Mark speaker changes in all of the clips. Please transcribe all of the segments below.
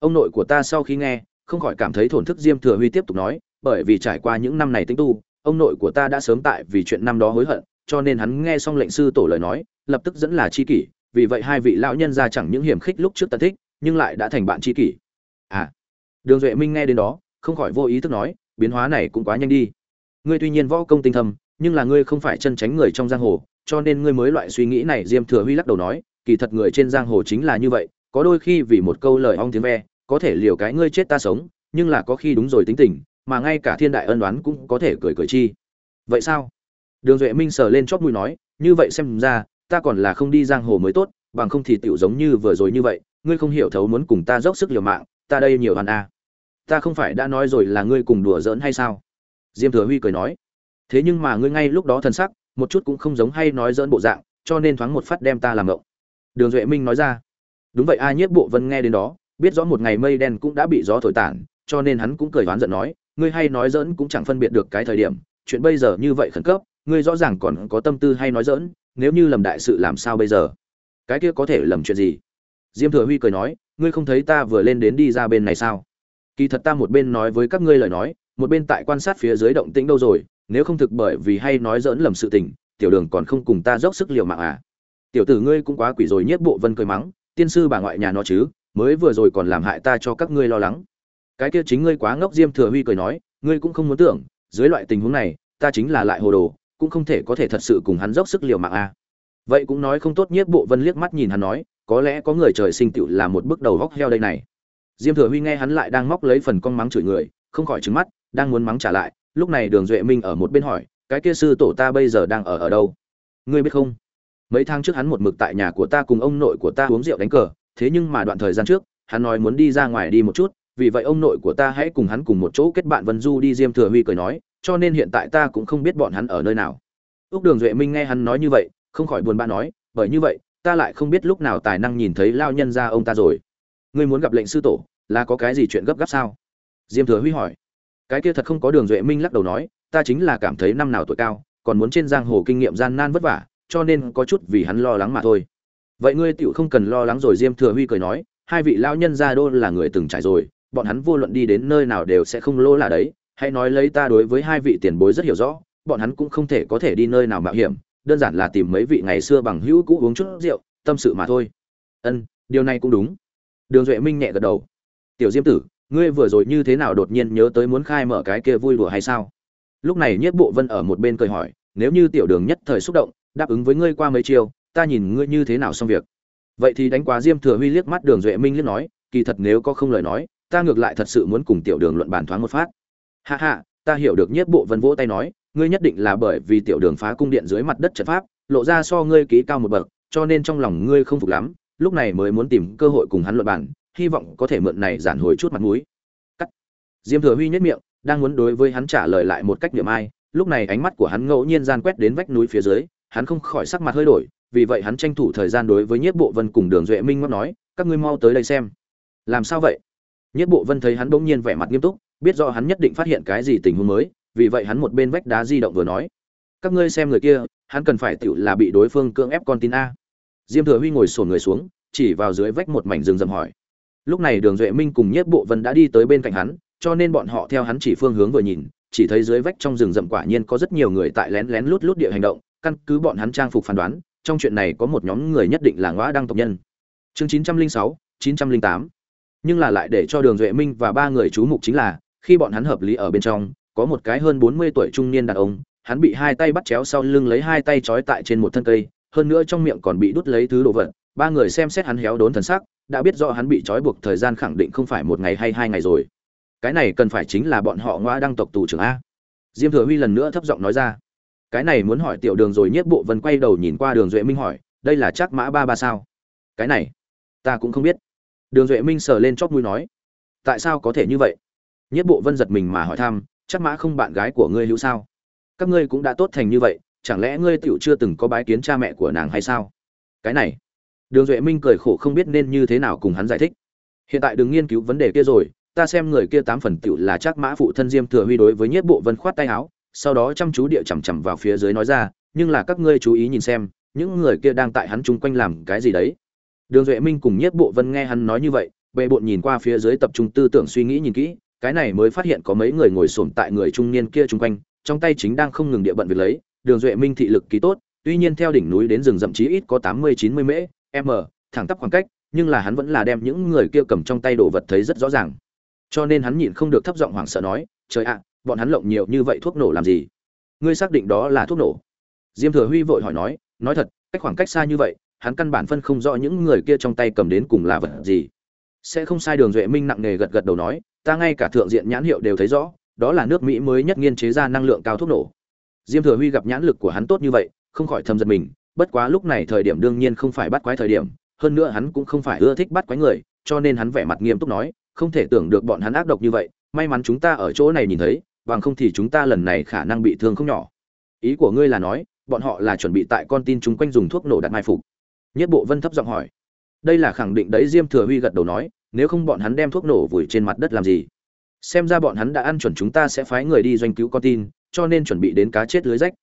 Speaker 1: ông nội của ta sau khi nghe không khỏi cảm thấy thổn thức diêm thừa huy tiếp tục nói bởi vì trải qua những năm này tính tu ông nội của ta đã sớm tại vì chuyện năm đó hối hận cho nên hắn nghe xong lệnh sư tổ lời nói lập tức dẫn là chi kỷ vì vậy hai vị lão nhân ra chẳng những hiểm khích lúc trước tân thích nhưng lại đã thành bạn chi kỷ. À đường duệ minh nghe đến đó không khỏi vô ý thức nói biến hóa này cũng quá nhanh đi. Ngươi tuy nhiên võ công tinh thầm, nhưng là ngươi không phải chân tránh người trong giang hồ cho nên ngươi mới loại suy nghĩ này diêm thừa huy lắc đầu nói kỳ thật người trên giang hồ chính là như vậy có đôi khi vì một câu lời ong tiếng ve có thể liều cái ngươi chết ta sống, nhưng là có khi đúng rồi tính tình, mà ngay cả thiên đại ân đoán cũng có thể cười cười chi. Vậy sao? Đường duệ minh sờ lên chót mũi nói, như vậy xem ra, ta còn là không đi giang hồ mới tốt, bằng không thì tiểu giống như vừa rồi như vậy, ngươi không hiểu thấu muốn cùng ta dốc sức liều mạng, ta đây nhiều hoàn a. Ta không phải đã nói rồi là ngươi cùng đùa giỡn hay sao? Diêm thừa huy cười nói. Thế nhưng mà ngươi ngay lúc đó thân sắc, một chút cũng không giống hay nói dỡn bộ dạng, cho nên thoáng một phát đem ta làm ngộng. Đường duệ minh nói ra. Đúng vậy a, nhiếp bộ vân nghe đến đó biết rõ một ngày mây đen cũng đã bị gió thổi tản, cho nên hắn cũng cười đoán giận nói, ngươi hay nói dỡn cũng chẳng phân biệt được cái thời điểm, chuyện bây giờ như vậy khẩn cấp, ngươi rõ ràng còn có tâm tư hay nói dỡn nếu như lầm đại sự làm sao bây giờ? Cái kia có thể lầm chuyện gì? Diêm thừa huy cười nói, ngươi không thấy ta vừa lên đến đi ra bên này sao? Kỳ thật ta một bên nói với các ngươi lời nói, một bên tại quan sát phía dưới động tĩnh đâu rồi, nếu không thực bởi vì hay nói dỡn lầm sự tình, tiểu đường còn không cùng ta dốc sức liều mạng à? Tiểu tử ngươi cũng quá quỷ rồi nhất bộ vân cười mắng, tiên sư bà ngoại nhà nó chứ mới vừa rồi còn làm hại ta cho các ngươi lo lắng. Cái kia chính ngươi quá ngốc, diêm thừa huy cười nói, ngươi cũng không muốn tưởng, dưới loại tình huống này, ta chính là lại hồ đồ, cũng không thể có thể thật sự cùng hắn dốc sức liều mạng à. Vậy cũng nói không tốt nhất bộ vân liếc mắt nhìn hắn nói, có lẽ có người trời sinh tựu là một bước đầu góc heo đây này. Diêm thừa huy nghe hắn lại đang móc lấy phần con mắng chửi người, không khỏi trứng mắt, đang muốn mắng trả lại, lúc này đường duệ minh ở một bên hỏi, cái kia sư tổ ta bây giờ đang ở ở đâu? Ngươi biết không? Mấy tháng trước hắn một mực tại nhà của ta cùng ông nội của ta uống rượu đánh cờ thế nhưng mà đoạn thời gian trước, hắn nói muốn đi ra ngoài đi một chút, vì vậy ông nội của ta hãy cùng hắn cùng một chỗ kết bạn vân du đi diêm thừa huy cười nói, cho nên hiện tại ta cũng không biết bọn hắn ở nơi nào. Ước đường duệ minh nghe hắn nói như vậy, không khỏi buồn bã nói, bởi như vậy, ta lại không biết lúc nào tài năng nhìn thấy lao nhân ra ông ta rồi. Ngươi muốn gặp lệnh sư tổ, là có cái gì chuyện gấp gáp sao? Diêm thừa huy hỏi. Cái kia thật không có đường duệ minh lắc đầu nói, ta chính là cảm thấy năm nào tuổi cao, còn muốn trên giang hồ kinh nghiệm gian nan vất vả, cho nên có chút vì hắn lo lắng mà thôi vậy ngươi tựu không cần lo lắng rồi, diêm thừa huy cười nói, hai vị lão nhân gia đô là người từng trải rồi, bọn hắn vô luận đi đến nơi nào đều sẽ không lỗ là đấy. Hãy nói lấy ta đối với hai vị tiền bối rất hiểu rõ, bọn hắn cũng không thể có thể đi nơi nào mạo hiểm, đơn giản là tìm mấy vị ngày xưa bằng hữu cũ uống chút rượu, tâm sự mà thôi. Ân, điều này cũng đúng. Đường duệ minh nhẹ gật đầu. Tiểu diêm tử, ngươi vừa rồi như thế nào đột nhiên nhớ tới muốn khai mở cái kia vui đùa hay sao? Lúc này nhất bộ vân ở một bên cười hỏi, nếu như tiểu đường nhất thời xúc động, đáp ứng với ngươi qua mấy chiều ta nhìn ngươi như thế nào xong việc. Vậy thì đánh quá diêm thừa huy liếc mắt đường duệ minh liếc nói, kỳ thật nếu có không lời nói, ta ngược lại thật sự muốn cùng tiểu đường luận bàn thoáng một phát. Hạ hạ ta hiểu được nhất bộ vân vỗ tay nói, ngươi nhất định là bởi vì tiểu đường phá cung điện dưới mặt đất trận pháp, lộ ra so ngươi kỹ cao một bậc, cho nên trong lòng ngươi không phục lắm, lúc này mới muốn tìm cơ hội cùng hắn luận bàn, hy vọng có thể mượn này giản hồi chút mặt mũi. Cắt. Diêm thừa huy nhất miệng, đang muốn đối với hắn trả lời lại một cách niệm ai, lúc này ánh mắt của hắn ngẫu nhiên gian quét đến vách núi phía dưới, hắn không khỏi sắc mặt hơi đổi vì vậy hắn tranh thủ thời gian đối với nhiếp bộ vân cùng đường duệ minh ngót nói, các ngươi mau tới đây xem. Làm sao vậy? Nhiếp bộ vân thấy hắn bỗng nhiên vẻ mặt nghiêm túc, biết rõ hắn nhất định phát hiện cái gì tình huống mới, vì vậy hắn một bên vách đá di động vừa nói, các ngươi xem người kia, hắn cần phải tự là bị đối phương cưỡng ép con tin a. Diêm thừa huy ngồi sổn người xuống, chỉ vào dưới vách một mảnh rừng rậm hỏi. Lúc này đường duệ minh cùng nhiếp bộ vân đã đi tới bên cạnh hắn, cho nên bọn họ theo hắn chỉ phương hướng vừa nhìn, chỉ thấy dưới vách trong rừng rậm quả nhiên có rất nhiều người tại lén lén lút lút địa hành động, căn cứ bọn hắn trang phục phán đoán trong chuyện này có một nhóm người nhất định là ngõ đăng tộc nhân. Chương chín trăm linh sáu, chín trăm linh tám. Nhưng là lại để cho đường duệ minh và ba người chú mục chính là, khi bọn hắn hợp lý ở bên trong, có một cái hơn bốn mươi tuổi trung niên đàn ông, hắn bị hai tay bắt chéo sau lưng lấy hai tay trói tại trên một thân cây, hơn nữa trong miệng còn bị đút lấy thứ đồ vật. Ba người xem xét hắn héo đốn thần sắc, đã biết rõ hắn bị trói buộc thời gian khẳng định không phải một ngày hay hai ngày rồi. Cái này cần phải chính là bọn họ ngoa đăng tộc tù trưởng a. Diêm thừa huy lần nữa thấp giọng nói ra cái này muốn hỏi tiểu đường rồi nhất bộ vân quay đầu nhìn qua đường duệ minh hỏi, đây là chắc mã ba ba sao? Cái này, ta cũng không biết. Đường duệ minh sờ lên chót mũi nói, tại sao có thể như vậy? Nhất bộ vân giật mình mà hỏi thăm, chắc mã không bạn gái của ngươi hữu sao? Các ngươi cũng đã tốt thành như vậy, chẳng lẽ ngươi tựu chưa từng có bái kiến cha mẹ của nàng hay sao? Cái này, đường duệ minh cười khổ không biết nên như thế nào cùng hắn giải thích. Hiện tại đừng nghiên cứu vấn đề kia rồi, ta xem người kia tám phần tựu là chắc mã phụ thân diêm thừa huy đối với nhất bộ vân khoát tay áo sau đó chăm chú địa chằm chằm vào phía dưới nói ra, nhưng là các ngươi chú ý nhìn xem, những người kia đang tại hắn chung quanh làm cái gì đấy? Đường duệ minh cùng nhất bộ vân nghe hắn nói như vậy bệ bộn nhìn qua phía dưới tập trung tư tưởng suy nghĩ nhìn kỹ, cái này mới phát hiện có mấy người ngồi xổm tại người trung niên kia chung quanh, trong tay chính đang không ngừng địa bận việc lấy, đường duệ minh thị lực ký tốt, tuy nhiên theo đỉnh núi đến rừng rậm chí ít có tám mươi, chín mươi mễ m thẳng tắp khoảng cách, nhưng là hắn vẫn là đem những người kia cầm trong tay đồ vật thấy rất rõ ràng. Cho nên hắn nhịn không được thấp giọng hoảng sợ nói, trời ạ bọn hắn lộng nhiều như vậy thuốc nổ làm gì? Ngươi xác định đó là thuốc nổ? Diêm thừa huy vội hỏi nói nói thật, cách khoảng cách xa như vậy, hắn căn bản phân không rõ những người kia trong tay cầm đến cùng là vật gì. Sẽ không sai đường duệ minh nặng nề gật gật đầu nói, ta ngay cả thượng diện nhãn hiệu đều thấy rõ, đó là nước mỹ mới nhất nghiên chế ra năng lượng cao thuốc nổ. Diêm thừa huy gặp nhãn lực của hắn tốt như vậy, không khỏi thầm giật mình, bất quá lúc này thời điểm đương nhiên không phải bắt quái thời điểm, hơn nữa hắn cũng không phải ưa thích bắt quái người, cho nên hắn vẻ mặt nghiêm túc nói, không thể tưởng được bọn hắn ác độc như vậy, may mắn chúng ta ở chỗ này nhìn thấy bằng không thì chúng ta lần này khả năng bị thương không nhỏ. Ý của ngươi là nói, bọn họ là chuẩn bị tại con tin chúng quanh dùng thuốc nổ đặt mai phục. Nhất bộ vân thấp giọng hỏi. Đây là khẳng định đấy, diêm thừa huy gật đầu nói, nếu không bọn hắn đem thuốc nổ vùi trên mặt đất làm gì? Xem ra bọn hắn đã ăn chuẩn chúng ta sẽ phái người đi doanh cứu con tin, cho nên chuẩn bị đến cá chết lưới rách.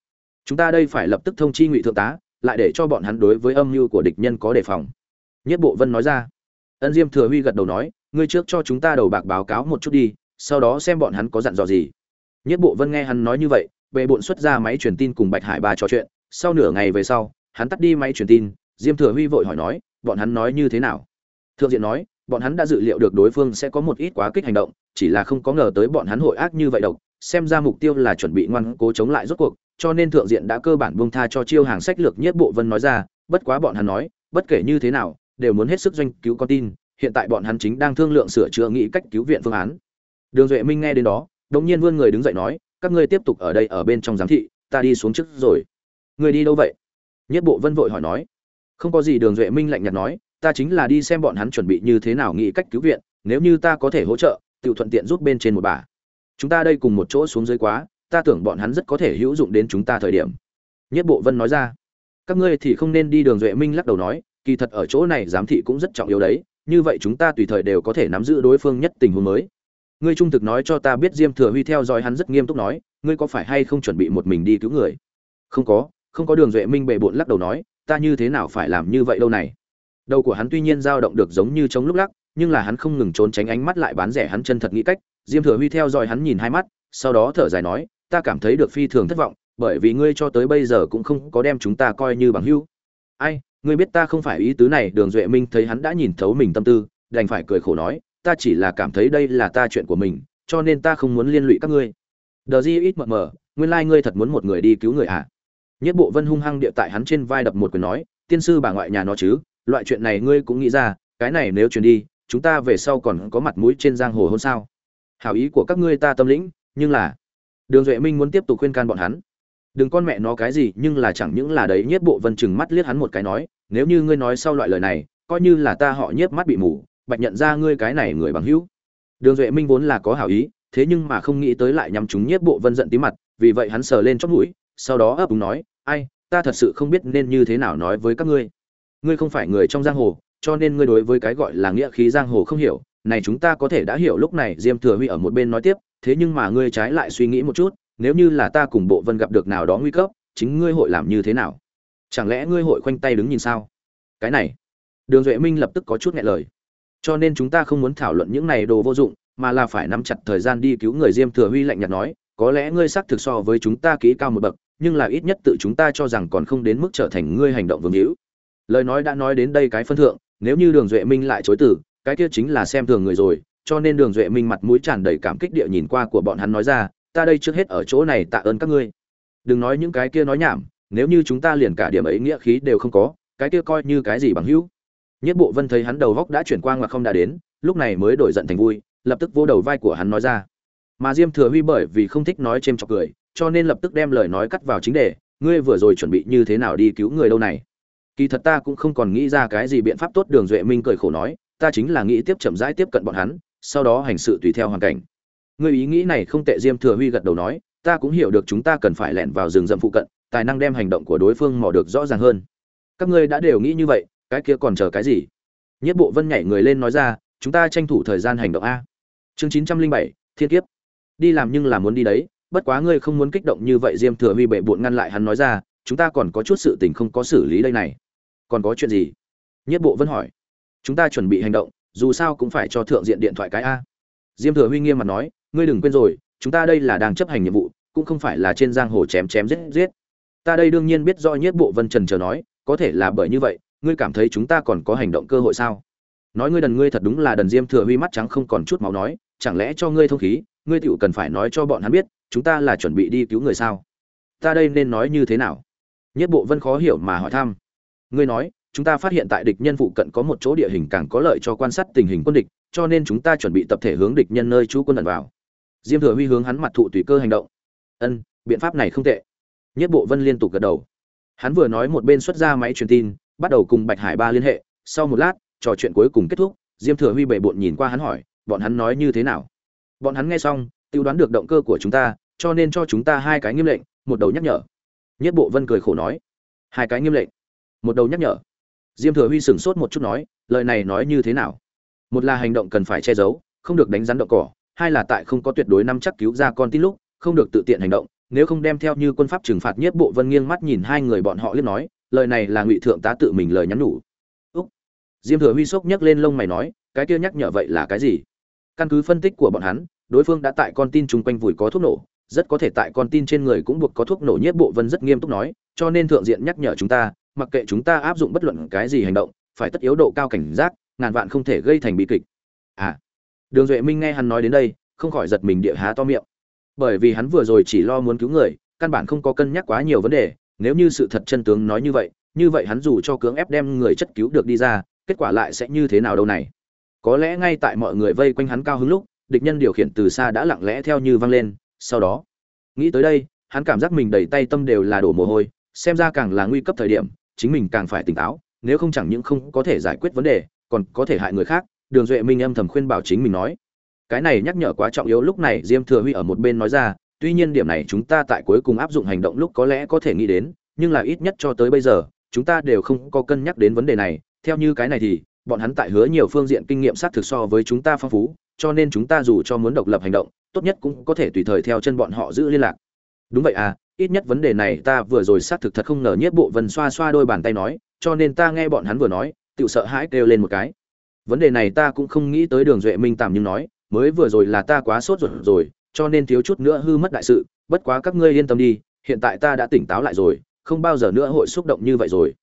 Speaker 1: Chúng ta đây phải lập tức thông chi ngụy thượng tá, lại để cho bọn hắn đối với âm mưu của địch nhân có đề phòng. Nhất bộ vân nói ra. Ân diêm thừa huy gật đầu nói, ngươi trước cho chúng ta đầu bạc báo cáo một chút đi, sau đó xem bọn hắn có dặn dò gì nhất bộ vân nghe hắn nói như vậy về bộn xuất ra máy truyền tin cùng bạch hải ba trò chuyện. Sau nửa ngày về sau, hắn tắt đi máy truyền tin, diêm thừa huy vội hỏi nói, bọn hắn nói như thế nào? Thượng diện nói, bọn hắn đã dự liệu được đối phương sẽ có một ít quá kích hành động, chỉ là không có ngờ tới bọn hắn hội ác như vậy độc, xem ra mục tiêu là chuẩn bị ngoan cố chống lại rốt cuộc, cho nên thượng diện đã cơ bản buông tha cho chiêu hàng sách lược nhất bộ vân nói ra, bất quá bọn hắn nói, bất kể như thế nào, đều muốn hết sức doanh cứu con tin, hiện tại bọn hắn chính đang thương lượng sửa chữa nghĩ cách cứu viện phương án. Đường duệ minh nghe đến đó đột nhiên vươn người đứng dậy nói, các ngươi tiếp tục ở đây ở bên trong giám thị, ta đi xuống trước rồi. Người đi đâu vậy? Nhất bộ vân vội hỏi nói. Không có gì, đường duệ minh lạnh nhạt nói, ta chính là đi xem bọn hắn chuẩn bị như thế nào nghĩ cách cứu viện, nếu như ta có thể hỗ trợ tự thuận tiện giúp bên trên một bà. Chúng ta đây cùng một chỗ xuống dưới quá, ta tưởng bọn hắn rất có thể hữu dụng đến chúng ta thời điểm. Nhất bộ vân nói ra. Các ngươi thì không nên đi, đường duệ minh lắc đầu nói, kỳ thật ở chỗ này giám thị cũng rất trọng yếu đấy, như vậy chúng ta tùy thời đều có thể nắm giữ đối phương nhất tình huống mới ngươi trung thực nói cho ta biết diêm thừa huy theo dõi hắn rất nghiêm túc nói, ngươi có phải hay không chuẩn bị một mình đi cứu người? Không có không có đường duệ minh bề bộn lắc đầu nói, ta như thế nào phải làm như vậy đâu này? Đầu của hắn tuy nhiên dao động được giống như chống lúc lắc, nhưng là hắn không ngừng trốn tránh ánh mắt lại bán rẻ hắn chân thật nghĩ cách. Diêm thừa huy theo dõi hắn nhìn hai mắt, sau đó thở dài nói, ta cảm thấy được phi thường thất vọng, bởi vì ngươi cho tới bây giờ cũng không có đem chúng ta coi như bằng hữu. Ai, ngươi biết ta không phải ý tứ này, đường duệ minh thấy hắn đã nhìn thấu mình tâm tư, đành phải cười khổ nói ta chỉ là cảm thấy đây là ta chuyện của mình, cho nên ta không muốn liên lụy các ngươi. Đờ di ít mờ mờ, nguyên lai、like、ngươi thật muốn một người đi cứu người à? Nhất bộ vân hung hăng địa tại hắn trên vai đập một quyền nói, tiên sư bà ngoại nhà nó chứ, loại chuyện này ngươi cũng nghĩ ra, cái này nếu truyền đi, chúng ta về sau còn có mặt mũi trên giang hồ hôn sao? Hảo ý của các ngươi ta tâm lĩnh, nhưng là, đường duệ minh muốn tiếp tục khuyên can bọn hắn. Đừng con mẹ nó cái gì, nhưng là chẳng những là đấy, nhất bộ vân chừng mắt liếc hắn một cái nói, nếu như ngươi nói sau loại lời này, coi như là ta họ nhiếp mắt bị mù bạch nhận ra ngươi cái này người bằng hữu. Đường duệ minh vốn là có hảo ý, thế nhưng mà không nghĩ tới lại nhắm chúng nhiếp bộ vân giận tí mặt, vì vậy hắn sờ lên chót mũi, sau đó ấp úng nói, ai, ta thật sự không biết nên như thế nào nói với các ngươi. Ngươi không phải người trong giang hồ, cho nên ngươi đối với cái gọi là nghĩa khí giang hồ không hiểu. Này chúng ta có thể đã hiểu lúc này diêm thừa huy ở một bên nói tiếp, thế nhưng mà ngươi trái lại suy nghĩ một chút, nếu như là ta cùng bộ vân gặp được nào đó nguy cấp, chính ngươi hội làm như thế nào? Chẳng lẽ ngươi hội khoanh tay đứng nhìn sao? Cái này, đường duệ minh lập tức có chút nghẹn lời cho nên chúng ta không muốn thảo luận những này đồ vô dụng, mà là phải nắm chặt thời gian đi cứu người diêm thừa huy lạnh nhạt nói, có lẽ ngươi xác thực so với chúng ta kỹ cao một bậc, nhưng là ít nhất tự chúng ta cho rằng còn không đến mức trở thành ngươi hành động vương hữu. Lời nói đã nói đến đây cái phân thượng, nếu như đường duệ minh lại chối từ, cái kia chính là xem thường người rồi, cho nên đường duệ minh mặt mũi tràn đầy cảm kích địa nhìn qua của bọn hắn nói ra, ta đây trước hết ở chỗ này tạ ơn các ngươi. Đừng nói những cái kia nói nhảm, nếu như chúng ta liền cả điểm ấy nghĩa khí đều không có, cái kia coi như cái gì bằng hữu nhất bộ vân thấy hắn đầu góc đã chuyển quang mà không đã đến, lúc này mới đổi giận thành vui, lập tức vô đầu vai của hắn nói ra. Mà diêm thừa huy bởi vì không thích nói chêm chọc cười, cho nên lập tức đem lời nói cắt vào chính đề, ngươi vừa rồi chuẩn bị như thế nào đi cứu người đâu này? Kỳ thật ta cũng không còn nghĩ ra cái gì biện pháp tốt, đường duệ minh cười khổ nói, ta chính là nghĩ tiếp chậm rãi tiếp cận bọn hắn, sau đó hành sự tùy theo hoàn cảnh. Ngươi ý nghĩ này không tệ, diêm thừa huy gật đầu nói, ta cũng hiểu được chúng ta cần phải lẻn vào rừng rậm phụ cận, tài năng đem hành động của đối phương mò được rõ ràng hơn. Các ngươi đã đều nghĩ như vậy cái kia còn chờ cái gì? Nhất bộ vân nhảy người lên nói ra, chúng ta tranh thủ thời gian hành động a. Chương chín trăm linh bảy, thiên kiếp. Đi làm nhưng là muốn đi đấy, bất quá ngươi không muốn kích động như vậy, diêm thừa huy bệ bụn ngăn lại hắn nói ra, chúng ta còn có chút sự tình không có xử lý đây này. Còn có chuyện gì? Nhất bộ vân hỏi. Chúng ta chuẩn bị hành động, dù sao cũng phải cho thượng diện điện thoại cái a. Diêm thừa huy nghiêm mặt nói, ngươi đừng quên rồi, chúng ta đây là đang chấp hành nhiệm vụ, cũng không phải là trên giang hồ chém chém giết giết. Ta đây đương nhiên biết rõ nhất bộ vân trần chờ nói, có thể là bởi như vậy ngươi cảm thấy chúng ta còn có hành động cơ hội sao? Nói ngươi đần ngươi thật đúng là đần diêm thừa huy mắt trắng không còn chút máu nói, chẳng lẽ cho ngươi thông khí, ngươi tựu cần phải nói cho bọn hắn biết, chúng ta là chuẩn bị đi cứu người sao? Ta đây nên nói như thế nào? Nhất bộ vân khó hiểu mà hỏi thăm. Ngươi nói, chúng ta phát hiện tại địch nhân phụ cận có một chỗ địa hình càng có lợi cho quan sát tình hình quân địch, cho nên chúng ta chuẩn bị tập thể hướng địch nhân nơi trú quân ẩn vào. Diêm thừa huy hướng hắn mặt thụ tùy cơ hành động. Ân, biện pháp này không tệ. Nhất bộ vân liên tục gật đầu. Hắn vừa nói một bên xuất ra máy truyền tin bắt đầu cùng bạch hải ba liên hệ. Sau một lát, trò chuyện cuối cùng kết thúc, diêm thừa huy bệ bộn nhìn qua hắn hỏi, bọn hắn nói như thế nào? Bọn hắn nghe xong, tiêu đoán được động cơ của chúng ta, cho nên cho chúng ta hai cái nghiêm lệnh, một đầu nhắc nhở. Nhất bộ vân cười khổ nói, hai cái nghiêm lệnh, một đầu nhắc nhở. Diêm thừa huy sửng sốt một chút nói, lời này nói như thế nào? Một là hành động cần phải che giấu, không được đánh rắn động cỏ, hai là tại không có tuyệt đối nắm chắc cứu ra con tin lúc, không được tự tiện hành động, nếu không đem theo như quân pháp trừng phạt nhất bộ vân nghiêng mắt nhìn hai người bọn họ liếc nói lời này là ngụy thượng tá tự mình lời nhắn nhủ. Úc. Diêm thừa huy sốc nhấc lên lông mày nói, cái kia nhắc nhở vậy là cái gì? Căn cứ phân tích của bọn hắn, đối phương đã tại con tin chung quanh vùi có thuốc nổ, rất có thể tại con tin trên người cũng buộc có thuốc nổ nhất bộ vân rất nghiêm túc nói, cho nên thượng diện nhắc nhở chúng ta, mặc kệ chúng ta áp dụng bất luận cái gì hành động, phải tất yếu độ cao cảnh giác, ngàn vạn không thể gây thành bi kịch. À. Đường duệ minh nghe hắn nói đến đây, không khỏi giật mình địa há to miệng. Bởi vì hắn vừa rồi chỉ lo muốn cứu người, căn bản không có cân nhắc quá nhiều vấn đề nếu như sự thật chân tướng nói như vậy như vậy hắn dù cho cưỡng ép đem người chất cứu được đi ra, kết quả lại sẽ như thế nào đâu này? Có lẽ ngay tại mọi người vây quanh hắn cao hứng lúc, địch nhân điều khiển từ xa đã lặng lẽ theo như văng lên, sau đó, nghĩ tới đây, hắn cảm giác mình đầy tay tâm đều là đổ mồ hôi, xem ra càng là nguy cấp thời điểm, chính mình càng phải tỉnh táo, nếu không chẳng những không có thể giải quyết vấn đề, còn có thể hại người khác, đường duệ minh âm thầm khuyên bảo chính mình nói. Cái này nhắc nhở quá trọng yếu, lúc này diêm thừa huy ở một bên nói ra tuy nhiên điểm này chúng ta tại cuối cùng áp dụng hành động lúc có lẽ có thể nghĩ đến, nhưng là ít nhất cho tới bây giờ, chúng ta đều không có cân nhắc đến vấn đề này. Theo như cái này thì, bọn hắn tại hứa nhiều phương diện kinh nghiệm sát thực so với chúng ta phong phú, cho nên chúng ta dù cho muốn độc lập hành động, tốt nhất cũng có thể tùy thời theo chân bọn họ giữ liên lạc. Đúng vậy à ít nhất vấn đề này ta vừa rồi xác thực thật không ngờ nhất bộ vân xoa xoa đôi bàn tay nói, cho nên ta nghe bọn hắn vừa nói tự sợ hãi kêu lên một cái. Vấn đề này ta cũng không nghĩ tới đường duệ minh tạm nhưng nói, mới vừa rồi là ta quá sốt ruột rồi cho nên thiếu chút nữa hư mất đại sự, bất quá các ngươi yên tâm đi, hiện tại ta đã tỉnh táo lại rồi, không bao giờ nữa hội xúc động như vậy rồi.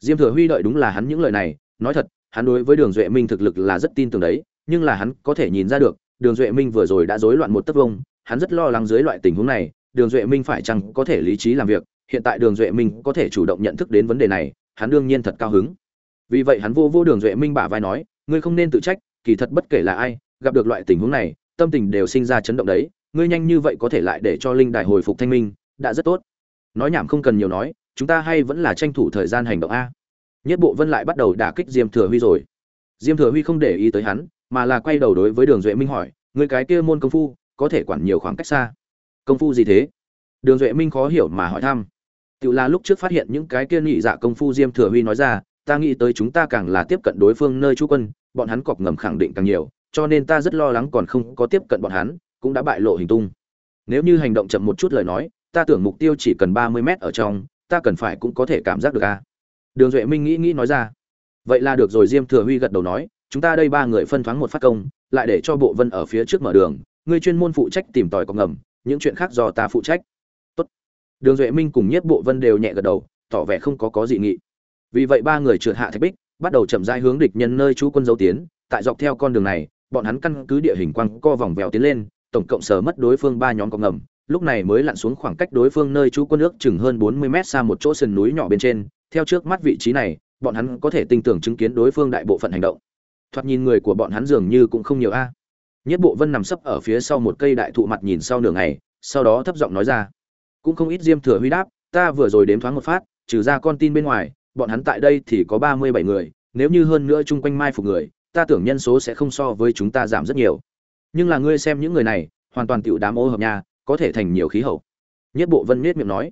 Speaker 1: Diêm thừa huy đợi đúng là hắn những lời này, nói thật, hắn đối với đường duệ minh thực lực là rất tin tưởng đấy, nhưng là hắn có thể nhìn ra được, đường duệ minh vừa rồi đã rối loạn một tấc vông, hắn rất lo lắng dưới loại tình huống này, đường duệ minh phải chăng có thể lý trí làm việc, hiện tại đường duệ minh có thể chủ động nhận thức đến vấn đề này, hắn đương nhiên thật cao hứng. Vì vậy hắn vô vô đường duệ minh bả vai nói, ngươi không nên tự trách, kỳ thật bất kể là ai, gặp được loại tình huống này, tâm tình đều sinh ra chấn động đấy ngươi nhanh như vậy có thể lại để cho linh đài hồi phục thanh minh, đã rất tốt. Nói nhảm không cần nhiều nói, chúng ta hay vẫn là tranh thủ thời gian hành động a. Nhất bộ vân lại bắt đầu đả kích diêm thừa huy rồi. Diêm thừa huy không để ý tới hắn, mà là quay đầu đối với đường duệ minh hỏi người cái kia môn công phu, có thể quản nhiều khoảng cách xa? Công phu gì thế? Đường duệ minh khó hiểu mà hỏi thăm. Tự là lúc trước phát hiện những cái kia nhị dạ công phu diêm thừa huy nói ra, ta nghĩ tới chúng ta càng là tiếp cận đối phương nơi trú quân, bọn hắn cọc ngầm khẳng định càng nhiều, cho nên ta rất lo lắng còn không có tiếp cận bọn hắn cũng đã bại lộ hình tung. Nếu như hành động chậm một chút lời nói, ta tưởng mục tiêu chỉ cần ba mươi mét ở trong, ta cần phải cũng có thể cảm giác được a. Đường duệ minh nghĩ nghĩ nói ra. Vậy là được rồi, diêm thừa huy gật đầu nói, chúng ta đây ba người phân thoáng một phát công, lại để cho bộ vân ở phía trước mở đường ngươi chuyên môn phụ trách tìm tòi cọc ngầm, những chuyện khác do ta phụ trách. Tốt. đường duệ minh cùng nhất bộ vân đều nhẹ gật đầu, tỏ vẻ không có có dị nghị. Vì vậy ba người trượt hạ thạch bích, bắt đầu chậm rãi hướng địch nhân nơi chú quân dấu tiến, tại dọc theo con đường này, bọn hắn căn cứ địa hình quang co vòng vèo tiến lên tổng cộng sở mất đối phương ba nhóm cọc ngầm, lúc này mới lặn xuống khoảng cách đối phương nơi chú quân nước chừng hơn 40 mét xa một chỗ sườn núi nhỏ bên trên. Theo trước mắt vị trí này, bọn hắn có thể tinh tưởng chứng kiến đối phương đại bộ phận hành động. Thoạt nhìn người của bọn hắn dường như cũng không nhiều a. Nhất bộ vân nằm sấp ở phía sau một cây đại thụ mặt nhìn sau nửa ngày, sau đó thấp giọng nói ra. Cũng không ít diêm thừa huy đáp, ta vừa rồi đếm thoáng một phát, trừ ra con tin bên ngoài, bọn hắn tại đây thì có ba mươi bảy người, nếu như hơn nữa chung quanh mai phục người, ta tưởng nhân số sẽ không so với chúng ta giảm rất nhiều nhưng là ngươi xem những người này, hoàn toàn tiểu đám ô hợp nhà, có thể thành nhiều khí hậu. Nhất bộ vân miết miệng nói.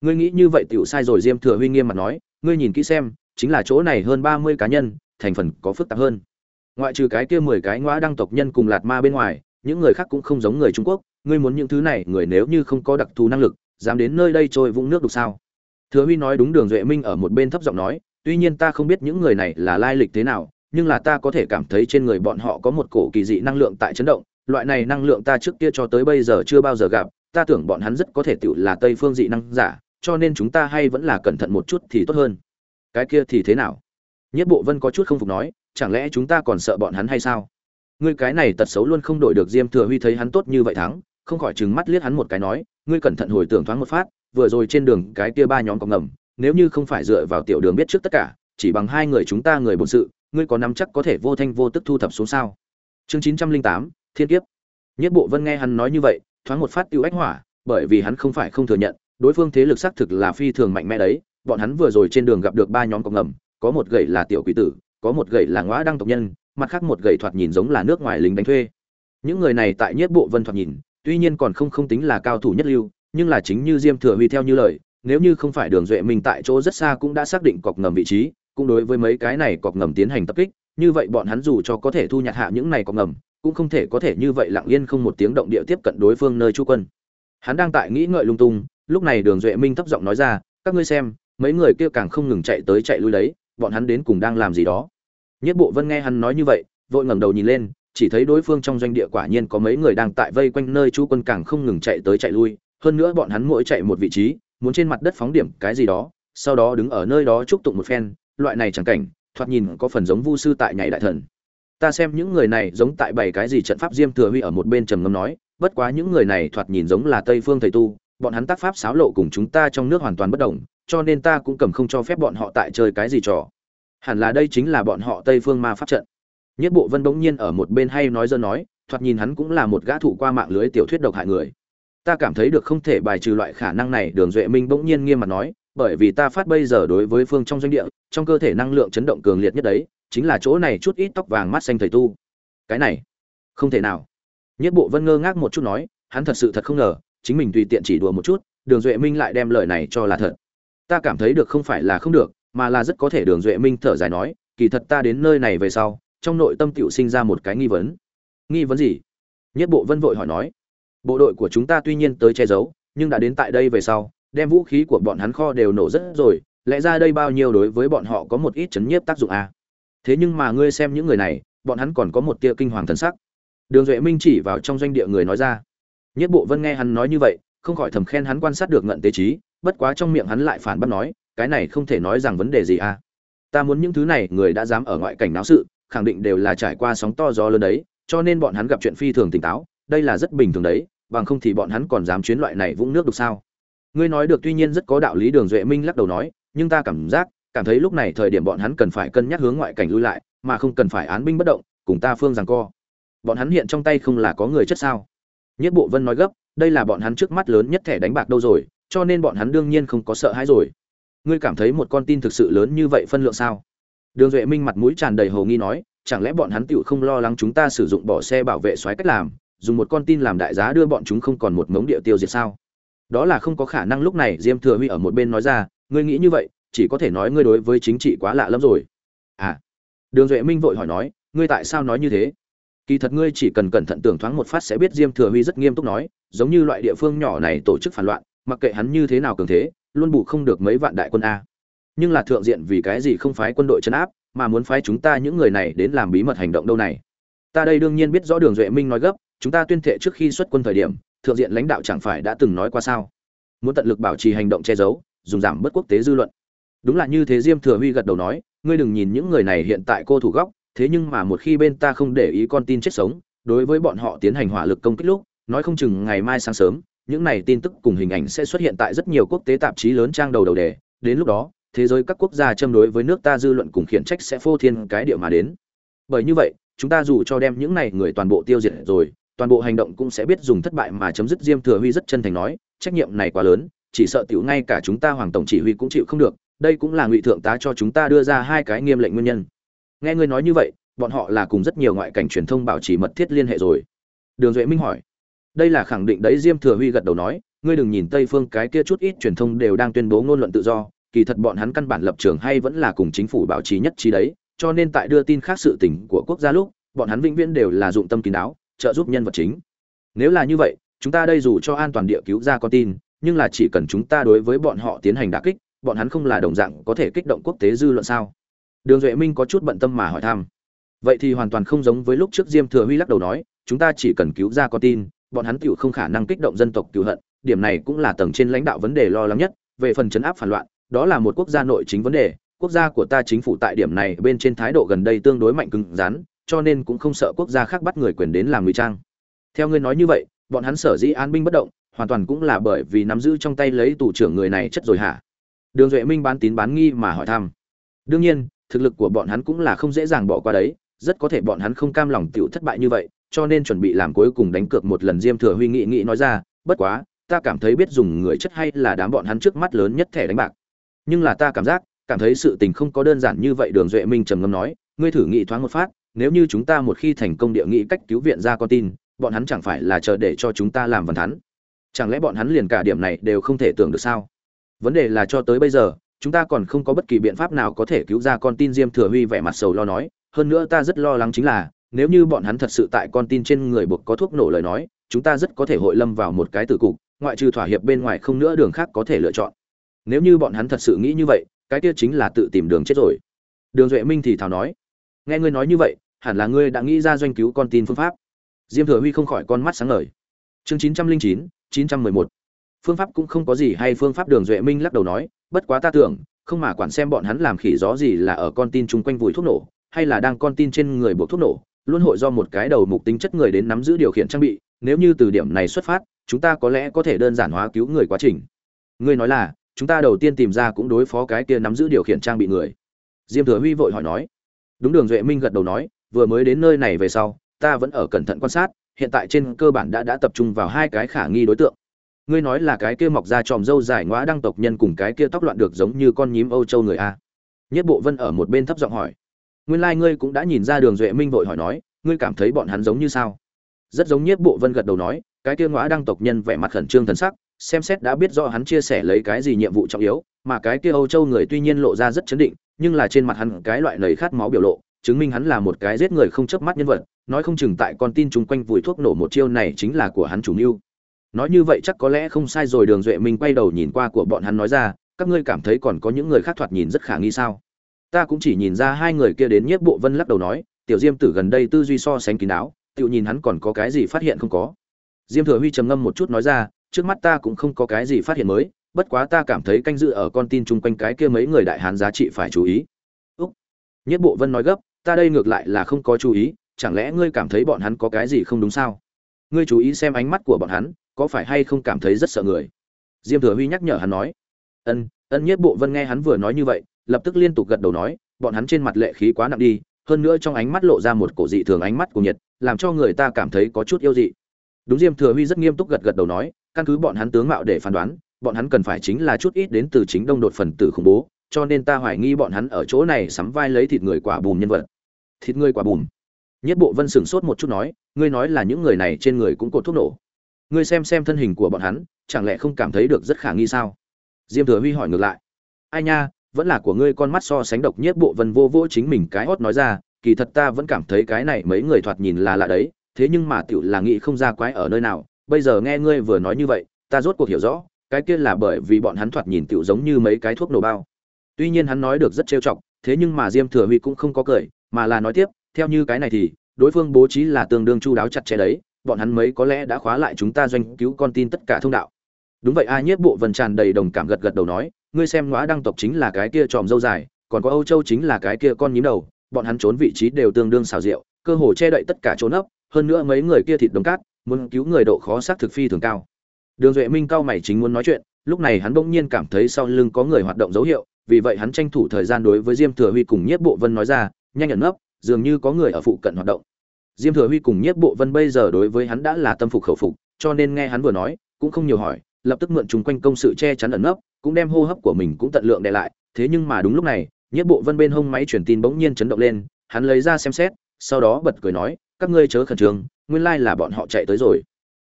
Speaker 1: Ngươi nghĩ như vậy tiểu sai rồi diêm thừa huy nghiêm mặt nói, ngươi nhìn kỹ xem, chính là chỗ này hơn ba mươi cá nhân, thành phần có phức tạp hơn. Ngoại trừ cái kia mười cái ngõ đăng tộc nhân cùng lạt ma bên ngoài, những người khác cũng không giống người trung quốc, ngươi muốn những thứ này, người nếu như không có đặc thù năng lực, dám đến nơi đây trôi vũng nước đục sao? Thừa huy nói đúng đường duệ minh ở một bên thấp giọng nói, tuy nhiên ta không biết những người này là lai lịch thế nào nhưng là ta có thể cảm thấy trên người bọn họ có một cổ kỳ dị năng lượng tại chấn động, loại này năng lượng ta trước kia cho tới bây giờ chưa bao giờ gặp, ta tưởng bọn hắn rất có thể tự là tây phương dị năng giả, cho nên chúng ta hay vẫn là cẩn thận một chút thì tốt hơn. Cái kia thì thế nào? Nhất bộ vân có chút không phục nói, chẳng lẽ chúng ta còn sợ bọn hắn hay sao? Ngươi cái này tật xấu luôn không đổi được diêm thừa huy thấy hắn tốt như vậy thắng, không khỏi trừng mắt liếc hắn một cái nói, ngươi cẩn thận hồi tưởng thoáng một phát, vừa rồi trên đường cái kia ba nhóm có ngầm, nếu như không phải dựa vào tiểu đường biết trước tất cả, chỉ bằng hai người chúng ta người bổn sự ngươi có nắm chắc có thể vô thanh vô tức thu thập xuống sao? Chương chín trăm linh tám, thiên kiếp. Nhất bộ vân nghe hắn nói như vậy, thoáng một phát tiêu ách hỏa, bởi vì hắn không phải không thừa nhận, đối phương thế lực xác thực là phi thường mạnh mẽ đấy. Bọn hắn vừa rồi trên đường gặp được ba nhóm cọc ngầm, có một gậy là tiểu quỷ tử, có một gậy là ngõa đăng tộc nhân, mặt khác một gậy thoạt nhìn giống là nước ngoài lính đánh thuê. Những người này tại nhất bộ vân thoạt nhìn, tuy nhiên còn không không tính là cao thủ nhất lưu, nhưng là chính như diêm thừa huy theo như lời, nếu như không phải đường duệ minh tại chỗ rất xa cũng đã xác định cọc ngầm vị trí cũng đối với mấy cái này cọc ngầm tiến hành tập kích, như vậy bọn hắn dù cho có thể thu nhặt hạ những này cọc ngầm, cũng không thể có thể như vậy lặng yên không một tiếng động địa tiếp cận đối phương nơi chu quân. Hắn đang tại nghĩ ngợi lung tung, lúc này đường duệ minh thấp giọng nói ra, các ngươi xem, mấy người kia càng không ngừng chạy tới chạy lui đấy, bọn hắn đến cùng đang làm gì đó? Nhất bộ vân nghe hắn nói như vậy, vội ngẩng đầu nhìn lên, chỉ thấy đối phương trong doanh địa quả nhiên có mấy người đang tại vây quanh nơi chu quân càng không ngừng chạy tới chạy lui, hơn nữa bọn hắn mỗi chạy một vị trí, muốn trên mặt đất phóng điểm cái gì đó, sau đó đứng ở nơi đó chúc tụng một phen loại này chẳng cảnh, thoạt nhìn có phần giống vu sư tại nhảy đại thần. Ta xem những người này giống tại bảy cái gì trận pháp diêm thừa huy ở một bên trầm ngâm nói, bất quá những người này thoạt nhìn giống là tây phương thầy tu, bọn hắn tác pháp xáo lộ cùng chúng ta trong nước hoàn toàn bất đồng, cho nên ta cũng cầm không cho phép bọn họ tại chơi cái gì trò. Hẳn là đây chính là bọn họ tây phương ma pháp trận. Nhất bộ vân bỗng nhiên ở một bên hay nói dơ nói, thoạt nhìn hắn cũng là một gã thủ qua mạng lưới tiểu thuyết độc hại người. Ta cảm thấy được không thể bài trừ loại khả năng này, đường duệ minh bỗng nhiên nghiêm mặt nói bởi vì ta phát bây giờ đối với phương trong doanh địa, trong cơ thể năng lượng chấn động cường liệt nhất đấy, chính là chỗ này chút ít tóc vàng mắt xanh thầy tu. Cái này, không thể nào. Nhất bộ vân ngơ ngác một chút nói, hắn thật sự thật không ngờ, chính mình tùy tiện chỉ đùa một chút, đường duệ minh lại đem lời này cho là thật. Ta cảm thấy được không phải là không được, mà là rất có thể đường duệ minh thở dài nói, kỳ thật ta đến nơi này về sau, trong nội tâm tựu sinh ra một cái nghi vấn. Nghi vấn gì? Nhất bộ vân vội hỏi nói. Bộ đội của chúng ta tuy nhiên tới che giấu, nhưng đã đến tại đây về sau đem vũ khí của bọn hắn kho đều nổ rất rồi, lẽ ra đây bao nhiêu đối với bọn họ có một ít chấn nhiếp tác dụng à? thế nhưng mà ngươi xem những người này, bọn hắn còn có một tia kinh hoàng thần sắc. Đường duệ minh chỉ vào trong doanh địa người nói ra. Nhất bộ vân nghe hắn nói như vậy, không khỏi thầm khen hắn quan sát được ngận tế trí, bất quá trong miệng hắn lại phản bác nói, cái này không thể nói rằng vấn đề gì à? Ta muốn những thứ này, người đã dám ở ngoại cảnh náo sự, khẳng định đều là trải qua sóng to gió lớn đấy, cho nên bọn hắn gặp chuyện phi thường tỉnh táo, đây là rất bình thường đấy, bằng không thì bọn hắn còn dám chuyến loại này vũng nước được sao? Ngươi nói được tuy nhiên rất có đạo lý, đường duệ minh lắc đầu nói, nhưng ta cảm giác, cảm thấy lúc này thời điểm bọn hắn cần phải cân nhắc hướng ngoại cảnh lui lại, mà không cần phải án binh bất động, cùng ta phương rằng co. Bọn hắn hiện trong tay không là có người chất sao? Nhất bộ vân nói gấp, đây là bọn hắn trước mắt lớn nhất thẻ đánh bạc đâu rồi, cho nên bọn hắn đương nhiên không có sợ hãi rồi. Ngươi cảm thấy một con tin thực sự lớn như vậy phân lượng sao? Đường duệ minh mặt mũi tràn đầy hồ nghi nói, chẳng lẽ bọn hắn tựu không lo lắng chúng ta sử dụng bỏ xe bảo vệ xoáy cách làm, dùng một con tin làm đại giá đưa bọn chúng không còn một mống địa tiêu diệt sao? Đó là không có khả năng lúc này diêm thừa huy ở một bên nói ra, ngươi nghĩ như vậy, chỉ có thể nói ngươi đối với chính trị quá lạ lắm rồi. À. Đường duệ minh vội hỏi nói, ngươi tại sao nói như thế? Kỳ thật ngươi chỉ cần cẩn thận tưởng thoáng một phát sẽ biết diêm thừa huy rất nghiêm túc nói, giống như loại địa phương nhỏ này tổ chức phản loạn, mặc kệ hắn như thế nào cường thế, luôn bù không được mấy vạn đại quân a. Nhưng là thượng diện vì cái gì không phái quân đội chấn áp, mà muốn phái chúng ta những người này đến làm bí mật hành động đâu này? Ta đây đương nhiên biết rõ đường duệ minh nói gấp, chúng ta tuyên thệ trước khi xuất quân thời điểm thượng diện lãnh đạo chẳng phải đã từng nói qua sao? Muốn tận lực bảo trì hành động che giấu, dùng giảm bớt quốc tế dư luận. Đúng là như thế diêm thừa huy gật đầu nói, ngươi đừng nhìn những người này hiện tại cô thủ góc, thế nhưng mà một khi bên ta không để ý con tin chết sống, đối với bọn họ tiến hành hỏa lực công kích lúc, nói không chừng ngày mai sáng sớm, những này tin tức cùng hình ảnh sẽ xuất hiện tại rất nhiều quốc tế tạp chí lớn trang đầu đầu đề. Đến lúc đó, thế giới các quốc gia châm đối với nước ta dư luận cùng khiển trách sẽ phô thiên cái địa mà đến. Bởi như vậy, chúng ta dù cho đem những này người toàn bộ tiêu diệt rồi toàn bộ hành động cũng sẽ biết dùng thất bại mà chấm dứt diêm thừa huy rất chân thành nói, trách nhiệm này quá lớn, chỉ sợ tiểu ngay cả chúng ta hoàng tổng chỉ huy cũng chịu không được, đây cũng là ngụy thượng tá cho chúng ta đưa ra hai cái nghiêm lệnh nguyên nhân. Nghe ngươi nói như vậy, bọn họ là cùng rất nhiều ngoại cảnh truyền thông bảo trì mật thiết liên hệ rồi. Đường duệ minh hỏi, đây là khẳng định đấy, diêm thừa huy gật đầu nói, ngươi đừng nhìn tây phương cái kia chút ít truyền thông đều đang tuyên bố ngôn luận tự do, kỳ thật bọn hắn căn bản lập trường hay vẫn là cùng chính phủ bảo trì nhất trí đấy, cho nên tại đưa tin khác sự tình của quốc gia lúc, bọn hắn vĩnh viễn đều là dụng tâm kín đáo trợ giúp nhân vật chính. Nếu là như vậy, chúng ta đây dù cho an toàn địa cứu ra con tin, nhưng là chỉ cần chúng ta đối với bọn họ tiến hành đả kích, bọn hắn không là đồng dạng có thể kích động quốc tế dư luận sao? Đường duệ minh có chút bận tâm mà hỏi thăm. Vậy thì hoàn toàn không giống với lúc trước diêm thừa huy lắc đầu nói, chúng ta chỉ cần cứu ra con tin, bọn hắn tựu không khả năng kích động dân tộc cựu hận, điểm này cũng là tầng trên lãnh đạo vấn đề lo lắng nhất. Về phần chấn áp phản loạn, đó là một quốc gia nội chính vấn đề, quốc gia của ta chính phủ tại điểm này bên trên thái độ gần đây tương đối mạnh cứng rắn cho nên cũng không sợ quốc gia khác bắt người quyền đến làm ngụy trang. Theo ngươi nói như vậy, bọn hắn sở dĩ an binh bất động, hoàn toàn cũng là bởi vì nắm giữ trong tay lấy tù trưởng người này chất rồi hả? Đường duệ minh bán tín bán nghi mà hỏi thăm. Đương nhiên, thực lực của bọn hắn cũng là không dễ dàng bỏ qua đấy, rất có thể bọn hắn không cam lòng tiểu thất bại như vậy, cho nên chuẩn bị làm cuối cùng đánh cược một lần diêm thừa huy nghị nghị nói ra, bất quá, ta cảm thấy biết dùng người chất hay là đám bọn hắn trước mắt lớn nhất thẻ đánh bạc. Nhưng là ta cảm giác, cảm thấy sự tình không có đơn giản như vậy. Đường duệ minh trầm ngâm nói, ngươi thử nghị thoáng một phát nếu như chúng ta một khi thành công địa nghị cách cứu viện ra con tin, bọn hắn chẳng phải là chờ để cho chúng ta làm văn thắn chẳng lẽ bọn hắn liền cả điểm này đều không thể tưởng được sao? Vấn đề là cho tới bây giờ, chúng ta còn không có bất kỳ biện pháp nào có thể cứu ra con tin, diêm thừa huy vẻ mặt sầu lo nói. Hơn nữa ta rất lo lắng chính là, nếu như bọn hắn thật sự tại con tin trên người buộc có thuốc nổ lời nói, chúng ta rất có thể hội lâm vào một cái tử cục, ngoại trừ thỏa hiệp bên ngoài không nữa đường khác có thể lựa chọn. Nếu như bọn hắn thật sự nghĩ như vậy, cái kia chính là tự tìm đường chết rồi. Đường duệ minh thì thào nói. Nghe ngươi nói như vậy hẳn là ngươi đã nghĩ ra doanh cứu con tin phương pháp. Diêm thừa huy không khỏi con mắt sáng ngời. Chương chín trăm linh chín chín trăm mười một. Phương pháp cũng không có gì hay, phương pháp đường duệ minh lắc đầu nói, bất quá ta tưởng, không mà quản xem bọn hắn làm khỉ gió gì là ở con tin chung quanh vùi thuốc nổ, hay là đang con tin trên người buộc thuốc nổ, luôn hội do một cái đầu mục tính chất người đến nắm giữ điều khiển trang bị, nếu như từ điểm này xuất phát, chúng ta có lẽ có thể đơn giản hóa cứu người quá trình. Ngươi nói là, chúng ta đầu tiên tìm ra cũng đối phó cái kia nắm giữ điều khiển trang bị người. Diêm thừa huy vội hỏi nói. Đúng, đường duệ minh gật đầu nói vừa mới đến nơi này về sau, ta vẫn ở cẩn thận quan sát, hiện tại trên cơ bản đã đã tập trung vào hai cái khả nghi đối tượng. Ngươi nói là cái kia mọc ra tròm râu dài ngõa đăng tộc nhân cùng cái kia tóc loạn được giống như con nhím âu châu người a. Nhất bộ vân ở một bên thấp giọng hỏi. Nguyên lai ngươi cũng đã nhìn ra đường duệ minh vội hỏi nói, ngươi cảm thấy bọn hắn giống như sao? Rất giống nhất bộ vân gật đầu nói, cái kia ngõa đăng tộc nhân vẻ mặt khẩn trương thần sắc, xem xét đã biết rõ hắn chia sẻ lấy cái gì nhiệm vụ trọng yếu, mà cái kia âu châu người tuy nhiên lộ ra rất chấn định, nhưng là trên mặt hắn cái loại nầy khát máu biểu lộ chứng minh hắn là một cái giết người không chớp mắt nhân vật, nói không chừng tại con tin chúng quanh vùi thuốc nổ một chiêu này chính là của hắn chủ mưu. Nói như vậy chắc có lẽ không sai rồi, đường duệ minh quay đầu nhìn qua của bọn hắn nói ra, các ngươi cảm thấy còn có những người khác thoạt nhìn rất khả nghi sao? Ta cũng chỉ nhìn ra hai người kia đến nhiếp bộ vân lắc đầu nói, tiểu diêm tử gần đây tư duy so sánh kín đáo, tiểu nhìn hắn còn có cái gì phát hiện không có? Diêm thừa huy trầm ngâm một chút nói ra, trước mắt ta cũng không có cái gì phát hiện mới, bất quá ta cảm thấy canh dự ở con tin chung quanh cái kia mấy người đại hán giá trị phải chú ý. Úc. Nhất bộ vân nói gấp ta đây ngược lại là không có chú ý, chẳng lẽ ngươi cảm thấy bọn hắn có cái gì không đúng sao? Ngươi chú ý xem ánh mắt của bọn hắn, có phải hay không cảm thấy rất sợ người? Diêm thừa huy nhắc nhở hắn nói. Ân ân nhất bộ vân nghe hắn vừa nói như vậy, lập tức liên tục gật đầu nói, bọn hắn trên mặt lệ khí quá nặng đi, hơn nữa trong ánh mắt lộ ra một cổ dị thường ánh mắt của nhiệt, làm cho người ta cảm thấy có chút yêu dị. Đúng diêm thừa huy rất nghiêm túc gật gật đầu nói, căn cứ bọn hắn tướng mạo để phán đoán, bọn hắn cần phải chính là chút ít đến từ chính đông đột phần tử khủng bố, cho nên ta hoài nghi bọn hắn ở chỗ này sắm vai lấy thịt người quả bùm nhân vật thịt ngươi quả bùm. Nhất bộ vân sửng sốt một chút nói, ngươi nói là những người này trên người cũng cột thuốc nổ. Ngươi xem xem thân hình của bọn hắn, chẳng lẽ không cảm thấy được rất khả nghi sao? Diêm thừa huy hỏi ngược lại. Ai nha, vẫn là của ngươi con mắt so sánh độc nhất bộ vân vô vô chính mình cái hót nói ra, kỳ thật ta vẫn cảm thấy cái này mấy người thoạt nhìn là lạ đấy, thế nhưng mà tiểu là nghĩ không ra quái ở nơi nào, bây giờ nghe ngươi vừa nói như vậy, ta rốt cuộc hiểu rõ, cái kia là bởi vì bọn hắn thoạt nhìn tiểu giống như mấy cái thuốc nổ bao. Tuy nhiên hắn nói được rất trêu chọc, thế nhưng mà diêm thừa huy cũng không có cười mà là nói tiếp, theo như cái này thì, đối phương bố trí là tương đương chu đáo chặt chẽ đấy, bọn hắn mấy có lẽ đã khóa lại chúng ta doanh cứu con tin tất cả thông đạo. Đúng vậy, a nhất bộ vần tràn đầy đồng cảm gật gật đầu nói, ngươi xem ngõa đăng tộc chính là cái kia tròm dâu dài, còn có âu châu chính là cái kia con nhím đầu, bọn hắn trốn vị trí đều tương đương xào rượu cơ hồ che đậy tất cả trốn ấp hơn nữa mấy người kia thịt đồng cát, muốn cứu người độ khó xác thực phi thường cao. Đường duệ minh cao mày chính muốn nói chuyện, lúc này hắn bỗng nhiên cảm thấy sau lưng có người hoạt động dấu hiệu, vì vậy hắn tranh thủ thời gian đối với diêm thừa huy cùng nhiếp bộ vân nói ra nhanh ẩn nấp, dường như có người ở phụ cận hoạt động. Diêm thừa huy cùng nhiếp bộ vân bây giờ đối với hắn đã là tâm phục khẩu phục, cho nên nghe hắn vừa nói, cũng không nhiều hỏi, lập tức mượn chung quanh công sự che chắn ẩn nấp, cũng đem hô hấp của mình cũng tận lượng đè lại. Thế nhưng mà đúng lúc này, nhiếp bộ vân bên hông máy truyền tin bỗng nhiên chấn động lên, hắn lấy ra xem xét, sau đó bật cười nói, các ngươi chớ khẩn trương, nguyên lai là bọn họ chạy tới rồi.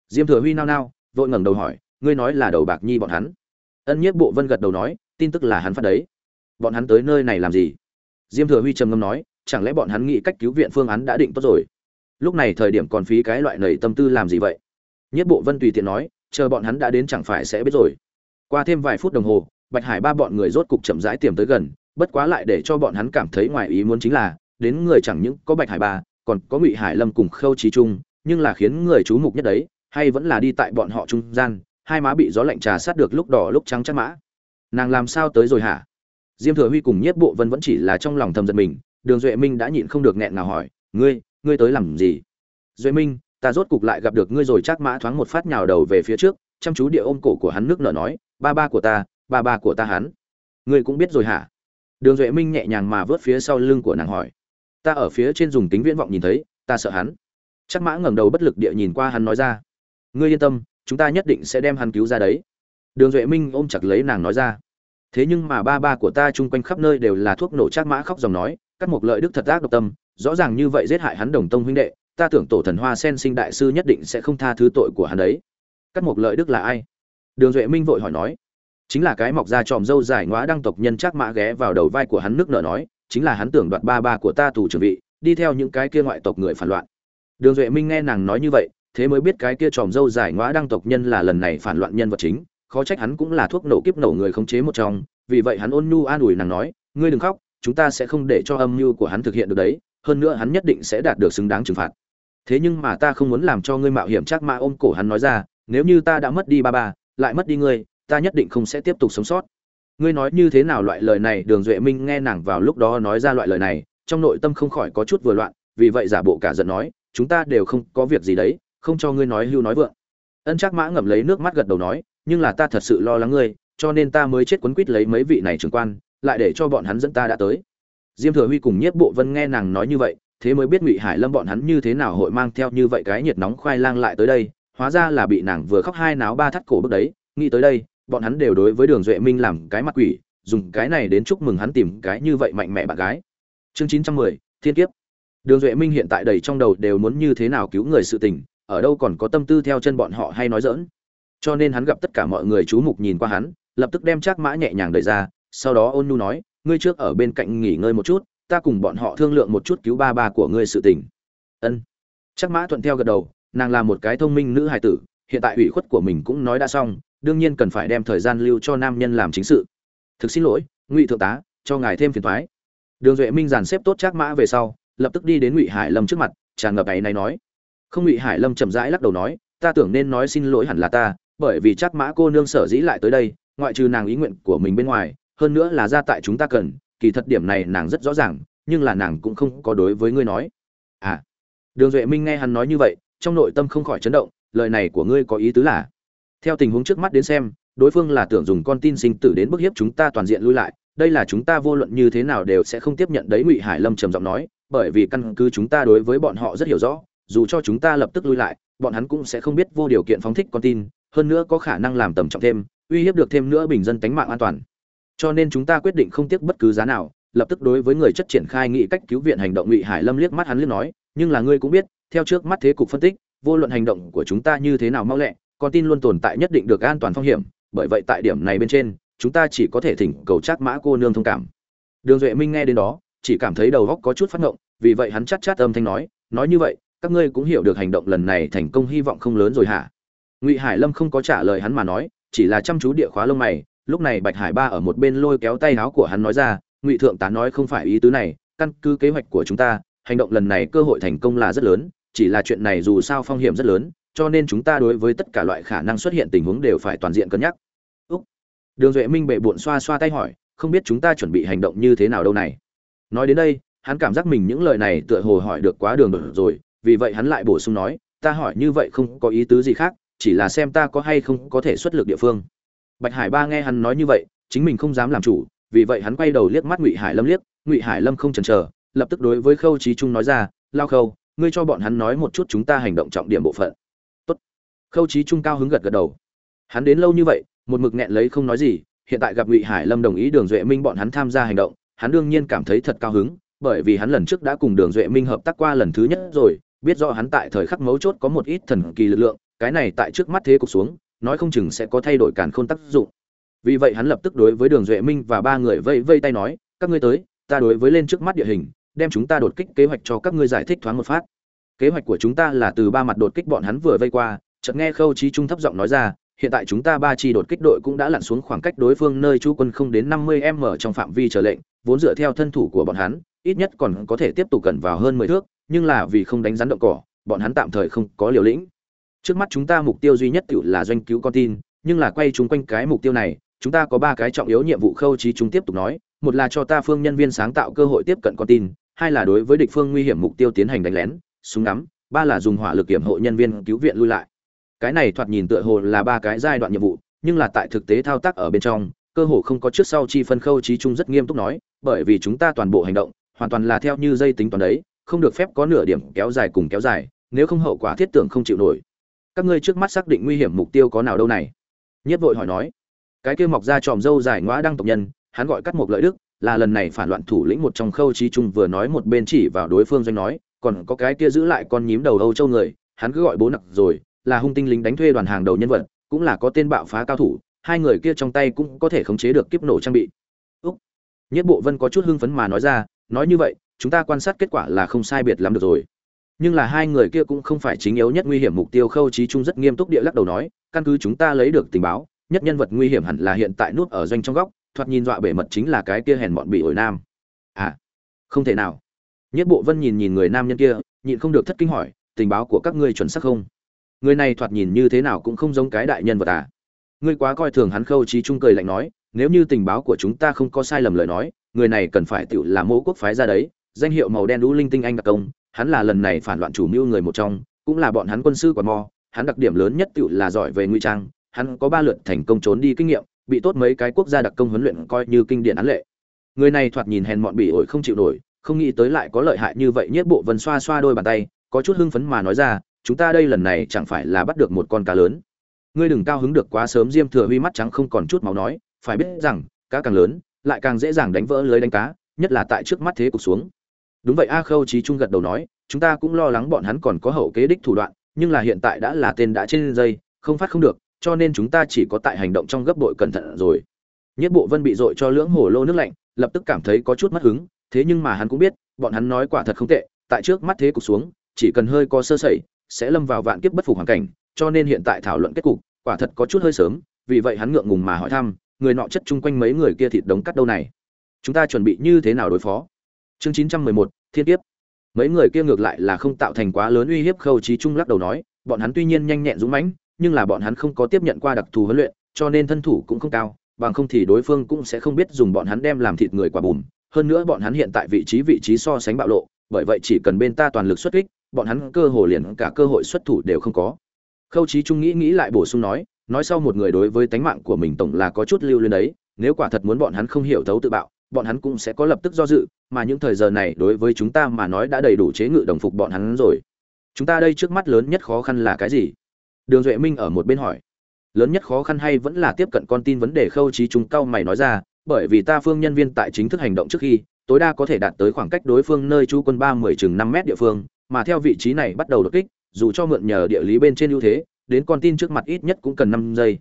Speaker 1: Diêm thừa huy nao nao, vội ngẩng đầu hỏi, ngươi nói là đầu bạc nhi bọn hắn? Ân nhiếp bộ vân gật đầu nói, tin tức là hắn phát đấy. Bọn hắn tới nơi này làm gì? Diêm thừa huy trầm ngâm nói chẳng lẽ bọn hắn nghĩ cách cứu viện phương án đã định tốt rồi? Lúc này thời điểm còn phí cái loại nầy tâm tư làm gì vậy? Nhất bộ vân tùy tiện nói, chờ bọn hắn đã đến chẳng phải sẽ biết rồi. Qua thêm vài phút đồng hồ, bạch hải ba bọn người rốt cục chậm rãi tiềm tới gần, bất quá lại để cho bọn hắn cảm thấy ngoài ý muốn chính là, đến người chẳng những có bạch hải ba, còn có ngụy hải lâm cùng khâu trí trung, nhưng là khiến người chú mục nhất đấy, hay vẫn là đi tại bọn họ trung gian, hai má bị gió lạnh trà sát được lúc đỏ lúc trắng chắc mã. Nàng làm sao tới rồi hả? Diêm thừa huy cùng nhiếp bộ vân vẫn chỉ là trong lòng thầm giật mình đường duệ minh đã nhịn không được nghẹn nào hỏi, ngươi ngươi tới làm gì? Duệ minh, ta rốt cục lại gặp được ngươi rồi. Chắc mã thoáng một phát nhào đầu về phía trước, chăm chú địa ôm cổ của hắn nước nở nói, ba ba của ta, ba ba của ta hắn. Ngươi cũng biết rồi hả? Đường duệ minh nhẹ nhàng mà vớt phía sau lưng của nàng hỏi, ta ở phía trên dùng tính viễn vọng nhìn thấy, ta sợ hắn. Chắc mã ngẩng đầu bất lực địa nhìn qua hắn nói ra, ngươi yên tâm, chúng ta nhất định sẽ đem hắn cứu ra đấy. Đường duệ minh ôm chặt lấy nàng nói ra, thế nhưng mà ba ba của ta chung quanh khắp nơi đều là thuốc nổ. Chắc mã khóc dòng nói cắt một lợi đức thật ác độc tâm, rõ ràng như vậy giết hại hắn đồng tông huynh đệ, ta tưởng tổ thần hoa sen sinh đại sư nhất định sẽ không tha thứ tội của hắn đấy. Cắt một lợi đức là ai? Đường duệ minh vội hỏi nói. Chính là cái mọc ra tròm dâu dài ngõa đăng tộc nhân chắc mã ghé vào đầu vai của hắn nước nở nói, chính là hắn tưởng đoạt ba ba của ta tù trưởng vị, đi theo những cái kia ngoại tộc người phản loạn. Đường duệ minh nghe nàng nói như vậy, thế mới biết cái kia tròm dâu dài ngõa đăng tộc nhân là lần này phản loạn nhân vật chính, khó trách hắn cũng là thuốc nổ kiếp nổ người khống chế một trong, vì vậy hắn ôn nhu an ủi nàng nói, ngươi đừng khóc chúng ta sẽ không để cho âm mưu của hắn thực hiện được đấy, hơn nữa hắn nhất định sẽ đạt được xứng đáng trừng phạt. Thế nhưng mà ta không muốn làm cho ngươi mạo hiểm chắc mã ôm cổ hắn nói ra, nếu như ta đã mất đi ba ba, lại mất đi ngươi, ta nhất định không sẽ tiếp tục sống sót. Ngươi nói như thế nào loại lời này, đường duệ minh nghe nàng vào lúc đó nói ra loại lời này, trong nội tâm không khỏi có chút vừa loạn, vì vậy giả bộ cả giận nói, chúng ta đều không có việc gì đấy, không cho ngươi nói hưu nói vượng. Ân chắc mã ngậm lấy nước mắt gật đầu nói, nhưng là ta thật sự lo lắng ngươi, cho nên ta mới chết quấn quýt lấy mấy vị này trưởng quan lại để cho bọn hắn dẫn ta đã tới. Diêm thừa huy cùng nhiếp bộ vân nghe nàng nói như vậy, thế mới biết ngụy hải lâm bọn hắn như thế nào hội mang theo như vậy cái nhiệt nóng khoai lang lại tới đây, hóa ra là bị nàng vừa khóc hai náo ba thắt cổ bước đấy, nghĩ tới đây, bọn hắn đều đối với đường duệ minh làm cái mặt quỷ, dùng cái này đến chúc mừng hắn tìm cái như vậy mạnh mẽ bạn gái. Chương chín trăm mười, thiên kiếp. Đường duệ minh hiện tại đầy trong đầu đều muốn như thế nào cứu người sự tình, ở đâu còn có tâm tư theo chân bọn họ hay nói dỡn cho nên hắn gặp tất cả mọi người chú mục nhìn qua hắn, lập tức đem trác mã nhẹ nhàng đẩy ra sau đó ôn nhu nói, ngươi trước ở bên cạnh nghỉ ngơi một chút, ta cùng bọn họ thương lượng một chút cứu ba ba của ngươi sự tình. Ân. Chắc mã thuận theo gật đầu, nàng là một cái thông minh nữ hài tử, hiện tại ủy khuất của mình cũng nói đã xong, đương nhiên cần phải đem thời gian lưu cho nam nhân làm chính sự. Thực xin lỗi, ngụy thượng tá, cho ngài thêm phiền thoái đường duệ minh dàn xếp tốt trác mã về sau, lập tức đi đến ngụy hải lâm trước mặt, tràn ngập ấy này nói. Không, ngụy hải lâm chậm rãi lắc đầu nói, ta tưởng nên nói xin lỗi hẳn là ta, bởi vì chắc mã cô nương sở dĩ lại tới đây, ngoại trừ nàng ý nguyện của mình bên ngoài hơn nữa là ra tại chúng ta cần, kỳ thật điểm này nàng rất rõ ràng, nhưng là nàng cũng không có đối với ngươi nói. À đường duệ minh nghe hắn nói như vậy, trong nội tâm không khỏi chấn động, lời này của ngươi có ý tứ là, theo tình huống trước mắt đến xem, đối phương là tưởng dùng con tin sinh tử đến bức hiếp chúng ta toàn diện lui lại, đây là chúng ta vô luận như thế nào đều sẽ không tiếp nhận đấy, ngụy hải lâm trầm giọng nói, bởi vì căn cứ chúng ta đối với bọn họ rất hiểu rõ, dù cho chúng ta lập tức lui lại, bọn hắn cũng sẽ không biết vô điều kiện phóng thích con tin, hơn nữa có khả năng làm tầm trọng thêm, uy hiếp được thêm nữa bình dân tánh mạng an toàn cho nên chúng ta quyết định không tiếc bất cứ giá nào, lập tức đối với người chất triển khai nghị cách cứu viện hành động ngụy hải lâm liếc mắt hắn liếc nói, nhưng là ngươi cũng biết, theo trước mắt thế cục phân tích, vô luận hành động của chúng ta như thế nào mau lẹ, con tin luôn tồn tại nhất định được an toàn phong hiểm, bởi vậy tại điểm này bên trên, chúng ta chỉ có thể thỉnh cầu chắc mã cô nương thông cảm. Đường duệ minh nghe đến đó, chỉ cảm thấy đầu góc có chút phát ngộng, vì vậy hắn chát chát âm thanh nói nói như vậy, các ngươi cũng hiểu được hành động lần này thành công hy vọng không lớn rồi hả? Ngụy hải lâm không có trả lời hắn mà nói, chỉ là chăm chú địa khóa lông mày lúc này bạch hải ba ở một bên lôi kéo tay áo của hắn nói ra, ngụy thượng tá nói không phải ý tứ này, căn cứ kế hoạch của chúng ta, hành động lần này cơ hội thành công là rất lớn, chỉ là chuyện này dù sao phong hiểm rất lớn, cho nên chúng ta đối với tất cả loại khả năng xuất hiện tình huống đều phải toàn diện cân nhắc. Úc. đường duệ minh bệ bụn xoa xoa tay hỏi, không biết chúng ta chuẩn bị hành động như thế nào đâu này? Nói đến đây, hắn cảm giác mình những lời này tựa hồ hỏi được quá đường rồi, vì vậy hắn lại bổ sung nói, ta hỏi như vậy không có ý tứ gì khác, chỉ là xem ta có hay không có thể xuất lực địa phương bạch hải ba nghe hắn nói như vậy, chính mình không dám làm chủ, vì vậy hắn quay đầu liếc mắt ngụy hải lâm liếc, ngụy hải lâm không chần chờ, lập tức đối với khâu trí trung nói ra, lao khâu, ngươi cho bọn hắn nói một chút chúng ta hành động trọng điểm bộ phận Tốt. khâu trí trung cao hứng gật gật đầu hắn đến lâu như vậy, một mực nghẹn lấy không nói gì, hiện tại gặp ngụy hải lâm đồng ý đường duệ minh bọn hắn tham gia hành động, hắn đương nhiên cảm thấy thật cao hứng, bởi vì hắn lần trước đã cùng đường duệ minh hợp tác qua lần thứ nhất rồi, biết rõ hắn tại thời khắc mấu chốt có một ít thần kỳ lực lượng, cái này tại trước mắt thế cục xuống nói không chừng sẽ có thay đổi càn khôn tác dụng. Vì vậy hắn lập tức đối với đường duệ minh và ba người vây vây tay nói, các ngươi tới, ta đối với lên trước mắt địa hình, đem chúng ta đột kích kế hoạch cho các ngươi giải thích thoáng một phát. Kế hoạch của chúng ta là từ ba mặt đột kích bọn hắn vừa vây qua, chợt nghe khâu trí trung thấp giọng nói ra, hiện tại chúng ta ba chi đột kích đội cũng đã lặn xuống khoảng cách đối phương nơi chú quân không đến năm mươi m trong phạm vi trở lệnh, vốn dựa theo thân thủ của bọn hắn, ít nhất còn có thể tiếp tục gần vào hơn mười thước, nhưng là vì không đánh rắn động cỏ, bọn hắn tạm thời không có liều lĩnh trước mắt chúng ta mục tiêu duy nhất tự là doanh cứu con tin, nhưng là quay chúng quanh cái mục tiêu này, chúng ta có ba cái trọng yếu nhiệm vụ khâu trí chúng tiếp tục nói. Một là cho ta phương nhân viên sáng tạo cơ hội tiếp cận con tin, hai là đối với địch phương nguy hiểm mục tiêu tiến hành đánh lén, súng ngắm, ba là dùng hỏa lực kiểm hộ nhân viên cứu viện lui lại. Cái này thoạt nhìn tựa hồ là ba cái giai đoạn nhiệm vụ, nhưng là tại thực tế thao tác ở bên trong, cơ hồ không có trước sau chi phân khâu trí trung rất nghiêm túc nói, bởi vì chúng ta toàn bộ hành động, hoàn toàn là theo như dây tính toán đấy, không được phép có nửa điểm kéo dài cùng kéo dài, nếu không hậu quả thiết tưởng không chịu nổi các ngươi trước mắt xác định nguy hiểm mục tiêu có nào đâu này? Nhất vội hỏi nói. Cái kia mọc ra tròm dâu dài ngõa đăng tộc nhân, hắn gọi cắt một lợi đức, là lần này phản loạn thủ lĩnh một trong khâu trí trung vừa nói một bên chỉ vào đối phương doanh nói, còn có cái kia giữ lại con nhím đầu âu châu người, hắn cứ gọi bố nặc rồi, là hung tinh lính đánh thuê đoàn hàng đầu nhân vật, cũng là có tên bạo phá cao thủ, hai người kia trong tay cũng có thể khống chế được kiếp nổ trang bị. Úc. Nhất bộ vân có chút hưng phấn mà nói ra, nói như vậy, chúng ta quan sát kết quả là không sai biệt lắm được rồi nhưng là hai người kia cũng không phải chính yếu nhất nguy hiểm mục tiêu khâu trí trung rất nghiêm túc địa lắc đầu nói, căn cứ chúng ta lấy được tình báo, nhất nhân vật nguy hiểm hẳn là hiện tại nút ở doanh trong góc, thoạt nhìn dọa bể mật chính là cái kia hèn bọn bị ổi nam. À không thể nào. Nhất bộ vân nhìn nhìn người nam nhân kia, nhịn không được thất kinh hỏi, tình báo của các ngươi chuẩn xác không? Người này thoạt nhìn như thế nào cũng không giống cái đại nhân vật à? Ngươi quá coi thường hắn khâu trí trung cười lạnh nói, nếu như tình báo của chúng ta không có sai lầm lời nói, người này cần phải tự là mẫu quốc phái ra đấy, danh hiệu màu đen đũ linh tinh anh đặc công hắn là lần này phản loạn chủ mưu người một trong, cũng là bọn hắn quân sư quản mò, hắn đặc điểm lớn nhất tựu là giỏi về nguy trang, hắn có ba lượt thành công trốn đi kinh nghiệm, bị tốt mấy cái quốc gia đặc công huấn luyện coi như kinh điển án lệ. Người này thoạt nhìn hèn mọn bị ổi không chịu nổi, không nghĩ tới lại có lợi hại như vậy nhất bộ vân xoa xoa đôi bàn tay, có chút hưng phấn mà nói ra, chúng ta đây lần này chẳng phải là bắt được một con cá lớn? Ngươi đừng cao hứng được quá sớm, diêm thừa huy mắt trắng không còn chút máu nói, phải biết rằng, cá càng lớn, lại càng dễ dàng đánh vỡ lưới đánh cá, nhất là tại trước mắt thế cục xuống đúng vậy, a khâu trí trung gật đầu nói, chúng ta cũng lo lắng bọn hắn còn có hậu kế đích thủ đoạn, nhưng là hiện tại đã là tên đã trên dây, không phát không được, cho nên chúng ta chỉ có tại hành động trong gấp đội cẩn thận rồi. Nhất bộ vân bị dội cho lưỡng hồ lô nước lạnh, lập tức cảm thấy có chút mất hứng, thế nhưng mà hắn cũng biết, bọn hắn nói quả thật không tệ, tại trước mắt thế cục xuống, chỉ cần hơi có sơ sẩy, sẽ lâm vào vạn kiếp bất phục hoàn cảnh, cho nên hiện tại thảo luận kết cục, quả thật có chút hơi sớm, vì vậy hắn ngượng ngùng mà hỏi thăm, người nọ chất chung quanh mấy người kia thịt đống cắt đâu này? Chúng ta chuẩn bị như thế nào đối phó? Chương chín trăm mười một, thiên tiếp mấy người kia ngược lại là không tạo thành quá lớn uy hiếp khâu trí trung lắc đầu nói, bọn hắn tuy nhiên nhanh nhẹn dũng mãnh, nhưng là bọn hắn không có tiếp nhận qua đặc thù huấn luyện, cho nên thân thủ cũng không cao, bằng không thì đối phương cũng sẽ không biết dùng bọn hắn đem làm thịt người quả bùn hơn nữa bọn hắn hiện tại vị trí vị trí so sánh bạo lộ, bởi vậy chỉ cần bên ta toàn lực xuất kích, bọn hắn cơ hồ liền cả cơ hội xuất thủ đều không có. Khâu trí trung nghĩ nghĩ lại bổ sung nói nói sau một người đối với tánh mạng của mình tổng là có chút lưu luyến đấy, nếu quả thật muốn bọn hắn không hiểu thấu tự bạo bọn hắn cũng sẽ có lập tức do dự, mà những thời giờ này đối với chúng ta mà nói đã đầy đủ chế ngự đồng phục bọn hắn rồi. Chúng ta đây trước mắt lớn nhất khó khăn là cái gì? Đường duệ minh ở một bên hỏi. Lớn nhất khó khăn hay vẫn là tiếp cận con tin vấn đề khâu trí chúng cao mày nói ra, bởi vì ta phương nhân viên tại chính thức hành động trước khi, tối đa có thể đạt tới khoảng cách đối phương nơi chú quân ba mười chừng năm mét địa phương, mà theo vị trí này bắt đầu đột kích, dù cho mượn nhờ địa lý bên trên ưu thế, đến con tin trước mặt ít nhất cũng cần năm giây.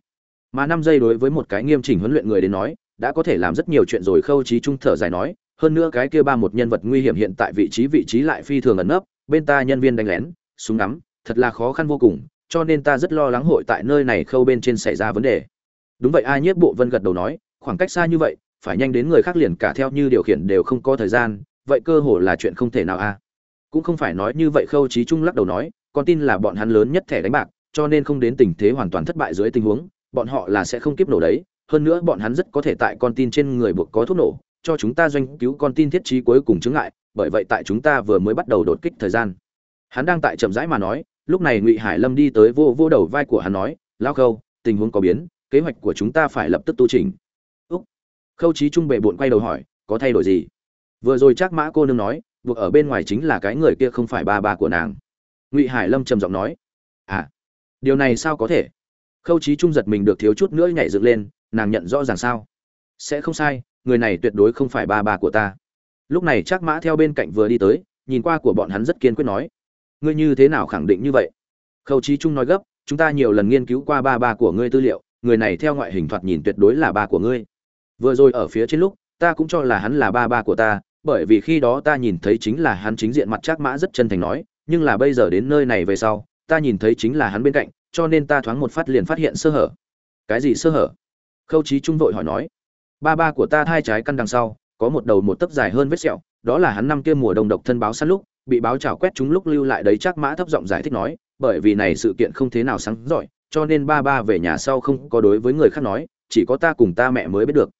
Speaker 1: Mà năm giây đối với một cái nghiêm chỉnh huấn luyện người đến nói đã có thể làm rất nhiều chuyện rồi, khâu trí trung thở dài nói, hơn nữa cái kia ba một nhân vật nguy hiểm hiện tại vị trí vị trí lại phi thường ẩn nấp, bên ta nhân viên đánh lén, súng ngắm, thật là khó khăn vô cùng, cho nên ta rất lo lắng hội tại nơi này khâu bên trên xảy ra vấn đề. Đúng vậy ai nhiếp bộ vân gật đầu nói, khoảng cách xa như vậy, phải nhanh đến người khác liền cả theo như điều khiển đều không có thời gian, vậy cơ hồ là chuyện không thể nào a. Cũng không phải nói như vậy, khâu trí trung lắc đầu nói, con tin là bọn hắn lớn nhất thẻ đánh bạc, cho nên không đến tình thế hoàn toàn thất bại dưới tình huống, bọn họ là sẽ không kiếp nổ đấy hơn nữa bọn hắn rất có thể tại con tin trên người buộc có thuốc nổ, cho chúng ta doanh cứu con tin thiết trí cuối cùng chứng ngại, bởi vậy tại chúng ta vừa mới bắt đầu đột kích thời gian. Hắn đang tại chậm rãi mà nói, lúc này ngụy hải lâm đi tới vô vô đầu vai của hắn nói lao khâu, tình huống có biến, kế hoạch của chúng ta phải lập tức tu trình úc. Khâu trí trung bệ bộn quay đầu hỏi, có thay đổi gì? Vừa rồi chắc mã cô nương nói, buộc ở bên ngoài chính là cái người kia không phải ba ba của nàng. Ngụy hải lâm trầm giọng nói à điều này sao có thể? Khâu trí trung giật mình được thiếu chút nữa nhảy dựng lên nàng nhận rõ ràng sao? Sẽ không sai, người này tuyệt đối không phải ba bà của ta. Lúc này chắc mã theo bên cạnh vừa đi tới, nhìn qua của bọn hắn rất kiên quyết nói, ngươi như thế nào khẳng định như vậy? Khâu trí trung nói gấp, chúng ta nhiều lần nghiên cứu qua ba ba của ngươi tư liệu, người này theo ngoại hình thoạt nhìn tuyệt đối là ba của ngươi. Vừa rồi ở phía trên lúc, ta cũng cho là hắn là ba ba của ta, bởi vì khi đó ta nhìn thấy chính là hắn chính diện mặt chắc mã rất chân thành nói, nhưng là bây giờ đến nơi này về sau, ta nhìn thấy chính là hắn bên cạnh, cho nên ta thoáng một phát liền phát hiện sơ hở. Cái gì sơ hở? Khâu trí trung vội hỏi nói, ba ba của ta thai trái căn đằng sau, có một đầu một tấc dài hơn vết sẹo, đó là hắn năm kia mùa đông độc thân báo săn lúc, bị báo chảo quét chúng lúc lưu lại đấy chắc mã thấp giọng giải thích nói, bởi vì này sự kiện không thế nào sáng giỏi, cho nên ba ba về nhà sau không có đối với người khác nói, chỉ có ta cùng ta mẹ mới biết được.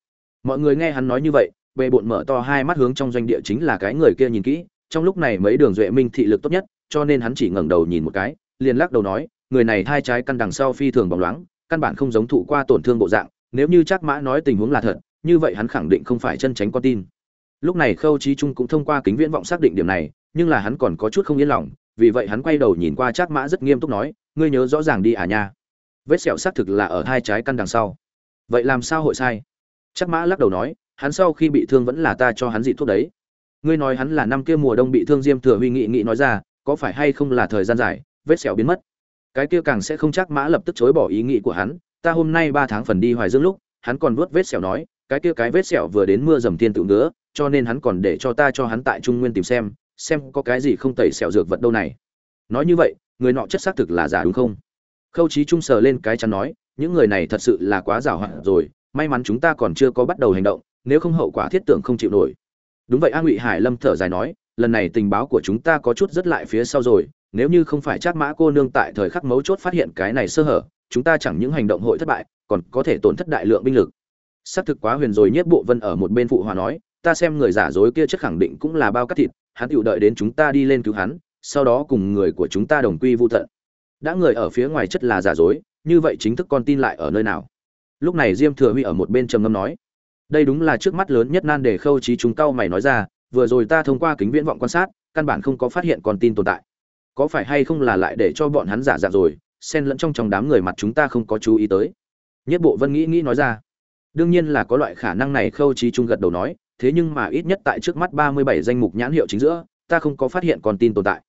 Speaker 1: Mọi người nghe hắn nói như vậy bệ bộn mở to hai mắt hướng trong doanh địa chính là cái người kia nhìn kỹ, trong lúc này mấy đường duệ minh thị lực tốt nhất, cho nên hắn chỉ ngẩng đầu nhìn một cái, liền lắc đầu nói, người này thai trái căn đằng sau phi thường bóng loáng, căn bản không giống thụ qua tổn thương bộ dạng nếu như chắc mã nói tình huống là thật, như vậy hắn khẳng định không phải chân tránh con tin. Lúc này khâu trí trung cũng thông qua kính viễn vọng xác định điểm này, nhưng là hắn còn có chút không yên lòng, vì vậy hắn quay đầu nhìn qua chắc mã rất nghiêm túc nói, ngươi nhớ rõ ràng đi à nha. Vết sẹo xác thực là ở hai trái căn đằng sau. Vậy làm sao hội sai? Chắc mã lắc đầu nói, hắn sau khi bị thương vẫn là ta cho hắn dị thuốc đấy. Ngươi nói hắn là năm kia mùa đông bị thương diêm thừa huy nghị nghị nói ra, có phải hay không là thời gian dài, vết sẹo biến mất? Cái kia càng sẽ không chắc mã lập tức chối bỏ ý nghĩ của hắn ta hôm nay ba tháng phần đi hoài dương lúc, hắn còn vuốt vết sẹo nói, cái kia cái vết sẹo vừa đến mưa dầm tiên tự ngứa, cho nên hắn còn để cho ta cho hắn tại trung nguyên tìm xem xem có cái gì không tẩy sẹo dược vật đâu này. Nói như vậy, người nọ chất xác thực là giả đúng không? Khâu trí trung sờ lên cái chắn nói, những người này thật sự là quá giàu hoạn rồi, may mắn chúng ta còn chưa có bắt đầu hành động, nếu không hậu quả thiết tưởng không chịu nổi. Đúng vậy a ngụy hải lâm thở dài nói, lần này tình báo của chúng ta có chút rất lại phía sau rồi, nếu như không phải chắc mã cô nương tại thời khắc mấu chốt phát hiện cái này sơ hở chúng ta chẳng những hành động hội thất bại, còn có thể tổn thất đại lượng binh lực. Xác thực quá huyền rồi nhất bộ vân ở một bên phụ hòa nói, ta xem người giả dối kia chắc khẳng định cũng là bao cắt thịt, hắn tự đợi đến chúng ta đi lên cứu hắn, sau đó cùng người của chúng ta đồng quy vô tận. Đã người ở phía ngoài chất là giả dối, như vậy chính thức con tin lại ở nơi nào? Lúc này diêm thừa huy ở một bên trầm ngâm nói, đây đúng là trước mắt lớn nhất nan để khâu trí chúng cao mày nói ra, vừa rồi ta thông qua kính viễn vọng quan sát, căn bản không có phát hiện con tin tồn tại. Có phải hay không là lại để cho bọn hắn giả dạng rồi xen lẫn trong trong đám người mặt chúng ta không có chú ý tới. Nhất bộ vân nghĩ nghĩ nói ra. Đương nhiên là có loại khả năng này khâu trí trung gật đầu nói, thế nhưng mà ít nhất tại trước mắt ba mươi bảy danh mục nhãn hiệu chính giữa, ta không có phát hiện con tin tồn tại.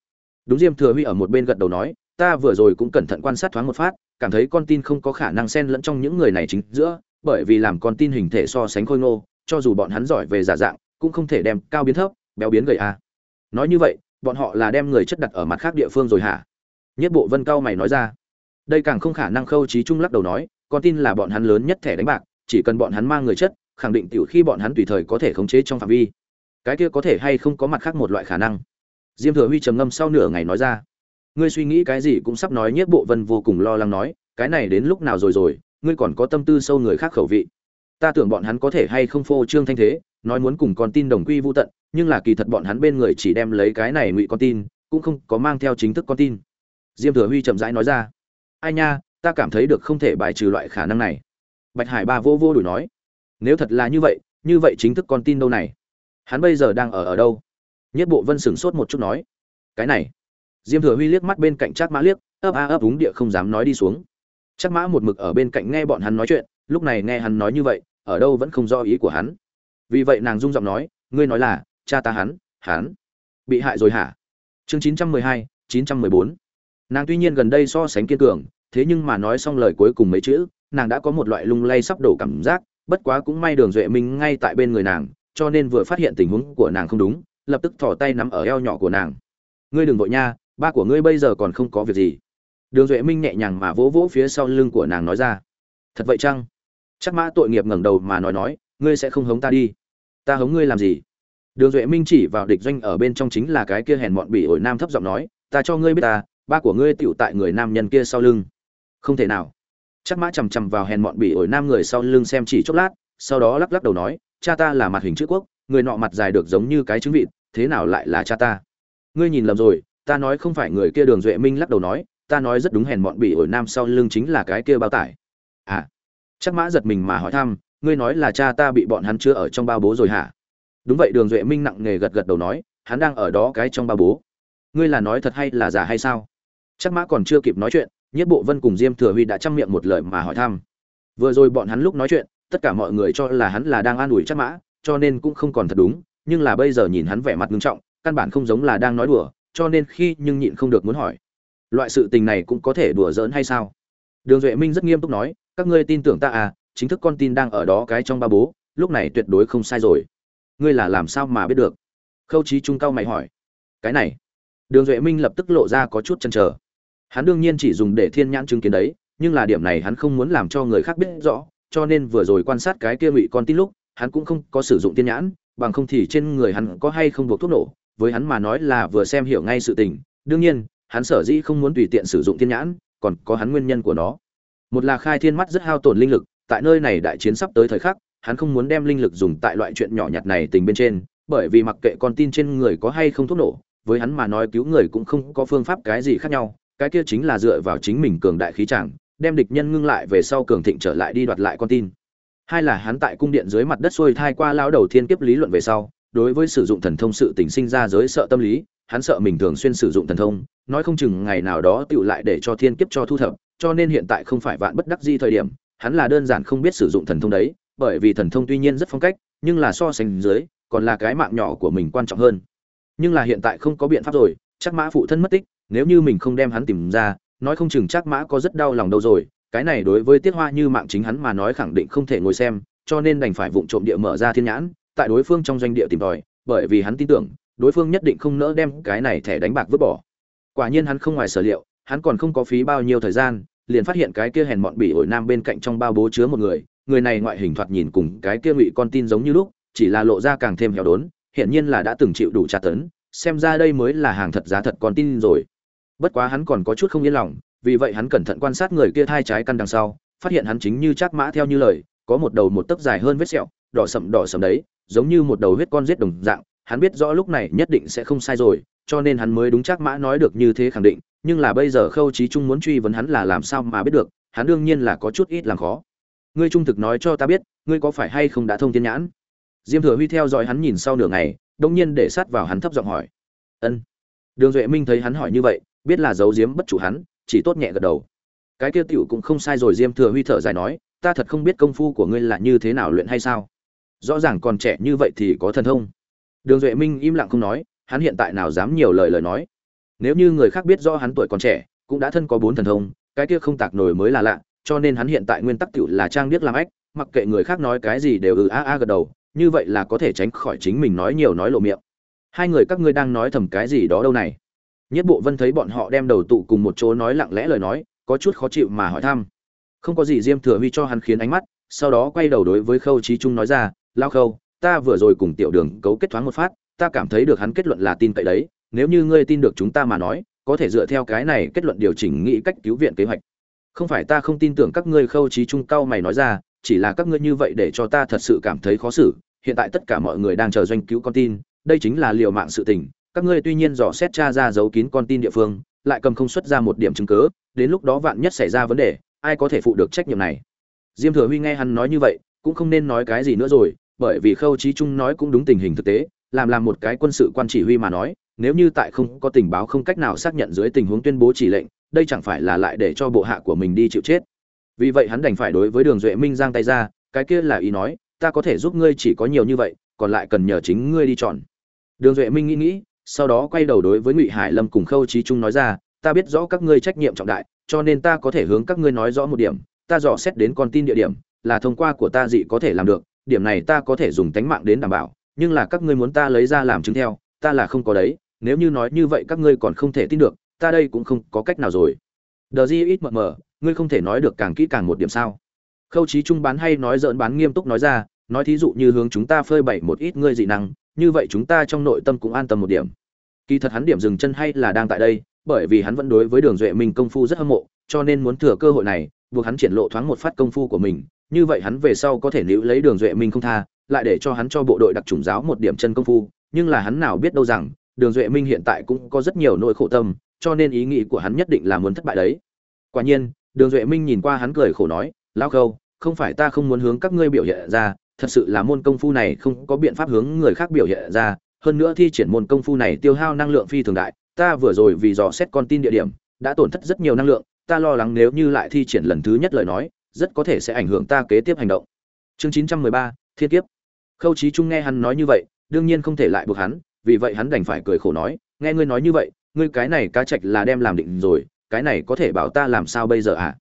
Speaker 1: Đúng diêm thừa huy ở một bên gật đầu nói, ta vừa rồi cũng cẩn thận quan sát thoáng một phát, cảm thấy con tin không có khả năng xen lẫn trong những người này chính giữa, bởi vì làm con tin hình thể so sánh khôi ngô, cho dù bọn hắn giỏi về giả dạng, cũng không thể đem cao biến thấp, béo biến gầy a à. nói như vậy, bọn họ là đem người chất đặt ở mặt khác địa phương rồi hả? Nhất bộ vân cao mày nói ra đây càng không khả năng khâu trí trung lắc đầu nói, con tin là bọn hắn lớn nhất thẻ đánh bạc, chỉ cần bọn hắn mang người chất, khẳng định tiểu khi bọn hắn tùy thời có thể khống chế trong phạm vi. Cái kia có thể hay không có mặt khác một loại khả năng? Diêm thừa huy trầm ngâm sau nửa ngày nói ra. Ngươi suy nghĩ cái gì cũng sắp nói nhất bộ vân vô cùng lo lắng nói, cái này đến lúc nào rồi rồi, ngươi còn có tâm tư sâu người khác khẩu vị. Ta tưởng bọn hắn có thể hay không phô trương thanh thế, nói muốn cùng con tin đồng quy vô tận, nhưng là kỳ thật bọn hắn bên người chỉ đem lấy cái này ngụy con tin, cũng không có mang theo chính thức con tin. Diêm thừa huy chậm rãi nói ra ai nha, ta cảm thấy được không thể bài trừ loại khả năng này. Bạch hải ba vô vô đuổi nói, nếu thật là như vậy như vậy chính thức con tin đâu này? Hắn bây giờ đang ở ở đâu? Nhất bộ vân sửng sốt một chút nói, cái này. Diêm thừa huy liếc mắt bên cạnh trác mã liếc, ấp a ấp úng địa không dám nói đi xuống. Trác mã một mực ở bên cạnh nghe bọn hắn nói chuyện, lúc này nghe hắn nói như vậy, ở đâu vẫn không do ý của hắn. Vì vậy nàng rung giọng nói, ngươi nói là, cha ta hắn hắn bị hại rồi hả? Chương chín trăm mười hai, chín trăm mười bốn nàng tuy nhiên gần đây so sánh kiên cường, thế nhưng mà nói xong lời cuối cùng mấy chữ, nàng đã có một loại lung lay sắp đổ cảm giác, bất quá cũng may đường duệ minh ngay tại bên người nàng, cho nên vừa phát hiện tình huống của nàng không đúng, lập tức thỏ tay nắm ở eo nhỏ của nàng. Ngươi đừng vội nha, ba của ngươi bây giờ còn không có việc gì. Đường duệ minh nhẹ nhàng mà vỗ vỗ phía sau lưng của nàng nói ra. Thật vậy chăng? Chắc mã tội nghiệp ngẩng đầu mà nói nói, ngươi sẽ không hống ta đi. Ta hống ngươi làm gì? Đường duệ minh chỉ vào địch doanh ở bên trong chính là cái kia hèn mọn bỉ ổi nam thấp giọng nói, ta cho ngươi biết ta ba của ngươi tựu tại người nam nhân kia sau lưng. Không thể nào. Chắc mã chằm chằm vào hèn mọn bỉ ổi nam người sau lưng xem chỉ chốc lát, sau đó lắc lắc đầu nói, cha ta là mặt hình chữ quốc, người nọ mặt dài được giống như cái trứng vịt, thế nào lại là cha ta? Ngươi nhìn lầm rồi, ta nói không phải người kia đường duệ minh lắc đầu nói, ta nói rất đúng, hèn mọn bỉ ổi nam sau lưng chính là cái kia bao tải. À. Chắc mã giật mình mà hỏi thăm, ngươi nói là cha ta bị bọn hắn chưa ở trong bao bố rồi hả? Đúng vậy, đường duệ minh nặng nề gật gật đầu nói, hắn đang ở đó cái trong bao bố. Ngươi là nói thật hay là giả hay sao? Chắc mã còn chưa kịp nói chuyện nhất bộ vân cùng diêm thừa huy đã chăm miệng một lời mà hỏi thăm. Vừa rồi bọn hắn lúc nói chuyện, tất cả mọi người cho là hắn là đang an ủi chắc mã, cho nên cũng không còn thật đúng, nhưng là bây giờ nhìn hắn vẻ mặt nghiêm trọng, căn bản không giống là đang nói đùa, cho nên khi nhưng nhịn không được muốn hỏi. Loại sự tình này cũng có thể đùa giỡn hay sao? Đường duệ minh rất nghiêm túc nói, các ngươi tin tưởng ta à chính thức con tin đang ở đó cái trong ba bố, lúc này tuyệt đối không sai rồi. Ngươi là làm sao mà biết được? Khâu trí trung cao mày hỏi. Cái này. Đường duệ minh lập tức lộ ra có chút chăn trở hắn đương nhiên chỉ dùng để thiên nhãn chứng kiến đấy, nhưng là điểm này hắn không muốn làm cho người khác biết rõ, cho nên vừa rồi quan sát cái kia ngụy con tin lúc, hắn cũng không có sử dụng thiên nhãn, bằng không thì trên người hắn có hay không buộc thuốc nổ, với hắn mà nói là vừa xem hiểu ngay sự tình. Đương nhiên, hắn sở dĩ không muốn tùy tiện sử dụng thiên nhãn, còn có hắn nguyên nhân của nó. Một là khai thiên mắt rất hao tổn linh lực, tại nơi này đại chiến sắp tới thời khắc, hắn không muốn đem linh lực dùng tại loại chuyện nhỏ nhặt này tình bên trên, bởi vì mặc kệ con tin trên người có hay không thuốc nổ, với hắn mà nói cứu người cũng không có phương pháp cái gì khác nhau cái kia chính là dựa vào chính mình cường đại khí chàng, đem địch nhân ngưng lại về sau cường thịnh trở lại đi đoạt lại con tin. Hai là hắn tại cung điện dưới mặt đất xuôi thai qua lao đầu thiên kiếp lý luận về sau đối với sử dụng thần thông sự tình sinh ra giới sợ tâm lý hắn sợ mình thường xuyên sử dụng thần thông nói không chừng ngày nào đó tựu lại để cho thiên kiếp cho thu thập cho nên hiện tại không phải vạn bất đắc di thời điểm hắn là đơn giản không biết sử dụng thần thông đấy bởi vì thần thông tuy nhiên rất phong cách nhưng là so sánh dưới còn là cái mạng nhỏ của mình quan trọng hơn. Nhưng là hiện tại không có biện pháp rồi chắc mã phụ thân mất tích nếu như mình không đem hắn tìm ra, nói không chừng chắc mã có rất đau lòng đâu rồi. Cái này đối với tiết hoa như mạng chính hắn mà nói khẳng định không thể ngồi xem, cho nên đành phải vụng trộm địa mở ra thiên nhãn, tại đối phương trong doanh địa tìm tòi, bởi vì hắn tin tưởng, đối phương nhất định không nỡ đem cái này thẻ đánh bạc vứt bỏ. Quả nhiên hắn không ngoài sở liệu, hắn còn không có phí bao nhiêu thời gian, liền phát hiện cái kia hèn mọn bỉ ổi nam bên cạnh trong bao bố chứa một người người này ngoại hình thoạt nhìn cùng cái kia ngụy con tin giống như lúc, chỉ là lộ ra càng thêm hẻo đốn hiện nhiên là đã từng chịu đủ tra tấn, xem ra đây mới là hàng thật giá thật con tin rồi bất quá hắn còn có chút không yên lòng, vì vậy hắn cẩn thận quan sát người kia thai trái căn đằng sau, phát hiện hắn chính như chắc mã theo như lời, có một đầu một tấc dài hơn vết sẹo, đỏ sậm đỏ sậm đấy, giống như một đầu huyết con giết đồng dạng, hắn biết rõ lúc này nhất định sẽ không sai rồi, cho nên hắn mới đúng chắc mã nói được như thế khẳng định, nhưng là bây giờ khâu trí trung muốn truy vấn hắn là làm sao mà biết được, hắn đương nhiên là có chút ít làm khó. Ngươi trung thực nói cho ta biết, ngươi có phải hay không đã thông thiên nhãn? Diêm thừa huy theo dõi hắn nhìn sau nửa ngày đông nhiên để sát vào hắn thấp giọng hỏi. Ân. Đường duệ minh thấy hắn hỏi như vậy biết là giấu giếm bất chủ hắn, chỉ tốt nhẹ gật đầu. Cái kia tiểu cũng không sai rồi, diêm thừa huy thở dài nói, ta thật không biết công phu của ngươi là như thế nào luyện hay sao. Rõ ràng còn trẻ như vậy thì có thần thông. Đường duệ minh im lặng không nói, hắn hiện tại nào dám nhiều lời lời nói. Nếu như người khác biết rõ hắn tuổi còn trẻ, cũng đã thân có bốn thần thông, cái kia không tạc nổi mới là lạ, cho nên hắn hiện tại nguyên tắc tiểu là trang biết làm ách mặc kệ người khác nói cái gì đều ừ a a gật đầu, như vậy là có thể tránh khỏi chính mình nói nhiều nói lộ miệng. Hai người các ngươi đang nói thầm cái gì đó đâu này? Nhất bộ vân thấy bọn họ đem đầu tụ cùng một chỗ nói lặng lẽ lời nói, có chút khó chịu mà hỏi thăm. Không có gì diêm thừa huy cho hắn khiến ánh mắt, sau đó quay đầu đối với khâu Chí trung nói ra, lao khâu, ta vừa rồi cùng tiểu đường cấu kết thoáng một phát, ta cảm thấy được hắn kết luận là tin cậy đấy, nếu như ngươi tin được chúng ta mà nói, có thể dựa theo cái này kết luận điều chỉnh nghĩ cách cứu viện kế hoạch. Không phải ta không tin tưởng các ngươi, khâu Chí trung cao mày nói ra, chỉ là các ngươi như vậy để cho ta thật sự cảm thấy khó xử, hiện tại tất cả mọi người đang chờ doanh cứu con tin, đây chính là liều mạng sự tình các ngươi tuy nhiên dò xét tra ra giấu kín con tin địa phương, lại cầm không xuất ra một điểm chứng cứ, đến lúc đó vạn nhất xảy ra vấn đề, ai có thể phụ được trách nhiệm này? Diêm thừa huy nghe hắn nói như vậy, cũng không nên nói cái gì nữa rồi, bởi vì khâu trí trung nói cũng đúng tình hình thực tế, làm làm một cái quân sự quan chỉ huy mà nói, nếu như tại không có tình báo không cách nào xác nhận dưới tình huống tuyên bố chỉ lệnh, đây chẳng phải là lại để cho bộ hạ của mình đi chịu chết. Vì vậy hắn đành phải đối với đường duệ minh giang tay ra, cái kia là ý nói, ta có thể giúp ngươi chỉ có nhiều như vậy, còn lại cần nhờ chính ngươi đi chọn. Đường duệ minh nghĩ nghĩ sau đó quay đầu đối với ngụy hải lâm cùng khâu trí trung nói ra, ta biết rõ các ngươi trách nhiệm trọng đại, cho nên ta có thể hướng các ngươi nói rõ một điểm, ta dò xét đến con tin địa điểm, là thông qua của ta dị có thể làm được, điểm này ta có thể dùng tánh mạng đến đảm bảo, nhưng là các ngươi muốn ta lấy ra làm chứng theo, ta là không có đấy, nếu như nói như vậy các ngươi còn không thể tin được, ta đây cũng không có cách nào rồi. Đờ di ít mờ mờ, ngươi không thể nói được càng kỹ càng một điểm sao? Khâu trí trung bán hay nói dỡn bán nghiêm túc nói ra, nói thí dụ như hướng chúng ta phơi bày một ít ngươi dị năng như vậy chúng ta trong nội tâm cũng an tâm một điểm. Kỳ thật hắn điểm dừng chân hay là đang tại đây, bởi vì hắn vẫn đối với đường duệ minh công phu rất hâm mộ, cho nên muốn thừa cơ hội này, buộc hắn triển lộ thoáng một phát công phu của mình. Như vậy hắn về sau có thể níu lấy đường duệ minh không tha, lại để cho hắn cho bộ đội đặc trùng giáo một điểm chân công phu. Nhưng là hắn nào biết đâu rằng, đường duệ minh hiện tại cũng có rất nhiều nỗi khổ tâm, cho nên ý nghĩ của hắn nhất định là muốn thất bại đấy. Quả nhiên, đường duệ minh nhìn qua hắn cười khổ nói lao khâu, không phải ta không muốn hướng các ngươi biểu hiện ra thật sự là môn công phu này không có biện pháp hướng người khác biểu hiện ra, hơn nữa thi triển môn công phu này tiêu hao năng lượng phi thường đại, ta vừa rồi vì dò xét con tin địa điểm, đã tổn thất rất nhiều năng lượng, ta lo lắng nếu như lại thi triển lần thứ nhất lời nói, rất có thể sẽ ảnh hưởng ta kế tiếp hành động. Chương chín trăm mười ba, thiên kiếp. Khâu trí trung nghe hắn nói như vậy, đương nhiên không thể lại buộc hắn, vì vậy hắn đành phải cười khổ nói, nghe ngươi nói như vậy, ngươi cái này cá trạch là đem làm định rồi, cái này có thể bảo ta làm sao bây giờ à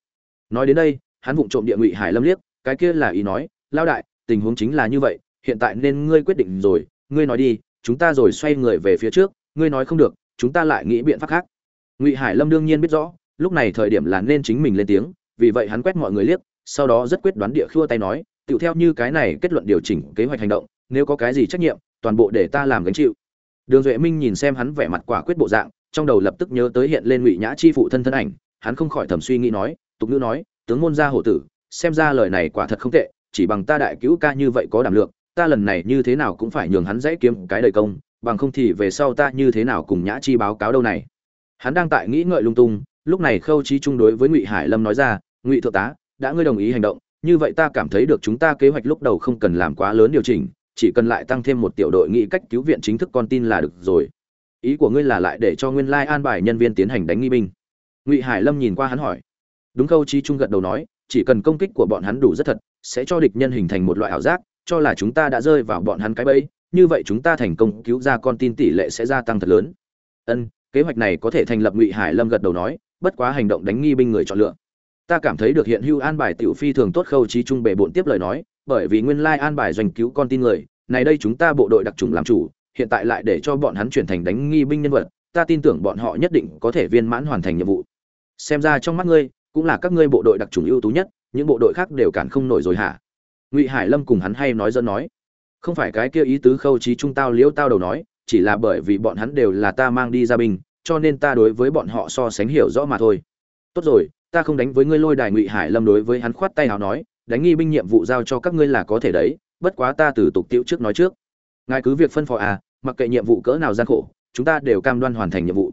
Speaker 1: nói đến đây, hắn vụng trộm địa ngụy hải lâm liếc, cái kia là ý nói lao đại tình huống chính là như vậy, hiện tại nên ngươi quyết định rồi, ngươi nói đi, chúng ta rồi xoay người về phía trước, ngươi nói không được, chúng ta lại nghĩ biện pháp khác. Ngụy hải lâm đương nhiên biết rõ, lúc này thời điểm là nên chính mình lên tiếng, vì vậy hắn quét mọi người liếc, sau đó rất quyết đoán địa khua tay nói tựu theo như cái này kết luận điều chỉnh kế hoạch hành động, nếu có cái gì trách nhiệm, toàn bộ để ta làm gánh chịu. Đường duệ minh nhìn xem hắn vẻ mặt quả quyết bộ dạng, trong đầu lập tức nhớ tới hiện lên ngụy nhã chi phụ thân thân ảnh, hắn không khỏi thầm suy nghĩ nói, tục ngữ nói, tướng môn gia hổ tử, xem ra lời này quả thật không tệ chỉ bằng ta đại cứu ca như vậy có đảm lượng, ta lần này như thế nào cũng phải nhường hắn dễ kiếm cái đời công, bằng không thì về sau ta như thế nào cùng nhã chi báo cáo đâu này. Hắn đang tại nghĩ ngợi lung tung, lúc này khâu trí chung đối với ngụy hải lâm nói ra, ngụy thượng tá, đã ngươi đồng ý hành động, như vậy ta cảm thấy được chúng ta kế hoạch lúc đầu không cần làm quá lớn điều chỉnh, chỉ cần lại tăng thêm một tiểu đội nghị cách cứu viện chính thức con tin là được rồi. Ý của ngươi là lại để cho nguyên lai an bài nhân viên tiến hành đánh nghi binh. Ngụy hải lâm nhìn qua hắn hỏi. Đúng khâu trí trung gật đầu nói, chỉ cần công kích của bọn hắn đủ rất thật sẽ cho địch nhân hình thành một loại ảo giác, cho là chúng ta đã rơi vào bọn hắn cái bẫy, như vậy chúng ta thành công cứu ra con tin tỷ lệ sẽ gia tăng thật lớn. Ân, kế hoạch này có thể thành lập ngụy hải lâm gật đầu nói, bất quá hành động đánh nghi binh người chọn lựa. Ta cảm thấy được hiện hưu an bài tiểu phi thường tốt khâu trí trung bề bộn tiếp lời nói, bởi vì nguyên lai an bài doanh cứu con tin người, này đây chúng ta bộ đội đặc trùng làm chủ, hiện tại lại để cho bọn hắn chuyển thành đánh nghi binh nhân vật, ta tin tưởng bọn họ nhất định có thể viên mãn hoàn thành nhiệm vụ. Xem ra trong mắt ngươi, cũng là các ngươi bộ đội đặc trùng ưu tú nhất những bộ đội khác đều cản không nổi rồi hả? Ngụy hải lâm cùng hắn hay nói dẫn nói. Không phải cái kia ý tứ khâu trí trung tao liễu tao đầu nói, chỉ là bởi vì bọn hắn đều là ta mang đi ra binh, cho nên ta đối với bọn họ so sánh hiểu rõ mà thôi. Tốt rồi, ta không đánh với ngươi lôi đài ngụy hải lâm đối với hắn khoát tay hào nói, đánh nghi binh nhiệm vụ giao cho các ngươi là có thể đấy, bất quá ta từ tục tiễu trước nói trước. Ngài cứ việc phân phò à mặc kệ nhiệm vụ cỡ nào gian khổ, chúng ta đều cam đoan hoàn thành nhiệm vụ.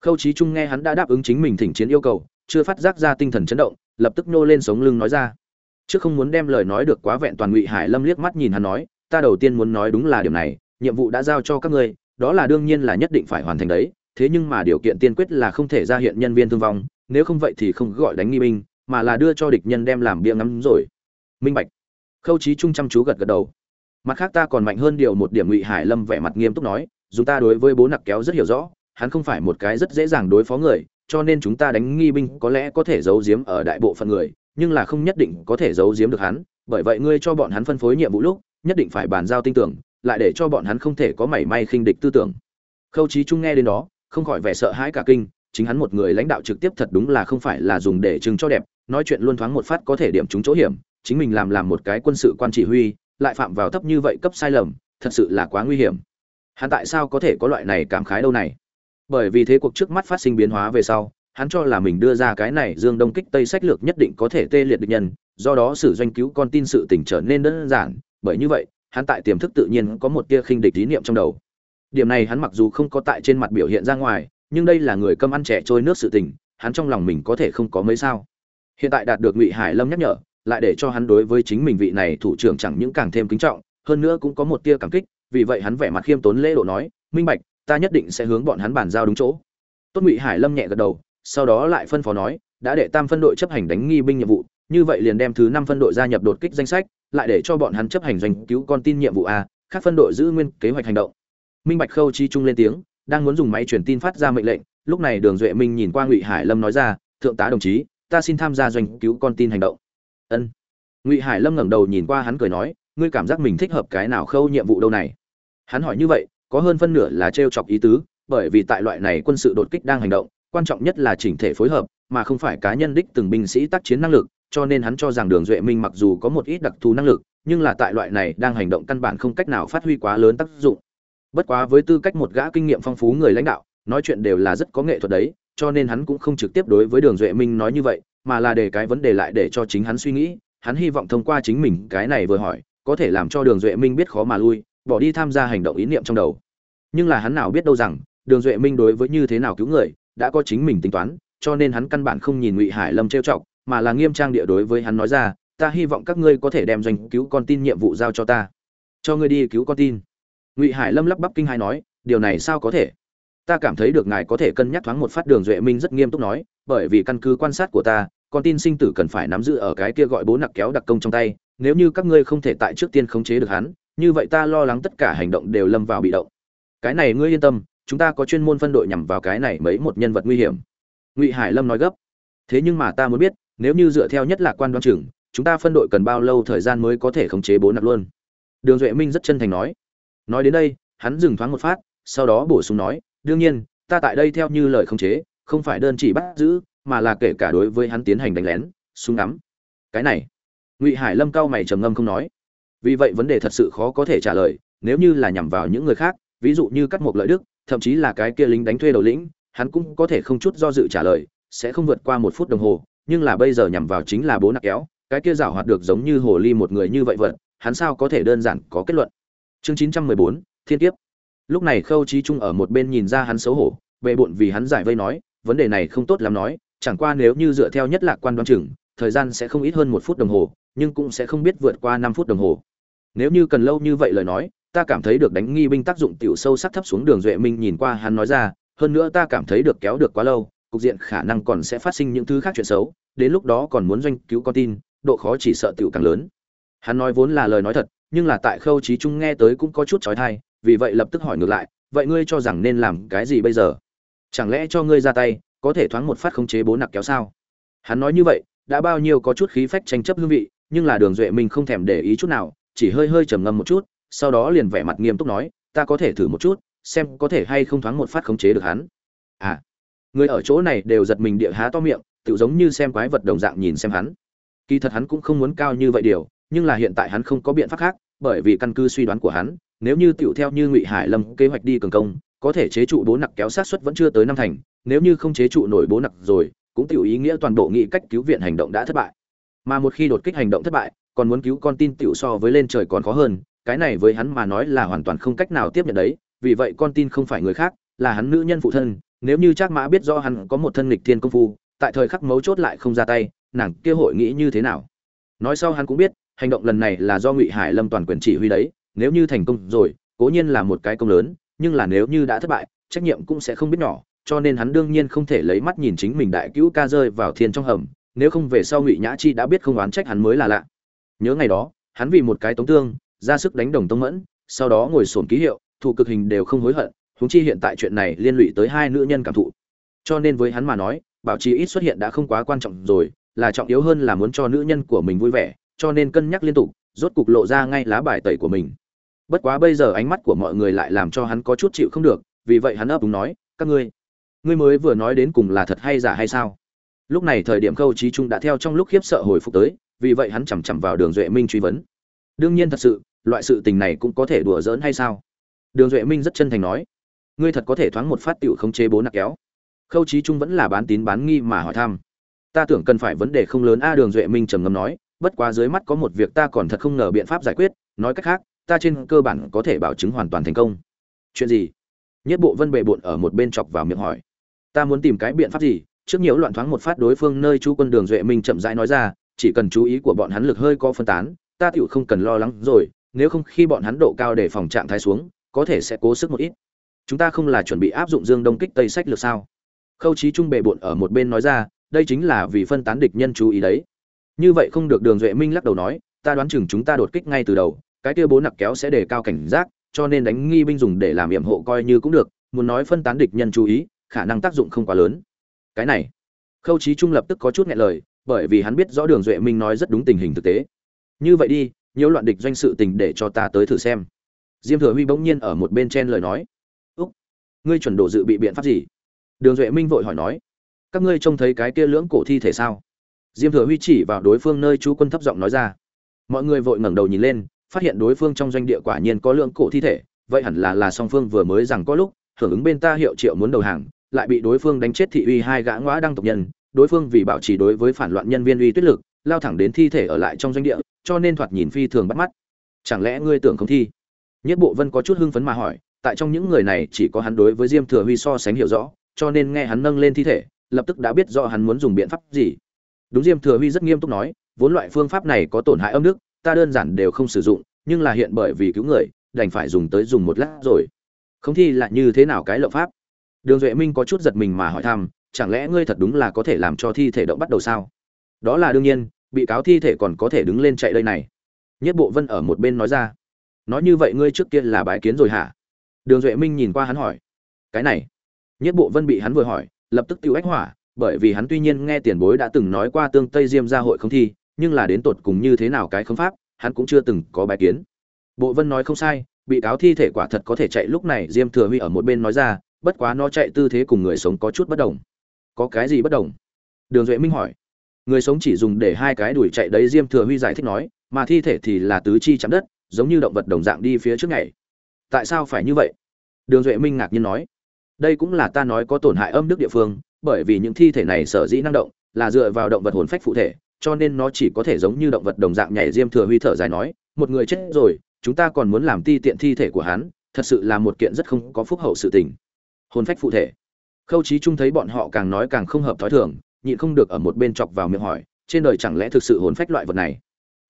Speaker 1: Khâu trí trung nghe hắn đã đáp ứng chính mình thỉnh chiến yêu cầu, chưa phát giác ra tinh thần chấn động lập tức nô lên sống lưng nói ra. Trước không muốn đem lời nói được quá vẹn toàn ngụy hải lâm liếc mắt nhìn hắn nói, ta đầu tiên muốn nói đúng là điều này, nhiệm vụ đã giao cho các ngươi, đó là đương nhiên là nhất định phải hoàn thành đấy, thế nhưng mà điều kiện tiên quyết là không thể ra hiện nhân viên thương vong, nếu không vậy thì không gọi đánh nghi binh, mà là đưa cho địch nhân đem làm bia ngắm rồi. Minh bạch. Khâu trí trung chăm chú gật gật đầu. Mặt khác ta còn mạnh hơn điều một điểm ngụy hải lâm vẻ mặt nghiêm túc nói, dù ta đối với bố nặc kéo rất hiểu rõ, hắn không phải một cái rất dễ dàng đối phó người cho nên chúng ta đánh nghi binh có lẽ có thể giấu giếm ở đại bộ phận người, nhưng là không nhất định có thể giấu giếm được hắn, bởi vậy ngươi cho bọn hắn phân phối nhiệm vụ lúc, nhất định phải bàn giao tin tưởng, lại để cho bọn hắn không thể có mảy may khinh địch tư tưởng. Khâu trí trung nghe đến đó, không khỏi vẻ sợ hãi cả kinh, chính hắn một người lãnh đạo trực tiếp thật đúng là không phải là dùng để trưng cho đẹp, nói chuyện luôn thoáng một phát có thể điểm chúng chỗ hiểm, chính mình làm làm một cái quân sự quan chỉ huy, lại phạm vào thấp như vậy cấp sai lầm, thật sự là quá nguy hiểm. Hắn tại sao có thể có loại này cảm khái đâu này? Bởi vì thế cuộc trước mắt phát sinh biến hóa về sau, hắn cho là mình đưa ra cái này dương đông kích tây sách lược nhất định có thể tê liệt địch nhân, do đó sử doanh cứu con tin sự tỉnh trở nên đơn giản, bởi như vậy, hắn tại tiềm thức tự nhiên có một tia khinh địch lý niệm trong đầu. Điểm này hắn mặc dù không có tại trên mặt biểu hiện ra ngoài, nhưng đây là người cơm ăn trẻ trôi nước sự tình, hắn trong lòng mình có thể không có mấy sao. Hiện tại đạt được ngụy hải lâm nhắc nhở, lại để cho hắn đối với chính mình vị này thủ trưởng chẳng những càng thêm kính trọng, hơn nữa cũng có một tia cảm kích, vì vậy hắn vẻ mặt khiêm tốn lễ độ nói, minh bạch ta nhất định sẽ hướng bọn hắn bàn giao đúng chỗ. Tốt ngụy hải lâm nhẹ gật đầu, sau đó lại phân phó nói, đã để tam phân đội chấp hành đánh nghi binh nhiệm vụ, như vậy liền đem thứ năm phân đội gia nhập đột kích danh sách, lại để cho bọn hắn chấp hành doanh cứu con tin nhiệm vụ a, Khác phân đội giữ nguyên kế hoạch hành động. Minh bạch khâu chi trung lên tiếng, đang muốn dùng máy truyền tin phát ra mệnh lệnh, lúc này đường duệ minh nhìn qua ngụy hải lâm nói ra, thượng tá đồng chí, ta xin tham gia doanh cứu con tin hành động. Ân. Ngụy hải lâm ngẩng đầu nhìn qua hắn cười nói, ngươi cảm giác mình thích hợp cái nào khâu nhiệm vụ đâu này? Hắn hỏi như vậy có hơn phân nửa là trêu chọc ý tứ, bởi vì tại loại này quân sự đột kích đang hành động, quan trọng nhất là chỉnh thể phối hợp, mà không phải cá nhân đích từng binh sĩ tác chiến năng lực, cho nên hắn cho rằng đường duệ minh mặc dù có một ít đặc thù năng lực, nhưng là tại loại này đang hành động căn bản không cách nào phát huy quá lớn tác dụng. Bất quá với tư cách một gã kinh nghiệm phong phú người lãnh đạo, nói chuyện đều là rất có nghệ thuật đấy, cho nên hắn cũng không trực tiếp đối với đường duệ minh nói như vậy, mà là để cái vấn đề lại để cho chính hắn suy nghĩ, hắn hy vọng thông qua chính mình cái này vừa hỏi, có thể làm cho đường duệ minh biết khó mà lui bỏ đi tham gia hành động ý niệm trong đầu. Nhưng là hắn nào biết đâu rằng, đường duệ minh đối với như thế nào cứu người, đã có chính mình tính toán, cho nên hắn căn bản không nhìn ngụy hải lâm trêu chọc, mà là nghiêm trang địa đối với hắn nói ra, ta hy vọng các ngươi có thể đem doanh cứu con tin nhiệm vụ giao cho ta. Cho ngươi đi cứu con tin. Ngụy hải lâm lắp bắp kinh hai nói, điều này sao có thể? Ta cảm thấy được ngài có thể cân nhắc thoáng một phát. Đường duệ minh rất nghiêm túc nói, bởi vì căn cứ quan sát của ta, con tin sinh tử cần phải nắm giữ ở cái kia gọi bố nặc kéo đặc công trong tay, nếu như các ngươi không thể tại trước tiên khống chế được hắn như vậy ta lo lắng tất cả hành động đều lâm vào bị động. Cái này ngươi yên tâm, chúng ta có chuyên môn phân đội nhằm vào cái này mấy một nhân vật nguy hiểm. Ngụy hải lâm nói gấp. Thế nhưng mà ta muốn biết, nếu như dựa theo nhất là quan đoan chừng, chúng ta phân đội cần bao lâu thời gian mới có thể khống chế bố nặc luôn? Đường duệ minh rất chân thành nói. Nói đến đây, hắn dừng thoáng một phát, sau đó bổ sung nói, đương nhiên, ta tại đây theo như lời khống chế, không phải đơn chỉ bắt giữ, mà là kể cả đối với hắn tiến hành đánh lén, súng ngắm. Cái này. Ngụy hải lâm cao mày trầm ngâm không nói vì vậy vấn đề thật sự khó có thể trả lời, nếu như là nhằm vào những người khác, ví dụ như cắt một lợi đức, thậm chí là cái kia lính đánh thuê đầu lĩnh, hắn cũng có thể không chút do dự trả lời, sẽ không vượt qua một phút đồng hồ, nhưng là bây giờ nhằm vào chính là bố nặc kéo, cái kia giảo hoạt được giống như hồ ly một người như vậy vật hắn sao có thể đơn giản có kết luận? Chương chín trăm mười bốn, thiên kiếp. Lúc này khâu trí trung ở một bên nhìn ra hắn xấu hổ bệ bộn vì hắn giải vây nói, vấn đề này không tốt lắm nói, chẳng qua nếu như dựa theo nhất lạc quan đoan chừng, thời gian sẽ không ít hơn một phút đồng hồ, nhưng cũng sẽ không biết vượt qua năm phút đồng hồ nếu như cần lâu như vậy lời nói, ta cảm thấy được đánh nghi binh tác dụng tiểu sâu sắc thấp xuống đường duệ minh nhìn qua hắn nói ra, hơn nữa ta cảm thấy được kéo được quá lâu, cục diện khả năng còn sẽ phát sinh những thứ khác chuyện xấu, đến lúc đó còn muốn doanh cứu con tin, độ khó chỉ sợ tiểu càng lớn. Hắn nói vốn là lời nói thật, nhưng là tại khâu trí trung nghe tới cũng có chút trói thai vì vậy lập tức hỏi ngược lại, vậy ngươi cho rằng nên làm cái gì bây giờ? Chẳng lẽ cho ngươi ra tay, có thể thoáng một phát khống chế bố nặc kéo sao? Hắn nói như vậy, đã bao nhiêu có chút khí phách tranh chấp hương vị, nhưng là đường duệ minh không thèm để ý chút nào chỉ hơi hơi trầm ngâm một chút, sau đó liền vẻ mặt nghiêm túc nói, ta có thể thử một chút, xem có thể hay không thoáng một phát khống chế được hắn. À người ở chỗ này đều giật mình địa há to miệng tự giống như xem quái vật đồng dạng nhìn xem hắn. Kỳ thật hắn cũng không muốn cao như vậy điều, nhưng là hiện tại hắn không có biện pháp khác, bởi vì căn cứ suy đoán của hắn, nếu như tựu theo như ngụy hải lâm kế hoạch đi cường công, có thể chế trụ bố nặc kéo sát suất vẫn chưa tới năm thành, nếu như không chế trụ nổi bố nặc rồi, cũng tiểu ý nghĩa toàn bộ nghị cách cứu viện hành động đã thất bại. Mà một khi đột kích hành động thất bại còn muốn cứu con tin tiểu so với lên trời còn khó hơn cái này với hắn mà nói là hoàn toàn không cách nào tiếp nhận đấy vì vậy con tin không phải người khác là hắn nữ nhân phụ thân nếu như Trác Mã biết rõ hắn có một thân nghịch thiên công phu, tại thời khắc mấu chốt lại không ra tay, nàng kia hội nghĩ như thế nào? Nói sau hắn cũng biết, hành động lần này là do Ngụy Hải Lâm toàn quyền chỉ huy đấy, nếu như thành công rồi, cố nhiên là một cái công lớn, nhưng là nếu như đã thất bại, trách nhiệm cũng sẽ không biết nhỏ, cho nên hắn đương nhiên không thể lấy mắt nhìn chính mình đại cứu ca rơi vào thiên trong hầm, nếu không về sau Ngụy Nhã Chi đã biết không oán trách hắn mới là lạ. Nhớ ngày đó, hắn vì một cái tống tương, ra sức đánh đồng tông mẫn, sau đó ngồi sổn ký hiệu, thủ cực hình đều không hối hận, huống chi hiện tại chuyện này liên lụy tới hai nữ nhân cảm thụ. Cho nên với hắn mà nói bảo trì ít xuất hiện đã không quá quan trọng rồi là trọng yếu hơn là muốn cho nữ nhân của mình vui vẻ cho nên cân nhắc liên tục rốt cục lộ ra ngay lá bài tẩy của mình. Bất quá bây giờ ánh mắt của mọi người lại làm cho hắn có chút chịu không được vì vậy hắn ấp úng nói các ngươi ngươi mới vừa nói đến cùng là thật hay giả hay sao? Lúc này thời điểm khâu trí trung đã theo trong lúc khiếp sợ hồi phục tới, vì vậy hắn chằm chằm vào đường duệ minh truy vấn. Đương nhiên thật sự, loại sự tình này cũng có thể đùa giỡn hay sao? Đường duệ minh rất chân thành nói. Ngươi thật có thể thoáng một phát tiêu không chế bố nặc kéo. Khâu trí trung vẫn là bán tín bán nghi mà hỏi thăm. Ta tưởng cần phải vấn đề không lớn. A, đường duệ minh trầm ngâm nói, bất quá dưới mắt có một việc ta còn thật không ngờ biện pháp giải quyết. Nói cách khác, ta trên cơ bản có thể bảo chứng hoàn toàn thành công. Chuyện gì? Nhất bộ vân bệ bộn ở một bên chọc vào miệng hỏi. Ta muốn tìm cái biện pháp gì? Trước nhiều loạn thoáng một phát đối phương nơi chú quân đường duệ minh chậm rãi nói ra, chỉ cần chú ý của bọn hắn lực hơi có phân tán, ta tựu không cần lo lắng rồi, nếu không khi bọn hắn độ cao để phòng trạng thái xuống, có thể sẽ cố sức một ít. Chúng ta không là chuẩn bị áp dụng dương đông kích tây sách lược sao? Khâu trí trung bệ bộn ở một bên nói ra, đây chính là vì phân tán địch nhân chú ý đấy. Như vậy không được đường duệ minh lắc đầu nói, ta đoán chừng chúng ta đột kích ngay từ đầu, cái kia bố nặc kéo sẽ đề cao cảnh giác, cho nên đánh nghi binh dùng để làm yểm hộ coi như cũng được, muốn nói phân tán địch nhân chú ý, khả năng tác dụng không quá lớn cái này. Khâu trí trung lập tức có chút nghẹn lời, bởi vì hắn biết rõ đường duệ minh nói rất đúng tình hình thực tế. Như vậy đi, nhiều loạn địch doanh sự tình để cho ta tới thử xem. Diêm thừa huy bỗng nhiên ở một bên chen lời nói. Ngươi chuẩn đồ dự bị biện pháp gì? Đường duệ minh vội hỏi nói. Các ngươi trông thấy cái kia lưỡng cổ thi thể sao? Diêm thừa huy chỉ vào đối phương nơi chú quân thấp giọng nói ra. Mọi người vội ngẩng đầu nhìn lên, phát hiện đối phương trong doanh địa quả nhiên có lưỡng cổ thi thể, vậy hẳn là là song phương vừa mới rằng có lúc, hưởng ứng bên ta hiệu triệu muốn đầu hàng lại bị đối phương đánh chết thị uy hai gã ngõa đăng tộc nhân đối phương vì bảo trì đối với phản loạn nhân viên uy tuyết lực lao thẳng đến thi thể ở lại trong doanh địa cho nên thoạt nhìn phi thường bắt mắt chẳng lẽ ngươi tưởng không thi nhất bộ vân có chút hưng phấn mà hỏi tại trong những người này chỉ có hắn đối với Diêm Thừa Huy so sánh hiểu rõ, cho nên nghe hắn nâng lên thi thể, lập tức đã biết rõ hắn muốn dùng biện pháp gì. Đúng Diêm Thừa Huy rất nghiêm túc nói, vốn loại phương pháp này có tổn hại âm đức, ta đơn giản đều không sử dụng, nhưng là hiện bởi vì cứu người, đành phải dùng tới dùng một lát rồi. Không thi là như thế nào cái lộ pháp? Đường Duệ Minh có chút giật mình mà hỏi thăm, chẳng lẽ ngươi thật đúng là có thể làm cho thi thể động bắt đầu sao? Đó là đương nhiên, bị cáo thi thể còn có thể đứng lên chạy đây này. Nhất Bộ Vân ở một bên nói ra. Nói như vậy ngươi trước kia là bái kiến rồi hả? đường duệ minh nhìn qua hắn hỏi cái này nhất bộ vân bị hắn vừa hỏi lập tức tiêu ách hỏa bởi vì hắn tuy nhiên nghe tiền bối đã từng nói qua tương tây diêm gia hội không thi nhưng là đến tột cùng như thế nào cái khống pháp hắn cũng chưa từng có bài kiến bộ vân nói không sai bị cáo thi thể quả thật có thể chạy lúc này diêm thừa huy ở một bên nói ra bất quá nó chạy tư thế cùng người sống có chút bất đồng. Có cái gì bất đồng? Đường duệ minh hỏi. Người sống chỉ dùng để hai cái đuổi chạy đấy, diêm thừa huy giải thích nói, mà thi thể thì là tứ chi chạm đất, giống như động vật đồng dạng đi phía trước ngày tại sao phải như vậy? Đường duệ minh ngạc nhiên nói. Đây cũng là ta nói có tổn hại âm đức địa phương, bởi vì những thi thể này sở dĩ năng động, là dựa vào động vật hồn phách phụ thể, cho nên nó chỉ có thể giống như động vật đồng dạng nhảy, diêm thừa huy thở dài nói, một người chết rồi, chúng ta còn muốn làm ti tiện thi thể của hắn, thật sự là một kiện rất không có phúc hậu sự tình hồn phách phụ thể. Khâu trí trung thấy bọn họ càng nói càng không hợp thói thường, nhịn không được ở một bên chọc vào miệng hỏi, trên đời chẳng lẽ thực sự hồn phách loại vật này?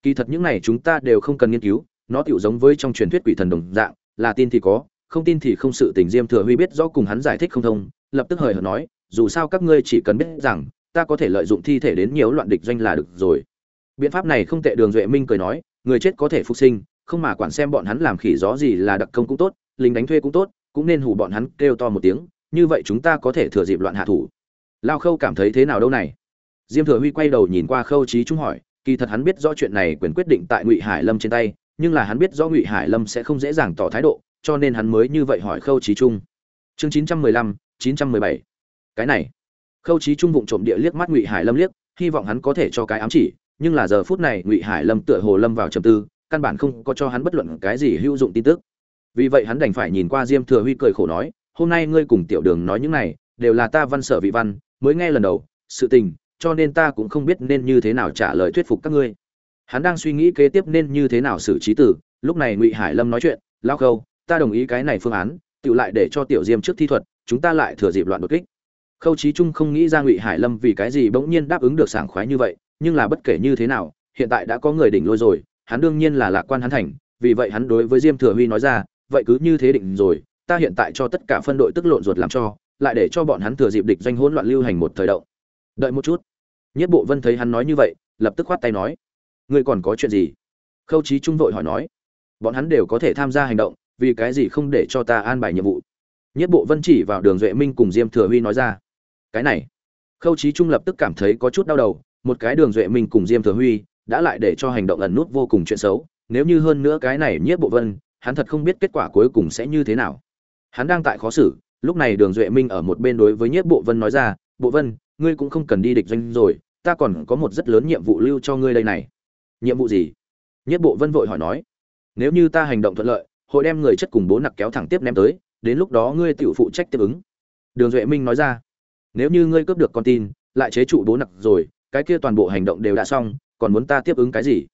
Speaker 1: Kỳ thật những này chúng ta đều không cần nghiên cứu, nó tựu giống với trong truyền thuyết quỷ thần đồng dạng, là tin thì có, không tin thì không sự tình diêm thừa huy biết rõ cùng hắn giải thích không thông, lập tức hời hợt nói, dù sao các ngươi chỉ cần biết rằng, ta có thể lợi dụng thi thể đến nhiều loạn địch doanh là được rồi. Biện pháp này không tệ, đường duệ minh cười nói, người chết có thể phục sinh, không mà quản xem bọn hắn làm khỉ gió gì là đặc công cũng tốt, lính đánh thuê cũng tốt cũng nên hù bọn hắn kêu to một tiếng, như vậy chúng ta có thể thừa dịp loạn hạ thủ. Lao khâu cảm thấy thế nào đâu này? Diêm thừa huy quay đầu nhìn qua khâu trí trung hỏi, kỳ thật hắn biết rõ chuyện này quyền quyết định tại ngụy hải lâm trên tay, nhưng là hắn biết rõ ngụy hải lâm sẽ không dễ dàng tỏ thái độ, cho nên hắn mới như vậy hỏi khâu trí trung. Chương chín trăm mười lăm, chín trăm mười bảy. Cái này. Khâu trí trung vụng trộm địa liếc mắt ngụy hải lâm liếc, hy vọng hắn có thể cho cái ám chỉ, nhưng là giờ phút này ngụy hải lâm tựa hồ lâm vào trầm tư, căn bản không có cho hắn bất luận cái gì hữu dụng tin tức vì vậy hắn đành phải nhìn qua diêm thừa huy cười khổ nói, hôm nay ngươi cùng tiểu đường nói những này, đều là ta văn sở vị văn, mới nghe lần đầu, sự tình, cho nên ta cũng không biết nên như thế nào trả lời thuyết phục các ngươi. Hắn đang suy nghĩ kế tiếp nên như thế nào xử trí tử, lúc này ngụy hải lâm nói chuyện lao khâu, ta đồng ý cái này phương án tự lại để cho tiểu diêm trước thi thuật, chúng ta lại thừa dịp loạn đột kích. Khâu trí trung không nghĩ ra ngụy hải lâm vì cái gì bỗng nhiên đáp ứng được sảng khoái như vậy, nhưng là bất kể như thế nào, hiện tại đã có người đỉnh lôi rồi, hắn đương nhiên là lạc quan hắn thành, vì vậy hắn đối với diêm thừa huy nói ra vậy cứ như thế định rồi, ta hiện tại cho tất cả phân đội tức lộn ruột làm cho, lại để cho bọn hắn thừa dịp địch doanh hỗn loạn lưu hành một thời động. Đợi một chút. Nhất bộ vân thấy hắn nói như vậy, lập tức khoát tay nói, ngươi còn có chuyện gì? Khâu trí trung vội hỏi nói, bọn hắn đều có thể tham gia hành động, vì cái gì không để cho ta an bài nhiệm vụ? Nhất bộ vân chỉ vào đường duệ minh cùng diêm thừa huy nói ra, cái này. Khâu trí trung lập tức cảm thấy có chút đau đầu, một cái đường duệ minh cùng diêm thừa huy đã lại để cho hành động ẩn nút vô cùng chuyện xấu, nếu như hơn nữa cái này nhất bộ vân hắn thật không biết kết quả cuối cùng sẽ như thế nào. Hắn đang tại khó xử, lúc này đường duệ minh ở một bên đối với nhiếp bộ vân nói ra, bộ vân, ngươi cũng không cần đi địch doanh rồi, ta còn có một rất lớn nhiệm vụ lưu cho ngươi đây này. Nhiệm vụ gì? Nhiếp bộ vân vội hỏi nói. Nếu như ta hành động thuận lợi, hội đem người chất cùng bố nặc kéo thẳng tiếp ném tới, đến lúc đó ngươi tự phụ trách tiếp ứng. Đường duệ minh nói ra. Nếu như ngươi cướp được con tin, lại chế trụ bố nặc rồi, cái kia toàn bộ hành động đều đã xong, còn muốn ta tiếp ứng cái gì?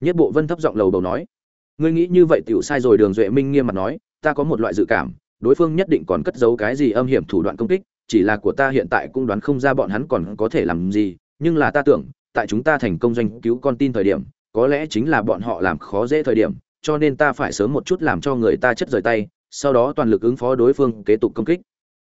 Speaker 1: Nhất bộ vân thấp giọng lầu đầu nói ngươi nghĩ như vậy tiểu sai rồi, đường duệ minh nghiêm mặt nói, ta có một loại dự cảm, đối phương nhất định còn cất giấu cái gì âm hiểm thủ đoạn công kích, chỉ là của ta hiện tại cũng đoán không ra bọn hắn còn có thể làm gì, nhưng là ta tưởng, tại chúng ta thành công doanh cứu con tin thời điểm, có lẽ chính là bọn họ làm khó dễ thời điểm, cho nên ta phải sớm một chút làm cho người ta chất rời tay, sau đó toàn lực ứng phó đối phương kế tục công kích.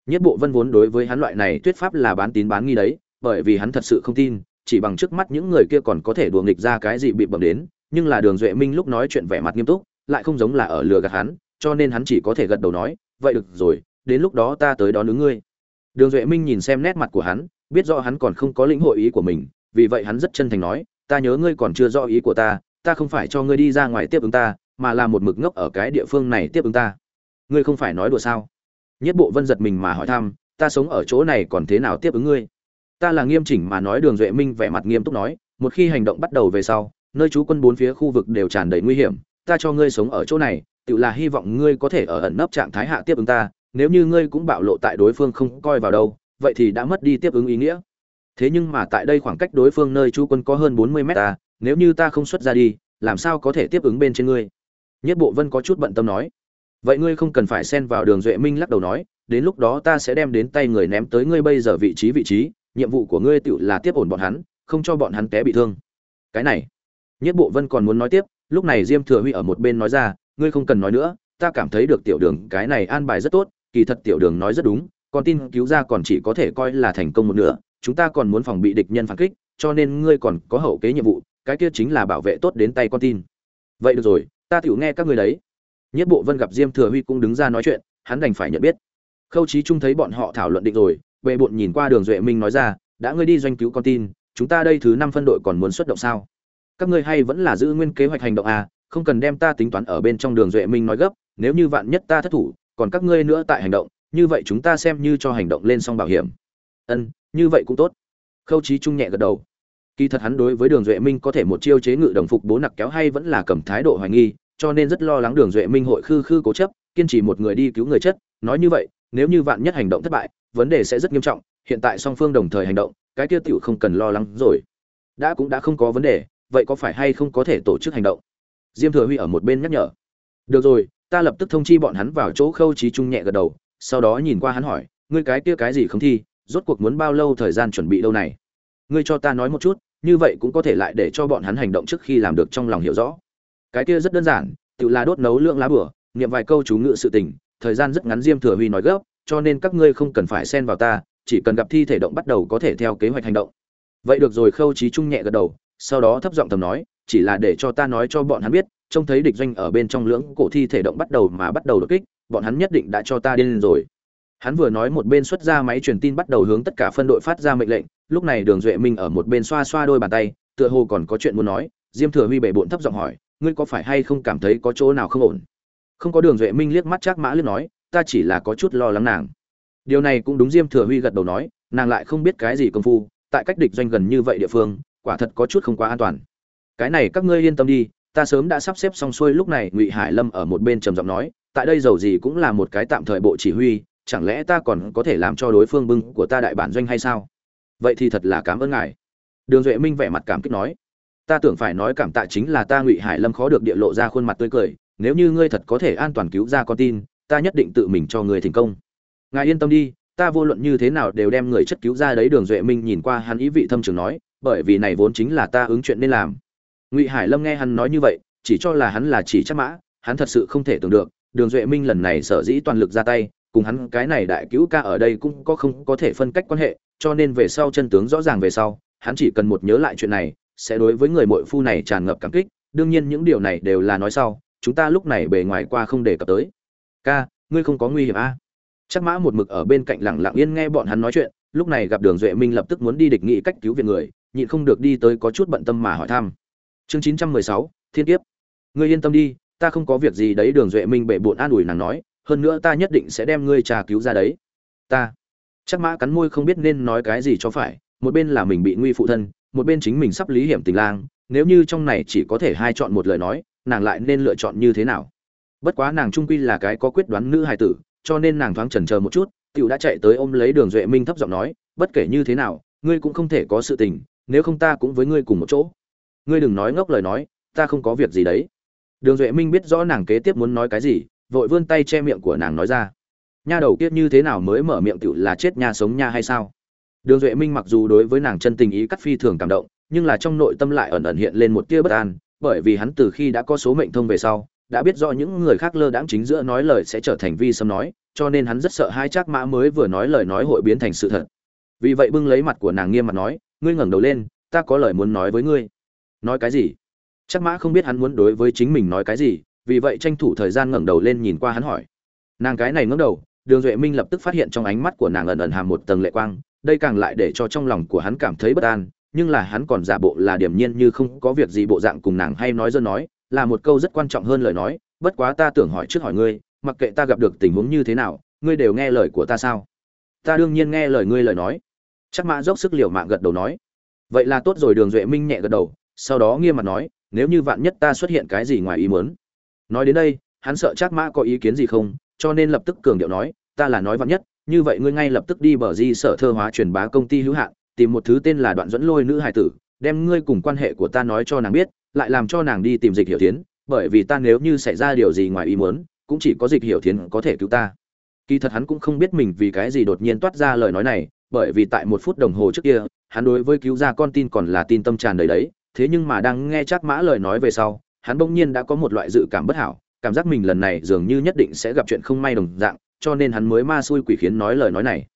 Speaker 1: Nhất bộ vân vốn đối với hắn loại này thuyết pháp là bán tín bán nghi đấy, bởi vì hắn thật sự không tin, chỉ bằng trước mắt những người kia còn có thể đùa nghịch ra cái gì bị bẩm đến nhưng là đường duệ minh lúc nói chuyện vẻ mặt nghiêm túc, lại không giống là ở lừa gạt hắn, cho nên hắn chỉ có thể gật đầu nói, vậy được rồi, đến lúc đó ta tới đón ứng ngươi. Đường duệ minh nhìn xem nét mặt của hắn, biết rõ hắn còn không có lĩnh hội ý của mình, vì vậy hắn rất chân thành nói, ta nhớ ngươi còn chưa rõ ý của ta ta không phải cho ngươi đi ra ngoài tiếp ứng ta, mà là một mực ngốc ở cái địa phương này tiếp ứng ta. Ngươi không phải nói đùa sao? Nhất bộ vân giật mình mà hỏi thăm, ta sống ở chỗ này còn thế nào tiếp ứng ngươi? Ta là nghiêm chỉnh mà nói, đường duệ minh vẻ mặt nghiêm túc nói, một khi hành động bắt đầu về sau nơi chú quân bốn phía khu vực đều tràn đầy nguy hiểm, ta cho ngươi sống ở chỗ này, tự là hy vọng ngươi có thể ở ẩn nấp trạng thái hạ tiếp ứng ta, nếu như ngươi cũng bạo lộ tại đối phương không coi vào đâu, vậy thì đã mất đi tiếp ứng ý nghĩa. Thế nhưng mà tại đây khoảng cách đối phương nơi chú quân có hơn bốn mươi mét ta, nếu như ta không xuất ra đi, làm sao có thể tiếp ứng bên trên ngươi? Nhất bộ vân có chút bận tâm nói. Vậy ngươi không cần phải xen vào đường duệ minh lắc đầu nói, đến lúc đó ta sẽ đem đến tay người ném tới ngươi bây giờ vị trí vị trí, nhiệm vụ của ngươi tự là tiếp ổn bọn hắn, không cho bọn hắn té bị thương. Cái này nhất bộ vân còn muốn nói tiếp, lúc này diêm thừa huy ở một bên nói ra, ngươi không cần nói nữa, ta cảm thấy được tiểu đường cái này an bài rất tốt, kỳ thật tiểu đường nói rất đúng, con tin cứu ra còn chỉ có thể coi là thành công một nửa, chúng ta còn muốn phòng bị địch nhân phản kích, cho nên ngươi còn có hậu kế nhiệm vụ, cái kia chính là bảo vệ tốt đến tay con tin. Vậy được rồi, ta tiểu nghe các ngươi đấy. Nhất bộ vân gặp diêm thừa huy cũng đứng ra nói chuyện, hắn đành phải nhận biết. Khâu trí trung thấy bọn họ thảo luận định rồi, bệ bộn nhìn qua đường duệ minh nói ra, đã ngươi đi doanh cứu con tin, chúng ta đây thứ năm phân đội còn muốn xuất động sao? Các ngươi hay vẫn là giữ nguyên kế hoạch hành động à không cần đem ta tính toán ở bên trong đường duệ minh nói gấp, nếu như vạn nhất ta thất thủ, còn các ngươi nữa tại hành động, như vậy chúng ta xem như cho hành động lên xong bảo hiểm. Ân, như vậy cũng tốt. Khâu trí trung nhẹ gật đầu. Kỳ thật hắn đối với đường duệ minh có thể một chiêu chế ngự đồng phục bố nặc kéo hay vẫn là cầm thái độ hoài nghi, cho nên rất lo lắng đường duệ minh hội khư khư cố chấp, kiên trì một người đi cứu người chất. Nói như vậy, nếu như vạn nhất hành động thất bại, vấn đề sẽ rất nghiêm trọng. Hiện tại song phương đồng thời hành động, cái kia tiểu không cần lo lắng rồi. Đã cũng đã không có vấn đề vậy có phải hay không có thể tổ chức hành động? Diêm thừa huy ở một bên nhắc nhở. Được rồi, ta lập tức thông chi bọn hắn vào chỗ khâu trí trung nhẹ gật đầu, sau đó nhìn qua hắn hỏi, ngươi cái kia cái gì không thi, rốt cuộc muốn bao lâu thời gian chuẩn bị đâu này? Ngươi cho ta nói một chút, như vậy cũng có thể lại để cho bọn hắn hành động trước khi làm được trong lòng hiểu rõ. Cái kia rất đơn giản, tự là đốt nấu lượng lá bửa, niệm vài câu chú ngự sự tình, thời gian rất ngắn diêm thừa huy nói gấp, cho nên các ngươi không cần phải xen vào ta, chỉ cần gặp thi thể động bắt đầu có thể theo kế hoạch hành động. Vậy được rồi, khâu trí trung nhẹ gật đầu sau đó thấp giọng thầm nói, chỉ là để cho ta nói cho bọn hắn biết, trông thấy địch doanh ở bên trong lưỡng cổ thi thể động bắt đầu mà bắt đầu đột kích, bọn hắn nhất định đã cho ta điên rồi. Hắn vừa nói một bên xuất ra máy truyền tin bắt đầu hướng tất cả phân đội phát ra mệnh lệnh, lúc này đường duệ minh ở một bên xoa xoa đôi bàn tay, tựa hồ còn có chuyện muốn nói, diêm thừa huy bệ bộn thấp giọng hỏi, ngươi có phải hay không cảm thấy có chỗ nào không ổn? Không có đường duệ minh liếc mắt chắc mã liếc nói, ta chỉ là có chút lo lắng nàng. Điều này cũng đúng diêm thừa huy gật đầu nói, nàng lại không biết cái gì công phu, tại cách địch doanh gần như vậy địa phương quả thật có chút không quá an toàn. Cái này các ngươi yên tâm đi, ta sớm đã sắp xếp xong xuôi lúc này, ngụy hải lâm ở một bên trầm giọng nói, tại đây dầu gì cũng là một cái tạm thời bộ chỉ huy, chẳng lẽ ta còn có thể làm cho đối phương bưng của ta đại bản doanh hay sao? Vậy thì thật là cảm ơn ngài. Đường duệ minh vẻ mặt cảm kích nói, ta tưởng phải nói cảm tạ chính là ta ngụy hải lâm khó được địa lộ ra khuôn mặt tươi cười, nếu như ngươi thật có thể an toàn cứu ra con tin, ta nhất định tự mình cho người thành công. Ngài yên tâm đi, ta vô luận như thế nào đều đem người chất cứu ra đấy, đường duệ minh nhìn qua hắn ý vị thâm trường nói bởi vì này vốn chính là ta ứng chuyện nên làm ngụy hải lâm nghe hắn nói như vậy, chỉ cho là hắn là chỉ chắc mã, hắn thật sự không thể tưởng được, đường duệ minh lần này sở dĩ toàn lực ra tay, cùng hắn cái này đại cứu ca ở đây cũng có không có thể phân cách quan hệ, cho nên về sau chân tướng rõ ràng về sau, hắn chỉ cần một nhớ lại chuyện này, sẽ đối với người mội phu này tràn ngập cảm kích, đương nhiên những điều này đều là nói sau, chúng ta lúc này bề ngoài qua không đề cập tới ca, ngươi không có nguy hiểm a à? chắc mã một mực ở bên cạnh lẳng lặng yên nghe bọn hắn nói chuyện, lúc này gặp đường duệ minh lập tức muốn đi địch nghị cách cứu viện người nhịn không được đi tới có chút bận tâm mà hỏi thăm. Chương chín trăm mười sáu, thiên kiếp. Ngươi yên tâm đi, ta không có việc gì đấy, đường duệ minh bệ bộn an ủi nàng nói, hơn nữa ta nhất định sẽ đem ngươi trà cứu ra đấy. Ta. Chắc mã cắn môi không biết nên nói cái gì cho phải, một bên là mình bị nguy phụ thân, một bên chính mình sắp lý hiểm tình lang, nếu như trong này chỉ có thể hai chọn một lời nói, nàng lại nên lựa chọn như thế nào? Bất quá nàng trung quy là cái có quyết đoán nữ hài tử, cho nên nàng thoáng chần chờ một chút, tiểu đã chạy tới ôm lấy đường duệ minh thấp giọng nói, bất kể như thế nào, ngươi cũng không thể có sự tình nếu không ta cũng với ngươi cùng một chỗ. Ngươi đừng nói ngốc lời nói, ta không có việc gì đấy. Đường duệ minh biết rõ nàng kế tiếp muốn nói cái gì, vội vươn tay che miệng của nàng nói ra. Nha đầu kiết như thế nào mới mở miệng tiểu là chết nha sống nha hay sao? Đường duệ minh mặc dù đối với nàng chân tình ý cắt phi thường cảm động, nhưng là trong nội tâm lại ẩn ẩn hiện lên một tia bất an, bởi vì hắn từ khi đã có số mệnh thông về sau, đã biết rõ những người khác lơ đãng chính giữa nói lời sẽ trở thành vi sâm nói, cho nên hắn rất sợ hai trác mã mới vừa nói lời nói hội biến thành sự thật. Vì vậy bưng lấy mặt của nàng nghiêm mặt nói ngươi ngẩng đầu lên, ta có lời muốn nói với ngươi. Nói cái gì? Chắc mã không biết hắn muốn đối với chính mình nói cái gì, vì vậy tranh thủ thời gian ngẩng đầu lên nhìn qua hắn hỏi. Nàng cái này ngẩng đầu, đường duệ minh lập tức phát hiện trong ánh mắt của nàng ẩn ẩn hàm một tầng lệ quang, đây càng lại để cho trong lòng của hắn cảm thấy bất an, nhưng là hắn còn giả bộ là điềm nhiên như không có việc gì bộ dạng cùng nàng hay nói dân nói, là một câu rất quan trọng hơn lời nói, bất quá ta tưởng hỏi trước hỏi ngươi, mặc kệ ta gặp được tình huống như thế nào, ngươi đều nghe lời của ta sao? Ta đương nhiên nghe lời ngươi lời nói chắc mã dốc sức liều mạng gật đầu nói. Vậy là tốt rồi, đường duệ minh nhẹ gật đầu, sau đó nghiêm mặt nói, nếu như vạn nhất ta xuất hiện cái gì ngoài ý muốn. Nói đến đây, hắn sợ chắc mã có ý kiến gì không, cho nên lập tức cường điệu nói, ta là nói vạn nhất, như vậy ngươi ngay lập tức đi bờ di sở thơ hóa truyền bá công ty hữu hạn, tìm một thứ tên là đoạn dẫn lôi nữ hải tử, đem ngươi cùng quan hệ của ta nói cho nàng biết, lại làm cho nàng đi tìm dịch hiểu tiến bởi vì ta nếu như xảy ra điều gì ngoài ý muốn, cũng chỉ có dịch hiểu tiến có thể cứu ta. Kỳ thật hắn cũng không biết mình vì cái gì đột nhiên toát ra lời nói này bởi vì tại một phút đồng hồ trước kia, hắn đối với cứu ra con tin còn là tin tâm tràn đầy đấy, thế nhưng mà đang nghe chắc mã lời nói về sau, hắn bỗng nhiên đã có một loại dự cảm bất hảo, cảm giác mình lần này dường như nhất định sẽ gặp chuyện không may đồng dạng, cho nên hắn mới ma xui quỷ khiến nói lời nói này.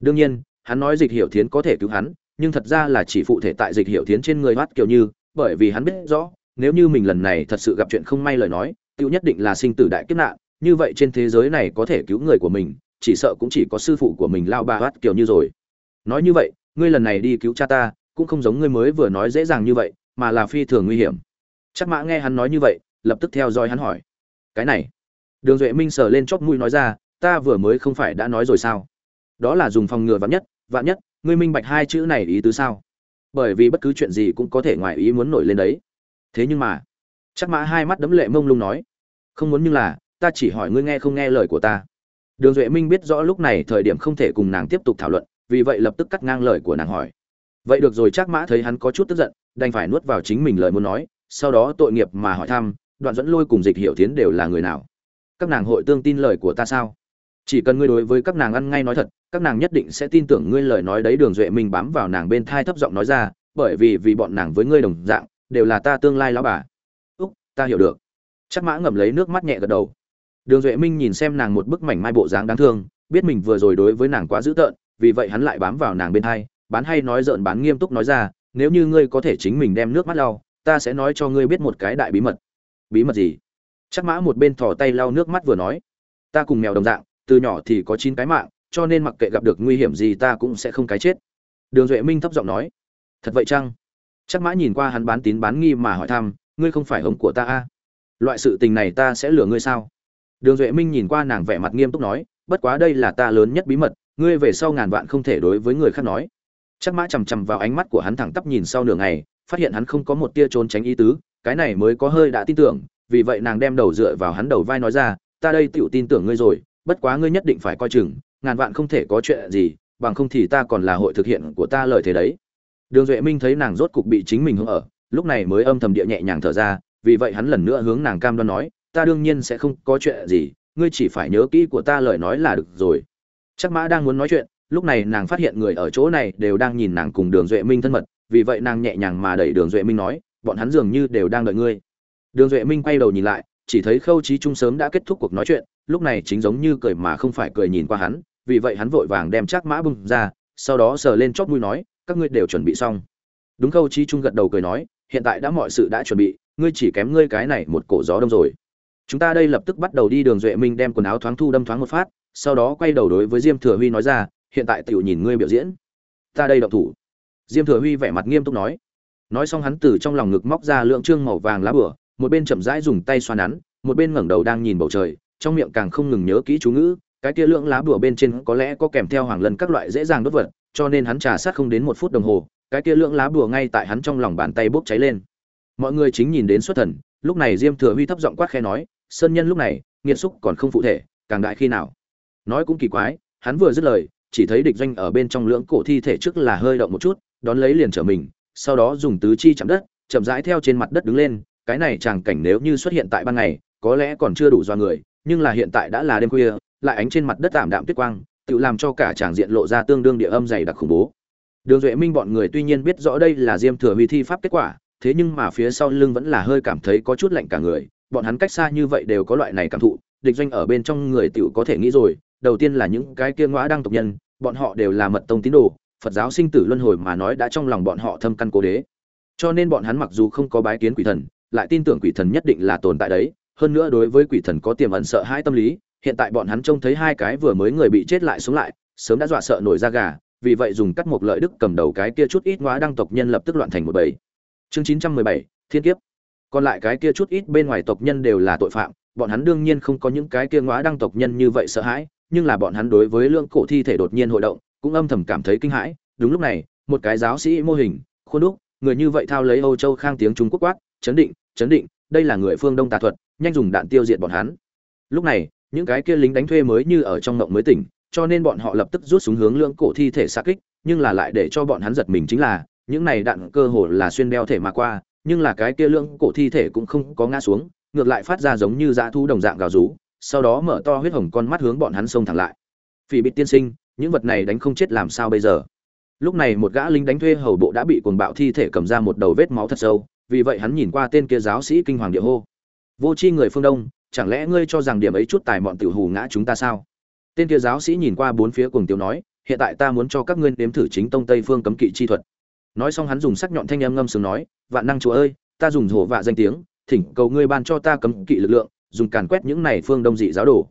Speaker 1: Đương nhiên, hắn nói dịch hiểu thiến có thể cứu hắn, nhưng thật ra là chỉ phụ thể tại dịch hiểu thiến trên người hoát kiểu như, bởi vì hắn biết rõ, nếu như mình lần này thật sự gặp chuyện không may lời nói tiêu nhất định là sinh tử đại kiếp nạn, như vậy trên thế giới này có thể cứu người của mình, chỉ sợ cũng chỉ có sư phụ của mình lao ba hoát kiểu như rồi nói như vậy, ngươi lần này đi cứu cha ta, cũng không giống ngươi mới vừa nói dễ dàng như vậy, mà là phi thường nguy hiểm. Chắc mã nghe hắn nói như vậy, lập tức theo dõi hắn hỏi. Cái này. Đường duệ minh sờ lên chóp mũi nói ra, ta vừa mới không phải đã nói rồi sao? Đó là dùng phòng ngừa vạn nhất vạn nhất, ngươi minh bạch hai chữ này ý tứ sao? Bởi vì bất cứ chuyện gì cũng có thể ngoài ý muốn nổi lên đấy. Thế nhưng mà, chắc mã hai mắt đấm lệ mông lung nói, không muốn nhưng là, ta chỉ hỏi ngươi nghe không nghe lời của ta. Đường duệ minh biết rõ lúc này thời điểm không thể cùng nàng tiếp tục thảo luận vì vậy lập tức cắt ngang lời của nàng hỏi. Vậy được rồi, chắc mã thấy hắn có chút tức giận, đành phải nuốt vào chính mình lời muốn nói, sau đó tội nghiệp mà hỏi thăm, đoạn dẫn lôi cùng dịch hiệu tiến đều là người nào? Các nàng hội tương tin lời của ta sao? Chỉ cần ngươi đối với các nàng ăn ngay nói thật, các nàng nhất định sẽ tin tưởng ngươi lời nói đấy đường duệ minh bám vào nàng bên thai thấp giọng nói ra, bởi vì vì bọn nàng với ngươi đồng dạng, đều là ta tương lai lão bà. Úc, ta hiểu được. Chắc mã ngậm lấy nước mắt nhẹ gật đầu. Đường duệ minh nhìn xem nàng một bức mảnh mai bộ dáng đáng thương, biết mình vừa rồi đối với nàng quá dữ tợn vì vậy hắn lại bám vào nàng bên hai, bán hay nói dợn bán nghiêm túc nói ra, nếu như ngươi có thể chính mình đem nước mắt lau, ta sẽ nói cho ngươi biết một cái đại bí mật. Bí mật gì? Chắc mã một bên thò tay lau nước mắt vừa nói, ta cùng mèo đồng dạng, từ nhỏ thì có chín cái mạng, cho nên mặc kệ gặp được nguy hiểm gì ta cũng sẽ không cái chết. Đường duệ minh thấp giọng nói, thật vậy chăng? Chắc mã nhìn qua hắn bán tín bán nghi mà hỏi thăm, ngươi không phải hống của ta a? À? loại sự tình này ta sẽ lừa ngươi sao? Đường duệ minh nhìn qua nàng vẻ mặt nghiêm túc nói, bất quá đây là ta lớn nhất bí mật ngươi về sau ngàn vạn không thể đối với người khác nói. Chắc mã chằm chằm vào ánh mắt của hắn thẳng tắp nhìn sau nửa ngày, phát hiện hắn không có một tia trốn tránh ý tứ, cái này mới có hơi đã tin tưởng, vì vậy nàng đem đầu dựa vào hắn đầu vai nói ra, ta đây tựu tin tưởng ngươi rồi, bất quá ngươi nhất định phải coi chừng, ngàn vạn không thể có chuyện gì, bằng không thì ta còn là hội thực hiện của ta lời thế đấy. Đường duệ minh thấy nàng rốt cục bị chính mình hướng ở, lúc này mới âm thầm địa nhẹ nhàng thở ra, vì vậy hắn lần nữa hướng nàng cam đoan nói, ta đương nhiên sẽ không có chuyện gì, ngươi chỉ phải nhớ kỹ của ta lời nói là được rồi chắc mã đang muốn nói chuyện, lúc này nàng phát hiện người ở chỗ này đều đang nhìn nàng cùng đường duệ minh thân mật, vì vậy nàng nhẹ nhàng mà đẩy đường duệ minh nói, bọn hắn dường như đều đang đợi ngươi. Đường duệ minh quay đầu nhìn lại, chỉ thấy khâu trí trung sớm đã kết thúc cuộc nói chuyện, lúc này chính giống như cười mà không phải cười nhìn qua hắn, vì vậy hắn vội vàng đem chắc mã bưng ra, sau đó sờ lên chót mũi nói, các ngươi đều chuẩn bị xong. Đúng khâu trí trung gật đầu cười nói, hiện tại đã mọi sự đã chuẩn bị, ngươi chỉ kém ngươi cái này một cổ gió đông rồi. Chúng ta đây lập tức bắt đầu đi. Đường duệ minh đem quần áo thoáng thu đâm thoáng một phát sau đó quay đầu đối với diêm thừa huy nói ra, hiện tại tiểu nhìn ngươi biểu diễn. Ta đây động thủ. Diêm thừa huy vẻ mặt nghiêm túc nói. Nói xong hắn từ trong lòng ngực móc ra lượng trương màu vàng lá bửa, một bên chậm rãi dùng tay xoa nắn, một bên ngẩng đầu đang nhìn bầu trời, trong miệng càng không ngừng nhớ kỹ chú ngữ, cái kia lượng lá bửa bên trên có lẽ có kèm theo hoàng lân các loại dễ dàng đốt vật, cho nên hắn trà sát không đến một phút đồng hồ, cái kia lượng lá bùa ngay tại hắn trong lòng bàn tay bốc cháy lên. Mọi người chính nhìn đến xuất thần, lúc này diêm thừa huy thấp giọng quát khe nói, sơn nhân lúc này, nghiệt xúc còn không phụ thể, càng đại khi nào? Nói cũng kỳ quái, hắn vừa dứt lời, chỉ thấy địch doanh ở bên trong lưỡng cổ thi thể trước là hơi động một chút, đón lấy liền trở mình, sau đó dùng tứ chi chạm đất, chậm rãi theo trên mặt đất đứng lên, cái này chàng cảnh nếu như xuất hiện tại ban ngày, có lẽ còn chưa đủ do người, nhưng là hiện tại đã là đêm khuya, lại ánh trên mặt đất tạm đạm tuyết quang, tự làm cho cả chàng diện lộ ra tương đương địa âm dày đặc khủng bố. Đường duệ minh bọn người tuy nhiên biết rõ đây là diêm thừa huy thi pháp kết quả, thế nhưng mà phía sau lưng vẫn là hơi cảm thấy có chút lạnh cả người, bọn hắn cách xa như vậy đều có loại này cảm thụ, địch doanh ở bên trong người tiểu có thể nghĩ rồi đầu tiên là những cái kia ngõa đang tộc nhân, bọn họ đều là mật tông tín đồ, phật giáo sinh tử luân hồi mà nói đã trong lòng bọn họ thâm căn cố đế. Cho nên bọn hắn mặc dù không có bái kiến quỷ thần, lại tin tưởng quỷ thần nhất định là tồn tại đấy. Hơn nữa đối với quỷ thần có tiềm ẩn sợ hãi tâm lý, hiện tại bọn hắn trông thấy hai cái vừa mới người bị chết lại sống lại, sớm đã dọa sợ nổi da gà, vì vậy dùng cắt một lợi đức cầm đầu cái kia chút ít ngõa đang tộc nhân lập tức loạn thành một bầy. Chương chín trăm mười bảy, thiên kiếp. Còn lại cái kia chút ít bên ngoài tộc nhân đều là tội phạm, bọn hắn đương nhiên không có những cái kia ngõa đang tộc nhân như vậy sợ hãi nhưng là bọn hắn đối với lượng cổ thi thể đột nhiên hội động, cũng âm thầm cảm thấy kinh hãi. Đúng lúc này, một cái giáo sĩ mô hình, khuôn đúc, người như vậy thao lấy âu châu khang tiếng trung quốc quát, chấn định chấn định, đây là người phương đông tà thuật, nhanh dùng đạn tiêu diệt bọn hắn. Lúc này, những cái kia lính đánh thuê mới như ở trong mộng mới tỉnh, cho nên bọn họ lập tức rút súng hướng lưỡng cổ thi thể xạ kích, nhưng là lại để cho bọn hắn giật mình chính là, những này đạn cơ hồ là xuyên đeo thể mà qua, nhưng là cái kia lưỡng cổ thi thể cũng không có ngã xuống, ngược lại phát ra giống như dã thu đồng dạng gào rú sau đó mở to huyết hồng con mắt hướng bọn hắn xông thẳng lại. Phỉ bịt tiên sinh, những vật này đánh không chết làm sao bây giờ? Lúc này một gã lính đánh thuê hầu bộ đã bị cuồng bạo thi thể cầm ra một đầu vết máu thật sâu, vì vậy hắn nhìn qua tên kia giáo sĩ kinh hoàng địa hô. Vô c h i người phương đông, chẳng lẽ ngươi cho rằng điểm ấy chút tài mọn tiểu hù ngã chúng ta sao? Tên kia giáo sĩ nhìn qua bốn phía cùng tiểu nói, hiện tại ta muốn cho các ngươi nếm thử chính tông tây phương cấm kỵ chi thuật. Nói xong hắn dùng sắc nhọn thanh âm ngâm sướng nói, vạn năng chúa ơi, ta dùng hổ vạ danh tiếng, thỉnh cầu ngươi ban cho ta cấm kỵ lực lượng dùng càn quét những này phương đông dị giáo đồ.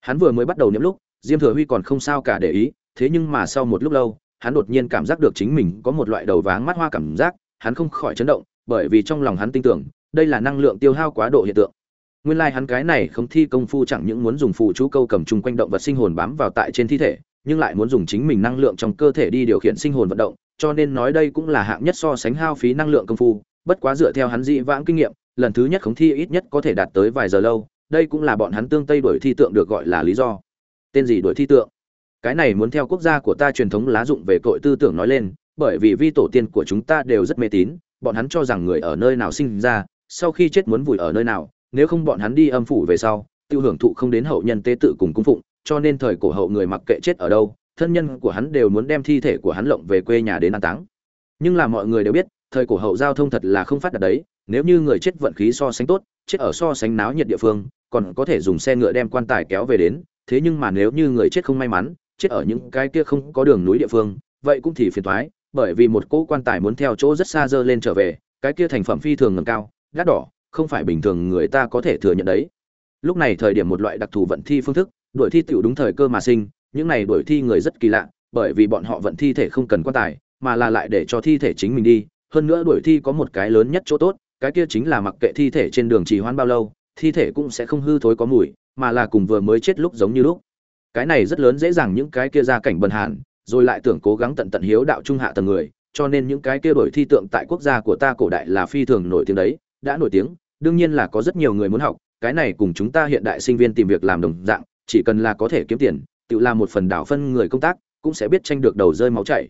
Speaker 1: Hắn vừa mới bắt đầu niệm lúc, diêm thừa huy còn không sao cả để ý, thế nhưng mà sau một lúc lâu, hắn đột nhiên cảm giác được chính mình có một loại đầu váng mắt hoa cảm giác, hắn không khỏi chấn động, bởi vì trong lòng hắn tin tưởng, đây là năng lượng tiêu hao quá độ hiện tượng. Nguyên lai like hắn cái này không thi công phu chẳng những muốn dùng phù chú câu cầm chung quanh động vật sinh hồn bám vào tại trên thi thể, nhưng lại muốn dùng chính mình năng lượng trong cơ thể đi điều khiển sinh hồn vận động, cho nên nói đây cũng là hạng nhất so sánh hao phí năng lượng công phu, bất quá dựa theo hắn dị vãng kinh nghiệm lần thứ nhất khống thi ít nhất có thể đạt tới vài giờ lâu, đây cũng là bọn hắn tương tây đuổi thi tượng được gọi là lý do. Tên gì đuổi thi tượng? Cái này muốn theo quốc gia của ta truyền thống lá dụng về cội tư tưởng nói lên, bởi vì vi tổ tiên của chúng ta đều rất mê tín, bọn hắn cho rằng người ở nơi nào sinh ra, sau khi chết muốn vùi ở nơi nào, nếu không bọn hắn đi âm phủ về sau, tiêu hưởng thụ không đến hậu nhân tế tự cùng cung phụng, cho nên thời cổ hậu người mặc kệ chết ở đâu, thân nhân của hắn đều muốn đem thi thể của hắn lộng về quê nhà đến an táng. Nhưng là mọi người đều biết, thời cổ hậu giao thông thật là không phát đạt đấy nếu như người chết vận khí so sánh tốt, chết ở so sánh náo nhiệt địa phương, còn có thể dùng xe ngựa đem quan tài kéo về đến, thế nhưng mà nếu như người chết không may mắn, chết ở những cái kia không có đường núi địa phương, vậy cũng thì phiền thoái bởi vì một cỗ quan tài muốn theo chỗ rất xa dơ lên trở về, cái kia thành phẩm phi thường ngầm cao, đắt đỏ, không phải bình thường người ta có thể thừa nhận đấy. Lúc này thời điểm một loại đặc thù vận thi phương thức, đuổi thi tựu đúng thời cơ mà sinh, những này đuổi thi người rất kỳ lạ, bởi vì bọn họ vận thi thể không cần quan tài, mà là lại để cho thi thể chính mình đi, hơn nữa đuổi thi có một cái lớn nhất chỗ tốt cái kia chính là mặc kệ thi thể trên đường trì hoãn bao lâu, thi thể cũng sẽ không hư thối có mùi, mà là cùng vừa mới chết lúc giống như lúc. Cái này rất lớn dễ dàng những cái kia ra cảnh bần hàn, rồi lại tưởng cố gắng tận tận hiếu đạo trung hạ tầng người, cho nên những cái kia đổi thi tượng tại quốc gia của ta cổ đại là phi thường nổi tiếng đấy, đã nổi tiếng, đương nhiên là có rất nhiều người muốn học, cái này cùng chúng ta hiện đại sinh viên tìm việc làm đồng dạng, chỉ cần là có thể kiếm tiền, tự làm một phần đảo phân người công tác, cũng sẽ biết tranh được đầu rơi máu chảy.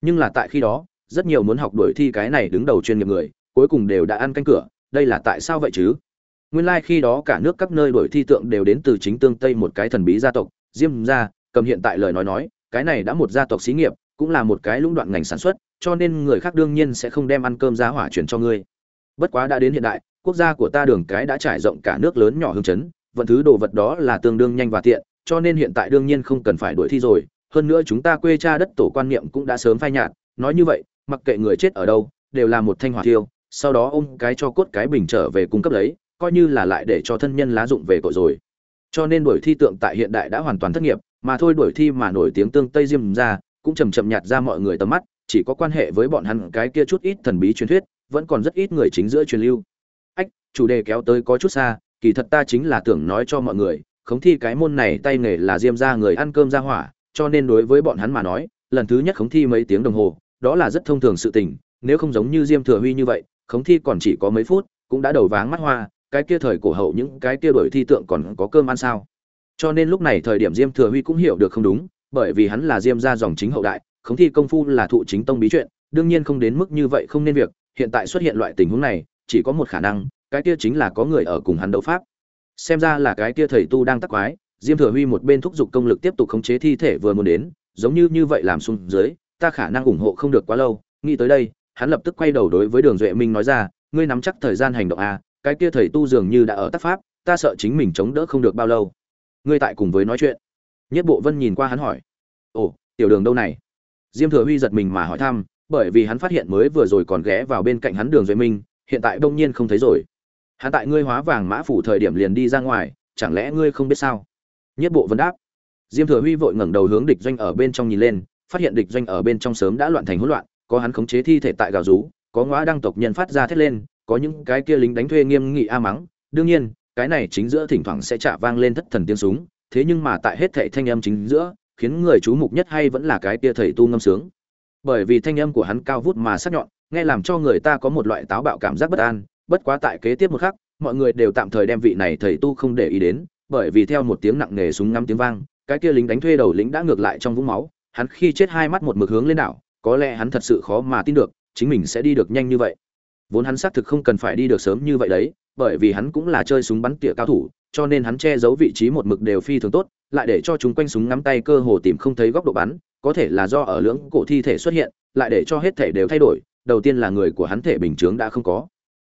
Speaker 1: Nhưng là tại khi đó, rất nhiều muốn học đổi thi cái này đứng đầu chuyên nghiệp người cuối cùng đều đã ăn canh cửa, đây là tại sao vậy chứ? Nguyên lai like khi đó cả nước các nơi đổi thi tượng đều đến từ chính tương tây một cái thần bí gia tộc, diêm gia, cầm hiện tại lời nói nói, cái này đã một gia tộc xí nghiệp, cũng là một cái lũng đoạn ngành sản xuất, cho nên người khác đương nhiên sẽ không đem ăn cơm giá hỏa chuyển cho ngươi. Bất quá đã đến hiện đại, quốc gia của ta đường cái đã trải rộng cả nước lớn nhỏ hương chấn, vận thứ đồ vật đó là tương đương nhanh và tiện, cho nên hiện tại đương nhiên không cần phải đuổi thi rồi. Hơn nữa chúng ta quê cha đất tổ quan niệm cũng đã sớm phai nhạt, nói như vậy, mặc kệ người chết ở đâu, đều là một thanh hỏa thiêu sau đó ôm cái cho cốt cái bình trở về cung cấp lấy, coi như là lại để cho thân nhân lá dụng về cội rồi. Cho nên đuổi thi tượng tại hiện đại đã hoàn toàn thất nghiệp, mà thôi đuổi thi mà nổi tiếng tương tây diêm ra, cũng chầm chậm nhạt ra mọi người tầm mắt, chỉ có quan hệ với bọn hắn cái kia chút ít thần bí truyền thuyết, vẫn còn rất ít người chính giữa truyền lưu. Ách, chủ đề kéo tới có chút xa, kỳ thật ta chính là tưởng nói cho mọi người, khống thi cái môn này tay nghề là diêm ra người ăn cơm ra hỏa, cho nên đối với bọn hắn mà nói, lần thứ nhất khống thi mấy tiếng đồng hồ, đó là rất thông thường sự tình, nếu không giống như diêm thừa huy như vậy khống thi còn chỉ có mấy phút, cũng đã đầu váng mắt hoa, cái kia thời cổ hậu những cái kia đổi thi tượng còn có cơm ăn sao? Cho nên lúc này thời điểm diêm thừa huy cũng hiểu được không đúng, bởi vì hắn là diêm ra dòng chính hậu đại, khống thi công phu là thụ chính tông bí chuyện, đương nhiên không đến mức như vậy không nên việc, hiện tại xuất hiện loại tình huống này, chỉ có một khả năng, cái kia chính là có người ở cùng hắn đấu pháp. Xem ra là cái kia thầy tu đang tắc quái, diêm thừa huy một bên thúc giục công lực tiếp tục khống chế thi thể vừa muốn đến, giống như như vậy làm xuống dưới, ta khả năng ủng hộ không được quá lâu, nghĩ tới đây hắn lập tức quay đầu đối với đường duệ minh nói ra, ngươi nắm chắc thời gian hành động à cái kia thầy tu dường như đã ở tác pháp, ta sợ chính mình chống đỡ không được bao lâu. Ngươi tại cùng với nói chuyện. Nhất bộ vân nhìn qua hắn hỏi, ồ, tiểu đường đâu này? Diêm thừa huy giật mình mà hỏi thăm, bởi vì hắn phát hiện mới vừa rồi còn ghé vào bên cạnh hắn đường duệ minh, hiện tại đông nhiên không thấy rồi. Hắn tại ngươi hóa vàng mã phủ thời điểm liền đi ra ngoài, chẳng lẽ ngươi không biết sao? Nhất bộ vân đáp. Diêm thừa huy vội ngẩng đầu hướng địch doanh ở bên trong nhìn lên, phát hiện địch doanh ở bên trong sớm đã loạn thành hỗn loạn có hắn khống chế thi thể tại gào rú, có ngõa đăng tộc nhân phát ra thét lên, có những cái kia lính đánh thuê nghiêm nghị a mắng. Đương nhiên, cái này chính giữa thỉnh thoảng sẽ trả vang lên thất thần tiếng súng, thế nhưng mà tại hết thệ thanh âm chính giữa, khiến người chú mục nhất hay vẫn là cái kia thầy tu ngâm sướng. Bởi vì thanh âm của hắn cao vút mà sắc nhọn, nghe làm cho người ta có một loại táo bạo cảm giác bất an. Bất quá tại kế tiếp một khắc, mọi người đều tạm thời đem vị này thầy tu không để ý đến, bởi vì theo một tiếng nặng nề súng ngắm tiếng vang, cái kia lính đánh thuê đầu lính đã ngược lại trong vũng máu. Hắn khi chết hai mắt một mực hướng lên đảo có lẽ hắn thật sự khó mà tin được, chính mình sẽ đi được nhanh như vậy. Vốn hắn xác thực không cần phải đi được sớm như vậy đấy, bởi vì hắn cũng là chơi súng bắn tỉa cao thủ, cho nên hắn che giấu vị trí một mực đều phi thường tốt, lại để cho chúng quanh súng ngắm tay cơ hồ tìm không thấy góc độ bắn, có thể là do ở lưỡng cổ thi thể xuất hiện, lại để cho hết thể đều thay đổi, đầu tiên là người của hắn thể bình chướng đã không có.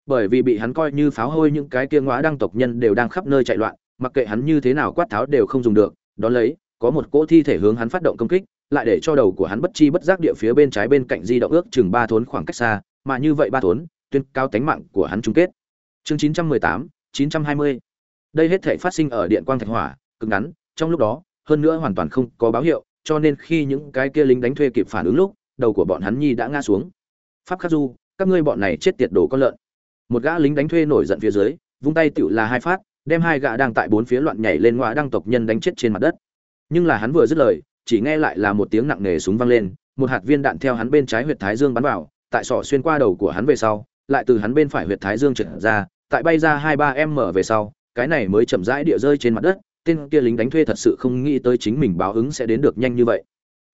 Speaker 1: Bởi vì bị hắn coi như pháo hôi những cái kia ngõa đăng tộc nhân đều đang khắp nơi chạy loạn, mặc kệ hắn như thế nào quát tháo đều không dùng được, đón lấy, có một cỗ thi thể hướng hắn phát động công kích lại để cho đầu của hắn bất chi bất giác địa phía bên trái bên cạnh di động ước chừng ba thốn khoảng cách xa, mà như vậy ba thốn, tuyên cao tánh mạng của hắn chung kết. Chương chín trăm mười tám, chín trăm hai mươi. Đây hết thể phát sinh ở điện quang thạch hỏa, cực ngắn, trong lúc đó, hơn nữa hoàn toàn không có báo hiệu, cho nên khi những cái kia lính đánh thuê kịp phản ứng lúc, đầu của bọn hắn nhi đã ngã xuống. Pháp khắc du, các ngươi bọn này chết tiệt đồ con lợn. Một gã lính đánh thuê nổi giận phía dưới, vung tay tựu là hai phát, đem hai gã đang tại bốn phía loạn nhảy lên ngoại đăng tộc nhân đánh chết trên mặt đất. Nhưng là hắn vừa dứt lời chỉ nghe lại là một tiếng nặng nề súng vang lên, một hạt viên đạn theo hắn bên trái huyệt thái dương bắn vào, tại sọ xuyên qua đầu của hắn về sau, lại từ hắn bên phải huyệt thái dương trượt ra, tại bay ra hai ba m về sau, cái này mới chậm rãi địa rơi trên mặt đất, tên kia lính đánh thuê thật sự không nghĩ tới chính mình báo ứng sẽ đến được nhanh như vậy.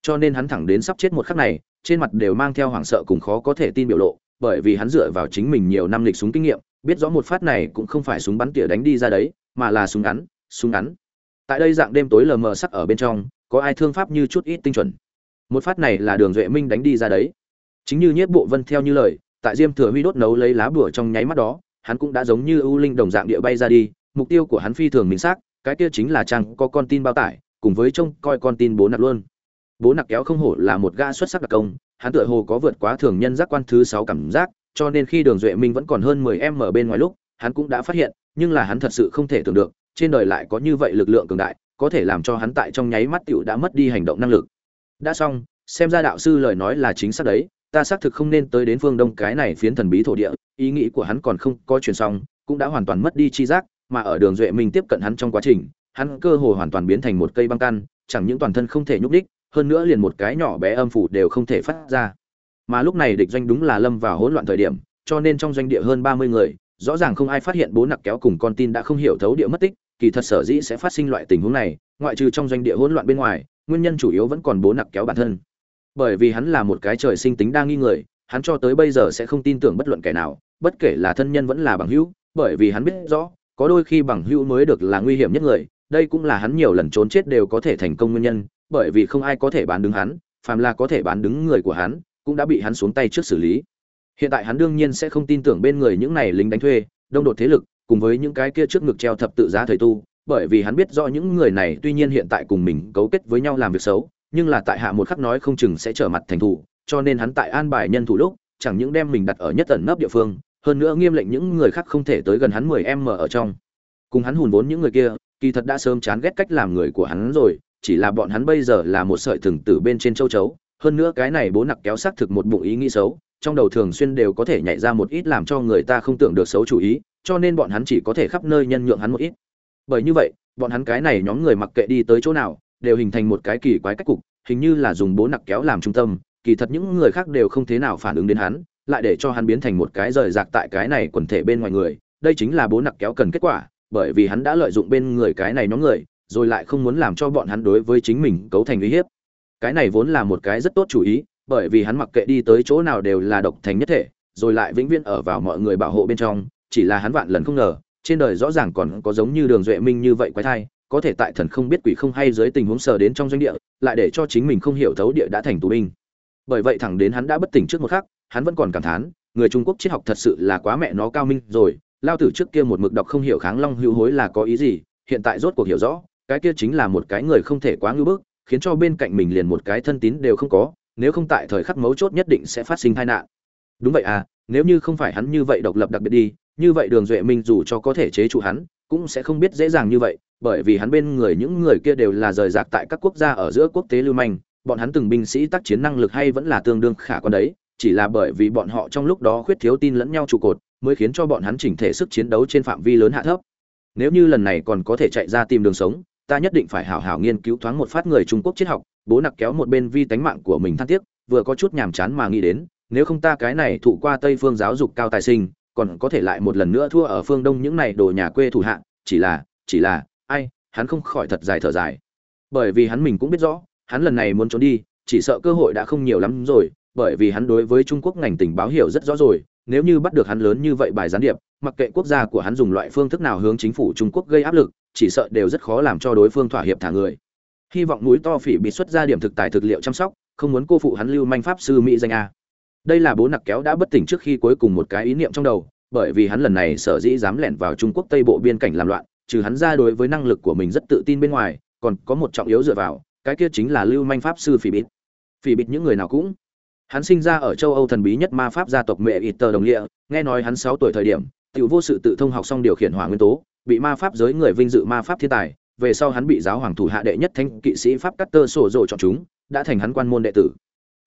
Speaker 1: Cho nên hắn thẳng đến sắp chết một khắc này, trên mặt đều mang theo hoảng sợ cùng khó có thể tin biểu lộ, bởi vì hắn dựa vào chính mình nhiều năm lịch súng kinh nghiệm, biết rõ một phát này cũng không phải súng bắn tỉa đánh đi ra đấy, mà là súng ngắn súng ngắn. Tại đây dạng đêm tối lờ mờ sắc ở bên trong có ai thương pháp như chút ít tinh chuẩn. Một phát này là đường duệ minh đánh đi ra đấy. Chính như nhiếp bộ vân theo như lời, tại diêm thừa huy đốt nấu lấy lá bùa trong nháy mắt đó, hắn cũng đã giống như ưu linh đồng dạng địa bay ra đi, mục tiêu của hắn phi thường minh xác, cái kia chính là trang có con tin bao tải, cùng với trông coi con tin bố nặc luôn. Bố nặc kéo không hổ là một ga xuất sắc đặc công, hắn tựa hồ có vượt quá thường nhân giác quan thứ sáu cảm giác, cho nên khi đường duệ minh vẫn còn hơn mười em ở bên ngoài lúc, hắn cũng đã phát hiện, nhưng là hắn thật sự không thể tưởng được, trên đời lại có như vậy lực lượng cường đại có thể làm cho hắn tại trong nháy mắt tiểu đã mất đi hành động năng lực. Đã xong, xem ra đạo sư lời nói là chính xác đấy, ta xác thực không nên tới đến phương đông cái này phiến thần bí thổ địa, ý nghĩ của hắn còn không có truyền xong, cũng đã hoàn toàn mất đi chi giác, mà ở đường duệ mình tiếp cận hắn trong quá trình, hắn cơ hồ hoàn toàn biến thành một cây băng tan chẳng những toàn thân không thể nhúc đích hơn nữa liền một cái nhỏ bé âm phủ đều không thể phát ra. Mà lúc này địch doanh đúng là lâm vào hỗn loạn thời điểm, cho nên trong doanh địa hơn ba mươi người, rõ ràng không ai phát hiện bố nặc kéo cùng con tin đã không hiểu thấu địa mất tích kỳ thật sở dĩ sẽ phát sinh loại tình huống này, ngoại trừ trong doanh địa hỗn loạn bên ngoài, nguyên nhân chủ yếu vẫn còn bố nặc kéo bản thân. Bởi vì hắn là một cái trời sinh tính đa nghi người, hắn cho tới bây giờ sẽ không tin tưởng bất luận kẻ nào, bất kể là thân nhân vẫn là bằng hữu, bởi vì hắn biết rõ, có đôi khi bằng hữu mới được là nguy hiểm nhất người, đây cũng là hắn nhiều lần trốn chết đều có thể thành công nguyên nhân, bởi vì không ai có thể bán đứng hắn, phàm là có thể bán đứng người của hắn, cũng đã bị hắn xuống tay trước xử lý. Hiện tại hắn đương nhiên sẽ không tin tưởng bên người những này lính đánh thuê, đông đột thế lực cùng với những cái kia trước ngực treo thập tự giá thời tu, bởi vì hắn biết rõ những người này tuy nhiên hiện tại cùng mình cấu kết với nhau làm việc xấu, nhưng là tại hạ một khắc nói không chừng sẽ trở mặt thành thủ, cho nên hắn tại an bài nhân thủ lúc, chẳng những đem mình đặt ở nhất tận nấp địa phương, hơn nữa nghiêm lệnh những người khác không thể tới gần hắn 10 m ở trong. Cùng hắn hùn vốn những người kia, kỳ thật đã sớm chán ghét cách làm người của hắn rồi, chỉ là bọn hắn bây giờ là một sợi thừng tử bên trên châu chấu, hơn nữa cái này bố nặc kéo xác thực một bụng ý nghĩ xấu, trong đầu thường xuyên đều có thể nhảy ra một ít làm cho người ta không tưởng được xấu chủ ý cho nên bọn hắn chỉ có thể khắp nơi nhân nhượng hắn một ít. Bởi như vậy, bọn hắn cái này nhóm người mặc kệ đi tới chỗ nào, đều hình thành một cái kỳ quái cách cục, hình như là dùng bố nặc kéo làm trung tâm, kỳ thật những người khác đều không thế nào phản ứng đến hắn, lại để cho hắn biến thành một cái rời rạc tại cái này quần thể bên ngoài người. Đây chính là bố nặc kéo cần kết quả, bởi vì hắn đã lợi dụng bên người cái này nhóm người, rồi lại không muốn làm cho bọn hắn đối với chính mình cấu thành uy hiếp. Cái này vốn là một cái rất tốt chủ ý, bởi vì hắn mặc kệ đi tới chỗ nào đều là độc thành nhất thể, rồi lại vĩnh viễn ở vào mọi người bảo hộ bên trong chỉ là hắn vạn lần không ngờ, trên đời rõ ràng còn có giống như đường duệ minh như vậy quái thai, có thể tại thần không biết quỷ không hay dưới tình huống sờ đến trong doanh địa, lại để cho chính mình không hiểu thấu địa đã thành tù binh. Bởi vậy thẳng đến hắn đã bất tỉnh trước một khắc, hắn vẫn còn cảm thán, người trung quốc triết học thật sự là quá mẹ nó cao minh rồi, lao tử trước kia một mực đọc không hiểu kháng long hữu hối là có ý gì, hiện tại rốt cuộc hiểu rõ, cái kia chính là một cái người không thể quá ngưỡng bức, khiến cho bên cạnh mình liền một cái thân tín đều không có, nếu không tại thời khắc mấu chốt nhất định sẽ phát sinh tai nạn. Đúng vậy à nếu như không phải hắn như vậy độc lập đặc biệt đi như vậy đường duệ minh dù cho có thể chế trụ hắn, cũng sẽ không biết dễ dàng như vậy, bởi vì hắn bên người những người kia đều là rời rạc tại các quốc gia ở giữa quốc tế lưu manh, bọn hắn từng binh sĩ tác chiến năng lực hay vẫn là tương đương khả quan đấy, chỉ là bởi vì bọn họ trong lúc đó khuyết thiếu tin lẫn nhau trụ cột, mới khiến cho bọn hắn chỉnh thể sức chiến đấu trên phạm vi lớn hạ thấp. Nếu như lần này còn có thể chạy ra tìm đường sống, ta nhất định phải hảo hảo nghiên cứu thoáng một phát người trung quốc triết học, bố nặc kéo một bên vi tánh mạng của mình than tiếc, vừa có chút nhàm chán mà nghĩ đến, nếu không ta cái này thụ qua tây phương giáo dục cao tài sinh còn có thể lại một lần nữa thua ở phương đông những này đồ nhà quê thủ hạ, chỉ là chỉ là, ai, hắn không khỏi thật dài thở dài. Bởi vì hắn mình cũng biết rõ, hắn lần này muốn trốn đi, chỉ sợ cơ hội đã không nhiều lắm rồi, bởi vì hắn đối với trung quốc ngành tình báo hiểu rất rõ rồi, nếu như bắt được hắn lớn như vậy bài gián điệp, mặc kệ quốc gia của hắn dùng loại phương thức nào hướng chính phủ trung quốc gây áp lực, chỉ sợ đều rất khó làm cho đối phương thỏa hiệp thả người. Hy vọng núi to phỉ bị xuất ra điểm thực tài thực liệu chăm sóc, không muốn cô phụ hắn lưu manh pháp sư mỹ danh a đây là bố nặc kéo đã bất tỉnh trước khi cuối cùng một cái ý niệm trong đầu, bởi vì hắn lần này sở dĩ dám lẻn vào trung quốc tây bộ biên cảnh làm loạn, trừ hắn ra đối với năng lực của mình rất tự tin bên ngoài, còn có một trọng yếu dựa vào, cái kia chính là lưu manh pháp sư phỉ bịt. Phỉ bịt những người nào cũng. Hắn sinh ra ở châu âu thần bí nhất ma pháp gia tộc mẹ ít tờ đồng địa nghe nói hắn sáu tuổi thời điểm tự vô sự tự thông học xong điều khiển hỏa nguyên tố, bị ma pháp giới người vinh dự ma pháp thiên tài, về sau hắn bị giáo hoàng thủ hạ đệ nhất thanh kỵ sĩ pháp cắt tơ sổ rộ chọn chúng, đã thành hắn quan môn đệ tử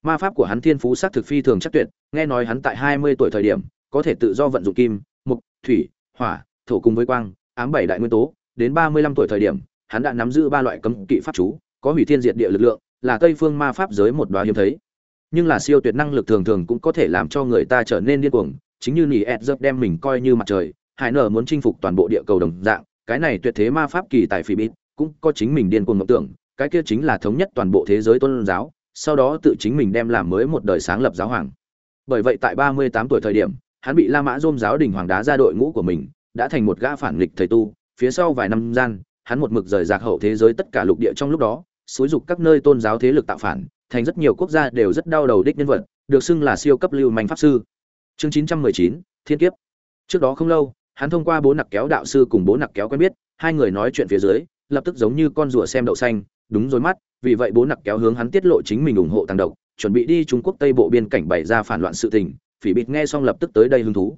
Speaker 1: ma pháp của hắn thiên phú sắc thực phi thường chắc tuyệt, nghe nói hắn tại hai mươi tuổi thời điểm, có thể tự do vận dụng kim, mục, thủy, hỏa, thổ cùng với quang, ám bảy đại nguyên tố. Đến ba mươi lăm tuổi thời điểm, hắn đã nắm giữ ba loại cấm kỵ pháp chú, có hủy thiên diệt địa lực lượng, là tây phương ma pháp giới một đoá hiếm thấy. Nhưng là siêu tuyệt năng lực thường thường cũng có thể làm cho người ta trở nên điên cuồng, chính như nỉ ed dấp đem mình coi như mặt trời, hải nở muốn chinh phục toàn bộ địa cầu đồng dạng, cái này tuyệt thế ma pháp kỳ tại Phi bít cũng có chính mình điên cuồng mộng tưởng, cái kia chính là thống nhất toàn bộ thế giới tôn giáo sau đó tự chính mình đem làm mới một đời sáng lập giáo hoàng. Bởi vậy tại ba mươi tám tuổi thời điểm, hắn bị la mã Rôm giáo đình hoàng đá ra đội ngũ của mình, đã thành một gã phản nghịch thầy tu. Phía sau vài năm gian, hắn một mực rời rạc hậu thế giới tất cả lục địa trong lúc đó, xúi dục các nơi tôn giáo thế lực tạo phản, thành rất nhiều quốc gia đều rất đau đầu đích nhân vật, được xưng là siêu cấp lưu manh pháp sư. Chương chín trăm mười chín, thiên kiếp. Trước đó không lâu, hắn thông qua bố nặc kéo đạo sư cùng bố nặc kéo quen biết, hai người nói chuyện phía dưới, lập tức giống như con rùa xem đậu xanh, đúng rồi mắt vì vậy bố nặc kéo hướng hắn tiết lộ chính mình ủng hộ tăng độc, chuẩn bị đi trung quốc tây bộ biên cảnh bày ra phản loạn sự tình, phỉ bịt nghe xong lập tức tới đây hứng thú.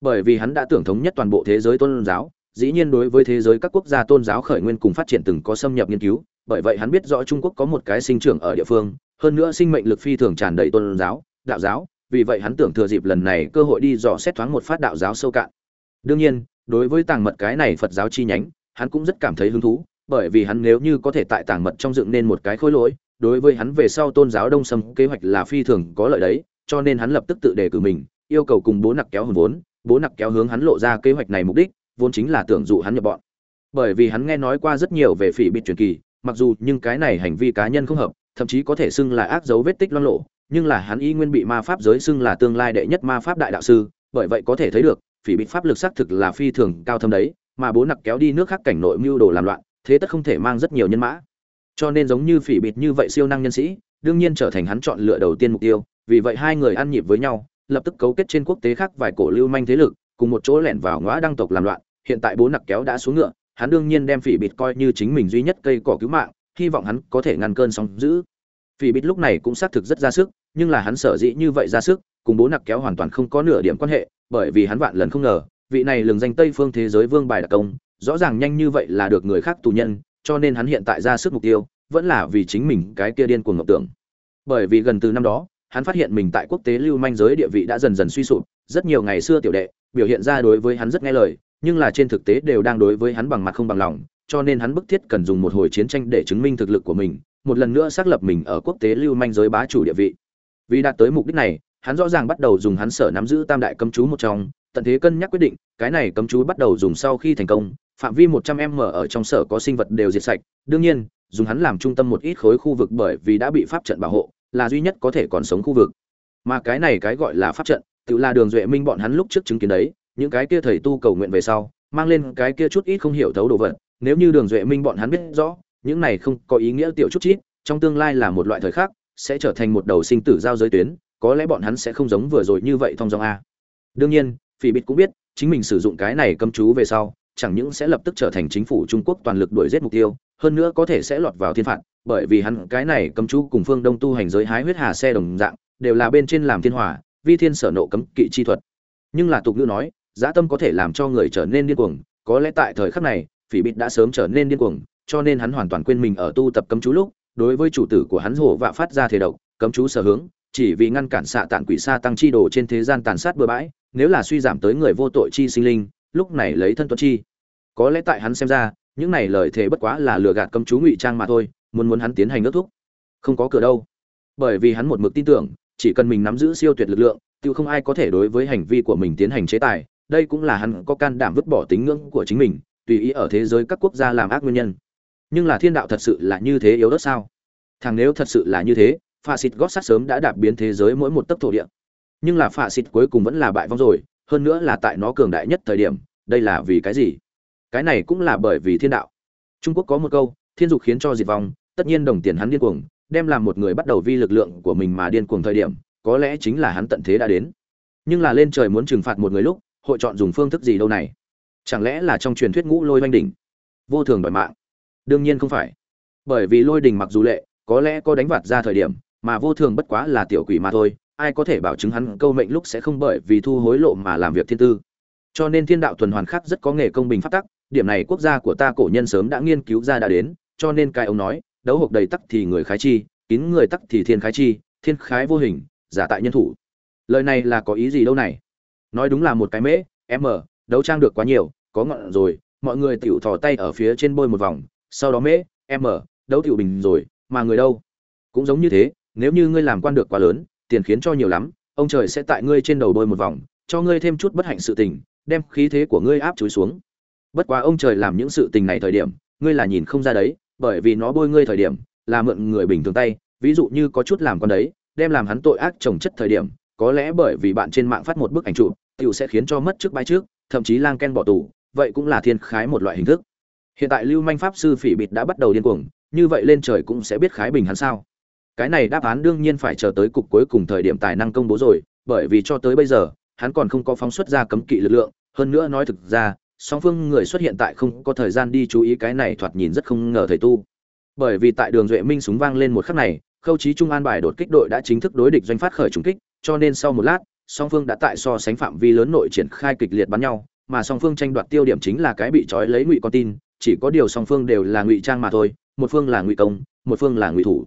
Speaker 1: Bởi vì hắn đã tưởng thống nhất toàn bộ thế giới tôn giáo, dĩ nhiên đối với thế giới các quốc gia tôn giáo khởi nguyên cùng phát triển từng có xâm nhập nghiên cứu, bởi vậy hắn biết rõ trung quốc có một cái sinh trưởng ở địa phương, hơn nữa sinh mệnh lực phi thường tràn đầy tôn giáo, đạo giáo, vì vậy hắn tưởng thừa dịp lần này cơ hội đi dò xét thoáng một phát đạo giáo sâu cạn. Đương nhiên, đối với tàng mật cái này phật giáo chi nhánh, hắn cũng rất cảm thấy hứng thú bởi vì hắn nếu như có thể tại tàng mật trong dựng nên một cái khối lỗi, đối với hắn về sau tôn giáo đông sâm kế hoạch là phi thường có lợi đấy, cho nên hắn lập tức tự đề cử mình, yêu cầu cùng bố nặc kéo hồn vốn, bố nặc kéo hướng hắn lộ ra kế hoạch này mục đích, vốn chính là tưởng dụ hắn nhập bọn. Bởi vì hắn nghe nói qua rất nhiều về phỉ bịt truyền kỳ, mặc dù nhưng cái này hành vi cá nhân không hợp, thậm chí có thể xưng là ác dấu vết tích loan lộ, nhưng là hắn y nguyên bị ma pháp giới xưng là tương lai đệ nhất ma pháp đại đạo sư, bởi vậy có thể thấy được, phỉ bịt pháp lực xác thực là phi thường cao thâm đấy, mà bố nặc kéo đi nước khác cảnh nội mưu đồ làm loạn thế tất không thể mang rất nhiều nhân mã. Cho nên giống như phỉ bịt như vậy siêu năng nhân sĩ, đương nhiên trở thành hắn chọn lựa đầu tiên mục tiêu, vì vậy hai người ăn nhịp với nhau, lập tức cấu kết trên quốc tế khác vài cổ lưu manh thế lực, cùng một chỗ lẻn vào ngõ đăng tộc làm loạn, hiện tại bố nặc kéo đã xuống ngựa, hắn đương nhiên đem phỉ bịt coi như chính mình duy nhất cây cỏ cứu mạng, hy vọng hắn có thể ngăn cơn sóng dữ. Phỉ bịt lúc này cũng xác thực rất ra sức, nhưng là hắn sở dĩ như vậy ra sức, cùng bố nặc kéo hoàn toàn không có nửa điểm quan hệ, bởi vì hắn vạn lần không ngờ, vị này lừng danh tây phương thế giới vương bài đặc công rõ ràng nhanh như vậy là được người khác tù nhân, cho nên hắn hiện tại ra sức mục tiêu, vẫn là vì chính mình cái kia điên cuồng ngọc tưởng. Bởi vì gần từ năm đó, hắn phát hiện mình tại quốc tế lưu manh giới địa vị đã dần dần suy sụp, rất nhiều ngày xưa tiểu đệ, biểu hiện ra đối với hắn rất nghe lời, nhưng là trên thực tế đều đang đối với hắn bằng mặt không bằng lòng, cho nên hắn bức thiết cần dùng một hồi chiến tranh để chứng minh thực lực của mình, một lần nữa xác lập mình ở quốc tế lưu manh giới bá chủ địa vị. Vì đạt tới mục đích này, hắn rõ ràng bắt đầu dùng hắn sở nắm giữ tam đại cấm chú một trong, tận thế cân nhắc quyết định, cái này cấm chú bắt đầu dùng sau khi thành công phạm vi một trăm m ở trong sở có sinh vật đều diệt sạch. Đương nhiên, dùng hắn làm trung tâm một ít khối khu vực bởi vì đã bị pháp trận bảo hộ, là duy nhất có thể còn sống khu vực. Mà cái này cái gọi là pháp trận, tự là đường duệ minh bọn hắn lúc trước chứng kiến đấy, những cái kia thầy tu cầu nguyện về sau, mang lên cái kia chút ít không hiểu thấu đồ vật. Nếu như đường duệ minh bọn hắn biết rõ, những này không có ý nghĩa tiểu chút chít, trong tương lai là một loại thời khắc, sẽ trở thành một đầu sinh tử giao giới tuyến, có lẽ bọn hắn sẽ không giống vừa rồi như vậy thông dòng a. Đương nhiên, phỉ bịt cũng biết, chính mình sử dụng cái này cấm chú về sau chẳng những sẽ lập tức trở thành chính phủ trung quốc toàn lực đuổi giết mục tiêu, hơn nữa có thể sẽ lọt vào thiên phạt, bởi vì hắn, cái này cấm chú cùng phương đông tu hành giới hái huyết hà xe đồng dạng, đều là bên trên làm thiên hỏa vi thiên sở nộ cấm kỵ chi thuật. Nhưng là tục ngữ nói dã tâm có thể làm cho người trở nên điên cuồng, có lẽ tại thời khắc này, phỉ bịt đã sớm trở nên điên cuồng, cho nên hắn hoàn toàn quên mình ở tu tập cấm chú lúc, đối với chủ tử của hắn hổ vạ phát ra thể độc, cấm chú sở hướng, chỉ vì ngăn cản xạ tạn quỷ sa tăng chi đồ trên thế gian tàn sát bừa bãi, nếu là suy giảm tới người vô tội chi sinh linh lúc này lấy thân tuấn chi. Có lẽ tại hắn xem ra, những này lời thề bất quá là lừa gạt cấm chú ngụy trang mà thôi, muốn muốn hắn tiến hành ước thúc. Không có cửa đâu. Bởi vì hắn một mực tin tưởng, chỉ cần mình nắm giữ siêu tuyệt lực lượng tự không ai có thể đối với hành vi của mình tiến hành chế tài. Đây cũng là hắn có can đảm vứt bỏ tính ngưỡng của chính mình, tùy ý ở thế giới các quốc gia làm ác nguyên nhân. Nhưng là thiên đạo thật sự là như thế yếu đất sao? Thằng nếu thật sự là như thế pha xịt gót sát sớm đã đạp biến thế giới mỗi một tấc thổ địa. Nhưng là pha xịt cuối cùng vẫn là bại vong rồi, hơn nữa là tại nó cường đại nhất thời điểm đây là vì cái gì? Cái này cũng là bởi vì thiên đạo. Trung quốc có một câu, thiên dục khiến cho diệt vong, tất nhiên đồng tiền hắn điên cuồng, đem làm một người bắt đầu vi lực lượng của mình mà điên cuồng thời điểm, có lẽ chính là hắn tận thế đã đến. Nhưng là lên trời muốn trừng phạt một người lúc, hội chọn dùng phương thức gì đâu này? Chẳng lẽ là trong truyền thuyết ngũ lôi oanh đỉnh? Vô thường đòi mạng. Đương nhiên không phải. Bởi vì lôi đình mặc dù lệ, có lẽ có đánh vặt ra thời điểm, mà vô thường bất quá là tiểu quỷ mà thôi, ai có thể bảo chứng hắn câu mệnh lúc sẽ không bởi vì thu hối lộ mà làm việc thiên tư? Cho nên thiên đạo tuần hoàn khác rất có nghề công bình phát tắc, điểm này quốc gia của ta cổ nhân sớm đã nghiên cứu ra đã đến, cho nên cái ông nói, đấu hộp đầy tắc thì người khái chi, kín người tắc thì thiên khái chi, thiên khái vô hình, giả tại nhân thủ. Lời này là có ý gì đâu này? Nói đúng là một cái mễ m đấu trang được quá nhiều, có ngọn rồi, mọi người tiểu thò tay ở phía trên bôi một vòng, sau đó mễ m đấu tiểu bình rồi, mà người đâu? Cũng giống như thế, nếu như ngươi làm quan được quá lớn, tiền khiến cho nhiều lắm, ông trời sẽ tại ngươi trên đầu bôi một vòng, cho ngươi thêm chút bất hạnh sự tình đem khí thế của ngươi áp chúi xuống. Bất quá ông trời làm những sự tình này thời điểm, ngươi là nhìn không ra đấy, bởi vì nó bôi ngươi thời điểm, là mượn người bình thường tay, ví dụ như có chút làm con đấy, đem làm hắn tội ác trồng chất thời điểm, có lẽ bởi vì bạn trên mạng phát một bức ảnh chụp, tiểu sẽ khiến cho mất trước bãi trước, thậm chí lang ken bỏ tù, vậy cũng là thiên khái một loại hình thức. Hiện tại lưu manh pháp sư phỉ bịt đã bắt đầu điên cuồng, như vậy lên trời cũng sẽ biết khái bình hắn sao. Cái này đáp án đương nhiên phải chờ tới cục cuối cùng thời điểm tài năng công bố rồi, bởi vì cho tới bây giờ hắn còn không có phóng xuất ra cấm kỵ lực lượng, hơn nữa nói thực ra, song phương người xuất hiện tại không có thời gian đi chú ý cái này thoạt nhìn rất không ngờ thầy tu. Bởi vì tại đường duệ minh súng vang lên một khắc này, khâu trí trung an bài đột kích đội đã chính thức đối địch doanh phát khởi trùng kích, cho nên sau một lát, song phương đã tại so sánh phạm vi lớn nội triển khai kịch liệt bắn nhau, mà song phương tranh đoạt tiêu điểm chính là cái bị trói lấy ngụy con tin, chỉ có điều song phương đều là ngụy trang mà thôi, một phương là ngụy công, một phương là ngụy thủ.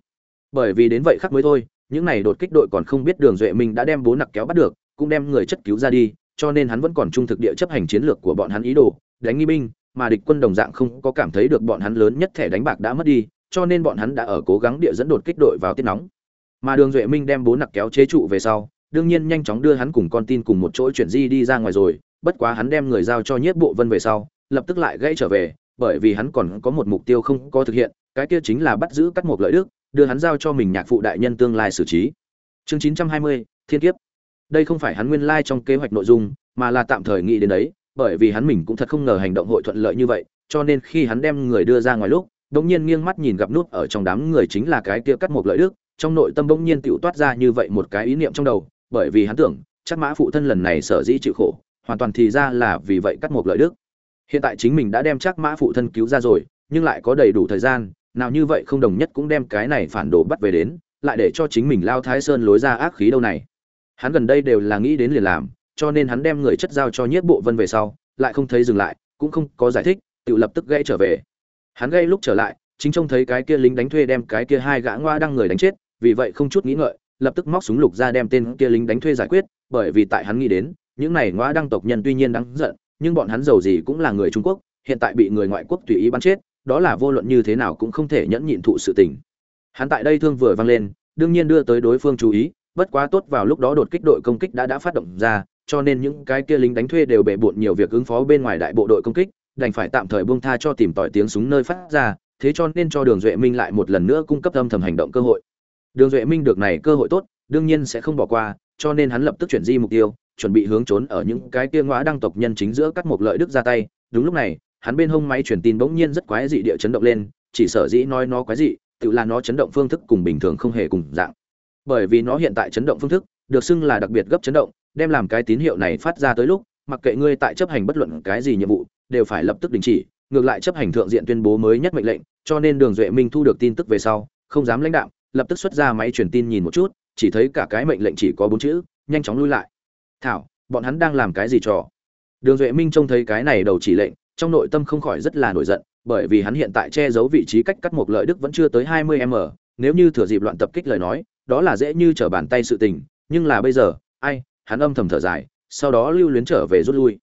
Speaker 1: Bởi vì đến vậy khắc mới thôi, những này đột kích đội còn không biết đường duệ minh đã đem bố nặc kéo bắt được cũng đem người chất cứu ra đi, cho nên hắn vẫn còn trung thực địa chấp hành chiến lược của bọn hắn ý đồ, đánh nghi binh, mà địch quân đồng dạng không có cảm thấy được bọn hắn lớn nhất thẻ đánh bạc đã mất đi, cho nên bọn hắn đã ở cố gắng địa dẫn đột kích đội vào tiết nóng. Mà đường duệ minh đem bốn nặc kéo chế trụ về sau, đương nhiên nhanh chóng đưa hắn cùng con tin cùng một chỗ chuyển di đi ra ngoài rồi, bất quá hắn đem người giao cho nhiếp bộ vân về sau, lập tức lại gãy trở về, bởi vì hắn còn có một mục tiêu không có thực hiện, cái kia chính là bắt giữ cắt một lợi đức, đưa hắn giao cho mình nhạc phụ đại nhân tương lai xử trí. Chương chín trăm hai mươi, thiên kiếp đây không phải hắn nguyên lai trong kế hoạch nội dung, mà là tạm thời nghĩ đến đấy, bởi vì hắn mình cũng thật không ngờ hành động hội thuận lợi như vậy, cho nên khi hắn đem người đưa ra ngoài lúc, đột nhiên nghiêng mắt nhìn gặp nút ở trong đám người chính là cái kia cắt một lợi đức, trong nội tâm bỗng nhiên tựu toát ra như vậy một cái ý niệm trong đầu, bởi vì hắn tưởng, chắc mã phụ thân lần này sở dĩ chịu khổ, hoàn toàn thì ra là vì vậy cắt một lợi đức. Hiện tại chính mình đã đem chắc mã phụ thân cứu ra rồi, nhưng lại có đầy đủ thời gian, nào như vậy không đồng nhất cũng đem cái này phản đồ bắt về đến, lại để cho chính mình lao thái sơn lối ra ác khí đâu này hắn gần đây đều là nghĩ đến liền làm, cho nên hắn đem người chất giao cho nhiếp bộ vân về sau, lại không thấy dừng lại, cũng không có giải thích, tự lập tức gãy trở về. Hắn gây lúc trở lại, chính trông thấy cái kia lính đánh thuê đem cái kia hai gã ngoa đang người đánh chết, vì vậy không chút nghĩ ngợi, lập tức móc súng lục ra đem tên kia lính đánh thuê giải quyết, bởi vì tại hắn nghĩ đến, những này ngoa đăng tộc nhân tuy nhiên đáng giận, nhưng bọn hắn giàu gì cũng là người trung quốc, hiện tại bị người ngoại quốc tùy ý bắn chết, đó là vô luận như thế nào cũng không thể nhẫn nhịn thụ sự tình. Hắn tại đây thương vừa vang lên, đương nhiên đưa tới đối phương chú ý bất quá tốt vào lúc đó đột kích đội công kích đã đã phát động ra, cho nên những cái kia lính đánh thuê đều bể bội nhiều việc ứng phó bên ngoài đại bộ đội công kích, đành phải tạm thời buông tha cho tìm tòi tiếng súng nơi phát ra, thế cho nên cho đường duệ minh lại một lần nữa cung cấp âm thầm hành động cơ hội. Đường duệ minh được này cơ hội tốt, đương nhiên sẽ không bỏ qua, cho nên hắn lập tức chuyển di mục tiêu, chuẩn bị hướng trốn ở những cái kia ngõa đăng tộc nhân chính giữa các mục lợi đức ra tay. Đúng lúc này, hắn bên hông máy truyền tin bỗng nhiên rất quái dị địa chấn động lên, chỉ sở dĩ nói nó quái dị, tự là nó chấn động phương thức cùng bình thường không hề cùng dạng bởi vì nó hiện tại chấn động phương thức, được xưng là đặc biệt gấp chấn động, đem làm cái tín hiệu này phát ra tới lúc, mặc kệ ngươi tại chấp hành bất luận cái gì nhiệm vụ, đều phải lập tức đình chỉ, ngược lại chấp hành thượng diện tuyên bố mới nhất mệnh lệnh, cho nên đường duệ minh thu được tin tức về sau, không dám lãnh đạo lập tức xuất ra máy truyền tin nhìn một chút, chỉ thấy cả cái mệnh lệnh chỉ có bốn chữ, nhanh chóng lui lại. Thảo, bọn hắn đang làm cái gì trò? Đường duệ minh trông thấy cái này đầu chỉ lệnh, trong nội tâm không khỏi rất là nổi giận, bởi vì hắn hiện tại che giấu vị trí cách cắt một lợi đức vẫn chưa tới hai mươi m, nếu như thừa dịp loạn tập kích lời nói đó là dễ như trở bàn tay sự tình, nhưng là bây giờ, ai, hắn âm thầm thở dài, sau đó lưu luyến trở về rút lui.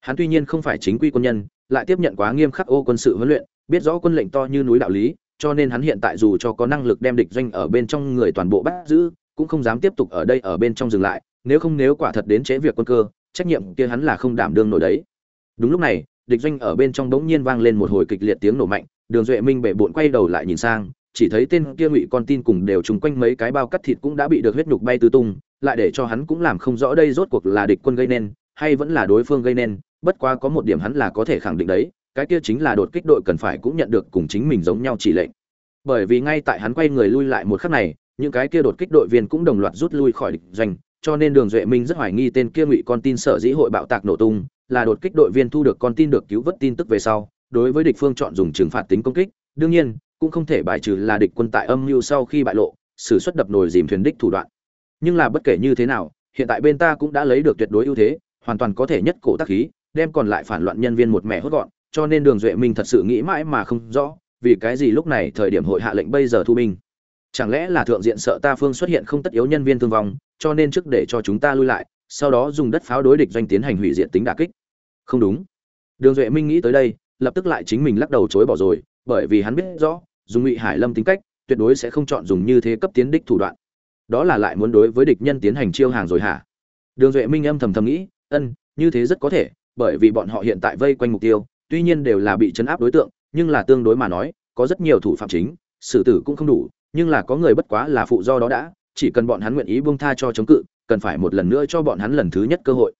Speaker 1: Hắn tuy nhiên không phải chính quy quân nhân, lại tiếp nhận quá nghiêm khắc ô quân sự huấn luyện, biết rõ quân lệnh to như núi đạo lý, cho nên hắn hiện tại dù cho có năng lực đem địch doanh ở bên trong người toàn bộ bắt giữ, cũng không dám tiếp tục ở đây ở bên trong dừng lại, nếu không nếu quả thật đến chế việc quân cơ, trách nhiệm kia hắn là không đảm đương nổi đấy. Đúng lúc này, địch doanh ở bên trong bỗng nhiên vang lên một hồi kịch liệt tiếng nổ mạnh, đường duệ minh bệ bội quay đầu lại nhìn sang chỉ thấy tên kia ngụy con tin cùng đều chung quanh mấy cái bao cắt thịt cũng đã bị được huyết nhục bay tứ tung, lại để cho hắn cũng làm không rõ đây rốt cuộc là địch quân gây nên, hay vẫn là đối phương gây nên, bất quá có một điểm hắn là có thể khẳng định đấy, cái kia chính là đột kích đội cần phải cũng nhận được cùng chính mình giống nhau chỉ lệnh. Bởi vì ngay tại hắn quay người lui lại một khắc này, những cái kia đột kích đội viên cũng đồng loạt rút lui khỏi địch doanh, cho nên đường duệ minh rất hoài nghi tên kia ngụy con tin sở dĩ hội bạo tạc nổ tung, là đột kích đội viên thu được con tin được cứu vớt tin tức về sau, đối với địch phương chọn dùng trừng phạt tính công kích. Đương nhiên cũng không thể bài trừ là địch quân tại âm mưu sau khi bại lộ, sử xuất đập nồi dìm thuyền đích thủ đoạn. Nhưng là bất kể như thế nào, hiện tại bên ta cũng đã lấy được tuyệt đối ưu thế, hoàn toàn có thể nhất cổ tác khí, đem còn lại phản loạn nhân viên một mẹ hốt gọn, cho nên đường duệ minh thật sự nghĩ mãi mà không rõ, vì cái gì lúc này thời điểm hội hạ lệnh bây giờ thu binh. Chẳng lẽ là thượng diện sợ ta phương xuất hiện không tất yếu nhân viên thương vong, cho nên trước để cho chúng ta lui lại, sau đó dùng đất pháo đối địch doanh tiến hành hủy diệt tính đả kích. Không đúng. Đường duệ minh nghĩ tới đây, lập tức lại chính mình lắc đầu chối bỏ rồi, bởi vì hắn biết rõ dùng ngụy hải lâm tính cách, tuyệt đối sẽ không chọn dùng như thế cấp tiến đích thủ đoạn. Đó là lại muốn đối với địch nhân tiến hành chiêu hàng rồi hả? Đường duệ minh âm thầm thầm nghĩ, ân, như thế rất có thể, bởi vì bọn họ hiện tại vây quanh mục tiêu, tuy nhiên đều là bị chấn áp đối tượng, nhưng là tương đối mà nói, có rất nhiều thủ phạm chính, xử tử cũng không đủ, nhưng là có người bất quá là phụ do đó đã, chỉ cần bọn hắn nguyện ý buông tha cho chống cự, cần phải một lần nữa cho bọn hắn lần thứ nhất cơ hội.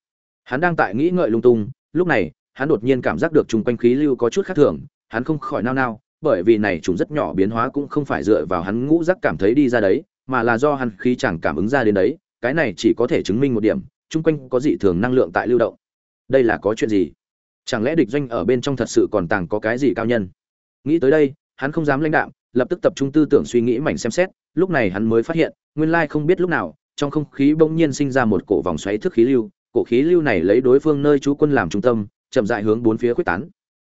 Speaker 1: Hắn đang tại nghĩ ngợi lung tung, lúc này, hắn đột nhiên cảm giác được chung quanh khí lưu có chút khác thường, hắn không khỏi nao nao bởi vì này chúng rất nhỏ biến hóa cũng không phải dựa vào hắn ngũ giác cảm thấy đi ra đấy, mà là do hắn khí chẳng cảm ứng ra đến đấy, cái này chỉ có thể chứng minh một điểm, chung quanh có dị thường năng lượng tại lưu động. Đây là có chuyện gì? Chẳng lẽ địch doanh ở bên trong thật sự còn tàng có cái gì cao nhân? Nghĩ tới đây, hắn không dám lãnh đạm, lập tức tập trung tư tưởng suy nghĩ mảnh xem xét, lúc này hắn mới phát hiện, nguyên lai không biết lúc nào, trong không khí bỗng nhiên sinh ra một cổ vòng xoáy thức khí lưu, cổ khí lưu này lấy đối phương nơi chú quân làm trung tâm, chậm rãi hướng bốn phía khuếch tán.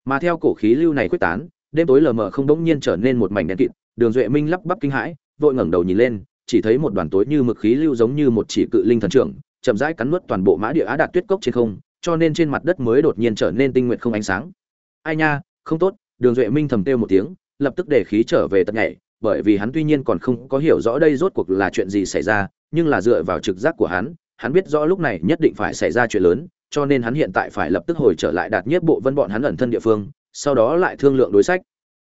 Speaker 1: Mà theo cổ khí lưu này khuếch tán đêm tối lờ mờ không bỗng nhiên trở nên một mảnh đen kịt, đường duệ minh lắp bắp kinh hãi, vội ngẩng đầu nhìn lên, chỉ thấy một đoàn tối như mực khí lưu giống như một chỉ cự linh thần trưởng, chậm rãi cắn nuốt toàn bộ mã địa á đạt tuyết cốc trên không, cho nên trên mặt đất mới đột nhiên trở nên tinh nguyện không ánh sáng. Ai nha, không tốt, đường duệ minh thầm kêu một tiếng, lập tức để khí trở về tận nhảy, bởi vì hắn tuy nhiên còn không có hiểu rõ đây rốt cuộc là chuyện gì xảy ra, nhưng là dựa vào trực giác của hắn hắn biết rõ lúc này nhất định phải xảy ra chuyện lớn, cho nên hắn hiện tại phải lập tức hồi trở lại đạt nhất bộ vân bọn hắn ẩn thân địa phương sau đó lại thương lượng đối sách.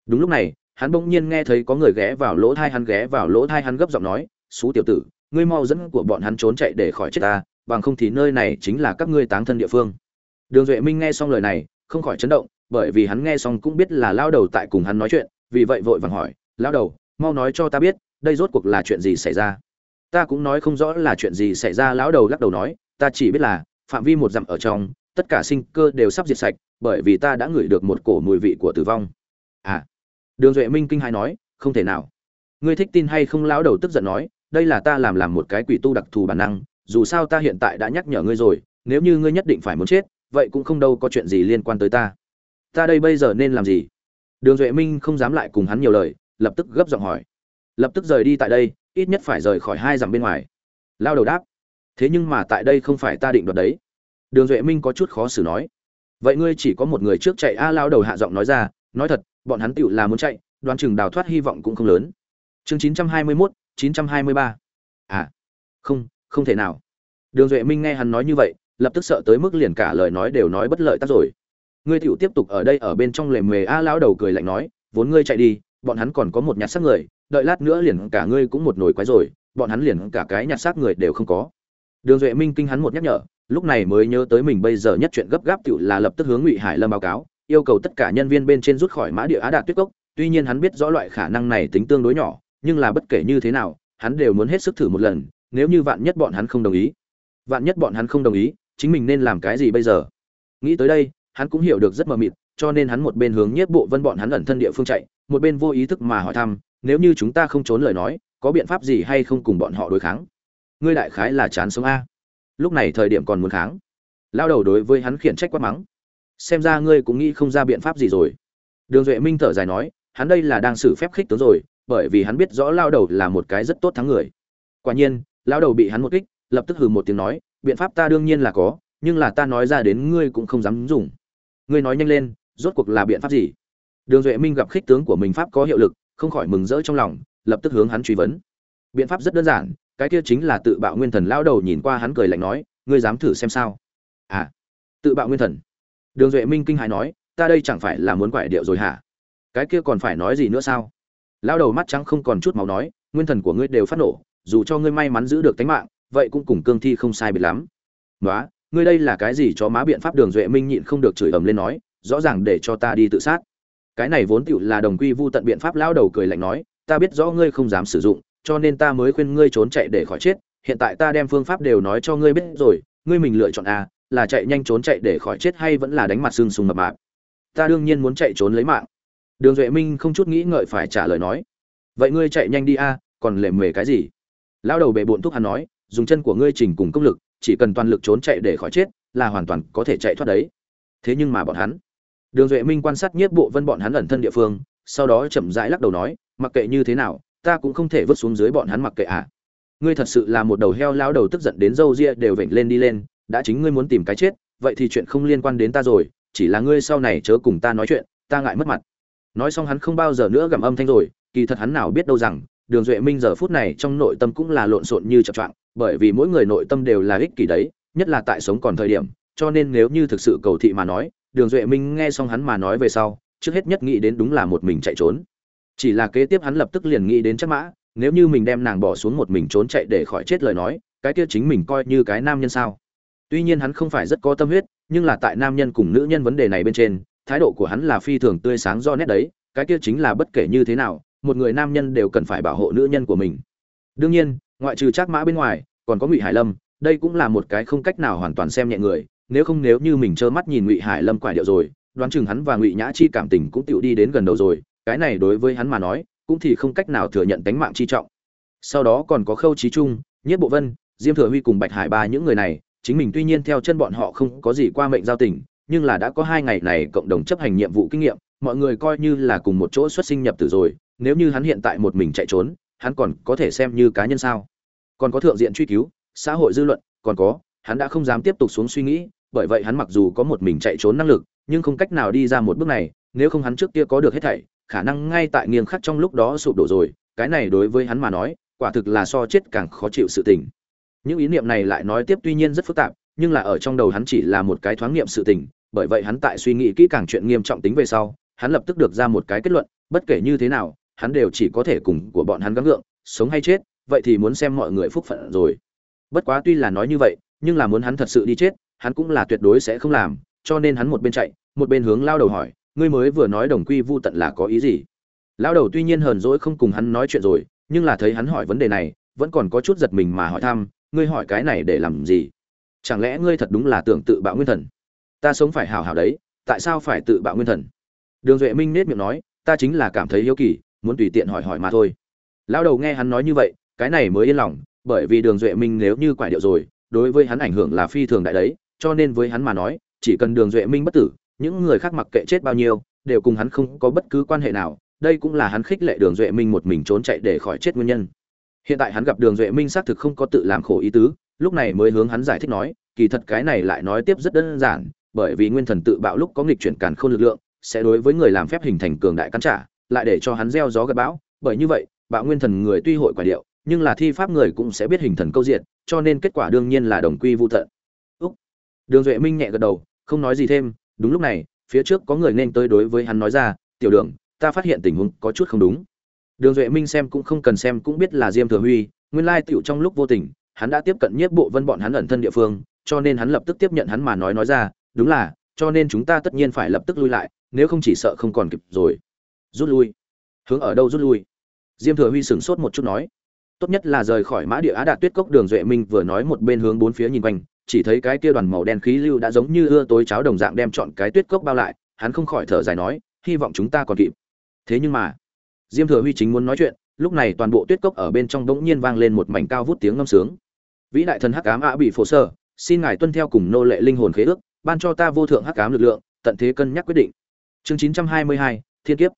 Speaker 1: Đúng lúc này, hắn bỗng nhiên nghe thấy có người ghé vào lỗ thai hắn, ghé vào lỗ thai hắn gấp giọng nói xú tiểu tử, ngươi mau dẫn của bọn hắn trốn chạy để khỏi chết ta, bằng không thì nơi này chính là các ngươi táng thân địa phương. Đường duệ minh nghe xong lời này, không khỏi chấn động, bởi vì hắn nghe xong cũng biết là lao đầu tại cùng hắn nói chuyện, vì vậy vội vàng hỏi, lao đầu, mau nói cho ta biết, đây rốt cuộc là chuyện gì xảy ra? Ta cũng nói không rõ là chuyện gì xảy ra, lão đầu lắc đầu nói, ta chỉ biết là, phạm vi một dặm ở trong tất cả sinh cơ đều sắp diệt sạch, bởi vì ta đã ngửi được một cổ mùi vị của tử vong. À đường duệ minh kinh hai nói, không thể nào. Ngươi thích tin hay không lão đầu tức giận nói, đây là ta làm làm một cái quỷ tu đặc thù bản năng, dù sao ta hiện tại đã nhắc nhở ngươi rồi, nếu như ngươi nhất định phải muốn chết, vậy cũng không đâu có chuyện gì liên quan tới ta. Ta đây bây giờ nên làm gì? Đường duệ minh không dám lại cùng hắn nhiều lời, lập tức gấp giọng hỏi. Lập tức rời đi tại đây, ít nhất phải rời khỏi hai dặm bên ngoài. Lao đầu đáp. Thế nhưng mà tại đây không phải ta định đoạt đấy đường duệ minh có chút khó xử nói. Vậy ngươi chỉ có một người trước chạy, a lao đầu hạ giọng nói ra, nói thật, bọn hắn tựu là muốn chạy, đoán chừng đào thoát hy vọng cũng không lớn. Chương chín trăm hai mươi mốt, chín trăm hai mươi ba. À không không thể nào. Đường duệ minh nghe hắn nói như vậy, lập tức sợ tới mức liền cả lời nói đều nói bất lợi tác rồi. Ngươi tựu tiếp tục ở đây ở bên trong lề mề, a lão đầu cười lạnh nói, vốn ngươi chạy đi, bọn hắn còn có một nhát xác người, đợi lát nữa liền cả ngươi cũng một nồi quái rồi, bọn hắn liền cả cái nhặt xác người đều không có. Đường duệ minh kinh hắn một nhắc nhở lúc này mới nhớ tới mình bây giờ nhất chuyện gấp gáp tựu là lập tức hướng ngụy hải lâm báo cáo, yêu cầu tất cả nhân viên bên trên rút khỏi mã địa á đạt tuyết cốc. Tuy nhiên hắn biết rõ loại khả năng này tính tương đối nhỏ, nhưng là bất kể như thế nào, hắn đều muốn hết sức thử một lần, nếu như vạn nhất bọn hắn không đồng ý. Vạn nhất bọn hắn không đồng ý, chính mình nên làm cái gì bây giờ? Nghĩ tới đây, hắn cũng hiểu được rất mờ mịt, cho nên hắn một bên hướng nhiếp bộ vân bọn hắn ẩn thân địa phương chạy, một bên vô ý thức mà hỏi thăm, nếu như chúng ta không trốn lời nói, có biện pháp gì hay không cùng bọn họ đối kháng? Ngươi đại khái là chán sống a lúc này thời điểm còn muốn kháng. Lao đầu đối với hắn khiển trách quát mắng. Xem ra ngươi cũng nghĩ không ra biện pháp gì rồi. Đường duệ minh thở dài nói, hắn đây là đang xử phép khích tướng rồi, bởi vì hắn biết rõ lao đầu là một cái rất tốt thắng người. Quả nhiên, lao đầu bị hắn một kích, lập tức hừ một tiếng nói, biện pháp ta đương nhiên là có, nhưng là ta nói ra đến ngươi cũng không dám dùng. Ngươi nói nhanh lên, rốt cuộc là biện pháp gì? Đường duệ minh gặp khích tướng của mình pháp có hiệu lực, không khỏi mừng rỡ trong lòng, lập tức hướng hắn truy vấn. Biện pháp rất đơn giản cái kia chính là tự bạo nguyên thần lão đầu nhìn qua hắn cười lạnh nói, ngươi dám thử xem sao? À tự bạo nguyên thần? Đường duệ minh kinh hãi nói, ta đây chẳng phải là muốn quải điệu rồi hả? Cái kia còn phải nói gì nữa sao? Lão đầu mắt trắng không còn chút máu nói, nguyên thần của ngươi đều phát nổ, dù cho ngươi may mắn giữ được tính mạng, vậy cũng cùng cương thi không sai biệt lắm. Nói ngươi đây là cái gì cho má biện pháp? Đường duệ minh nhịn không được chửi ầm lên nói, rõ ràng để cho ta đi tự sát. Cái này vốn tựu là đồng quy vu tận biện pháp lão đầu cười lạnh nói, ta biết rõ ngươi không dám sử dụng cho nên ta mới khuyên ngươi trốn chạy để khỏi chết, hiện tại ta đem phương pháp đều nói cho ngươi biết rồi, ngươi mình lựa chọn a, là chạy nhanh trốn chạy để khỏi chết hay vẫn là đánh mặt xương sùng mập mạp? Ta đương nhiên muốn chạy trốn lấy mạng. Đường duệ minh không chút nghĩ ngợi phải trả lời nói. Vậy ngươi chạy nhanh đi a, còn lề mề cái gì? Lão đầu bệ bộn thúc hắn nói, dùng chân của ngươi chỉnh cùng công lực, chỉ cần toàn lực trốn chạy để khỏi chết, là hoàn toàn có thể chạy thoát đấy. Thế nhưng mà bọn hắn, đường duệ minh quan sát nhiếp bộ vân bọn hắn ẩn thân địa phương, sau đó chậm rãi lắc đầu nói, mặc kệ như thế nào ta cũng không thể vứt xuống dưới bọn hắn mặc kệ à ngươi thật sự là một đầu heo lao đầu tức giận đến râu ria đều vểnh lên đi lên, đã chính ngươi muốn tìm cái chết, vậy thì chuyện không liên quan đến ta rồi, chỉ là ngươi sau này chớ cùng ta nói chuyện, ta ngại mất mặt. Nói xong hắn không bao giờ nữa gầm âm thanh rồi, kỳ thật hắn nào biết đâu rằng, đường duệ minh giờ phút này trong nội tâm cũng là lộn xộn như chập choạng, bởi vì mỗi người nội tâm đều là ích kỷ đấy, nhất là tại sống còn thời điểm, cho nên nếu như thực sự cầu thị mà nói, đường duệ minh nghe xong hắn mà nói về sau, trước hết nhất nghĩ đến đúng là một mình chạy trốn chỉ là kế tiếp hắn lập tức liền nghĩ đến chắc mã, nếu như mình đem nàng bỏ xuống một mình trốn chạy để khỏi chết lời nói, cái kia chính mình coi như cái nam nhân sao? Tuy nhiên hắn không phải rất có tâm huyết, nhưng là tại nam nhân cùng nữ nhân vấn đề này bên trên, thái độ của hắn là phi thường tươi sáng do nét đấy, cái kia chính là bất kể như thế nào, một người nam nhân đều cần phải bảo hộ nữ nhân của mình. Đương nhiên, ngoại trừ trác mã bên ngoài, còn có ngụy hải lâm, đây cũng là một cái không cách nào hoàn toàn xem nhẹ người, nếu không nếu như mình trơ mắt nhìn ngụy hải lâm quải điệu rồi, đoán chừng hắn và ngụy nhã chi cảm tình cũng tựu đi đến gần đầu rồi cái này đối với hắn mà nói, cũng thì không cách nào thừa nhận tánh mạng chi trọng. Sau đó còn có khâu trí trung nhất bộ vân, diêm thừa huy cùng bạch hải ba những người này, chính mình tuy nhiên theo chân bọn họ không có gì qua mệnh giao tình, nhưng là đã có hai ngày này cộng đồng chấp hành nhiệm vụ kinh nghiệm, mọi người coi như là cùng một chỗ xuất sinh nhập tử rồi, nếu như hắn hiện tại một mình chạy trốn, hắn còn có thể xem như cá nhân sao? Còn có thượng diện truy cứu, xã hội dư luận, còn có, hắn đã không dám tiếp tục xuống suy nghĩ, bởi vậy hắn mặc dù có một mình chạy trốn năng lực, nhưng không cách nào đi ra một bước này, nếu không hắn trước kia có được hết thảy khả năng ngay tại nghiêng khắc trong lúc đó sụp đổ rồi, cái này đối với hắn mà nói, quả thực là so chết càng khó chịu sự tình. Những ý niệm này lại nói tiếp tuy nhiên rất phức tạp, nhưng là ở trong đầu hắn chỉ là một cái thoáng niệm sự tình, bởi vậy hắn tại suy nghĩ kỹ càng chuyện nghiêm trọng tính về sau, hắn lập tức được ra một cái kết luận, bất kể như thế nào, hắn đều chỉ có thể cùng của bọn hắn gắng gượng, sống hay chết, vậy thì muốn xem mọi người phúc phận rồi. Bất quá tuy là nói như vậy, nhưng là muốn hắn thật sự đi chết, hắn cũng là tuyệt đối sẽ không làm, cho nên hắn một bên chạy, một bên hướng lao đầu hỏi ngươi mới vừa nói đồng quy vu tận là có ý gì? Lão đầu tuy nhiên hờn dỗi không cùng hắn nói chuyện rồi, nhưng là thấy hắn hỏi vấn đề này, vẫn còn có chút giật mình mà hỏi thăm, ngươi hỏi cái này để làm gì? Chẳng lẽ ngươi thật đúng là tưởng tự bạo nguyên thần? Ta sống phải hào hào đấy, tại sao phải tự bạo nguyên thần? Đường duệ minh nết miệng nói, ta chính là cảm thấy hiếu kỳ, muốn tùy tiện hỏi hỏi mà thôi. Lão đầu nghe hắn nói như vậy, cái này mới yên lòng, bởi vì đường duệ minh nếu như quả điệu rồi, đối với hắn ảnh hưởng là phi thường đại đấy, cho nên với hắn mà nói, chỉ cần đường duệ minh bất tử những người khác mặc kệ chết bao nhiêu, đều cùng hắn không có bất cứ quan hệ nào, đây cũng là hắn khích lệ đường duệ minh một mình trốn chạy để khỏi chết nguyên nhân. Hiện tại hắn gặp đường duệ minh xác thực không có tự làm khổ ý tứ, lúc này mới hướng hắn giải thích nói, kỳ thật cái này lại nói tiếp rất đơn giản, bởi vì nguyên thần tự bạo lúc có nghịch chuyển càn khôn lực lượng, sẽ đối với người làm phép hình thành cường đại cắn trả, lại để cho hắn gieo gió gặp bão, bởi như vậy, bạo nguyên thần người tuy hội quả điệu, nhưng là thi pháp người cũng sẽ biết hình thần câu diện cho nên kết quả đương nhiên là đồng quy vô tận. Úc. Đường duệ minh nhẹ gật đầu, không nói gì thêm đúng lúc này, phía trước có người nên tới đối với hắn nói ra, tiểu đường, ta phát hiện tình huống có chút không đúng. Đường duệ minh xem cũng không cần xem cũng biết là diêm thừa huy, nguyên lai tựu trong lúc vô tình, hắn đã tiếp cận nhiếp bộ vân bọn hắn ẩn thân địa phương, cho nên hắn lập tức tiếp nhận hắn mà nói nói ra, đúng là, cho nên chúng ta tất nhiên phải lập tức lui lại, nếu không chỉ sợ không còn kịp rồi. Rút lui. Hướng ở đâu rút lui? Diêm thừa huy sửng sốt một chút nói. Tốt nhất là rời khỏi mã địa á đạt tuyết cốc. Đường duệ minh vừa nói một bên hướng bốn phía nhìn quanh chỉ thấy cái kia đoàn màu đen khí lưu đã giống như ưa tối cháo đồng dạng đem chọn cái tuyết cốc bao lại, hắn không khỏi thở dài nói, hy vọng chúng ta còn kịp. Thế nhưng mà, diêm thừa huy chính muốn nói chuyện, lúc này toàn bộ tuyết cốc ở bên trong bỗng nhiên vang lên một mảnh cao vút tiếng ngâm sướng. Vĩ đại thần hắc ám ạ bị phổ sơ, xin ngài tuân theo cùng nô lệ linh hồn khế ước, ban cho ta vô thượng hắc ám lực lượng, tận thế cân nhắc quyết định. Chương chín trăm hai mươi hai, thiên kiếp.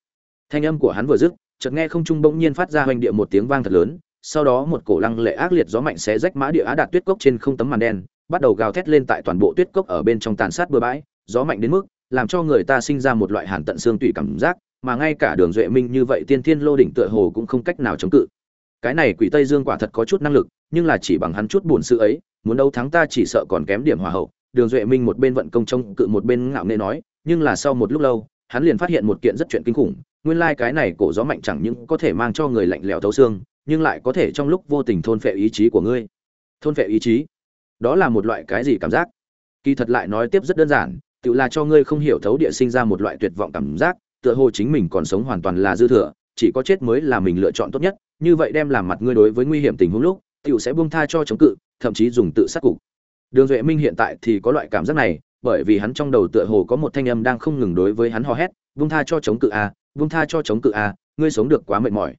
Speaker 1: Thanh âm của hắn vừa dứt, chợt nghe không trung bỗng nhiên phát ra hoành địa một tiếng vang thật lớn, sau đó một cổ lăng lệ ác liệt gió mạnh xé rách mã địa á đạt tuyết cốc trên không tấm màn đen bắt đầu gào thét lên tại toàn bộ tuyết cốc ở bên trong tàn sát bừa bãi, gió mạnh đến mức, làm cho người ta sinh ra một loại hàn tận xương tủy cảm giác, mà ngay cả đường duệ minh như vậy tiên thiên lô đỉnh tựa hồ cũng không cách nào chống cự. Cái này quỷ tây dương quả thật có chút năng lực, nhưng là chỉ bằng hắn chút buồn sự ấy, muốn đấu thắng ta chỉ sợ còn kém điểm hòa hậu. Đường duệ minh một bên vận công chống cự một bên ngạo nghễ nói, nhưng là sau một lúc lâu, hắn liền phát hiện một kiện rất chuyện kinh khủng, nguyên lai cái này cổ gió mạnh chẳng những có thể mang cho người lạnh lẽo thấu xương, nhưng lại có thể trong lúc vô tình thôn phệ ý chí của ngươi. Thôn phệ ý chí? Đó là một loại cái gì cảm giác? Kỳ thật lại nói tiếp rất đơn giản, tự là cho ngươi không hiểu thấu địa sinh ra một loại tuyệt vọng cảm giác, tựa hồ chính mình còn sống hoàn toàn là dư thừa, chỉ có chết mới là mình lựa chọn tốt nhất, như vậy đem làm mặt ngươi đối với nguy hiểm tình huống lúc, tự sẽ buông tha cho chống cự, thậm chí dùng tự sát cục. Đường duệ minh hiện tại thì có loại cảm giác này, bởi vì hắn trong đầu tựa hồ có một thanh âm đang không ngừng đối với hắn hò hét, buông tha cho chống cự a buông tha cho chống cự a ngươi sống được quá mệt mỏi.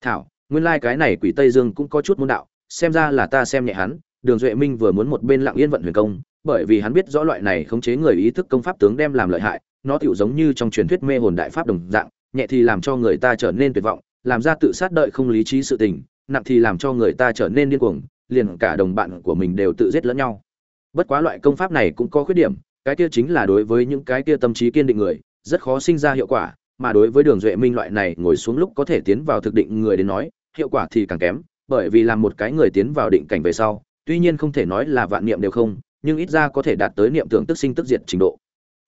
Speaker 1: Thảo, nguyên lai cái này quỷ tây dương cũng có chút môn đạo, xem ra là ta xem nhẹ hắn đường duệ minh vừa muốn một bên lặng yên vận huyền công, bởi vì hắn biết rõ loại này khống chế người ý thức công pháp tướng đem làm lợi hại, nó tựu giống như trong truyền thuyết mê hồn đại pháp đồng dạng, nhẹ thì làm cho người ta trở nên tuyệt vọng, làm ra tự sát đợi không lý trí sự tình, nặng thì làm cho người ta trở nên điên cuồng, liền cả đồng bạn của mình đều tự giết lẫn nhau. Bất quá loại công pháp này cũng có khuyết điểm, cái kia chính là đối với những cái kia tâm trí kiên định người, rất khó sinh ra hiệu quả, mà đối với đường duệ minh loại này ngồi xuống lúc có thể tiến vào thực định người đến nói, hiệu quả thì càng kém, bởi vì làm một cái người tiến vào định cảnh về sau tuy nhiên không thể nói là vạn niệm đều không, nhưng ít ra có thể đạt tới niệm tưởng tức sinh tức diệt trình độ.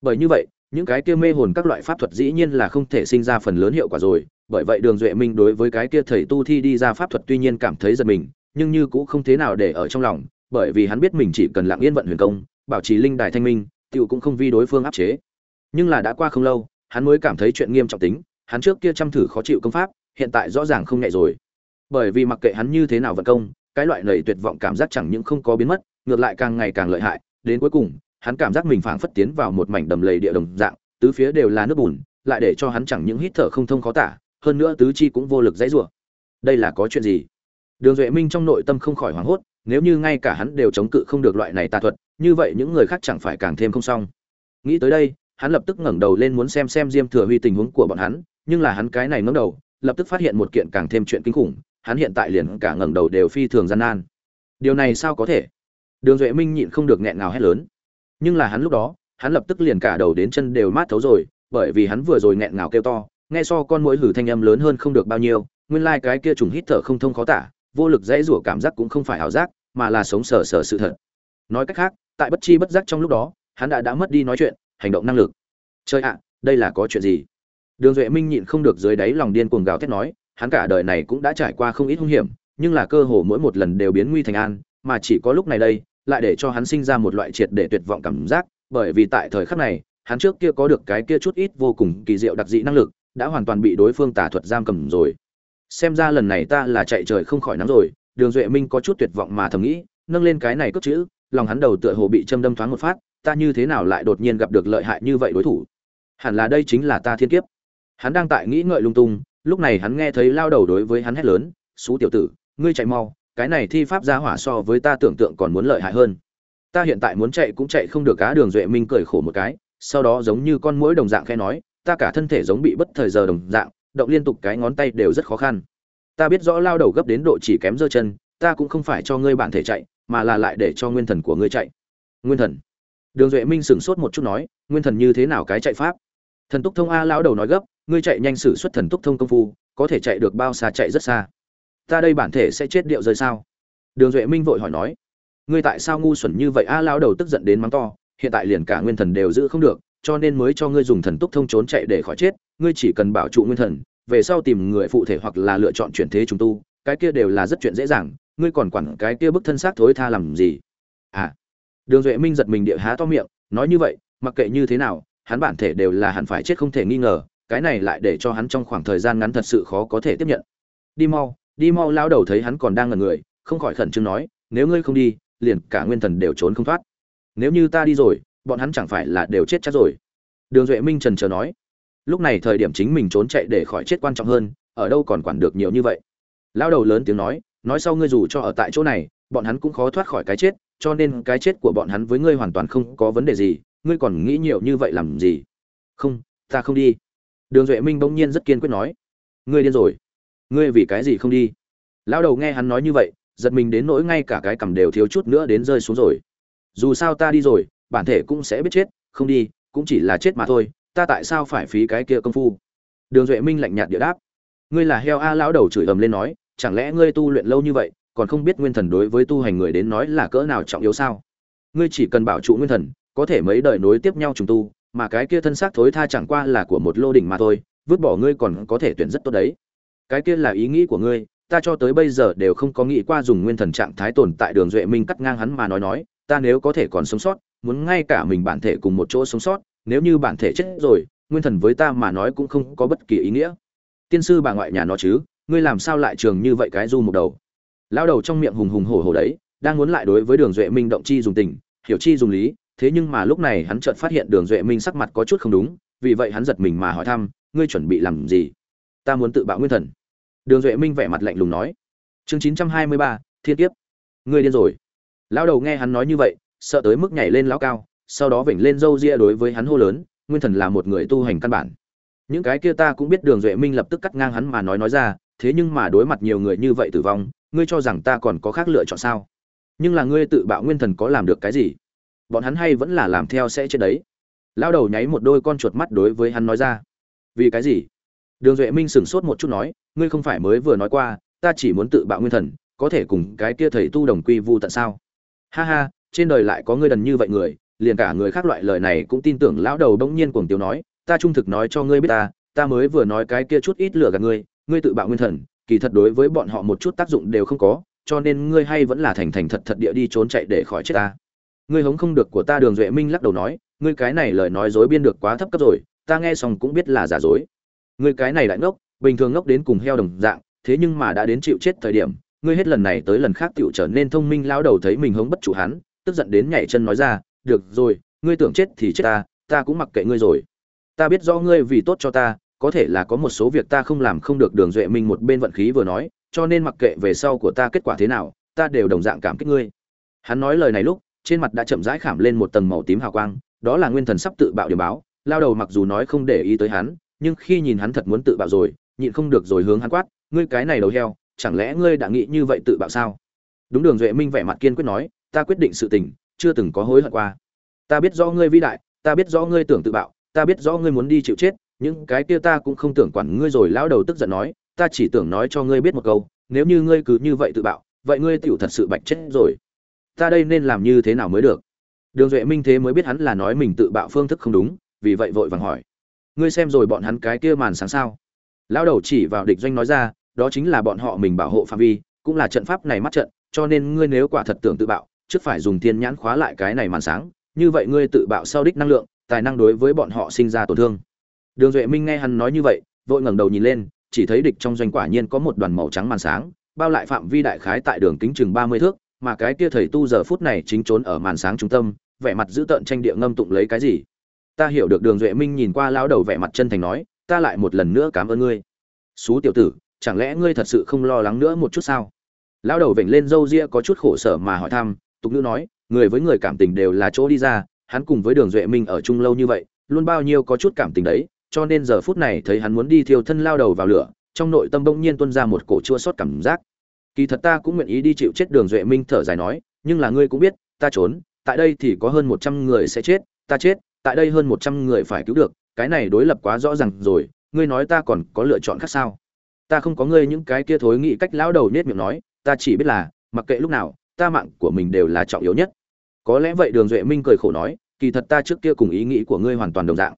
Speaker 1: Bởi như vậy, những cái kia mê hồn các loại pháp thuật dĩ nhiên là không thể sinh ra phần lớn hiệu quả rồi. Bởi vậy đường duệ minh đối với cái kia thầy tu thi đi ra pháp thuật tuy nhiên cảm thấy giật mình, nhưng như cũng không thế nào để ở trong lòng, bởi vì hắn biết mình chỉ cần lặng yên vận huyền công, bảo trì linh đài thanh minh tựu cũng không vi đối phương áp chế. Nhưng là đã qua không lâu, hắn mới cảm thấy chuyện nghiêm trọng tính, hắn trước kia chăm thử khó chịu công pháp, hiện tại rõ ràng không nhẹ rồi. Bởi vì mặc kệ hắn như thế nào vận công cái loại nầy tuyệt vọng cảm giác chẳng những không có biến mất, ngược lại càng ngày càng lợi hại, đến cuối cùng, hắn cảm giác mình phảng phất tiến vào một mảnh đầm lầy địa đồng dạng, tứ phía đều là nước bùn, lại để cho hắn chẳng những hít thở không thông khó tả, hơn nữa tứ chi cũng vô lực dãy rủa. Đây là có chuyện gì? Đường duệ minh trong nội tâm không khỏi hoảng hốt, nếu như ngay cả hắn đều chống cự không được loại này tà thuật, như vậy những người khác chẳng phải càng thêm không xong. Nghĩ tới đây, hắn lập tức ngẩng đầu lên muốn xem xem diêm thừa huy tình huống của bọn hắn, nhưng là hắn cái này ngẩng đầu, lập tức phát hiện một kiện càng thêm chuyện kinh khủng hắn hiện tại liền cả ngẩng đầu đều phi thường gian nan. Điều này sao có thể? Đường duệ minh nhịn không được nghẹn ngào hét lớn. Nhưng là hắn lúc đó, hắn lập tức liền cả đầu đến chân đều mát thấu rồi, bởi vì hắn vừa rồi nghẹn ngào kêu to, nghe so con mũi hử thanh âm lớn hơn không được bao nhiêu, nguyên lai cái kia trùng hít thở không thông khó tả, vô lực dãy rủa cảm giác cũng không phải ảo giác, mà là sống sờ sờ sự thật. Nói cách khác, tại bất chi bất giác trong lúc đó, hắn đã đã mất đi nói chuyện, hành động năng lực. Chơi ạ, đây là có chuyện gì? Đường duệ minh nhịn không được dưới đáy lòng điên cuồng gào thét nói hắn cả đời này cũng đã trải qua không ít hung hiểm, nhưng là cơ hồ mỗi một lần đều biến nguy thành an, mà chỉ có lúc này đây, lại để cho hắn sinh ra một loại triệt để tuyệt vọng cảm giác, bởi vì tại thời khắc này, hắn trước kia có được cái kia chút ít vô cùng kỳ diệu đặc dị năng lực, đã hoàn toàn bị đối phương tà thuật giam cầm rồi. Xem ra lần này ta là chạy trời không khỏi nắng rồi, đường duệ minh có chút tuyệt vọng mà thầm nghĩ, nâng lên cái này cướp chữ, lòng hắn đầu tựa hồ bị châm đâm thoáng một phát, ta như thế nào lại đột nhiên gặp được lợi hại như vậy đối thủ? Hẳn là đây chính là ta thiên kiếp. Hắn đang tại nghĩ ngợi lung tung lúc này hắn nghe thấy lao đầu đối với hắn hét lớn, xú tiểu tử, ngươi chạy mau, cái này thi pháp gia hỏa so với ta tưởng tượng còn muốn lợi hại hơn. Ta hiện tại muốn chạy cũng chạy không được cá đường duệ minh cười khổ một cái, sau đó giống như con mũi đồng dạng khe nói, ta cả thân thể giống bị bất thời giờ đồng dạng, động liên tục cái ngón tay đều rất khó khăn. Ta biết rõ lao đầu gấp đến độ chỉ kém giơ chân, ta cũng không phải cho ngươi bản thể chạy, mà là lại để cho nguyên thần của ngươi chạy. Nguyên thần. Đường duệ minh sửng sốt một chút nói, nguyên thần như thế nào cái chạy pháp? Thần túc thông a lão đầu nói gấp ngươi chạy nhanh sử xuất thần túc thông công phu, có thể chạy được bao xa chạy rất xa. Ta đây bản thể sẽ chết điệu rơi sao? Đường duệ minh vội hỏi nói. Ngươi tại sao ngu xuẩn như vậy? A, lão đầu tức giận đến mắng to. Hiện tại liền cả nguyên thần đều giữ không được, cho nên mới cho ngươi dùng thần túc thông trốn chạy để khỏi chết. Ngươi chỉ cần bảo trụ nguyên thần, về sau tìm người phụ thể hoặc là lựa chọn chuyển thế chúng tu, cái kia đều là rất chuyện dễ dàng. Ngươi còn quản cái kia bức thân xác thối tha làm gì? À. Đường duệ minh giật mình địa há to miệng, nói như vậy, mặc kệ như thế nào, hắn bản thể đều là hẳn phải chết không thể nghi ngờ cái này lại để cho hắn trong khoảng thời gian ngắn thật sự khó có thể tiếp nhận. Đi mau đi mau lao đầu thấy hắn còn đang ngần người, không khỏi khẩn trương nói, nếu ngươi không đi, liền cả nguyên thần đều trốn không thoát. Nếu như ta đi rồi, bọn hắn chẳng phải là đều chết chắc rồi. Đường duệ minh trần chờ nói, lúc này thời điểm chính mình trốn chạy để khỏi chết quan trọng hơn, ở đâu còn quản được nhiều như vậy? Lao đầu lớn tiếng nói nói sau ngươi dù cho ở tại chỗ này, bọn hắn cũng khó thoát khỏi cái chết, cho nên cái chết của bọn hắn với ngươi hoàn toàn không có vấn đề gì, ngươi còn nghĩ nhiều như vậy làm gì? Không, ta không đi đường duệ minh bỗng nhiên rất kiên quyết nói, ngươi điên rồi. Ngươi vì cái gì không đi? Lão đầu nghe hắn nói như vậy, giật mình đến nỗi ngay cả cái cằm đều thiếu chút nữa đến rơi xuống rồi. Dù sao ta đi rồi, bản thể cũng sẽ biết chết, không đi, cũng chỉ là chết mà thôi, ta tại sao phải phí cái kia công phu? Đường duệ minh lạnh nhạt địa đáp, ngươi là heo a, lão đầu chửi ầm lên nói, chẳng lẽ ngươi tu luyện lâu như vậy, còn không biết nguyên thần đối với tu hành người đến nói là cỡ nào trọng yếu sao? Ngươi chỉ cần bảo trụ nguyên thần, có thể mấy đời nối tiếp nhau trùng tu mà cái kia thân xác thối tha chẳng qua là của một lô đỉnh mà thôi, vứt bỏ ngươi còn có thể tuyển rất tốt đấy. Cái kia là ý nghĩ của ngươi, ta cho tới bây giờ đều không có nghĩ qua dùng nguyên thần trạng thái tồn tại đường duệ minh cắt ngang hắn mà nói nói, ta nếu có thể còn sống sót, muốn ngay cả mình bản thể cùng một chỗ sống sót, nếu như bản thể chết rồi, nguyên thần với ta mà nói cũng không có bất kỳ ý nghĩa. Tiên sư bà ngoại nhà nó chứ, ngươi làm sao lại trường như vậy cái du một đầu? Lao đầu trong miệng hùng hùng hổ hổ đấy, đang muốn lại đối với đường duệ minh động chi dùng tình, hiểu chi dùng lý thế nhưng mà lúc này hắn chợt phát hiện đường duệ minh sắc mặt có chút không đúng, vì vậy hắn giật mình mà hỏi thăm, ngươi chuẩn bị làm gì? Ta muốn tự bạo nguyên thần. Đường duệ minh vẻ mặt lạnh lùng nói. Chương chín trăm hai mươi ba, thiên kiếp. Ngươi điên rồi. Lao đầu nghe hắn nói như vậy, sợ tới mức nhảy lên lão cao, sau đó vểnh lên râu ria đối với hắn hô lớn, nguyên thần là một người tu hành căn bản. Những cái kia ta cũng biết đường duệ minh lập tức cắt ngang hắn mà nói nói ra, thế nhưng mà đối mặt nhiều người như vậy tử vong, ngươi cho rằng ta còn có khác lựa chọn sao? Nhưng là ngươi tự bạo nguyên thần có làm được cái gì? Bọn hắn hay vẫn là làm theo sẽ chết đấy. Lao đầu nháy một đôi con chuột mắt đối với hắn nói ra. Vì cái gì? Đường duệ minh sửng sốt một chút nói, ngươi không phải mới vừa nói qua, ta chỉ muốn tự bạo nguyên thần, có thể cùng cái kia thầy tu đồng quy vu tận sao? Ha ha, trên đời lại có ngươi đần như vậy người, liền cả người khác loại lời này cũng tin tưởng lão đầu bỗng nhiên cuồng tiêu nói, ta trung thực nói cho ngươi biết ta ta mới vừa nói cái kia chút ít lừa gạt ngươi ngươi tự bạo nguyên thần, kỳ thật đối với bọn họ một chút tác dụng đều không có, cho nên ngươi hay vẫn là thành thành thật thật địa đi trốn chạy để khỏi chết ta ngươi hống không được của ta đường duệ minh lắc đầu nói, ngươi cái này lời nói dối biên được quá thấp cấp rồi, ta nghe xong cũng biết là giả dối. Ngươi cái này lại ngốc, bình thường ngốc đến cùng heo đồng dạng, thế nhưng mà đã đến chịu chết thời điểm, ngươi hết lần này tới lần khác tựu trở nên thông minh lão đầu thấy mình hống bất chủ hắn, tức giận đến nhảy chân nói ra, được rồi, ngươi tưởng chết thì chết ta ta cũng mặc kệ ngươi rồi. Ta biết do ngươi vì tốt cho ta, có thể là có một số việc ta không làm không được đường duệ minh một bên vận khí vừa nói, cho nên mặc kệ về sau của ta kết quả thế nào, ta đều đồng dạng cảm kích ngươi. Hắn nói lời này lúc trên mặt đã chậm rãi khảm lên một tầng màu tím hào quang, đó là nguyên thần sắp tự bạo điểm báo. Lao đầu mặc dù nói không để ý tới hắn, nhưng khi nhìn hắn thật muốn tự bạo rồi, nhịn không được rồi hướng hắn quát, ngươi cái này đầu heo, chẳng lẽ ngươi đã nghĩ như vậy tự bạo sao? Đúng đường duệ minh vẻ mặt kiên quyết nói, ta quyết định sự tình, chưa từng có hối hận qua. Ta biết rõ ngươi vĩ đại, ta biết rõ ngươi tưởng tự bạo, ta biết rõ ngươi muốn đi chịu chết những cái kia ta cũng không tưởng quản ngươi rồi. Lão đầu tức giận nói, ta chỉ tưởng nói cho ngươi biết một câu, nếu như ngươi cứ như vậy tự bạo, vậy ngươi tựu thật sự bạch chết rồi ta đây nên làm như thế nào mới được? Đường duệ minh thế mới biết hắn là nói mình tự bạo phương thức không đúng, vì vậy vội vàng hỏi. Ngươi xem rồi bọn hắn cái kia màn sáng sao? Lão đầu chỉ vào địch doanh nói ra, đó chính là bọn họ mình bảo hộ phạm vi, cũng là trận pháp này mắt trận, cho nên ngươi nếu quả thật tưởng tự bạo, trước phải dùng thiên nhãn khóa lại cái này màn sáng, như vậy ngươi tự bạo sau đích năng lượng, tài năng đối với bọn họ sinh ra tổn thương. Đường duệ minh nghe hắn nói như vậy, vội ngẩng đầu nhìn lên, chỉ thấy địch trong doanh quả nhiên có một đoàn màu trắng màn sáng, bao lại phạm vi đại khái tại đường kính chừng ba mươi thước mà cái kia thầy tu giờ phút này chính trốn ở màn sáng trung tâm, vẻ mặt giữ tợn tranh địa ngâm tụng lấy cái gì? Ta hiểu được đường duệ minh nhìn qua lao đầu vẻ mặt chân thành nói, ta lại một lần nữa cảm ơn ngươi. Xú tiểu tử, chẳng lẽ ngươi thật sự không lo lắng nữa một chút sao? Lao đầu vểnh lên râu ria có chút khổ sở mà hỏi thăm, tục nữ nói, người với người cảm tình đều là chỗ đi ra, hắn cùng với đường duệ minh ở chung lâu như vậy, luôn bao nhiêu có chút cảm tình đấy, cho nên giờ phút này thấy hắn muốn đi thiêu thân lao đầu vào lửa, trong nội tâm bỗng nhiên tuôn ra một cổ chua xót cảm giác kỳ thật ta cũng nguyện ý đi chịu chết đường duệ minh thở dài nói, nhưng là ngươi cũng biết, ta trốn, tại đây thì có hơn một trăm người sẽ chết, ta chết, tại đây hơn một trăm người phải cứu được, cái này đối lập quá rõ ràng rồi, ngươi nói ta còn có lựa chọn khác sao? Ta không có ngươi những cái kia thối nghĩ cách lão đầu nết miệng nói, ta chỉ biết là, mặc kệ lúc nào, ta mạng của mình đều là trọng yếu nhất. Có lẽ vậy đường duệ minh cười khổ nói, kỳ thật ta trước kia cùng ý nghĩ của ngươi hoàn toàn đồng dạng.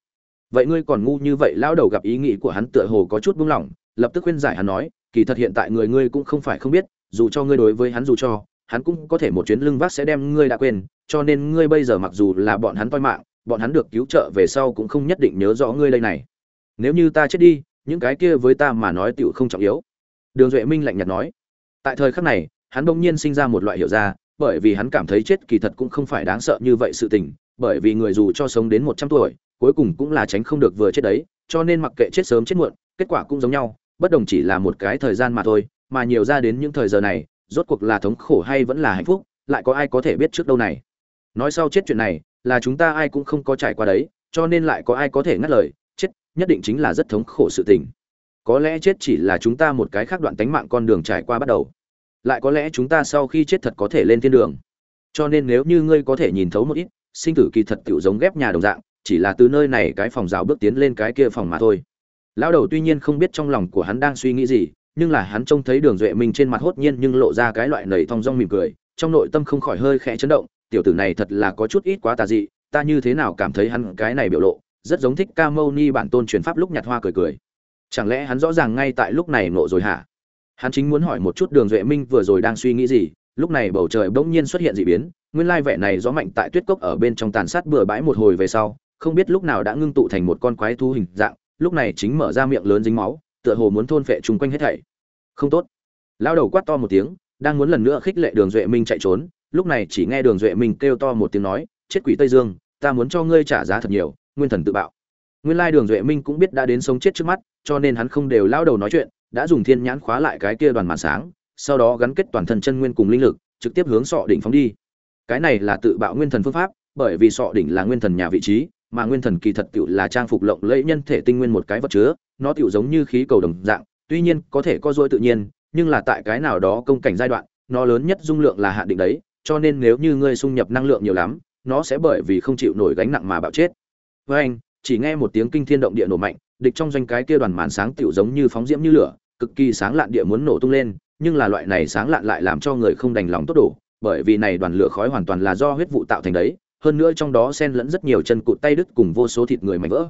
Speaker 1: Vậy ngươi còn ngu như vậy, lão đầu gặp ý nghĩ của hắn tựa hồ có chút buông lỏng, lập tức khuyên giải hắn nói kỳ thật hiện tại người ngươi cũng không phải không biết, dù cho ngươi đối với hắn dù cho, hắn cũng có thể một chuyến lưng vác sẽ đem ngươi đã quên, cho nên ngươi bây giờ mặc dù là bọn hắn toi mạng, bọn hắn được cứu trợ về sau cũng không nhất định nhớ rõ ngươi đây này. Nếu như ta chết đi, những cái kia với ta mà nói tựu không trọng yếu. Đường duệ minh lạnh nhạt nói. Tại thời khắc này, hắn bỗng nhiên sinh ra một loại hiểu ra, bởi vì hắn cảm thấy chết kỳ thật cũng không phải đáng sợ như vậy sự tình, bởi vì người dù cho sống đến một trăm tuổi, cuối cùng cũng là tránh không được vừa chết đấy, cho nên mặc kệ chết sớm chết muộn, kết quả cũng giống nhau bất đồng chỉ là một cái thời gian mà thôi, mà nhiều ra đến những thời giờ này, rốt cuộc là thống khổ hay vẫn là hạnh phúc, lại có ai có thể biết trước đâu này? Nói sau chết chuyện này, là chúng ta ai cũng không có trải qua đấy, cho nên lại có ai có thể ngắt lời, chết, nhất định chính là rất thống khổ sự tình. Có lẽ chết chỉ là chúng ta một cái khác đoạn tánh mạng con đường trải qua bắt đầu. Lại có lẽ chúng ta sau khi chết thật có thể lên thiên đường. Cho nên nếu như ngươi có thể nhìn thấu một ít, sinh tử kỳ thật tựu giống ghép nhà đồng dạng, chỉ là từ nơi này cái phòng rào bước tiến lên cái kia phòng mà thôi lão đầu tuy nhiên không biết trong lòng của hắn đang suy nghĩ gì, nhưng là hắn trông thấy đường duệ minh trên mặt hốt nhiên nhưng lộ ra cái loại nầy thong dong mỉm cười, trong nội tâm không khỏi hơi khẽ chấn động, tiểu tử này thật là có chút ít quá tà dị, ta như thế nào cảm thấy hắn cái này biểu lộ, rất giống thích ca mâu ni bản tôn truyền pháp lúc nhặt hoa cười cười. Chẳng lẽ hắn rõ ràng ngay tại lúc này nộ rồi hả? Hắn chính muốn hỏi một chút đường duệ minh vừa rồi đang suy nghĩ gì, lúc này bầu trời bỗng nhiên xuất hiện dị biến, nguyên lai vẻ này gió mạnh tại tuyết cốc ở bên trong tàn sát bừa bãi một hồi về sau, không biết lúc nào đã ngưng tụ thành một con quái thú hình dạng lúc này chính mở ra miệng lớn dính máu, tựa hồ muốn thôn phệ chung quanh hết thảy. Không tốt. Lao đầu quát to một tiếng, đang muốn lần nữa khích lệ đường duệ minh chạy trốn, lúc này chỉ nghe đường duệ minh kêu to một tiếng nói, chết quỷ tây dương, ta muốn cho ngươi trả giá thật nhiều, nguyên thần tự bạo. Nguyên lai đường duệ minh cũng biết đã đến sống chết trước mắt, cho nên hắn không đều lao đầu nói chuyện, đã dùng thiên nhãn khóa lại cái kia đoàn màn sáng, sau đó gắn kết toàn thân chân nguyên cùng linh lực, trực tiếp hướng sọ đỉnh phóng đi. Cái này là tự bạo nguyên thần phương pháp, bởi vì sọ đỉnh là nguyên thần nhà vị trí mà nguyên thần kỳ thật tựu là trang phục lộng lẫy nhân thể tinh nguyên một cái vật chứa nó tựu giống như khí cầu đồng dạng tuy nhiên có thể có duỗi tự nhiên nhưng là tại cái nào đó công cảnh giai đoạn nó lớn nhất dung lượng là hạn định đấy cho nên nếu như ngươi xung nhập năng lượng nhiều lắm nó sẽ bởi vì không chịu nổi gánh nặng mà bạo chết. Với anh chỉ nghe một tiếng kinh thiên động địa nổ mạnh địch trong doanh cái kia đoàn màn sáng tựu giống như phóng diễm như lửa cực kỳ sáng lạn địa muốn nổ tung lên nhưng là loại này sáng lạn lại làm cho người không đành lòng tốt đủ, bởi vì này đoàn lửa khói hoàn toàn là do huyết vụ tạo thành đấy hơn nữa trong đó xen lẫn rất nhiều chân cụt tay đứt cùng vô số thịt người mảnh vỡ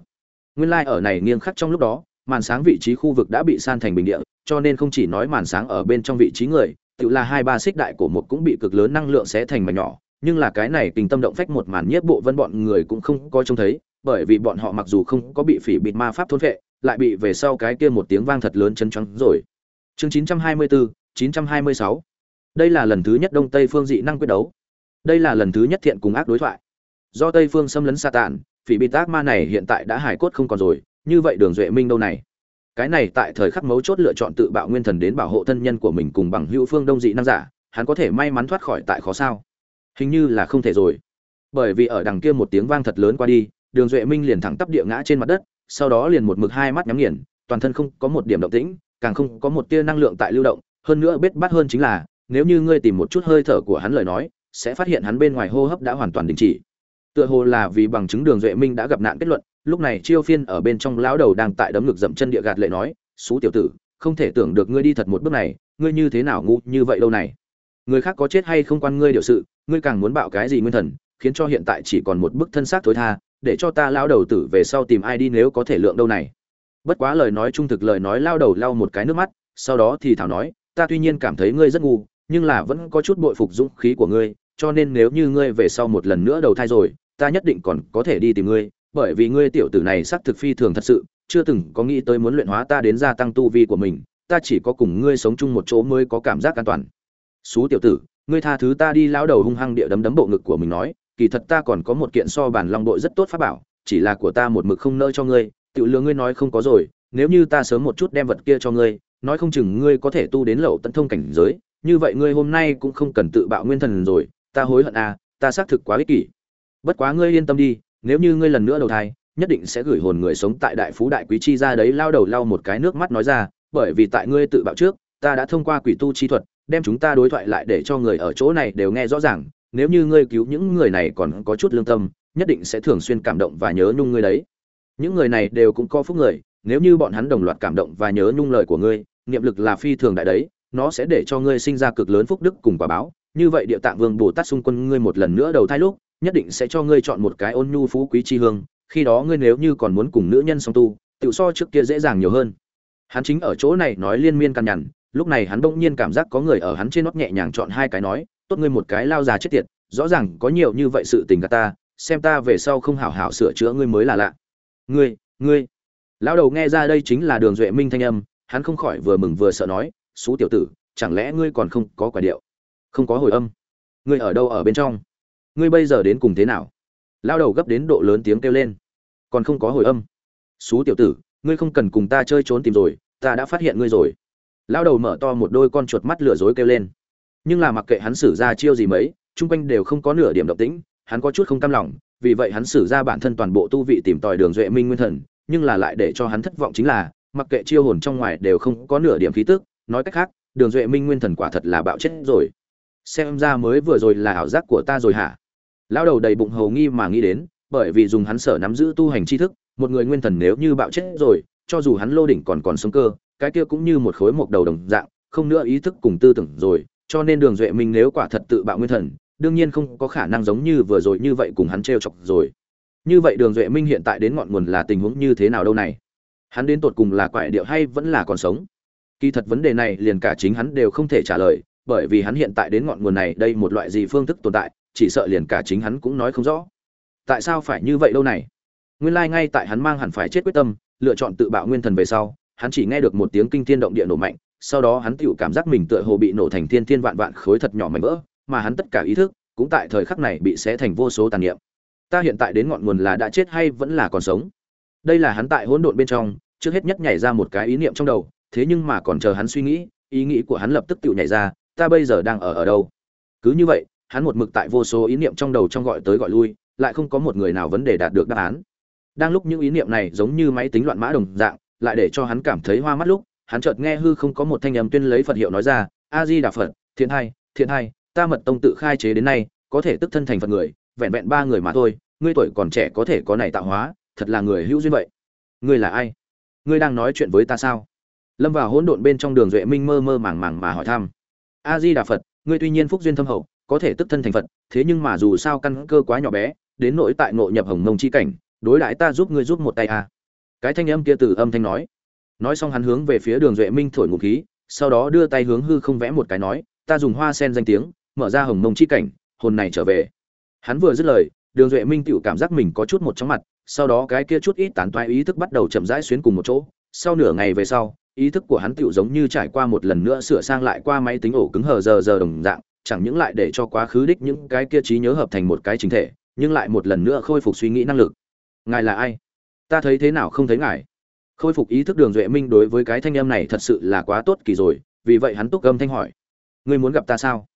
Speaker 1: nguyên lai ở này nghiêng khắc trong lúc đó màn sáng vị trí khu vực đã bị san thành bình địa cho nên không chỉ nói màn sáng ở bên trong vị trí người tự là hai ba xích đại của một cũng bị cực lớn năng lượng xé thành mảnh nhỏ nhưng là cái này tình tâm động phách một màn nhiếp bộ vân bọn người cũng không có trông thấy bởi vì bọn họ mặc dù không có bị phỉ bịt ma pháp thôn vệ lại bị về sau cái kia một tiếng vang thật lớn chấn choáng rồi chương 924, 926. đây là lần thứ nhất đông tây phương dị năng quyết đấu đây là lần thứ nhất thiện cùng ác đối thoại. Do tây phương xâm lấn sa tàn phỉ bị tác ma này hiện tại đã hải cốt không còn rồi, như vậy đường duệ minh đâu này? Cái này tại thời khắc mấu chốt lựa chọn tự bạo nguyên thần đến bảo hộ thân nhân của mình cùng bằng hữu phương đông dị năng giả, hắn có thể may mắn thoát khỏi tại khó sao? Hình như là không thể rồi. Bởi vì ở đằng kia một tiếng vang thật lớn qua đi, đường duệ minh liền thẳng tắp địa ngã trên mặt đất, sau đó liền một mực hai mắt nhắm nghiền, toàn thân không có một điểm động tĩnh, càng không có một tia năng lượng tại lưu động, hơn nữa biết bắt hơn chính là, nếu như ngươi tìm một chút hơi thở của hắn lời nói sẽ phát hiện hắn bên ngoài hô hấp đã hoàn toàn đình chỉ. Tựa hồ là vì bằng chứng đường duệ minh đã gặp nạn kết luận, lúc này chiêu phiên ở bên trong lão đầu đang tại đấm ngực dậm chân địa gạt lệ nói, xú tiểu tử, không thể tưởng được ngươi đi thật một bước này, ngươi như thế nào ngu như vậy lâu này? Người khác có chết hay không quan ngươi điều sự, ngươi càng muốn bạo cái gì nguyên thần, khiến cho hiện tại chỉ còn một bức thân xác thối tha, để cho ta lao đầu tử về sau tìm ai đi nếu có thể lượng đâu này? Bất quá lời nói trung thực lời nói lao đầu lau một cái nước mắt, sau đó thì thảo nói, ta tuy nhiên cảm thấy ngươi rất ngu nhưng là vẫn có chút bội phục dũng khí của ngươi, cho nên nếu như ngươi về sau một lần nữa đầu thai rồi, ta nhất định còn có thể đi tìm ngươi, bởi vì ngươi tiểu tử này xác thực phi thường thật sự, chưa từng có nghĩ tới muốn luyện hóa ta đến gia tăng tu vi của mình, ta chỉ có cùng ngươi sống chung một chỗ mới có cảm giác an toàn. Sú tiểu tử, ngươi tha thứ ta đi lão đầu hung hăng địa đấm đấm bộ ngực của mình nói, kỳ thật ta còn có một kiện so bản long đội rất tốt pháp bảo, chỉ là của ta một mực không nỡ cho ngươi tự lừa ngươi nói không có rồi, nếu như ta sớm một chút đem vật kia cho ngươi, nói không chừng ngươi có thể tu đến lậu tận thông cảnh giới như vậy ngươi hôm nay cũng không cần tự bạo nguyên thần rồi, ta hối hận à ta xác thực quá ích kỷ. Bất quá ngươi yên tâm đi, nếu như ngươi lần nữa đầu thai, nhất định sẽ gửi hồn người sống tại đại phú đại quý chi ra đấy lao đầu lao một cái nước mắt nói ra, bởi vì tại ngươi tự bạo trước, ta đã thông qua quỷ tu chi thuật, đem chúng ta đối thoại lại để cho người ở chỗ này đều nghe rõ ràng, nếu như ngươi cứu những người này còn có chút lương tâm, nhất định sẽ thường xuyên cảm động và nhớ nhung ngươi đấy. Những người này đều cũng có phúc người, nếu như bọn hắn đồng loạt cảm động và nhớ nhung lời của ngươi, niệm lực là phi thường đại đấy nó sẽ để cho ngươi sinh ra cực lớn phúc đức cùng quả báo. Như vậy địa tạng vương bồ tát xung quân ngươi một lần nữa đầu thai lúc, nhất định sẽ cho ngươi chọn một cái ôn nhu phú quý chi hương. Khi đó ngươi nếu như còn muốn cùng nữ nhân song tu, tự so trước kia dễ dàng nhiều hơn. Hắn chính ở chỗ này nói liên miên căn nhằn, lúc này hắn bỗng nhiên cảm giác có người ở hắn trên nót nhẹ nhàng chọn hai cái nói, tốt ngươi một cái lao già chết tiệt, rõ ràng có nhiều như vậy sự tình gạt ta, xem ta về sau không hảo hảo sửa chữa ngươi mới là lạ. Ngươi ngươi. Lão đầu nghe ra đây chính là đường duệ minh thanh âm, hắn không khỏi vừa mừng vừa sợ nói xú tiểu tử, chẳng lẽ ngươi còn không có quả điệu? Không có hồi âm. Ngươi ở đâu ở bên trong? Ngươi bây giờ đến cùng thế nào? Lao đầu gấp đến độ lớn tiếng kêu lên. Còn không có hồi âm. Xú tiểu tử, ngươi không cần cùng ta chơi trốn tìm rồi, ta đã phát hiện ngươi rồi. Lao đầu mở to một đôi con chuột mắt lừa dối kêu lên. Nhưng là mặc kệ hắn xử ra chiêu gì mấy, chung quanh đều không có nửa điểm động tĩnh, hắn có chút không cam lòng, vì vậy hắn xử ra bản thân toàn bộ tu vị tìm tòi đường duệ minh nguyên thần, nhưng là lại để cho hắn thất vọng chính là, mặc kệ chiêu hồn trong ngoài đều không có nửa điểm khí tức nói cách khác, đường duệ minh nguyên thần quả thật là bạo chết rồi. Xem ra mới vừa rồi là ảo giác của ta rồi hả? Lão đầu đầy bụng hầu nghi mà nghĩ đến, bởi vì dùng hắn sở nắm giữ tu hành tri thức, một người nguyên thần nếu như bạo chết rồi, cho dù hắn lô đỉnh còn còn sống cơ, cái kia cũng như một khối mộc đầu đồng dạng, không nữa ý thức cùng tư tưởng rồi, cho nên đường duệ minh nếu quả thật tự bạo nguyên thần, đương nhiên không có khả năng giống như vừa rồi như vậy cùng hắn t chọc rồi. Như vậy đường duệ minh hiện tại đến ngọn nguồn là tình huống như thế nào đâu này? Hắn đến tột cùng là quại điệu hay vẫn là còn sống? Kỳ thật vấn đề này liền cả chính hắn đều không thể trả lời, bởi vì hắn hiện tại đến ngọn nguồn này đây một loại gì phương thức tồn tại, chỉ sợ liền cả chính hắn cũng nói không rõ. Tại sao phải như vậy đâu này? Nguyên lai ngay tại hắn mang hẳn phải chết quyết tâm, lựa chọn tự bạo nguyên thần về sau, hắn chỉ nghe được một tiếng kinh thiên động địa nổ mạnh, sau đó hắn tựu cảm giác mình tựa hồ bị nổ thành thiên thiên vạn vạn khối thật nhỏ mảnh vỡ, mà hắn tất cả ý thức cũng tại thời khắc này bị xé thành vô số tàn niệm. Ta hiện tại đến ngọn nguồn là đã chết hay vẫn là còn sống? Đây là hắn tại hỗn độn bên trong, trước hết nhất nhảy ra một cái ý niệm trong đầu thế nhưng mà còn chờ hắn suy nghĩ, ý nghĩ của hắn lập tức tự nhảy ra, ta bây giờ đang ở ở đâu? Cứ như vậy, hắn một mực tại vô số ý niệm trong đầu trong gọi tới gọi lui, lại không có một người nào vấn đề đạt được đáp án. Đang lúc những ý niệm này giống như máy tính loạn mã đồng dạng, lại để cho hắn cảm thấy hoa mắt lúc, hắn chợt nghe hư không có một thanh âm tuyên lấy phật hiệu nói ra a di đà phật, thiện hai thiện hai ta mật tông tự khai chế đến nay, có thể tức thân thành phật người, vẹn vẹn ba người mà thôi, ngươi tuổi còn trẻ có thể có này tạo hóa, thật là người hữu duyên vậy. Ngươi là ai? Ngươi đang nói chuyện với ta sao? Lâm vào hỗn độn bên trong đường duệ minh mơ mơ màng màng mà hỏi thăm. A di đà phật, ngươi tuy nhiên phúc duyên thâm hậu, có thể tức thân thành phật, thế nhưng mà dù sao căn cơ quá nhỏ bé, đến nỗi tại ngộ nhập hồng mông chi cảnh, đối đãi ta giúp ngươi giúp một tay a cái thanh âm kia từ âm thanh nói. Nói xong hắn hướng về phía đường duệ minh thổi ngụ khí, sau đó đưa tay hướng hư không vẽ một cái nói, ta dùng hoa sen danh tiếng, mở ra hồng mông chi cảnh, hồn này trở về. Hắn vừa dứt lời, đường duệ minh tự cảm giác mình có chút một chóng mặt, sau đó cái kia chút ít tán toái ý thức bắt đầu chậm rãi xuyến cùng một chỗ, sau nửa ngày về sau ý thức của hắn tựu giống như trải qua một lần nữa sửa sang lại qua máy tính ổ cứng hờ giờ giờ đồng dạng, chẳng những lại để cho quá khứ đích những cái kia trí nhớ hợp thành một cái chính thể, nhưng lại một lần nữa khôi phục suy nghĩ năng lực. Ngài là ai? Ta thấy thế nào không thấy ngài? Khôi phục ý thức đường duệ minh đối với cái thanh âm này thật sự là quá tốt kỳ rồi, vì vậy hắn túc âm thanh hỏi. Ngươi muốn gặp ta sao?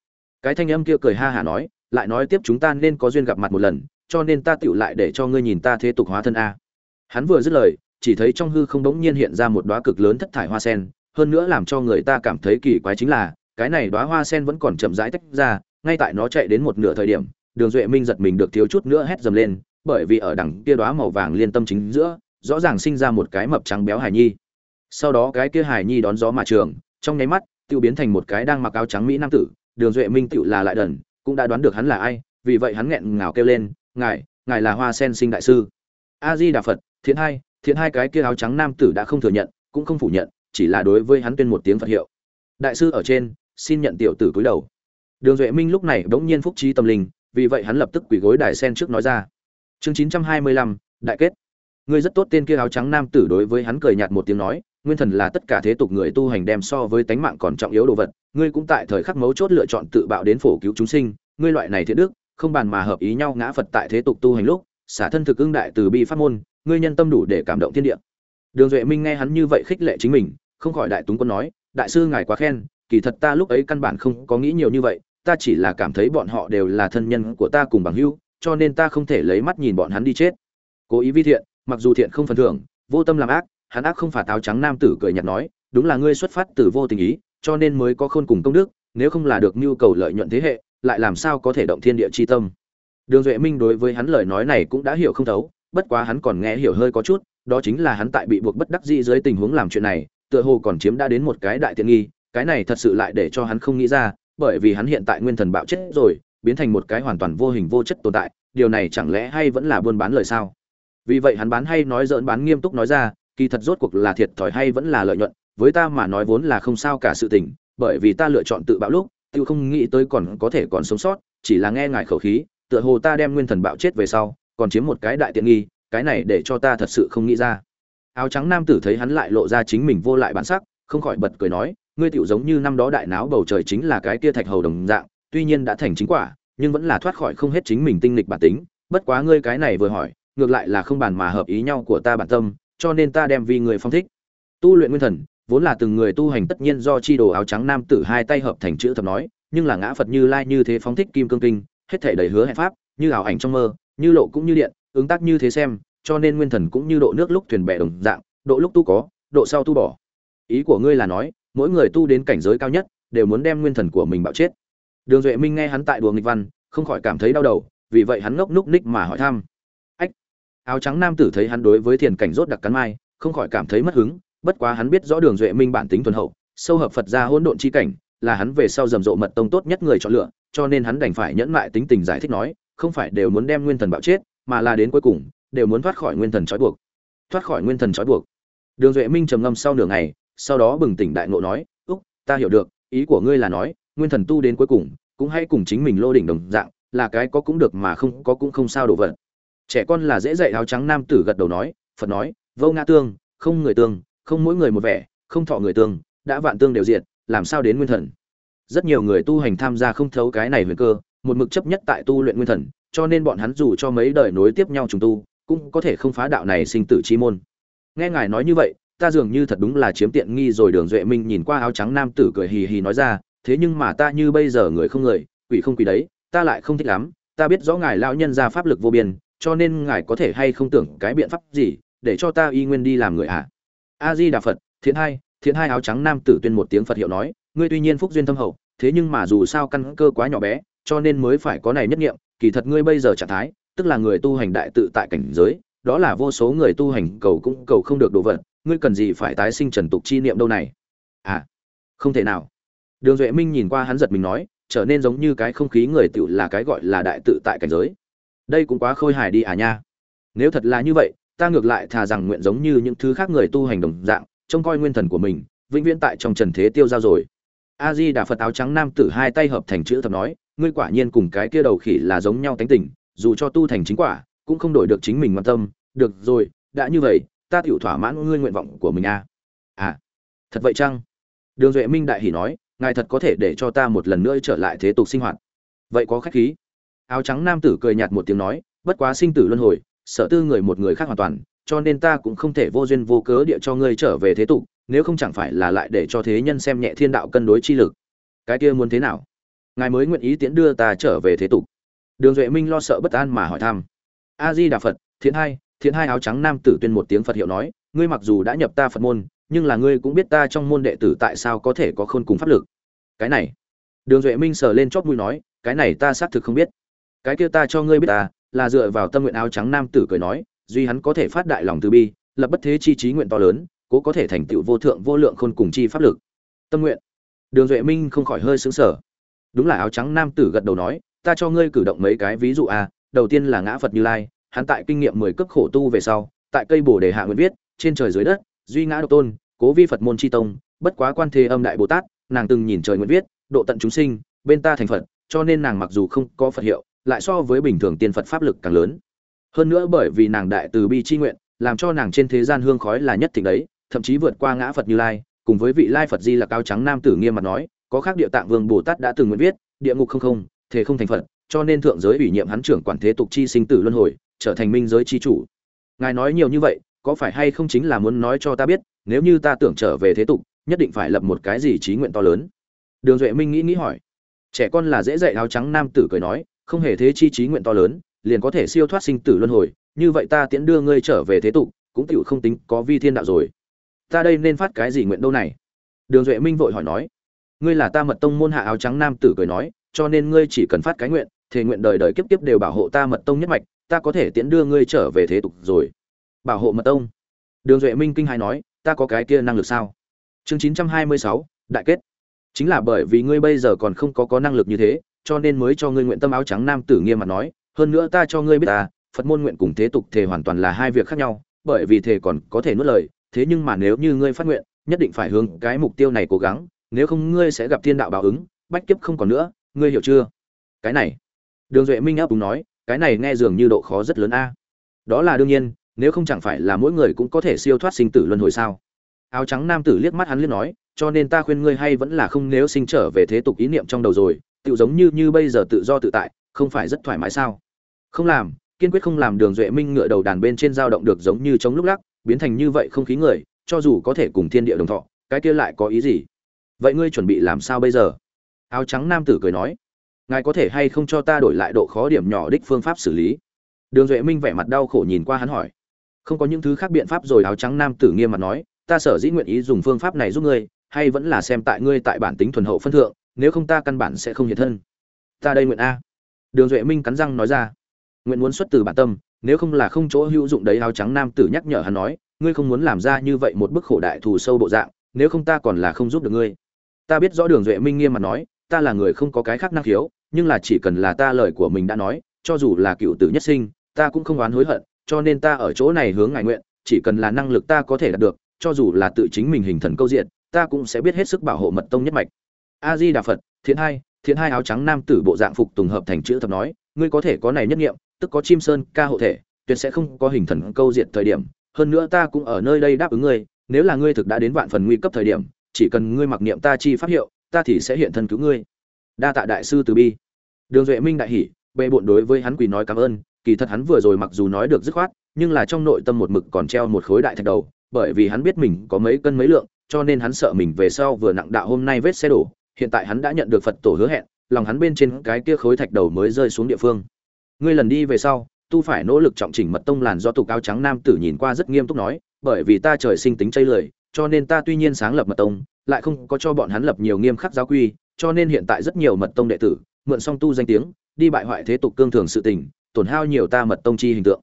Speaker 1: Cái thanh âm kia cười ha hả nói, lại nói tiếp chúng ta nên có duyên gặp mặt một lần, cho nên ta tựu lại để cho ngươi nhìn ta thế tục hóa thân a. Hắn vừa dứt lời chỉ thấy trong hư không đống nhiên hiện ra một đóa cực lớn thất thải hoa sen, hơn nữa làm cho người ta cảm thấy kỳ quái chính là, cái này đóa hoa sen vẫn còn chậm rãi tách ra, ngay tại nó chạy đến một nửa thời điểm, đường duệ minh giật mình được thiếu chút nữa hét dầm lên, bởi vì ở đằng kia đóa màu vàng liên tâm chính giữa, rõ ràng sinh ra một cái mập trắng béo hài nhi. Sau đó cái kia hài nhi đón gió mà trường, trong nháy mắt, tiêu biến thành một cái đang mặc áo trắng mỹ nam tử, đường duệ minh tựu là lại đần, cũng đã đoán được hắn là ai, vì vậy hắn nghẹn ngào kêu lên, ngài ngài là hoa sen sinh đại sư. A di đà phật, thiện hai thiện hai cái kia áo trắng nam tử đã không thừa nhận, cũng không phủ nhận, chỉ là đối với hắn tuyên một tiếng phật hiệu. Đại sư ở trên, xin nhận tiểu tử cúi đầu. Đường duệ minh lúc này bỗng nhiên phúc trí tâm linh, vì vậy hắn lập tức quỳ gối đài sen trước nói ra. Chương chín trăm hai mươi lăm, đại kết. Ngươi rất tốt tên kia áo trắng nam tử đối với hắn cười nhạt một tiếng nói, nguyên thần là tất cả thế tục người tu hành đem so với tánh mạng còn trọng yếu đồ vật, ngươi cũng tại thời khắc mấu chốt lựa chọn tự bạo đến phổ cứu chúng sinh, ngươi loại này thiện đức, không bàn mà hợp ý nhau ngã phật tại thế tục tu hành lúc, xả thân thực ưng đại từ bi pháp môn ngươi nhân tâm đủ để cảm động thiên địa. Đường duệ minh nghe hắn như vậy khích lệ chính mình, không khỏi đại túng quân nói, đại sư ngài quá khen, kỳ thật ta lúc ấy căn bản không có nghĩ nhiều như vậy, ta chỉ là cảm thấy bọn họ đều là thân nhân của ta cùng bằng hữu, cho nên ta không thể lấy mắt nhìn bọn hắn đi chết. Cố ý vi thiện, mặc dù thiện không phần thưởng, vô tâm làm ác, hắn ác không phạt áo trắng nam tử cười nhạt nói, đúng là ngươi xuất phát từ vô tình ý, cho nên mới có khôn cùng công đức, nếu không là được nhu cầu lợi nhuận thế hệ, lại làm sao có thể động thiên địa chi tâm? Đường duệ minh đối với hắn lời nói này cũng đã hiểu không thấu bất quá hắn còn nghe hiểu hơi có chút, đó chính là hắn tại bị buộc bất đắc dĩ dưới tình huống làm chuyện này, tựa hồ còn chiếm đã đến một cái đại tiện nghi, cái này thật sự lại để cho hắn không nghĩ ra, bởi vì hắn hiện tại nguyên thần bạo chết rồi, biến thành một cái hoàn toàn vô hình vô chất tồn tại, điều này chẳng lẽ hay vẫn là buôn bán lời sao? Vì vậy hắn bán hay nói dỡn bán nghiêm túc nói ra, kỳ thật rốt cuộc là thiệt thòi hay vẫn là lợi nhuận, với ta mà nói vốn là không sao cả sự tình, bởi vì ta lựa chọn tự bạo lúc, tiêu không nghĩ tới còn có thể còn sống sót, chỉ là nghe ngài khẩu khí, tựa hồ ta đem nguyên thần bạo chết về sau còn chiếm một cái đại tiện nghi, cái này để cho ta thật sự không nghĩ ra. Áo trắng nam tử thấy hắn lại lộ ra chính mình vô lại bản sắc, không khỏi bật cười nói, ngươi tiểu giống như năm đó đại náo bầu trời chính là cái kia thạch hầu đồng dạng, tuy nhiên đã thành chính quả, nhưng vẫn là thoát khỏi không hết chính mình tinh lịch bản tính. Bất quá ngươi cái này vừa hỏi, ngược lại là không bàn mà hợp ý nhau của ta bản tâm, cho nên ta đem vì người phong thích. Tu luyện nguyên thần, vốn là từng người tu hành tất nhiên do chi đồ áo trắng nam tử hai tay hợp thành chữ thập nói, nhưng là ngã phật như lai như thế phóng thích kim cương kinh, hết thể đầy hứa hẹn pháp, như ảo ảnh trong mơ như lộ cũng như điện, ứng tác như thế xem, cho nên nguyên thần cũng như độ nước lúc thuyền bè đồng dạng, độ lúc tu có, độ sau tu bỏ. Ý của ngươi là nói, mỗi người tu đến cảnh giới cao nhất, đều muốn đem nguyên thần của mình bạo chết. Đường duệ minh nghe hắn tại đùa nghịch văn, không khỏi cảm thấy đau đầu, vì vậy hắn ngốc núc ních mà hỏi thăm. Ách! Áo trắng nam tử thấy hắn đối với thiền cảnh rốt đặc cắn mai, không khỏi cảm thấy mất hứng, bất quá hắn biết rõ đường duệ minh bản tính thuần hậu, sâu hợp phật gia hỗn độn chi cảnh, là hắn về sau rầm rộ mật tông tốt nhất người chọn lựa, cho nên hắn đành phải nhẫn mại tính tình giải thích nói không phải đều muốn đem nguyên thần bạo chết, mà là đến cuối cùng, đều muốn thoát khỏi nguyên thần trói buộc. Thoát khỏi nguyên thần trói buộc. Đường duệ minh trầm ngâm sau nửa ngày, sau đó bừng tỉnh đại ngộ nói, úc, ta hiểu được, ý của ngươi là nói, nguyên thần tu đến cuối cùng, cũng hãy cùng chính mình lô đỉnh đồng dạng, là cái có cũng được mà không có cũng không sao đổ vật. Trẻ con là dễ dạy áo trắng nam tử gật đầu nói, phật nói, vô ngã tương, không người tương, không mỗi người một vẻ, không thọ người tương, đã vạn tương đều diệt, làm sao đến nguyên thần? Rất nhiều người tu hành tham gia không thấu cái này huyền cơ một mực chấp nhất tại tu luyện nguyên thần, cho nên bọn hắn dù cho mấy đời nối tiếp nhau trùng tu, cũng có thể không phá đạo này sinh tử chi môn nghe ngài nói như vậy, ta dường như thật đúng là chiếm tiện nghi rồi, đường duệ minh nhìn qua áo trắng nam tử cười hì hì nói ra, thế nhưng mà ta như bây giờ người không người, quỷ không quỷ đấy, ta lại không thích lắm, ta biết rõ ngài lão nhân ra pháp lực vô biên, cho nên ngài có thể hay không tưởng cái biện pháp gì, để cho ta y nguyên đi làm người ạ à? a di đà phật, thiện hai thiện hai áo trắng nam tử tuyên một tiếng phật hiệu nói, ngươi tuy nhiên phúc duyên thâm hậu, thế nhưng mà dù sao căn cơ quá nhỏ bé cho nên mới phải có này nhất nghiệm, kỳ thật ngươi bây giờ trạng thái, tức là người tu hành đại tự tại cảnh giới, đó là vô số người tu hành cầu cũng cầu không được đồ vật, ngươi cần gì phải tái sinh trần tục chi niệm đâu này? À không thể nào. Đường duệ minh nhìn qua hắn giật mình nói, trở nên giống như cái không khí người tự là cái gọi là đại tự tại cảnh giới. Đây cũng quá khôi hài đi à nha. Nếu thật là như vậy, ta ngược lại thà rằng nguyện giống như những thứ khác người tu hành đồng dạng, trông coi nguyên thần của mình, vĩnh viễn tại trong trần thế tiêu giao rồi. A di đà phật áo trắng nam tử hai tay hợp thành chữ thập nói ngươi quả nhiên cùng cái kia đầu khỉ là giống nhau tánh tình, dù cho tu thành chính quả, cũng không đổi được chính mình quan tâm. Được rồi, đã như vậy, ta tiểu thỏa mãn ngươi nguyện vọng của mình à. À thật vậy chăng? Đường duệ minh đại hỉ nói, ngài thật có thể để cho ta một lần nữa trở lại thế tục sinh hoạt. Vậy có khách khí. Áo trắng nam tử cười nhạt một tiếng nói, bất quá sinh tử luân hồi, sở tư người một người khác hoàn toàn, cho nên ta cũng không thể vô duyên vô cớ địa cho ngươi trở về thế tục, nếu không chẳng phải là lại để cho thế nhân xem nhẹ thiên đạo cân đối chi lực. Cái kia muốn thế nào? Ngài mới nguyện ý tiễn đưa ta trở về thế tục. Đường duệ minh lo sợ bất an mà hỏi thăm. A di đà phật, thiện hai thiện hai áo trắng nam tử tuyên một tiếng phật hiệu nói, ngươi mặc dù đã nhập ta phật môn, nhưng là ngươi cũng biết ta trong môn đệ tử tại sao có thể có khôn cùng pháp lực. Cái này. Đường duệ minh sờ lên chót mũi nói, cái này ta xác thực không biết. Cái kia ta cho ngươi biết ta, là dựa vào tâm nguyện áo trắng nam tử cười nói, duy hắn có thể phát đại lòng từ bi, lập bất thế chi trí nguyện to lớn, cố có thể thành tựu vô thượng vô lượng khôn cùng chi pháp lực. Tâm nguyện. Đường duệ minh không khỏi hơi xứng sở đúng là áo trắng nam tử gật đầu nói ta cho ngươi cử động mấy cái ví dụ à, đầu tiên là ngã phật như lai hắn tại kinh nghiệm mười cấp khổ tu về sau tại cây bồ đề hạ nguyện viết trên trời dưới đất duy ngã độc tôn cố vi phật môn chi tông bất quá quan thế âm đại bồ tát nàng từng nhìn trời nguyện viết độ tận chúng sinh bên ta thành phật cho nên nàng mặc dù không có phật hiệu lại so với bình thường tiên phật pháp lực càng lớn. Hơn nữa bởi vì nàng đại từ bi chi nguyện làm cho nàng trên thế gian hương khói là nhất thịnh đấy thậm chí vượt qua ngã phật như lai cùng với vị lai phật di là cao trắng nam tử nghiêm mặt nói có khác địa tạng vương bồ tát đã từng nguyện viết, địa ngục không không thế không thành phật, cho nên thượng giới ủy nhiệm hắn trưởng quản thế tục chi sinh tử luân hồi, trở thành minh giới chi chủ. Ngài nói nhiều như vậy, có phải hay không chính là muốn nói cho ta biết, nếu như ta tưởng trở về thế tục, nhất định phải lập một cái gì trí nguyện to lớn? Đường duệ minh nghĩ nghĩ hỏi. Trẻ con là dễ dạy áo trắng nam tử cười nói, không hề thế chi trí nguyện to lớn, liền có thể siêu thoát sinh tử luân hồi, như vậy ta tiễn đưa ngươi trở về thế tục, cũng tựu không tính có vi thiên đạo rồi. Ta đây nên phát cái gì nguyện đâu này? Đường duệ minh vội hỏi nói ngươi là ta mật tông môn hạ áo trắng nam tử cười nói, cho nên ngươi chỉ cần phát cái nguyện, thề nguyện đời đời kiếp kiếp đều bảo hộ ta mật tông nhất mạch, ta có thể tiễn đưa ngươi trở về thế tục rồi. Bảo hộ mật tông. Đường duệ minh kinh hai nói, ta có cái kia năng lực sao? Chương chín trăm hai mươi sáu, đại kết. Chính là bởi vì ngươi bây giờ còn không có có năng lực như thế, cho nên mới cho ngươi nguyện tâm áo trắng nam tử nghiêm mặt nói, hơn nữa ta cho ngươi biết ta, phật môn nguyện cùng thế tục thể hoàn toàn là hai việc khác nhau, bởi vì thể còn có thể nuốt lời, thế nhưng mà nếu như ngươi phát nguyện, nhất định phải hướng cái mục tiêu này cố gắng nếu không ngươi sẽ gặp thiên đạo báo ứng, bách kiếp không còn nữa, ngươi hiểu chưa? Cái này, đường duệ minh áp đúng nói, cái này nghe dường như độ khó rất lớn a. Đó là đương nhiên, nếu không chẳng phải là mỗi người cũng có thể siêu thoát sinh tử luân hồi sao? Áo trắng nam tử liếc mắt hắn liếc nói, cho nên ta khuyên ngươi hay vẫn là không nếu sinh trở về thế tục ý niệm trong đầu rồi tự giống như như bây giờ tự do tự tại, không phải rất thoải mái sao? Không làm, kiên quyết không làm đường duệ minh ngựa đầu đàn bên trên dao động được giống như chống lúc lắc, biến thành như vậy không khí người, cho dù có thể cùng thiên địa đồng thọ, cái kia lại có ý gì? Vậy ngươi chuẩn bị làm sao bây giờ? Áo trắng nam tử cười nói, ngài có thể hay không cho ta đổi lại độ khó điểm nhỏ đích phương pháp xử lý? Đường duệ minh vẻ mặt đau khổ nhìn qua hắn hỏi, không có những thứ khác biện pháp rồi, áo trắng nam tử nghiêm mặt nói, ta sở dĩ nguyện ý dùng phương pháp này giúp ngươi, hay vẫn là xem tại ngươi tại bản tính thuần hậu phân thượng, nếu không ta căn bản sẽ không hiện thân. Ta đây nguyện a. Đường duệ minh cắn răng nói ra, nguyện muốn xuất từ bản tâm, nếu không là không chỗ hữu dụng đấy, áo trắng nam tử nhắc nhở hắn nói, ngươi không muốn làm ra như vậy một bức khổ đại thù sâu bộ dạng, nếu không ta còn là không giúp được ngươi ta biết rõ đường duệ minh nghiêm mặt nói, ta là người không có cái khác năng khiếu, nhưng là chỉ cần là ta lời của mình đã nói, cho dù là cựu tử nhất sinh, ta cũng không oán hối hận, cho nên ta ở chỗ này hướng ngài nguyện, chỉ cần là năng lực ta có thể đạt được, cho dù là tự chính mình hình thần câu diện, ta cũng sẽ biết hết sức bảo hộ mật tông nhất mạch. A di đà phật thiện hai thiện hai áo trắng nam tử bộ dạng phục tùng hợp thành chữ thập nói, ngươi có thể có này nhất nghiệm, tức có chim sơn ca hộ thể, tuyệt sẽ không có hình thần câu diện thời điểm, hơn nữa ta cũng ở nơi đây đáp ứng ngươi, nếu là ngươi thực đã đến vạn phần nguy cấp thời điểm chỉ cần ngươi mặc niệm ta chi pháp hiệu, ta thì sẽ hiện thân cứu ngươi. Đa tạ đại sư từ bi. Đường duệ minh đại hỉ, bệ bộn đối với hắn quỳ nói cảm ơn, kỳ thật hắn vừa rồi mặc dù nói được dứt khoát, nhưng là trong nội tâm một mực còn treo một khối đại thạch đầu, bởi vì hắn biết mình có mấy cân mấy lượng, cho nên hắn sợ mình về sau vừa nặng đạo hôm nay vết xe đổ, hiện tại hắn đã nhận được phật tổ hứa hẹn, lòng hắn bên trên cái kia khối thạch đầu mới rơi xuống địa phương. Ngươi lần đi về sau, tu phải nỗ lực trọng chỉnh mật tông làn do tục áo trắng nam tử nhìn qua rất nghiêm túc nói, bởi vì ta trời sinh tính chây lười cho nên ta tuy nhiên sáng lập mật tông, lại không có cho bọn hắn lập nhiều nghiêm khắc giáo quy, cho nên hiện tại rất nhiều mật tông đệ tử, mượn song tu danh tiếng, đi bại hoại thế tục cương thường sự tình, tổn hao nhiều ta mật tông chi hình tượng.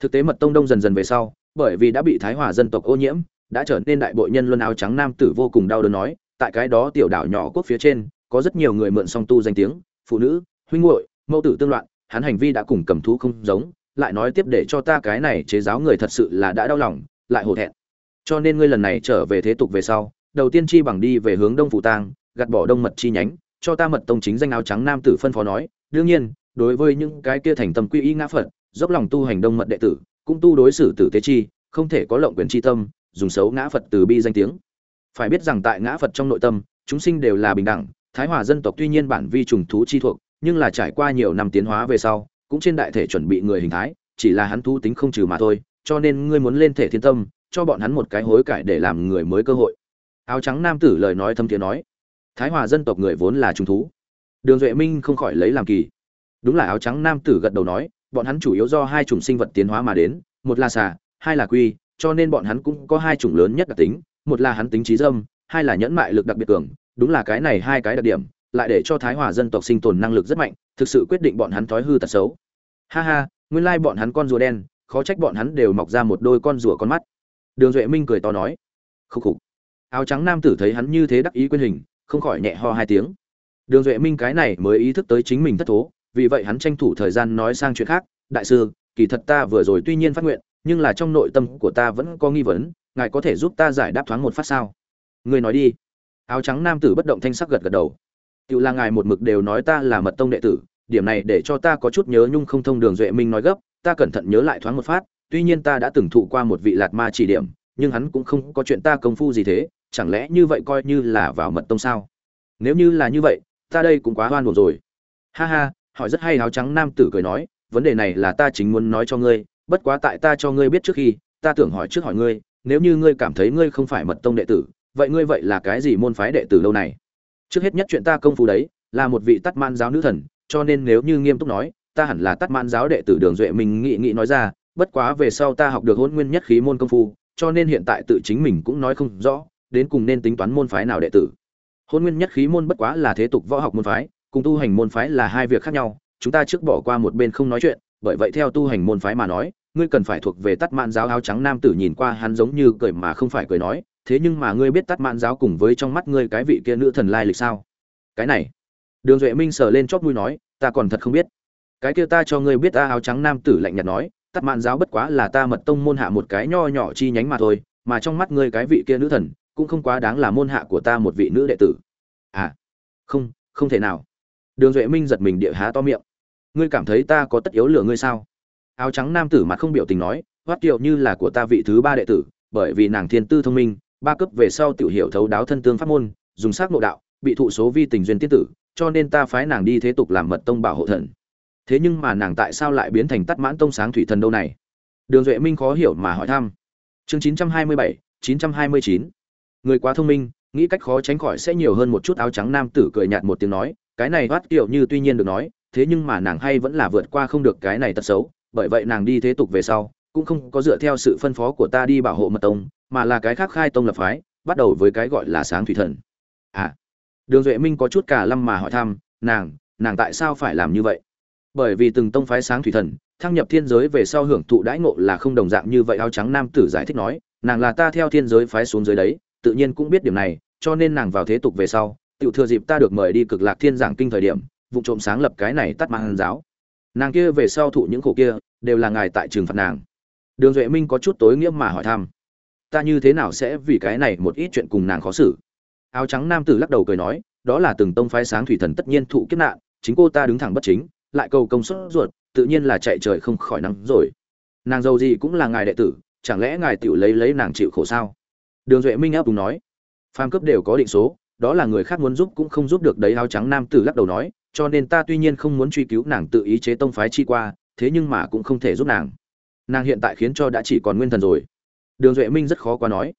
Speaker 1: Thực tế mật tông đông dần dần về sau, bởi vì đã bị thái hòa dân tộc ô nhiễm, đã trở nên đại bội nhân luân áo trắng nam tử vô cùng đau đớn nói, tại cái đó tiểu đảo nhỏ quốc phía trên, có rất nhiều người mượn song tu danh tiếng, phụ nữ, huynh muội, mẫu tử tương loạn, hắn hành vi đã cùng cầm thú không giống, lại nói tiếp để cho ta cái này chế giáo người thật sự là đã đau lòng, lại hổ thẹn cho nên ngươi lần này trở về thế tục về sau, đầu tiên chi bằng đi về hướng đông phủ tang, gạt bỏ đông mật chi nhánh, cho ta mật tông chính danh áo trắng nam tử phân phó nói. Đương nhiên, đối với những cái kia thành tâm quy y ngã phật, dốc lòng tu hành đông mật đệ tử, cũng tu đối xử tử tế chi, không thể có lộng quyền chi tâm, dùng xấu ngã phật từ bi danh tiếng. Phải biết rằng tại ngã phật trong nội tâm, chúng sinh đều là bình đẳng, thái hòa dân tộc tuy nhiên bản vi trùng thú chi thuộc, nhưng là trải qua nhiều năm tiến hóa về sau, cũng trên đại thể chuẩn bị người hình thái, chỉ là hắn thú tính không trừ mà thôi, cho nên ngươi muốn lên thể thiên tâm cho bọn hắn một cái hối cải để làm người mới cơ hội. Áo trắng nam tử lời nói thâm thiế nói, thái hòa dân tộc người vốn là trung thú. Đường duệ minh không khỏi lấy làm kỳ. Đúng là áo trắng nam tử gật đầu nói, bọn hắn chủ yếu do hai chủng sinh vật tiến hóa mà đến, một là xà, hai là quy, cho nên bọn hắn cũng có hai chủng lớn nhất đặc tính, một là hắn tính trí dâm, hai là nhẫn mại lực đặc biệt cường. Đúng là cái này hai cái đặc điểm, lại để cho thái hòa dân tộc sinh tồn năng lực rất mạnh, thực sự quyết định bọn hắn thói hư tật xấu. Ha ha, nguyên lai bọn hắn con rùa đen, khó trách bọn hắn đều mọc ra một đôi con rùa con mắt đường duệ minh cười to nói khúc khục. Áo trắng nam tử thấy hắn như thế đắc ý quyên hình, không khỏi nhẹ ho hai tiếng. Đường duệ minh cái này mới ý thức tới chính mình thất thố, vì vậy hắn tranh thủ thời gian nói sang chuyện khác, đại sư, kỳ thật ta vừa rồi tuy nhiên phát nguyện, nhưng là trong nội tâm của ta vẫn có nghi vấn, ngài có thể giúp ta giải đáp thoáng một phát sao? Người nói đi. Áo trắng nam tử bất động thanh sắc gật gật đầu. Tự là ngài một mực đều nói ta là mật tông đệ tử, điểm này để cho ta có chút nhớ nhung không thông. Đường duệ minh nói gấp, ta cẩn thận nhớ lại thoáng một phát tuy nhiên ta đã từng thụ qua một vị lạt ma chỉ điểm, nhưng hắn cũng không có chuyện ta công phu gì thế, chẳng lẽ như vậy coi như là vào mật tông sao? Nếu như là như vậy, ta đây cũng quá hoan hồn rồi. Ha ha, hỏi rất hay áo trắng nam tử cười nói, vấn đề này là ta chính muốn nói cho ngươi, bất quá tại ta cho ngươi biết trước khi, ta tưởng hỏi trước hỏi ngươi, nếu như ngươi cảm thấy ngươi không phải mật tông đệ tử, vậy ngươi vậy là cái gì môn phái đệ tử lâu này? Trước hết nhất chuyện ta công phu đấy, là một vị tắt man giáo nữ thần, cho nên nếu như nghiêm túc nói, ta hẳn là tắt man giáo đệ tử đường duệ mình nghị nghị nói ra bất quá về sau ta học được hôn nguyên nhất khí môn công phu, cho nên hiện tại tự chính mình cũng nói không rõ, đến cùng nên tính toán môn phái nào đệ tử. Hôn nguyên nhất khí môn bất quá là thế tục võ học môn phái, cùng tu hành môn phái là hai việc khác nhau, chúng ta trước bỏ qua một bên không nói chuyện, bởi vậy theo tu hành môn phái mà nói, ngươi cần phải thuộc về tắt mạn giáo áo trắng nam tử nhìn qua hắn giống như cười mà không phải cười nói, thế nhưng mà ngươi biết tắt mạn giáo cùng với trong mắt ngươi cái vị kia nữ thần lai lịch sao? Cái này. Đường duệ minh sờ lên chót mũi nói, ta còn thật không biết. Cái kia ta cho ngươi biết ta áo trắng nam tử lạnh nhạt nói tắt mạn giáo bất quá là ta mật tông môn hạ một cái nho nhỏ chi nhánh mà thôi, mà trong mắt ngươi cái vị kia nữ thần, cũng không quá đáng là môn hạ của ta một vị nữ đệ tử. À không không thể nào. Đường duệ minh giật mình địa há to miệng. Ngươi cảm thấy ta có tất yếu lừa ngươi sao? Áo trắng nam tử mặt không biểu tình nói hoát kiệu như là của ta vị thứ ba đệ tử, bởi vì nàng thiên tư thông minh, ba cấp về sau tiểu hiểu thấu đáo thân tương pháp môn, dùng sát nội đạo, bị thụ số vi tình duyên tiết tử, cho nên ta phái nàng đi thế tục làm mật tông bảo hộ thần thế nhưng mà nàng tại sao lại biến thành tắt mãn tông sáng thủy thần đâu này? Đường duệ minh khó hiểu mà hỏi thăm. Chương chín trăm hai mươi bảy, chín trăm hai mươi chín. Người quá thông minh, nghĩ cách khó tránh khỏi sẽ nhiều hơn một chút áo trắng nam tử cười nhạt một tiếng nói, cái này thoát kiểu như tuy nhiên được nói, thế nhưng mà nàng hay vẫn là vượt qua không được cái này tật xấu, bởi vậy nàng đi thế tục về sau, cũng không có dựa theo sự phân phó của ta đi bảo hộ mật tông, mà là cái khác khai tông lập phái, bắt đầu với cái gọi là sáng thủy thần. À đường duệ minh có chút cả lâm mà hỏi thăm, nàng nàng tại sao phải làm như vậy? Bởi vì từng tông phái sáng thủy thần, thăng nhập thiên giới về sau hưởng thụ đãi ngộ là không đồng dạng như vậy, áo trắng nam tử giải thích nói, nàng là ta theo thiên giới phái xuống dưới đấy, tự nhiên cũng biết điểm này, cho nên nàng vào thế tục về sau tự thừa dịp ta được mời đi cực lạc thiên giảng kinh thời điểm, vụ trộm sáng lập cái này tắt mang giáo. Nàng kia về sau thụ những khổ kia, đều là ngài tại trường phạt nàng. Đường duệ minh có chút tối nghĩa mà hỏi thăm, ta như thế nào sẽ vì cái này một ít chuyện cùng nàng khó xử? Áo trắng nam tử lắc đầu cười nói, đó là từng tông phái sáng thủy thần tất nhiên thụ kiếp nạn, chính cô ta đứng thẳng bất chính lại cầu công suất ruột, tự nhiên là chạy trời không khỏi nắng rồi. Nàng giàu gì cũng là ngài đệ tử, chẳng lẽ ngài tiểu lấy lấy nàng chịu khổ sao? Đường duệ minh áp đúng nói. Phàm cấp đều có định số, đó là người khác muốn giúp cũng không giúp được đấy, áo trắng nam tử lắc đầu nói, cho nên ta tuy nhiên không muốn truy cứu nàng tự ý chế tông phái chi qua, thế nhưng mà cũng không thể giúp nàng. Nàng hiện tại khiến cho đã chỉ còn nguyên thần rồi. Đường duệ minh rất khó qua nói.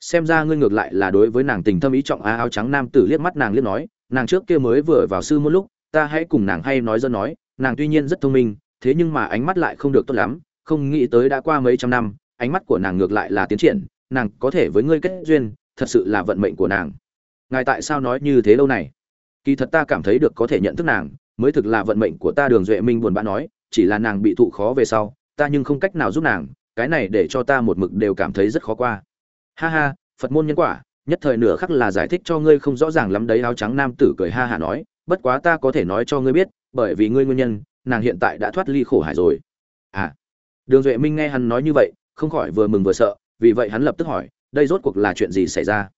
Speaker 1: Xem ra ngươi ngược lại là đối với nàng tình thâm ý trọng, á, áo trắng nam tử liếc mắt nàng liếc nói, nàng trước kia mới vừa vào sư một lúc ta hãy cùng nàng hay nói dân nói, nàng tuy nhiên rất thông minh, thế nhưng mà ánh mắt lại không được tốt lắm, không nghĩ tới đã qua mấy trăm năm, ánh mắt của nàng ngược lại là tiến triển, nàng có thể với ngươi kết duyên, thật sự là vận mệnh của nàng. Ngài tại sao nói như thế lâu này? Kỳ thật ta cảm thấy được có thể nhận thức nàng, mới thực là vận mệnh của ta đường duệ minh buồn bã nói, chỉ là nàng bị thụ khó về sau, ta nhưng không cách nào giúp nàng, cái này để cho ta một mực đều cảm thấy rất khó qua. Ha ha, phật môn nhân quả, nhất thời nửa khắc là giải thích cho ngươi không rõ ràng lắm đấy, áo trắng nam tử cười ha hả nói bất quá ta có thể nói cho ngươi biết, bởi vì ngươi nguyên nhân, nàng hiện tại đã thoát ly khổ hải rồi. À đường duệ minh nghe hắn nói như vậy, không khỏi vừa mừng vừa sợ, vì vậy hắn lập tức hỏi, đây rốt cuộc là chuyện gì xảy ra?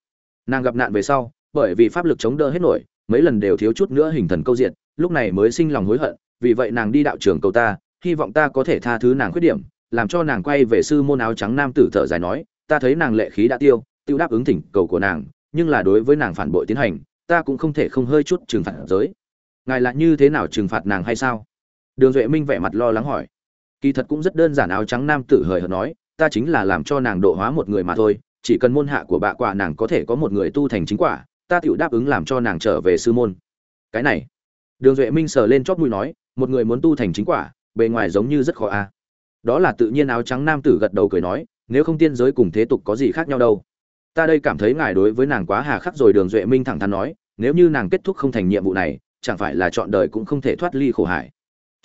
Speaker 1: Nàng gặp nạn về sau, bởi vì pháp lực chống đỡ hết nổi, mấy lần đều thiếu chút nữa hình thần câu diện lúc này mới sinh lòng hối hận, vì vậy nàng đi đạo trường cầu ta, hy vọng ta có thể tha thứ nàng khuyết điểm, làm cho nàng quay về sư môn áo trắng nam tử thở dài nói, ta thấy nàng lệ khí đã tiêu tiêu đáp ứng thỉnh cầu của nàng, nhưng là đối với nàng phản bội tiến hành ta cũng không thể không hơi chút trừng phạt giới. Ngài là như thế nào trừng phạt nàng hay sao? Đường duệ minh vẻ mặt lo lắng hỏi. Kỳ thật cũng rất đơn giản, áo trắng nam tử hời hợt nói, ta chính là làm cho nàng độ hóa một người mà thôi, chỉ cần môn hạ của bạ quả nàng có thể có một người tu thành chính quả, ta tựu đáp ứng làm cho nàng trở về sư môn. Cái này, đường duệ minh sờ lên chót mũi nói, một người muốn tu thành chính quả, bề ngoài giống như rất khó a đó là tự nhiên áo trắng nam tử gật đầu cười nói, nếu không tiên giới cùng thế tục có gì khác nhau đâu ta đây cảm thấy ngài đối với nàng quá hà khắc rồi, đường duệ minh thẳng thắn nói, nếu như nàng kết thúc không thành nhiệm vụ này, chẳng phải là chọn đời cũng không thể thoát ly khổ hải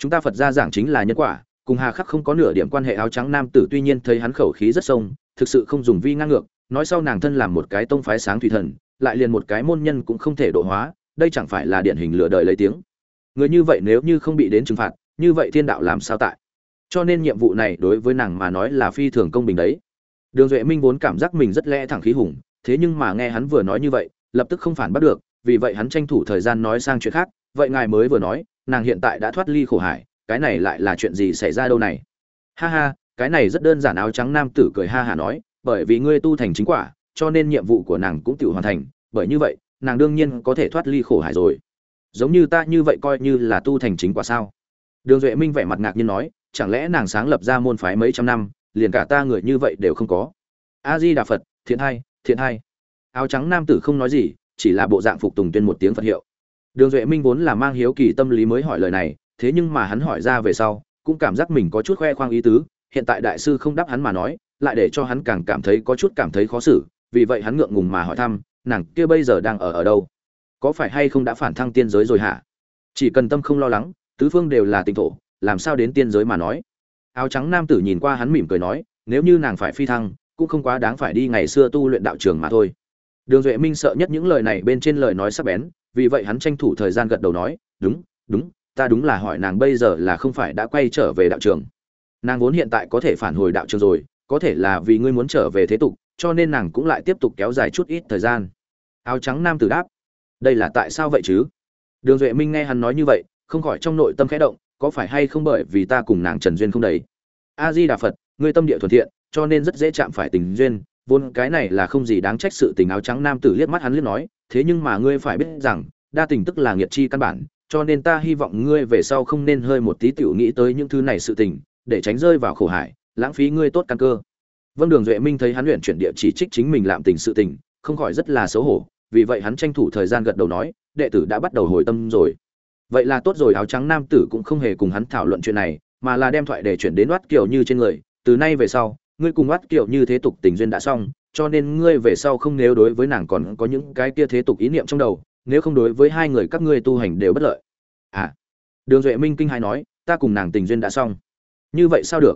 Speaker 1: chúng ta phật gia giảng chính là nhân quả, cùng hà khắc không có nửa điểm quan hệ áo trắng nam tử, tuy nhiên thấy hắn khẩu khí rất sông, thực sự không dùng vi ngang ngược, nói sau nàng thân làm một cái tông phái sáng thủy thần, lại liền một cái môn nhân cũng không thể độ hóa, đây chẳng phải là điển hình lừa đời lấy tiếng. Người như vậy nếu như không bị đến trừng phạt, như vậy thiên đạo làm sao tại? Cho nên nhiệm vụ này đối với nàng mà nói là phi thường công bình đấy đường duệ minh vốn cảm giác mình rất lẽ thẳng khí hùng, thế nhưng mà nghe hắn vừa nói như vậy, lập tức không phản bắt được, vì vậy hắn tranh thủ thời gian nói sang chuyện khác, vậy ngài mới vừa nói, nàng hiện tại đã thoát ly khổ hải, cái này lại là chuyện gì xảy ra đâu này? Ha ha, cái này rất đơn giản áo trắng nam tử cười ha hả nói, bởi vì ngươi tu thành chính quả, cho nên nhiệm vụ của nàng cũng tự hoàn thành, bởi như vậy, nàng đương nhiên có thể thoát ly khổ hải rồi. Giống như ta như vậy coi như là tu thành chính quả sao? Đường duệ minh vẻ mặt ngạc nhiên nói, chẳng lẽ nàng sáng lập ra môn phái mấy trăm năm liền cả ta người như vậy đều không có. A di đà phật thiện hai thiện hai áo trắng nam tử không nói gì, chỉ là bộ dạng phục tùng tuyên một tiếng phật hiệu. Đường duệ minh vốn là mang hiếu kỳ tâm lý mới hỏi lời này, thế nhưng mà hắn hỏi ra về sau, cũng cảm giác mình có chút khoe khoang ý tứ, hiện tại đại sư không đáp hắn mà nói, lại để cho hắn càng cảm thấy có chút cảm thấy khó xử, vì vậy hắn ngượng ngùng mà hỏi thăm, nàng kia bây giờ đang ở ở đâu? Có phải hay không đã phản thăng tiên giới rồi hả? Chỉ cần tâm không lo lắng, tứ phương đều là tinh thổ, làm sao đến tiên giới mà nói? Áo trắng nam tử nhìn qua hắn mỉm cười nói, nếu như nàng phải phi thăng, cũng không quá đáng phải đi ngày xưa tu luyện đạo trường mà thôi. Đường duệ minh sợ nhất những lời này bên trên lời nói sắc bén, vì vậy hắn tranh thủ thời gian gật đầu nói, đúng đúng, ta đúng là hỏi nàng bây giờ là không phải đã quay trở về đạo trường. Nàng vốn hiện tại có thể phản hồi đạo trường rồi, có thể là vì ngươi muốn trở về thế tục, cho nên nàng cũng lại tiếp tục kéo dài chút ít thời gian. Áo trắng nam tử đáp, đây là tại sao vậy chứ? Đường duệ minh nghe hắn nói như vậy, không khỏi trong nội tâm khẽ động có phải hay không bởi vì ta cùng nàng trần duyên không đầy? A di đà phật, ngươi tâm địa thuận thiện, cho nên rất dễ chạm phải tình duyên. Vốn cái này là không gì đáng trách sự tình áo trắng nam tử liếc mắt hắn liếc nói, thế nhưng mà ngươi phải biết rằng, đa tình tức là nghiệt chi căn bản, cho nên ta hy vọng ngươi về sau không nên hơi một tí tiểu nghĩ tới những thứ này sự tình, để tránh rơi vào khổ hải, lãng phí ngươi tốt căn cơ. Vâng đường duệ minh thấy hắn luyện chuyển địa chỉ trích chính mình làm tình sự tình, không khỏi rất là xấu hổ, vì vậy hắn tranh thủ thời gian gật đầu nói, đệ tử đã bắt đầu hồi tâm rồi vậy là tốt rồi, áo trắng nam tử cũng không hề cùng hắn thảo luận chuyện này, mà là đem thoại để chuyển đến oát kiều như trên người. Từ nay về sau, ngươi cùng oát kiều như thế tục tình duyên đã xong, cho nên ngươi về sau không nếu đối với nàng còn có những cái kia thế tục ý niệm trong đầu, nếu không đối với hai người các ngươi tu hành đều bất lợi. À đường duệ minh kinh hai nói, ta cùng nàng tình duyên đã xong. Như vậy sao được?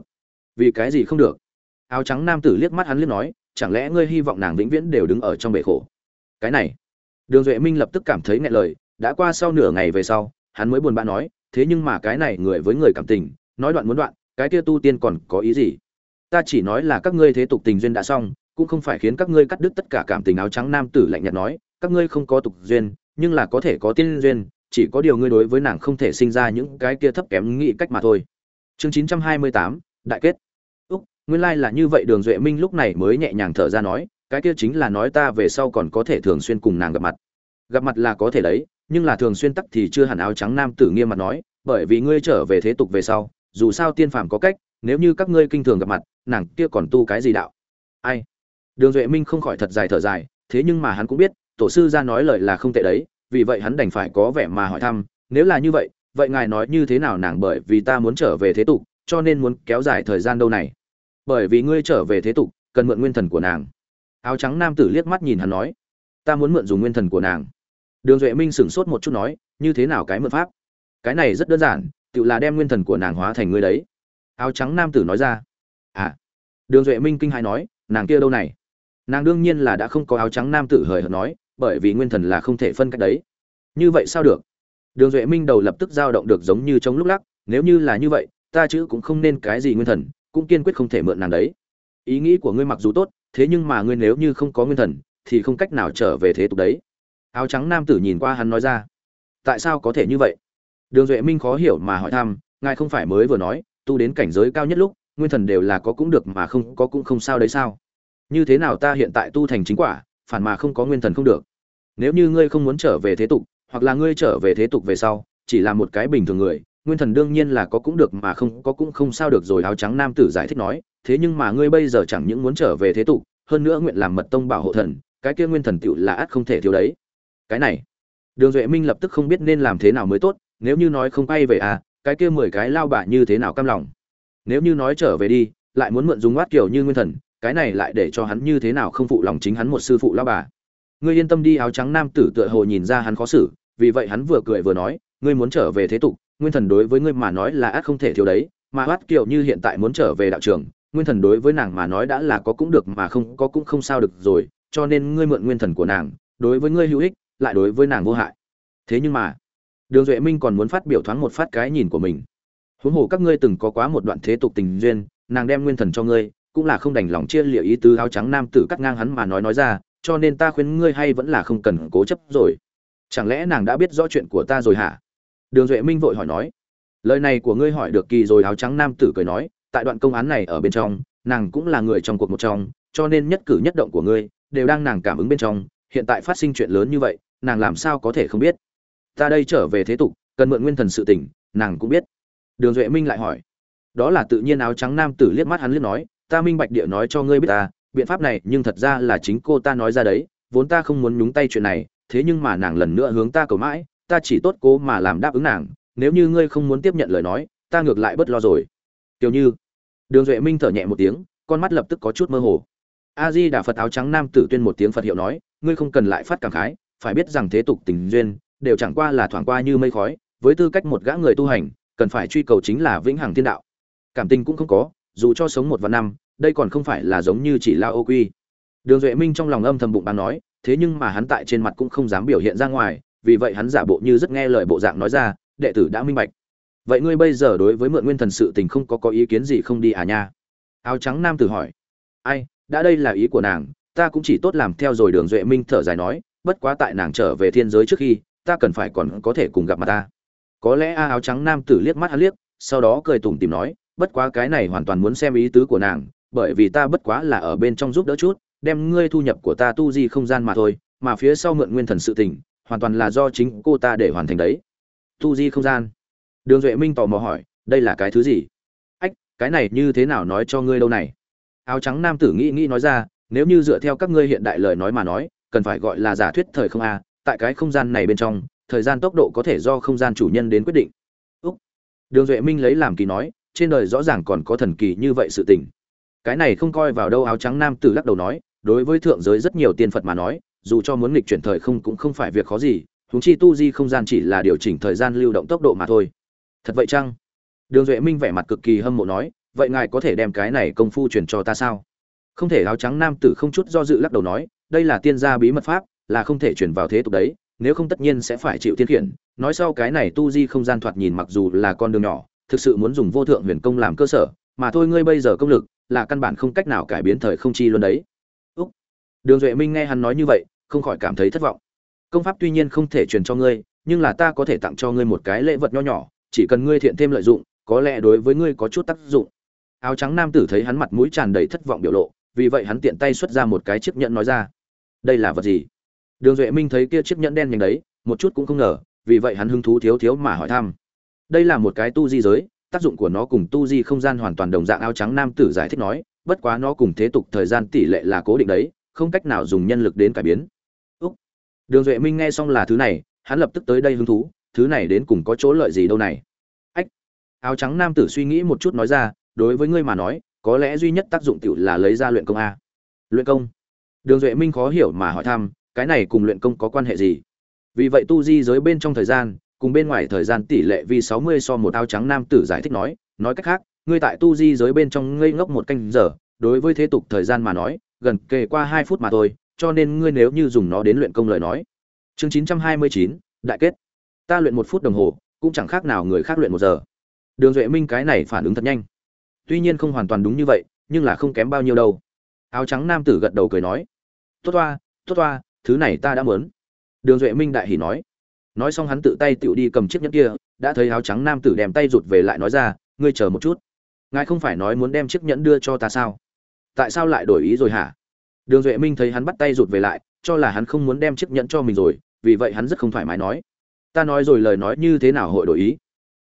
Speaker 1: Vì cái gì không được? Áo trắng nam tử liếc mắt hắn liếc nói, chẳng lẽ ngươi hy vọng nàng vĩnh viễn đều đứng ở trong bể khổ? Cái này. Đường duệ minh lập tức cảm thấy ngại lời, đã qua sau nửa ngày về sau hắn mới buồn bã nói, thế nhưng mà cái này người với người cảm tình, nói đoạn muốn đoạn, cái kia tu tiên còn có ý gì? Ta chỉ nói là các ngươi thế tục tình duyên đã xong, cũng không phải khiến các ngươi cắt đứt tất cả cảm tình áo trắng nam tử lạnh nhạt nói, các ngươi không có tục duyên, nhưng là có thể có tiên duyên, chỉ có điều ngươi đối với nàng không thể sinh ra những cái kia thấp kém nghĩ cách mà thôi. Chương chín trăm hai mươi tám, đại kết. Úc, nguyên lai là như vậy, đường duệ minh lúc này mới nhẹ nhàng thở ra nói, cái kia chính là nói ta về sau còn có thể thường xuyên cùng nàng gặp mặt. Gặp mặt là có thể đấy nhưng là thường xuyên tắc thì chưa hẳn áo trắng nam tử nghiêm mặt nói, bởi vì ngươi trở về thế tục về sau, dù sao tiên phàm có cách, nếu như các ngươi kinh thường gặp mặt, nàng kia còn tu cái gì đạo? Ai? Đường duệ minh không khỏi thật dài thở dài, thế nhưng mà hắn cũng biết, tổ sư ra nói lời là không tệ đấy, vì vậy hắn đành phải có vẻ mà hỏi thăm, nếu là như vậy vậy ngài nói như thế nào nàng bởi vì ta muốn trở về thế tục, cho nên muốn kéo dài thời gian đâu này? Bởi vì ngươi trở về thế tục, cần mượn nguyên thần của nàng. Áo trắng nam tử liếc mắt nhìn hắn nói, ta muốn mượn dùng nguyên thần của nàng đường duệ minh sửng sốt một chút nói, như thế nào cái mượn pháp? Cái này rất đơn giản, tự là đem nguyên thần của nàng hóa thành ngươi đấy. Áo trắng nam tử nói ra à. Đường duệ minh kinh hãi nói, nàng kia đâu này? Nàng đương nhiên là đã không có áo trắng nam tử hời hợt nói, bởi vì nguyên thần là không thể phân cách đấy. Như vậy sao được? Đường duệ minh đầu lập tức dao động được giống như chống lúc lắc, nếu như là như vậy, ta chữ cũng không nên cái gì nguyên thần, cũng kiên quyết không thể mượn nàng đấy. Ý nghĩ của ngươi mặc dù tốt, thế nhưng mà ngươi nếu như không có nguyên thần, thì không cách nào trở về thế tục đấy áo trắng nam tử nhìn qua hắn nói ra. Tại sao có thể như vậy? Đường duệ minh khó hiểu mà hỏi thăm, ngài không phải mới vừa nói, tu đến cảnh giới cao nhất lúc, nguyên thần đều là có cũng được mà không có cũng không sao đấy sao? Như thế nào ta hiện tại tu thành chính quả, phản mà không có nguyên thần không được? Nếu như ngươi không muốn trở về thế tục, hoặc là ngươi trở về thế tục về sau, chỉ là một cái bình thường người, nguyên thần đương nhiên là có cũng được mà không có cũng không sao được rồi, áo trắng nam tử giải thích nói, thế nhưng mà ngươi bây giờ chẳng những muốn trở về thế tục, hơn nữa nguyện làm mật tông bảo hộ thần, cái kia nguyên thần tựu là ắt không thể thiếu đấy cái này. Đường duệ minh lập tức không biết nên làm thế nào mới tốt, nếu như nói không quay về à cái kia mười cái lao bạ như thế nào cam lòng. Nếu như nói trở về đi, lại muốn mượn dùng oát kiểu như nguyên thần, cái này lại để cho hắn như thế nào không phụ lòng chính hắn một sư phụ lao bà. Ngươi yên tâm đi, áo trắng nam tử tựa hồ nhìn ra hắn khó xử, vì vậy hắn vừa cười vừa nói, ngươi muốn trở về thế tục, nguyên thần đối với ngươi mà nói là ác không thể thiếu đấy, mà oát kiểu như hiện tại muốn trở về đạo trường, nguyên thần đối với nàng mà nói đã là có cũng được mà không có cũng không sao được rồi, cho nên ngươi mượn nguyên thần của nàng, đối với ngươi hữu ích lại đối với nàng vô hại. Thế nhưng mà, đường duệ minh còn muốn phát biểu thoáng một phát cái nhìn của mình. Huống hồ các ngươi từng có quá một đoạn thế tục tình duyên, nàng đem nguyên thần cho ngươi, cũng là không đành lòng chia liệu ý tứ áo trắng nam tử cắt ngang hắn mà nói nói ra, cho nên ta khuyên ngươi hay vẫn là không cần cố chấp rồi. Chẳng lẽ nàng đã biết rõ chuyện của ta rồi hả? Đường duệ minh vội hỏi nói. Lời này của ngươi hỏi được kỳ rồi, áo trắng nam tử cười nói, tại đoạn công án này ở bên trong, nàng cũng là người trong cuộc một trong, cho nên nhất cử nhất động của ngươi, đều đang nàng cảm ứng bên trong, hiện tại phát sinh chuyện lớn như vậy nàng làm sao có thể không biết? Ta đây trở về thế tục, cần mượn nguyên thần sự tỉnh nàng cũng biết. Đường duệ minh lại hỏi. Đó là tự nhiên áo trắng nam tử liếc mắt hắn liếc nói, ta minh bạch địa nói cho ngươi biết ta, biện pháp này nhưng thật ra là chính cô ta nói ra đấy, vốn ta không muốn nhúng tay chuyện này, thế nhưng mà nàng lần nữa hướng ta cầu mãi, ta chỉ tốt cố mà làm đáp ứng nàng, nếu như ngươi không muốn tiếp nhận lời nói, ta ngược lại bất lo rồi. Kiểu như, đường duệ minh thở nhẹ một tiếng, con mắt lập tức có chút mơ hồ. A di đà phật áo trắng nam tử tuyên một tiếng phật hiệu nói, ngươi không cần lại phát cảm khái phải biết rằng thế tục tình duyên đều chẳng qua là thoảng qua như mây khói, với tư cách một gã người tu hành, cần phải truy cầu chính là vĩnh hằng thiên đạo. Cảm tình cũng không có, dù cho sống một vạn năm, đây còn không phải là giống như chỉ lao ô quy. Đường duệ minh trong lòng âm thầm bụng bán nói, thế nhưng mà hắn tại trên mặt cũng không dám biểu hiện ra ngoài, vì vậy hắn giả bộ như rất nghe lời bộ dạng nói ra, đệ tử đã minh bạch. Vậy ngươi bây giờ đối với mượn nguyên thần sự tình không có có ý kiến gì không đi à nha? Áo trắng nam tử hỏi. Ai, đã đây là ý của nàng, ta cũng chỉ tốt làm theo rồi. Đường duệ minh thở dài nói bất quá tại nàng trở về thiên giới trước khi, ta cần phải còn có thể cùng gặp mặt ta. Có lẽ a áo trắng nam tử liếc mắt hắn liếc, sau đó cười tủm tìm nói, bất quá cái này hoàn toàn muốn xem ý tứ của nàng, bởi vì ta bất quá là ở bên trong giúp đỡ chút, đem ngươi thu nhập của ta tu di không gian mà thôi, mà phía sau mượn nguyên thần sự tình, hoàn toàn là do chính cô ta để hoàn thành đấy. Tu di không gian. Đường duệ minh tò mò hỏi, đây là cái thứ gì? Ách, cái này như thế nào nói cho ngươi đâu này? Áo trắng nam tử nghĩ nghĩ nói ra, nếu như dựa theo các ngươi hiện đại lời nói mà nói cần phải gọi là giả thuyết thời không a, tại cái không gian này bên trong, thời gian tốc độ có thể do không gian chủ nhân đến quyết định. Úc. đường duệ minh lấy làm kỳ nói, trên đời rõ ràng còn có thần kỳ như vậy sự tình. Cái này không coi vào đâu, áo trắng nam tử lắc đầu nói, đối với thượng giới rất nhiều tiên phật mà nói, dù cho muốn nghịch chuyển thời không cũng không phải việc khó gì húng chi tu di không gian chỉ là điều chỉnh thời gian lưu động tốc độ mà thôi. Thật vậy chăng? Đường duệ minh vẻ mặt cực kỳ hâm mộ nói, vậy ngài có thể đem cái này công phu truyền cho ta sao? Không thể, áo trắng nam tử không chút do dự lắc đầu nói đây là tiên gia bí mật pháp, là không thể chuyển vào thế tục đấy, nếu không tất nhiên sẽ phải chịu tiên khiển. Nói sau cái này tu di không gian thoạt nhìn mặc dù là con đường nhỏ, thực sự muốn dùng vô thượng huyền công làm cơ sở, mà thôi ngươi bây giờ công lực, là căn bản không cách nào cải biến thời không chi luôn đấy. Úc. đường duệ minh nghe hắn nói như vậy, không khỏi cảm thấy thất vọng. Công pháp tuy nhiên không thể truyền cho ngươi, nhưng là ta có thể tặng cho ngươi một cái lễ vật nho nhỏ, chỉ cần ngươi thiện thêm lợi dụng, có lẽ đối với ngươi có chút tác dụng. Áo trắng nam tử thấy hắn mặt mũi tràn đầy thất vọng biểu lộ, vì vậy hắn tiện tay xuất ra một cái chiếc nhẫn nói ra đây là vật gì? Đường duệ minh thấy kia chiếc nhẫn đen nhánh đấy, một chút cũng không ngờ, vì vậy hắn hứng thú thiếu thiếu mà hỏi thăm. Đây là một cái tu di giới, tác dụng của nó cùng tu di không gian hoàn toàn đồng dạng áo trắng nam tử giải thích nói, bất quá nó cùng thế tục thời gian tỷ lệ là cố định đấy, không cách nào dùng nhân lực đến cải biến. Úc. đường duệ minh nghe xong là thứ này, hắn lập tức tới đây hứng thú, thứ này đến cùng có chỗ lợi gì đâu này. Ách. Áo trắng nam tử suy nghĩ một chút nói ra, đối với ngươi mà nói, có lẽ duy nhất tác dụng tiểu là lấy ra luyện công a. Luyện công? Đường duệ minh khó hiểu mà hỏi thăm, cái này cùng luyện công có quan hệ gì? Vì vậy tu di giới bên trong thời gian, cùng bên ngoài thời gian tỷ lệ vì sáu mươi so một áo trắng nam tử giải thích nói nói cách khác, ngươi tại tu di giới bên trong ngây ngốc một canh giờ, đối với thế tục thời gian mà nói, gần kề qua hai phút mà thôi, cho nên ngươi nếu như dùng nó đến luyện công lời nói. Chương chín trăm hai mươi chín, đại kết. Ta luyện một phút đồng hồ, cũng chẳng khác nào người khác luyện một giờ. Đường duệ minh cái này phản ứng thật nhanh. Tuy nhiên không hoàn toàn đúng như vậy, nhưng là không kém bao nhiêu đâu. Áo trắng nam tử gật đầu cười nói tốt toa tốt toa, thứ này ta đã muốn. Đường duệ minh đại hỉ nói. Nói xong hắn tự tay tựu đi cầm chiếc nhẫn kia, đã thấy áo trắng nam tử đem tay rụt về lại nói ra, ngươi chờ một chút. Ngài không phải nói muốn đem chiếc nhẫn đưa cho ta sao? Tại sao lại đổi ý rồi hả? Đường duệ minh thấy hắn bắt tay rụt về lại, cho là hắn không muốn đem chiếc nhẫn cho mình rồi, vì vậy hắn rất không thoải mái nói. Ta nói rồi lời nói như thế nào hội đổi ý?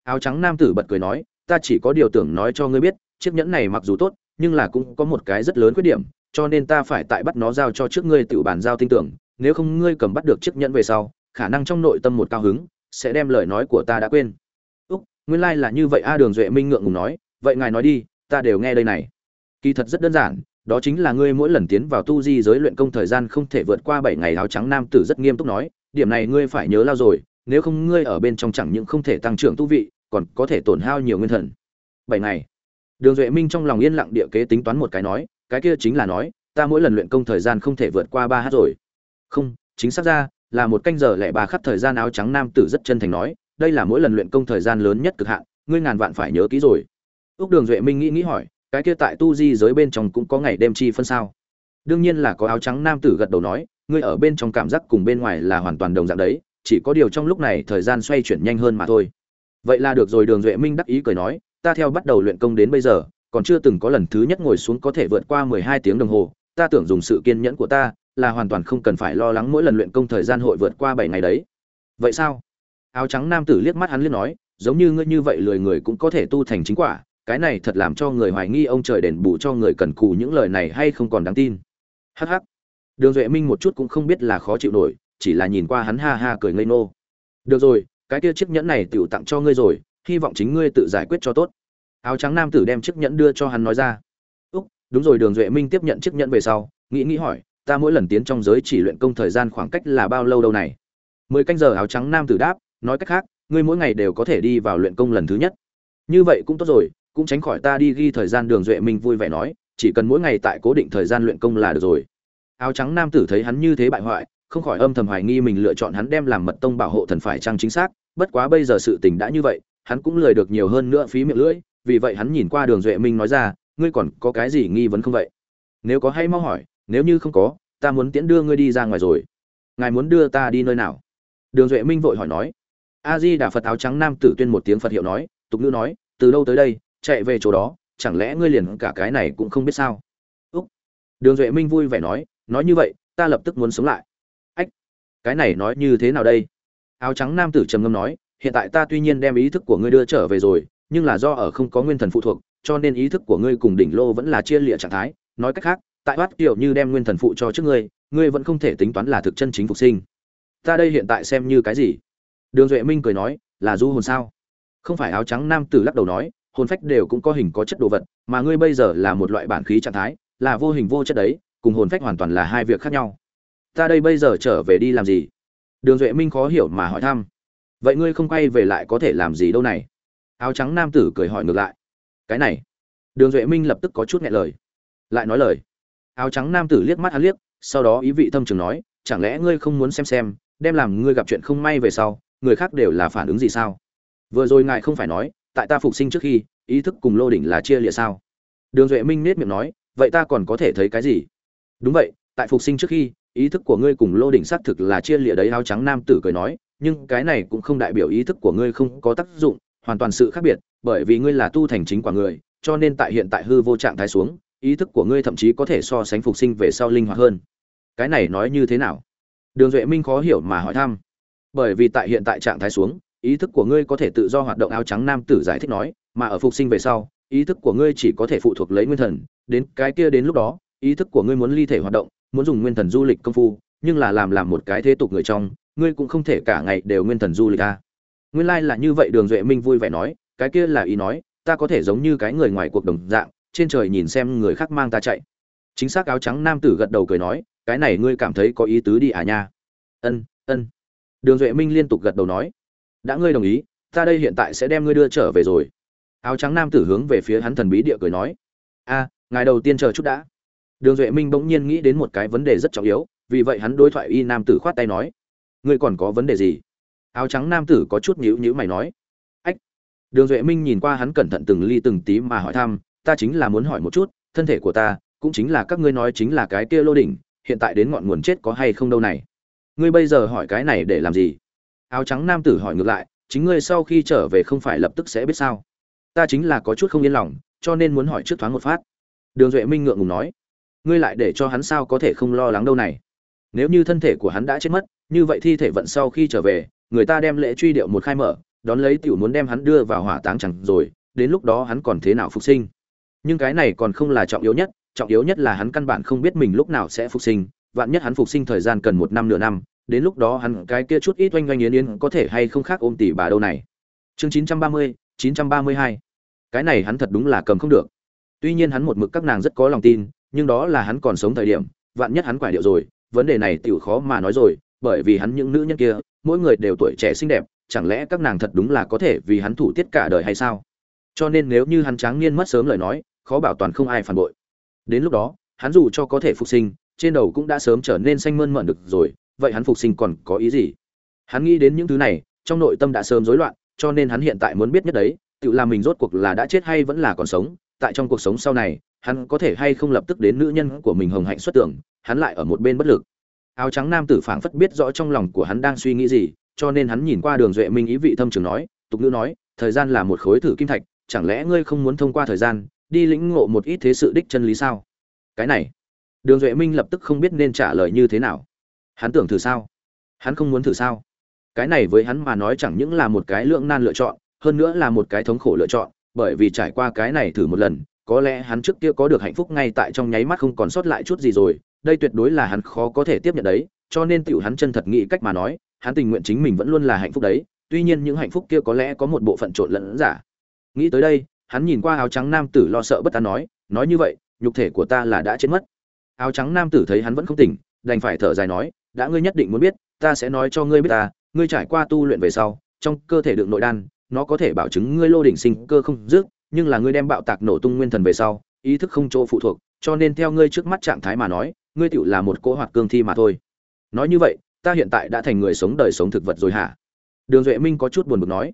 Speaker 1: Áo trắng nam tử bật cười nói, ta chỉ có điều tưởng nói cho ngươi biết, chiếc nhẫn này mặc dù tốt, nhưng là cũng có một cái rất lớn khuyết điểm cho nên ta phải tại bắt nó giao cho trước ngươi tự bản giao tin tưởng, nếu không ngươi cầm bắt được chiếc nhẫn về sau, khả năng trong nội tâm một cao hứng, sẽ đem lời nói của ta đã quên. Úc, nguyên lai là như vậy a, đường duệ minh ngượng ngùng nói, vậy ngài nói đi, ta đều nghe đây này. Kỳ thật rất đơn giản, đó chính là ngươi mỗi lần tiến vào tu di giới luyện công thời gian không thể vượt qua bảy ngày, áo trắng nam tử rất nghiêm túc nói, điểm này ngươi phải nhớ lao rồi, nếu không ngươi ở bên trong chẳng những không thể tăng trưởng tu vị, còn có thể tổn hao nhiều nguyên thần. Bảy ngày. Đường duệ minh trong lòng yên lặng địa kế tính toán một cái nói cái kia chính là nói, ta mỗi lần luyện công thời gian không thể vượt qua ba h rồi. Không, chính xác ra, là một canh giờ lẻ ba khắc thời gian áo trắng nam tử rất chân thành nói, đây là mỗi lần luyện công thời gian lớn nhất cực hạn, ngươi ngàn vạn phải nhớ kỹ rồi. Ước đường duệ minh nghĩ nghĩ hỏi, cái kia tại tu di giới bên trong cũng có ngày đêm chi phân sao? Đương nhiên là có áo trắng nam tử gật đầu nói, ngươi ở bên trong cảm giác cùng bên ngoài là hoàn toàn đồng dạng đấy, chỉ có điều trong lúc này thời gian xoay chuyển nhanh hơn mà thôi. Vậy là được rồi, đường duệ minh đắc ý cười nói, ta theo bắt đầu luyện công đến bây giờ còn chưa từng có lần thứ nhất ngồi xuống có thể vượt qua mười hai tiếng đồng hồ. Ta tưởng dùng sự kiên nhẫn của ta là hoàn toàn không cần phải lo lắng mỗi lần luyện công thời gian hội vượt qua bảy ngày đấy. Vậy sao? Áo trắng nam tử liếc mắt hắn liên nói, giống như ngươi như vậy lười người cũng có thể tu thành chính quả. Cái này thật làm cho người hoài nghi ông trời đền bù cho người cần cù những lời này hay không còn đáng tin. Hắc hắc. Đường duệ minh một chút cũng không biết là khó chịu nổi, chỉ là nhìn qua hắn ha ha cười ngây nô được rồi, cái kia chiếc nhẫn này tiểu tặng cho ngươi rồi, hy vọng chính ngươi tự giải quyết cho tốt áo trắng nam tử đem chiếc nhẫn đưa cho hắn nói ra. Úc, đúng rồi, đường duệ minh tiếp nhận chiếc nhẫn về sau, nghĩ nghĩ hỏi, ta mỗi lần tiến trong giới chỉ luyện công thời gian khoảng cách là bao lâu đâu này? Mười canh giờ áo trắng nam tử đáp, nói cách khác, ngươi mỗi ngày đều có thể đi vào luyện công lần thứ nhất. Như vậy cũng tốt rồi, cũng tránh khỏi ta đi ghi thời gian. Đường duệ minh vui vẻ nói, chỉ cần mỗi ngày tại cố định thời gian luyện công là được rồi. Áo trắng nam tử thấy hắn như thế bại hoại, không khỏi âm thầm hoài nghi mình lựa chọn hắn đem làm mật tông bảo hộ thần phải trang chính xác, bất quá bây giờ sự tình đã như vậy, hắn cũng lười được nhiều hơn nữa phí miệng lưỡi vì vậy hắn nhìn qua đường duệ minh nói ra, ngươi còn có cái gì nghi vấn không vậy? Nếu có hay mau hỏi, nếu như không có, ta muốn tiễn đưa ngươi đi ra ngoài rồi. Ngài muốn đưa ta đi nơi nào? Đường duệ minh vội hỏi nói. A di đà phật áo trắng nam tử tuyên một tiếng phật hiệu nói, tục ngữ nói, từ đâu tới đây, chạy về chỗ đó, chẳng lẽ ngươi liền cả cái này cũng không biết sao? Úc. Đường duệ minh vui vẻ nói nói như vậy, ta lập tức muốn sống lại. Ách, cái này nói như thế nào đây? Áo trắng nam tử trầm ngâm nói, hiện tại ta tuy nhiên đem ý thức của ngươi đưa trở về rồi nhưng là do ở không có nguyên thần phụ thuộc, cho nên ý thức của ngươi cùng đỉnh lô vẫn là chia lìa trạng thái. Nói cách khác, tại bát kiểu như đem nguyên thần phụ cho trước ngươi ngươi vẫn không thể tính toán là thực chân chính phục sinh. Ta đây hiện tại xem như cái gì? Đường duệ minh cười nói, là du hồn sao? Không phải áo trắng nam tử lắc đầu nói, hồn phách đều cũng có hình có chất đồ vật, mà ngươi bây giờ là một loại bản khí trạng thái, là vô hình vô chất đấy, cùng hồn phách hoàn toàn là hai việc khác nhau. Ta đây bây giờ trở về đi làm gì? Đường duệ minh khó hiểu mà hỏi thăm. Vậy ngươi không quay về lại có thể làm gì đâu này? Áo trắng nam tử cười hỏi ngược lại. Cái này. Đường duệ minh lập tức có chút nghẹn lời. Lại nói lời. Áo trắng nam tử liếc mắt hắn liếc, sau đó ý vị thâm trường nói, chẳng lẽ ngươi không muốn xem xem, đem làm ngươi gặp chuyện không may về sau, người khác đều là phản ứng gì sao? Vừa rồi ngài không phải nói, tại ta phục sinh trước khi, ý thức cùng lô đỉnh là chia lịa sao? Đường duệ minh nết miệng nói, vậy ta còn có thể thấy cái gì? Đúng vậy, tại phục sinh trước khi, ý thức của ngươi cùng lô đỉnh xác thực là chia lịa đấy. Áo trắng nam tử cười nói, nhưng cái này cũng không đại biểu ý thức của ngươi không có tác dụng hoàn toàn sự khác biệt, bởi vì ngươi là tu thành chính quả người, cho nên tại hiện tại hư vô trạng thái xuống, ý thức của ngươi thậm chí có thể so sánh phục sinh về sau linh hoạt hơn. Cái này nói như thế nào? Đường duệ minh khó hiểu mà hỏi thăm. Bởi vì tại hiện tại trạng thái xuống, ý thức của ngươi có thể tự do hoạt động, áo trắng nam tử giải thích nói, mà ở phục sinh về sau, ý thức của ngươi chỉ có thể phụ thuộc lấy nguyên thần, đến cái kia đến lúc đó, ý thức của ngươi muốn ly thể hoạt động, muốn dùng nguyên thần du lịch công phu, nhưng là làm làm một cái thế tục người trong, ngươi cũng không thể cả ngày đều nguyên thần du lịch a nguyên lai là như vậy, đường duệ minh vui vẻ nói, cái kia là ý nói, ta có thể giống như cái người ngoài cuộc đồng dạng, trên trời nhìn xem người khác mang ta chạy. Chính xác áo trắng nam tử gật đầu cười nói, cái này ngươi cảm thấy có ý tứ đi à nha. Ân ân. Đường duệ minh liên tục gật đầu nói, đã ngươi đồng ý, ta đây hiện tại sẽ đem ngươi đưa trở về rồi. Áo trắng nam tử hướng về phía hắn thần bí địa cười nói, a, ngài đầu tiên chờ chút đã. Đường duệ minh bỗng nhiên nghĩ đến một cái vấn đề rất trọng yếu, vì vậy hắn đối thoại y nam tử khoát tay nói, ngươi còn có vấn đề gì? Áo trắng nam tử có chút nhíu nhíu mày nói, ách. Đường duệ minh nhìn qua hắn cẩn thận từng ly từng tí mà hỏi thăm, ta chính là muốn hỏi một chút, thân thể của ta cũng chính là các ngươi nói chính là cái kia lô đỉnh, hiện tại đến ngọn nguồn chết có hay không đâu này? Ngươi bây giờ hỏi cái này để làm gì? Áo trắng nam tử hỏi ngược lại, chính ngươi sau khi trở về không phải lập tức sẽ biết sao? Ta chính là có chút không yên lòng, cho nên muốn hỏi trước thoáng một phát. Đường duệ minh ngượng ngùng nói, ngươi lại để cho hắn sao có thể không lo lắng đâu này? Nếu như thân thể của hắn đã chết mất, như vậy thi thể vận sau khi trở về người ta đem lễ truy điệu một khai mở, đón lấy tiểu muốn đem hắn đưa vào hỏa táng chẳng rồi, đến lúc đó hắn còn thế nào phục sinh? Nhưng cái này còn không là trọng yếu nhất, trọng yếu nhất là hắn căn bản không biết mình lúc nào sẽ phục sinh, vạn nhất hắn phục sinh thời gian cần một năm nửa năm, đến lúc đó hắn cái kia chút ít oanh oanh yến yến có thể hay không khác ôm tỷ bà đâu này? Chương chín trăm ba mươi, chín trăm ba mươi hai. Cái này hắn thật đúng là cầm không được. Tuy nhiên hắn một mực các nàng rất có lòng tin, nhưng đó là hắn còn sống thời điểm, vạn nhất hắn quải điệu rồi, vấn đề này tiểu khó mà nói rồi, bởi vì hắn những nữ nhân kia mỗi người đều tuổi trẻ xinh đẹp, chẳng lẽ các nàng thật đúng là có thể vì hắn thủ tiết cả đời hay sao? Cho nên nếu như hắn tráng niên mất sớm lời nói, khó bảo toàn không ai phản bội. Đến lúc đó, hắn dù cho có thể phục sinh, trên đầu cũng đã sớm trở nên xanh mơn mận được rồi, vậy hắn phục sinh còn có ý gì? Hắn nghĩ đến những thứ này, trong nội tâm đã sớm rối loạn, cho nên hắn hiện tại muốn biết nhất đấy, tự làm mình rốt cuộc là đã chết hay vẫn là còn sống, tại trong cuộc sống sau này, hắn có thể hay không lập tức đến nữ nhân của mình hồng hạnh xuất tưởng, hắn lại ở một bên bất lực áo trắng nam tử phảng phất biết rõ trong lòng của hắn đang suy nghĩ gì, cho nên hắn nhìn qua đường duệ minh ý vị thâm trường nói, tục ngữ nói, thời gian là một khối thử kim thạch, chẳng lẽ ngươi không muốn thông qua thời gian, đi lĩnh ngộ một ít thế sự đích chân lý sao? Cái này, đường duệ minh lập tức không biết nên trả lời như thế nào. Hắn tưởng thử sao? Hắn không muốn thử sao? Cái này với hắn mà nói chẳng những là một cái lượng nan lựa chọn, hơn nữa là một cái thống khổ lựa chọn, bởi vì trải qua cái này thử một lần, có lẽ hắn trước kia có được hạnh phúc ngay tại trong nháy mắt không còn sót lại chút gì rồi đây tuyệt đối là hắn khó có thể tiếp nhận đấy, cho nên tiểu hắn chân thật nghĩ cách mà nói, hắn tình nguyện chính mình vẫn luôn là hạnh phúc đấy, tuy nhiên những hạnh phúc kia có lẽ có một bộ phận trộn lẫn giả. Nghĩ tới đây, hắn nhìn qua áo trắng nam tử lo sợ bất an nói nói như vậy, nhục thể của ta là đã chết mất. Áo trắng nam tử thấy hắn vẫn không tỉnh, đành phải thở dài nói, đã ngươi nhất định muốn biết, ta sẽ nói cho ngươi biết ta, ngươi trải qua tu luyện về sau, trong cơ thể đựng nội đan, nó có thể bảo chứng ngươi lô đỉnh sinh cơ không dứt, nhưng là ngươi đem bạo tạc nổ tung nguyên thần về sau, ý thức không chỗ phụ thuộc, cho nên theo ngươi trước mắt trạng thái mà nói ngươi tựu là một cỗ hoạt cương thi mà thôi. Nói như vậy, ta hiện tại đã thành người sống đời sống thực vật rồi hả? Đường duệ minh có chút buồn bực nói.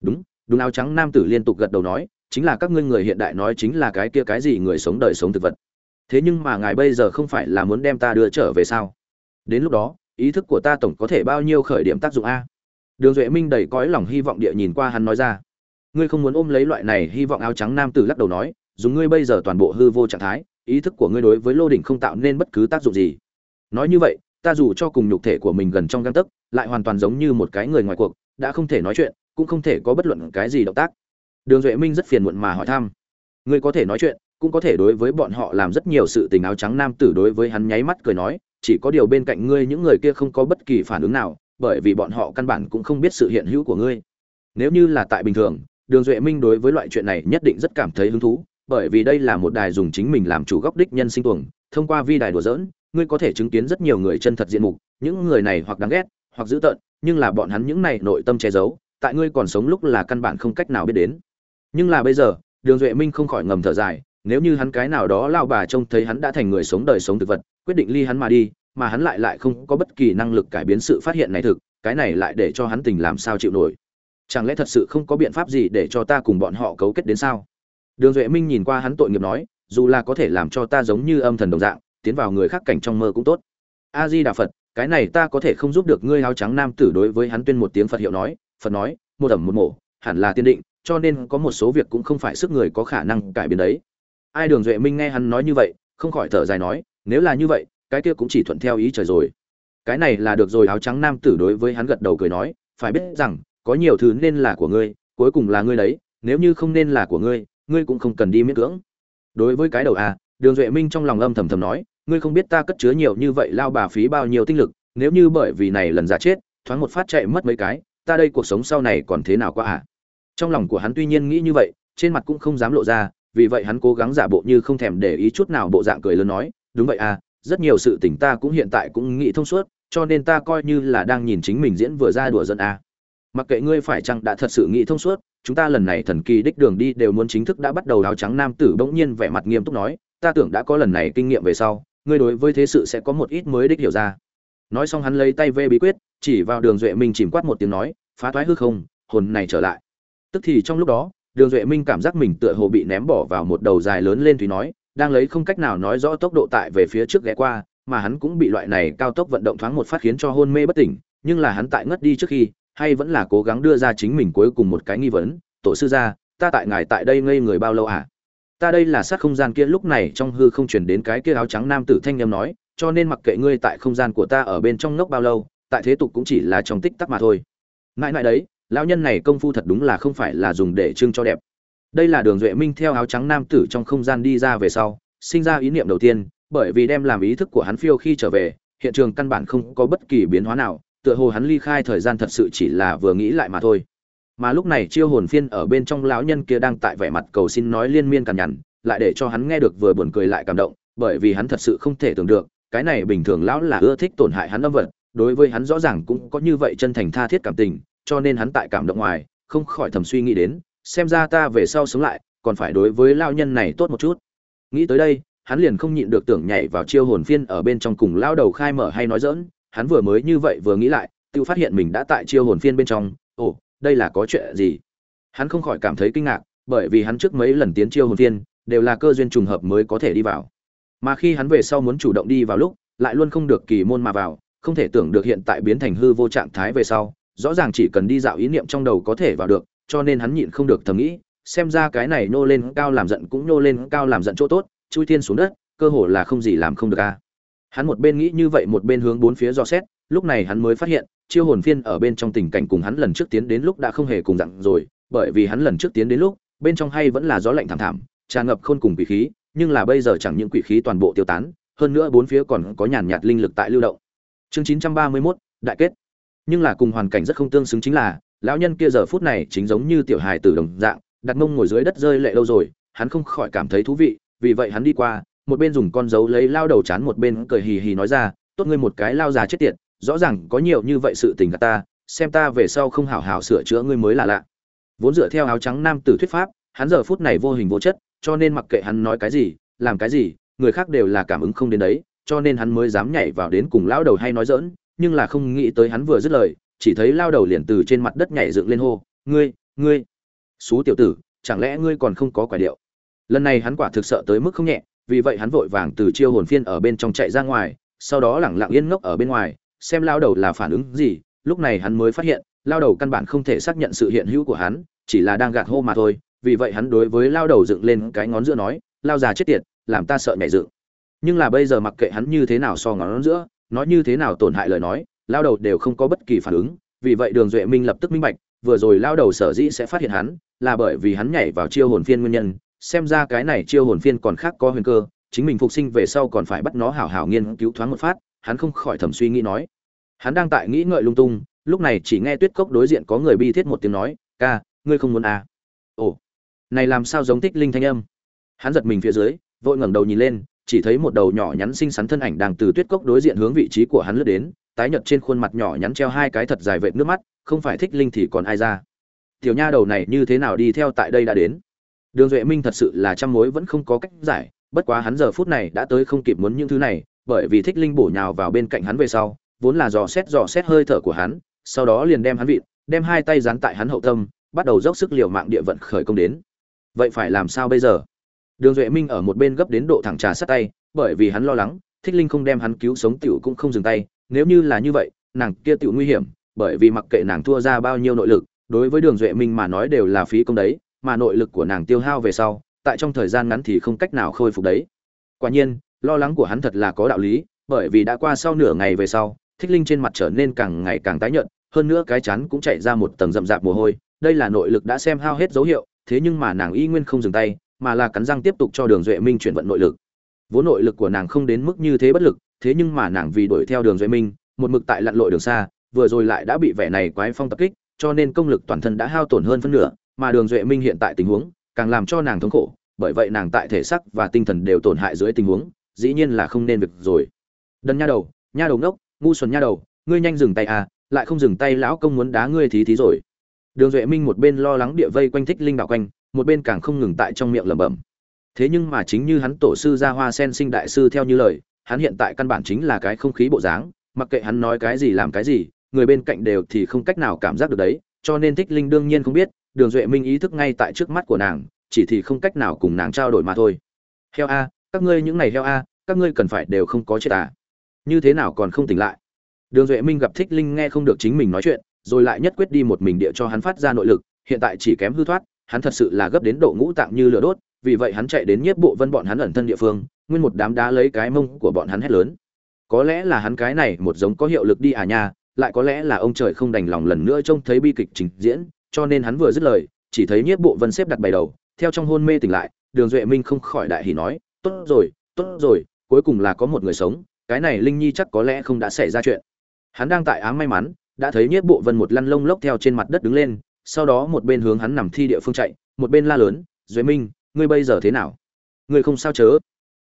Speaker 1: Đúng đúng áo trắng nam tử liên tục gật đầu nói, chính là các ngươi người hiện đại nói chính là cái kia cái gì người sống đời sống thực vật. Thế nhưng mà ngài bây giờ không phải là muốn đem ta đưa trở về sao? Đến lúc đó, ý thức của ta tổng có thể bao nhiêu khởi điểm tác dụng a? Đường duệ minh đầy cõi lòng hy vọng địa nhìn qua hắn nói ra. Ngươi không muốn ôm lấy loại này hy vọng áo trắng nam tử lắc đầu nói dùng ngươi bây giờ toàn bộ hư vô trạng thái ý thức của ngươi đối với lô đỉnh không tạo nên bất cứ tác dụng gì. Nói như vậy, ta dù cho cùng nhục thể của mình gần trong găng tấc, lại hoàn toàn giống như một cái người ngoài cuộc, đã không thể nói chuyện, cũng không thể có bất luận cái gì động tác. Đường duệ minh rất phiền muộn mà hỏi thăm. Ngươi có thể nói chuyện, cũng có thể đối với bọn họ làm rất nhiều sự tình áo trắng nam tử đối với hắn nháy mắt cười nói, chỉ có điều bên cạnh ngươi những người kia không có bất kỳ phản ứng nào, bởi vì bọn họ căn bản cũng không biết sự hiện hữu của ngươi. Nếu như là tại bình thường, đường duệ minh đối với loại chuyện này nhất định rất cảm thấy hứng thú bởi vì đây là một đài dùng chính mình làm chủ góc đích nhân sinh tuồng, thông qua vi đài đùa dỡn ngươi có thể chứng kiến rất nhiều người chân thật diện mục, những người này hoặc đáng ghét, hoặc dữ tợn, nhưng là bọn hắn những này nội tâm che giấu, tại ngươi còn sống lúc là căn bản không cách nào biết đến. Nhưng là bây giờ, đường duệ minh không khỏi ngầm thở dài, nếu như hắn cái nào đó lao bà trông thấy hắn đã thành người sống đời sống thực vật, quyết định ly hắn mà đi, mà hắn lại lại không có bất kỳ năng lực cải biến sự phát hiện này thực, cái này lại để cho hắn tình làm sao chịu nổi. Chẳng lẽ thật sự không có biện pháp gì để cho ta cùng bọn họ cấu kết đến sao? Đường duệ minh nhìn qua hắn tội nghiệp nói, dù là có thể làm cho ta giống như âm thần đồng dạng, tiến vào người khác cảnh trong mơ cũng tốt. A di đà phật, cái này ta có thể không giúp được ngươi áo trắng nam tử đối với hắn tuyên một tiếng phật hiệu nói. Phật nói, một ẩm một mổ hẳn là tiên định, cho nên có một số việc cũng không phải sức người có khả năng cải biến đấy. Ai đường duệ minh nghe hắn nói như vậy, không khỏi thở dài nói, nếu là như vậy, cái kia cũng chỉ thuận theo ý trời rồi. Cái này là được rồi, áo trắng nam tử đối với hắn gật đầu cười nói, phải biết rằng, có nhiều thứ nên là của ngươi, cuối cùng là ngươi đấy, nếu như không nên là của ngươi ngươi cũng không cần đi miễn cưỡng đối với cái đầu a đường duệ minh trong lòng âm thầm thầm nói, ngươi không biết ta cất chứa nhiều như vậy lao bà phí bao nhiêu tinh lực, nếu như bởi vì này lần giả chết, thoáng một phát chạy mất mấy cái, ta đây cuộc sống sau này còn thế nào quá à trong lòng của hắn tuy nhiên nghĩ như vậy, trên mặt cũng không dám lộ ra, vì vậy hắn cố gắng giả bộ như không thèm để ý chút nào bộ dạng cười lớn nói, đúng vậy à rất nhiều sự tình ta cũng hiện tại cũng nghĩ thông suốt, cho nên ta coi như là đang nhìn chính mình diễn vừa ra đùa dân à. mặc kệ ngươi phải chăng đã thật sự nghĩ thông suốt chúng ta lần này thần kỳ đích đường đi đều muốn chính thức đã bắt đầu áo trắng nam tử bỗng nhiên vẻ mặt nghiêm túc nói, ta tưởng đã có lần này kinh nghiệm về sau, ngươi đối với thế sự sẽ có một ít mới đích hiểu ra. Nói xong hắn lấy tay vê bí quyết, chỉ vào đường duệ minh chìm quát một tiếng nói, phá thoái hư không, hồn này trở lại. Tức thì trong lúc đó, đường duệ minh cảm giác mình tựa hồ bị ném bỏ vào một đầu dài lớn lên thúy nói, đang lấy không cách nào nói rõ tốc độ tại về phía trước ghé qua, mà hắn cũng bị loại này cao tốc vận động thoáng một phát khiến cho hôn mê bất tỉnh, nhưng là hắn tại ngất đi trước khi hay vẫn là cố gắng đưa ra chính mình cuối cùng một cái nghi vấn, tổ sư gia, ta tại ngài tại đây ngây người bao lâu à? Ta đây là sát không gian kia lúc này trong hư không chuyển đến cái kia áo trắng nam tử thanh âm nói, cho nên mặc kệ ngươi tại không gian của ta ở bên trong ngốc bao lâu, tại thế tục cũng chỉ là trong tích tắc mà thôi. Mãi mãi đấy, lão nhân này công phu thật đúng là không phải là dùng để trưng cho đẹp. Đây là đường duệ minh theo áo trắng nam tử trong không gian đi ra về sau, sinh ra ý niệm đầu tiên, bởi vì đem làm ý thức của hắn phiêu khi trở về, hiện trường căn bản không có bất kỳ biến hóa nào tựa hồ hắn ly khai thời gian thật sự chỉ là vừa nghĩ lại mà thôi. Mà lúc này chiêu hồn phiên ở bên trong lão nhân kia đang tại vẻ mặt cầu xin nói liên miên cằn nhằn, lại để cho hắn nghe được vừa buồn cười lại cảm động, bởi vì hắn thật sự không thể tưởng được, cái này bình thường lão là ưa thích tổn hại hắn âm vật, đối với hắn rõ ràng cũng có như vậy chân thành tha thiết cảm tình, cho nên hắn tại cảm động ngoài, không khỏi thầm suy nghĩ đến, xem ra ta về sau sống lại, còn phải đối với lao nhân này tốt một chút. Nghĩ tới đây, hắn liền không nhịn được tưởng nhảy vào chiêu hồn phiên ở bên trong cùng lao đầu khai mở hay nói dỡn hắn vừa mới như vậy vừa nghĩ lại, tự phát hiện mình đã tại chiêu hồn phiên bên trong. Ồ, đây là có chuyện gì? Hắn không khỏi cảm thấy kinh ngạc, bởi vì hắn trước mấy lần tiến chiêu hồn phiên, đều là cơ duyên trùng hợp mới có thể đi vào. Mà khi hắn về sau muốn chủ động đi vào lúc, lại luôn không được kỳ môn mà vào, không thể tưởng được hiện tại biến thành hư vô trạng thái về sau, rõ ràng chỉ cần đi dạo ý niệm trong đầu có thể vào được, cho nên hắn nhịn không được thầm nghĩ, xem ra cái này nô lên cao làm giận cũng nô lên cao làm giận chỗ tốt, chui thiên xuống đất, cơ hồ là không gì làm không được a hắn một bên nghĩ như vậy một bên hướng bốn phía do xét lúc này hắn mới phát hiện chiêu hồn phiên ở bên trong tình cảnh cùng hắn lần trước tiến đến lúc đã không hề cùng dạng rồi bởi vì hắn lần trước tiến đến lúc bên trong hay vẫn là gió lạnh thảm thảm tràn ngập khôn cùng quỷ khí nhưng là bây giờ chẳng những quỷ khí toàn bộ tiêu tán hơn nữa bốn phía còn có nhàn nhạt linh lực tại lưu động. Chương chín trăm ba mươi 931, đại kết. Nhưng là cùng hoàn cảnh rất không tương xứng chính là lão nhân kia giờ phút này chính giống như tiểu hài tử đồng dạng đặt mông ngồi dưới đất rơi lệ lâu rồi hắn không khỏi cảm thấy thú vị vì vậy hắn đi qua một bên dùng con dấu lấy lao đầu chán một bên cười hì hì nói ra, tốt ngươi một cái lao già chết tiệt, rõ ràng có nhiều như vậy sự tình gạt ta, xem ta về sau không hảo hảo sửa chữa ngươi mới là lạ. Vốn dựa theo áo trắng nam tử thuyết pháp, hắn giờ phút này vô hình vô chất, cho nên mặc kệ hắn nói cái gì, làm cái gì, người khác đều là cảm ứng không đến đấy, cho nên hắn mới dám nhảy vào đến cùng lao đầu hay nói dỡn nhưng là không nghĩ tới hắn vừa dứt lời, chỉ thấy lao đầu liền từ trên mặt đất nhảy dựng lên hô, ngươi ngươi, xú tiểu tử, chẳng lẽ ngươi còn không có quả điệu? Lần này hắn quả thực sợ tới mức không nhẹ vì vậy hắn vội vàng từ chiêu hồn phiên ở bên trong chạy ra ngoài, sau đó lẳng lặng yên ngốc ở bên ngoài, xem lao đầu là phản ứng gì. Lúc này hắn mới phát hiện, lao đầu căn bản không thể xác nhận sự hiện hữu của hắn, chỉ là đang gạt hô mà thôi. Vì vậy hắn đối với lao đầu dựng lên cái ngón giữa nói, lao già chết tiệt, làm ta sợ nhảy dựng. Nhưng là bây giờ mặc kệ hắn như thế nào so ngón giữa, nói như thế nào tổn hại lời nói, lao đầu đều không có bất kỳ phản ứng. Vì vậy đường duệ minh lập tức minh bạch, vừa rồi lao đầu sở dĩ sẽ phát hiện hắn, là bởi vì hắn nhảy vào chiêu hồn phiên nguyên nhân xem ra cái này chiêu hồn phiên còn khác có huyền cơ, chính mình phục sinh về sau còn phải bắt nó hảo hảo nghiên cứu thoáng một phát, hắn không khỏi thầm suy nghĩ nói. Hắn đang tại nghĩ ngợi lung tung, lúc này chỉ nghe tuyết cốc đối diện có người bi thiết một tiếng nói, ca, ngươi không muốn à. ồ, này làm sao giống tích linh thanh âm? Hắn giật mình phía dưới, vội ngẩng đầu nhìn lên, chỉ thấy một đầu nhỏ nhắn xinh xắn thân ảnh đang từ tuyết cốc đối diện hướng vị trí của hắn lướt đến, tái nhợt trên khuôn mặt nhỏ nhắn treo hai cái thật dài vệt nước mắt, không phải thích linh thì còn ai ra? Tiểu nha đầu này như thế nào đi theo tại đây đã đến? Đường duệ minh thật sự là trăm mối vẫn không có cách giải, bất quá hắn giờ phút này đã tới không kịp muốn những thứ này, bởi vì thích linh bổ nhào vào bên cạnh hắn về sau, vốn là dò xét dò xét hơi thở của hắn, sau đó liền đem hắn vịn, đem hai tay dán tại hắn hậu tâm, bắt đầu dốc sức liều mạng địa vận khởi công đến. Vậy phải làm sao bây giờ? Đường duệ minh ở một bên gấp đến độ thẳng trà sát tay, bởi vì hắn lo lắng, thích linh không đem hắn cứu sống tiểu cũng không dừng tay, nếu như là như vậy, nàng kia tiểu nguy hiểm, bởi vì mặc kệ nàng thua ra bao nhiêu nội lực, đối với đường duệ minh mà nói đều là phí công đấy mà nội lực của nàng tiêu hao về sau, tại trong thời gian ngắn thì không cách nào khôi phục đấy. Quả nhiên, lo lắng của hắn thật là có đạo lý, bởi vì đã qua sau nửa ngày về sau, thích linh trên mặt trở nên càng ngày càng tái nhợt, hơn nữa cái chắn cũng chạy ra một tầng rậm rạp mồ hôi, đây là nội lực đã xem hao hết dấu hiệu, thế nhưng mà nàng y nguyên không dừng tay, mà là cắn răng tiếp tục cho đường duệ minh chuyển vận nội lực. Vốn nội lực của nàng không đến mức như thế bất lực, thế nhưng mà nàng vì đuổi theo đường duệ minh, một mực tại lặn lội đường xa, vừa rồi lại đã bị vẻ này quái phong tập kích, cho nên công lực toàn thân đã hao tổn hơn phân nửa mà đường duệ minh hiện tại tình huống, càng làm cho nàng thống khổ, bởi vậy nàng tại thể sắc và tinh thần đều tổn hại dưới tình huống, dĩ nhiên là không nên việc rồi. Đần nha đầu nha đầu ngốc, ngu xuẩn nha đầu, ngươi nhanh dừng tay à lại không dừng tay lão công muốn đá ngươi thí thí rồi. Đường duệ minh một bên lo lắng địa vây quanh thích linh đạo quanh, một bên càng không ngừng tại trong miệng lẩm bẩm. Thế nhưng mà chính như hắn tổ sư gia hoa sen sinh đại sư theo như lời, hắn hiện tại căn bản chính là cái không khí bộ dáng, mặc kệ hắn nói cái gì làm cái gì, người bên cạnh đều thì không cách nào cảm giác được đấy, cho nên thích linh đương nhiên không biết đường duệ minh ý thức ngay tại trước mắt của nàng, chỉ thì không cách nào cùng nàng trao đổi mà thôi. Heo a, các ngươi những này heo a, các ngươi cần phải đều không có chết à? Như thế nào còn không tỉnh lại? Đường duệ minh gặp thích linh nghe không được chính mình nói chuyện, rồi lại nhất quyết đi một mình địa cho hắn phát ra nội lực, hiện tại chỉ kém hư thoát, hắn thật sự là gấp đến độ ngũ tạng như lửa đốt, vì vậy hắn chạy đến nhiếp bộ vân bọn hắn ẩn thân địa phương, nguyên một đám đá lấy cái mông của bọn hắn hét lớn. Có lẽ là hắn cái này một giống có hiệu lực đi à nha, lại có lẽ là ông trời không đành lòng lần nữa trông thấy bi kịch trình diễn cho nên hắn vừa dứt lời, chỉ thấy nhiếp bộ vân xếp đặt bày đầu, theo trong hôn mê tỉnh lại, đường duệ minh không khỏi đại hỉ nói, tốt rồi tốt rồi, cuối cùng là có một người sống, cái này linh nhi chắc có lẽ không đã xảy ra chuyện. Hắn đang tại ám may mắn, đã thấy nhiếp bộ vân một lăn lông lốc theo trên mặt đất đứng lên, sau đó một bên hướng hắn nằm thi địa phương chạy, một bên la lớn, duệ minh, ngươi bây giờ thế nào? Ngươi không sao chớ?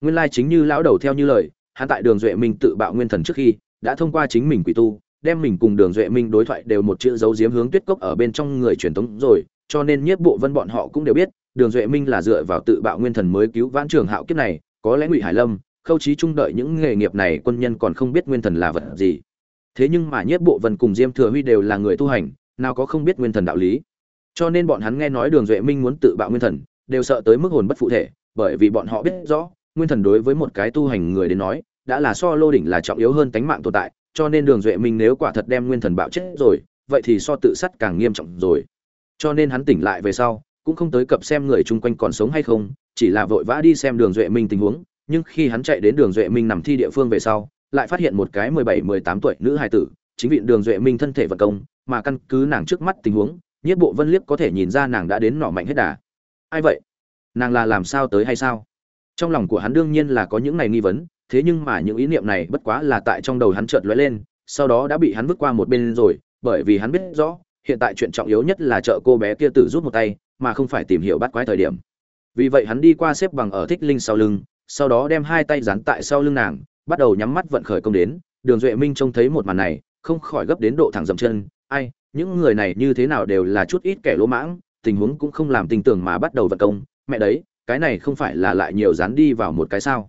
Speaker 1: Nguyên lai chính như lão đầu theo như lời, hắn tại đường duệ minh tự bạo nguyên thần trước khi, đã thông qua chính mình quỷ tu đem mình cùng đường duệ minh đối thoại đều một chữ dấu diếm hướng tuyết cốc ở bên trong người truyền thống rồi, cho nên nhiếp bộ vân bọn họ cũng đều biết, đường duệ minh là dựa vào tự bạo nguyên thần mới cứu vãn trường hạo kiếp này, có lẽ ngụy hải lâm, khâu trí trung đợi những nghề nghiệp này quân nhân còn không biết nguyên thần là vật gì. Thế nhưng mà nhiếp bộ vân cùng diêm thừa huy đều là người tu hành, nào có không biết nguyên thần đạo lý. Cho nên bọn hắn nghe nói đường duệ minh muốn tự bạo nguyên thần, đều sợ tới mức hồn bất phụ thể, bởi vì bọn họ biết rõ, nguyên thần đối với một cái tu hành người đến nói, đã là so lô đỉnh là trọng yếu hơn tánh mạng tồn tại cho nên đường duệ minh nếu quả thật đem nguyên thần bạo chết rồi, vậy thì so tự sát càng nghiêm trọng rồi. Cho nên hắn tỉnh lại về sau, cũng không tới cập xem người chung quanh còn sống hay không, chỉ là vội vã đi xem đường duệ minh tình huống. Nhưng khi hắn chạy đến đường duệ minh nằm thi địa phương về sau, lại phát hiện một cái mười bảy, mười tám tuổi nữ hài tử, chính viện đường duệ minh thân thể vật công, mà căn cứ nàng trước mắt tình huống nhất bộ vân liếc có thể nhìn ra nàng đã đến nỏ mạnh hết đà. Ai vậy? Nàng là làm sao tới hay sao? Trong lòng của hắn đương nhiên là có những này nghi vấn thế nhưng mà những ý niệm này bất quá là tại trong đầu hắn chợt lóe lên, sau đó đã bị hắn vứt qua một bên rồi, bởi vì hắn biết rõ, hiện tại chuyện trọng yếu nhất là trợ cô bé kia tự rút một tay, mà không phải tìm hiểu bắt quái thời điểm. Vì vậy hắn đi qua xếp bằng ở thích linh sau lưng, sau đó đem hai tay dán tại sau lưng nàng, bắt đầu nhắm mắt vận khởi công đến. Đường duệ minh trông thấy một màn này, không khỏi gấp đến độ thẳng dậm chân. Ai, những người này như thế nào đều là chút ít kẻ lỗ mãng, tình huống cũng không làm tình tưởng mà bắt đầu vận công. Mẹ đấy, cái này không phải là lại nhiều dán đi vào một cái sao?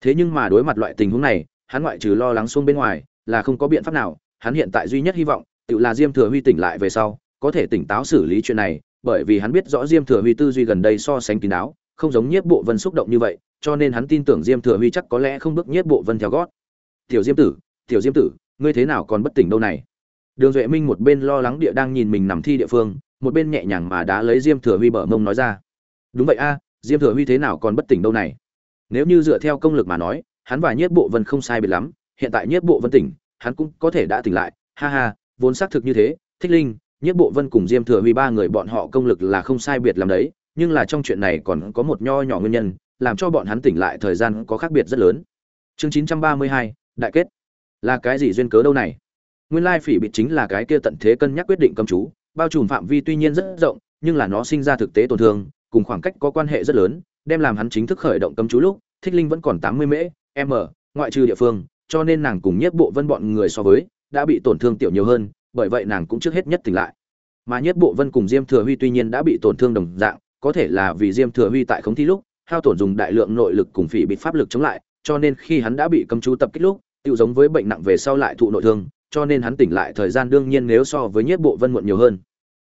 Speaker 1: Thế nhưng mà đối mặt loại tình huống này, hắn ngoại trừ lo lắng xuống bên ngoài, là không có biện pháp nào. Hắn hiện tại duy nhất hy vọng, tự là diêm thừa huy tỉnh lại về sau, có thể tỉnh táo xử lý chuyện này, bởi vì hắn biết rõ diêm thừa huy tư duy gần đây so sánh kín đáo, không giống nhiếp bộ vân xúc động như vậy, cho nên hắn tin tưởng diêm thừa huy chắc có lẽ không bước nhiếp bộ vân theo gót. Tiểu diêm tử, tiểu diêm tử, ngươi thế nào còn bất tỉnh đâu này? Đường duệ minh một bên lo lắng địa đang nhìn mình nằm thi địa phương, một bên nhẹ nhàng mà đã lấy diêm thừa huy bờ mông nói ra. Đúng vậy a, diêm thừa huy thế nào còn bất tỉnh đâu này? Nếu như dựa theo công lực mà nói, hắn và nhiếp bộ vân không sai biệt lắm, hiện tại nhiếp bộ vân tỉnh, hắn cũng có thể đã tỉnh lại. Ha ha, vốn xác thực như thế, thích linh, nhiếp bộ vân cùng diêm thừa huy ba người bọn họ công lực là không sai biệt lắm đấy, nhưng là trong chuyện này còn có một nho nhỏ nguyên nhân, làm cho bọn hắn tỉnh lại thời gian có khác biệt rất lớn. Chương chín trăm ba mươi hai, đại kết. Là cái gì duyên cớ đâu này? Nguyên lai phỉ bịt chính là cái kia tận thế cân nhắc quyết định cầm chú, bao trùm phạm vi tuy nhiên rất rộng, nhưng là nó sinh ra thực tế tổn thương, cùng khoảng cách có quan hệ rất lớn đem làm hắn chính thức khởi động cấm chú lúc, thích linh vẫn còn tám mươi mễ m ngoại trừ địa phương, cho nên nàng cùng nhất bộ vân bọn người so với, đã bị tổn thương tiểu nhiều hơn, bởi vậy nàng cũng trước hết nhất tỉnh lại. Mà nhất bộ vân cùng diêm thừa huy tuy nhiên đã bị tổn thương đồng dạng, có thể là vì diêm thừa huy tại khống thi lúc, hao tổn dùng đại lượng nội lực cùng phỉ bị pháp lực chống lại, cho nên khi hắn đã bị cấm chú tập kích lúc tự giống với bệnh nặng về sau lại thụ nội thương, cho nên hắn tỉnh lại thời gian đương nhiên nếu so với nhất bộ vân muộn nhiều hơn.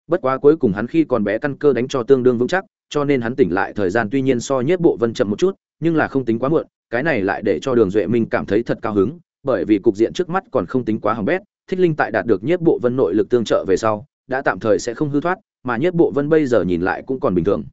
Speaker 1: Bất quá cuối cùng hắn khi còn bé căn cơ đánh cho tương đương vững chắc cho nên hắn tỉnh lại thời gian tuy nhiên so nhất bộ vân chậm một chút, nhưng là không tính quá muộn, cái này lại để cho đường duệ minh cảm thấy thật cao hứng, bởi vì cục diện trước mắt còn không tính quá hỏng bét, thích linh tại đạt được nhất bộ vân nội lực tương trợ về sau, đã tạm thời sẽ không hư thoát, mà nhất bộ vân bây giờ nhìn lại cũng còn bình thường.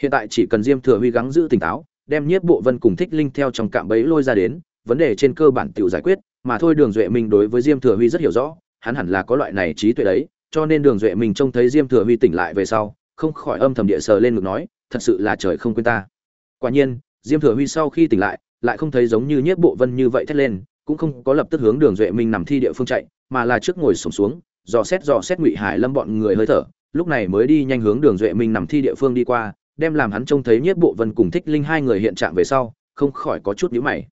Speaker 1: Hiện tại chỉ cần diêm thừa huy gắng giữ tỉnh táo, đem nhất bộ vân cùng thích linh theo trong cạm bẫy lôi ra đến, vấn đề trên cơ bản tự giải quyết, mà thôi đường duệ minh đối với diêm thừa huy rất hiểu rõ, hắn hẳn là có loại này trí tuệ đấy, cho nên đường duệ minh trông thấy diêm thừa huy tỉnh lại về sau không khỏi âm thầm địa sờ lên ngực nói, thật sự là trời không quên ta. Quả nhiên, diêm thừa huy sau khi tỉnh lại lại không thấy giống như nhiếp bộ vân như vậy thét lên, cũng không có lập tức hướng đường duệ minh nằm thi địa phương chạy, mà là trước ngồi sổm xuống, dò xét dò xét ngụy hải lâm bọn người hơi thở, lúc này mới đi nhanh hướng đường duệ minh nằm thi địa phương đi qua, đem làm hắn trông thấy nhiếp bộ vân cùng thích linh hai người hiện trạng về sau, không khỏi có chút nhíu mày.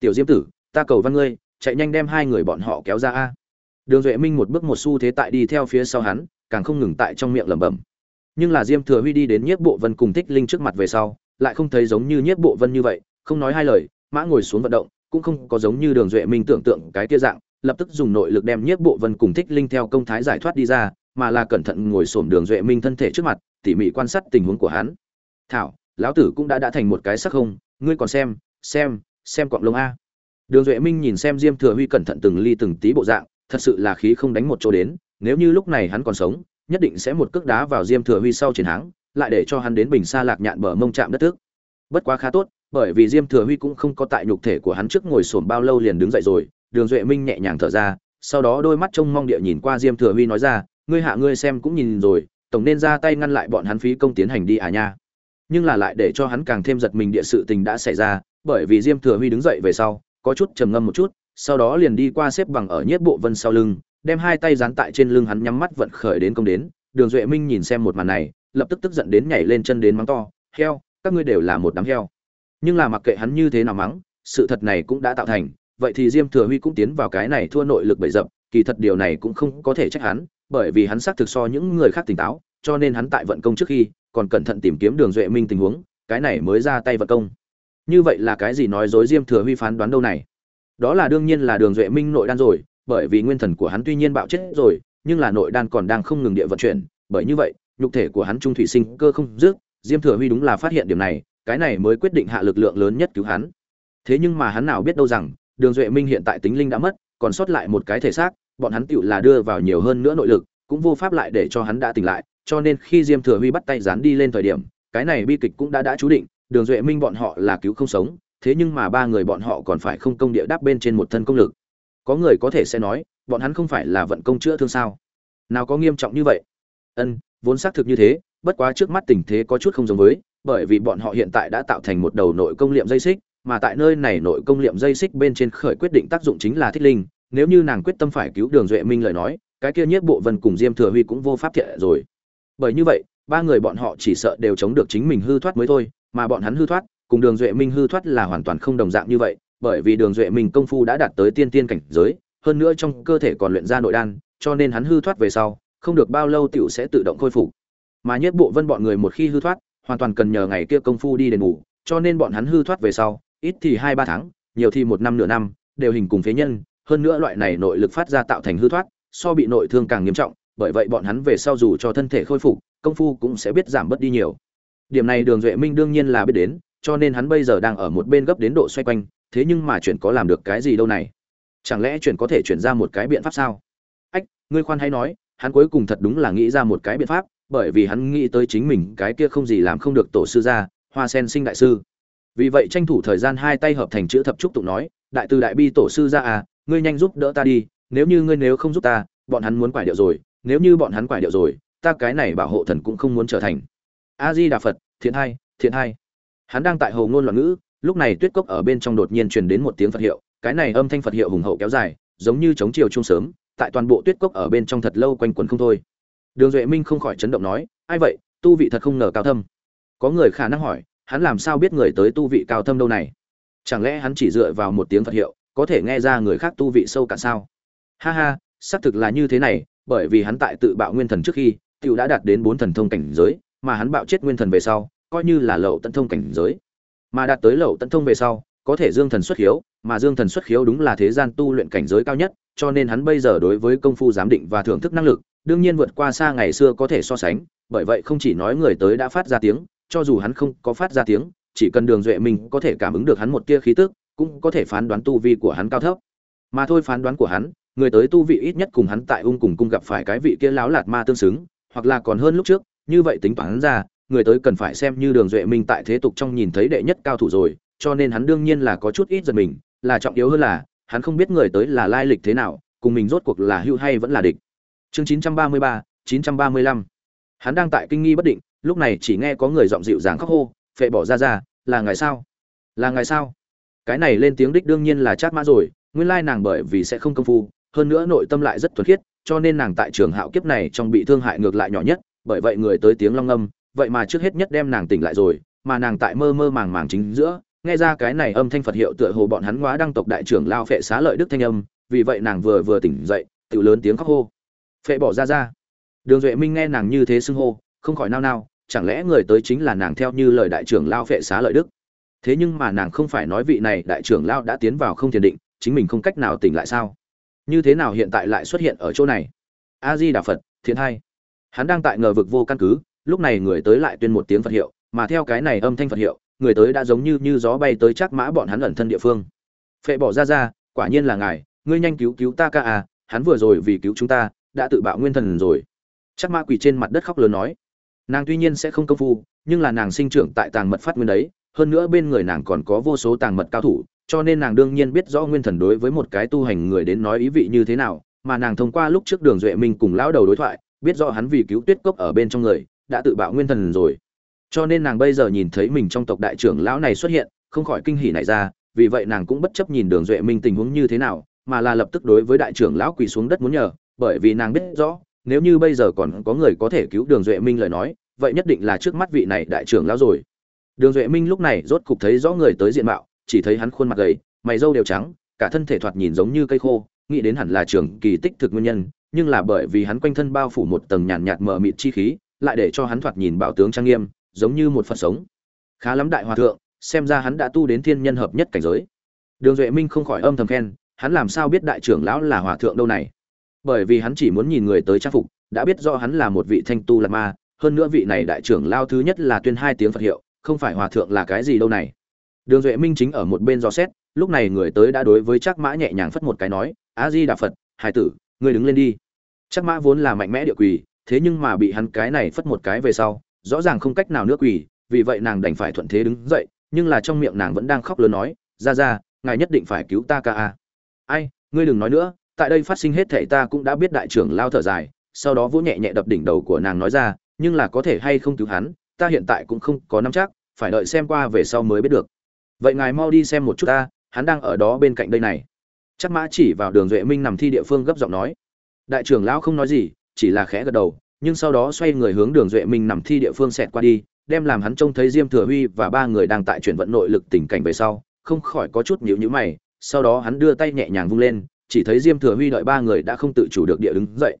Speaker 1: Tiểu diêm tử, ta cầu văn ngươi, chạy nhanh đem hai người bọn họ kéo ra a. Đường duệ minh một bước một xu thế tại đi theo phía sau hắn, càng không ngừng tại trong miệng lẩm bẩm nhưng là diêm thừa huy đi đến nhiếp bộ vân cùng thích linh trước mặt về sau, lại không thấy giống như nhiếp bộ vân như vậy, không nói hai lời, mã ngồi xuống vận động, cũng không có giống như đường duệ minh tưởng tượng cái kia dạng, lập tức dùng nội lực đem nhiếp bộ vân cùng thích linh theo công thái giải thoát đi ra, mà là cẩn thận ngồi xổm đường duệ minh thân thể trước mặt, tỉ mỉ quan sát tình huống của hắn. Thảo, lão tử cũng đã đã thành một cái sắc không, ngươi còn xem xem xem quạng lông a. Đường duệ minh nhìn xem diêm thừa huy cẩn thận từng ly từng tí bộ dạng, thật sự là khí không đánh một chỗ đến, nếu như lúc này hắn còn sống nhất định sẽ một cước đá vào diêm thừa huy sau chiến thắng lại để cho hắn đến bình xa lạc nhạn bờ mông chạm đất tức bất quá khá tốt, bởi vì diêm thừa huy cũng không có tại nhục thể của hắn trước ngồi xổm bao lâu liền đứng dậy rồi, đường duệ minh nhẹ nhàng thở ra, sau đó đôi mắt trông mong địa nhìn qua diêm thừa huy nói ra, ngươi hạ ngươi xem cũng nhìn rồi, tổng nên ra tay ngăn lại bọn hắn phí công tiến hành đi à nha. Nhưng là lại để cho hắn càng thêm giật mình địa sự tình đã xảy ra, bởi vì diêm thừa huy đứng dậy về sau, có chút trầm ngâm một chút, sau đó liền đi qua xếp bằng ở nhất bộ vân sau lưng đem hai tay dán tại trên lưng hắn nhắm mắt vận khởi đến công đến, đường duệ minh nhìn xem một màn này, lập tức tức giận đến nhảy lên chân đến mắng to, heo, các ngươi đều là một đám heo. Nhưng là mặc kệ hắn như thế nào mắng, sự thật này cũng đã tạo thành, vậy thì diêm thừa huy cũng tiến vào cái này thua nội lực bậy rậm kỳ thật điều này cũng không có thể trách hắn, bởi vì hắn xác thực so những người khác tỉnh táo, cho nên hắn tại vận công trước khi còn cẩn thận tìm kiếm đường duệ minh tình huống, cái này mới ra tay vận công. Như vậy là cái gì nói dối diêm thừa huy phán đoán đâu này? Đó là đương nhiên là đường duệ minh nội đan rồi bởi vì nguyên thần của hắn tuy nhiên bạo chết rồi, nhưng là nội đan còn đang không ngừng địa vận chuyển. Bởi như vậy, nhục thể của hắn trung thủy sinh cơ không dứt, diêm thừa huy đúng là phát hiện điểm này, cái này mới quyết định hạ lực lượng lớn nhất cứu hắn. Thế nhưng mà hắn nào biết đâu rằng, đường duệ minh hiện tại tính linh đã mất, còn sót lại một cái thể xác, bọn hắn tựu là đưa vào nhiều hơn nữa nội lực, cũng vô pháp lại để cho hắn đã tỉnh lại, cho nên khi diêm thừa huy bắt tay dán đi lên thời điểm, cái này bi kịch cũng đã đã chú định, đường duệ minh bọn họ là cứu không sống, thế nhưng mà ba người bọn họ còn phải không công địa đáp bên trên một thân công lực có người có thể sẽ nói, bọn hắn không phải là vận công chữa thương sao? Nào có nghiêm trọng như vậy? Ân, vốn xác thực như thế, bất quá trước mắt tình thế có chút không giống với, bởi vì bọn họ hiện tại đã tạo thành một đầu nội công liệm dây xích, mà tại nơi này nội công liệm dây xích bên trên khởi quyết định tác dụng chính là thích linh. Nếu như nàng quyết tâm phải cứu đường duệ minh lời nói, cái kia nhất bộ vân cùng diêm thừa huy cũng vô pháp thiện rồi. Bởi như vậy, ba người bọn họ chỉ sợ đều chống được chính mình hư thoát mới thôi, mà bọn hắn hư thoát, cùng đường duệ minh hư thoát là hoàn toàn không đồng dạng như vậy bởi vì đường duệ minh công phu đã đạt tới tiên tiên cảnh giới, hơn nữa trong cơ thể còn luyện ra nội đan, cho nên hắn hư thoát về sau, không được bao lâu tiểu sẽ tự động khôi phục. Mà nhất bộ vân bọn người một khi hư thoát, hoàn toàn cần nhờ ngày kia công phu đi đền ngủ cho nên bọn hắn hư thoát về sau, ít thì hai ba tháng, nhiều thì một năm nửa năm, đều hình cùng phế nhân, hơn nữa loại này nội lực phát ra tạo thành hư thoát, so bị nội thương càng nghiêm trọng, bởi vậy bọn hắn về sau dù cho thân thể khôi phục, công phu cũng sẽ biết giảm bớt đi nhiều. Điểm này đường duệ minh đương nhiên là biết đến, cho nên hắn bây giờ đang ở một bên gấp đến độ xoay quanh thế nhưng mà chuyện có làm được cái gì đâu này? Chẳng lẽ chuyện có thể chuyển ra một cái biện pháp sao? Ách, ngươi khoan hay nói, hắn cuối cùng thật đúng là nghĩ ra một cái biện pháp, bởi vì hắn nghĩ tới chính mình cái kia không gì làm không được tổ sư ra hoa sen sinh đại sư. Vì vậy tranh thủ thời gian hai tay hợp thành chữ thập trúc tụng nói, đại từ đại bi tổ sư ra à ngươi nhanh giúp đỡ ta đi, nếu như ngươi nếu không giúp ta, bọn hắn muốn quải điệu rồi, nếu như bọn hắn quải điệu rồi, ta cái này bảo hộ thần cũng không muốn trở thành. A di đà phật, thiện hai thiện hai hắn đang tại hồ ngôn loạn ngữ lúc này tuyết cốc ở bên trong đột nhiên truyền đến một tiếng phật hiệu, cái này âm thanh phật hiệu hùng hậu kéo dài, giống như chống chiều chung sớm, tại toàn bộ tuyết cốc ở bên trong thật lâu quanh quẩn không thôi. Đường duệ minh không khỏi chấn động nói, ai vậy? Tu vị thật không ngờ cao thâm. Có người khả năng hỏi, hắn làm sao biết người tới tu vị cao thâm đâu này? Chẳng lẽ hắn chỉ dựa vào một tiếng phật hiệu, có thể nghe ra người khác tu vị sâu cả sao? Ha ha, xác thực là như thế này, bởi vì hắn tại tự bạo nguyên thần trước khi, tiểu đã đạt đến bốn thần thông cảnh giới, mà hắn bạo chết nguyên thần về sau, coi như là lậu tận thông cảnh giới mà đạt tới lậu tận thông về sau, có thể dương thần xuất khiếu, mà dương thần xuất khiếu đúng là thế gian tu luyện cảnh giới cao nhất, cho nên hắn bây giờ đối với công phu giám định và thưởng thức năng lực, đương nhiên vượt qua xa ngày xưa có thể so sánh, bởi vậy không chỉ nói người tới đã phát ra tiếng, cho dù hắn không có phát ra tiếng, chỉ cần đường duệ mình có thể cảm ứng được hắn một tia khí tức, cũng có thể phán đoán tu vi của hắn cao thấp. Mà thôi phán đoán của hắn, người tới tu vị ít nhất cùng hắn tại ung cùng cung gặp phải cái vị kia láo lạt ma tương xứng, hoặc là còn hơn lúc trước, như vậy tính toán ra người tới cần phải xem như đường duệ minh tại thế tục trong nhìn thấy đệ nhất cao thủ rồi cho nên hắn đương nhiên là có chút ít giật mình là trọng yếu hơn là hắn không biết người tới là lai lịch thế nào cùng mình rốt cuộc là hưu hay vẫn là địch. Chương 933, 935. hắn đang tại kinh nghi bất định lúc này chỉ nghe có người giọng dịu dàng khóc hô phệ bỏ ra ra là ngày sao? Là ngày sao? Cái này lên tiếng đích đương nhiên là chát mã rồi nguyên lai nàng bởi vì sẽ không công phu hơn nữa nội tâm lại rất thuần khiết cho nên nàng tại trường hạo kiếp này trong bị thương hại ngược lại nhỏ nhất bởi vậy người tới tiếng long âm vậy mà trước hết nhất đem nàng tỉnh lại rồi, mà nàng tại mơ mơ màng màng chính giữa, nghe ra cái này âm thanh phật hiệu tựa hồ bọn hắn hóa đăng tộc đại trưởng lao phệ xá lợi đức thanh âm, vì vậy nàng vừa vừa tỉnh dậy, tự lớn tiếng khóc hô. Phệ bỏ ra ra. Đường duệ minh nghe nàng như thế xưng hô, không khỏi nao nao, chẳng lẽ người tới chính là nàng theo như lời đại trưởng lao phệ xá lợi đức? Thế nhưng mà nàng không phải nói vị này đại trưởng lao đã tiến vào không thiền định, chính mình không cách nào tỉnh lại sao? Như thế nào hiện tại lại xuất hiện ở chỗ này? A di đà phật, thiện hai hắn đang tại ngờ vực vô căn cứ lúc này người tới lại tuyên một tiếng phật hiệu, mà theo cái này âm thanh phật hiệu, người tới đã giống như như gió bay tới chắc mã bọn hắn ẩn thân địa phương. Phệ bỏ ra ra, quả nhiên là ngài, ngươi nhanh cứu cứu ta ca à hắn vừa rồi vì cứu chúng ta, đã tự bạo nguyên thần rồi. Chắc mã quỳ trên mặt đất khóc lớn nói. Nàng tuy nhiên sẽ không công phu, nhưng là nàng sinh trưởng tại tàng mật phát nguyên đấy, hơn nữa bên người nàng còn có vô số tàng mật cao thủ, cho nên nàng đương nhiên biết rõ nguyên thần đối với một cái tu hành người đến nói ý vị như thế nào, mà nàng thông qua lúc trước đường duệ minh cùng lão đầu đối thoại, biết rõ hắn vì cứu tuyết cốc ở bên trong người đã tự bạo nguyên thần rồi. Cho nên nàng bây giờ nhìn thấy mình trong tộc đại trưởng lão này xuất hiện, không khỏi kinh hỉ này ra, vì vậy nàng cũng bất chấp nhìn đường duệ minh tình huống như thế nào, mà là lập tức đối với đại trưởng lão quỳ xuống đất muốn nhờ, bởi vì nàng biết rõ, nếu như bây giờ còn có người có thể cứu đường duệ minh lời nói, vậy nhất định là trước mắt vị này đại trưởng lão rồi. Đường duệ minh lúc này rốt cục thấy rõ người tới diện mạo, chỉ thấy hắn khuôn mặt gầy, mày râu đều trắng, cả thân thể thoạt nhìn giống như cây khô, nghĩ đến hẳn là trường kỳ tích thực nguyên nhân, nhưng là bởi vì hắn quanh thân bao phủ một tầng nhàn nhạt mờ mịt chi khí lại để cho hắn thoạt nhìn bảo tướng trang nghiêm, giống như một phật sống. Khá lắm đại hòa thượng, xem ra hắn đã tu đến thiên nhân hợp nhất cảnh giới. Đường duệ minh không khỏi âm thầm khen, hắn làm sao biết đại trưởng lão là hòa thượng đâu này? Bởi vì hắn chỉ muốn nhìn người tới trang phục, đã biết do hắn là một vị thanh tu lạt ma, hơn nữa vị này đại trưởng lao thứ nhất là tuyên hai tiếng phật hiệu, không phải hòa thượng là cái gì đâu này? Đường duệ minh chính ở một bên dò xét, lúc này người tới đã đối với trác mã nhẹ nhàng phất một cái nói, a di đà phật hải tử, ngươi đứng lên đi. Trác mã vốn là mạnh mẽ địa quỳ thế nhưng mà bị hắn cái này phất một cái về sau, rõ ràng không cách nào nữa quỳ, vì vậy nàng đành phải thuận thế đứng dậy, nhưng là trong miệng nàng vẫn đang khóc lớn nói, ra ra, ngài nhất định phải cứu ta ca a. Ai, ngươi đừng nói nữa, tại đây phát sinh hết thảy ta cũng đã biết đại trưởng lao thở dài. Sau đó vỗ nhẹ nhẹ đập đỉnh đầu của nàng nói ra, nhưng là có thể hay không cứu hắn, ta hiện tại cũng không có nắm chắc, phải đợi xem qua về sau mới biết được. Vậy ngài mau đi xem một chút ta, hắn đang ở đó bên cạnh đây này. Chắc mã chỉ vào đường duệ minh nằm thi địa phương gấp giọng nói. Đại trưởng lão không nói gì chỉ là khẽ gật đầu, nhưng sau đó xoay người hướng đường duệ minh nằm thi địa phương xẹt qua đi, đem làm hắn trông thấy diêm thừa huy và ba người đang tại chuyển vận nội lực tình cảnh về sau, không khỏi có chút nhíu nhíu mày, sau đó hắn đưa tay nhẹ nhàng vung lên, chỉ thấy diêm thừa huy đợi ba người đã không tự chủ được địa đứng dậy.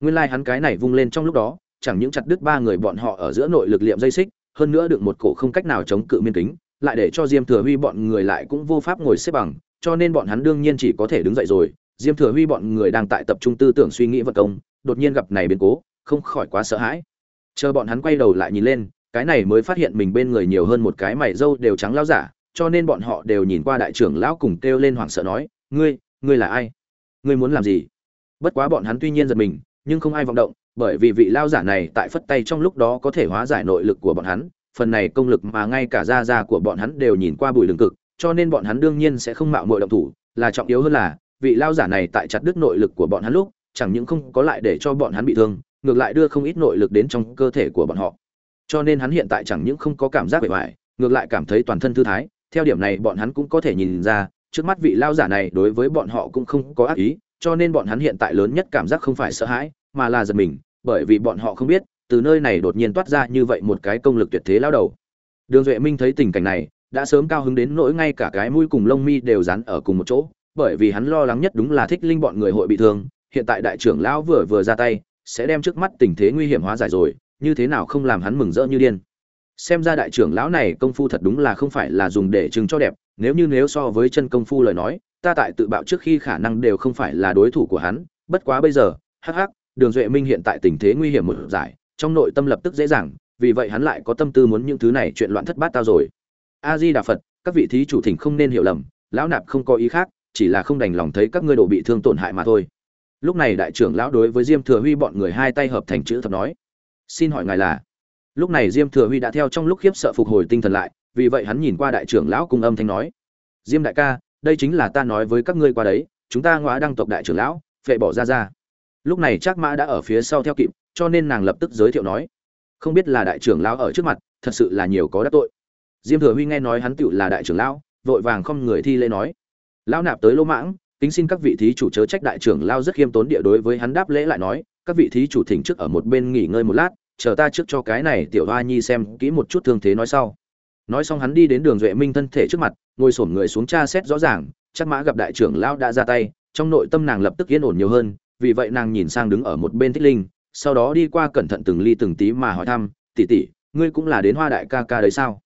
Speaker 1: Nguyên lai hắn cái này vung lên trong lúc đó, chẳng những chặt đứt ba người bọn họ ở giữa nội lực liệm dây xích, hơn nữa được một cổ không cách nào chống cự miên kính, lại để cho diêm thừa huy bọn người lại cũng vô pháp ngồi xếp bằng, cho nên bọn hắn đương nhiên chỉ có thể đứng dậy rồi. Diêm thừa huy bọn người đang tại tập trung tư tưởng suy nghĩ vật công đột nhiên gặp này biến cố, không khỏi quá sợ hãi. Chờ bọn hắn quay đầu lại nhìn lên, cái này mới phát hiện mình bên người nhiều hơn một cái mày râu đều trắng lao giả, cho nên bọn họ đều nhìn qua đại trưởng lão cùng kêu lên hoảng sợ nói, ngươi ngươi là ai? Ngươi muốn làm gì? Bất quá bọn hắn tuy nhiên giật mình, nhưng không ai vọng động, bởi vì vị lao giả này tại phất tay trong lúc đó có thể hóa giải nội lực của bọn hắn, phần này công lực mà ngay cả gia gia của bọn hắn đều nhìn qua bùi đường cực, cho nên bọn hắn đương nhiên sẽ không mạo muội động thủ, là trọng yếu hơn là, vị lao giả này tại chặt đứt nội lực của bọn hắn lúc chẳng những không có lại để cho bọn hắn bị thương, ngược lại đưa không ít nội lực đến trong cơ thể của bọn họ. Cho nên hắn hiện tại chẳng những không có cảm giác bề ngoài, ngược lại cảm thấy toàn thân thư thái. Theo điểm này bọn hắn cũng có thể nhìn ra, trước mắt vị lao giả này đối với bọn họ cũng không có ác ý, cho nên bọn hắn hiện tại lớn nhất cảm giác không phải sợ hãi, mà là giật mình, bởi vì bọn họ không biết, từ nơi này đột nhiên toát ra như vậy một cái công lực tuyệt thế lao đầu. Đường duệ minh thấy tình cảnh này, đã sớm cao hứng đến nỗi ngay cả cái mũi cùng lông mi đều dán ở cùng một chỗ, bởi vì hắn lo lắng nhất đúng là thích linh bọn người hội bị thương hiện tại đại trưởng lão vừa vừa ra tay, sẽ đem trước mắt tình thế nguy hiểm hóa giải rồi, như thế nào không làm hắn mừng rỡ như điên. Xem ra đại trưởng lão này công phu thật đúng là không phải là dùng để trưng cho đẹp, nếu như nếu so với chân công phu lời nói, ta tại tự bạo trước khi khả năng đều không phải là đối thủ của hắn, bất quá bây giờ, hắc hắc, đường duệ minh hiện tại tình thế nguy hiểm một giải, trong nội tâm lập tức dễ dàng, vì vậy hắn lại có tâm tư muốn những thứ này chuyện loạn thất bát tao rồi. A di đà phật các vị thí chủ thỉnh không nên hiểu lầm, lão nạp không có ý khác, chỉ là không đành lòng thấy các ngươi độ bị thương tổn hại mà thôi lúc này đại trưởng lão đối với diêm thừa huy bọn người hai tay hợp thành chữ thập nói, xin hỏi ngài là? Lúc này diêm thừa huy đã theo trong lúc khiếp sợ phục hồi tinh thần lại, vì vậy hắn nhìn qua đại trưởng lão cùng âm thanh nói, diêm đại ca, đây chính là ta nói với các ngươi qua đấy, chúng ta ngóa đăng tộc đại trưởng lão, phệ bỏ ra ra. Lúc này trác mã đã ở phía sau theo kịp, cho nên nàng lập tức giới thiệu nói, không biết là đại trưởng lão ở trước mặt, thật sự là nhiều có đắc tội. Diêm thừa huy nghe nói hắn tựu là đại trưởng lão, vội vàng không người thi lễ nói, lão nạp tới lỗ mãng kính xin các vị thí chủ chớ trách đại trưởng lao rất khiêm tốn địa đối với hắn đáp lễ lại nói, các vị thí chủ thỉnh trước ở một bên nghỉ ngơi một lát, chờ ta trước cho cái này tiểu hoa nhi xem kỹ một chút thương thế nói sau. Nói xong hắn đi đến đường duệ minh thân thể trước mặt, ngồi xổm người xuống tra xét rõ ràng, chắc mã gặp đại trưởng lao đã ra tay, trong nội tâm nàng lập tức yên ổn nhiều hơn, vì vậy nàng nhìn sang đứng ở một bên thích linh, sau đó đi qua cẩn thận từng ly từng tí mà hỏi thăm, tỷ tỷ, ngươi cũng là đến hoa đại ca ca đấy sao?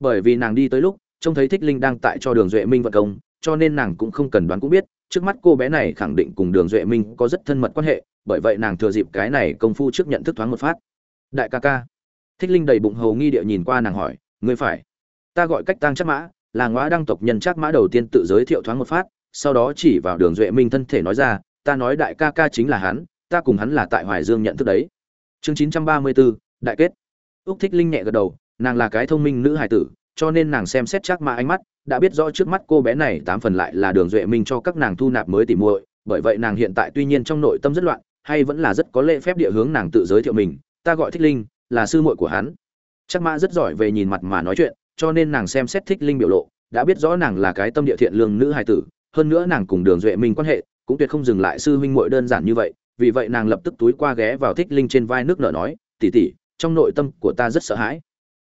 Speaker 1: Bởi vì nàng đi tới lúc, trông thấy thích linh đang tại cho đường duệ minh vận công, cho nên nàng cũng không cần đoán cũng biết trước mắt cô bé này khẳng định cùng đường duệ minh có rất thân mật quan hệ, bởi vậy nàng thừa dịp cái này công phu trước nhận thức thoáng một phát. Đại ca ca. Thích linh đầy bụng hầu nghi địa nhìn qua nàng hỏi, ngươi phải. Ta gọi cách tăng chắc mã, là ngõ đăng tộc nhân chắc mã đầu tiên tự giới thiệu thoáng một phát, sau đó chỉ vào đường duệ minh thân thể nói ra, ta nói đại ca ca chính là hắn, ta cùng hắn là tại hoài dương nhận thức đấy. Chương chín trăm ba mươi bốn đại kết. Úc thích linh nhẹ gật đầu, nàng là cái thông minh nữ hài tử, cho nên nàng xem xét chắc mã ánh mắt đã biết rõ trước mắt cô bé này tám phần lại là đường duệ minh cho các nàng thu nạp mới tỉ muội, bởi vậy nàng hiện tại tuy nhiên trong nội tâm rất loạn, hay vẫn là rất có lễ phép địa hướng nàng tự giới thiệu mình, ta gọi thích linh, là sư muội của hắn. Chắc mã rất giỏi về nhìn mặt mà nói chuyện, cho nên nàng xem xét thích linh biểu lộ, đã biết rõ nàng là cái tâm địa thiện lương nữ hài tử, hơn nữa nàng cùng đường duệ minh quan hệ, cũng tuyệt không dừng lại sư huynh muội đơn giản như vậy, vì vậy nàng lập tức túi qua ghé vào thích linh trên vai nước nở nói tỉ tỉ trong nội tâm của ta rất sợ hãi.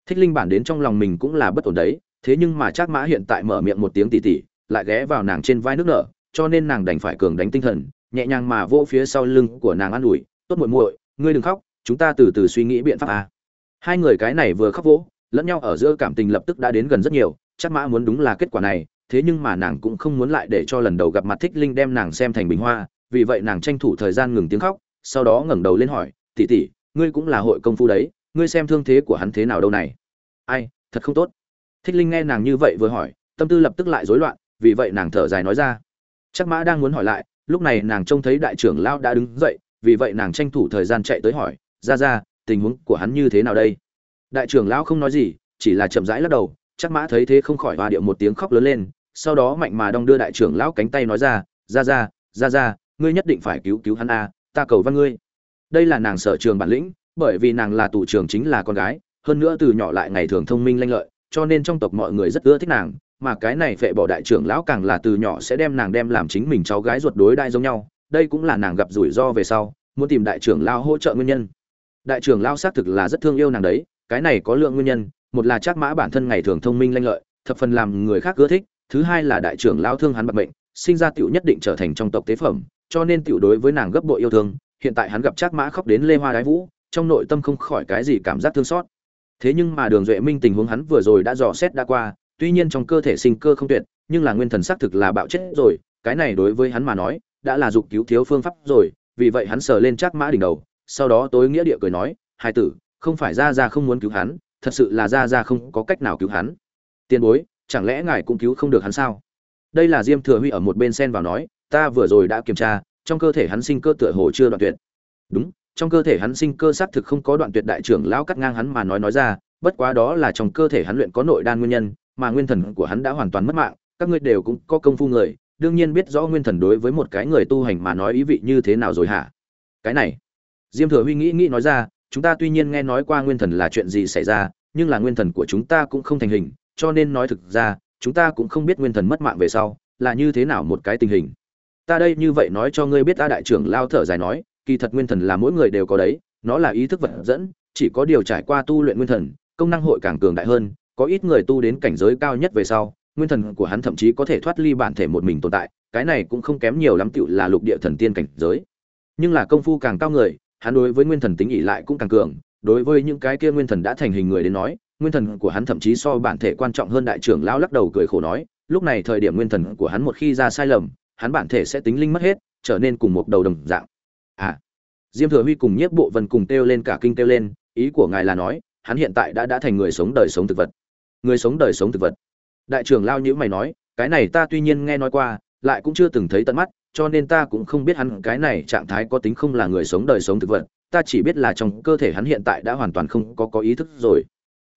Speaker 1: Thích linh bản đến trong lòng mình cũng là bất ổn đấy thế nhưng mà Trác mã hiện tại mở miệng một tiếng tỉ tỉ, lại ghé vào nàng trên vai nước nở, cho nên nàng đành phải cường đánh tinh thần, nhẹ nhàng mà vỗ phía sau lưng của nàng an ủi, tốt muội muội, ngươi đừng khóc, chúng ta từ từ suy nghĩ biện pháp à. hai người cái này vừa khóc vỗ, lẫn nhau ở giữa cảm tình lập tức đã đến gần rất nhiều chắc mã muốn đúng là kết quả này, thế nhưng mà nàng cũng không muốn lại để cho lần đầu gặp mặt thích linh đem nàng xem thành bình hoa, vì vậy nàng tranh thủ thời gian ngừng tiếng khóc, sau đó ngẩng đầu lên hỏi, tỉ tỉ, ngươi cũng là hội công phu đấy, ngươi xem thương thế của hắn thế nào đâu này ai, thật không tốt thích linh nghe nàng như vậy vừa hỏi, tâm tư lập tức lại rối loạn, vì vậy nàng thở dài nói ra. Chắc mã đang muốn hỏi lại, lúc này nàng trông thấy đại trưởng lão đã đứng dậy, vì vậy nàng tranh thủ thời gian chạy tới hỏi, ra ra, tình huống của hắn như thế nào đây? Đại trưởng lão không nói gì, chỉ là chậm rãi lắc đầu, chắc mã thấy thế không khỏi hòa điệu một tiếng khóc lớn lên, sau đó mạnh mà đong đưa đại trưởng lão cánh tay nói ra ra ra ra ra, ngươi nhất định phải cứu cứu hắn a, ta cầu văn ngươi. Đây là nàng sở trường bản lĩnh, bởi vì nàng là tù trưởng chính là con gái, hơn nữa từ nhỏ lại ngày thường thông minh lanh lợi cho nên trong tộc mọi người rất ưa thích nàng, mà cái này vệ bỏ đại trưởng lão càng là từ nhỏ sẽ đem nàng đem làm chính mình cháu gái ruột đối đại giống nhau, đây cũng là nàng gặp rủi ro về sau, muốn tìm đại trưởng lão hỗ trợ nguyên nhân. Đại trưởng lão xác thực là rất thương yêu nàng đấy, cái này có lượng nguyên nhân, một là chắc mã bản thân ngày thường thông minh lanh lợi, thập phần làm người khác ưa thích, thứ hai là đại trưởng lão thương hắn bạc bệnh sinh ra tiểu nhất định trở thành trong tộc tế phẩm, cho nên tiểu đối với nàng gấp bội yêu thương, hiện tại hắn gặp chắc mã khóc đến lê hoa đái vũ, trong nội tâm không khỏi cái gì cảm giác thương xót thế nhưng mà đường duệ minh tình huống hắn vừa rồi đã dò xét đã qua, tuy nhiên trong cơ thể sinh cơ không tuyệt, nhưng là nguyên thần xác thực là bạo chết rồi, cái này đối với hắn mà nói, đã là dục cứu thiếu phương pháp rồi, vì vậy hắn sờ lên chắc mã đỉnh đầu, sau đó tối nghĩa địa cười nói, hai tử, không phải ra ra không muốn cứu hắn, thật sự là ra ra không có cách nào cứu hắn. Tiền bối, chẳng lẽ ngài cũng cứu không được hắn sao? Đây là diêm thừa huy ở một bên sen vào nói, ta vừa rồi đã kiểm tra, trong cơ thể hắn sinh cơ tựa hồ chưa đoạn tuyệt. Đúng trong cơ thể hắn sinh cơ xác thực không có đoạn tuyệt đại trưởng lão cắt ngang hắn mà nói nói ra, bất quá đó là trong cơ thể hắn luyện có nội đan nguyên nhân, mà nguyên thần của hắn đã hoàn toàn mất mạng, các ngươi đều cũng có công phu người, đương nhiên biết rõ nguyên thần đối với một cái người tu hành mà nói ý vị như thế nào rồi hả? Cái này, diêm thừa huy nghĩ nghĩ nói ra, chúng ta tuy nhiên nghe nói qua nguyên thần là chuyện gì xảy ra, nhưng là nguyên thần của chúng ta cũng không thành hình, cho nên nói thực ra, chúng ta cũng không biết nguyên thần mất mạng về sau, là như thế nào một cái tình hình. Ta đây như vậy nói cho ngươi biết ta đại trưởng lao thở dài nói kỳ thật nguyên thần là mỗi người đều có đấy, nó là ý thức vật dẫn, chỉ có điều trải qua tu luyện nguyên thần, công năng hội càng cường đại hơn, có ít người tu đến cảnh giới cao nhất về sau, nguyên thần của hắn thậm chí có thể thoát ly bản thể một mình tồn tại, cái này cũng không kém nhiều lắm tựu là lục địa thần tiên cảnh giới. Nhưng là công phu càng cao người, hắn đối với nguyên thần tính ỉ lại cũng càng cường, đối với những cái kia nguyên thần đã thành hình người đến nói, nguyên thần của hắn thậm chí so bản thể quan trọng hơn đại trưởng lão lắc đầu cười khổ nói, lúc này thời điểm nguyên thần của hắn một khi ra sai lầm, hắn bản thể sẽ tính linh mất hết, trở nên cùng một đầu đồng dạng à diêm thừa huy cùng nhiếp bộ vân cùng kêu lên cả kinh kêu lên, ý của ngài là nói, hắn hiện tại đã đã thành người sống đời sống thực vật. Người sống đời sống thực vật. Đại trưởng lao nhữ mày nói, cái này ta tuy nhiên nghe nói qua, lại cũng chưa từng thấy tận mắt, cho nên ta cũng không biết hắn cái này trạng thái có tính không là người sống đời sống thực vật, ta chỉ biết là trong cơ thể hắn hiện tại đã hoàn toàn không có có ý thức rồi.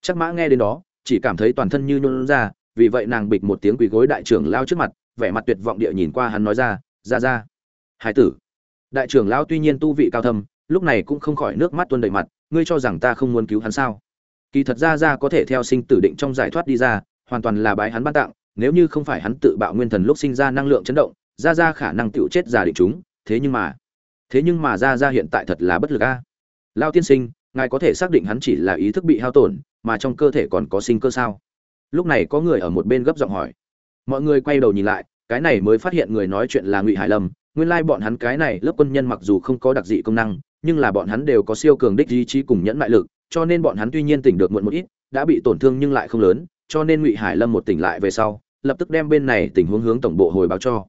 Speaker 1: Chắc mã nghe đến đó, chỉ cảm thấy toàn thân như nôn ra, vì vậy nàng bịch một tiếng quỳ gối đại trưởng lao trước mặt, vẻ mặt tuyệt vọng địa nhìn qua hắn nói ra ra ra hai tử đại trưởng lao tuy nhiên tu vị cao thâm, lúc này cũng không khỏi nước mắt tuôn đầy mặt, ngươi cho rằng ta không muốn cứu hắn sao? Kỳ thật ra ra có thể theo sinh tử định trong giải thoát đi ra, hoàn toàn là bái hắn ban tặng, nếu như không phải hắn tự bạo nguyên thần lúc sinh ra năng lượng chấn động, ra ra khả năng tựu chết giả định chúng, thế nhưng mà, thế nhưng mà ra ra hiện tại thật là bất lực a. Lao tiên sinh, ngài có thể xác định hắn chỉ là ý thức bị hao tổn, mà trong cơ thể còn có sinh cơ sao? Lúc này có người ở một bên gấp giọng hỏi. Mọi người quay đầu nhìn lại, cái này mới phát hiện người nói chuyện là ngụy hải lâm nguyên lai bọn hắn cái này lớp quân nhân mặc dù không có đặc dị công năng, nhưng là bọn hắn đều có siêu cường đích ý chí cùng nhẫn mại lực, cho nên bọn hắn tuy nhiên tỉnh được muộn một ít, đã bị tổn thương nhưng lại không lớn, cho nên ngụy hải lâm một tỉnh lại về sau, lập tức đem bên này tình huống hướng tổng bộ hồi báo cho.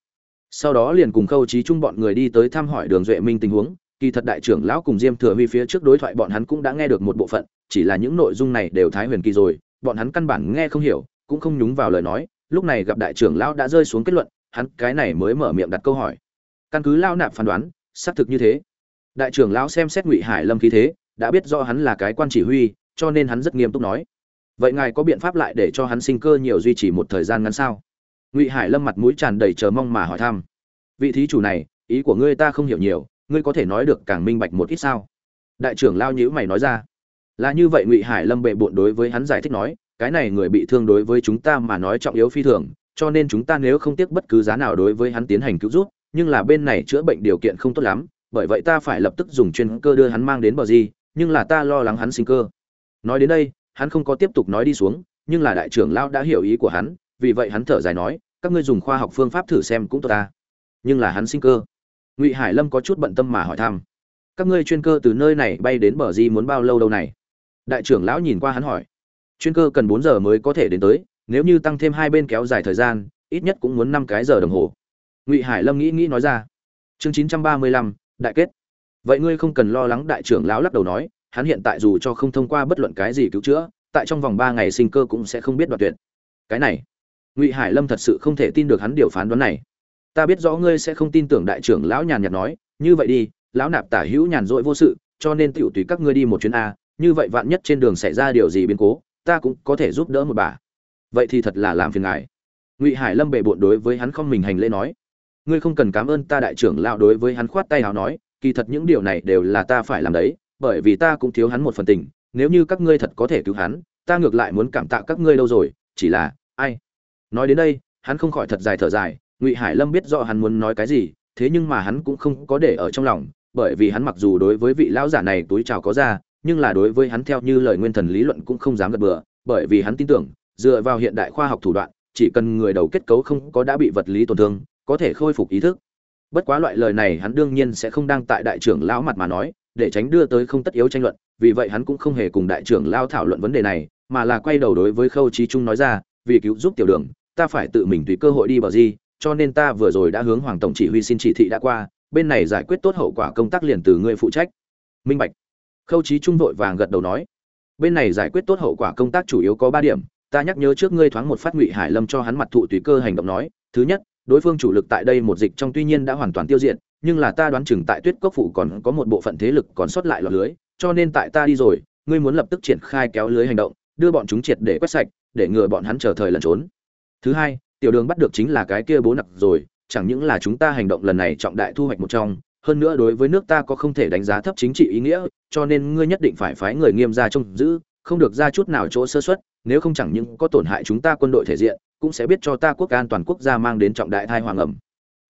Speaker 1: Sau đó liền cùng khâu trí trung bọn người đi tới thăm hỏi đường duệ minh tình huống, kỳ thật đại trưởng lão cùng diêm thừa huy phía trước đối thoại bọn hắn cũng đã nghe được một bộ phận, chỉ là những nội dung này đều thái huyền kỳ rồi, bọn hắn căn bản nghe không hiểu, cũng không nhúng vào lời nói, lúc này gặp đại trưởng lão đã rơi xuống kết luận, hắn cái này mới mở miệng đặt câu hỏi căn cứ lao nạp phán đoán, xác thực như thế. Đại trưởng lão xem xét ngụy hải lâm khí thế, đã biết do hắn là cái quan chỉ huy, cho nên hắn rất nghiêm túc nói. Vậy ngài có biện pháp lại để cho hắn sinh cơ nhiều duy trì một thời gian ngắn sao? Ngụy hải lâm mặt mũi tràn đầy chờ mong mà hỏi thăm. Vị thí chủ này, ý của ngươi ta không hiểu nhiều, ngươi có thể nói được càng minh bạch một ít sao? Đại trưởng lao nhữ mày nói ra. Là như vậy ngụy hải lâm bệ bộn đối với hắn giải thích nói, cái này người bị thương đối với chúng ta mà nói trọng yếu phi thường, cho nên chúng ta nếu không tiếc bất cứ giá nào đối với hắn tiến hành cứu giúp nhưng là bên này chữa bệnh điều kiện không tốt lắm, bởi vậy ta phải lập tức dùng chuyên cơ đưa hắn mang đến bờ di nhưng là ta lo lắng hắn sinh cơ. Nói đến đây, hắn không có tiếp tục nói đi xuống, nhưng là đại trưởng lão đã hiểu ý của hắn, vì vậy hắn thở dài nói, các ngươi dùng khoa học phương pháp thử xem cũng tốt ta. Nhưng là hắn sinh cơ. Ngụy hải lâm có chút bận tâm mà hỏi thăm, các ngươi chuyên cơ từ nơi này bay đến bờ di muốn bao lâu đâu này? Đại trưởng lão nhìn qua hắn hỏi, chuyên cơ cần bốn giờ mới có thể đến tới, nếu như tăng thêm hai bên kéo dài thời gian, ít nhất cũng muốn năm cái giờ đồng hồ ngụy hải lâm nghĩ nghĩ nói ra chương chín trăm ba mươi lăm, đại kết. Vậy ngươi không cần lo lắng đại trưởng lão lắc đầu nói, hắn hiện tại dù cho không thông qua bất luận cái gì cứu chữa, tại trong vòng ba ngày sinh cơ cũng sẽ không biết đoạt tuyệt. Cái này, ngụy hải lâm thật sự không thể tin được hắn điều phán đoán này. Ta biết rõ ngươi sẽ không tin tưởng đại trưởng lão nhàn nhạt nói, như vậy đi, lão nạp tả hữu nhàn rỗi vô sự, cho nên tựu tùy các ngươi đi một chuyến a, như vậy vạn nhất trên đường xảy ra điều gì biến cố, ta cũng có thể giúp đỡ một bà. Vậy thì thật là làm phiền ngài. Ngụy hải lâm bệ bộn đối với hắn không mình hành lễ nói ngươi không cần cảm ơn ta đại trưởng lão đối với hắn khoát tay hào nói, kỳ thật những điều này đều là ta phải làm đấy, bởi vì ta cũng thiếu hắn một phần tình, nếu như các ngươi thật có thể cứu hắn, ta ngược lại muốn cảm tạ các ngươi đâu rồi, chỉ là, ai? Nói đến đây, hắn không khỏi thật dài thở dài, ngụy hải lâm biết rõ hắn muốn nói cái gì, thế nhưng mà hắn cũng không có để ở trong lòng, bởi vì hắn mặc dù đối với vị lão giả này túi trào có ra, nhưng là đối với hắn theo như lời nguyên thần lý luận cũng không dám gật bừa, bởi vì hắn tin tưởng, dựa vào hiện đại khoa học thủ đoạn, chỉ cần người đầu kết cấu không có đã bị vật lý tổn thương có thể khôi phục ý thức. Bất quá loại lời này hắn đương nhiên sẽ không đang tại đại trưởng lão mặt mà nói, để tránh đưa tới không tất yếu tranh luận, vì vậy hắn cũng không hề cùng đại trưởng lao thảo luận vấn đề này, mà là quay đầu đối với khâu trí trung nói ra, vì cứu giúp tiểu đường, ta phải tự mình tùy cơ hội đi bờ di, cho nên ta vừa rồi đã hướng hoàng tổng chỉ huy xin chỉ thị đã qua, bên này giải quyết tốt hậu quả công tác liền từ ngươi phụ trách. Minh bạch. Khâu trí trung vội vàng gật đầu nói, bên này giải quyết tốt hậu quả công tác chủ yếu có ba điểm, ta nhắc nhớ trước ngươi thoáng một phát ngụy hải lâm cho hắn mặt thụ tùy cơ hành động nói, thứ nhất đối phương chủ lực tại đây một dịch trong tuy nhiên đã hoàn toàn tiêu diệt nhưng là ta đoán chừng tại tuyết cốc phủ còn có một bộ phận thế lực còn sót lại lọt lưới cho nên tại ta đi rồi ngươi muốn lập tức triển khai kéo lưới hành động đưa bọn chúng triệt để quét sạch để ngừa bọn hắn chờ thời lẩn trốn. Thứ hai tiểu đường bắt được chính là cái kia bố nặc rồi chẳng những là chúng ta hành động lần này trọng đại thu hoạch một trong hơn nữa đối với nước ta có không thể đánh giá thấp chính trị ý nghĩa cho nên ngươi nhất định phải phái người nghiêm ra trông giữ không được ra chút nào chỗ sơ suất, nếu không chẳng những có tổn hại chúng ta quân đội thể diện cũng sẽ biết cho ta quốc an toàn quốc gia mang đến trọng đại thai hoàng ẩm.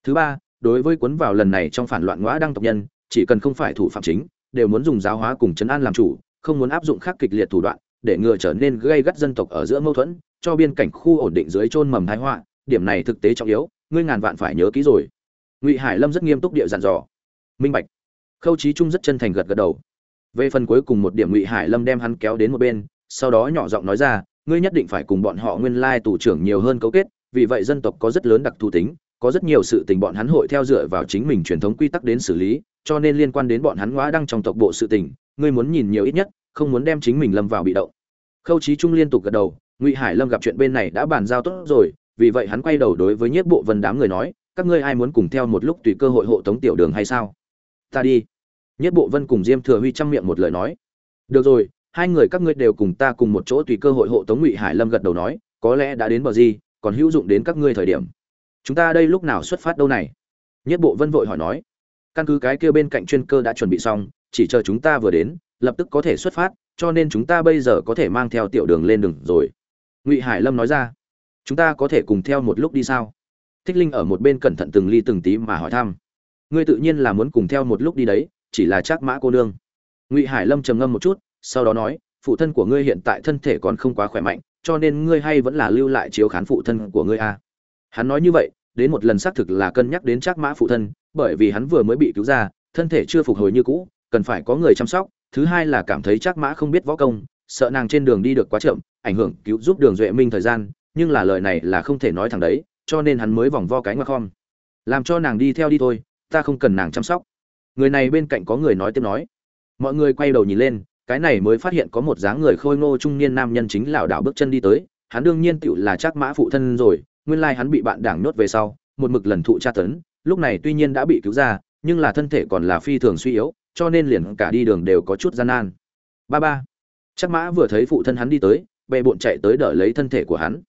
Speaker 1: Thứ ba, đối với cuốn vào lần này trong phản loạn ngõa đăng tộc nhân, chỉ cần không phải thủ phạm chính, đều muốn dùng giáo hóa cùng chấn an làm chủ, không muốn áp dụng khác kịch liệt thủ đoạn, để ngừa trở nên gây gắt dân tộc ở giữa mâu thuẫn, cho biên cảnh khu ổn định dưới chôn mầm thái họa, điểm này thực tế trọng yếu, ngươi ngàn vạn phải nhớ kỹ rồi. Ngụy hải lâm rất nghiêm túc địa dặn dò. Minh bạch. Khâu trí trung rất chân thành gật gật đầu. Về phần cuối cùng một điểm ngụy hải lâm đem hắn kéo đến một bên, sau đó nhỏ giọng nói ra ngươi nhất định phải cùng bọn họ nguyên lai tù trưởng nhiều hơn cấu kết, vì vậy dân tộc có rất lớn đặc thù tính, có rất nhiều sự tình bọn hắn hội theo dựa vào chính mình truyền thống quy tắc đến xử lý, cho nên liên quan đến bọn hắn ngõ đăng trong tộc bộ sự tình, ngươi muốn nhìn nhiều ít nhất, không muốn đem chính mình lâm vào bị động. Khâu trí trung liên tục gật đầu, ngụy hải lâm gặp chuyện bên này đã bàn giao tốt rồi, vì vậy hắn quay đầu đối với nhiếp bộ vân đám người nói, các ngươi ai muốn cùng theo một lúc tùy cơ hội hộ tống tiểu đường hay sao? Ta đi. Nhất bộ vân cùng diêm thừa huy chăm miệng một lời nói. Được rồi hai người các ngươi đều cùng ta cùng một chỗ tùy cơ hội hộ tống ngụy hải lâm gật đầu nói, có lẽ đã đến bờ gì, còn hữu dụng đến các ngươi thời điểm. Chúng ta đây lúc nào xuất phát đâu này? Nhất bộ vân vội hỏi nói. Căn cứ cái kia bên cạnh chuyên cơ đã chuẩn bị xong, chỉ chờ chúng ta vừa đến, lập tức có thể xuất phát, cho nên chúng ta bây giờ có thể mang theo tiểu đường lên đường rồi. Ngụy hải lâm nói ra. Chúng ta có thể cùng theo một lúc đi sao? Thích linh ở một bên cẩn thận từng ly từng tí mà hỏi thăm. Ngươi tự nhiên là muốn cùng theo một lúc đi đấy, chỉ là chắc mã cô nương. Ngụy hải lâm trầm ngâm một chút sau đó nói phụ thân của ngươi hiện tại thân thể còn không quá khỏe mạnh cho nên ngươi hay vẫn là lưu lại chiếu khán phụ thân của ngươi a à. hắn nói như vậy đến một lần xác thực là cân nhắc đến Trác Mã phụ thân, bởi vì hắn vừa mới bị cứu ra, thân thể chưa phục hồi như cũ, cần phải có người chăm sóc, thứ hai là cảm thấy Trác Mã không biết võ công, sợ nàng trên đường đi được quá chậm, ảnh hưởng cứu giúp Đường Duệ Minh thời gian, nhưng là lời này là không thể nói thẳng đấy, cho nên hắn mới vòng vo cái ngoa khom. làm cho nàng đi theo đi thôi ta không cần nàng chăm sóc người này bên cạnh có người nói tiếp nói mọi người quay đầu nhìn lên cái này mới phát hiện có một dáng người khôi ngô trung niên nam nhân chính lảo đảo bước chân đi tới, hắn đương nhiên tựu là chắc mã phụ thân rồi, nguyên lai hắn bị bạn đảng nhốt về sau, một mực lần thụ tra tấn, lúc này tuy nhiên đã bị cứu ra, nhưng là thân thể còn là phi thường suy yếu, cho nên liền cả đi đường đều có chút gian nan. Ba ba chắc mã vừa thấy phụ thân hắn đi tới bệ bộn chạy tới đỡ lấy thân thể của hắn.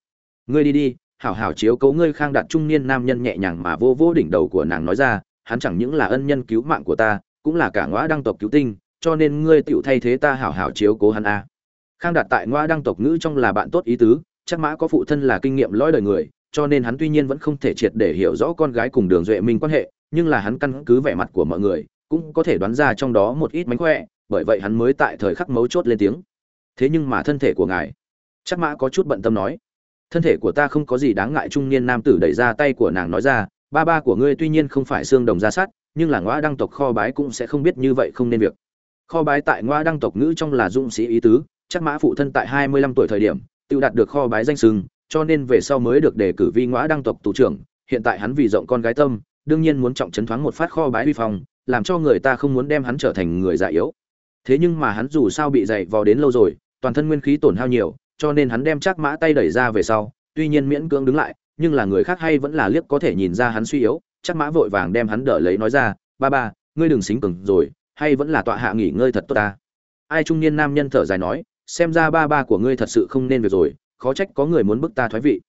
Speaker 1: Ngươi đi đi, hảo hảo chiếu cấu ngươi khang đạt trung niên nam nhân nhẹ nhàng mà vô vô đỉnh đầu của nàng nói ra, hắn chẳng những là ân nhân cứu mạng của ta, cũng là cả ngõ đăng tộc cứu tinh cho nên ngươi tựu thay thế ta hảo hảo chiếu cố hắn a. Khang đạt tại ngoa đăng tộc ngữ trong là bạn tốt ý tứ, chắc mã có phụ thân là kinh nghiệm lõi đời người, cho nên hắn tuy nhiên vẫn không thể triệt để hiểu rõ con gái cùng đường duệ minh quan hệ, nhưng là hắn căn cứ vẻ mặt của mọi người, cũng có thể đoán ra trong đó một ít mánh khỏe, bởi vậy hắn mới tại thời khắc mấu chốt lên tiếng. Thế nhưng mà thân thể của ngài, chắc mã có chút bận tâm nói, thân thể của ta không có gì đáng ngại trung niên nam tử đẩy ra tay của nàng nói ra, ba ba của ngươi tuy nhiên không phải xương đồng ra sát nhưng là ngõ đăng tộc kho bái cũng sẽ không biết như vậy không nên việc kho bái tại ngõ đăng tộc ngữ trong là dũng sĩ ý tứ, chắc mã phụ thân tại hai mươi lăm tuổi thời điểm, tự đạt được kho bái danh sừng, cho nên về sau mới được đề cử vi ngõ đăng tộc tù trưởng. Hiện tại hắn vì rộng con gái tâm, đương nhiên muốn trọng chấn thoáng một phát kho bái vi phong, làm cho người ta không muốn đem hắn trở thành người già yếu. Thế nhưng mà hắn dù sao bị dày vò đến lâu rồi, toàn thân nguyên khí tổn hao nhiều, cho nên hắn đem chắc mã tay đẩy ra về sau, tuy nhiên miễn cưỡng đứng lại, nhưng là người khác hay vẫn là liếc có thể nhìn ra hắn suy yếu, chắc mã vội vàng đem hắn đỡ lấy nói ra, ba ba, ngươi đừng xính cứng rồi hay vẫn là tọa hạ nghỉ ngơi thật tốt ta? Ai trung niên nam nhân thở dài nói, xem ra ba ba của ngươi thật sự không nên việc rồi, khó trách có người muốn bức ta thoái vị.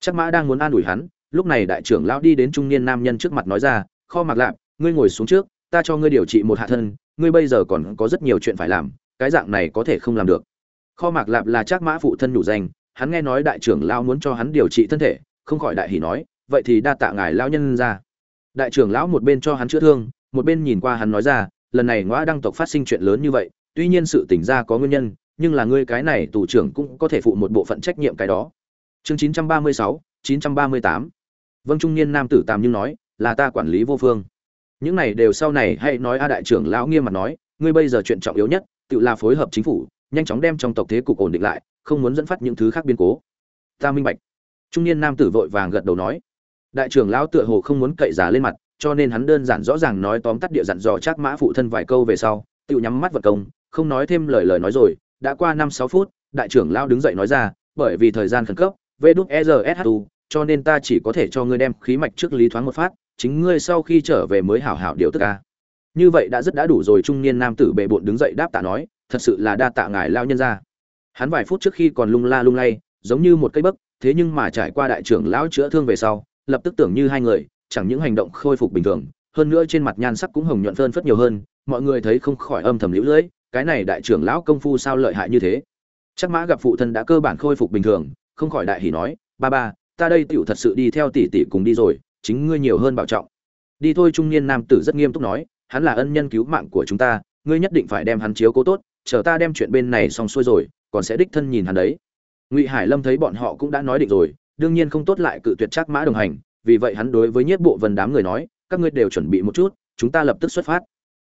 Speaker 1: Chắc mã đang muốn an ủi hắn, lúc này đại trưởng lão đi đến trung niên nam nhân trước mặt nói ra, kho mặc lạp, ngươi ngồi xuống trước, ta cho ngươi điều trị một hạ thân, ngươi bây giờ còn có rất nhiều chuyện phải làm, cái dạng này có thể không làm được. Kho mạc lạp là chắc mã phụ thân nhủ danh, hắn nghe nói đại trưởng lão muốn cho hắn điều trị thân thể, không khỏi đại hỉ nói, vậy thì đa tạ ngài lão nhân ra. Đại trưởng lão một bên cho hắn chữa thương, một bên nhìn qua hắn nói ra lần này ngõ đăng tộc phát sinh chuyện lớn như vậy tuy nhiên sự tỉnh ra có nguyên nhân nhưng là ngươi cái này tù trưởng cũng có thể phụ một bộ phận trách nhiệm cái đó. Chương 936, 938. vâng trung niên nam tử tàm nhưng nói là ta quản lý vô phương. Những này đều sau này hay nói a đại trưởng lão nghiêm mặt nói ngươi bây giờ chuyện trọng yếu nhất tự là phối hợp chính phủ nhanh chóng đem trong tộc thế cục ổn định lại không muốn dẫn phát những thứ khác biến cố. Ta minh bạch. Trung niên nam tử vội vàng gật đầu nói. Đại trưởng lão tựa hồ không muốn cậy giá lên mặt cho nên hắn đơn giản rõ ràng nói tóm tắt địa dặn dò chắc mã phụ thân vài câu về sau, tự nhắm mắt vật công, không nói thêm lời lời nói rồi, đã qua năm sáu phút, đại trưởng lão đứng dậy nói ra, bởi vì thời gian khẩn cấp vê đúc ezshu cho nên ta chỉ có thể cho ngươi đem khí mạch trước lý thoáng một phát, chính ngươi sau khi trở về mới hảo hảo điều tức ca. Như vậy đã rất đã đủ rồi, trung niên nam tử bệ bộn đứng dậy đáp tạ nói, thật sự là đa tạ ngài lao nhân ra hắn vài phút trước khi còn lung la lung lay, giống như một cây bấc, thế nhưng mà trải qua đại trưởng lão chữa thương về sau, lập tức tưởng như hai người chẳng những hành động khôi phục bình thường, hơn nữa trên mặt nhan sắc cũng hồng nhuận phơn phất nhiều hơn, mọi người thấy không khỏi âm thầm liễu lưỡi cái này đại trưởng lão công phu sao lợi hại như thế. Chắc mã gặp phụ thân đã cơ bản khôi phục bình thường, không khỏi đại hỉ nói, ba ba, ta đây tiểu thật sự đi theo tỷ tỷ cùng đi rồi, chính ngươi nhiều hơn bảo trọng. Đi thôi trung niên nam tử rất nghiêm túc nói, hắn là ân nhân cứu mạng của chúng ta, ngươi nhất định phải đem hắn chiếu cố tốt, chờ ta đem chuyện bên này xong xuôi rồi, còn sẽ đích thân nhìn hắn đấy. Ngụy hải lâm thấy bọn họ cũng đã nói định rồi, đương nhiên không tốt lại cự tuyệt chắc mã đồng hành vì vậy hắn đối với nhiếp bộ vân đám người nói, các ngươi đều chuẩn bị một chút, chúng ta lập tức xuất phát.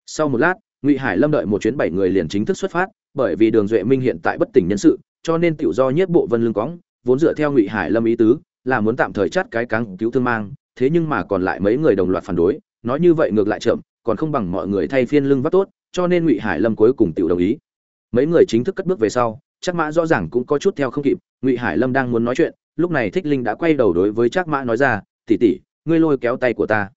Speaker 1: Sau một lát, ngụy hải lâm đợi một chuyến bảy người liền chính thức xuất phát, bởi vì đường duệ minh hiện tại bất tỉnh nhân sự, cho nên tiểu do nhiếp bộ vân lương cóng vốn dựa theo ngụy hải lâm ý tứ, là muốn tạm thời chắt cái cáng cứu thương mang, thế nhưng mà còn lại mấy người đồng loạt phản đối, nói như vậy ngược lại chậm, còn không bằng mọi người thay phiên lưng vắt tốt, cho nên ngụy hải lâm cuối cùng tự đồng ý. Mấy người chính thức cất bước về sau chắc mã rõ ràng cũng có chút theo không kịp, ngụy hải lâm đang muốn nói chuyện, lúc này thích linh đã quay đầu đối với chắc mã nói ra Tỷ tỷ, ngươi lôi kéo tay của ta.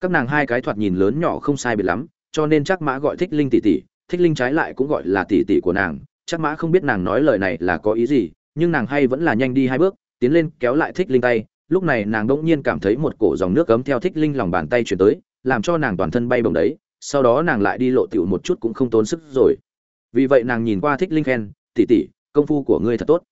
Speaker 1: Các nàng hai cái thoạt nhìn lớn nhỏ không sai biệt lắm cho nên chắc mã gọi thích linh tỷ tỷ, thích linh trái lại cũng gọi là tỷ tỷ của nàng. Chắc mã không biết nàng nói lời này là có ý gì nhưng nàng hay vẫn là nhanh đi hai bước tiến lên kéo lại thích linh tay. Lúc này nàng đỗng nhiên cảm thấy một cổ dòng nước cấm theo thích linh lòng bàn tay chuyển tới làm cho nàng toàn thân bay bồng đấy. Sau đó nàng lại đi lộ tiểu một chút cũng không tốn sức rồi. Vì vậy nàng nhìn qua thích linh khen tỷ tỷ, công phu của ngươi thật tốt.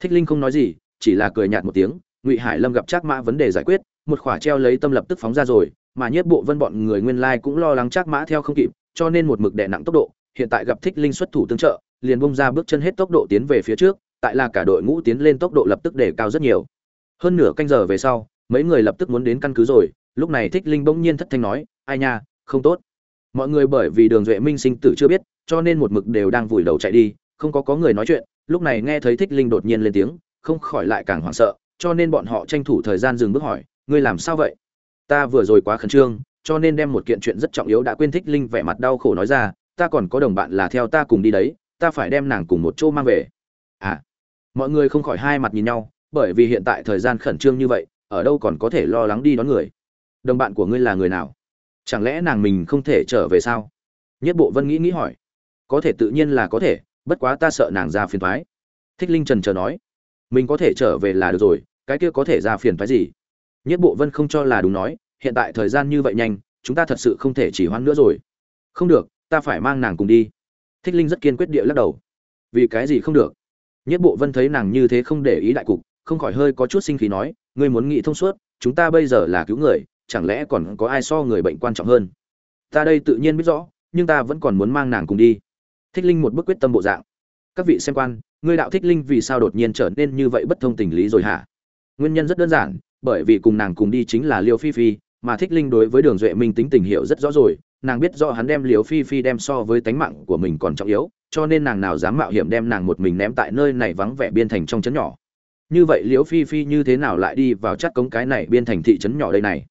Speaker 1: Thích linh không nói gì chỉ là cười nhạt một tiếng. Ngụy hải lâm gặp trác mã vấn đề giải quyết một khỏa treo lấy tâm lập tức phóng ra rồi, mà nhất bộ vân bọn người nguyên lai cũng lo lắng chắc mã theo không kịp, cho nên một mực đè nặng tốc độ, hiện tại gặp thích linh xuất thủ tương trợ, liền bung ra bước chân hết tốc độ tiến về phía trước, tại là cả đội ngũ tiến lên tốc độ lập tức đề cao rất nhiều. Hơn nửa canh giờ về sau, mấy người lập tức muốn đến căn cứ rồi, lúc này thích linh bỗng nhiên thất thanh nói, ai nha, không tốt. Mọi người bởi vì đường duệ minh sinh tử chưa biết, cho nên một mực đều đang vùi đầu chạy đi, không có có người nói chuyện, lúc này nghe thấy thích linh đột nhiên lên tiếng, không khỏi lại càng hoảng sợ, cho nên bọn họ tranh thủ thời gian dừng bước hỏi ngươi làm sao vậy? Ta vừa rồi quá khẩn trương, cho nên đem một kiện chuyện rất trọng yếu đã quên thích linh vẻ mặt đau khổ nói ra, ta còn có đồng bạn là theo ta cùng đi đấy, ta phải đem nàng cùng một chỗ mang về. À mọi người không khỏi hai mặt nhìn nhau, bởi vì hiện tại thời gian khẩn trương như vậy, ở đâu còn có thể lo lắng đi đón người. Đồng bạn của ngươi là người nào? Chẳng lẽ nàng mình không thể trở về sao? Nhất bộ vân nghĩ nghĩ hỏi. Có thể tự nhiên là có thể, bất quá ta sợ nàng ra phiền thoái thích linh trần chờ nói. Mình có thể trở về là được rồi, cái kia có thể ra phiền thoái gì? Nhất bộ vân không cho là đúng nói, hiện tại thời gian như vậy nhanh, chúng ta thật sự không thể chỉ hoãn nữa rồi. Không được, ta phải mang nàng cùng đi. Thích linh rất kiên quyết địa lắc đầu. Vì cái gì không được? Nhất bộ vân thấy nàng như thế không để ý đại cục, không khỏi hơi có chút sinh khí nói, ngươi muốn nghĩ thông suốt, chúng ta bây giờ là cứu người, chẳng lẽ còn có ai so người bệnh quan trọng hơn? Ta đây tự nhiên biết rõ, nhưng ta vẫn còn muốn mang nàng cùng đi. Thích linh một bức quyết tâm bộ dạng. Các vị xem quan, ngươi đạo thích linh vì sao đột nhiên trở nên như vậy bất thông tình lý rồi hả? Nguyên nhân rất đơn giản bởi vì cùng nàng cùng đi chính là liêu phi phi, mà thích linh đối với đường duệ minh tính tình hiệu rất rõ rồi, nàng biết rõ hắn đem liều phi phi đem so với tánh mạng của mình còn trọng yếu, cho nên nàng nào dám mạo hiểm đem nàng một mình ném tại nơi này vắng vẻ biên thành trong trấn nhỏ. Như vậy liễu phi phi như thế nào lại đi vào chắc cống cái này biên thành thị trấn nhỏ đây này?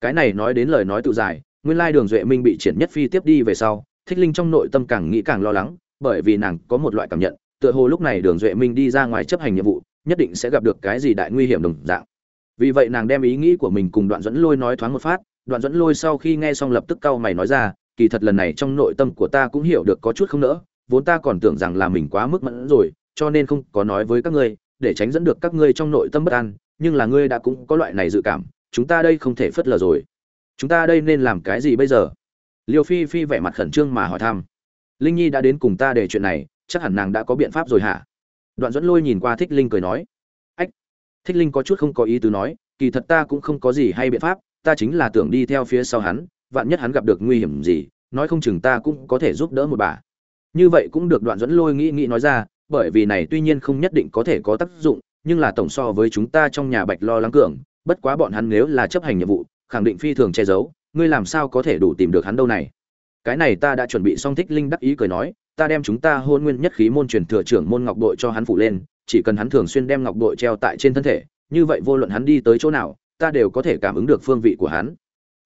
Speaker 1: Cái này nói đến lời nói tự dài nguyên lai đường duệ minh bị triển nhất phi tiếp đi về sau, thích linh trong nội tâm càng nghĩ càng lo lắng, bởi vì nàng có một loại cảm nhận, tựa hồ lúc này đường duệ minh đi ra ngoài chấp hành nhiệm vụ, nhất định sẽ gặp được cái gì đại nguy hiểm đồng dạng vì vậy nàng đem ý nghĩ của mình cùng đoạn dẫn lôi nói thoáng một phát, đoạn dẫn lôi sau khi nghe xong lập tức cau mày nói ra, kỳ thật lần này trong nội tâm của ta cũng hiểu được có chút không nỡ, vốn ta còn tưởng rằng là mình quá mức mẫn rồi, cho nên không có nói với các ngươi, để tránh dẫn được các ngươi trong nội tâm bất an, nhưng là ngươi đã cũng có loại này dự cảm, chúng ta đây không thể phớt lờ rồi. Chúng ta đây nên làm cái gì bây giờ? Liêu phi phi vẻ mặt khẩn trương mà hỏi thăm. Linh nhi đã đến cùng ta để chuyện này, chắc hẳn nàng đã có biện pháp rồi hả? Đoạn dẫn lôi nhìn qua thích linh cười nói thích linh có chút không có ý tứ nói, kỳ thật ta cũng không có gì hay biện pháp, ta chính là tưởng đi theo phía sau hắn, vạn nhất hắn gặp được nguy hiểm gì, nói không chừng ta cũng có thể giúp đỡ một bà. Như vậy cũng được đoạn dẫn lôi nghĩ nghĩ nói ra, bởi vì này tuy nhiên không nhất định có thể có tác dụng, nhưng là tổng so với chúng ta trong nhà bạch lo lắng cường, bất quá bọn hắn nếu là chấp hành nhiệm vụ, khẳng định phi thường che giấu, ngươi làm sao có thể đủ tìm được hắn đâu này? Cái này ta đã chuẩn bị xong thích linh đắc ý cười nói, ta đem chúng ta hôn nguyên nhất khí môn truyền thừa trưởng môn ngọc đội cho hắn phủ lên chỉ cần hắn thường xuyên đem ngọc đội treo tại trên thân thể, như vậy vô luận hắn đi tới chỗ nào, ta đều có thể cảm ứng được phương vị của hắn.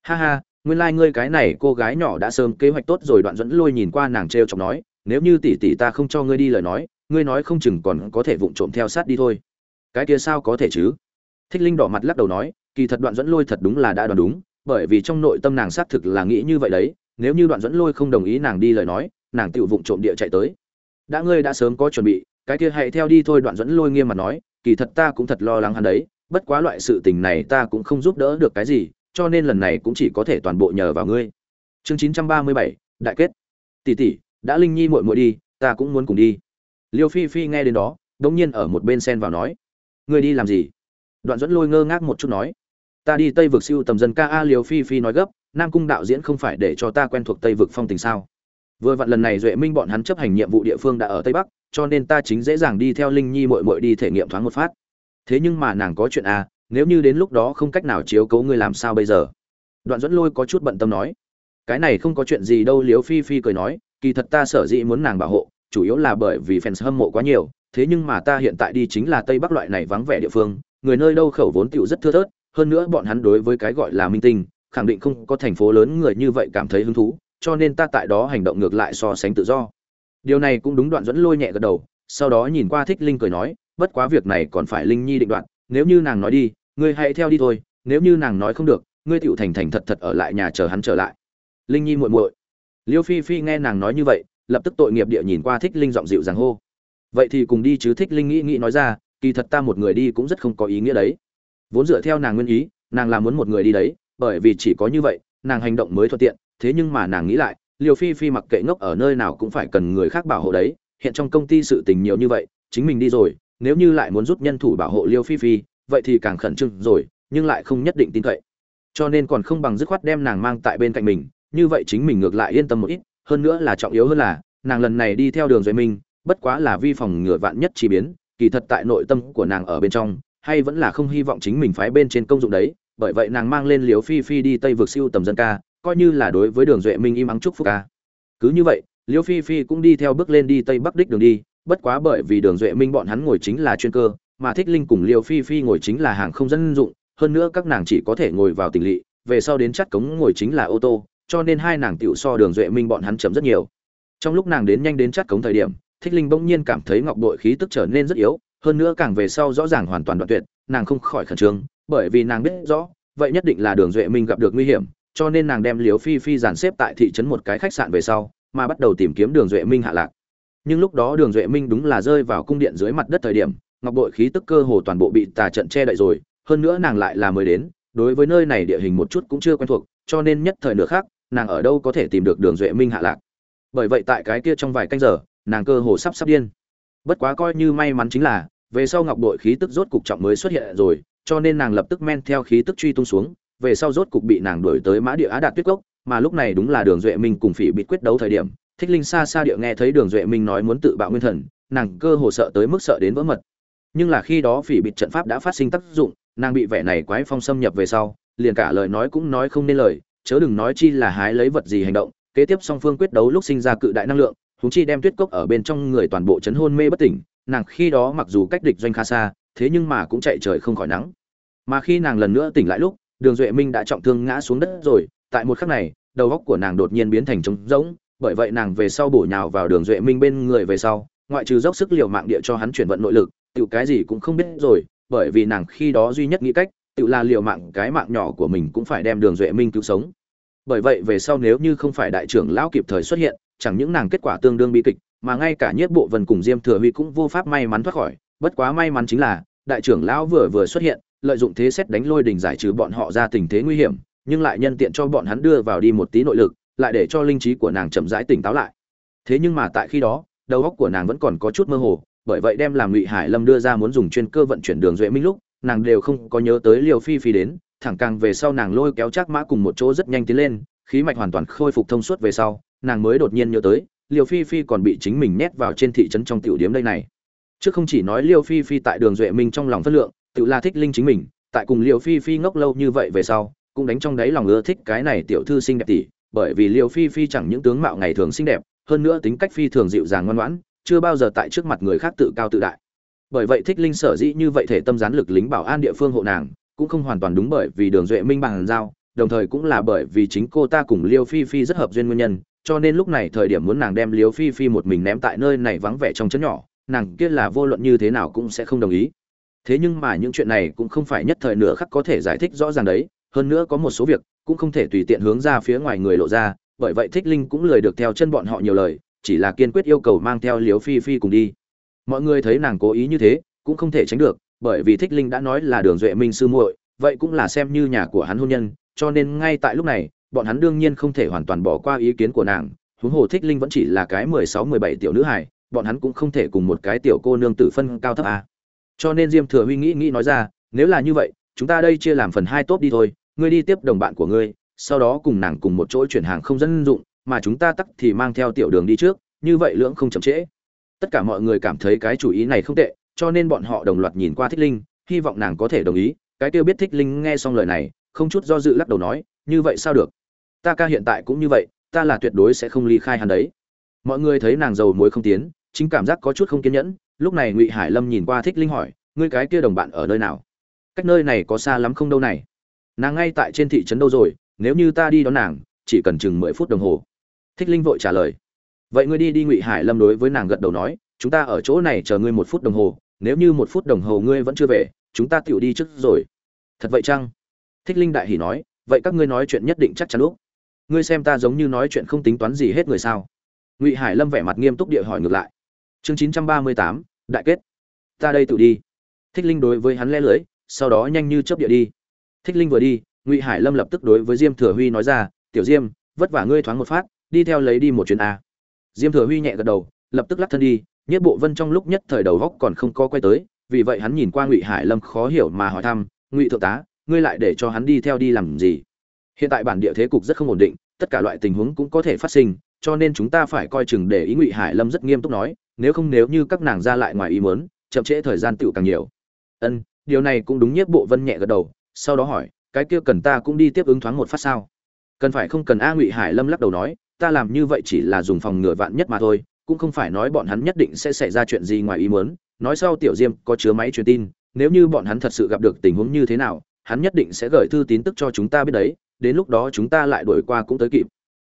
Speaker 1: Ha ha, nguyên lai ngươi cái này cô gái nhỏ đã sớm kế hoạch tốt rồi, đoạn dẫn lôi nhìn qua nàng trêu chọc nói, nếu như tỷ tỷ ta không cho ngươi đi lời nói, ngươi nói không chừng còn có thể vụng trộm theo sát đi thôi. Cái kia sao có thể chứ? Thích linh đỏ mặt lắc đầu nói, kỳ thật đoạn dẫn lôi thật đúng là đã đoán đúng, bởi vì trong nội tâm nàng xác thực là nghĩ như vậy đấy, nếu như đoạn dẫn lôi không đồng ý nàng đi lời nói, nàng tiểu vụng trộm địa chạy tới. Đã ngươi đã sớm có chuẩn bị cái kia hãy theo đi thôi, đoạn dẫn lôi nghiêm mặt nói, kỳ thật ta cũng thật lo lắng hắn đấy, bất quá loại sự tình này ta cũng không giúp đỡ được cái gì, cho nên lần này cũng chỉ có thể toàn bộ nhờ vào ngươi. Chương chín trăm ba mươi bảy, đại kết. Tỷ tỷ, đã linh nhi muội muội đi, ta cũng muốn cùng đi. Liêu phi phi nghe đến đó, đống nhiên ở một bên sen vào nói, ngươi đi làm gì? Đoạn dẫn lôi ngơ ngác một chút nói, ta đi tây vực siêu tầm dân ca a, liêu phi phi nói gấp, nam cung đạo diễn không phải để cho ta quen thuộc tây vực phong tình sao? Vừa vặn lần này duệ minh bọn hắn chấp hành nhiệm vụ địa phương đã ở tây bắc cho nên ta chính dễ dàng đi theo linh nhi mội mội đi thể nghiệm thoáng một phát thế nhưng mà nàng có chuyện à? nếu như đến lúc đó không cách nào chiếu cấu ngươi làm sao bây giờ đoạn dẫn lôi có chút bận tâm nói cái này không có chuyện gì đâu liếu phi phi cười nói kỳ thật ta sở dĩ muốn nàng bảo hộ chủ yếu là bởi vì fans hâm mộ quá nhiều, thế nhưng mà ta hiện tại đi chính là Tây Bắc loại này vắng vẻ địa phương, người nơi đâu khẩu vốn tựu rất thưa thớt, hơn nữa bọn hắn đối với cái gọi là minh tinh, khẳng định không có thành phố lớn người như vậy cảm thấy hứng thú, cho nên ta tại đó hành động ngược lại so sánh tự do. Điều này cũng đúng đoạn dẫn lôi nhẹ gật đầu, sau đó nhìn qua Thích Linh cười nói, bất quá việc này còn phải Linh Nhi định đoạn, nếu như nàng nói đi, ngươi hãy theo đi thôi, nếu như nàng nói không được, ngươi tiểu thành thành thật thật ở lại nhà chờ hắn trở lại. Linh Nhi muội muội. Liêu Phi Phi nghe nàng nói như vậy, lập tức tội nghiệp địa nhìn qua thích linh giọng dịu dàng hô vậy thì cùng đi chứ thích linh nghĩ nghĩ nói ra kỳ thật ta một người đi cũng rất không có ý nghĩa đấy vốn dựa theo nàng nguyên ý nàng là muốn một người đi đấy bởi vì chỉ có như vậy nàng hành động mới thuận tiện thế nhưng mà nàng nghĩ lại liều phi phi mặc kệ ngốc ở nơi nào cũng phải cần người khác bảo hộ đấy, hiện trong công ty sự tình nhiều như vậy, chính mình đi rồi, nếu như lại muốn giúp nhân thủ bảo hộ liêu phi phi, vậy thì càng khẩn trương rồi, nhưng lại không nhất định tin cậy. Cho nên còn không bằng dứt khoát đem nàng mang tại bên cạnh mình, như vậy chính mình ngược lại yên tâm một ít, hơn nữa là trọng yếu hơn là, nàng lần này đi theo đường dưới minh, bất quá là vi phòng ngừa vạn nhất chi biến, kỳ thật tại nội tâm của nàng ở bên trong, hay vẫn là không hy vọng chính mình phái bên trên công dụng đấy, bởi vậy nàng mang lên liều phi phi đi tây vực siêu tầm dân ca coi như là đối với đường duệ minh im ắng chúc phúc ca. Cứ như vậy, liêu phi phi cũng đi theo bước lên đi tây bắc đích đường đi, bất quá bởi vì đường duệ minh bọn hắn ngồi chính là chuyên cơ, mà thích linh cùng liêu phi phi ngồi chính là hàng không dân dụng, hơn nữa các nàng chỉ có thể ngồi vào tỉnh lỵ, về sau đến chắt cống ngồi chính là ô tô, cho nên hai nàng tiểu so đường duệ minh bọn hắn chậm rất nhiều. Trong lúc nàng đến nhanh đến chắt cống thời điểm, thích linh bỗng nhiên cảm thấy ngọc bội khí tức trở nên rất yếu, hơn nữa càng về sau rõ ràng hoàn toàn đoạn tuyệt, nàng không khỏi khẩn trương, bởi vì nàng biết rõ, vậy nhất định là đường duệ minh gặp được nguy hiểm cho nên nàng đem liều phi phi dàn xếp tại thị trấn một cái khách sạn về sau, mà bắt đầu tìm kiếm đường duệ minh hạ lạc. Nhưng lúc đó đường duệ minh đúng là rơi vào cung điện dưới mặt đất thời điểm, ngọc bội khí tức cơ hồ toàn bộ bị tà trận che đậy rồi, hơn nữa nàng lại là mới đến, đối với nơi này địa hình một chút cũng chưa quen thuộc, cho nên nhất thời nữa khác nàng ở đâu có thể tìm được đường duệ minh hạ lạc. Bởi vậy tại cái kia trong vài canh giờ, nàng cơ hồ sắp sắp điên. Bất quá coi như may mắn chính là, về sau ngọc bội khí tức rốt cục trọng mới xuất hiện rồi, cho nên nàng lập tức men theo khí tức truy tung xuống về sau rốt cục bị nàng đuổi tới mã địa á đạt tuyết cốc, mà lúc này đúng là đường duệ minh cùng phỉ bị quyết đấu thời điểm, thích linh xa xa địa nghe thấy đường duệ minh nói muốn tự bạo nguyên thần, nàng cơ hồ sợ tới mức sợ đến vỡ mật. Nhưng là khi đó phỉ bịt trận pháp đã phát sinh tác dụng, nàng bị vẻ này quái phong xâm nhập về sau, liền cả lời nói cũng nói không nên lời, chớ đừng nói chi là hái lấy vật gì hành động, kế tiếp song phương quyết đấu lúc sinh ra cự đại năng lượng húng chi đem tuyết cốc ở bên trong người toàn bộ chấn hôn mê bất tỉnh, nàng khi đó mặc dù cách địch doanh khá xa, thế nhưng mà cũng chạy trời không khỏi nắng. Mà khi nàng lần nữa tỉnh lại lúc đường duệ minh đã trọng thương ngã xuống đất rồi, tại một khắc này, đầu góc của nàng đột nhiên biến thành trống rỗng, bởi vậy nàng về sau bổ nhào vào đường duệ minh bên người về sau, ngoại trừ dốc sức liều mạng địa cho hắn chuyển vận nội lực tự cái gì cũng không biết rồi, bởi vì nàng khi đó duy nhất nghĩ cách tự là liều mạng cái mạng nhỏ của mình cũng phải đem đường duệ minh cứu sống. Bởi vậy về sau nếu như không phải đại trưởng lão kịp thời xuất hiện, chẳng những nàng kết quả tương đương bi kịch, mà ngay cả nhất bộ vần cùng diêm thừa huy cũng vô pháp may mắn thoát khỏi. Bất quá may mắn chính là, đại trưởng lão vừa vừa xuất hiện lợi dụng thế xét đánh lôi đình giải trừ bọn họ ra tình thế nguy hiểm, nhưng lại nhân tiện cho bọn hắn đưa vào đi một tí nội lực, lại để cho linh trí của nàng chậm rãi tỉnh táo lại. Thế nhưng mà tại khi đó, đầu óc của nàng vẫn còn có chút mơ hồ, bởi vậy đem làm ngụy hải lâm đưa ra muốn dùng chuyên cơ vận chuyển đường duệ minh lúc, nàng đều không có nhớ tới liều phi phi đến, thẳng càng về sau nàng lôi kéo chắc mã cùng một chỗ rất nhanh tiến lên, khí mạch hoàn toàn khôi phục thông suốt về sau, nàng mới đột nhiên nhớ tới liều phi phi còn bị chính mình nhét vào trên thị trấn trong tiểu điếm đây này. Chứ không chỉ nói liều phi phi tại đường duệ minh trong lòng phất lượng tự la thích linh chính mình, tại cùng liều phi phi ngốc lâu như vậy về sau, cũng đánh trong đáy lòng ưa thích cái này tiểu thư xinh đẹp tỷ, bởi vì liều phi phi chẳng những tướng mạo ngày thường xinh đẹp, hơn nữa tính cách phi thường dịu dàng ngoan ngoãn, chưa bao giờ tại trước mặt người khác tự cao tự đại. Bởi vậy thích linh sở dĩ như vậy thể tâm gián lực lính bảo an địa phương hộ nàng, cũng không hoàn toàn đúng bởi vì đường duệ minh bằng giao, đồng thời cũng là bởi vì chính cô ta cùng liêu phi phi rất hợp duyên nguyên nhân, cho nên lúc này thời điểm muốn nàng đem liêu phi phi một mình ném tại nơi này vắng vẻ trong chấn nhỏ, nàng kia là vô luận như thế nào cũng sẽ không đồng ý thế nhưng mà những chuyện này cũng không phải nhất thời nửa khắc có thể giải thích rõ ràng đấy, hơn nữa có một số việc cũng không thể tùy tiện hướng ra phía ngoài người lộ ra, bởi vậy thích linh cũng lười được theo chân bọn họ nhiều lời, chỉ là kiên quyết yêu cầu mang theo liếu phi phi cùng đi mọi người thấy nàng cố ý như thế, cũng không thể tránh được, bởi vì thích linh đã nói là đường duệ minh sư muội, vậy cũng là xem như nhà của hắn hôn nhân, cho nên ngay tại lúc này, bọn hắn đương nhiên không thể hoàn toàn bỏ qua ý kiến của nàng, huống hồ thích linh vẫn chỉ là cái mười sáu, mười bảy tiểu nữ hài, bọn hắn cũng không thể cùng một cái tiểu cô nương tử phân cao thấp à cho nên diêm thừa huy nghĩ nghĩ nói ra, nếu là như vậy, chúng ta đây chia làm phần hai tốt đi thôi, ngươi đi tiếp đồng bạn của ngươi, sau đó cùng nàng cùng một chỗ chuyển hàng không dân dụng, mà chúng ta tắc thì mang theo tiểu đường đi trước, như vậy lưỡng không chậm trễ. Tất cả mọi người cảm thấy cái chủ ý này không tệ, cho nên bọn họ đồng loạt nhìn qua thích linh, hy vọng nàng có thể đồng ý. Cái tiêu biết thích linh nghe xong lời này, không chút do dự lắc đầu nói, như vậy sao được? Ta ca hiện tại cũng như vậy, ta là tuyệt đối sẽ không ly khai hắn đấy. Mọi người thấy nàng giàu muối không tiến, chính cảm giác có chút không kiên nhẫn lúc này ngụy hải lâm nhìn qua thích linh hỏi, ngươi cái kia đồng bạn ở nơi nào? Cách nơi này có xa lắm không đâu này. Nàng ngay tại trên thị trấn đâu rồi, nếu như ta đi đón nàng, chỉ cần chừng mười phút đồng hồ. Thích linh vội trả lời, vậy ngươi đi đi ngụy hải lâm đối với nàng gật đầu nói, chúng ta ở chỗ này chờ ngươi một phút đồng hồ, nếu như một phút đồng hồ ngươi vẫn chưa về, chúng ta tựu đi trước rồi. Thật vậy chăng? Thích linh đại hỉ nói, vậy các ngươi nói chuyện nhất định chắc chắn lúc. Ngươi xem ta giống như nói chuyện không tính toán gì hết người sao? Ngụy hải lâm vẻ mặt nghiêm túc địa hỏi ngược lại. Chương chín trăm ba mươi tám đại kết. Ta đây tự đi. Thích linh đối với hắn lẽ lưới sau đó nhanh như chớp địa đi. Thích linh vừa đi, ngụy hải lâm lập tức đối với diêm thừa huy nói ra, tiểu diêm, vất vả ngươi thoáng một phát, đi theo lấy đi một chuyến a. Diêm thừa huy nhẹ gật đầu, lập tức lắc thân đi nhất bộ vân trong lúc nhất thời đầu góc còn không có quay tới, vì vậy hắn nhìn qua ngụy hải lâm khó hiểu mà hỏi thăm, ngụy thượng tá, ngươi lại để cho hắn đi theo đi làm gì? Hiện tại bản địa thế cục rất không ổn định, tất cả loại tình huống cũng có thể phát sinh, cho nên chúng ta phải coi chừng để ý ngụy hải lâm rất nghiêm túc nói nếu không nếu như các nàng ra lại ngoài ý muốn, chậm trễ thời gian tựu càng nhiều. Ân, điều này cũng đúng nhất bộ vân nhẹ gật đầu, sau đó hỏi, cái kia cần ta cũng đi tiếp ứng thoáng một phát sao? Cần phải không cần a ngụy hải lâm lắc đầu nói, ta làm như vậy chỉ là dùng phòng ngừa vạn nhất mà thôi, cũng không phải nói bọn hắn nhất định sẽ xảy ra chuyện gì ngoài ý muốn. Nói sau tiểu diêm có chứa máy truyền tin, nếu như bọn hắn thật sự gặp được tình huống như thế nào, hắn nhất định sẽ gửi thư tín tức cho chúng ta biết đấy, đến lúc đó chúng ta lại đuổi qua cũng tới kịp.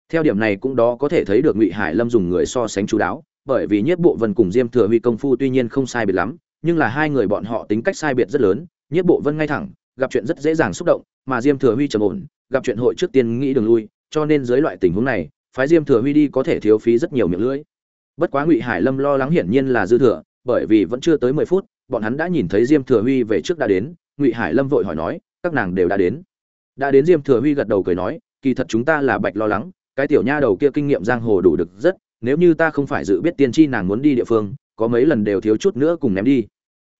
Speaker 1: Theo điểm này cũng đó có thể thấy được ngụy hải lâm dùng người so sánh chú đáo bởi vì nhiếp bộ vân cùng diêm thừa huy công phu tuy nhiên không sai biệt lắm, nhưng là hai người bọn họ tính cách sai biệt rất lớn, nhiếp bộ vân ngay thẳng, gặp chuyện rất dễ dàng xúc động, mà diêm thừa huy trầm ổn, gặp chuyện hội trước tiên nghĩ đường lui, cho nên dưới loại tình huống này, phái diêm thừa huy đi có thể thiếu phí rất nhiều miệng lưỡi. Bất quá ngụy hải lâm lo lắng hiển nhiên là dư thừa, bởi vì vẫn chưa tới mười phút, bọn hắn đã nhìn thấy diêm thừa huy về trước đã đến, ngụy hải lâm vội hỏi nói, các nàng đều đã đến? Đã đến diêm thừa huy gật đầu cười nói, kỳ thật chúng ta là bạch lo lắng, cái tiểu nha đầu kia kinh nghiệm giang hồ đủ được rất nếu như ta không phải dự biết tiên tri nàng muốn đi địa phương, có mấy lần đều thiếu chút nữa cùng ném đi.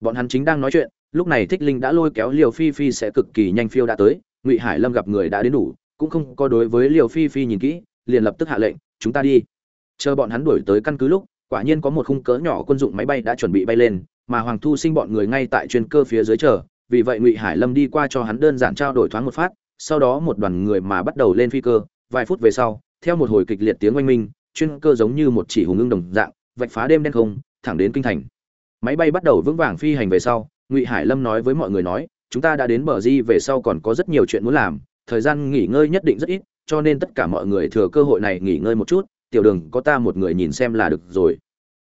Speaker 1: Bọn hắn chính đang nói chuyện, lúc này thích linh đã lôi kéo liều phi phi sẽ cực kỳ nhanh phiêu đã tới, ngụy hải lâm gặp người đã đến đủ, cũng không có đối với liều phi phi nhìn kỹ, liền lập tức hạ lệnh, chúng ta đi. Chờ bọn hắn đuổi tới căn cứ lúc, quả nhiên có một khung cỡ nhỏ quân dụng máy bay đã chuẩn bị bay lên, mà hoàng thu sinh bọn người ngay tại chuyên cơ phía dưới chờ, vì vậy ngụy hải lâm đi qua cho hắn đơn giản trao đổi thoáng một phát, sau đó một đoàn người mà bắt đầu lên phi cơ. Vài phút về sau, theo một hồi kịch liệt tiếng oanh minh chuyên cơ giống như một chỉ hùng ưng đồng dạng, vạch phá đêm đen không, thẳng đến kinh thành. Máy bay bắt đầu vững vàng phi hành về sau, ngụy hải lâm nói với mọi người nói, chúng ta đã đến bờ di về sau còn có rất nhiều chuyện muốn làm, thời gian nghỉ ngơi nhất định rất ít, cho nên tất cả mọi người thừa cơ hội này nghỉ ngơi một chút, tiểu đường có ta một người nhìn xem là được rồi.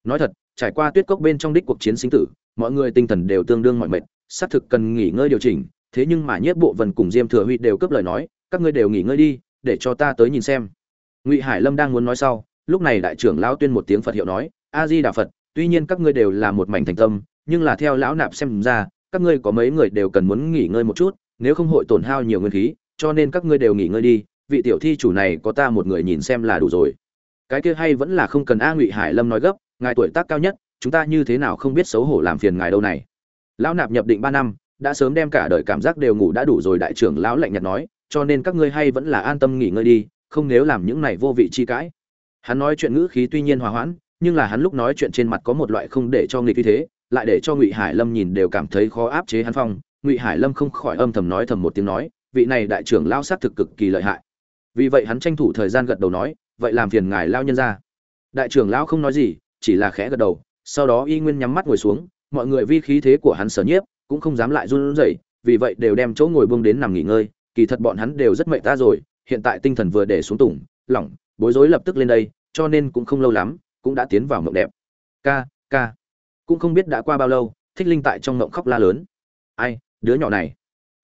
Speaker 1: Nói thật, trải qua tuyết cốc bên trong đích cuộc chiến sinh tử, mọi người tinh thần đều tương đương mọi mệt, xác thực cần nghỉ ngơi điều chỉnh, thế nhưng mà nhất bộ vần cùng diêm thừa huy đều cướp lời nói, các ngươi đều nghỉ ngơi đi, để cho ta tới nhìn xem. Ngụy hải lâm đang muốn nói sau lúc này đại trưởng lão tuyên một tiếng phật hiệu nói a di đà phật, tuy nhiên các ngươi đều là một mảnh thành tâm, nhưng là theo lão nạp xem ra, các ngươi có mấy người đều cần muốn nghỉ ngơi một chút, nếu không hội tổn hao nhiều nguyên khí, cho nên các ngươi đều nghỉ ngơi đi, vị tiểu thi chủ này có ta một người nhìn xem là đủ rồi. Cái kia hay vẫn là không cần a ngụy hải lâm nói gấp, ngài tuổi tác cao nhất, chúng ta như thế nào không biết xấu hổ làm phiền ngài đâu này. Lão nạp nhập định ba năm, đã sớm đem cả đời cảm giác đều ngủ đã đủ rồi đại trưởng lão lạnh nhạt nói, cho nên các ngươi hay vẫn là an tâm nghỉ ngơi đi, không nếu làm những này vô vị chi cãi hắn nói chuyện ngữ khí tuy nhiên hòa hoãn, nhưng là hắn lúc nói chuyện trên mặt có một loại không để cho nghịch như thế, lại để cho ngụy hải lâm nhìn đều cảm thấy khó áp chế hắn phong. Ngụy hải lâm không khỏi âm thầm nói thầm một tiếng nói, vị này đại trưởng lao sát thực cực kỳ lợi hại. Vì vậy hắn tranh thủ thời gian gật đầu nói, vậy làm phiền ngài lao nhân ra. Đại trưởng lão không nói gì, chỉ là khẽ gật đầu, sau đó y nguyên nhắm mắt ngồi xuống, mọi người vi khí thế của hắn sở nhiếp, cũng không dám lại run rẩy, vì vậy đều đem chỗ ngồi buông đến nằm nghỉ ngơi, kỳ thật bọn hắn đều rất mệt ta rồi, hiện tại tinh thần vừa để xuống tủng lỏng bối rối lập tức lên đây, cho nên cũng không lâu lắm, cũng đã tiến vào mộng đẹp. Ca ca. Cũng không biết đã qua bao lâu, thích linh tại trong mộng khóc la lớn. Ai, đứa nhỏ này.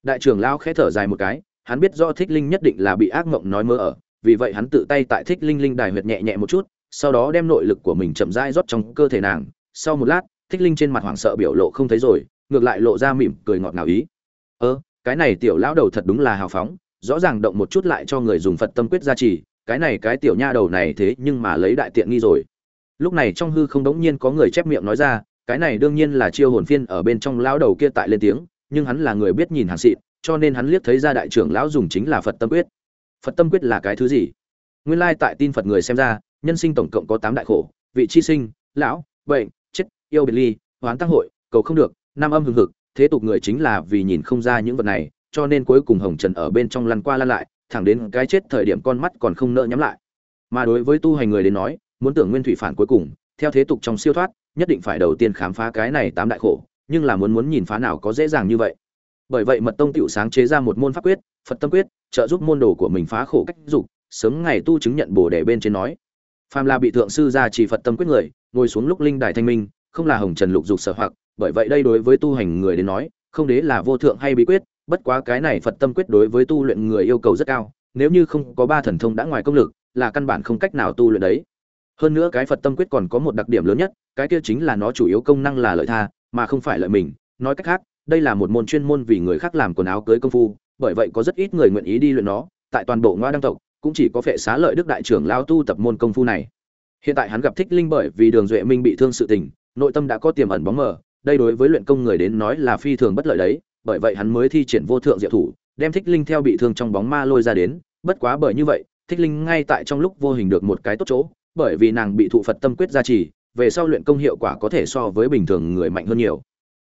Speaker 1: Đại trưởng lao khẽ thở dài một cái, hắn biết do thích linh nhất định là bị ác mộng nói mơ ở, vì vậy hắn tự tay tại thích linh linh đài huyệt nhẹ nhẹ một chút, sau đó đem nội lực của mình chậm rãi rót trong cơ thể nàng. Sau một lát, thích linh trên mặt hoảng sợ biểu lộ không thấy rồi, ngược lại lộ ra mỉm cười ngọt ngào ý. Ơ, cái này tiểu lão đầu thật đúng là hào phóng, rõ ràng động một chút lại cho người dùng phật tâm quyết gia trì cái này cái tiểu nha đầu này thế nhưng mà lấy đại tiện nghi rồi. Lúc này trong hư không đống nhiên có người chép miệng nói ra, cái này đương nhiên là chiêu hồn phiên ở bên trong lão đầu kia tại lên tiếng, nhưng hắn là người biết nhìn hàng xịn, cho nên hắn liếc thấy ra đại trưởng lão dùng chính là phật tâm quyết. Phật tâm quyết là cái thứ gì? Nguyên lai tại tin phật người xem ra, nhân sinh tổng cộng có tám đại khổ, vị chi sinh, lão, bệnh, chết, yêu biệt ly, hoán tăng hội, cầu không được, nam âm hưng hực, thế tục người chính là vì nhìn không ra những vật này, cho nên cuối cùng hồng trần ở bên trong lăn qua lăn lại thẳng đến cái chết thời điểm con mắt còn không nỡ nhắm lại. Mà đối với tu hành người đến nói, muốn tưởng nguyên thủy phản cuối cùng, theo thế tục trong siêu thoát, nhất định phải đầu tiên khám phá cái này tám đại khổ, nhưng là muốn muốn nhìn phá nào có dễ dàng như vậy. Bởi vậy mật tông tiểu sáng chế ra một môn pháp quyết, phật tâm quyết, trợ giúp môn đồ của mình phá khổ cách dục, sớm ngày tu chứng nhận bổ đề bên trên nói. Phàm là bị thượng sư gia trì phật tâm quyết người, ngồi xuống lúc linh đài thanh minh, không là hồng trần lục dục sở hoặc, bởi vậy đây đối với tu hành người đến nói, không đế là vô thượng hay bí quyết bất quá cái này phật tâm quyết đối với tu luyện người yêu cầu rất cao, nếu như không có ba thần thông đã ngoài công lực, là căn bản không cách nào tu luyện đấy. Hơn nữa cái phật tâm quyết còn có một đặc điểm lớn nhất, cái kia chính là nó chủ yếu công năng là lợi tha, mà không phải lợi mình. Nói cách khác, đây là một môn chuyên môn vì người khác làm quần áo cưới công phu, bởi vậy có rất ít người nguyện ý đi luyện nó. Tại toàn bộ ngoa đăng tộc, cũng chỉ có phệ xá lợi đức đại trưởng lao tu tập môn công phu này. Hiện tại hắn gặp thích linh bởi vì đường duệ minh bị thương sự tình, nội tâm đã có tiềm ẩn bóng mờ. Đây đối với luyện công người đến nói là phi thường bất lợi đấy bởi vậy hắn mới thi triển vô thượng diệu thủ, đem thích linh theo bị thương trong bóng ma lôi ra đến. Bất quá bởi như vậy, thích linh ngay tại trong lúc vô hình được một cái tốt chỗ, bởi vì nàng bị thụ phật tâm quyết gia trì, về sau luyện công hiệu quả có thể so với bình thường người mạnh hơn nhiều.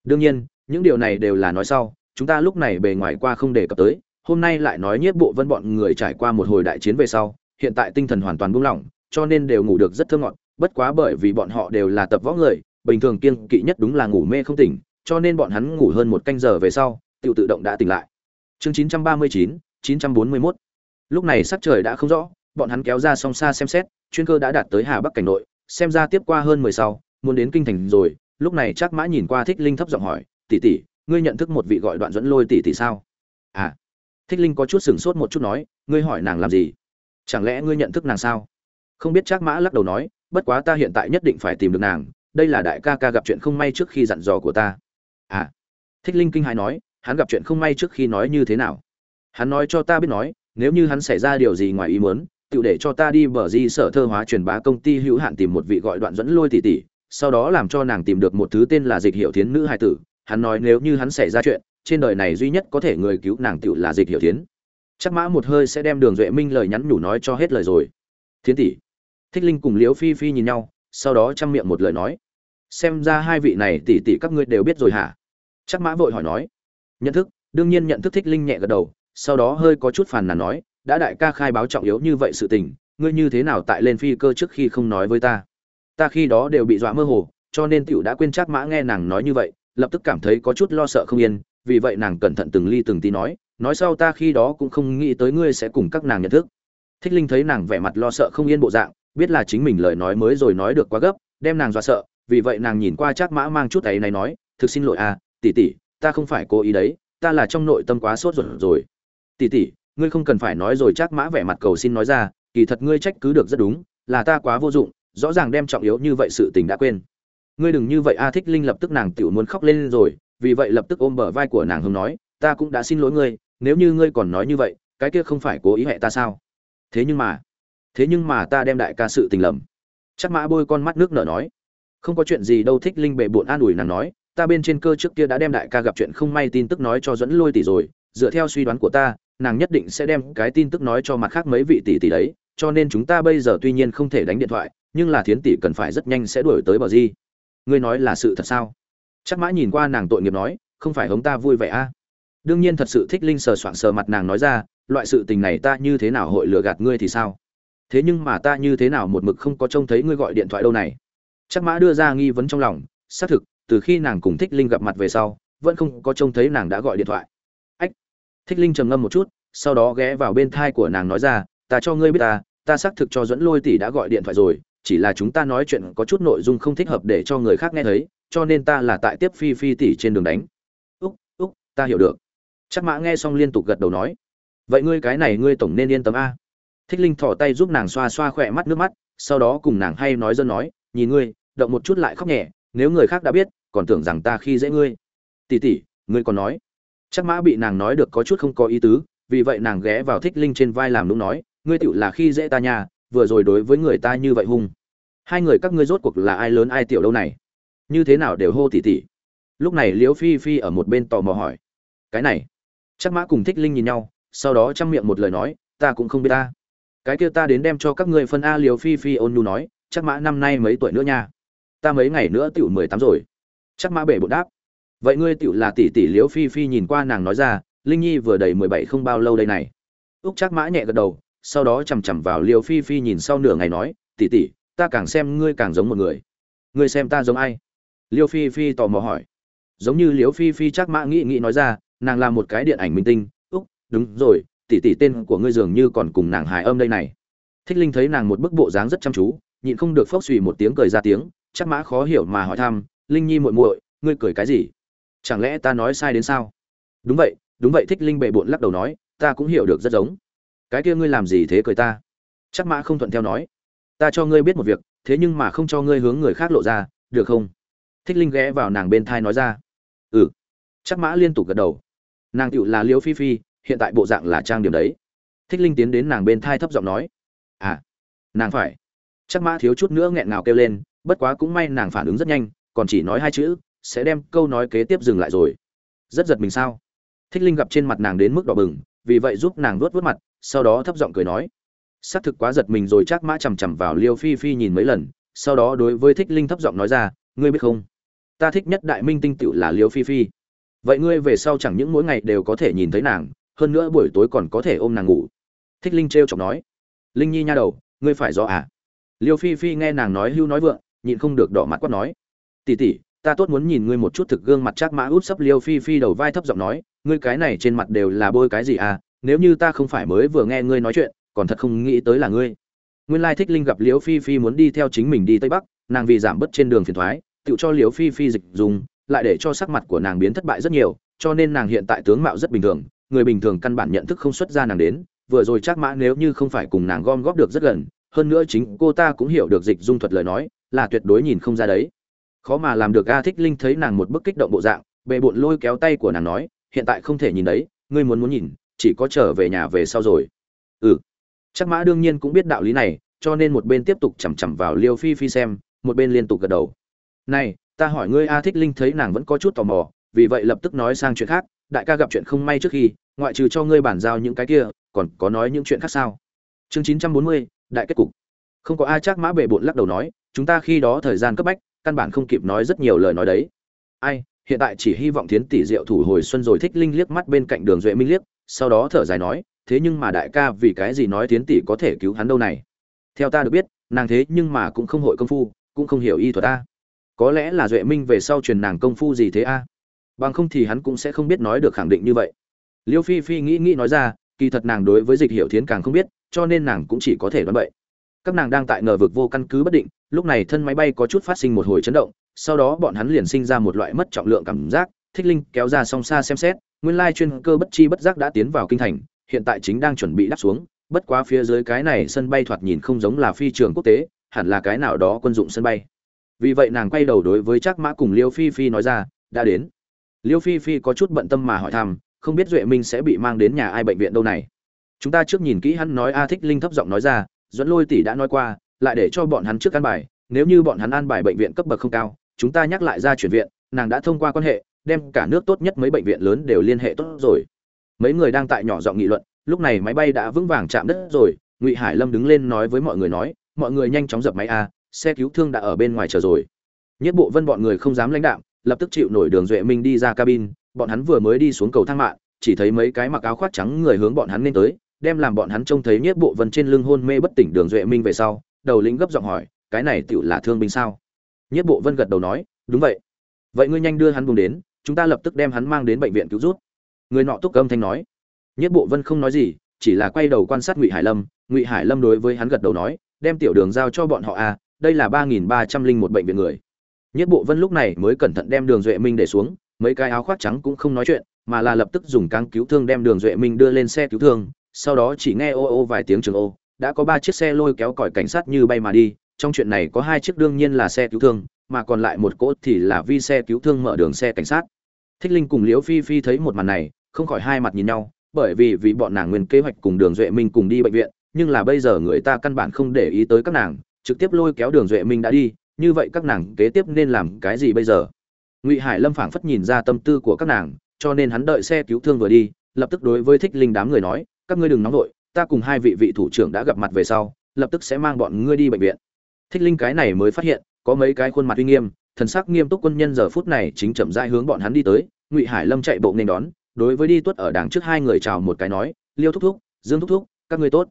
Speaker 1: Đương nhiên, những điều này đều là nói sau, chúng ta lúc này bề ngoài qua không đề cập tới, hôm nay lại nói nhiếp bộ vân bọn người trải qua một hồi đại chiến về sau, hiện tại tinh thần hoàn toàn buông lỏng, cho nên đều ngủ được rất thơ ngọt, bất quá bởi vì bọn họ đều là tập võ người, bình thường kiên kỵ nhất đúng là ngủ mê không tỉnh cho nên bọn hắn ngủ hơn một canh giờ về sau tự tự động đã tỉnh lại. Chương 939, 941 lúc này sắc trời đã không rõ bọn hắn kéo ra song xa xem xét chuyên cơ đã đạt tới hà bắc cảnh nội xem ra tiếp qua hơn mười sau muốn đến kinh thành rồi lúc này chắc mã nhìn qua thích linh thấp giọng hỏi tỷ tỷ ngươi nhận thức một vị gọi đoạn dẫn lôi tỷ tỷ sao? À. Thích linh có chút sửng sốt một chút nói ngươi hỏi nàng làm gì? Chẳng lẽ ngươi nhận thức nàng sao? Không biết chắc mã lắc đầu nói bất quá ta hiện tại nhất định phải tìm được nàng đây là đại ca ca gặp chuyện không may trước khi dặn dò của ta à thích linh kinh hãi nói, hắn gặp chuyện không may trước khi nói như thế nào? Hắn nói cho ta biết nói, nếu như hắn xảy ra điều gì ngoài ý muốn, tự để cho ta đi bờ di sở thơ hóa truyền bá công ty hữu hạn tìm một vị gọi đoạn dẫn lôi tỷ tỷ, sau đó làm cho nàng tìm được một thứ tên là dịch hiệu thiến nữ hai tử. Hắn nói nếu như hắn xảy ra chuyện, trên đời này duy nhất có thể người cứu nàng tựu là dịch hiệu thiến. Chắc mã một hơi sẽ đem đường duệ minh lời nhắn nhủ nói cho hết lời rồi. Thiến tỷ. Thích linh cùng liễu phi phi nhìn nhau, sau đó chăm miệng một lời nói xem ra hai vị này tỷ tỷ các ngươi đều biết rồi hả? Chắc mã vội hỏi nói. Nhận thức, đương nhiên nhận thức thích linh nhẹ gật đầu, sau đó hơi có chút phàn nàn nói, đã đại ca khai báo trọng yếu như vậy sự tình, ngươi như thế nào tại lên phi cơ trước khi không nói với ta? Ta khi đó đều bị dọa mơ hồ, cho nên tiểu đã quên chắc mã nghe nàng nói như vậy, lập tức cảm thấy có chút lo sợ không yên, vì vậy nàng cẩn thận từng ly từng tí nói nói sau ta khi đó cũng không nghĩ tới ngươi sẽ cùng các nàng nhận thức. Thích linh thấy nàng vẻ mặt lo sợ không yên bộ dạng, biết là chính mình lời nói mới rồi nói được quá gấp, đem nàng dọa sợ vì vậy nàng nhìn qua chắc mã mang chút ấy này nói, thực xin lỗi à tỷ tỷ, ta không phải cố ý đấy, ta là trong nội tâm quá sốt ruột rồi. Tỷ tỷ, ngươi không cần phải nói rồi chắc mã vẻ mặt cầu xin nói ra, kỳ thật ngươi trách cứ được rất đúng, là ta quá vô dụng, rõ ràng đem trọng yếu như vậy sự tình đã quên. Ngươi đừng như vậy a thích linh lập tức nàng tiểu muốn khóc lên rồi, vì vậy lập tức ôm bờ vai của nàng hương nói, ta cũng đã xin lỗi ngươi, nếu như ngươi còn nói như vậy, cái kia không phải cố ý hẹ ta sao? Thế nhưng mà, thế nhưng mà ta đem đại ca sự tình lầm. Chắc mã bôi con mắt nước nở nói không có chuyện gì đâu, thích linh bệ bộn an ủi nàng nói, ta bên trên cơ trước kia đã đem đại ca gặp chuyện không may tin tức nói cho dẫn lôi tỷ rồi, dựa theo suy đoán của ta, nàng nhất định sẽ đem cái tin tức nói cho mặt khác mấy vị tỷ tỷ đấy, cho nên chúng ta bây giờ tuy nhiên không thể đánh điện thoại, nhưng là thiến tỷ cần phải rất nhanh sẽ đuổi tới bờ di. Ngươi nói là sự thật sao? Chắc mã nhìn qua nàng tội nghiệp nói, không phải hống ta vui vẻ a? À? đương nhiên thật sự, thích linh sờ soạng sờ mặt nàng nói ra, loại sự tình này ta như thế nào hội lừa gạt ngươi thì sao? Thế nhưng mà ta như thế nào một mực không có trông thấy ngươi gọi điện thoại đâu này? Chắc mã đưa ra nghi vấn trong lòng, xác thực, từ khi nàng cùng thích linh gặp mặt về sau, vẫn không có trông thấy nàng đã gọi điện thoại. Ách! Thích linh trầm ngâm một chút, sau đó ghé vào bên thai của nàng nói ra, ta cho ngươi biết ta ta xác thực cho dẫn lôi tỷ đã gọi điện thoại rồi, chỉ là chúng ta nói chuyện có chút nội dung không thích hợp để cho người khác nghe thấy, cho nên ta là tại tiếp phi phi tỷ trên đường đánh. Úc úc, ta hiểu được. Chắc mã nghe xong liên tục gật đầu nói, vậy ngươi cái này ngươi tổng nên yên tâm a. Thích linh thỏ tay giúp nàng xoa xoa khỏe mắt nước mắt, sau đó cùng nàng hay nói dân nói nhìn ngươi, động một chút lại khóc nhẹ, nếu người khác đã biết, còn tưởng rằng ta khi dễ ngươi. Tỉ tỉ ngươi còn nói. Chắc mã bị nàng nói được có chút không có ý tứ, vì vậy nàng ghé vào thích linh trên vai làm đúng nói, ngươi tựu là khi dễ ta nhà vừa rồi đối với người ta như vậy hung. Hai người các ngươi rốt cuộc là ai lớn ai tiểu đâu này? Như thế nào đều hô tỉ tỉ lúc này liễu phi phi ở một bên tò mò hỏi, cái này? Chắc mã cùng thích linh nhìn nhau, sau đó chăm miệng một lời nói, ta cũng không biết ta. Cái kia ta đến đem cho các ngươi phân a. Liều phi phi ôn nhu nói chắc mã năm nay mấy tuổi nữa nha? Ta mấy ngày nữa tiểu mười tám rồi. Chắc mã bể bột đáp. Vậy ngươi tiểu là tỷ tỷ liếu phi phi nhìn qua nàng nói ra, linh nhi vừa đầy mười bảy không bao lâu đây này. Úc chắc mã nhẹ gật đầu, sau đó chằm chằm vào liều phi phi nhìn sau nửa ngày nói, tỷ tỷ, ta càng xem ngươi càng giống một người. Ngươi xem ta giống ai? Liêu phi phi tò mò hỏi. Giống như Liêu phi phi chắc mã nghĩ nghĩ nói ra, nàng là một cái điện ảnh minh tinh. Úc, đúng rồi, tỷ tỷ tên của ngươi dường như còn cùng nàng hài âm đây này. Thích linh thấy nàng một bức bộ dáng rất chăm chú nhịn không được phốc suy một tiếng cười ra tiếng, chắc mã khó hiểu mà hỏi thăm, linh nhi muội muội, ngươi cười cái gì? Chẳng lẽ ta nói sai đến sao? Đúng vậy đúng vậy, thích linh bệ bộn lắc đầu nói, ta cũng hiểu được rất giống. Cái kia ngươi làm gì thế cười ta? Chắc mã không thuận theo nói, ta cho ngươi biết một việc, thế nhưng mà không cho ngươi hướng người khác lộ ra, được không? Thích linh ghé vào nàng bên thai nói ra ừ. Chắc mã liên tục gật đầu, nàng tựu là liễu phi phi, hiện tại bộ dạng là trang điểm đấy. Thích linh tiến đến nàng bên thai thấp giọng nói à nàng phải chắc mã thiếu chút nữa nghẹn ngào kêu lên, bất quá cũng may nàng phản ứng rất nhanh, còn chỉ nói hai chữ, sẽ đem câu nói kế tiếp dừng lại rồi. Rất giật mình sao? Thích linh gặp trên mặt nàng đến mức đỏ bừng, vì vậy giúp nàng vuốt vuốt mặt, sau đó thấp giọng cười nói. Xác thực quá giật mình rồi, chắc mã chằm chằm vào liêu phi phi nhìn mấy lần, sau đó đối với thích linh thấp giọng nói ra, ngươi biết không? Ta thích nhất đại minh tinh tựu là liêu phi phi. Vậy ngươi về sau chẳng những mỗi ngày đều có thể nhìn thấy nàng, hơn nữa buổi tối còn có thể ôm nàng ngủ. Thích linh t r chọc nói. Linh nhi nha đầu, ngươi phải rõ à? Liêu phi phi nghe nàng nói hưu nói vượng, nhịn không được đỏ mặt quát nói. Tỉ tỉ ta tốt muốn nhìn ngươi một chút thực gương mặt chắc mã út sấp liêu phi phi đầu vai thấp giọng nói, ngươi cái này trên mặt đều là bôi cái gì à nếu như ta không phải mới vừa nghe ngươi nói chuyện, còn thật không nghĩ tới là ngươi. Nguyên lai thích linh gặp Liêu phi phi muốn đi theo chính mình đi tây bắc, nàng vì giảm bớt trên đường phiền thoái, tự cho Liêu phi phi dịch dùng, lại để cho sắc mặt của nàng biến thất bại rất nhiều, cho nên nàng hiện tại tướng mạo rất bình thường, người bình thường căn bản nhận thức không xuất ra nàng đến, vừa rồi chắc mã nếu như không phải cùng nàng gom góp được rất gần hơn nữa chính cô ta cũng hiểu được dịch dung thuật lời nói, là tuyệt đối nhìn không ra đấy. Khó mà làm được a thích linh thấy nàng một bức kích động bộ dạng, bề bộn lôi kéo tay của nàng nói, hiện tại không thể nhìn đấy, ngươi muốn muốn nhìn, chỉ có trở về nhà về sau rồi. Ừ. Chắc mã đương nhiên cũng biết đạo lý này, cho nên một bên tiếp tục chằm chằm vào liêu phi phi xem, một bên liên tục gật đầu. Này, ta hỏi ngươi, a thích linh thấy nàng vẫn có chút tò mò, vì vậy lập tức nói sang chuyện khác, đại ca gặp chuyện không may trước khi, ngoại trừ cho ngươi bản giao những cái kia, còn có nói những chuyện khác sao? Chương chín trăm bốn mươi đại kết cục. Không có ai chắc mã bệ bộn lắc đầu nói, chúng ta khi đó thời gian cấp bách, căn bản không kịp nói rất nhiều lời nói đấy. Ai, hiện tại chỉ hy vọng thiến tỷ diệu thủ hồi xuân rồi. Thích linh liếc mắt bên cạnh đường duệ minh liếc, sau đó thở dài nói, thế nhưng mà đại ca, vì cái gì nói thiến tỷ có thể cứu hắn đâu này? Theo ta được biết, nàng thế nhưng mà cũng không hội công phu, cũng không hiểu y thuật ta có lẽ là duệ minh về sau truyền nàng công phu gì thế a? Bằng không thì hắn cũng sẽ không biết nói được khẳng định như vậy. Liêu phi phi nghĩ nghĩ nói ra kỳ thật nàng đối với dịch hiểu thiến càng không biết, cho nên nàng cũng chỉ có thể đoán vậy. Các nàng đang tại ngờ vực vô căn cứ bất định, lúc này thân máy bay có chút phát sinh một hồi chấn động, sau đó bọn hắn liền sinh ra một loại mất trọng lượng cảm giác, thích linh kéo ra song xa xem xét, nguyên lai chuyên cơ bất chi bất giác đã tiến vào kinh thành, hiện tại chính đang chuẩn bị đáp xuống, bất quá phía dưới cái này sân bay thoạt nhìn không giống là phi trường quốc tế, hẳn là cái nào đó quân dụng sân bay. Vì vậy nàng quay đầu đối với trác mã cùng liêu phi phi nói ra, đã đến. Liêu phi phi có chút bận tâm mà hỏi thăm không biết duệ minh sẽ bị mang đến nhà ai bệnh viện đâu này. Chúng ta trước nhìn kỹ hắn nói a thích linh thấp giọng nói ra, dẫn lôi tỷ đã nói qua, lại để cho bọn hắn trước căn bài, nếu như bọn hắn an bài bệnh viện cấp bậc không cao, chúng ta nhắc lại ra chuyển viện, nàng đã thông qua quan hệ, đem cả nước tốt nhất mấy bệnh viện lớn đều liên hệ tốt rồi. Mấy người đang tại nhỏ giọng nghị luận, lúc này máy bay đã vững vàng chạm đất rồi, ngụy hải lâm đứng lên nói với mọi người nói, mọi người nhanh chóng dập máy a, xe cứu thương đã ở bên ngoài chờ rồi. Nhất bộ vân bọn người không dám lãnh đạm, lập tức chịu nổi đường duệ minh đi ra cabin bọn hắn vừa mới đi xuống cầu thang mạng, chỉ thấy mấy cái mặc áo khoác trắng người hướng bọn hắn lên tới, đem làm bọn hắn trông thấy nhất bộ vân trên lưng hôn mê bất tỉnh đường duệ minh về sau, đầu lĩnh gấp giọng hỏi, cái này tựu là thương binh sao? Nhất bộ vân gật đầu nói, đúng vậy. Vậy ngươi nhanh đưa hắn buông đến, chúng ta lập tức đem hắn mang đến bệnh viện cứu rút người nọ túc âm thanh nói. Nhất bộ vân không nói gì, chỉ là quay đầu quan sát ngụy hải lâm. Ngụy hải lâm đối với hắn gật đầu nói, đem tiểu đường giao cho bọn họ à đây là ba nghìn ba trăm linh một bệnh viện người. Nhất bộ vân lúc này mới cẩn thận đem đường duệ minh để xuống mấy cái áo khoác trắng cũng không nói chuyện, mà là lập tức dùng cáng cứu thương đem đường duệ minh đưa lên xe cứu thương, sau đó chỉ nghe ô ô vài tiếng trường ô, đã có ba chiếc xe lôi kéo còi cảnh sát như bay mà đi, trong chuyện này có hai chiếc đương nhiên là xe cứu thương, mà còn lại một cỗ thì là vi xe cứu thương mở đường xe cảnh sát. Thích linh cùng liễu phi phi thấy một màn này, không khỏi hai mặt nhìn nhau, bởi vì vì bọn nàng nguyên kế hoạch cùng đường duệ minh cùng đi bệnh viện, nhưng là bây giờ người ta căn bản không để ý tới các nàng, trực tiếp lôi kéo đường duệ minh đã đi, như vậy các nàng kế tiếp nên làm cái gì bây giờ? Ngụy hải lâm phảng phất nhìn ra tâm tư của các nàng, cho nên hắn đợi xe cứu thương vừa đi, lập tức đối với thích linh đám người nói, các ngươi đừng nóng vội, ta cùng hai vị vị thủ trưởng đã gặp mặt về sau, lập tức sẽ mang bọn ngươi đi bệnh viện. Thích linh cái này mới phát hiện, có mấy cái khuôn mặt uy nghiêm, thần sắc nghiêm túc quân nhân giờ phút này chính chậm rãi hướng bọn hắn đi tới. Ngụy hải lâm chạy bộ nên đón, đối với đi tuất ở đằng trước hai người chào một cái nói, liêu thúc thúc, dương thúc thúc, các ngươi tốt.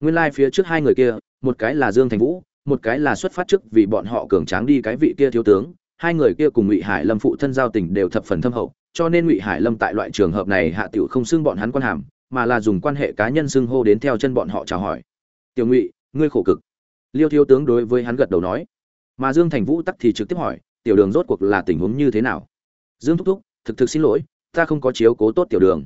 Speaker 1: Nguyên lai phía trước hai người kia, một cái là dương thành vũ, một cái là xuất phát trước vì bọn họ cường tráng đi cái vị kia thiếu tướng hai người kia cùng ngụy hải lâm phụ thân giao tình đều thập phần thâm hậu, cho nên ngụy hải lâm tại loại trường hợp này hạ tiểu không xưng bọn hắn quan hàm, mà là dùng quan hệ cá nhân xưng hô đến theo chân bọn họ chào hỏi. Tiểu ngụy, ngươi khổ cực. Liêu thiếu tướng đối với hắn gật đầu nói. Mà dương thành vũ tắc thì trực tiếp hỏi, tiểu đường rốt cuộc là tình huống như thế nào? Dương thúc thúc, thực thực xin lỗi, ta không có chiếu cố tốt tiểu đường.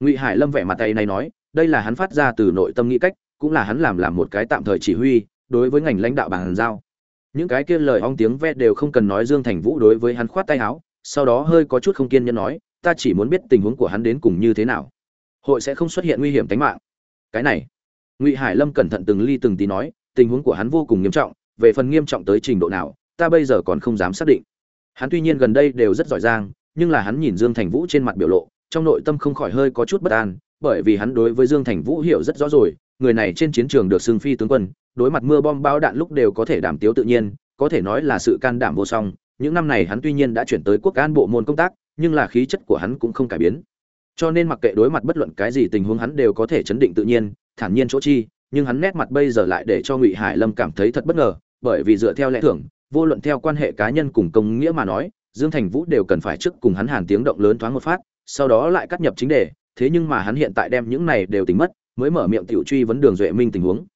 Speaker 1: Ngụy hải lâm vẻ mặt tay này nói, đây là hắn phát ra từ nội tâm nghĩ cách, cũng là hắn làm làm một cái tạm thời chỉ huy, đối với ngành lãnh đạo bàn giao những cái kia lời ong tiếng ve đều không cần nói dương thành vũ đối với hắn khoát tay áo, sau đó hơi có chút không kiên nhẫn nói, ta chỉ muốn biết tình huống của hắn đến cùng như thế nào. Hội sẽ không xuất hiện nguy hiểm tính mạng. Cái này, ngụy hải lâm cẩn thận từng ly từng tí nói, tình huống của hắn vô cùng nghiêm trọng, về phần nghiêm trọng tới trình độ nào, ta bây giờ còn không dám xác định. Hắn tuy nhiên gần đây đều rất giỏi giang, nhưng là hắn nhìn dương thành vũ trên mặt biểu lộ, trong nội tâm không khỏi hơi có chút bất an, bởi vì hắn đối với dương thành vũ hiểu rất rõ rồi người này trên chiến trường được xưng phi tướng quân đối mặt mưa bom bão đạn lúc đều có thể đảm tiếu tự nhiên có thể nói là sự can đảm vô song. Những năm này hắn tuy nhiên đã chuyển tới quốc an bộ môn công tác nhưng là khí chất của hắn cũng không cải biến. Cho nên mặc kệ đối mặt bất luận cái gì tình huống hắn đều có thể chấn định tự nhiên thản nhiên chỗ chi nhưng hắn nét mặt bây giờ lại để cho ngụy hải lâm cảm thấy thật bất ngờ bởi vì dựa theo lẽ thường, vô luận theo quan hệ cá nhân cùng công nghĩa mà nói dương thành vũ đều cần phải trước cùng hắn hàn tiếng động lớn thoáng một phát sau đó lại cắt nhập chính đề thế nhưng mà hắn hiện tại đem những này đều tính mất mới mở miệng tiểu truy vấn đường duệ minh tình huống.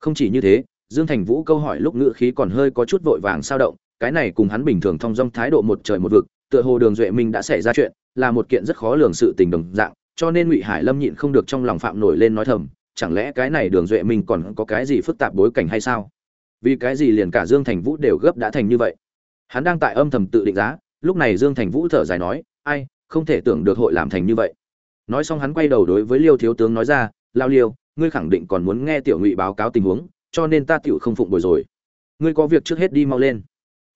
Speaker 1: Không chỉ như thế, dương thành vũ câu hỏi lúc ngữ khí còn hơi có chút vội vàng sao động, cái này cùng hắn bình thường thong dong thái độ một trời một vực, tựa hồ đường duệ minh đã xảy ra chuyện, là một kiện rất khó lường sự tình đồng dạng, cho nên ngụy hải lâm nhịn không được trong lòng phạm nổi lên nói thầm, chẳng lẽ cái này đường duệ minh còn có cái gì phức tạp bối cảnh hay sao? Vì cái gì liền cả dương thành vũ đều gấp đã thành như vậy? Hắn đang tại âm thầm tự định giá, lúc này dương thành vũ thở dài nói, ai, không thể tưởng được hội làm thành như vậy. Nói xong hắn quay đầu đối với liêu thiếu tướng nói ra lao liêu, ngươi khẳng định còn muốn nghe tiểu ngụy báo cáo tình huống, cho nên ta tiểu không phụng bồi rồi. Ngươi có việc trước hết đi mau lên.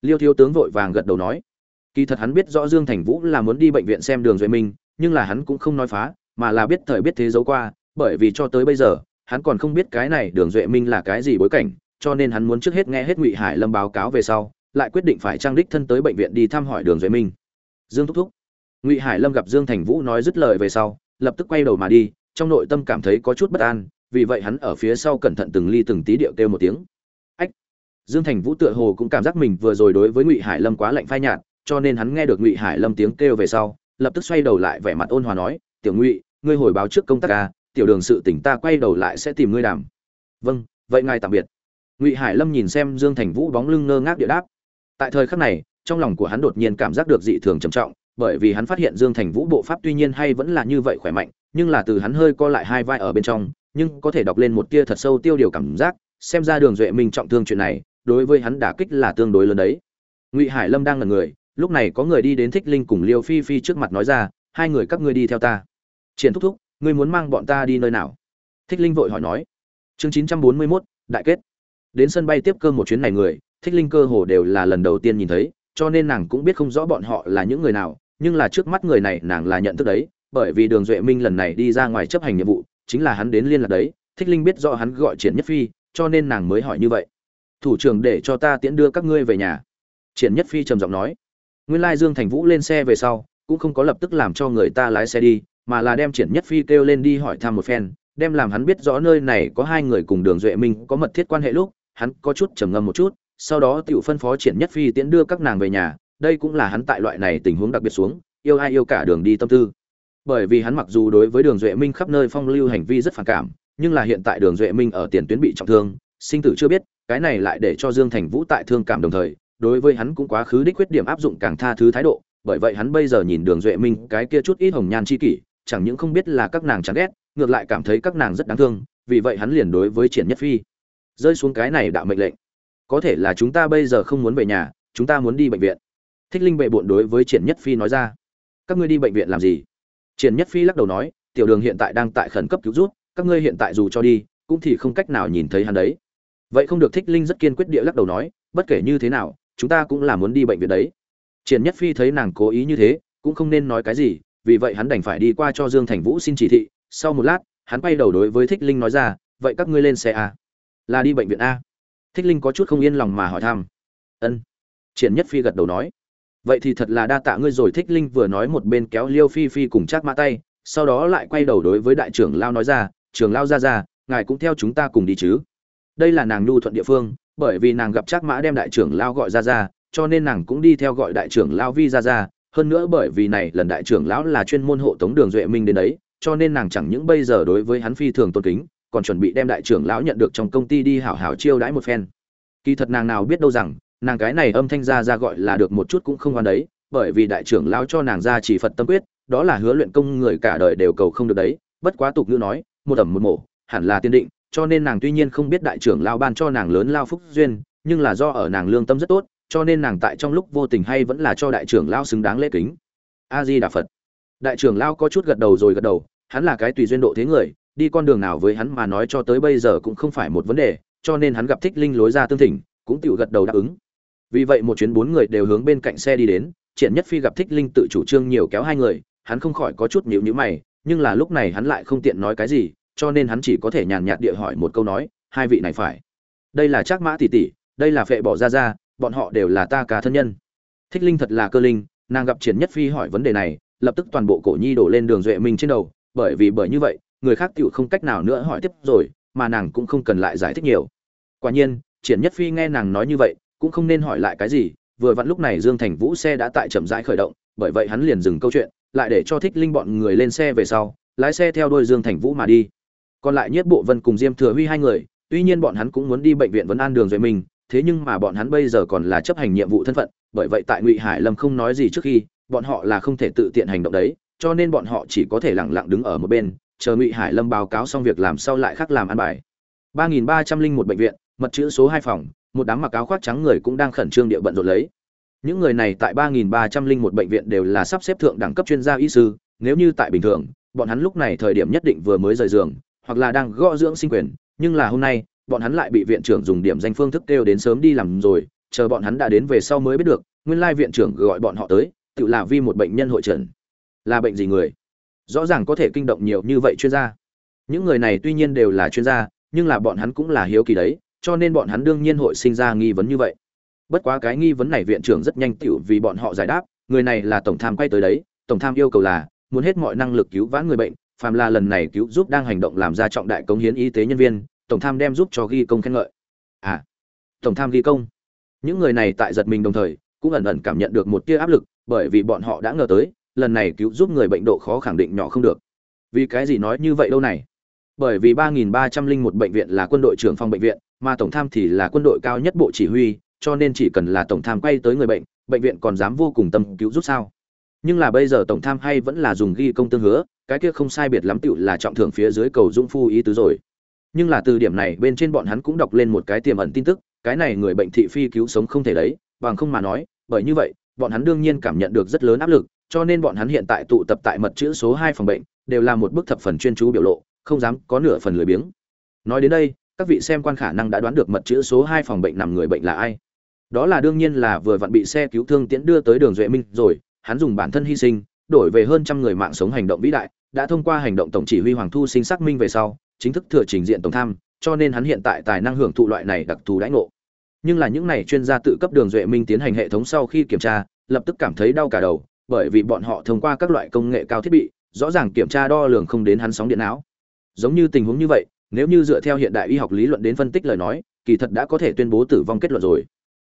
Speaker 1: Liêu thiếu tướng vội vàng gật đầu nói. Kỳ thật hắn biết rõ dương thành vũ là muốn đi bệnh viện xem đường duệ minh, nhưng là hắn cũng không nói phá, mà là biết thời biết thế giấu qua, bởi vì cho tới bây giờ, hắn còn không biết cái này đường duệ minh là cái gì bối cảnh, cho nên hắn muốn trước hết nghe hết ngụy hải lâm báo cáo về sau, lại quyết định phải trang đích thân tới bệnh viện đi thăm hỏi đường duệ minh. Dương thúc thúc. Ngụy hải lâm gặp dương thành vũ nói dứt lời về sau, lập tức quay đầu mà đi trong nội tâm cảm thấy có chút bất an, vì vậy hắn ở phía sau cẩn thận từng ly từng tí điệu kêu một tiếng. Ách! Dương thành vũ tựa hồ cũng cảm giác mình vừa rồi đối với ngụy hải lâm quá lạnh phai nhạt, cho nên hắn nghe được ngụy hải lâm tiếng kêu về sau, lập tức xoay đầu lại vẻ mặt ôn hòa nói, tiểu ngụy, ngươi hồi báo trước công tác ca tiểu đường sự tỉnh ta quay đầu lại sẽ tìm ngươi đàm. Vâng vậy ngài tạm biệt. Ngụy hải lâm nhìn xem dương thành vũ bóng lưng ngơ ngác địa đáp. Tại thời khắc này, trong lòng của hắn đột nhiên cảm giác được dị thường trầm trọng, bởi vì hắn phát hiện dương thành vũ bộ pháp tuy nhiên hay vẫn là như vậy khỏe mạnh nhưng là từ hắn hơi co lại hai vai ở bên trong, nhưng có thể đọc lên một tia thật sâu tiêu điều cảm giác, xem ra đường duệ minh trọng thương chuyện này, đối với hắn đả kích là tương đối lớn đấy. Ngụy hải lâm đang là người, lúc này có người đi đến thích linh cùng liêu phi phi trước mặt nói ra, hai người các ngươi đi theo ta. Triển thúc thúc, ngươi muốn mang bọn ta đi nơi nào? Thích linh vội hỏi nói. Chương chín trăm bốn mươi mốt, đại kết. Đến sân bay tiếp cơ một chuyến này người, thích linh cơ hồ đều là lần đầu tiên nhìn thấy, cho nên nàng cũng biết không rõ bọn họ là những người nào, nhưng là trước mắt người này nàng là nhận thức đấy bởi vì đường duệ minh lần này đi ra ngoài chấp hành nhiệm vụ, chính là hắn đến liên lạc đấy, thích linh biết rõ hắn gọi triển nhất phi, cho nên nàng mới hỏi như vậy. Thủ trưởng để cho ta tiễn đưa các ngươi về nhà. Triển nhất phi trầm giọng nói. Nguyên lai dương thành vũ lên xe về sau, cũng không có lập tức làm cho người ta lái xe đi, mà là đem triển nhất phi kêu lên đi hỏi thăm một phen, đem làm hắn biết rõ nơi này có hai người cùng đường duệ minh có mật thiết quan hệ lúc, hắn có chút trầm ngâm một chút, sau đó tiểu phân phó triển nhất phi tiễn đưa các nàng về nhà, đây cũng là hắn tại loại này tình huống đặc biệt xuống, yêu ai yêu cả đường đi tâm tư bởi vì hắn mặc dù đối với đường duệ minh khắp nơi phong lưu hành vi rất phản cảm, nhưng là hiện tại đường duệ minh ở tiền tuyến bị trọng thương, sinh tử chưa biết, cái này lại để cho dương thành vũ tại thương cảm đồng thời, đối với hắn cũng quá khứ đích khuyết điểm áp dụng càng tha thứ thái độ, bởi vậy hắn bây giờ nhìn đường duệ minh cái kia chút ít hồng nhan chi kỷ, chẳng những không biết là các nàng chán ghét, ngược lại cảm thấy các nàng rất đáng thương, vì vậy hắn liền đối với triển nhất phi rơi xuống cái này đạo mệnh lệnh. Có thể là chúng ta bây giờ không muốn về nhà, chúng ta muốn đi bệnh viện. Thích linh bệ bộn đối với triển nhất phi nói ra. Các ngươi đi bệnh viện làm gì? Triển nhất phi lắc đầu nói, tiểu đường hiện tại đang tại khẩn cấp cứu rút các ngươi hiện tại dù cho đi, cũng thì không cách nào nhìn thấy hắn đấy. Vậy không được thích linh rất kiên quyết địa lắc đầu nói, bất kể như thế nào, chúng ta cũng là muốn đi bệnh viện đấy. Triển nhất phi thấy nàng cố ý như thế, cũng không nên nói cái gì, vì vậy hắn đành phải đi qua cho dương thành vũ xin chỉ thị. Sau một lát, hắn quay đầu đối với thích linh nói ra, vậy các ngươi lên xe a. Là đi bệnh viện a. Thích linh có chút không yên lòng mà hỏi thăm. Ân. Triển nhất phi gật đầu nói vậy thì thật là đa tạ ngươi rồi. Thích linh vừa nói một bên kéo liêu phi phi cùng chắc mã tay, sau đó lại quay đầu đối với đại trưởng lao nói ra, trưởng lao ra ra, ngài cũng theo chúng ta cùng đi chứ. Đây là nàng nhu thuận địa phương, bởi vì nàng gặp chắc mã đem đại trưởng lao gọi ra ra, cho nên nàng cũng đi theo gọi đại trưởng lao vi ra ra. Hơn nữa bởi vì này, lần đại trưởng lão là chuyên môn hộ tống đường duệ minh đến đấy, cho nên nàng chẳng những bây giờ đối với hắn phi thường tôn kính, còn chuẩn bị đem đại trưởng lão nhận được trong công ty đi hảo hảo chiêu đãi một phen. Kỳ thật nàng nào biết đâu rằng nàng cái này âm thanh ra ra gọi là được một chút cũng không hoàn đấy, bởi vì đại trưởng lão cho nàng ra chỉ phật tâm quyết, đó là hứa luyện công người cả đời đều cầu không được đấy, bất quá tục ngữ nói, một ẩm một mổ hẳn là tiên định, cho nên nàng tuy nhiên không biết đại trưởng lao ban cho nàng lớn lao phúc duyên, nhưng là do ở nàng lương tâm rất tốt, cho nên nàng tại trong lúc vô tình hay vẫn là cho đại trưởng lao xứng đáng lễ kính. A di đà phật. Đại trưởng lao có chút gật đầu rồi gật đầu, hắn là cái tùy duyên độ thế người, đi con đường nào với hắn mà nói cho tới bây giờ cũng không phải một vấn đề, cho nên hắn gặp thích linh lối ra tương thỉnh, cũng tự gật đầu đáp ứng vì vậy một chuyến bốn người đều hướng bên cạnh xe đi đến, triển nhất phi gặp thích linh tự chủ trương nhiều kéo hai người, hắn không khỏi có chút nhịu nhữ mày, nhưng là lúc này hắn lại không tiện nói cái gì, cho nên hắn chỉ có thể nhàn nhạt địa hỏi một câu nói, hai vị này phải? Đây là trác mã tỷ tỷ, đây là phệ bỏ ra ra bọn họ đều là ta cả thân nhân. Thích linh thật là cơ linh, nàng gặp triển nhất phi hỏi vấn đề này, lập tức toàn bộ cổ nhi đổ lên đường duệ minh trên đầu, bởi vì bởi như vậy, người khác tựu không cách nào nữa hỏi tiếp rồi, mà nàng cũng không cần lại giải thích nhiều. Quả nhiên, triển nhất phi nghe nàng nói như vậy cũng không nên hỏi lại cái gì, vừa vặn lúc này dương thành vũ xe đã tại chậm rãi khởi động, bởi vậy hắn liền dừng câu chuyện, lại để cho thích linh bọn người lên xe về sau, lái xe theo đôi dương thành vũ mà đi. Còn lại nhất bộ vân cùng diêm thừa huy hai người, tuy nhiên bọn hắn cũng muốn đi bệnh viện vấn an đường duệ minh, thế nhưng mà bọn hắn bây giờ còn là chấp hành nhiệm vụ thân phận, bởi vậy tại ngụy hải lâm không nói gì trước khi, bọn họ là không thể tự tiện hành động đấy, cho nên bọn họ chỉ có thể lẳng lặng đứng ở một bên, chờ ngụy hải lâm báo cáo xong việc làm sau lại khác làm ăn bài. ba nghìn ba trăm linh một bệnh viện, mật chữ số hai phòng một đám mặc áo khoác trắng người cũng đang khẩn trương địa bận rộn lấy. Những người này tại ba nghìn ba trăm linh một bệnh viện đều là sắp xếp thượng đẳng cấp chuyên gia y sư, nếu như tại bình thường, bọn hắn lúc này thời điểm nhất định vừa mới rời giường, hoặc là đang gõ dưỡng sinh quyền, nhưng là hôm nay, bọn hắn lại bị viện trưởng dùng điểm danh phương thức kêu đến sớm đi làm rồi, chờ bọn hắn đã đến về sau mới biết được, nguyên lai viện trưởng gọi bọn họ tới, tự là vì một bệnh nhân hội trần. Là bệnh gì người? Rõ ràng có thể kinh động nhiều như vậy chuyên gia. Những người này tuy nhiên đều là chuyên gia, nhưng là bọn hắn cũng là hiếu kỳ đấy cho nên bọn hắn đương nhiên hội sinh ra nghi vấn như vậy. Bất quá cái nghi vấn này viện trưởng rất nhanh tựu vì bọn họ giải đáp, người này là tổng tham quay tới đấy, tổng tham yêu cầu là, muốn hết mọi năng lực cứu vãn người bệnh, phàm là lần này cứu giúp đang hành động làm ra trọng đại công hiến y tế nhân viên, tổng tham đem giúp cho ghi công khen ngợi. À tổng tham ghi công. Những người này tại giật mình đồng thời, cũng ẩn ẩn cảm nhận được một tia áp lực, bởi vì bọn họ đã ngờ tới, lần này cứu giúp người bệnh độ khó khẳng định nhỏ không được. Vì cái gì nói như vậy đâu này? Bởi vì ba nghìn ba trăm linh một bệnh viện là quân đội trưởng phòng bệnh viện mà tổng tham thì là quân đội cao nhất bộ chỉ huy, cho nên chỉ cần là tổng tham quay tới người bệnh bệnh viện còn dám vô cùng tâm cứu giúp sao? Nhưng là bây giờ tổng tham hay vẫn là dùng ghi công tương hứa, cái kia không sai biệt lắm tựu là trọng thưởng phía dưới cầu dũng phu ý tứ rồi. Nhưng là từ điểm này, bên trên bọn hắn cũng đọc lên một cái tiềm ẩn tin tức, cái này người bệnh thị phi cứu sống không thể đấy, bằng không mà nói, bởi như vậy, bọn hắn đương nhiên cảm nhận được rất lớn áp lực, cho nên bọn hắn hiện tại tụ tập tại mật chữ số hai phòng bệnh, đều là một bức thập phần chuyên chú biểu lộ, không dám có nửa phần lười biếng. Nói đến đây các vị xem quan khả năng đã đoán được mật chữ số hai phòng bệnh nằm người bệnh là ai. Đó là đương nhiên là vừa vặn bị xe cứu thương tiễn đưa tới đường duệ minh rồi, hắn dùng bản thân hy sinh, đổi về hơn trăm người mạng sống hành động vĩ đại, đã thông qua hành động tổng chỉ huy hoàng thu sinh xác minh về sau, chính thức thừa trình diện tổng tham, cho nên hắn hiện tại tài năng hưởng thụ loại này đặc thù đãi ngộ. Nhưng là những này chuyên gia tự cấp đường duệ minh tiến hành hệ thống sau khi kiểm tra, lập tức cảm thấy đau cả đầu, bởi vì bọn họ thông qua các loại công nghệ cao thiết bị, rõ ràng kiểm tra đo lường không đến hắn sóng điện não. Giống như tình huống như vậy nếu như dựa theo hiện đại y học lý luận đến phân tích lời nói, kỳ thật đã có thể tuyên bố tử vong kết luận rồi.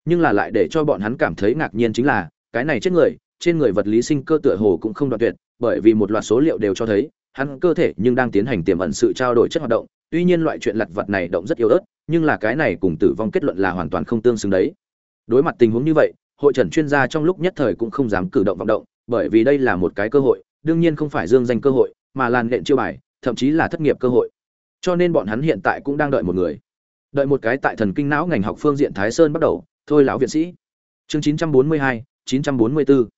Speaker 1: Nhưng là lại để cho bọn hắn cảm thấy ngạc nhiên chính là, cái này chết người, trên người vật lý sinh cơ tựa hồ cũng không đoạn tuyệt, bởi vì một loạt số liệu đều cho thấy, hắn cơ thể nhưng đang tiến hành tiềm ẩn sự trao đổi chất hoạt động, tuy nhiên loại chuyện lặt vật này động rất yếu ớt, nhưng là cái này cùng tử vong kết luận là hoàn toàn không tương xứng đấy. Đối mặt tình huống như vậy, hội trần chuyên gia trong lúc nhất thời cũng không dám cử động vọng động, bởi vì đây là một cái cơ hội, đương nhiên không phải dương danh cơ hội, mà làn nện chiêu bài, thậm chí là thất nghiệp cơ hội cho nên bọn hắn hiện tại cũng đang đợi một người. Đợi một cái tại thần kinh não ngành học phương diện thái sơn bắt đầu. Thôi lão viện sĩ. Chương 942, 944.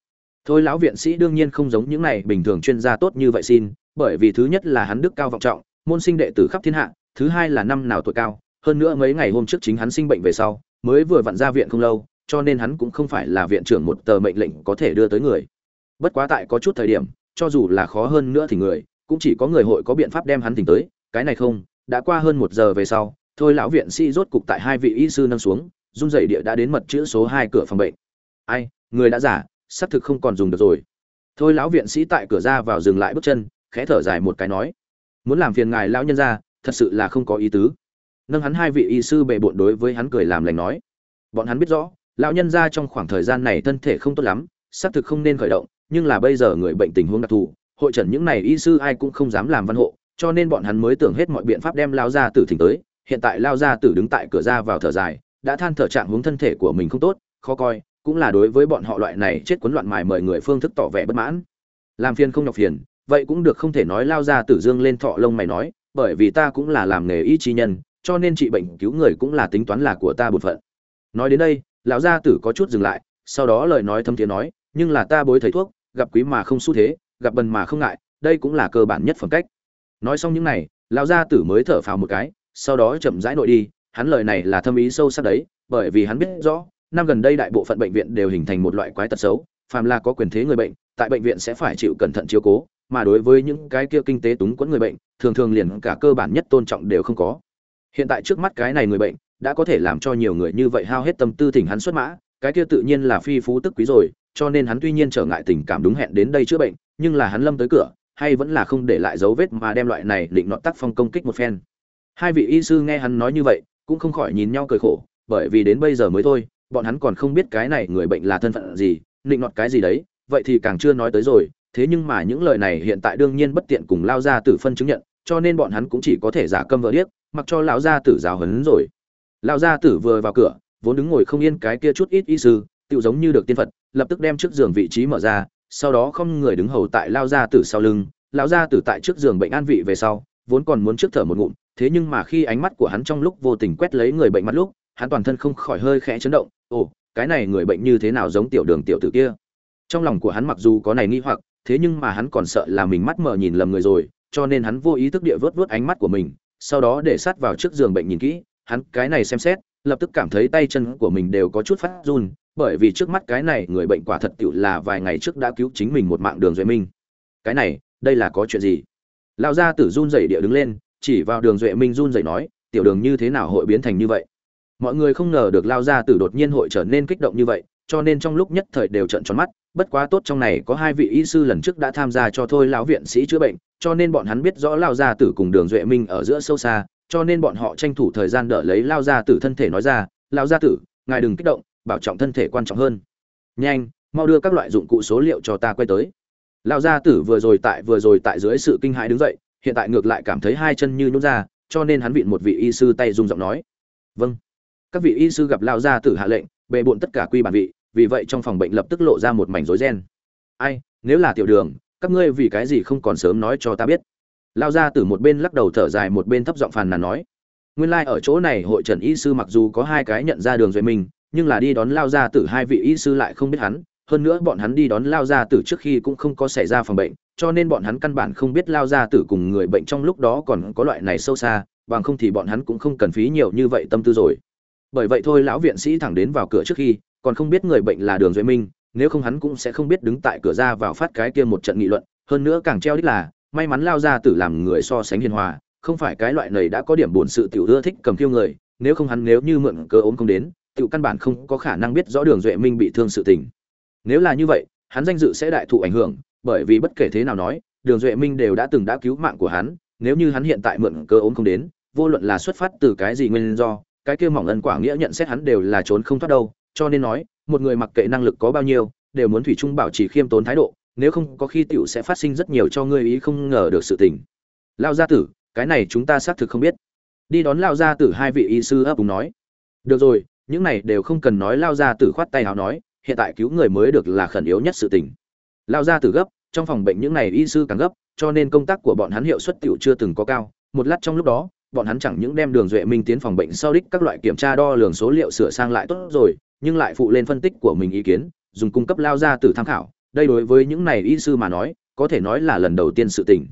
Speaker 1: thôi lão viện sĩ đương nhiên không giống những này bình thường chuyên gia tốt như vậy xin bởi vì thứ nhất là hắn đức cao vọng trọng môn sinh đệ tử khắp thiên hạ thứ hai là năm nào tuổi cao hơn nữa mấy ngày hôm trước chính hắn sinh bệnh về sau mới vừa vặn ra viện không lâu cho nên hắn cũng không phải là viện trưởng một tờ mệnh lệnh có thể đưa tới người. Bất quá tại có chút thời điểm cho dù là khó hơn nữa thì người cũng chỉ có người hội có biện pháp đem hắn tỉnh tới cái này không, đã qua hơn một giờ về sau, thôi lão viện sĩ rốt cục tại hai vị y sư nâng xuống, run dậy địa đã đến mật chữ số hai cửa phòng bệnh. Ai, người đã giả, xác thực không còn dùng được rồi. Thôi lão viện sĩ tại cửa ra vào dừng lại bước chân, khẽ thở dài một cái nói, muốn làm phiền ngài lão nhân ra thật sự là không có ý tứ. Nâng hắn hai vị y sư bệ bộn đối với hắn cười làm lành nói, bọn hắn biết rõ, lão nhân ra trong khoảng thời gian này thân thể không tốt lắm, xác thực không nên khởi động, nhưng là bây giờ người bệnh tình huống đặc thù, hội trần những này y sư ai cũng không dám làm văn hộ cho nên bọn hắn mới tưởng hết mọi biện pháp đem lao ra tử thỉnh tới, hiện tại lao ra tử đứng tại cửa ra vào thở dài, đã than thở trạng hướng thân thể của mình không tốt, khó coi, cũng là đối với bọn họ loại này chết quấn loạn mài mời người phương thức tỏ vẻ bất mãn. Làm phiền không nhọc phiền, vậy cũng được không thể nói lao ra tử dương lên thọ lông mày nói, bởi vì ta cũng là làm nghề y chi nhân, cho nên trị bệnh cứu người cũng là tính toán là của ta bổn phận. Nói đến đây, lão gia tử có chút dừng lại, sau đó lời nói thâm thiế nói, nhưng là ta bối thầy thuốc, gặp quý mà không xu thế, gặp bần mà không ngại, đây cũng là cơ bản nhất phẩm cách nói xong những này, lão gia tử mới thở phào một cái, sau đó chậm rãi nội đi, hắn lời này là thâm ý sâu sắc đấy, bởi vì hắn biết rõ, năm gần đây đại bộ phận bệnh viện đều hình thành một loại quái tật xấu, phàm là có quyền thế người bệnh, tại bệnh viện sẽ phải chịu cẩn thận chiếu cố, mà đối với những cái kia kinh tế túng quẫn người bệnh, thường thường liền cả cơ bản nhất tôn trọng đều không có. Hiện tại trước mắt cái này người bệnh, đã có thể làm cho nhiều người như vậy hao hết tâm tư thỉnh hắn xuất mã, cái kia tự nhiên là phi phú tức quý rồi, cho nên hắn tuy nhiên trở ngại tình cảm đúng hẹn đến đây chữa bệnh, nhưng là hắn lâm tới cửa hay vẫn là không để lại dấu vết mà đem loại này định nọ tác phong công kích một phen. Hai vị y sư nghe hắn nói như vậy, cũng không khỏi nhìn nhau cười khổ, bởi vì đến bây giờ mới thôi, bọn hắn còn không biết cái này người bệnh là thân phận gì, định nọt cái gì đấy, vậy thì càng chưa nói tới rồi, thế nhưng mà những lời này hiện tại đương nhiên bất tiện cùng lao gia tử phân chứng nhận, cho nên bọn hắn cũng chỉ có thể giả câm vợ điếc, mặc cho lão gia tử giáo hấn rồi. Lão gia tử vừa vào cửa, vốn đứng ngồi không yên cái kia chút ít y sư tự giống như được tiên phật, lập tức đem trước giường vị trí mở ra sau đó không người đứng hầu tại lao gia tử sau lưng, lão gia tử tại trước giường bệnh an vị về sau, vốn còn muốn trước thở một ngụm, thế nhưng mà khi ánh mắt của hắn trong lúc vô tình quét lấy người bệnh mắt lúc, hắn toàn thân không khỏi hơi khẽ chấn động, ồ, cái này người bệnh như thế nào giống tiểu đường tiểu tử kia? Trong lòng của hắn mặc dù có này nghi hoặc, thế nhưng mà hắn còn sợ là mình mắt mờ nhìn lầm người rồi, cho nên hắn vô ý thức địa vớt vớt ánh mắt của mình, sau đó để sát vào trước giường bệnh nhìn kỹ, hắn cái này xem xét, lập tức cảm thấy tay chân của mình đều có chút phát run bởi vì trước mắt cái này người bệnh quả thật tựu là vài ngày trước đã cứu chính mình một mạng đường duệ minh. Cái này, đây là có chuyện gì? Lão gia tử run rẩy địa đứng lên, chỉ vào đường duệ minh run rẩy nói, tiểu đường như thế nào hội biến thành như vậy? Mọi người không ngờ được lao gia tử đột nhiên hội trở nên kích động như vậy, cho nên trong lúc nhất thời đều trợn tròn mắt, bất quá tốt trong này có hai vị y sư lần trước đã tham gia cho thôi lão viện sĩ chữa bệnh, cho nên bọn hắn biết rõ lao gia tử cùng đường duệ minh ở giữa sâu xa, cho nên bọn họ tranh thủ thời gian đỡ lấy lao gia tử thân thể nói ra lao gia tử, ngài đừng kích động bảo trọng thân thể quan trọng hơn. Nhanh, mau đưa các loại dụng cụ số liệu cho ta quay tới. Lao gia tử vừa rồi tại, vừa rồi tại dưới sự kinh hãi đứng dậy, hiện tại ngược lại cảm thấy hai chân như nhún ra, cho nên hắn vịn một vị y sư tay rung giọng nói. Vâng. Các vị y sư gặp lao gia tử hạ lệnh bệ bộn tất cả quy bản vị, vì vậy trong phòng bệnh lập tức lộ ra một mảnh rối ren. Ai, nếu là tiểu đường, các ngươi vì cái gì không còn sớm nói cho ta biết? Lao gia tử một bên lắc đầu thở dài, một bên thấp giọng phàn nàn nói. Nguyên lai ở chỗ này hội trần y sư mặc dù có hai cái nhận ra đường duệ mình nhưng là đi đón lao gia tử hai vị y sư lại không biết hắn, hơn nữa bọn hắn đi đón lao gia tử trước khi cũng không có xảy ra phòng bệnh, cho nên bọn hắn căn bản không biết lao gia tử cùng người bệnh trong lúc đó còn có loại này sâu xa, bằng không thì bọn hắn cũng không cần phí nhiều như vậy tâm tư rồi. Bởi vậy thôi lão viện sĩ thẳng đến vào cửa trước khi, còn không biết người bệnh là đường duệ minh, nếu không hắn cũng sẽ không biết đứng tại cửa ra vào phát cái kia một trận nghị luận, hơn nữa càng treo đích là, may mắn lao gia tử làm người so sánh hiền hòa, không phải cái loại này đã có điểm buồn sự tiểu ưa thích cầm kiêu người, nếu không hắn nếu như mượn cơ ốm không đến tiểu căn bản không có khả năng biết rõ đường duệ minh bị thương sự tình. Nếu là như vậy, hắn danh dự sẽ đại thụ ảnh hưởng, bởi vì bất kể thế nào nói, đường duệ minh đều đã từng đã cứu mạng của hắn, nếu như hắn hiện tại mượn cơ ốm không đến, vô luận là xuất phát từ cái gì nguyên do, cái kia mỏng ân quả nghĩa nhận xét hắn đều là trốn không thoát đâu, cho nên nói, một người mặc kệ năng lực có bao nhiêu, đều muốn thủy chung bảo trì khiêm tốn thái độ, nếu không có khi tiểu sẽ phát sinh rất nhiều cho ngươi ý không ngờ được sự tình. Lao gia tử, cái này chúng ta xác thực không biết. Đi đón lao gia tử hai vị y sư ấp cùng nói. Được rồi những này đều không cần nói lao gia tử khoát tay hào nói, hiện tại cứu người mới được là khẩn yếu nhất sự tình. Lao gia tử gấp, trong phòng bệnh những này y sư càng gấp, cho nên công tác của bọn hắn hiệu suất tiểu chưa từng có cao. Một lát trong lúc đó, bọn hắn chẳng những đem đường duệ minh tiến phòng bệnh sau đích các loại kiểm tra đo lường số liệu sửa sang lại tốt rồi, nhưng lại phụ lên phân tích của mình ý kiến, dùng cung cấp lao ra từ tham khảo. Đây đối với những này y sư mà nói, có thể nói là lần đầu tiên sự tình.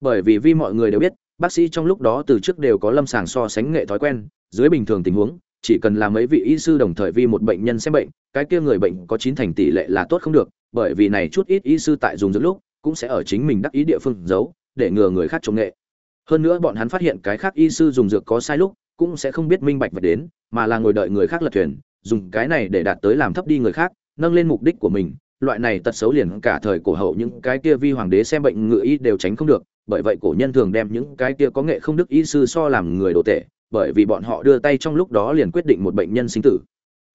Speaker 1: Bởi vì vì mọi người đều biết, bác sĩ trong lúc đó từ trước đều có lâm sàng so sánh nghệ thói quen, dưới bình thường tình huống chỉ cần là mấy vị y sư đồng thời vì một bệnh nhân xem bệnh, cái kia người bệnh có chín thành tỷ lệ là tốt không được, bởi vì này chút ít y sư tại dùng dược lúc, cũng sẽ ở chính mình đắc ý địa phương giấu, để ngừa người khác chống nghệ hơn nữa bọn hắn phát hiện cái khác y sư dùng dược có sai lúc, cũng sẽ không biết minh bạch vật đến, mà là ngồi đợi người khác lật thuyền, dùng cái này để đạt tới làm thấp đi người khác, nâng lên mục đích của mình. Loại này tật xấu liền cả thời cổ hậu những cái kia vi hoàng đế xem bệnh ngự y đều tránh không được, bởi vậy cổ nhân thường đem những cái kia có nghệ không đức y sư so làm người đồ tệ bởi vì bọn họ đưa tay trong lúc đó liền quyết định một bệnh nhân sinh tử.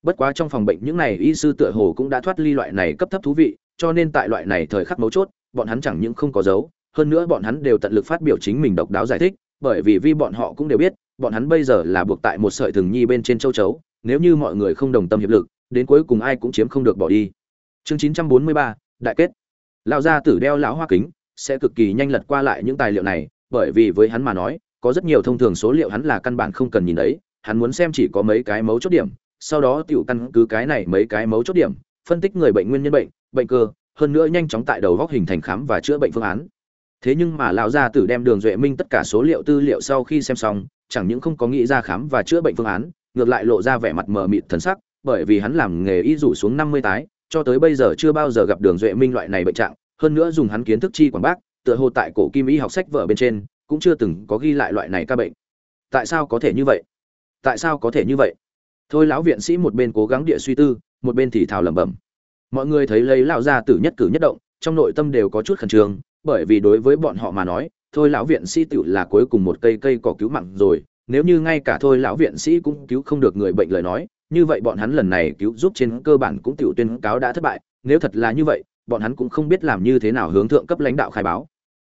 Speaker 1: Bất quá trong phòng bệnh những này y sư tựa hồ cũng đã thoát ly loại này cấp thấp thú vị cho nên tại loại này thời khắc mấu chốt bọn hắn chẳng những không có dấu hơn nữa bọn hắn đều tận lực phát biểu chính mình độc đáo giải thích bởi vì vi bọn họ cũng đều biết bọn hắn bây giờ là buộc tại một sợi thừng nhi bên trên châu chấu nếu như mọi người không đồng tâm hiệp lực đến cuối cùng ai cũng chiếm không được bỏ đi. Chương 943, đại kết. Lão gia tử đeo lão hoa kính sẽ cực kỳ nhanh lật qua lại những tài liệu này bởi vì với hắn mà nói có rất nhiều thông thường số liệu hắn là căn bản không cần nhìn đấy hắn muốn xem chỉ có mấy cái mấu chốt điểm, sau đó tiểu căn cứ cái này mấy cái mấu chốt điểm, phân tích người bệnh nguyên nhân bệnh bệnh cơ, hơn nữa nhanh chóng tại đầu góc hình thành khám và chữa bệnh phương án. Thế nhưng mà lão gia tử đem đường duệ minh tất cả số liệu tư liệu sau khi xem xong, chẳng những không có nghĩ ra khám và chữa bệnh phương án, ngược lại lộ ra vẻ mặt mờ mịt thần sắc, bởi vì hắn làm nghề y rủ xuống năm mươi tái, cho tới bây giờ chưa bao giờ gặp đường duệ minh loại này bệnh trạng, hơn nữa dùng hắn kiến thức chi quảng bác, tựa hồ tại cổ kim y học sách vở bên trên cũng chưa từng có ghi lại loại này ca bệnh. Tại sao có thể như vậy? Tại sao có thể như vậy? Thôi lão viện sĩ một bên cố gắng địa suy tư, một bên thì thào lẩm bẩm. Mọi người thấy lấy lão gia tử nhất cử nhất động, trong nội tâm đều có chút khẩn trương, bởi vì đối với bọn họ mà nói, thôi lão viện sĩ tự là cuối cùng một cây cây cỏ cứu mạng rồi. Nếu như ngay cả thôi lão viện sĩ cũng cứu không được người bệnh lời nói, như vậy bọn hắn lần này cứu giúp trên cơ bản cũng tự tuyên cáo đã thất bại. Nếu thật là như vậy, bọn hắn cũng không biết làm như thế nào hướng thượng cấp lãnh đạo khai báo.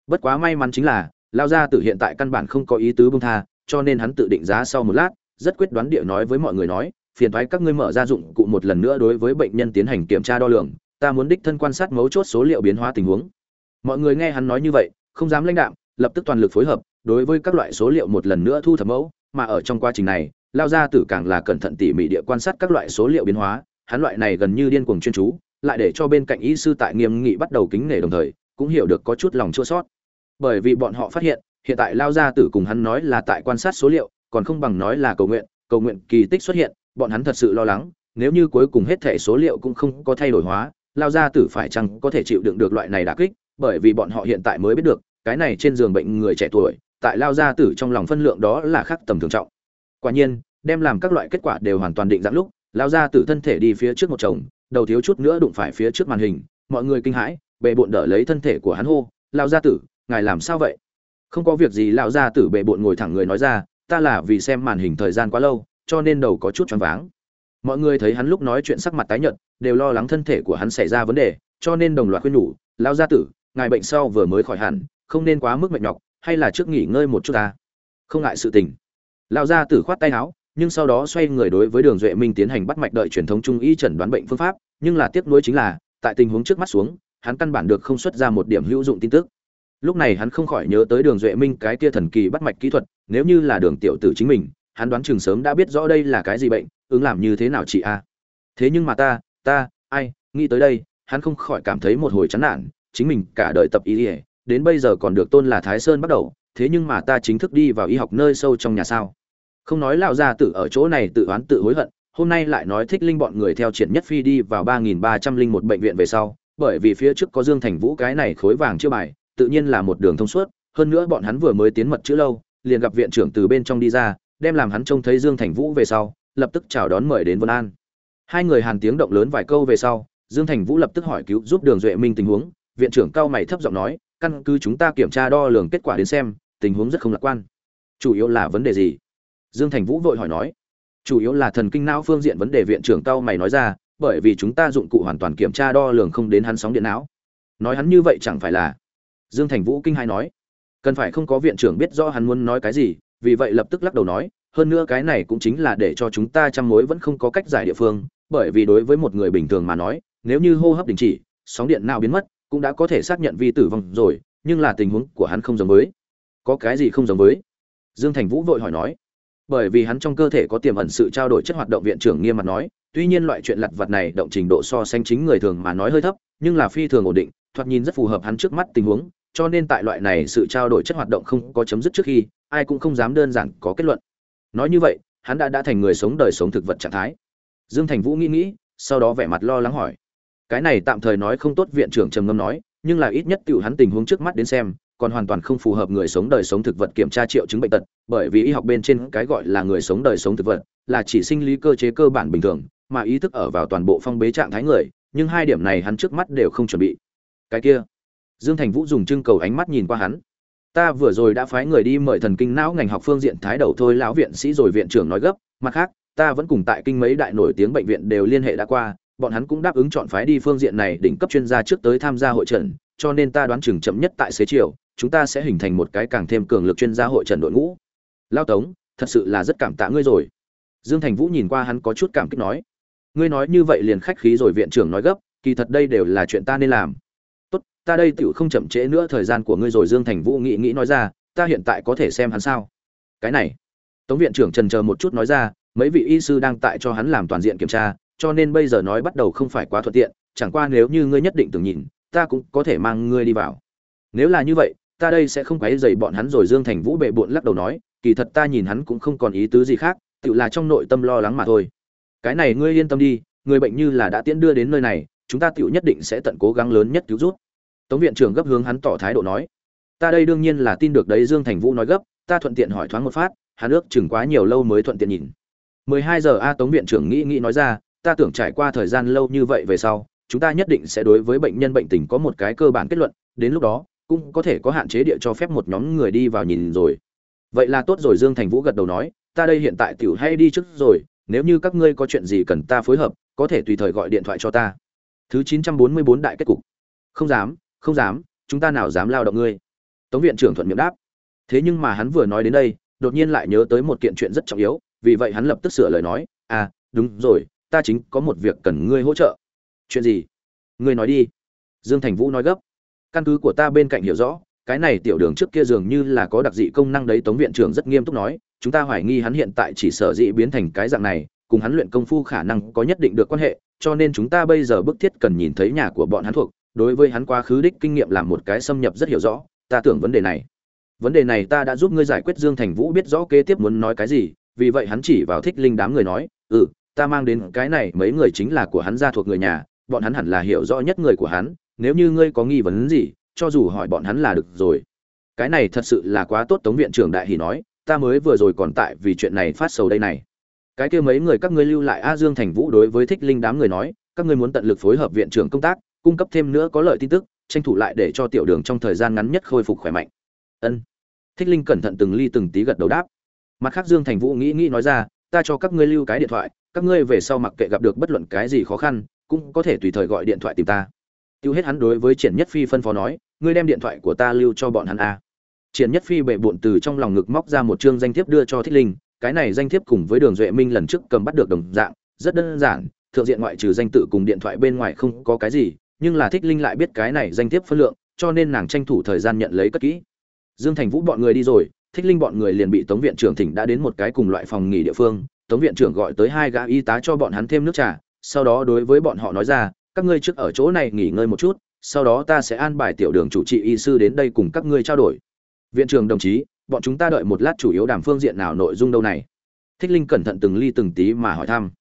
Speaker 1: Bất quá may mắn chính là lao gia tử hiện tại căn bản không có ý tứ bông tha, cho nên hắn tự định giá sau một lát, rất quyết đoán địa nói với mọi người nói, phiền thoái các ngươi mở ra dụng cụ một lần nữa đối với bệnh nhân tiến hành kiểm tra đo lường, ta muốn đích thân quan sát mấu chốt số liệu biến hóa tình huống. Mọi người nghe hắn nói như vậy, không dám lãnh đạm, lập tức toàn lực phối hợp, đối với các loại số liệu một lần nữa thu thập mẫu, mà ở trong quá trình này, lao gia tử càng là cẩn thận tỉ mỉ địa quan sát các loại số liệu biến hóa, hắn loại này gần như điên cuồng chuyên chú, lại để cho bên cạnh y sư tại nghiêm nghị bắt đầu kính nể đồng thời, cũng hiểu được có chút lòng chua sót bởi vì bọn họ phát hiện hiện tại lao gia tử cùng hắn nói là tại quan sát số liệu, còn không bằng nói là cầu nguyện cầu nguyện kỳ tích xuất hiện, bọn hắn thật sự lo lắng, nếu như cuối cùng hết thẻ số liệu cũng không có thay đổi hóa, lao gia tử phải chăng có thể chịu đựng được loại này đả kích, bởi vì bọn họ hiện tại mới biết được, cái này trên giường bệnh người trẻ tuổi, tại lao gia tử trong lòng phân lượng đó là khác tầm thường trọng. Quả nhiên, đem làm các loại kết quả đều hoàn toàn định dạng lúc, lao gia tử thân thể đi phía trước một chồng, đầu thiếu chút nữa đụng phải phía trước màn hình, mọi người kinh hãi bệ bộn đỡ lấy thân thể của hắn hô, lao gia tử ngài làm sao vậy? Không có việc gì, lão gia tử bệ bộn ngồi thẳng người nói ra, ta là vì xem màn hình thời gian quá lâu, cho nên đầu có chút choáng váng. Mọi người thấy hắn lúc nói chuyện sắc mặt tái nhợt, đều lo lắng thân thể của hắn xảy ra vấn đề, cho nên đồng loạt khuyên nhủ, lão gia tử, ngài bệnh sau vừa mới khỏi hẳn, không nên quá mức mệt nhọc, hay là trước nghỉ ngơi một chút ta. Không ngại sự tình. Lão gia tử khoát tay áo, nhưng sau đó xoay người đối với đường duệ minh tiến hành bắt mạch đợi truyền thống trung y chẩn đoán bệnh phương pháp, nhưng là tiếc nuối chính là, tại tình huống trước mắt xuống, hắn căn bản được không xuất ra một điểm hữu dụng tin tức lúc này hắn không khỏi nhớ tới đường duệ minh cái kia thần kỳ bắt mạch kỹ thuật, nếu như là đường tiểu tử chính mình, hắn đoán chừng sớm đã biết rõ đây là cái gì bệnh, ứng làm như thế nào chị a. Thế nhưng mà ta ta, ai, nghĩ tới đây, hắn không khỏi cảm thấy một hồi chán nản, chính mình cả đời tập y ỉa đến bây giờ còn được tôn là thái sơn bắt đầu, thế nhưng mà ta chính thức đi vào y học nơi sâu trong nhà sao? Không nói lão gia tử ở chỗ này tự oán tự hối hận, hôm nay lại nói thích linh bọn người theo triển nhất phi đi vào ba nghìn ba trăm linh một bệnh viện về sau, bởi vì phía trước có dương thành vũ cái này khối vàng chưa bài tự nhiên là một đường thông suốt, hơn nữa bọn hắn vừa mới tiến mật chữ lâu, liền gặp viện trưởng từ bên trong đi ra, đem làm hắn trông thấy dương thành vũ về sau, lập tức chào đón mời đến vân an. Hai người hàn tiếng động lớn vài câu về sau, dương thành vũ lập tức hỏi cứu giúp đường duệ minh tình huống, viện trưởng cao mày thấp giọng nói, căn cứ chúng ta kiểm tra đo lường kết quả đến xem, tình huống rất không lạc quan. Chủ yếu là vấn đề gì? Dương thành vũ vội hỏi nói. Chủ yếu là thần kinh não phương diện vấn đề, viện trưởng cao mày nói ra, bởi vì chúng ta dụng cụ hoàn toàn kiểm tra đo lường không đến hắn sóng điện não. Nói hắn như vậy chẳng phải là dương thành vũ kinh hai nói, cần phải không có viện trưởng biết rõ hắn muốn nói cái gì, vì vậy lập tức lắc đầu nói, hơn nữa cái này cũng chính là để cho chúng ta chăm mối vẫn không có cách giải địa phương, bởi vì đối với một người bình thường mà nói, nếu như hô hấp đình chỉ, sóng điện nào biến mất, cũng đã có thể xác nhận vi tử vong rồi, nhưng là tình huống của hắn không giống với. Có cái gì không giống với? Dương thành vũ vội hỏi nói. Bởi vì hắn trong cơ thể có tiềm ẩn sự trao đổi chất hoạt động viện trưởng nghiêm mặt nói, tuy nhiên loại chuyện lặt vặt này động trình độ so sánh chính người thường mà nói hơi thấp, nhưng là phi thường ổn định, thoạt nhìn rất phù hợp hắn trước mắt tình huống cho nên tại loại này sự trao đổi chất hoạt động không có chấm dứt trước khi, ai cũng không dám đơn giản có kết luận. Nói như vậy, hắn đã đã thành người sống đời sống thực vật trạng thái. Dương thành vũ nghĩ nghĩ, sau đó vẻ mặt lo lắng hỏi. Cái này tạm thời nói không tốt, viện trưởng trầm ngâm nói, nhưng là ít nhất tiểu hắn tình huống trước mắt đến xem, còn hoàn toàn không phù hợp người sống đời sống thực vật kiểm tra triệu chứng bệnh tật, bởi vì y học bên trên cái gọi là người sống đời sống thực vật, là chỉ sinh lý cơ chế cơ bản bình thường, mà ý thức ở vào toàn bộ phong bế trạng thái người, nhưng hai điểm này hắn trước mắt đều không chuẩn bị. Cái kia dương thành vũ dùng trưng cầu ánh mắt nhìn qua hắn. Ta vừa rồi đã phái người đi mời thần kinh não ngành học phương diện thái đầu thôi, lão viện sĩ rồi viện trưởng nói gấp, mặt khác, ta vẫn cùng tại kinh mấy đại nổi tiếng bệnh viện đều liên hệ đã qua, bọn hắn cũng đáp ứng chọn phái đi phương diện này đỉnh cấp chuyên gia trước tới tham gia hội trần cho nên ta đoán chừng chậm nhất tại xế chiều, chúng ta sẽ hình thành một cái càng thêm cường lực chuyên gia hội trần đội ngũ. Lao tống, thật sự là rất cảm tạ ngươi rồi. Dương thành vũ nhìn qua hắn có chút cảm kích nói. Ngươi nói như vậy liền khách khí rồi viện trưởng nói gấp, kỳ thật đây đều là chuyện ta nên làm ta đây tựu không chậm trễ nữa thời gian của ngươi rồi, dương thành vũ nghĩ nghĩ nói ra, ta hiện tại có thể xem hắn sao? Cái này, tống viện trưởng trần chờ một chút nói ra, mấy vị y sư đang tại cho hắn làm toàn diện kiểm tra, cho nên bây giờ nói bắt đầu không phải quá thuận tiện, chẳng qua nếu như ngươi nhất định tưởng nhìn, ta cũng có thể mang ngươi đi vào. Nếu là như vậy, ta đây sẽ không quấy dày bọn hắn rồi, dương thành vũ bệ bộn lắc đầu nói, kỳ thật ta nhìn hắn cũng không còn ý tứ gì khác, tự là trong nội tâm lo lắng mà thôi. Cái này ngươi yên tâm đi, người bệnh như là đã tiễn đưa đến nơi này, chúng ta tự nhất định sẽ tận cố gắng lớn nhất cứu rút tống viện trưởng gấp hướng hắn tỏ thái độ nói, ta đây đương nhiên là tin được đấy, dương thành vũ nói gấp, ta thuận tiện hỏi thoáng một phát, hắn ước chừng quá nhiều lâu mới thuận tiện nhìn. 12 giờ a tống viện trưởng nghĩ nghĩ nói ra, ta tưởng trải qua thời gian lâu như vậy về sau, chúng ta nhất định sẽ đối với bệnh nhân bệnh tình có một cái cơ bản kết luận, đến lúc đó, cũng có thể có hạn chế địa cho phép một nhóm người đi vào nhìn rồi. Vậy là tốt rồi, dương thành vũ gật đầu nói, ta đây hiện tại tiểu hay đi trước rồi, nếu như các ngươi có chuyện gì cần ta phối hợp, có thể tùy thời gọi điện thoại cho ta. Thứ 944 đại kết cục. Không dám không dám, chúng ta nào dám lao động ngươi. Tống viện trưởng thuận miệng đáp. Thế nhưng mà hắn vừa nói đến đây, đột nhiên lại nhớ tới một kiện chuyện rất trọng yếu, vì vậy hắn lập tức sửa lời nói à đúng rồi, ta chính có một việc cần ngươi hỗ trợ. Chuyện gì? Ngươi nói đi. Dương thành vũ nói gấp. Căn cứ của ta bên cạnh hiểu rõ, cái này tiểu đường trước kia dường như là có đặc dị công năng đấy, tống viện trưởng rất nghiêm túc nói. Chúng ta hoài nghi hắn hiện tại chỉ sở dĩ biến thành cái dạng này, cùng hắn luyện công phu khả năng có nhất định được quan hệ, cho nên chúng ta bây giờ bức thiết cần nhìn thấy nhà của bọn hắn thuộc đối với hắn quá khứ đích kinh nghiệm làm một cái xâm nhập rất hiểu rõ, ta tưởng vấn đề này. Vấn đề này ta đã giúp ngươi giải quyết dương thành vũ biết rõ kế tiếp muốn nói cái gì, vì vậy hắn chỉ vào thích linh đám người nói ừ ta mang đến cái này mấy người chính là của hắn gia thuộc người nhà, bọn hắn hẳn là hiểu rõ nhất người của hắn, nếu như ngươi có nghi vấn gì, cho dù hỏi bọn hắn là được rồi. Cái này thật sự là quá tốt, tống viện trưởng đại hỉ nói, ta mới vừa rồi còn tại vì chuyện này phát sầu đây này. Cái kia mấy người các ngươi lưu lại, a dương thành vũ đối với thích linh đám người nói, các ngươi muốn tận lực phối hợp viện trưởng công tác cung cấp thêm nữa có lợi tin tức, tranh thủ lại để cho tiểu đường trong thời gian ngắn nhất khôi phục khỏe mạnh. Ân. Thích linh cẩn thận từng ly từng tí gật đầu đáp. Mặt khác dương thành vũ nghĩ nghĩ nói ra, ta cho các ngươi lưu cái điện thoại, các ngươi về sau mặc kệ gặp được bất luận cái gì khó khăn, cũng có thể tùy thời gọi điện thoại tìm ta. Tiêu hết hắn đối với triển nhất phi phân phó nói, ngươi đem điện thoại của ta lưu cho bọn hắn a triển nhất phi bệ bụn từ trong lòng ngực móc ra một chương danh thiếp đưa cho thích linh, cái này danh thiếp cùng với đường duệ minh lần trước cầm bắt được đồng dạng, rất đơn giản, thượng diện ngoại trừ danh tự cùng điện thoại bên ngoài không có cái gì nhưng là thích linh lại biết cái này danh thiếp phân lượng, cho nên nàng tranh thủ thời gian nhận lấy cất kỹ. Dương thành vũ bọn người đi rồi, thích linh bọn người liền bị tống viện trưởng thỉnh đã đến một cái cùng loại phòng nghỉ địa phương. Tống viện trưởng gọi tới hai gã y tá cho bọn hắn thêm nước trà, sau đó đối với bọn họ nói ra, các ngươi trước ở chỗ này nghỉ ngơi một chút, sau đó ta sẽ an bài tiểu đường chủ trị y sư đến đây cùng các ngươi trao đổi. Viện trưởng đồng chí, bọn chúng ta đợi một lát chủ yếu đàm phương diện nào nội dung đâu này? Thích linh cẩn thận từng ly từng tí mà hỏi thăm.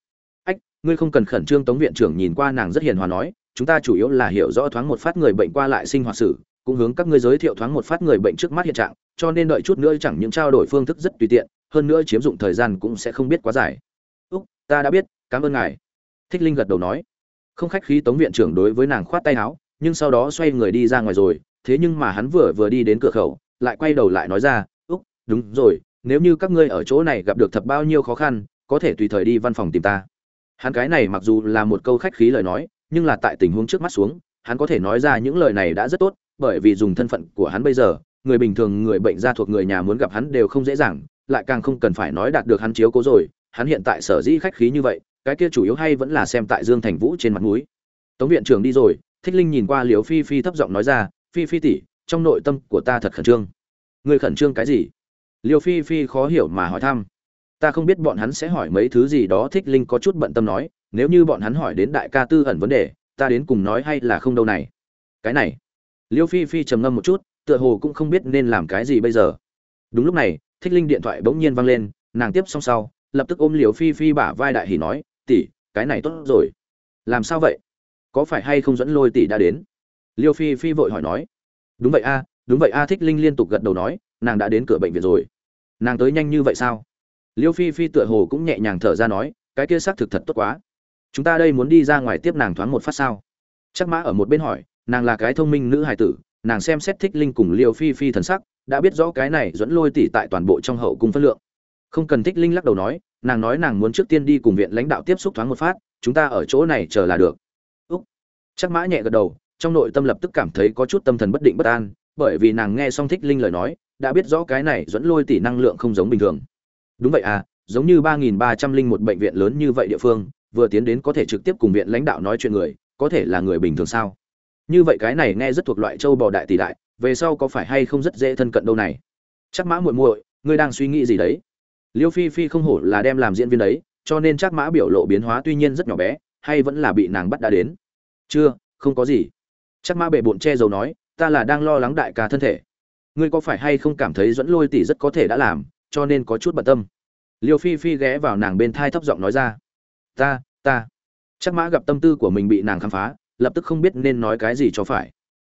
Speaker 1: Ách, ngươi không cần khẩn trương. Tống viện trưởng nhìn qua nàng rất hiền hòa nói chúng ta chủ yếu là hiểu rõ thoáng một phát người bệnh qua lại sinh hoạt sử, cũng hướng các ngươi giới thiệu thoáng một phát người bệnh trước mắt hiện trạng, cho nên đợi chút nữa chẳng những trao đổi phương thức rất tùy tiện, hơn nữa chiếm dụng thời gian cũng sẽ không biết quá dài. Úc, ta đã biết, cảm ơn ngài. Thích linh gật đầu nói. Không khách khí tống viện trưởng đối với nàng khoát tay áo, nhưng sau đó xoay người đi ra ngoài rồi, thế nhưng mà hắn vừa vừa đi đến cửa khẩu, lại quay đầu lại nói ra, úc, đúng rồi, nếu như các ngươi ở chỗ này gặp được thật bao nhiêu khó khăn, có thể tùy thời đi văn phòng tìm ta. Hắn cái này mặc dù là một câu khách khí lời nói nhưng là tại tình huống trước mắt xuống, hắn có thể nói ra những lời này đã rất tốt, bởi vì dùng thân phận của hắn bây giờ, người bình thường, người bệnh gia thuộc người nhà muốn gặp hắn đều không dễ dàng, lại càng không cần phải nói đạt được hắn chiếu cố rồi, hắn hiện tại sở dĩ khách khí như vậy, cái kia chủ yếu hay vẫn là xem tại dương thành vũ trên mặt mũi. Tống viện trưởng đi rồi, thích linh nhìn qua liều phi phi thấp giọng nói ra, phi phi tỷ, trong nội tâm của ta thật khẩn trương. Người khẩn trương cái gì? Liều phi phi khó hiểu mà hỏi thăm. Ta không biết bọn hắn sẽ hỏi mấy thứ gì đó, thích linh có chút bận tâm nói nếu như bọn hắn hỏi đến đại ca tư ẩn vấn đề, ta đến cùng nói hay là không đâu này. Cái này, liêu phi phi trầm ngâm một chút, tựa hồ cũng không biết nên làm cái gì bây giờ. Đúng lúc này, thích linh điện thoại bỗng nhiên vang lên, nàng tiếp xong sau, lập tức ôm liều phi phi bả vai đại hỉ nói, tỷ, cái này tốt rồi. Làm sao vậy? Có phải hay không dẫn lôi tỷ đã đến? Liêu phi phi vội hỏi nói. Đúng vậy a, đúng vậy a, thích linh liên tục gật đầu nói, nàng đã đến cửa bệnh viện rồi. Nàng tới nhanh như vậy sao? Liêu phi phi tựa hồ cũng nhẹ nhàng thở ra nói, cái kia xác thực thật tốt quá chúng ta đây muốn đi ra ngoài tiếp nàng thoáng một phát sao? Chắc mã ở một bên hỏi, nàng là cái thông minh nữ hài tử, nàng xem xét thích linh cùng liều phi phi thần sắc, đã biết rõ cái này dẫn lôi tỷ tại toàn bộ trong hậu cung phân lượng. Không cần thích linh lắc đầu nói, nàng nói nàng muốn trước tiên đi cùng viện lãnh đạo tiếp xúc thoáng một phát, chúng ta ở chỗ này chờ là được. Úc. Chắc mã nhẹ gật đầu, trong nội tâm lập tức cảm thấy có chút tâm thần bất định bất an, bởi vì nàng nghe xong thích linh lời nói, đã biết rõ cái này dẫn lôi tỷ năng lượng không giống bình thường. Đúng vậy à giống như ba nghìn ba trăm linh một bệnh viện lớn như vậy địa phương vừa tiến đến có thể trực tiếp cùng viện lãnh đạo nói chuyện người, có thể là người bình thường sao? Như vậy cái này nghe rất thuộc loại châu bò đại tỷ đại, về sau có phải hay không rất dễ thân cận đâu này? Chắc mã muội muội, ngươi đang suy nghĩ gì đấy? Liêu phi phi không hổ là đem làm diễn viên đấy, cho nên chắc mã biểu lộ biến hóa tuy nhiên rất nhỏ bé, hay vẫn là bị nàng bắt đã đến. Chưa, không có gì. Chắc mã bệ bộn che giấu nói, ta là đang lo lắng đại ca thân thể. Ngươi có phải hay không cảm thấy dẫn lôi tỷ rất có thể đã làm, cho nên có chút bận tâm. Liêu phi phi ghé vào nàng bên thai thấp giọng nói ra ta ta. Chắc mã gặp tâm tư của mình bị nàng khám phá, lập tức không biết nên nói cái gì cho phải.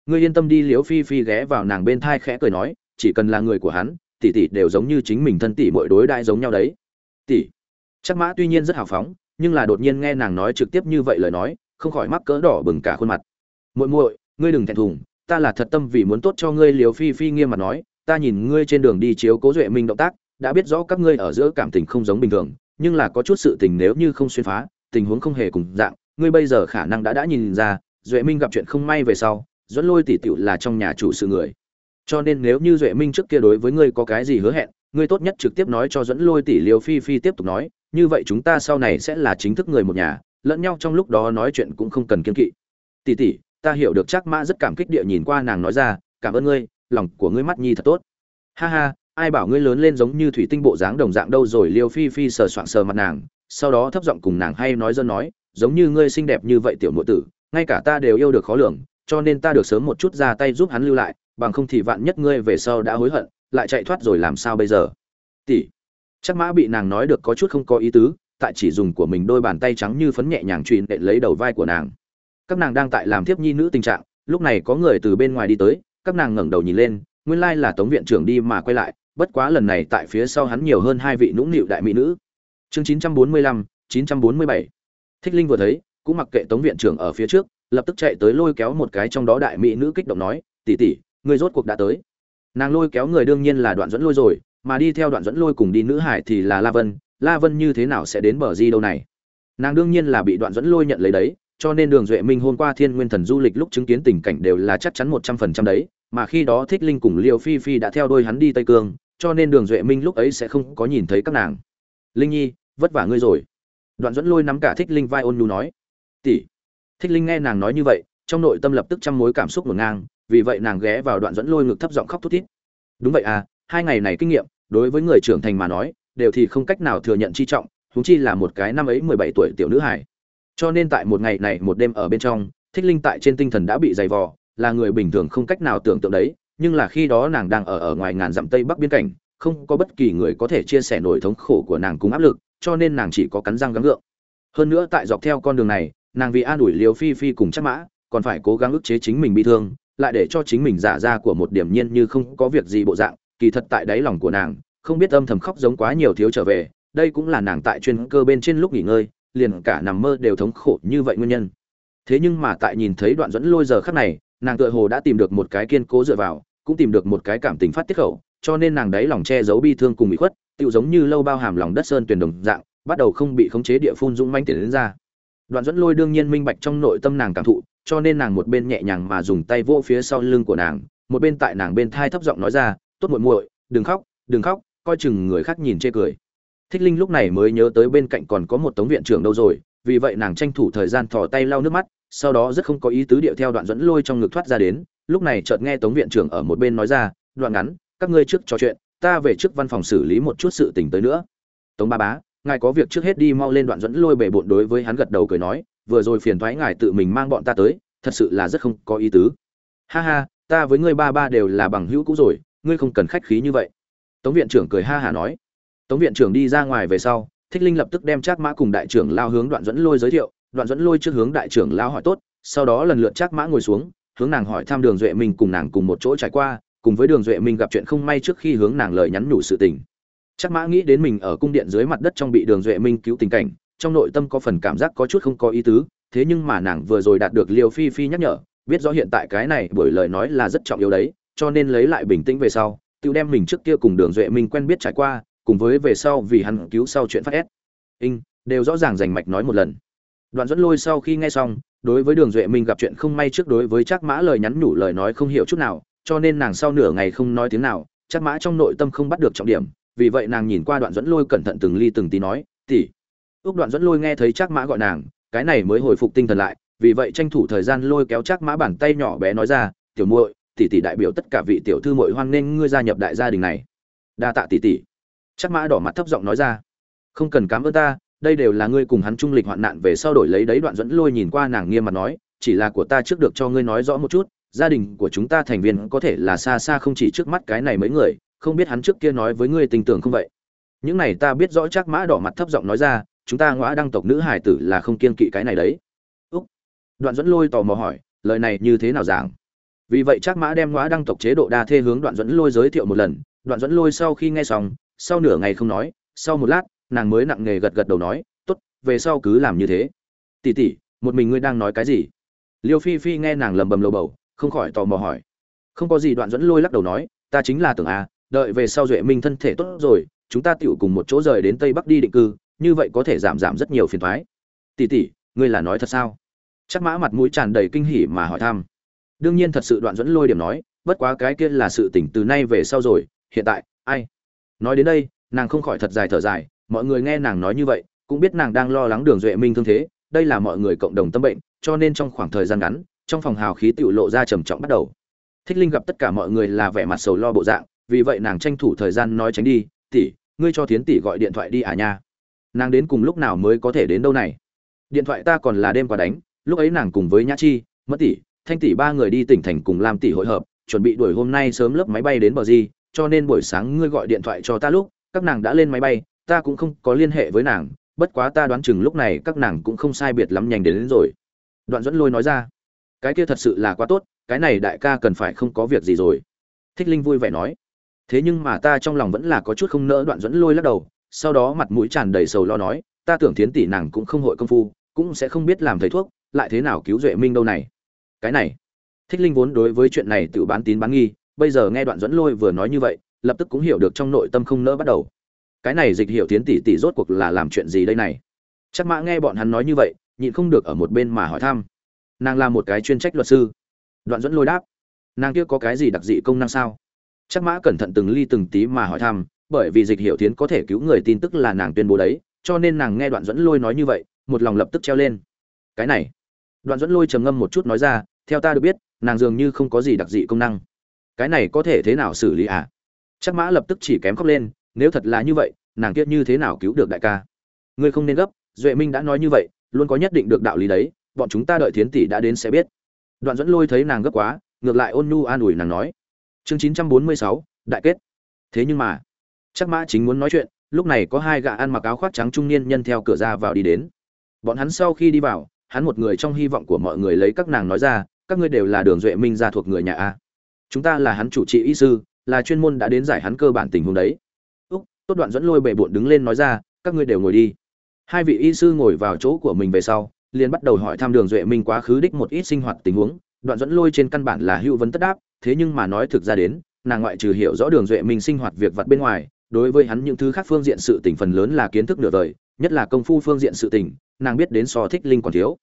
Speaker 1: Ngươi yên tâm đi, liễu phi phi ghé vào nàng bên thai khẽ cười nói, chỉ cần là người của hắn, tỷ tỷ đều giống như chính mình thân tỷ mọi đối đại giống nhau đấy. Tỷ. Chắc mã tuy nhiên rất hào phóng, nhưng là đột nhiên nghe nàng nói trực tiếp như vậy lời nói, không khỏi mắc cỡ đỏ bừng cả khuôn mặt. Muội muội, ngươi đừng thẹn thùng, ta là thật tâm vì muốn tốt cho ngươi liều phi phi nghiêm mặt nói, ta nhìn ngươi trên đường đi chiếu cố duệ minh động tác, đã biết rõ các ngươi ở giữa cảm tình không giống bình thường nhưng là có chút sự tình nếu như không xuyên phá, tình huống không hề cùng dạng, ngươi bây giờ khả năng đã đã nhìn ra, duệ minh gặp chuyện không may về sau, dẫn lôi tỷ tiểu là trong nhà chủ sự người. Cho nên nếu như duệ minh trước kia đối với ngươi có cái gì hứa hẹn, ngươi tốt nhất trực tiếp nói cho dẫn lôi tỷ liêu phi phi tiếp tục nói, như vậy chúng ta sau này sẽ là chính thức người một nhà, lẫn nhau trong lúc đó nói chuyện cũng không cần kiên kỵ. Tỷ tỷ, ta hiểu được chắc mã rất cảm kích địa nhìn qua nàng nói ra, cảm ơn ngươi, lòng của ngươi mắt nhi thật tốt. Ha ha ai bảo ngươi lớn lên giống như thủy tinh bộ dáng đồng dạng đâu rồi, liêu phi phi sờ soạng sờ mặt nàng, sau đó thấp giọng cùng nàng hay nói dân nói, giống như ngươi xinh đẹp như vậy tiểu nội tử, ngay cả ta đều yêu được khó lường, cho nên ta được sớm một chút ra tay giúp hắn lưu lại, bằng không thì vạn nhất ngươi về sau đã hối hận, lại chạy thoát rồi làm sao bây giờ? Tỷ. Chắc mã bị nàng nói được có chút không có ý tứ, tại chỉ dùng của mình đôi bàn tay trắng như phấn nhẹ nhàng truyền để lấy đầu vai của nàng. Các nàng đang tại làm thiếp nhi nữ tình trạng, lúc này có người từ bên ngoài đi tới, các nàng ngẩng đầu nhìn lên, nguyên lai là tống viện trưởng đi mà quay lại bất quá lần này tại phía sau hắn nhiều hơn hai vị nũng nịu đại mỹ nữ. Chương 945, 947. thích linh vừa thấy cũng mặc kệ tống viện trưởng ở phía trước lập tức chạy tới lôi kéo một cái trong đó đại mỹ nữ kích động nói tỷ tỷ người rốt cuộc đã tới. Nàng lôi kéo người đương nhiên là đoạn dẫn lôi rồi mà đi theo đoạn dẫn lôi cùng đi nữ hải thì là la vân. La vân như thế nào sẽ đến bờ di đâu này? Nàng đương nhiên là bị đoạn dẫn lôi nhận lấy đấy cho nên đường duệ minh hôm qua thiên nguyên thần du lịch lúc chứng kiến tình cảnh đều là chắc chắn một trăm phần trăm đấy mà khi đó thích linh cùng liêu phi phi đã theo đôi hắn đi tây cương cho nên đường duệ minh lúc ấy sẽ không có nhìn thấy các nàng. Linh nhi, vất vả ngươi rồi. Đoạn dẫn lôi nắm cả thích linh vai ôn nhu nói. Tỷ. Thích linh nghe nàng nói như vậy, trong nội tâm lập tức trăm mối cảm xúc ngổn ngang, vì vậy nàng ghé vào đoạn dẫn lôi ngực thấp giọng khóc thút thít. Đúng vậy à hai ngày này kinh nghiệm, đối với người trưởng thành mà nói, đều thì không cách nào thừa nhận chi trọng, huống chi là một cái năm ấy mười bảy tuổi tiểu nữ hải cho nên tại một ngày này một đêm ở bên trong, thích linh tại trên tinh thần đã bị dày vò, là người bình thường không cách nào tưởng tượng đấy nhưng là khi đó nàng đang ở ở ngoài ngàn dặm tây bắc biên cảnh, không có bất kỳ người có thể chia sẻ nổi thống khổ của nàng cùng áp lực, cho nên nàng chỉ có cắn răng gắng gượng. Hơn nữa tại dọc theo con đường này, nàng vì an ủi liều phi phi cùng chắc mã, còn phải cố gắng ức chế chính mình bị thương, lại để cho chính mình giả ra của một điểm nhiên như không có việc gì bộ dạng. Kỳ thật tại đáy lòng của nàng, không biết âm thầm khóc giống quá nhiều thiếu trở về, đây cũng là nàng tại chuyên cơ bên trên lúc nghỉ ngơi, liền cả nằm mơ đều thống khổ như vậy nguyên nhân. Thế nhưng mà tại nhìn thấy đoạn dẫn lôi giờ khắc này nàng tựa hồ đã tìm được một cái kiên cố dựa vào, cũng tìm được một cái cảm tình phát tiết khẩu, cho nên nàng đáy lòng che giấu bi thương cùng bị khuất, tựu giống như lâu bao hàm lòng đất sơn tuyển đồng dạng, bắt đầu không bị khống chế địa phun dũng manh tiền đến ra. Đoạn dẫn lôi đương nhiên minh bạch trong nội tâm nàng cảm thụ, cho nên nàng một bên nhẹ nhàng mà dùng tay vỗ phía sau lưng của nàng, một bên tại nàng bên thai thấp giọng nói ra, tốt muội muội, đừng khóc đừng khóc, coi chừng người khác nhìn chê cười. Thích linh lúc này mới nhớ tới bên cạnh còn có một tống viện trưởng đâu rồi, vì vậy nàng tranh thủ thời gian thò tay lau nước mắt sau đó rất không có ý tứ điệu theo đoạn dẫn lôi trong ngực thoát ra đến, lúc này chợt nghe tống viện trưởng ở một bên nói ra, đoạn ngắn, các ngươi trước trò chuyện, ta về trước văn phòng xử lý một chút sự tình tới nữa. Tống ba bá, ngài có việc trước hết đi mau lên đoạn dẫn lôi bể bộn đối với hắn gật đầu cười nói, vừa rồi phiền thoái ngài tự mình mang bọn ta tới, thật sự là rất không có ý tứ. Ha ha, ta với ngươi ba ba đều là bằng hữu cũ rồi, ngươi không cần khách khí như vậy. Tống viện trưởng cười ha hả nói. Tống viện trưởng đi ra ngoài về sau, thích linh lập tức đem trác mã cùng đại trưởng lao hướng đoạn dẫn lôi giới thiệu đoạn dẫn lôi trước hướng đại trưởng lao hỏi tốt, sau đó lần lượt chắc mã ngồi xuống, hướng nàng hỏi thăm đường duệ minh cùng nàng cùng một chỗ trải qua, cùng với đường duệ minh gặp chuyện không may trước khi hướng nàng lời nhắn nhủ sự tình. Chắc mã nghĩ đến mình ở cung điện dưới mặt đất trong bị đường duệ minh cứu tình cảnh, trong nội tâm có phần cảm giác có chút không có ý tứ, thế nhưng mà nàng vừa rồi đạt được liều phi phi nhắc nhở, biết rõ hiện tại cái này bởi lời nói là rất trọng yếu đấy, cho nên lấy lại bình tĩnh về sau, tự đem mình trước kia cùng đường duệ minh quen biết trải qua, cùng với về sau vì hắn cứu sau chuyện phát ép in đều rõ ràng rành mạch nói một lần đoạn dẫn lôi sau khi nghe xong, đối với đường duệ minh gặp chuyện không may trước đối với chắc mã lời nhắn nhủ lời nói không hiểu chút nào, cho nên nàng sau nửa ngày không nói tiếng nào chắc mã trong nội tâm không bắt được trọng điểm, vì vậy nàng nhìn qua đoạn dẫn lôi cẩn thận từng ly từng tí nói tỉ ước đoạn dẫn lôi nghe thấy chắc mã gọi nàng, cái này mới hồi phục tinh thần lại, vì vậy tranh thủ thời gian lôi kéo chắc mã bàn tay nhỏ bé nói ra, tiểu muội, tỷ tỷ đại biểu tất cả vị tiểu thư muội hoan nên ngươi gia nhập đại gia đình này. Đa tạ tỷ tỷ. Chắc mã đỏ mặt thấp giọng nói ra, không cần cám ơn ta đây đều là ngươi cùng hắn trung lịch hoạn nạn về sau đổi lấy đấy đoạn dẫn lôi nhìn qua nàng nghiêm mặt nói, chỉ là của ta trước được cho ngươi nói rõ một chút, gia đình của chúng ta thành viên có thể là xa xa không chỉ trước mắt cái này mấy người, không biết hắn trước kia nói với ngươi tình tưởng không vậy? Những này ta biết rõ chắc mã đỏ mặt thấp giọng nói ra, chúng ta ngõa đăng tộc nữ hải tử là không kiên kỵ cái này đấy. Úc. Đoạn dẫn lôi tò mò hỏi, lời này như thế nào giảng? Vì vậy chắc mã đem ngõa đăng tộc chế độ đa thê hướng đoạn dẫn lôi giới thiệu một lần, đoạn dẫn lôi sau khi nghe xong, sau nửa ngày không nói, sau một lát nàng mới nặng nề gật gật đầu nói, tốt, về sau cứ làm như thế. Tỉ tỉ một mình ngươi đang nói cái gì? Liêu phi phi nghe nàng lầm bầm lầu bầu, không khỏi tò mò hỏi. Không có gì đoạn dẫn lôi lắc đầu nói, ta chính là tưởng à đợi về sau duệ minh thân thể tốt rồi, chúng ta tựu cùng một chỗ rời đến tây bắc đi định cư, như vậy có thể giảm giảm rất nhiều phiền thoái tỷ tỷ, ngươi là nói thật sao? Chắc mã mặt mũi tràn đầy kinh hỉ mà hỏi thăm. Đương nhiên thật sự đoạn dẫn lôi điểm nói, bất quá cái kia là sự tỉnh từ nay về sau rồi, hiện tại, ai? Nói đến đây, nàng không khỏi thật dài thở dài mọi người nghe nàng nói như vậy, cũng biết nàng đang lo lắng đường duệ minh thương thế, đây là mọi người cộng đồng tâm bệnh, cho nên trong khoảng thời gian ngắn, trong phòng hào khí tự lộ ra trầm trọng bắt đầu. Thích linh gặp tất cả mọi người là vẻ mặt sầu lo bộ dạng, vì vậy nàng tranh thủ thời gian nói tránh đi, tỷ, ngươi cho thiến tỷ gọi điện thoại đi à nha. Nàng đến cùng lúc nào mới có thể đến đâu này? Điện thoại ta còn là đêm qua đánh, lúc ấy nàng cùng với nhã chi mất tỷ, thanh tỷ ba người đi tỉnh thành cùng làm tỷ hội hợp, chuẩn bị đuổi hôm nay sớm lớp máy bay đến bờ di cho nên buổi sáng ngươi gọi điện thoại cho ta lúc, các nàng đã lên máy bay ta cũng không có liên hệ với nàng bất quá ta đoán chừng lúc này các nàng cũng không sai biệt lắm nhanh đến, đến rồi. Đoạn dẫn lôi nói ra cái kia thật sự là quá tốt cái này đại ca cần phải không có việc gì rồi. Thích linh vui vẻ nói thế nhưng mà ta trong lòng vẫn là có chút không nỡ đoạn dẫn lôi lắc đầu sau đó mặt mũi tràn đầy sầu lo nói ta tưởng thiến tỷ nàng cũng không hội công phu cũng sẽ không biết làm thầy thuốc lại thế nào cứu duệ minh đâu này. Cái này thích linh vốn đối với chuyện này tự bán tín bán nghi bây giờ nghe đoạn dẫn lôi vừa nói như vậy lập tức cũng hiểu được trong nội tâm không nỡ bắt đầu cái này dịch hiệu tiến tỷ tỷ rốt cuộc là làm chuyện gì đây này? Chắc mã nghe bọn hắn nói như vậy, nhịn không được ở một bên mà hỏi thăm. Nàng là một cái chuyên trách luật sư. Đoạn dẫn lôi đáp. Nàng kia có cái gì đặc dị công năng sao? Chắc mã cẩn thận từng ly từng tí mà hỏi thăm, bởi vì dịch hiệu tiến có thể cứu người tin tức là nàng tuyên bố đấy, cho nên nàng nghe đoạn dẫn lôi nói như vậy, một lòng lập tức treo lên. Cái này. Đoạn dẫn lôi trầm ngâm một chút nói ra, theo ta được biết, nàng dường như không có gì đặc dị công năng. Cái này có thể thế nào xử lý à? Chắc mã lập tức chỉ kém khóc lên nếu thật là như vậy, nàng kiết như thế nào cứu được đại ca? Ngươi không nên gấp, duệ minh đã nói như vậy, luôn có nhất định được đạo lý đấy, bọn chúng ta đợi thiến tỷ đã đến sẽ biết. Đoạn dẫn lôi thấy nàng gấp quá, ngược lại ôn nhu an ủi nàng nói. Chương chín trăm bốn mươi sáu, đại kết. Thế nhưng mà, chắc mã chính muốn nói chuyện, lúc này có hai gã ăn mặc áo khoác trắng trung niên nhân theo cửa ra vào đi đến. Bọn hắn sau khi đi vào, hắn một người trong hy vọng của mọi người lấy các nàng nói ra, các ngươi đều là đường duệ minh gia thuộc người nhà a. Chúng ta là hắn chủ trị y sư, là chuyên môn đã đến giải hắn cơ bản tình huống đấy tốt đoạn dẫn lôi bệ bộn đứng lên nói ra, các ngươi đều ngồi đi. Hai vị y sư ngồi vào chỗ của mình về sau, liền bắt đầu hỏi thăm đường duệ minh quá khứ đích một ít sinh hoạt tình huống. Đoạn dẫn lôi trên căn bản là hữu vấn tất đáp, thế nhưng mà nói thực ra đến, nàng ngoại trừ hiểu rõ đường duệ minh sinh hoạt việc vặt bên ngoài, đối với hắn những thứ khác phương diện sự tình phần lớn là kiến thức nửa đời, nhất là công phu phương diện sự tình, nàng biết đến so thích linh còn thiếu.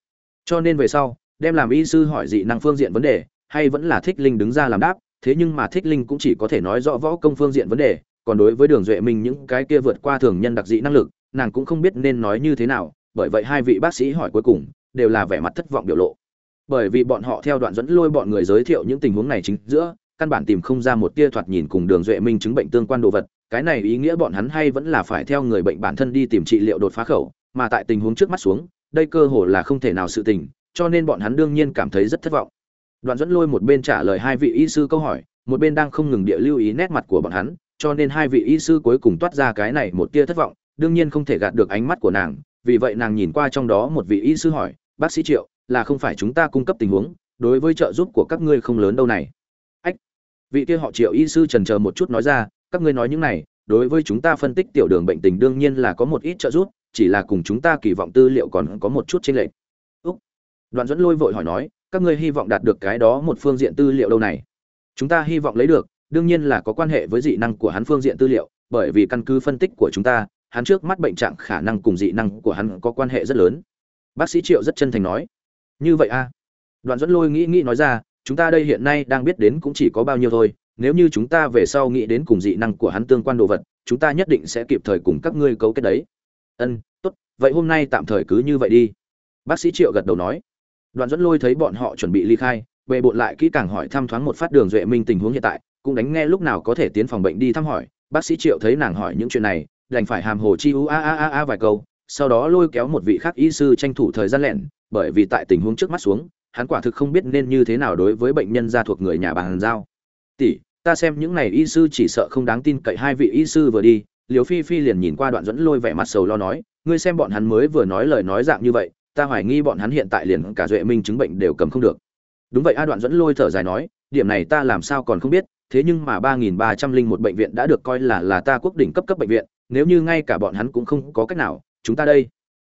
Speaker 1: Cho nên về sau, đem làm y sư hỏi dị năng phương diện vấn đề, hay vẫn là thích linh đứng ra làm đáp, thế nhưng mà thích linh cũng chỉ có thể nói rõ võ công phương diện vấn đề còn đối với đường duệ minh những cái kia vượt qua thường nhân đặc dị năng lực, nàng cũng không biết nên nói như thế nào, bởi vậy hai vị bác sĩ hỏi cuối cùng, đều là vẻ mặt thất vọng biểu lộ. Bởi vì bọn họ theo đoạn dẫn lôi bọn người giới thiệu những tình huống này chính giữa, căn bản tìm không ra một tia thoạt nhìn cùng đường duệ minh chứng bệnh tương quan đồ vật, cái này ý nghĩa bọn hắn hay vẫn là phải theo người bệnh bản thân đi tìm trị liệu đột phá khẩu, mà tại tình huống trước mắt xuống, đây cơ hồ là không thể nào sự tình, cho nên bọn hắn đương nhiên cảm thấy rất thất vọng. Đoạn dẫn lôi một bên trả lời hai vị y sư câu hỏi, một bên đang không ngừng địa lưu ý nét mặt của bọn hắn cho nên hai vị y sư cuối cùng toát ra cái này một tia thất vọng, đương nhiên không thể gạt được ánh mắt của nàng, vì vậy nàng nhìn qua trong đó một vị y sư hỏi, bác sĩ triệu, là không phải chúng ta cung cấp tình huống, đối với trợ giúp của các ngươi không lớn đâu này? Ách, vị kia họ triệu y sư trần chờ một chút nói ra, các ngươi nói những này, đối với chúng ta phân tích tiểu đường bệnh tình đương nhiên là có một ít trợ giúp, chỉ là cùng chúng ta kỳ vọng tư liệu còn có một chút chênh lệch. Úc, đoạn dẫn lôi vội hỏi nói, các ngươi hy vọng đạt được cái đó một phương diện tư liệu đâu này? Chúng ta hy vọng lấy được đương nhiên là có quan hệ với dị năng của hắn phương diện tư liệu, bởi vì căn cứ phân tích của chúng ta, hắn trước mắt bệnh trạng khả năng cùng dị năng của hắn có quan hệ rất lớn. Bác sĩ triệu rất chân thành nói. Như vậy a à? đoạn dẫn lôi nghĩ nghĩ nói ra, chúng ta đây hiện nay đang biết đến cũng chỉ có bao nhiêu thôi, nếu như chúng ta về sau nghĩ đến cùng dị năng của hắn tương quan đồ vật, chúng ta nhất định sẽ kịp thời cùng các ngươi cấu kết đấy. Ân, tốt, vậy hôm nay tạm thời cứ như vậy đi. Bác sĩ triệu gật đầu nói. Đoạn dẫn lôi thấy bọn họ chuẩn bị ly khai về bộn lại kỹ càng hỏi thăm thoáng một phát đường duệ minh tình huống hiện tại cũng đánh nghe lúc nào có thể tiến phòng bệnh đi thăm hỏi. Bác sĩ triệu thấy nàng hỏi những chuyện này, đành phải hàm hồ chi u a a a a vài câu, sau đó lôi kéo một vị khác y sư tranh thủ thời gian lẹn, bởi vì tại tình huống trước mắt xuống, hắn quả thực không biết nên như thế nào đối với bệnh nhân gia thuộc người nhà bàn giao. Tỷ, ta xem những này y sư chỉ sợ không đáng tin cậy hai vị y sư vừa đi. Liều phi phi liền nhìn qua đoạn dẫn lôi vẻ mặt sầu lo nói, ngươi xem bọn hắn mới vừa nói lời nói dạng như vậy, ta hoài nghi bọn hắn hiện tại liền cả duệ minh chứng bệnh đều cầm không được. Đúng vậy a. Đoạn dẫn lôi thở dài nói, điểm này ta làm sao còn không biết thế nhưng mà ba nghìn ba trăm linh một bệnh viện đã được coi là là ta quốc đỉnh cấp cấp bệnh viện, nếu như ngay cả bọn hắn cũng không có cách nào, chúng ta đây.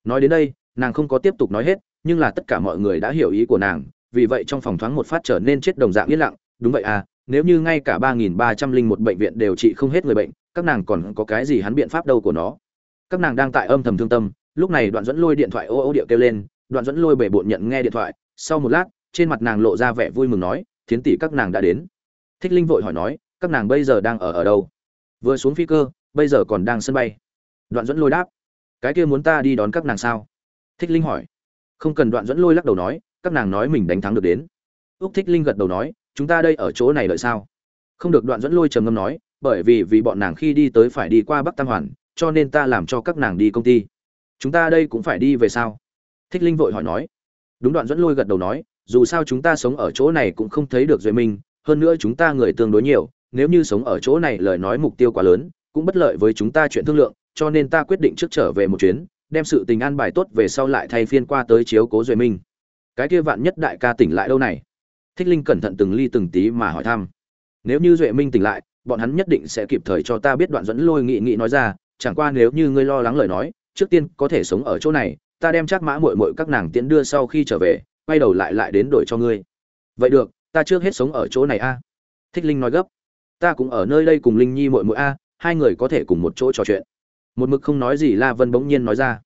Speaker 1: Nói đến đây, nàng không có tiếp tục nói hết, nhưng là tất cả mọi người đã hiểu ý của nàng, vì vậy trong phòng thoáng một phát trở nên chết đồng dạng yên lặng. Đúng vậy à nếu như ngay cả ba nghìn ba trăm linh một bệnh viện đều trị không hết người bệnh, các nàng còn có cái gì hắn biện pháp đâu của nó? Các nàng đang tại âm thầm thương tâm, lúc này đoạn dẫn lôi điện thoại ô ô điệu kêu lên, đoạn dẫn lôi bể bộn nhận nghe điện thoại, sau một lát, trên mặt nàng lộ ra vẻ vui mừng nói, thiến tỷ các nàng đã đến thích linh vội hỏi nói, các nàng bây giờ đang ở ở đâu? Vừa xuống phi cơ, bây giờ còn đang sân bay. Đoạn dẫn lôi đáp, cái kia muốn ta đi đón các nàng sao? Thích linh hỏi. Không cần đoạn dẫn lôi lắc đầu nói, các nàng nói mình đánh thắng được đến. Úc thích linh gật đầu nói, chúng ta đây ở chỗ này đợi sao? Không được đoạn dẫn lôi trầm ngâm nói, bởi vì vì bọn nàng khi đi tới phải đi qua bắc tam hoàn, cho nên ta làm cho các nàng đi công ty. Chúng ta đây cũng phải đi về sao? Thích linh vội hỏi nói. Đúng đoạn dẫn lôi gật đầu nói, dù sao chúng ta sống ở chỗ này cũng không thấy được duy minh hơn nữa chúng ta người tương đối nhiều, nếu như sống ở chỗ này lời nói mục tiêu quá lớn, cũng bất lợi với chúng ta chuyện thương lượng, cho nên ta quyết định trước trở về một chuyến, đem sự tình an bài tốt về sau lại thay phiên qua tới chiếu cố duệ minh. Cái kia vạn nhất đại ca tỉnh lại đâu này? Thích linh cẩn thận từng ly từng tí mà hỏi thăm. Nếu như duệ minh tỉnh lại, bọn hắn nhất định sẽ kịp thời cho ta biết đoạn dẫn lôi nghị nghị nói ra, chẳng qua nếu như ngươi lo lắng lời nói, trước tiên có thể sống ở chỗ này, ta đem chắc mã mội mội các nàng tiễn đưa sau khi trở về, quay đầu lại lại đến đổi cho ngươi. Vậy được ta trước hết sống ở chỗ này a. Thích linh nói gấp. Ta cũng ở nơi đây cùng linh nhi mội mội a, hai người có thể cùng một chỗ trò chuyện. Một mực không nói gì la vân bỗng nhiên nói ra.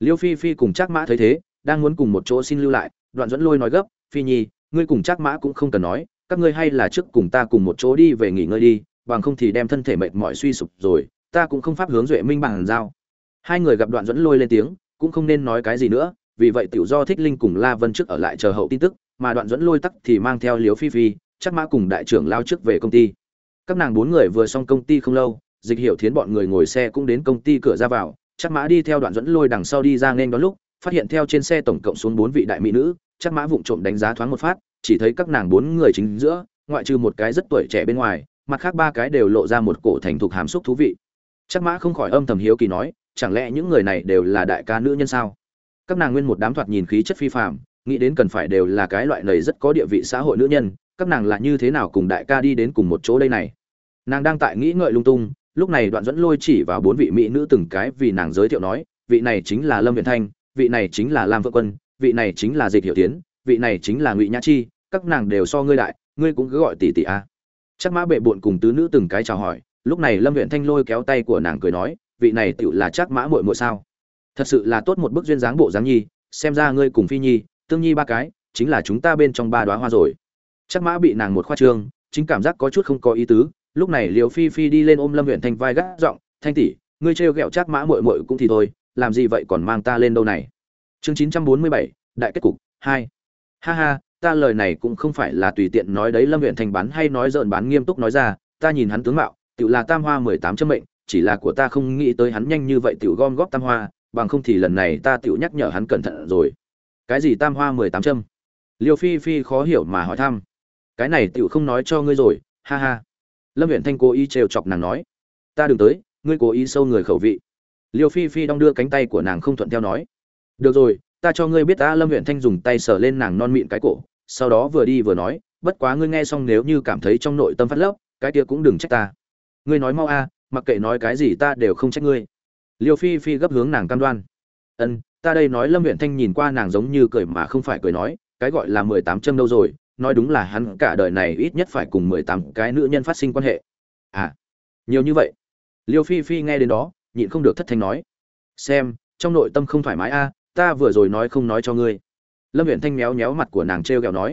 Speaker 1: Liêu phi phi cùng trác mã thấy thế, đang muốn cùng một chỗ xin lưu lại, đoạn dẫn lôi nói gấp, phi nhi, ngươi cùng trác mã cũng không cần nói, các ngươi hay là trước cùng ta cùng một chỗ đi về nghỉ ngơi đi, bằng không thì đem thân thể mệt mỏi suy sụp rồi, ta cũng không pháp hướng duệ minh bằng giao. Hai người gặp đoạn dẫn lôi lên tiếng, cũng không nên nói cái gì nữa, vì vậy tiểu do thích linh cùng la vân trước ở lại chờ hậu tin tức mà đoạn dẫn lôi tắc thì mang theo liếu phi phi chắc mã cùng đại trưởng lao trước về công ty. Các nàng bốn người vừa xong công ty không lâu, dịch hiểu thiến bọn người ngồi xe cũng đến công ty cửa ra vào chắc mã đi theo đoạn dẫn lôi đằng sau đi ra nên đón lúc, phát hiện theo trên xe tổng cộng xuống bốn vị đại mỹ nữ chắc mã vụng trộm đánh giá thoáng một phát, chỉ thấy các nàng bốn người chính giữa, ngoại trừ một cái rất tuổi trẻ bên ngoài, mặt khác ba cái đều lộ ra một cổ thành thục hàm xúc thú vị. Chắc mã không khỏi âm thầm hiếu kỳ nói, chẳng lẽ những người này đều là đại ca nữ nhân sao? Các nàng nguyên một đám thoạt nhìn khí chất phi phàm nghĩ đến cần phải đều là cái loại này rất có địa vị xã hội nữ nhân, các nàng là như thế nào cùng đại ca đi đến cùng một chỗ đây này? Nàng đang tại nghĩ ngợi lung tung, lúc này đoạn dẫn lôi chỉ vào bốn vị mỹ nữ từng cái vì nàng giới thiệu nói, vị này chính là lâm viện thanh, vị này chính là lam vợ quân, vị này chính là dịch hiểu tiến, vị này chính là ngụy nhã chi, các nàng đều so ngươi đại, ngươi cũng cứ gọi tỷ tỷ a. Chắc mã bệ bụn cùng tứ nữ từng cái chào hỏi, lúc này lâm viện thanh lôi kéo tay của nàng cười nói, vị này tựu là chắc mã muội muội sao? Thật sự là tốt một bức duyên dáng bộ dáng nhi, xem ra ngươi cùng phi nhi tương nhi ba cái chính là chúng ta bên trong ba đoá hoa rồi. Chắc mã bị nàng một khoa trương chính cảm giác có chút không có ý tứ lúc này liều phi phi đi lên ôm lâm huyện thanh vai gác giọng thanh tỷ ngươi trêu ghẹo chắc mã muội muội cũng thì thôi làm gì vậy còn mang ta lên đâu này? Chương chín trăm bốn mươi bảy đại kết cục hai. Ha ha ta lời này cũng không phải là tùy tiện nói đấy lâm huyện thanh bán hay nói dợn bán nghiêm túc nói ra ta nhìn hắn tướng mạo tự là tam hoa mười tám chân mệnh chỉ là của ta không nghĩ tới hắn nhanh như vậy tự gom góp tam hoa, bằng không thì lần này ta tự nhắc nhở hắn cẩn thận rồi. Cái gì tam hoa mười tám châm? Liêu Phi Phi khó hiểu mà hỏi thăm. Cái này tiểu không nói cho ngươi rồi, ha ha. Lâm viện Thanh cố ý trêu chọc nàng nói, ta đừng tới, ngươi cố ý sâu người khẩu vị. Liêu Phi Phi đong đưa cánh tay của nàng không thuận theo nói, được rồi, ta cho ngươi biết ta Lâm viện Thanh dùng tay sờ lên nàng non mịn cái cổ, sau đó vừa đi vừa nói, bất quá ngươi nghe xong nếu như cảm thấy trong nội tâm phát lốc, cái kia cũng đừng trách ta. Ngươi nói mau a, mặc kệ nói cái gì ta đều không trách ngươi liêu phi phi gấp hướng nàng cam đoan ân ta đây nói lâm huyện thanh nhìn qua nàng giống như cười mà không phải cười nói, cái gọi là mười tám châm đâu rồi, nói đúng là hắn cả đời này ít nhất phải cùng mười tám cái nữ nhân phát sinh quan hệ. À nhiều như vậy. Liêu phi phi nghe đến đó, nhịn không được thất thanh nói. Xem, trong nội tâm không thoải mái a, ta vừa rồi nói không nói cho ngươi. Lâm huyện thanh méo méo mặt của nàng t r e o kẹo nói.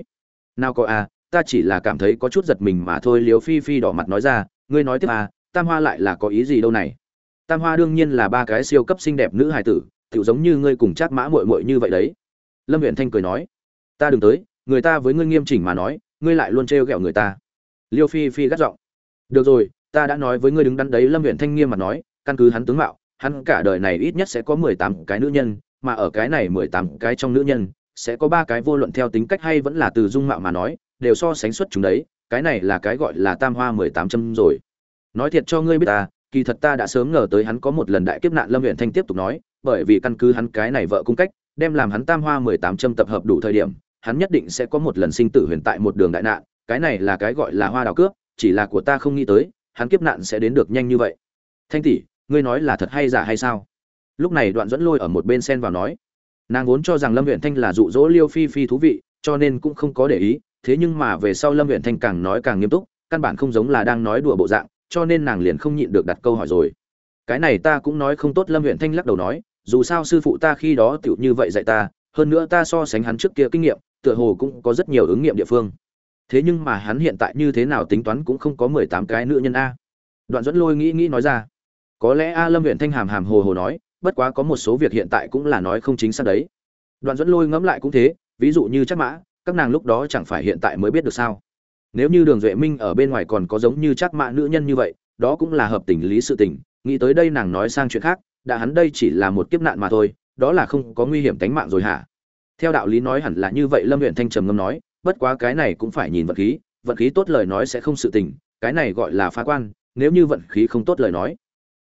Speaker 1: Nào có a ta chỉ là cảm thấy có chút giật mình mà thôi, liêu phi phi đỏ mặt nói ra, ngươi nói tiếp a tam hoa lại là có ý gì đâu này? Tam hoa đương nhiên là ba cái siêu cấp xinh đẹp nữ hài tử tự giống như ngươi cùng chát mã muội muội như vậy đấy. Lâm huyện thanh cười nói, ta đừng tới, người ta với ngươi nghiêm chỉnh mà nói, ngươi lại luôn trêu ghẹo người ta. Liêu phi phi gắt giọng, được rồi, ta đã nói với ngươi đứng đắn đấy. Lâm huyện thanh nghiêm mà nói, căn cứ hắn tướng mạo, hắn cả đời này ít nhất sẽ có mười tám cái nữ nhân, mà ở cái này mười tám cái trong nữ nhân, sẽ có ba cái vô luận theo tính cách hay vẫn là từ dung mạo mà nói, đều so sánh xuất chúng đấy, cái này là cái gọi là tam hoa mười tám châm rồi. Nói thiệt cho ngươi biết ta, kỳ thật ta đã sớm ngờ tới hắn có một lần đại kiếp nạn. Lâm huyện thanh tiếp tục nói bởi vì căn cứ hắn cái này vợ cung cách, đem làm hắn tam hoa mười tám châm tập hợp đủ thời điểm, hắn nhất định sẽ có một lần sinh tử huyền tại một đường đại nạn, cái này là cái gọi là hoa đào cướp chỉ là của ta không nghĩ tới, hắn kiếp nạn sẽ đến được nhanh như vậy. Thanh tỷ, ngươi nói là thật hay giả hay sao? Lúc này đoạn dẫn lôi ở một bên sen vào nói. Nàng vốn cho rằng lâm huyện thanh là dụ dỗ liêu phi phi thú vị, cho nên cũng không có để ý, thế nhưng mà về sau lâm huyện thanh càng nói càng nghiêm túc, căn bản không giống là đang nói đùa bộ dạng, cho nên nàng liền không nhịn được đặt câu hỏi rồi cái này ta cũng nói không tốt, lâm huyện thanh lắc đầu nói, dù sao sư phụ ta khi đó tựu như vậy dạy ta, hơn nữa ta so sánh hắn trước kia kinh nghiệm, tựa hồ cũng có rất nhiều ứng nghiệm địa phương. Thế nhưng mà hắn hiện tại như thế nào tính toán cũng không có mười tám cái nữ nhân a. Đoạn dẫn lôi nghĩ nghĩ nói ra, có lẽ a lâm huyện thanh hàm hàm hồ hồ nói, bất quá có một số việc hiện tại cũng là nói không chính xác đấy. Đoạn dẫn lôi ngẫm lại cũng thế, ví dụ như chắc mã, các nàng lúc đó chẳng phải hiện tại mới biết được sao? Nếu như đường duệ minh ở bên ngoài còn có giống như chắc mã nữ nhân như vậy, đó cũng là hợp tình lý sự tình nghĩ tới đây nàng nói sang chuyện khác, đã hắn đây chỉ là một kiếp nạn mà thôi, đó là không có nguy hiểm tính mạng rồi hả? Theo đạo lý nói hẳn là như vậy, lâm huyện thanh trầm ngâm nói, bất quá cái này cũng phải nhìn vận khí vận khí tốt lời nói sẽ không sự tình, cái này gọi là phá quan, nếu như vận khí không tốt lời nói.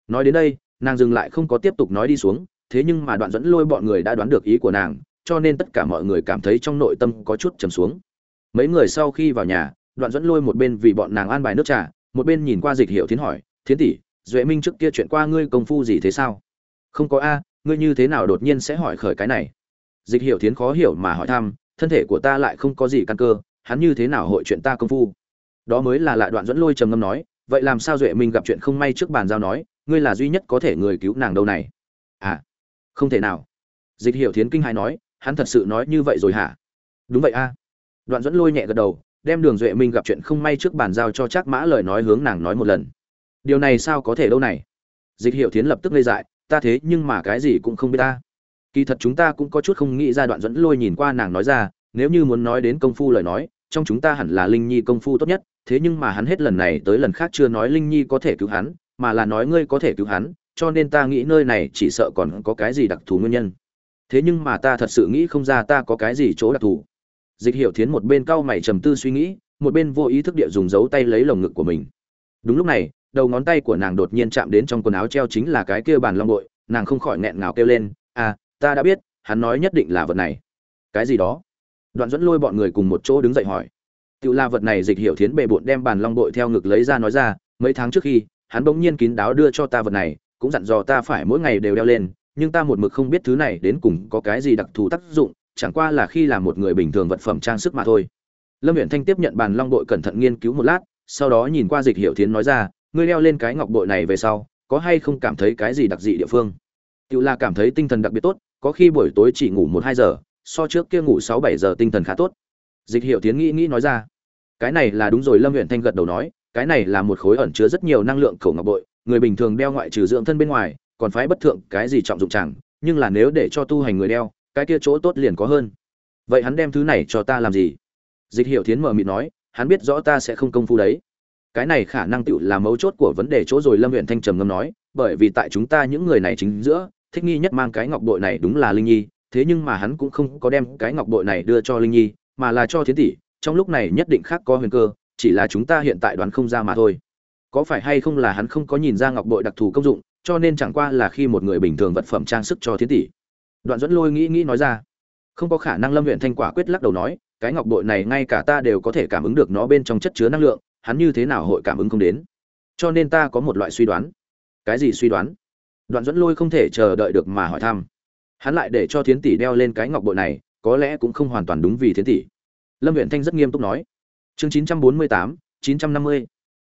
Speaker 1: Nói đến đây, nàng dừng lại không có tiếp tục nói đi xuống, thế nhưng mà đoạn dẫn lôi bọn người đã đoán được ý của nàng, cho nên tất cả mọi người cảm thấy trong nội tâm có chút trầm xuống. Mấy người sau khi vào nhà, đoạn dẫn lôi một bên vì bọn nàng an bài nước trà, một bên nhìn qua dịch hiệu thiến hỏi, thiến tỷ duệ minh trước kia chuyện qua ngươi công phu gì thế sao? Không có a, ngươi như thế nào đột nhiên sẽ hỏi khởi cái này? Dịch Hiểu thiến khó hiểu mà hỏi thăm, thân thể của ta lại không có gì căn cơ, hắn như thế nào hội chuyện ta công phu? Đó mới là lại đoạn dẫn lôi trầm ngâm nói, vậy làm sao duệ minh gặp chuyện không may trước bàn giao nói, ngươi là duy nhất có thể người cứu nàng đâu này? À không thể nào. Dịch Hiểu thiến kinh hãi nói, hắn thật sự nói như vậy rồi hả? Đúng vậy a. Đoạn dẫn lôi nhẹ gật đầu, đem đường duệ minh gặp chuyện không may trước bàn giao cho chắc mã lời nói hướng nàng nói một lần điều này sao có thể đâu này? Dịch hiệu thiến lập tức ngây dại, ta thế nhưng mà cái gì cũng không biết ta. Kỳ thật chúng ta cũng có chút không nghĩ ra đoạn dẫn lôi nhìn qua nàng nói ra, nếu như muốn nói đến công phu lời nói, trong chúng ta hẳn là linh nhi công phu tốt nhất, thế nhưng mà hắn hết lần này tới lần khác chưa nói linh nhi có thể cứu hắn, mà là nói ngươi có thể cứu hắn, cho nên ta nghĩ nơi này chỉ sợ còn có cái gì đặc thù nguyên nhân. Thế nhưng mà ta thật sự nghĩ không ra ta có cái gì chỗ đặc thù. Dịch hiệu thiến một bên cau mày trầm tư suy nghĩ, một bên vô ý thức địa dùng dấu tay lấy lồng ngực của mình. Đúng lúc này đầu ngón tay của nàng đột nhiên chạm đến trong quần áo treo chính là cái kia bàn long bội nàng không khỏi nghẹn ngào kêu lên à ta đã biết, hắn nói nhất định là vật này. Cái gì đó? Đoạn dẫn lôi bọn người cùng một chỗ đứng dậy hỏi. Tự la vật này dịch Hiểu thiến bề bộn đem bàn long bội theo ngực lấy ra nói ra, mấy tháng trước khi, hắn bỗng nhiên kín đáo đưa cho ta vật này, cũng dặn dò ta phải mỗi ngày đều đeo lên, nhưng ta một mực không biết thứ này đến cùng có cái gì đặc thù tác dụng, chẳng qua là khi làm một người bình thường vật phẩm trang sức mà thôi. Lâm huyện thanh tiếp nhận bàn long bội cẩn thận nghiên cứu một lát, sau đó nhìn qua dịch Hiểu thiến nói ra ngươi đeo lên cái ngọc bội này về sau, có hay không cảm thấy cái gì đặc dị địa phương? Tự là cảm thấy tinh thần đặc biệt tốt, có khi buổi tối chỉ ngủ một hai giờ, so trước kia ngủ sáu bảy giờ tinh thần khá tốt. Dịch hiệu tiến nghĩ nghĩ nói ra, cái này là đúng rồi, lâm huyện thanh gật đầu nói, cái này là một khối ẩn chứa rất nhiều năng lượng khẩu ngọc bội, người bình thường đeo ngoại trừ dưỡng thân bên ngoài, còn phái bất thượng cái gì trọng dụng chẳng, nhưng là nếu để cho tu hành người đeo, cái kia chỗ tốt liền có hơn. Vậy hắn đem thứ này cho ta làm gì? Dịch hiệu thiến mờ mịt nói, hắn biết rõ ta sẽ không công phu đấy cái này khả năng tựu là mấu chốt của vấn đề chỗ rồi lâm huyện thanh trầm ngâm nói, bởi vì tại chúng ta những người này chính giữa, thích nghi nhất mang cái ngọc bội này đúng là linh nhi, thế nhưng mà hắn cũng không có đem cái ngọc bội này đưa cho linh nhi, mà là cho thiến tỷ, trong lúc này nhất định khác có huyền cơ, chỉ là chúng ta hiện tại đoán không ra mà thôi. Có phải hay không là hắn không có nhìn ra ngọc bội đặc thù công dụng, cho nên chẳng qua là khi một người bình thường vật phẩm trang sức cho thiến tỷ. Đoạn dẫn lôi nghĩ nghĩ nói ra. Không có khả năng lâm huyện thanh quả quyết lắc đầu nói, cái ngọc bội này ngay cả ta đều có thể cảm ứng được nó bên trong chất chứa năng lượng hắn như thế nào hội cảm ứng không đến. Cho nên ta có một loại suy đoán. Cái gì suy đoán? Đoạn dẫn lôi không thể chờ đợi được mà hỏi thăm. Hắn lại để cho thiến tỷ đeo lên cái ngọc bội này, có lẽ cũng không hoàn toàn đúng vì thiến tỷ. Lâm huyện thanh rất nghiêm túc nói, chương chín trăm bốn mươi tám, chín trăm năm mươi.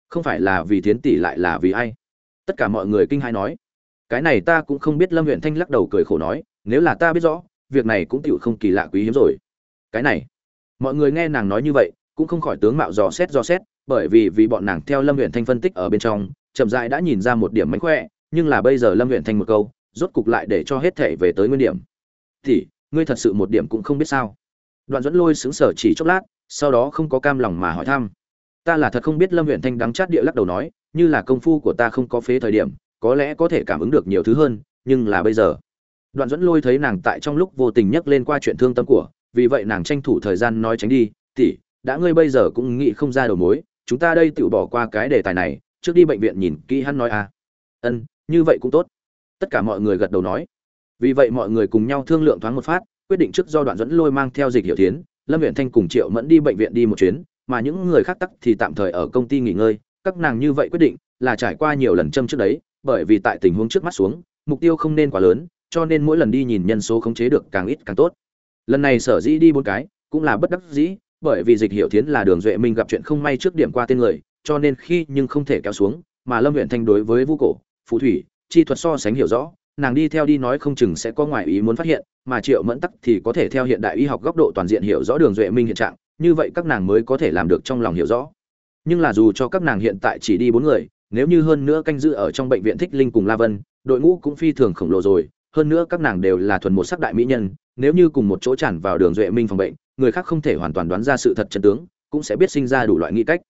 Speaker 1: Không phải là vì thiến tỷ lại là vì ai? Tất cả mọi người kinh hãi nói, cái này ta cũng không biết. Lâm huyện thanh lắc đầu cười khổ nói, nếu là ta biết rõ, việc này cũng tựu không kỳ lạ quý hiếm rồi. Cái này, mọi người nghe nàng nói như vậy, cũng không khỏi tướng mạo dò xét dò xét bởi vì vì bọn nàng theo lâm huyện thanh phân tích ở bên trong, chậm rãi đã nhìn ra một điểm mánh khỏe, nhưng là bây giờ lâm huyện thanh một câu, rốt cục lại để cho hết thể về tới nguyên điểm. Thì ngươi thật sự một điểm cũng không biết sao? Đoạn dẫn lôi xứng sở chỉ chốc lát, sau đó không có cam lòng mà hỏi thăm. Ta là thật không biết, lâm huyện thanh đắng chát địa lắc đầu nói, như là công phu của ta không có phế thời điểm, có lẽ có thể cảm ứng được nhiều thứ hơn, nhưng là bây giờ. Đoạn dẫn lôi thấy nàng tại trong lúc vô tình nhắc lên qua chuyện thương tâm của, vì vậy nàng tranh thủ thời gian nói tránh đi tỉ đã ngươi bây giờ cũng nghĩ không ra đầu mối chúng ta đây tự bỏ qua cái đề tài này, trước đi bệnh viện nhìn kỹ hắn nói à. Ân, như vậy cũng tốt. Tất cả mọi người gật đầu nói. Vì vậy mọi người cùng nhau thương lượng thoáng một phát, quyết định trước do đoạn dẫn lôi mang theo dịch hiệu tiến lâm viện thanh cùng triệu mẫn đi bệnh viện đi một chuyến, mà những người khác tắc thì tạm thời ở công ty nghỉ ngơi. Các nàng như vậy quyết định là trải qua nhiều lần châm trước đấy, bởi vì tại tình huống trước mắt xuống, mục tiêu không nên quá lớn, cho nên mỗi lần đi nhìn nhân số khống chế được càng ít càng tốt. Lần này sở dĩ đi bốn cái cũng là bất đắc dĩ bởi vì dịch hiệu thiến là đường duệ minh gặp chuyện không may trước điểm qua tên người, cho nên khi nhưng không thể kéo xuống, mà lâm huyện thanh đối với vũ cổ phù thủy, chi thuật so sánh hiểu rõ, nàng đi theo đi nói không chừng sẽ có ngoài ý muốn phát hiện, mà triệu mẫn tắc thì có thể theo hiện đại y học góc độ toàn diện hiểu rõ đường duệ minh hiện trạng, như vậy các nàng mới có thể làm được trong lòng hiểu rõ. Nhưng là dù cho các nàng hiện tại chỉ đi bốn người, nếu như hơn nữa canh giữ ở trong bệnh viện thích linh cùng la vân, đội ngũ cũng phi thường khổng lồ rồi, hơn nữa các nàng đều là thuần một sắc đại mỹ nhân, nếu như cùng một chỗ tràn vào đường duệ minh phòng bệnh người khác không thể hoàn toàn đoán ra sự thật chân tướng, cũng sẽ biết sinh ra đủ loại nghĩ cách.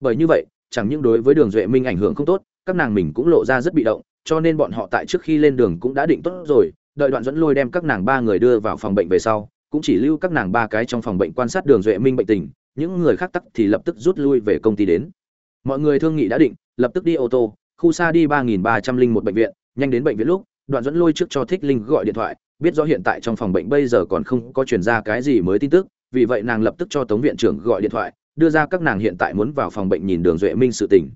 Speaker 1: Bởi như vậy, chẳng những đối với đường duệ minh ảnh hưởng không tốt, các nàng mình cũng lộ ra rất bị động, cho nên bọn họ tại trước khi lên đường cũng đã định tốt rồi, đợi đoạn dẫn lôi đem các nàng ba người đưa vào phòng bệnh về sau, cũng chỉ lưu các nàng ba cái trong phòng bệnh quan sát đường duệ minh bệnh tình, những người khác tắc thì lập tức rút lui về công ty đến. Mọi người thương nghị đã định, lập tức đi ô tô, khu xa đi ba nghìn ba trăm linh một bệnh viện, nhanh đến bệnh viện lúc, đoạn dẫn lôi trước cho thích linh gọi điện thoại biết rõ hiện tại trong phòng bệnh bây giờ còn không có truyền ra cái gì mới tin tức, vì vậy nàng lập tức cho tống viện trưởng gọi điện thoại, đưa ra các nàng hiện tại muốn vào phòng bệnh nhìn đường duệ minh sự tình.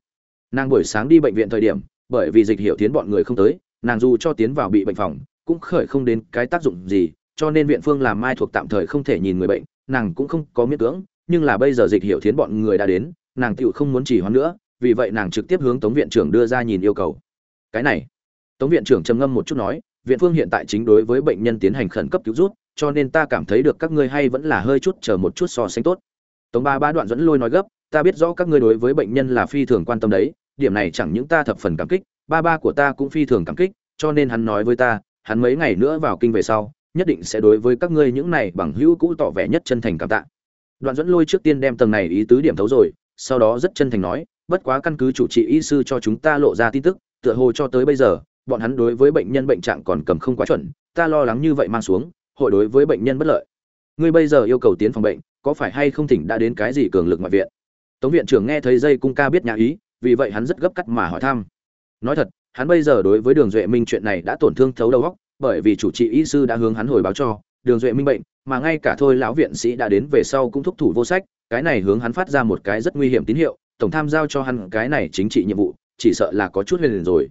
Speaker 1: Nàng buổi sáng đi bệnh viện thời điểm, bởi vì dịch hiểu tiến bọn người không tới, nàng dù cho tiến vào bị bệnh phòng, cũng khởi không đến cái tác dụng gì, cho nên viện phương làm mai thuộc tạm thời không thể nhìn người bệnh, nàng cũng không có miễn cưỡng, nhưng là bây giờ dịch hiểu tiến bọn người đã đến, nàng tựu không muốn chỉ hoãn nữa, vì vậy nàng trực tiếp hướng tống viện trưởng đưa ra nhìn yêu cầu. Cái này, tống viện trưởng trầm ngâm một chút nói viện phương hiện tại chính đối với bệnh nhân tiến hành khẩn cấp cứu rút cho nên ta cảm thấy được các ngươi hay vẫn là hơi chút chờ một chút so sánh tốt. Tống ba ba đoạn dẫn lôi nói gấp, ta biết rõ các ngươi đối với bệnh nhân là phi thường quan tâm đấy, điểm này chẳng những ta thập phần cảm kích, ba ba của ta cũng phi thường cảm kích, cho nên hắn nói với ta, hắn mấy ngày nữa vào kinh về sau, nhất định sẽ đối với các ngươi những này bằng hữu cũ tỏ vẻ nhất chân thành cảm tạ. Đoạn dẫn lôi trước tiên đem tầng này ý tứ điểm thấu rồi, sau đó rất chân thành nói, bất quá căn cứ chủ trị y sư cho chúng ta lộ ra tin tức, tựa hồ cho tới bây giờ bọn hắn đối với bệnh nhân bệnh trạng còn cầm không quá chuẩn, ta lo lắng như vậy mang xuống, hội đối với bệnh nhân bất lợi. Ngươi bây giờ yêu cầu tiến phòng bệnh, có phải hay không thỉnh đã đến cái gì cường lực ngoại viện? Tống viện trưởng nghe thấy dây cung ca biết nhà ý, vì vậy hắn rất gấp cắt mà hỏi thăm. Nói thật, hắn bây giờ đối với đường duệ minh chuyện này đã tổn thương thấu đầu óc, bởi vì chủ trị y sư đã hướng hắn hồi báo cho, đường duệ minh bệnh, mà ngay cả thôi lão viện sĩ đã đến về sau cũng thúc thủ vô sách, cái này hướng hắn phát ra một cái rất nguy hiểm tín hiệu, tổng tham giao cho hắn cái này chính trị nhiệm vụ, chỉ sợ là có chút huyền rồi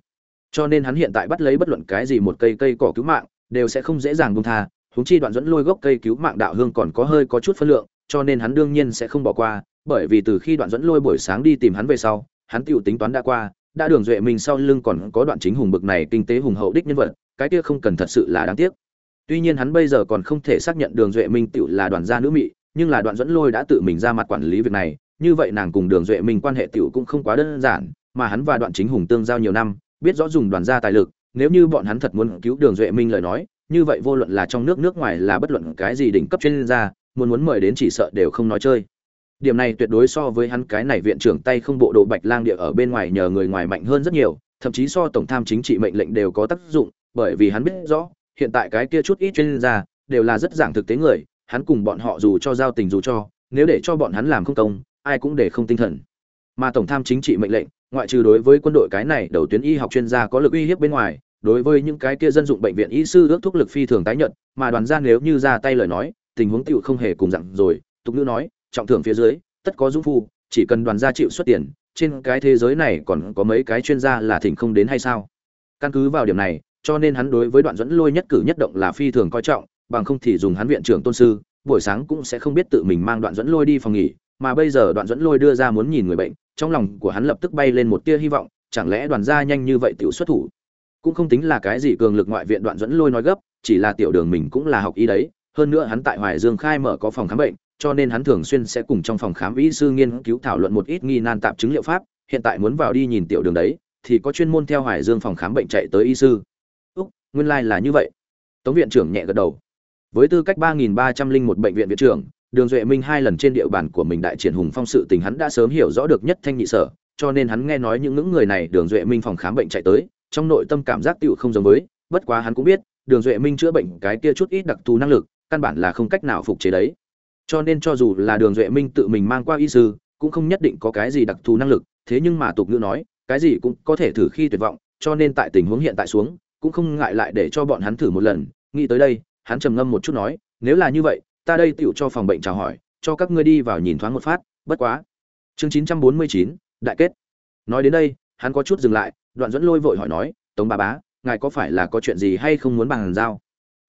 Speaker 1: cho nên hắn hiện tại bắt lấy bất luận cái gì một cây cây cỏ cứu mạng, đều sẽ không dễ dàng buông tha, huống chi đoạn dẫn lôi gốc cây cứu mạng đạo hương còn có hơi có chút phân lượng, cho nên hắn đương nhiên sẽ không bỏ qua, bởi vì từ khi đoạn dẫn lôi buổi sáng đi tìm hắn về sau, hắn tựu tính toán đã qua, đã đường duệ mình sau lưng còn có đoạn chính hùng bực này kinh tế hùng hậu đích nhân vật, cái kia không cần thật sự là đáng tiếc. Tuy nhiên hắn bây giờ còn không thể xác nhận đường duệ minh tựu là đoàn gia nữ mị, nhưng là đoạn dẫn lôi đã tự mình ra mặt quản lý việc này, như vậy nàng cùng đường duệ minh quan hệ tựu cũng không quá đơn giản, mà hắn và đoạn chính hùng tương giao nhiều năm biết rõ dùng đoàn gia tài lực, nếu như bọn hắn thật muốn cứu đường duệ minh lời nói, như vậy vô luận là trong nước nước ngoài là bất luận cái gì đỉnh cấp chuyên gia, muốn muốn mời đến chỉ sợ đều không nói chơi. Điểm này tuyệt đối so với hắn cái này viện trưởng tay không bộ đồ bạch lang địa ở bên ngoài nhờ người ngoài mạnh hơn rất nhiều, thậm chí so tổng tham chính trị mệnh lệnh đều có tác dụng, bởi vì hắn biết rõ, hiện tại cái kia chút ít chuyên gia đều là rất giảng thực tế người, hắn cùng bọn họ dù cho giao tình dù cho, nếu để cho bọn hắn làm không công, ai cũng để không tinh thần mà tổng tham chính trị mệnh lệnh, ngoại trừ đối với quân đội cái này đầu tuyến y học chuyên gia có lực uy hiếp bên ngoài, đối với những cái kia dân dụng bệnh viện y sư ước thuốc lực phi thường tái nhận mà đoàn gia nếu như ra tay lời nói, tình huống tựu không hề cùng dặn rồi, tục nữ nói, trọng thưởng phía dưới, tất có dũng phu, chỉ cần đoàn gia chịu xuất tiền, trên cái thế giới này còn có mấy cái chuyên gia là thỉnh không đến hay sao? Căn cứ vào điểm này, cho nên hắn đối với đoạn dẫn lôi nhất cử nhất động là phi thường coi trọng, bằng không thì dùng hắn viện trưởng tôn sư, buổi sáng cũng sẽ không biết tự mình mang đoạn dẫn lôi đi phòng nghỉ, mà bây giờ đoạn dẫn lôi đưa ra muốn nhìn người bệnh trong lòng của hắn lập tức bay lên một tia hy vọng, chẳng lẽ đoàn gia nhanh như vậy tiểu xuất thủ? Cũng không tính là cái gì cường lực ngoại viện đoạn dẫn lôi nói gấp, chỉ là tiểu đường mình cũng là học y đấy, hơn nữa hắn tại hoài dương khai mở có phòng khám bệnh, cho nên hắn thường xuyên sẽ cùng trong phòng khám y sư nghiên cứu thảo luận một ít nghi nan tạp chứng liệu pháp, hiện tại muốn vào đi nhìn tiểu đường đấy, thì có chuyên môn theo hoài dương phòng khám bệnh chạy tới y sư. Úc, nguyên lai là như vậy. Tống viện trưởng nhẹ gật đầu. Với tư cách ba nghìn ba trăm linh một bệnh viện viện trưởng đường duệ minh hai lần trên địa bàn của mình đại triển hùng phong sự tình hắn đã sớm hiểu rõ được nhất thanh nhị sở, cho nên hắn nghe nói những ngưỡng người này đường duệ minh phòng khám bệnh chạy tới, trong nội tâm cảm giác tựu không giống với, bất quá hắn cũng biết, đường duệ minh chữa bệnh cái kia chút ít đặc thù năng lực, căn bản là không cách nào phục chế đấy. Cho nên cho dù là đường duệ minh tự mình mang qua y sư, cũng không nhất định có cái gì đặc thù năng lực, thế nhưng mà tục ngữ nói, cái gì cũng có thể thử khi tuyệt vọng, cho nên tại tình huống hiện tại xuống, cũng không ngại lại để cho bọn hắn thử một lần. Nghĩ tới đây, hắn trầm ngâm một chút nói, nếu là như vậy ta đây tựu cho phòng bệnh chào hỏi, cho các ngươi đi vào nhìn thoáng một phát, bất quá. Chương chín trăm bốn mươi chín, đại kết. Nói đến đây, hắn có chút dừng lại, đoạn dẫn lôi vội hỏi nói, tống bà bá, ngài có phải là có chuyện gì hay không muốn bàn giao?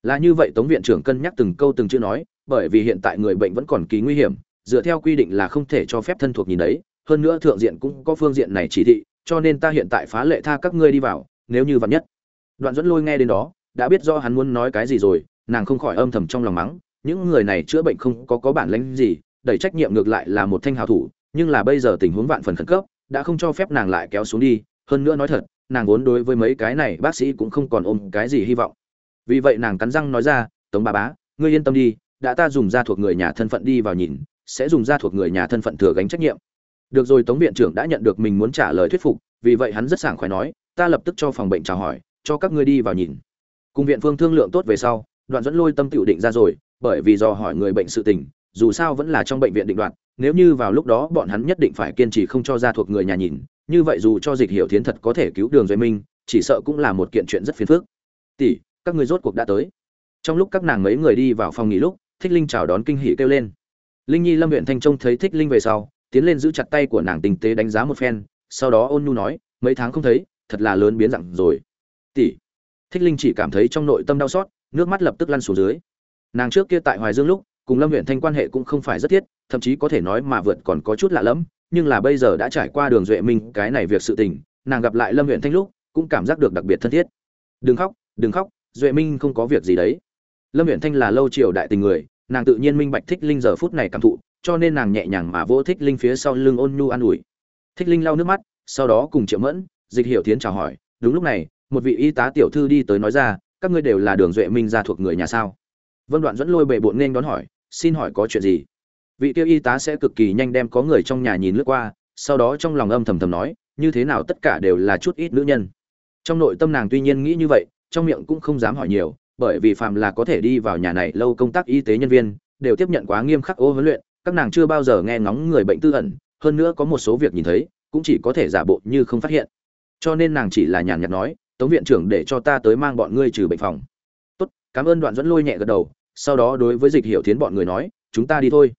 Speaker 1: Là như vậy tống viện trưởng cân nhắc từng câu từng chữ nói, bởi vì hiện tại người bệnh vẫn còn kỳ nguy hiểm, dựa theo quy định là không thể cho phép thân thuộc nhìn đấy, hơn nữa thượng diện cũng có phương diện này chỉ thị, cho nên ta hiện tại phá lệ tha các ngươi đi vào, nếu như vạn nhất. Đoạn dẫn lôi nghe đến đó, đã biết do hắn muốn nói cái gì rồi, nàng không khỏi âm thầm trong lòng mắng những người này chữa bệnh không có có bản lĩnh gì, đẩy trách nhiệm ngược lại là một thanh hào thủ, nhưng là bây giờ tình huống vạn phần khẩn cấp, đã không cho phép nàng lại kéo xuống đi. Hơn nữa nói thật, nàng vốn đối với mấy cái này bác sĩ cũng không còn ôm cái gì hy vọng. Vì vậy nàng cắn răng nói ra, tống bà bá, ngươi yên tâm đi, đã ta dùng ra thuộc người nhà thân phận đi vào nhìn, sẽ dùng ra thuộc người nhà thân phận thừa gánh trách nhiệm. Được rồi, tống viện trưởng đã nhận được mình muốn trả lời thuyết phục, vì vậy hắn rất sảng khoái nói, ta lập tức cho phòng bệnh chào hỏi, cho các ngươi đi vào nhìn. Cùng viện phương thương lượng tốt về sau, đoạn dẫn lôi tâm tiểu định ra rồi bởi vì do hỏi người bệnh sự tình, dù sao vẫn là trong bệnh viện định đoạt. nếu như vào lúc đó bọn hắn nhất định phải kiên trì không cho ra thuộc người nhà nhìn, như vậy dù cho dịch hiểu thiến thật có thể cứu đường duy minh, chỉ sợ cũng là một kiện chuyện rất phiền phức. Tỷ, các người rốt cuộc đã tới. Trong lúc các nàng mấy người đi vào phòng nghỉ lúc, thích linh chào đón kinh hỉ kêu lên. Linh nhi lâm Uyển thanh trông thấy thích linh về sau, tiến lên giữ chặt tay của nàng tình tế đánh giá một phen, sau đó ôn nhu nói, mấy tháng không thấy, thật là lớn biến dạng rồi. Tỷ. Thích linh chỉ cảm thấy trong nội tâm đau xót, nước mắt lập tức lăn xuống dưới nàng trước kia tại hoài dương lúc, cùng lâm huyện thanh quan hệ cũng không phải rất thiết, thậm chí có thể nói mà vượt còn có chút lạ lẫm, nhưng là bây giờ đã trải qua đường duệ minh cái này việc sự tình, nàng gặp lại lâm huyện thanh lúc, cũng cảm giác được đặc biệt thân thiết. Đừng khóc đừng khóc, duệ minh không có việc gì đấy. Lâm huyện thanh là lâu triều đại tình người, nàng tự nhiên minh bạch thích linh giờ phút này cảm thụ, cho nên nàng nhẹ nhàng mà vỗ thích linh phía sau lưng ôn nhu an ủi. Thích linh lau nước mắt, sau đó cùng triệu mẫn, dịch hiểu tiến chào hỏi, đúng lúc này, một vị y tá tiểu thư đi tới nói ra, các ngươi đều là đường duệ minh gia thuộc người nhà sao? Vân đoạn dẫn lôi bệ bộn nên đón hỏi, xin hỏi có chuyện gì? Vị tiêu y tá sẽ cực kỳ nhanh đem có người trong nhà nhìn lướt qua, sau đó trong lòng âm thầm thầm nói, như thế nào tất cả đều là chút ít nữ nhân? Trong nội tâm nàng tuy nhiên nghĩ như vậy, trong miệng cũng không dám hỏi nhiều, bởi vì phạm là có thể đi vào nhà này lâu công tác y tế nhân viên, đều tiếp nhận quá nghiêm khắc ô huấn luyện, các nàng chưa bao giờ nghe ngóng người bệnh tư ẩn, hơn nữa có một số việc nhìn thấy, cũng chỉ có thể giả bộ như không phát hiện. Cho nên nàng chỉ là nhàn nhạt nói, tống viện trưởng để cho ta tới mang bọn ngươi trừ bệnh phòng cảm ơn đoạn dẫn lôi nhẹ gật đầu, sau đó đối với dịch hiểu tiến bọn người nói, chúng ta đi thôi.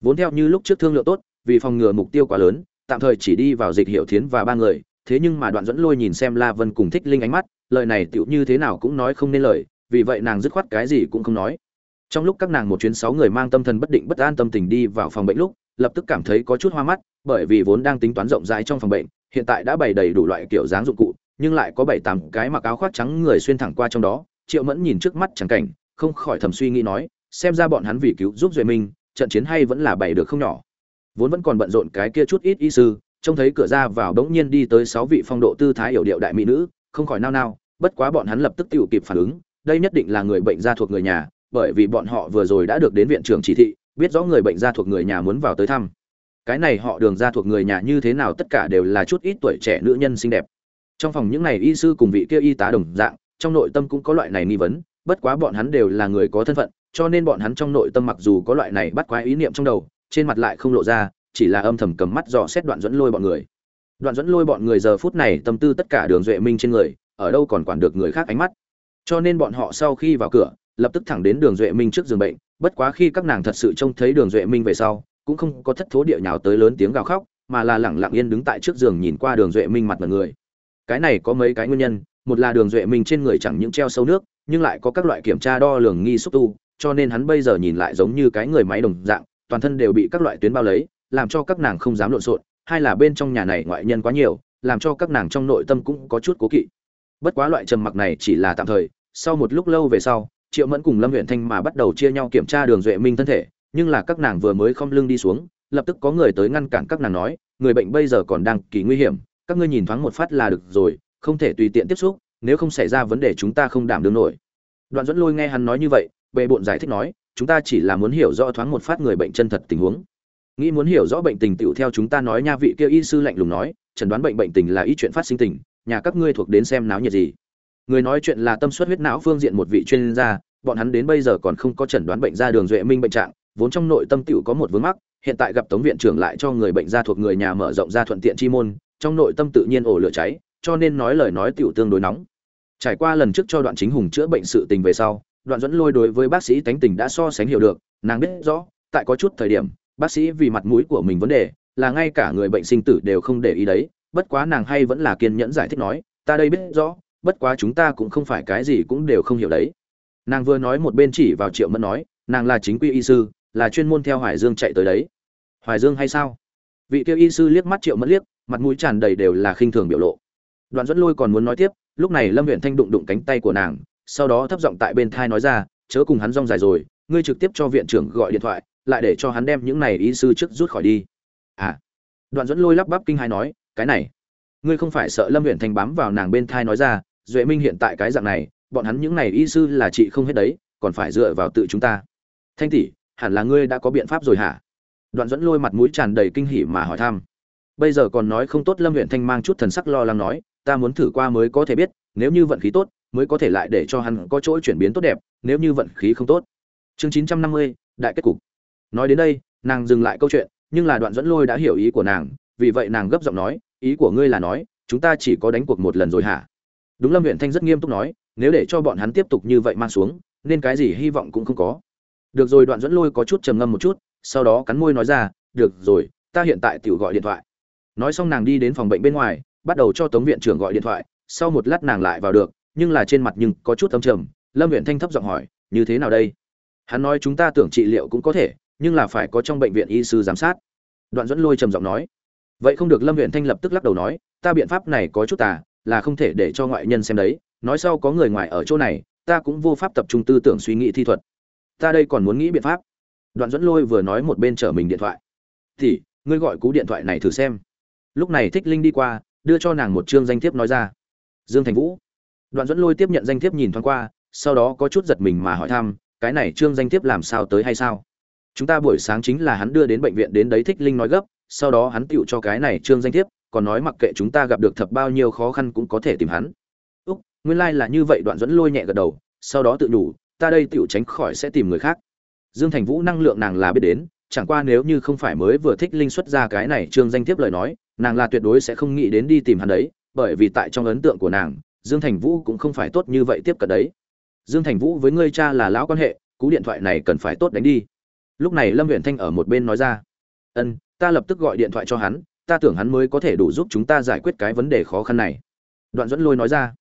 Speaker 1: Vốn theo như lúc trước thương lượng tốt, vì phòng ngừa mục tiêu quá lớn, tạm thời chỉ đi vào dịch hiểu tiến và ba người, thế nhưng mà đoạn dẫn lôi nhìn xem la vân cùng thích linh ánh mắt, lời này tựu như thế nào cũng nói không nên lời, vì vậy nàng dứt khoát cái gì cũng không nói. Trong lúc các nàng một chuyến sáu người mang tâm thần bất định bất an tâm tình đi vào phòng bệnh lúc, lập tức cảm thấy có chút hoa mắt, bởi vì vốn đang tính toán rộng rãi trong phòng bệnh, hiện tại đã bày đầy đủ loại kiểu dáng dụng cụ, nhưng lại có bảy tám cái mặc áo khoác trắng người xuyên thẳng qua trong đó triệu mẫn nhìn trước mắt chẳng cảnh, không khỏi thầm suy nghĩ nói, xem ra bọn hắn vì cứu giúp duệ minh, trận chiến hay vẫn là bày được không nhỏ. Vốn vẫn còn bận rộn cái kia chút ít y sư, trông thấy cửa ra vào đống nhiên đi tới sáu vị phong độ tư thái hiểu điệu đại mỹ nữ, không khỏi nao nao, bất quá bọn hắn lập tức tự kịp phản ứng, đây nhất định là người bệnh gia thuộc người nhà, bởi vì bọn họ vừa rồi đã được đến viện trưởng chỉ thị, biết rõ người bệnh gia thuộc người nhà muốn vào tới thăm. Cái này họ đường gia thuộc người nhà như thế nào tất cả đều là chút ít tuổi trẻ nữ nhân xinh đẹp. Trong phòng những này y sư cùng vị kia y tá đồng dạng trong nội tâm cũng có loại này nghi vấn, bất quá bọn hắn đều là người có thân phận, cho nên bọn hắn trong nội tâm mặc dù có loại này bắt quái ý niệm trong đầu, trên mặt lại không lộ ra, chỉ là âm thầm cầm mắt dò xét đoạn dẫn lôi bọn người. Đoạn dẫn lôi bọn người giờ phút này tâm tư tất cả đường duệ minh trên người, ở đâu còn quản được người khác ánh mắt. Cho nên bọn họ sau khi vào cửa, lập tức thẳng đến đường duệ minh trước giường bệnh, bất quá khi các nàng thật sự trông thấy đường duệ minh về sau, cũng không có thất thố địa nhào tới lớn tiếng gào khóc, mà là lẳng lặng yên đứng tại trước giường nhìn qua đường duệ minh mặt mọi người. Cái này có mấy cái nguyên nhân một là đường duệ minh trên người chẳng những treo sâu nước, nhưng lại có các loại kiểm tra đo lường nghi xúc tu, cho nên hắn bây giờ nhìn lại giống như cái người máy đồng dạng, toàn thân đều bị các loại tuyến bao lấy, làm cho các nàng không dám lộn xộn, hai là bên trong nhà này ngoại nhân quá nhiều, làm cho các nàng trong nội tâm cũng có chút cố kỵ. Bất quá loại trầm mặc này chỉ là tạm thời, sau một lúc lâu về sau, triệu mẫn cùng lâm huyện thanh mà bắt đầu chia nhau kiểm tra đường duệ minh thân thể, nhưng là các nàng vừa mới không lưng đi xuống, lập tức có người tới ngăn cản các nàng nói, người bệnh bây giờ còn đang kỳ nguy hiểm, các ngươi nhìn thoáng một phát là được rồi không thể tùy tiện tiếp xúc, nếu không xảy ra vấn đề chúng ta không đảm đương nổi. Đoạn dẫn lôi nghe hắn nói như vậy bệ bộn giải thích nói, chúng ta chỉ là muốn hiểu rõ thoáng một phát người bệnh chân thật tình huống. Nghĩ muốn hiểu rõ bệnh tình tựu theo chúng ta nói nha, vị kia y sư lạnh lùng nói, chẩn đoán bệnh bệnh tình là ít chuyện phát sinh tình, nhà các ngươi thuộc đến xem náo nhiệt gì. Người nói chuyện là tâm suất huyết não phương diện một vị chuyên gia, bọn hắn đến bây giờ còn không có chẩn đoán bệnh ra đường duệ minh bệnh trạng, vốn trong nội tâm tựu có một vướng mắc, hiện tại gặp tống viện trưởng lại cho người bệnh gia thuộc người nhà mở rộng ra thuận tiện chi môn, trong nội tâm tự nhiên ổ lửa cháy cho nên nói lời nói tiểu tương đối nóng. Trải qua lần trước cho đoạn chính hùng chữa bệnh sự tình về sau, đoạn dẫn lôi đối với bác sĩ tánh tình đã so sánh hiểu được, nàng biết rõ, tại có chút thời điểm, bác sĩ vì mặt mũi của mình vấn đề, là ngay cả người bệnh sinh tử đều không để ý đấy, bất quá nàng hay vẫn là kiên nhẫn giải thích nói, ta đây biết rõ, bất quá chúng ta cũng không phải cái gì cũng đều không hiểu đấy. Nàng vừa nói một bên chỉ vào triệu mẫn nói, nàng là chính quy y sư, là chuyên môn theo hoài dương chạy tới đấy. Hoài dương hay sao? Vị kia y sư liếc mắt triệu mẫn liếc, mặt mũi tràn đầy đều là khinh thường biểu lộ đoạn dẫn lôi còn muốn nói tiếp, lúc này lâm Viện thanh đụng đụng cánh tay của nàng, sau đó thấp giọng tại bên thai nói ra, chớ cùng hắn rong dài rồi, ngươi trực tiếp cho viện trưởng gọi điện thoại, lại để cho hắn đem những này ý sư trước rút khỏi đi. À. Đoạn dẫn lôi lắp bắp kinh hai nói, cái này, ngươi không phải sợ lâm Viện thanh bám vào nàng bên thai nói ra, duệ minh hiện tại cái dạng này, bọn hắn những này y sư là chị không hết đấy, còn phải dựa vào tự chúng ta. Thanh tỷ, hẳn là ngươi đã có biện pháp rồi hả? Đoạn dẫn lôi mặt mũi tràn đầy kinh hỉ mà hỏi thăm. Bây giờ còn nói không tốt, lâm huyện thanh mang chút thần sắc lo lắng nói ta muốn thử qua mới có thể biết, nếu như vận khí tốt, mới có thể lại để cho hắn có chỗ chuyển biến tốt đẹp, nếu như vận khí không tốt. Chương chín trăm năm mươi, đại kết cục. Nói đến đây, nàng dừng lại câu chuyện, nhưng là đoạn dẫn lôi đã hiểu ý của nàng, vì vậy nàng gấp giọng nói, ý của ngươi là nói, chúng ta chỉ có đánh cuộc một lần rồi hả? Đúng lâm huyện thanh rất nghiêm túc nói, nếu để cho bọn hắn tiếp tục như vậy mang xuống, nên cái gì hy vọng cũng không có. Được rồi, đoạn dẫn lôi có chút trầm ngâm một chút, sau đó cắn môi nói ra, được rồi, ta hiện tại tự gọi điện thoại. Nói xong nàng đi đến phòng bệnh bên ngoài bắt đầu cho tống viện trưởng gọi điện thoại, sau một lát nàng lại vào được, nhưng là trên mặt nhưng có chút âm trầm, lâm viện thanh thấp giọng hỏi, như thế nào đây? Hắn nói, chúng ta tưởng trị liệu cũng có thể, nhưng là phải có trong bệnh viện y sư giám sát. Đoạn dẫn lôi trầm giọng nói, vậy không được. Lâm viện thanh lập tức lắc đầu nói, ta biện pháp này có chút tà, là không thể để cho ngoại nhân xem đấy, nói sau có người ngoài ở chỗ này, ta cũng vô pháp tập trung tư tưởng suy nghĩ thi thuật. Ta đây còn muốn nghĩ biện pháp. Đoạn dẫn lôi vừa nói một bên chở mình điện thoại. Thì, ngươi gọi cú điện thoại này thử xem. Lúc này thích linh đi qua đưa cho nàng một chương danh thiếp nói ra. Dương thành vũ. Đoạn dẫn lôi tiếp nhận danh thiếp nhìn thoáng qua, sau đó có chút giật mình mà hỏi thăm, cái này chương danh thiếp làm sao tới hay sao? Chúng ta buổi sáng chính là hắn đưa đến bệnh viện đến đấy thích linh nói gấp, sau đó hắn tựu cho cái này chương danh thiếp, còn nói mặc kệ chúng ta gặp được thập bao nhiêu khó khăn cũng có thể tìm hắn. Úc, nguyên lai là như vậy, đoạn dẫn lôi nhẹ gật đầu, sau đó tự đủ ta đây tựu tránh khỏi sẽ tìm người khác. Dương thành vũ năng lượng nàng là biết đến, chẳng qua nếu như không phải mới vừa thích linh xuất ra cái này chương danh thiếp lời nói nàng là tuyệt đối sẽ không nghĩ đến đi tìm hắn đấy, bởi vì tại trong ấn tượng của nàng, dương thành vũ cũng không phải tốt như vậy tiếp cận đấy. Dương thành vũ với ngươi cha là lão quan hệ, cú điện thoại này cần phải tốt đánh đi. Lúc này lâm huyện thanh ở một bên nói ra, ân, ta lập tức gọi điện thoại cho hắn, ta tưởng hắn mới có thể đủ giúp chúng ta giải quyết cái vấn đề khó khăn này. Đoạn dẫn lôi nói ra.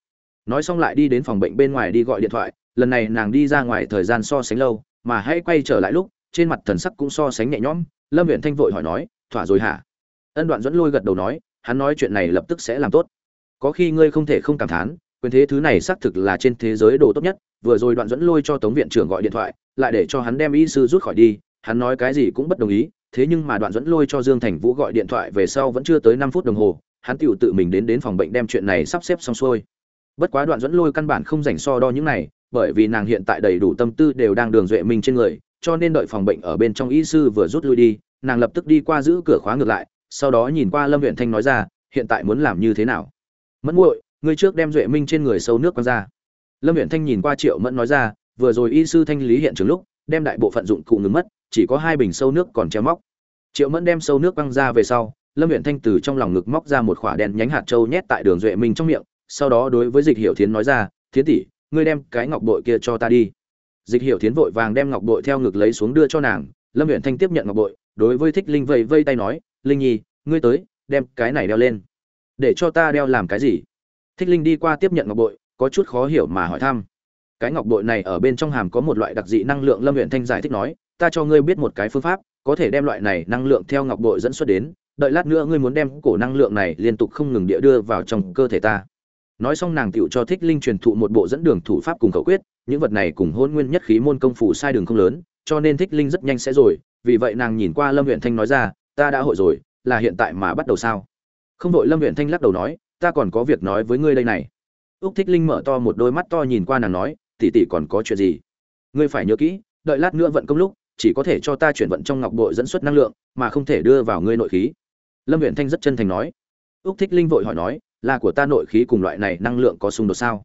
Speaker 1: Nói xong lại đi đến phòng bệnh bên ngoài đi gọi điện thoại, lần này nàng đi ra ngoài thời gian so sánh lâu, mà hãy quay trở lại lúc, trên mặt thần sắc cũng so sánh nhẹ nhõm, lâm huyện thanh vội hỏi nói, thỏa rồi hả? Ân đoạn dẫn lôi gật đầu nói, hắn nói chuyện này lập tức sẽ làm tốt. Có khi ngươi không thể không cảm thán, quyền thế thứ này xác thực là trên thế giới đồ tốt nhất, vừa rồi đoạn dẫn lôi cho tống viện trưởng gọi điện thoại, lại để cho hắn đem y sư rút khỏi đi, hắn nói cái gì cũng bất đồng ý, thế nhưng mà đoạn dẫn lôi cho dương thành vũ gọi điện thoại về sau vẫn chưa tới năm phút đồng hồ, hắn tựu tự mình đến đến phòng bệnh đem chuyện này sắp xếp xong xuôi. Bất quá đoạn dẫn lôi căn bản không dành so đo những này, bởi vì nàng hiện tại đầy đủ tâm tư đều đang đường duệ mình trên người, cho nên đợi phòng bệnh ở bên trong y sư vừa rút lui đi, nàng lập tức đi qua giữ cửa khóa ngược lại sau đó nhìn qua lâm huyện thanh nói ra, hiện tại muốn làm như thế nào? Mẫn muội, ngươi trước đem duệ minh trên người sâu nước quăng ra. Lâm huyện thanh nhìn qua triệu mẫn nói ra, vừa rồi y sư thanh lý hiện trường lúc, đem đại bộ phận dụng cụ ngừng mất, chỉ có hai bình sâu nước còn treo móc. Triệu mẫn đem sâu nước băng ra về sau, lâm huyện thanh từ trong lòng ngực móc ra một khỏa đèn nhánh hạt trâu nhét tại đường duệ minh trong miệng, sau đó đối với dịch hiệu thiến nói ra, thiến tỷ, ngươi đem cái ngọc bội kia cho ta đi. Dịch hiệu thiến vội vàng đem ngọc bội theo ngực lấy xuống đưa cho nàng, lâm huyện thanh tiếp nhận ngọc bội, đối với thích linh vây vây tay nói linh nhi, ngươi tới, đem cái này đeo lên. Để cho ta đeo làm cái gì? Thích linh đi qua tiếp nhận ngọc bội, có chút khó hiểu mà hỏi thăm. Cái ngọc bội này ở bên trong hàm có một loại đặc dị năng lượng lâm huyện thanh giải thích nói, ta cho ngươi biết một cái phương pháp, có thể đem loại này năng lượng theo ngọc bội dẫn xuất đến. Đợi lát nữa ngươi muốn đem cổ năng lượng này liên tục không ngừng địa đưa vào trong cơ thể ta. Nói xong nàng tựu cho thích linh truyền thụ một bộ dẫn đường thủ pháp cùng khẩu quyết, những vật này cùng hôn nguyên nhất khí môn công phủ sai đường không lớn, cho nên thích linh rất nhanh sẽ rồi. Vì vậy nàng nhìn qua lâm huyện thanh nói ra ta đã hội rồi, là hiện tại mà bắt đầu sao? Không đội lâm huyện thanh lắc đầu nói, ta còn có việc nói với ngươi đây này. Úc thích linh mở to một đôi mắt to nhìn qua nàng nói tỉ tỉ còn có chuyện gì? Ngươi phải nhớ kỹ, đợi lát nữa vận công lúc, chỉ có thể cho ta chuyển vận trong ngọc bội dẫn xuất năng lượng, mà không thể đưa vào ngươi nội khí. Lâm huyện thanh rất chân thành nói. Úc thích linh vội hỏi nói, là của ta nội khí cùng loại này năng lượng có xung đột sao?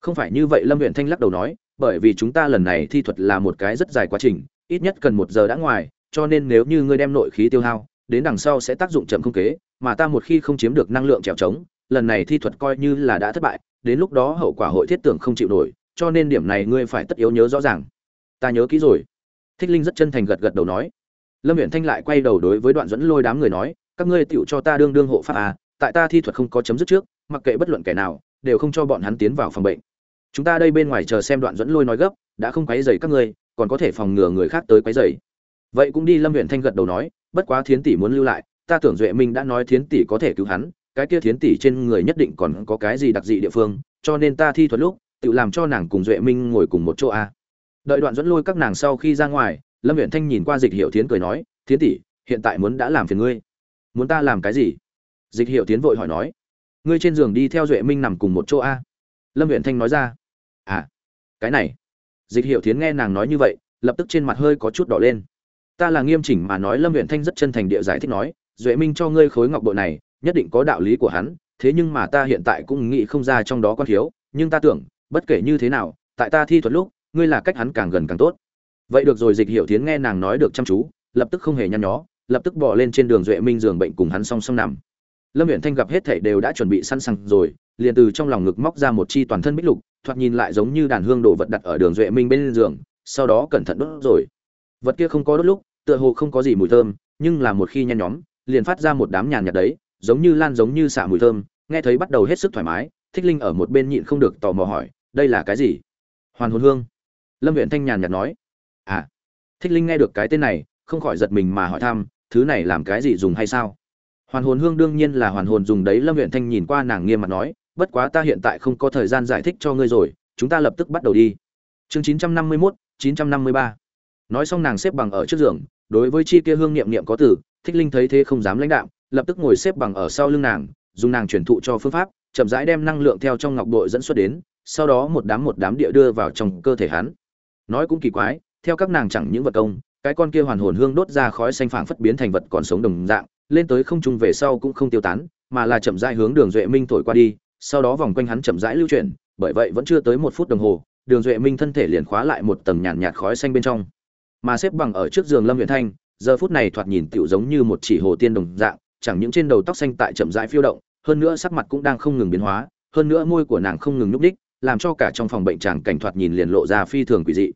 Speaker 1: Không phải như vậy, lâm huyện thanh lắc đầu nói, bởi vì chúng ta lần này thi thuật là một cái rất dài quá trình, ít nhất cần một giờ đã ngoài, cho nên nếu như ngươi đem nội khí tiêu hao đến đằng sau sẽ tác dụng chậm không kế, mà ta một khi không chiếm được năng lượng trèo trống, lần này thi thuật coi như là đã thất bại, đến lúc đó hậu quả hội thiết tưởng không chịu nổi, cho nên điểm này ngươi phải tất yếu nhớ rõ ràng. Ta nhớ kỹ rồi. Thích linh rất chân thành gật gật đầu nói. Lâm uyển thanh lại quay đầu đối với đoạn dẫn lôi đám người nói, các ngươi tiểu cho ta đương đương hộ pháp à tại ta thi thuật không có chấm dứt trước, mặc kệ bất luận kẻ nào, đều không cho bọn hắn tiến vào phòng bệnh. Chúng ta đây bên ngoài chờ xem đoạn dẫn lôi nói gấp, đã không quấy rầy các ngươi, còn có thể phòng ngừa người khác tới quấy rầy. vậy cũng đi, lâm uyển thanh gật đầu nói bất quá thiến tỷ muốn lưu lại, ta tưởng duệ minh đã nói thiến tỷ có thể cứu hắn, cái kia thiến tỷ trên người nhất định còn có cái gì đặc dị địa phương, cho nên ta thi thuật lúc, tự làm cho nàng cùng duệ minh ngồi cùng một chỗ a. Đợi đoạn dẫn lôi các nàng sau khi ra ngoài, lâm huyện thanh nhìn qua dịch hiệu thiến cười nói, thiến tỷ, hiện tại muốn đã làm phiền ngươi. Muốn ta làm cái gì? Dịch hiệu tiến vội hỏi nói, ngươi trên giường đi theo duệ minh nằm cùng một chỗ a. Lâm huyện thanh nói ra à cái này. Dịch hiệu tiến nghe nàng nói như vậy, lập tức trên mặt hơi có chút đỏ lên ta là nghiêm chỉnh mà nói lâm huyện thanh rất chân thành địa giải thích nói, duệ minh cho ngươi khối ngọc bội này, nhất định có đạo lý của hắn, thế nhưng mà ta hiện tại cũng nghĩ không ra trong đó con thiếu, nhưng ta tưởng, bất kể như thế nào, tại ta thi thuật lúc, ngươi là cách hắn càng gần càng tốt. Vậy được rồi, dịch Hiểu tiến nghe nàng nói được chăm chú, lập tức không hề nhăn nhó, lập tức bỏ lên trên đường duệ minh giường bệnh cùng hắn song song nằm. Lâm huyện thanh gặp hết thảy đều đã chuẩn bị sẵn sàng rồi, liền từ trong lòng ngực móc ra một chi toàn thân bích lục, thoạt nhìn lại giống như đàn hương đồ vật đặt ở đường duệ minh bên giường, sau đó cẩn thận đốt rồi vật kia không có đốt lúc, tựa hồ không có gì mùi thơm, nhưng là một khi nhen nhóm, liền phát ra một đám nhàn nhạt đấy, giống như lan giống như xả mùi thơm, nghe thấy bắt đầu hết sức thoải mái, thích linh ở một bên nhịn không được tò mò hỏi, đây là cái gì? Hoàn hồn hương. Lâm viện thanh nhàn nhạt nói à. Thích linh nghe được cái tên này, không khỏi giật mình mà hỏi thăm, thứ này làm cái gì dùng hay sao? Hoàn hồn hương đương nhiên là hoàn hồn dùng đấy, lâm viện thanh nhìn qua nàng nghiêm mặt nói, bất quá ta hiện tại không có thời gian giải thích cho ngươi rồi, chúng ta lập tức bắt đầu đi. Chương chín trăm năm mươi mốt, chín trăm năm mươi ba nói xong nàng xếp bằng ở trước giường đối với chi kia hương niệm niệm có từ thích linh thấy thế không dám lãnh đạo lập tức ngồi xếp bằng ở sau lưng nàng dùng nàng truyền thụ cho phương pháp chậm rãi đem năng lượng theo trong ngọc bội dẫn xuất đến sau đó một đám một đám địa đưa vào trong cơ thể hắn. Nói cũng kỳ quái theo các nàng chẳng những vật công cái con kia hoàn hồn hương đốt ra khói xanh phảng phất biến thành vật còn sống đồng dạng lên tới không trung về sau cũng không tiêu tán mà là chậm rãi hướng đường duệ minh thổi qua đi sau đó vòng quanh hắn chậm rãi lưu chuyển bởi vậy vẫn chưa tới một phút đồng hồ đường duệ minh thân thể liền khóa lại một tầng nhàn nhạt, khói xanh bên trong mà xếp bằng ở trước giường lâm huyện thanh, giờ phút này thoạt nhìn tựu giống như một chỉ hồ tiên đồng dạng, chẳng những trên đầu tóc xanh tại chậm rãi phiêu động, hơn nữa sắc mặt cũng đang không ngừng biến hóa, hơn nữa môi của nàng không ngừng nhúc đích làm cho cả trong phòng bệnh chàng cảnh thoạt nhìn liền lộ ra phi thường quỷ dị.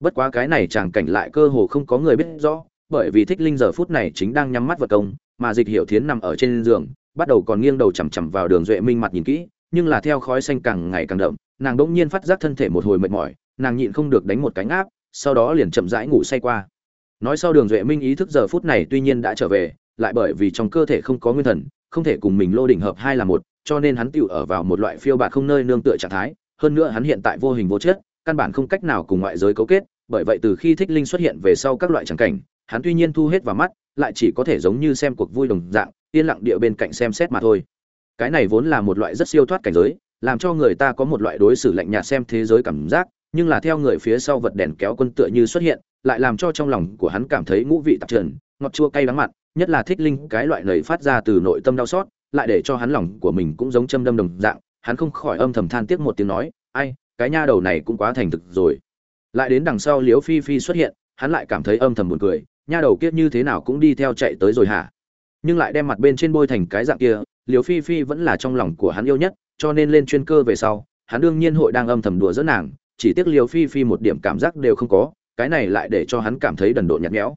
Speaker 1: Bất quá cái này chàng cảnh lại cơ hồ không có người biết rõ, bởi vì thích linh giờ phút này chính đang nhắm mắt vật công, mà dịch hiệu thiến nằm ở trên giường, bắt đầu còn nghiêng đầu chằm chằm vào đường duệ minh mặt nhìn kỹ, nhưng là theo khói xanh càng ngày càng đậm, nàng đỗng nhiên phát giác thân thể một hồi mệt mỏi, nàng nhịn không được đánh một cánh áp sau đó liền chậm rãi ngủ say qua. Nói sau đường duệ minh ý thức giờ phút này tuy nhiên đã trở về, lại bởi vì trong cơ thể không có nguyên thần, không thể cùng mình lô đỉnh hợp hai là một, cho nên hắn tựu ở vào một loại phiêu bạt không nơi nương tựa trạng thái. Hơn nữa hắn hiện tại vô hình vô chất, căn bản không cách nào cùng ngoại giới cấu kết, bởi vậy từ khi thích linh xuất hiện về sau các loại tràng cảnh, hắn tuy nhiên thu hết vào mắt, lại chỉ có thể giống như xem cuộc vui đồng dạng, yên lặng địa bên cạnh xem xét mà thôi. Cái này vốn là một loại rất siêu thoát cảnh giới, làm cho người ta có một loại đối xử lạnh nhạt xem thế giới cảm giác nhưng là theo người phía sau vật đèn kéo quân tựa như xuất hiện, lại làm cho trong lòng của hắn cảm thấy ngũ vị tạp trần, ngọt chua cay đắng mặn, nhất là thích linh cái loại lời phát ra từ nội tâm đau xót, lại để cho hắn lòng của mình cũng giống châm đâm đồng dạng, hắn không khỏi âm thầm than tiếc một tiếng nói, ai, cái nha đầu này cũng quá thành thực rồi. Lại đến đằng sau liễu phi phi xuất hiện, hắn lại cảm thấy âm thầm buồn cười, nha đầu kiết như thế nào cũng đi theo chạy tới rồi hả? Nhưng lại đem mặt bên trên bôi thành cái dạng kia, liễu phi phi vẫn là trong lòng của hắn yêu nhất, cho nên lên chuyên cơ về sau, hắn đương nhiên hội đang âm thầm đùa giỡn nàng chỉ tiếc liều phi phi một điểm cảm giác đều không có, cái này lại để cho hắn cảm thấy đần độn nhạt nhẽo.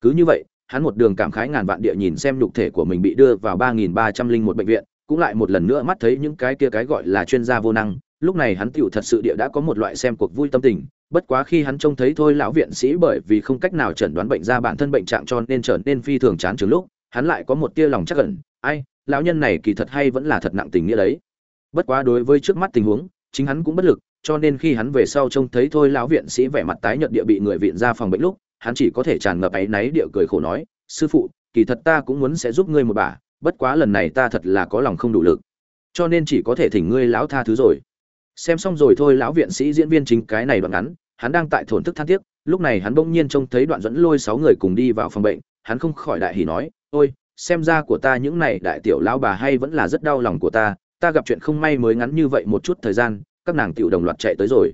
Speaker 1: Cứ như vậy, hắn một đường cảm khái ngàn vạn địa nhìn xem nhục thể của mình bị đưa vào ba nghìn ba trăm linh một bệnh viện, cũng lại một lần nữa mắt thấy những cái kia cái gọi là chuyên gia vô năng. Lúc này hắn tựu thật sự địa đã có một loại xem cuộc vui tâm tình, bất quá khi hắn trông thấy thôi lão viện sĩ bởi vì không cách nào chẩn đoán bệnh ra bản thân bệnh trạng cho nên trở nên phi thường chán chừng lúc, hắn lại có một tia lòng chắc ẩn, ai, lão nhân này kỳ thật hay vẫn là thật nặng tình nghĩa đấy. Bất quá đối với trước mắt tình huống, chính hắn cũng bất lực cho nên khi hắn về sau trông thấy thôi lão viện sĩ vẻ mặt tái nhợt địa bị người viện ra phòng bệnh lúc, hắn chỉ có thể tràn ngập áy náy địa cười khổ nói, sư phụ, kỳ thật ta cũng muốn sẽ giúp ngươi một bà, bất quá lần này ta thật là có lòng không đủ lực. Cho nên chỉ có thể thỉnh ngươi lão tha thứ rồi. Xem xong rồi thôi lão viện sĩ diễn viên chính cái này đoạn ngắn, hắn đang tại thổn thức than tiếc, lúc này hắn bỗng nhiên trông thấy đoạn dẫn lôi sáu người cùng đi vào phòng bệnh, hắn không khỏi đại hỉ nói, ôi, xem ra của ta những này đại tiểu lão bà hay vẫn là rất đau lòng của ta ta gặp chuyện không may mới ngắn như vậy một chút thời gian các nàng tiểu đồng loạt chạy tới rồi.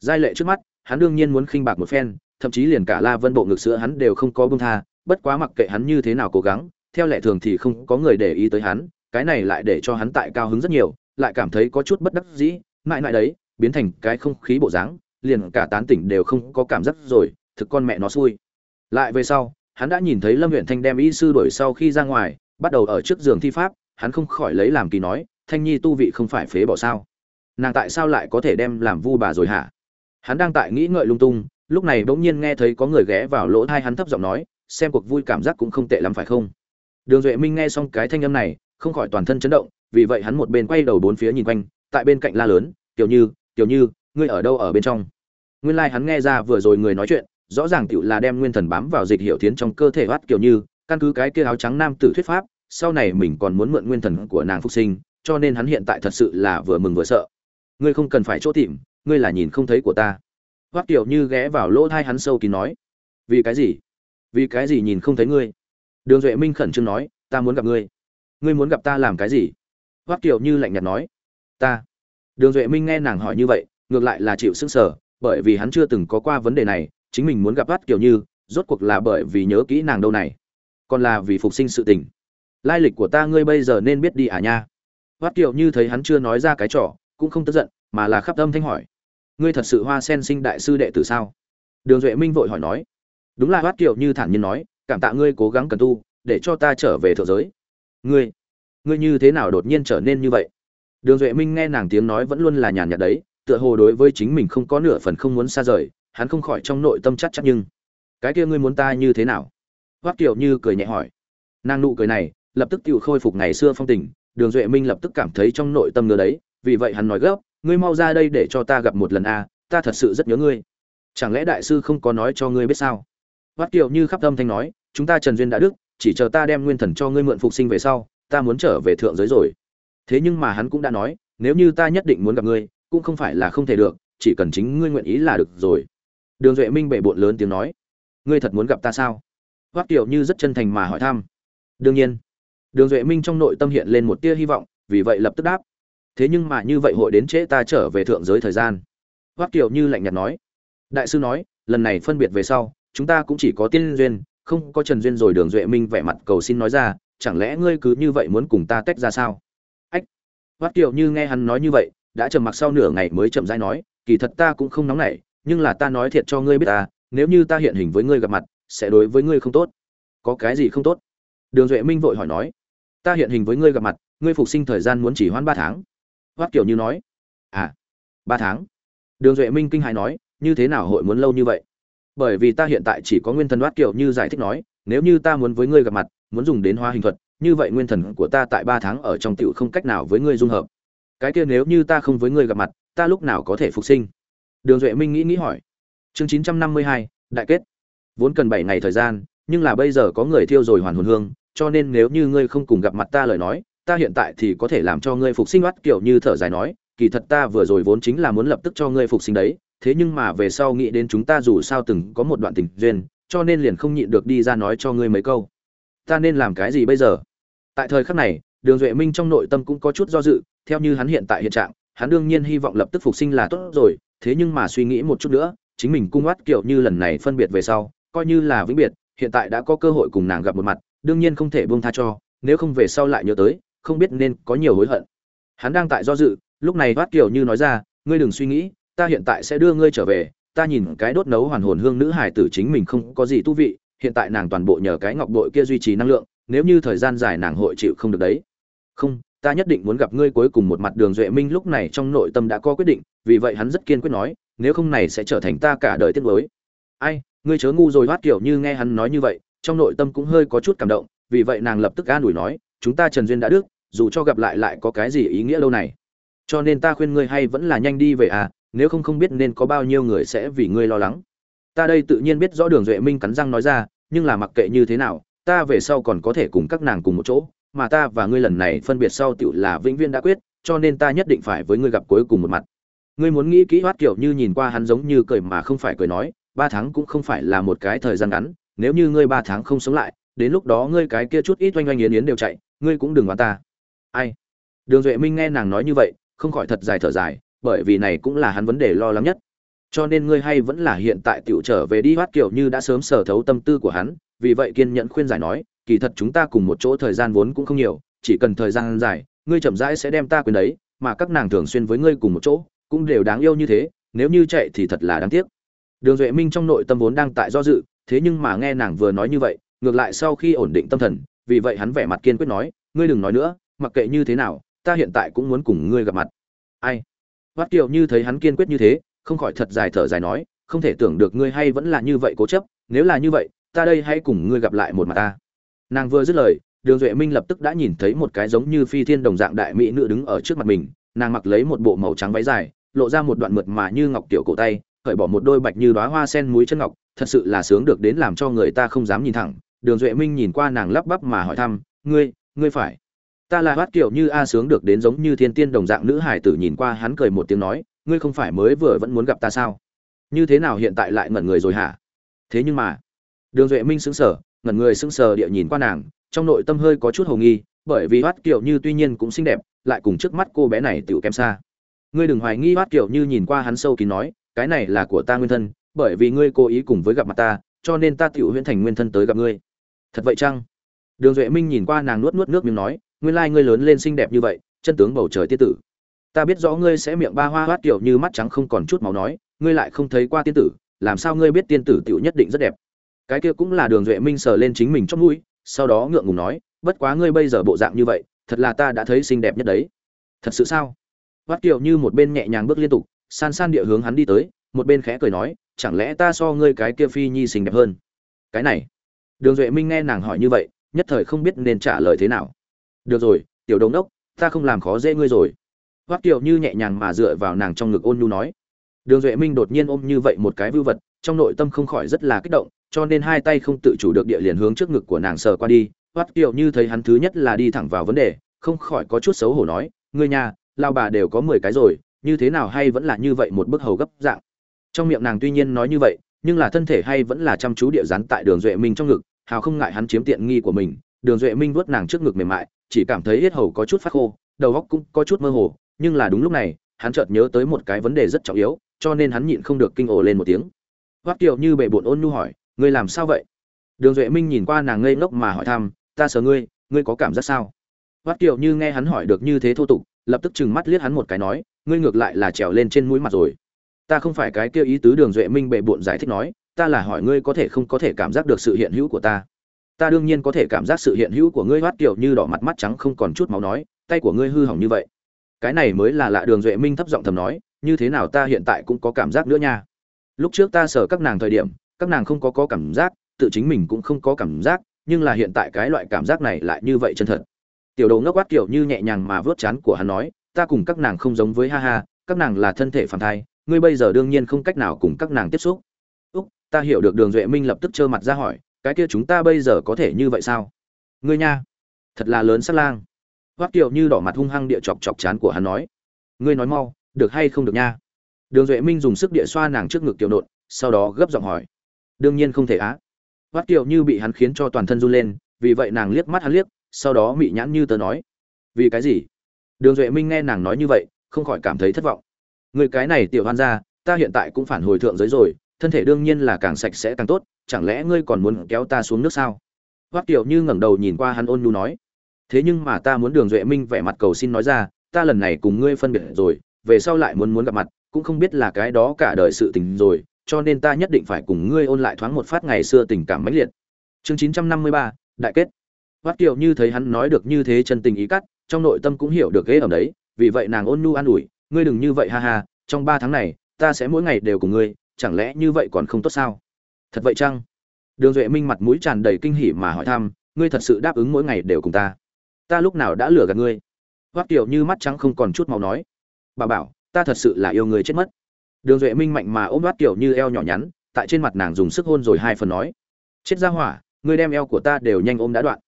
Speaker 1: Giai lệ trước mắt, hắn đương nhiên muốn khinh bạc một phen, thậm chí liền cả la vân bộ ngực sữa hắn đều không có buông tha, bất quá mặc kệ hắn như thế nào cố gắng, theo lệ thường thì không có người để ý tới hắn, cái này lại để cho hắn tại cao hứng rất nhiều, lại cảm thấy có chút bất đắc dĩ, mãi mãi đấy, biến thành cái không khí bộ dáng, liền cả tán tỉnh đều không có cảm giác rồi, thực con mẹ nó xui. Lại về sau, hắn đã nhìn thấy lâm Uyển thanh đem y sư đuổi sau khi ra ngoài, bắt đầu ở trước giường thi pháp, hắn không khỏi lấy làm kỳ nói, thanh nhi tu vị không phải phế bỏ sao? Nàng tại sao lại có thể đem làm vu bà rồi hả? Hắn đang tại nghĩ ngợi lung tung, lúc này bỗng nhiên nghe thấy có người ghé vào lỗ tai hắn thấp giọng nói, xem cuộc vui cảm giác cũng không tệ lắm phải không? Đường duệ minh nghe xong cái thanh âm này, không khỏi toàn thân chấn động, vì vậy hắn một bên quay đầu bốn phía nhìn quanh, tại bên cạnh la lớn, tiểu như tiểu như, ngươi ở đâu ở bên trong? Nguyên lai hắn nghe ra vừa rồi người nói chuyện, rõ ràng tiểu là đem nguyên thần bám vào dịch hiệu tiến trong cơ thể hoát kiểu như, căn cứ cái kia áo trắng nam tử thuyết pháp, sau này mình còn muốn mượn nguyên thần của nàng phục sinh, cho nên hắn hiện tại thật sự là vừa mừng vừa sợ ngươi không cần phải chỗ tìm, ngươi là nhìn không thấy của ta. Hoắc kiều như ghé vào lỗ thai hắn sâu kín nói, vì cái gì? Vì cái gì nhìn không thấy ngươi? Đường duệ minh khẩn trương nói, ta muốn gặp ngươi. Ngươi muốn gặp ta làm cái gì? Hoắc kiều như lạnh nhạt nói, ta. Đường duệ minh nghe nàng hỏi như vậy, ngược lại là chịu sững sờ, bởi vì hắn chưa từng có qua vấn đề này, chính mình muốn gặp hoắc kiều như, rốt cuộc là bởi vì nhớ kỹ nàng đâu này. Còn là vì phục sinh sự tình. Lai lịch của ta ngươi bây giờ nên biết đi à nha. Hoắc kiều như thấy hắn chưa nói ra cái trò cũng không tức giận, mà là khắp âm thanh hỏi. Ngươi thật sự hoa sen sinh đại sư đệ tử sao? Đường duệ minh vội hỏi nói. Đúng là hoát kiều như thản nhiên nói, cảm tạ ngươi cố gắng cần tu, để cho ta trở về thượng giới. Ngươi ngươi như thế nào đột nhiên trở nên như vậy? Đường duệ minh nghe nàng tiếng nói vẫn luôn là nhàn nhạt đấy, tựa hồ đối với chính mình không có nửa phần không muốn xa rời, hắn không khỏi trong nội tâm chắc chắc nhưng, cái kia ngươi muốn ta như thế nào? Hoắc kiều như cười nhẹ hỏi. Nàng nụ cười này, lập tức tự khôi phục ngày xưa phong tình, đường duệ minh lập tức cảm thấy trong nội tâm ngứa đấy vì vậy hắn nói gấp, ngươi mau ra đây để cho ta gặp một lần a, ta thật sự rất nhớ ngươi. Chẳng lẽ đại sư không có nói cho ngươi biết sao? Hoắt kiều như khắp tâm thanh nói, chúng ta trần duyên đã đức, chỉ chờ ta đem nguyên thần cho ngươi mượn phục sinh về sau, ta muốn trở về thượng giới rồi. Thế nhưng mà hắn cũng đã nói, nếu như ta nhất định muốn gặp ngươi, cũng không phải là không thể được, chỉ cần chính ngươi nguyện ý là được rồi. Đường duệ minh bệ bộn lớn tiếng nói, ngươi thật muốn gặp ta sao? Hoắc kiều như rất chân thành mà hỏi thăm, đương nhiên. Đường duệ minh trong nội tâm hiện lên một tia hy vọng, vì vậy lập tức đáp thế nhưng mà như vậy hội đến trễ ta trở về thượng giới thời gian. Hoắc kiều như lạnh nhạt nói. Đại sư nói, lần này phân biệt về sau, chúng ta cũng chỉ có tiên duyên, không có trần duyên rồi đường duệ minh vẻ mặt cầu xin nói ra, chẳng lẽ ngươi cứ như vậy muốn cùng ta tách ra sao? Ách! Hoắc kiều như nghe hắn nói như vậy, đã trầm mặc sau nửa ngày mới chậm rãi nói, kỳ thật ta cũng không nóng nảy, nhưng là ta nói thiệt cho ngươi biết ta, nếu như ta hiện hình với ngươi gặp mặt, sẽ đối với ngươi không tốt. Có cái gì không tốt? Đường duệ minh vội hỏi nói, ta hiện hình với ngươi gặp mặt, ngươi phục sinh thời gian muốn chỉ hoãn ba tháng hoắc kiểu như nói à ba tháng. Đường duệ minh kinh hài nói, như thế nào hội muốn lâu như vậy? Bởi vì ta hiện tại chỉ có nguyên thần hoắc kiểu như giải thích nói, nếu như ta muốn với ngươi gặp mặt, muốn dùng đến hóa hình thuật, như vậy nguyên thần của ta tại ba tháng ở trong tiểu không cách nào với ngươi dung hợp. Cái kia nếu như ta không với ngươi gặp mặt, ta lúc nào có thể phục sinh? Đường duệ minh nghĩ nghĩ hỏi. Chương chín trăm năm mươi hai, đại kết. Vốn cần bảy ngày thời gian, nhưng là bây giờ có người thiêu rồi hoàn hồn hương, cho nên nếu như ngươi không cùng gặp mặt ta lời nói ta hiện tại thì có thể làm cho ngươi phục sinh oát, kiểu như thở dài nói, kỳ thật ta vừa rồi vốn chính là muốn lập tức cho ngươi phục sinh đấy, thế nhưng mà về sau nghĩ đến chúng ta dù sao từng có một đoạn tình duyên, cho nên liền không nhịn được đi ra nói cho ngươi mấy câu. Ta nên làm cái gì bây giờ? Tại thời khắc này, đường duệ minh trong nội tâm cũng có chút do dự, theo như hắn hiện tại hiện trạng, hắn đương nhiên hy vọng lập tức phục sinh là tốt rồi, thế nhưng mà suy nghĩ một chút nữa, chính mình cung oát, kiểu như lần này phân biệt về sau, coi như là vĩnh biệt, hiện tại đã có cơ hội cùng nàng gặp một mặt, đương nhiên không thể buông tha cho, nếu không về sau lại nhớ tới không biết nên có nhiều hối hận. Hắn đang tại do dự, lúc này thoát kiểu như nói ra, ngươi đừng suy nghĩ, ta hiện tại sẽ đưa ngươi trở về, ta nhìn cái đốt nấu hoàn hồn hương nữ hải tử chính mình không có gì tu vị, hiện tại nàng toàn bộ nhờ cái ngọc bội kia duy trì năng lượng, nếu như thời gian dài nàng hội chịu không được đấy. Không, ta nhất định muốn gặp ngươi cuối cùng một mặt đường duệ minh lúc này trong nội tâm đã có quyết định, vì vậy hắn rất kiên quyết nói, nếu không này sẽ trở thành ta cả đời tiếc nuối. Ai, ngươi chớ ngu rồi. Thoát kiểu như nghe hắn nói như vậy, trong nội tâm cũng hơi có chút cảm động, vì vậy nàng lập tức an ủi nói chúng ta trần duyên đã đức, dù cho gặp lại lại có cái gì ý nghĩa lâu này. Cho nên ta khuyên ngươi hay vẫn là nhanh đi về à nếu không không biết nên có bao nhiêu người sẽ vì ngươi lo lắng. Ta đây tự nhiên biết rõ đường duệ minh cắn răng nói ra, nhưng là mặc kệ như thế nào, ta về sau còn có thể cùng các nàng cùng một chỗ, mà ta và ngươi lần này phân biệt sau tựu là vĩnh viên đã quyết, cho nên ta nhất định phải với ngươi gặp cuối cùng một mặt. Ngươi muốn nghĩ kỹ hoát kiểu như nhìn qua hắn giống như cười mà không phải cười nói, ba tháng cũng không phải là một cái thời gian ngắn, nếu như ngươi ba tháng không sống lại, đến lúc đó ngươi cái kia chút ít oanh oanh yến yến đều chạy ngươi cũng đừng đoán ta. Ai? Đường duệ minh nghe nàng nói như vậy, không khỏi thật dài thở dài, bởi vì này cũng là hắn vấn đề lo lắng nhất. Cho nên ngươi hay vẫn là hiện tại tiểu trở về đi hoát kiểu như đã sớm sở thấu tâm tư của hắn, vì vậy kiên nhẫn khuyên giải nói, kỳ thật chúng ta cùng một chỗ thời gian vốn cũng không nhiều, chỉ cần thời gian dài, ngươi chậm rãi sẽ đem ta quyền đấy, mà các nàng thường xuyên với ngươi cùng một chỗ, cũng đều đáng yêu như thế, nếu như chạy thì thật là đáng tiếc. Đường duệ minh trong nội tâm vốn đang tại do dự, thế nhưng mà nghe nàng vừa nói như vậy, ngược lại sau khi ổn định tâm thần vì vậy hắn vẻ mặt kiên quyết nói, ngươi đừng nói nữa, mặc kệ như thế nào, ta hiện tại cũng muốn cùng ngươi gặp mặt. Ai? Hoắt kiều như thấy hắn kiên quyết như thế, không khỏi thật dài thở dài nói, không thể tưởng được ngươi hay vẫn là như vậy cố chấp, nếu là như vậy, ta đây hãy cùng ngươi gặp lại một mặt ta. Nàng vừa dứt lời, đường duệ minh lập tức đã nhìn thấy một cái giống như phi thiên đồng dạng đại mỹ nữ đứng ở trước mặt mình, nàng mặc lấy một bộ màu trắng váy dài, lộ ra một đoạn mượt mà như ngọc tiểu cổ tay, cởi bỏ một đôi bạch như đóa hoa sen muối chân ngọc, thật sự là sướng được đến làm cho người ta không dám nhìn thẳng đường duệ minh nhìn qua nàng lắp bắp mà hỏi thăm, ngươi ngươi phải. Ta là hoát kiểu như a sướng được đến giống như thiên tiên đồng dạng nữ hải tử nhìn qua hắn cười một tiếng nói, ngươi không phải mới vừa vẫn muốn gặp ta sao? Như thế nào hiện tại lại ngẩn người rồi hả? Thế nhưng mà, đường duệ minh sững sờ, ngẩn người sững sờ địa nhìn qua nàng, trong nội tâm hơi có chút hồ nghi, bởi vì hoát kiểu như tuy nhiên cũng xinh đẹp, lại cùng trước mắt cô bé này tựu kém xa. Ngươi đừng hoài nghi, hoát kiểu như nhìn qua hắn sâu kín nói, cái này là của ta nguyên thân, bởi vì ngươi cố ý cùng với gặp mặt ta, cho nên ta tựu huyễn thành nguyên thân tới gặp ngươi thật vậy chăng? Đường duệ minh nhìn qua nàng nuốt nuốt nước miếng nói, nguyên lai ngươi lớn lên xinh đẹp như vậy, chân tướng bầu trời tiên tử. Ta biết rõ ngươi sẽ miệng ba hoa hoát kiểu như mắt trắng không còn chút máu nói, ngươi lại không thấy qua tiên tử, làm sao ngươi biết tiên tử tiểu nhất định rất đẹp? Cái kia cũng là đường duệ minh sờ lên chính mình trong mũi, sau đó ngượng ngùng nói, bất quá ngươi bây giờ bộ dạng như vậy, thật là ta đã thấy xinh đẹp nhất đấy. Thật sự sao? Hoát kiểu như một bên nhẹ nhàng bước liên tục, san san địa hướng hắn đi tới, một bên khẽ cười nói, chẳng lẽ ta so ngươi cái kia phi nhi xinh đẹp hơn? Cái này đường duệ minh nghe nàng hỏi như vậy, nhất thời không biết nên trả lời thế nào. Được rồi, tiểu đống đốc, ta không làm khó dễ ngươi rồi. Hoắc kiều như nhẹ nhàng mà dựa vào nàng trong ngực ôn nhu nói. Đường duệ minh đột nhiên ôm như vậy một cái vưu vật, trong nội tâm không khỏi rất là kích động, cho nên hai tay không tự chủ được địa liền hướng trước ngực của nàng sờ qua đi. Hoắc kiều như thấy hắn thứ nhất là đi thẳng vào vấn đề, không khỏi có chút xấu hổ nói, ngươi nhà lao bà đều có mười cái rồi, như thế nào hay vẫn là như vậy một bức hầu gấp dạng? Trong miệng nàng tuy nhiên nói như vậy nhưng là thân thể hay vẫn là chăm chú địa rắn tại đường duệ minh trong ngực, hào không ngại hắn chiếm tiện nghi của mình. Đường duệ minh vuốt nàng trước ngực mềm mại, chỉ cảm thấy hết hầu có chút phát khô, đầu góc cũng có chút mơ hồ, nhưng là đúng lúc này, hắn chợt nhớ tới một cái vấn đề rất trọng yếu, cho nên hắn nhịn không được kinh ồ lên một tiếng. Hoắc kiều như bệ bộn ôn nhu hỏi, ngươi làm sao vậy? Đường duệ minh nhìn qua nàng ngây ngốc mà hỏi thăm, ta sờ ngươi ngươi có cảm giác sao? Hoắc kiều như nghe hắn hỏi được như thế thô tục, lập tức chừng mắt liếc hắn một cái nói, ngươi ngược lại là trèo lên trên mũi mặt rồi ta không phải cái kia ý tứ đường duệ minh bệ bộn giải thích nói, ta là hỏi ngươi có thể không có thể cảm giác được sự hiện hữu của ta. Ta đương nhiên có thể cảm giác sự hiện hữu của ngươi hoát kiểu như đỏ mặt mắt trắng không còn chút máu nói, tay của ngươi hư hỏng như vậy. Cái này mới là lạ đường duệ minh thấp giọng thầm nói, như thế nào ta hiện tại cũng có cảm giác nữa nha. Lúc trước ta sở các nàng thời điểm, các nàng không có có cảm giác, tự chính mình cũng không có cảm giác, nhưng là hiện tại cái loại cảm giác này lại như vậy chân thật. Tiểu đầu ngốc quát kiểu như nhẹ nhàng mà vớt chán của hắn nói, ta cùng các nàng không giống với ha ha, các nàng là thân thể phản thai ngươi bây giờ đương nhiên không cách nào cùng các nàng tiếp xúc. Úc, ta hiểu được đường duệ minh lập tức trơ mặt ra hỏi, cái kia chúng ta bây giờ có thể như vậy sao? Ngươi nha, thật là lớn sát lang. Hoắc kiều như đỏ mặt hung hăng địa chọc chọc chán của hắn nói, ngươi nói mau, được hay không được nha? Đường duệ minh dùng sức địa xoa nàng trước ngực tiểu nộn, sau đó gấp giọng hỏi, đương nhiên không thể á. Hoắc kiều như bị hắn khiến cho toàn thân run lên, vì vậy nàng liếc mắt hắn liếc, sau đó mị nhãn như tớ nói, vì cái gì? Đường duệ minh nghe nàng nói như vậy, không khỏi cảm thấy thất vọng người cái này tiểu hoan gia, ta hiện tại cũng phản hồi thượng giới rồi, thân thể đương nhiên là càng sạch sẽ càng tốt, chẳng lẽ ngươi còn muốn kéo ta xuống nước sao? Hoắc tiểu như ngẩng đầu nhìn qua hắn ôn nhu nói. Thế nhưng mà ta muốn đường duệ minh vẻ mặt cầu xin nói ra, ta lần này cùng ngươi phân biệt rồi, về sau lại muốn muốn gặp mặt, cũng không biết là cái đó cả đời sự tình rồi, cho nên ta nhất định phải cùng ngươi ôn lại thoáng một phát ngày xưa tình cảm mãnh liệt. Chương chín trăm năm mươi ba, đại kết. Hoắc tiểu như thấy hắn nói được như thế chân tình ý cắt, trong nội tâm cũng hiểu được ghế ở đấy, vì vậy nàng ôn nhu an ủi ngươi đừng như vậy, ha ha, trong ba tháng này, ta sẽ mỗi ngày đều cùng ngươi, chẳng lẽ như vậy còn không tốt sao? Thật vậy chăng? Đường duệ minh mặt mũi tràn đầy kinh hỉ mà hỏi thăm, ngươi thật sự đáp ứng mỗi ngày đều cùng ta? Ta lúc nào đã lừa gạt ngươi? Hoắc tiểu như mắt trắng không còn chút màu nói. Bà bảo, ta thật sự là yêu người chết mất. Đường duệ minh mạnh mà ôm hoắc tiểu như eo nhỏ nhắn, tại trên mặt nàng dùng sức hôn rồi hai phần nói. Chết ra hỏa, ngươi đem eo của ta đều nhanh ôm đã đoạn.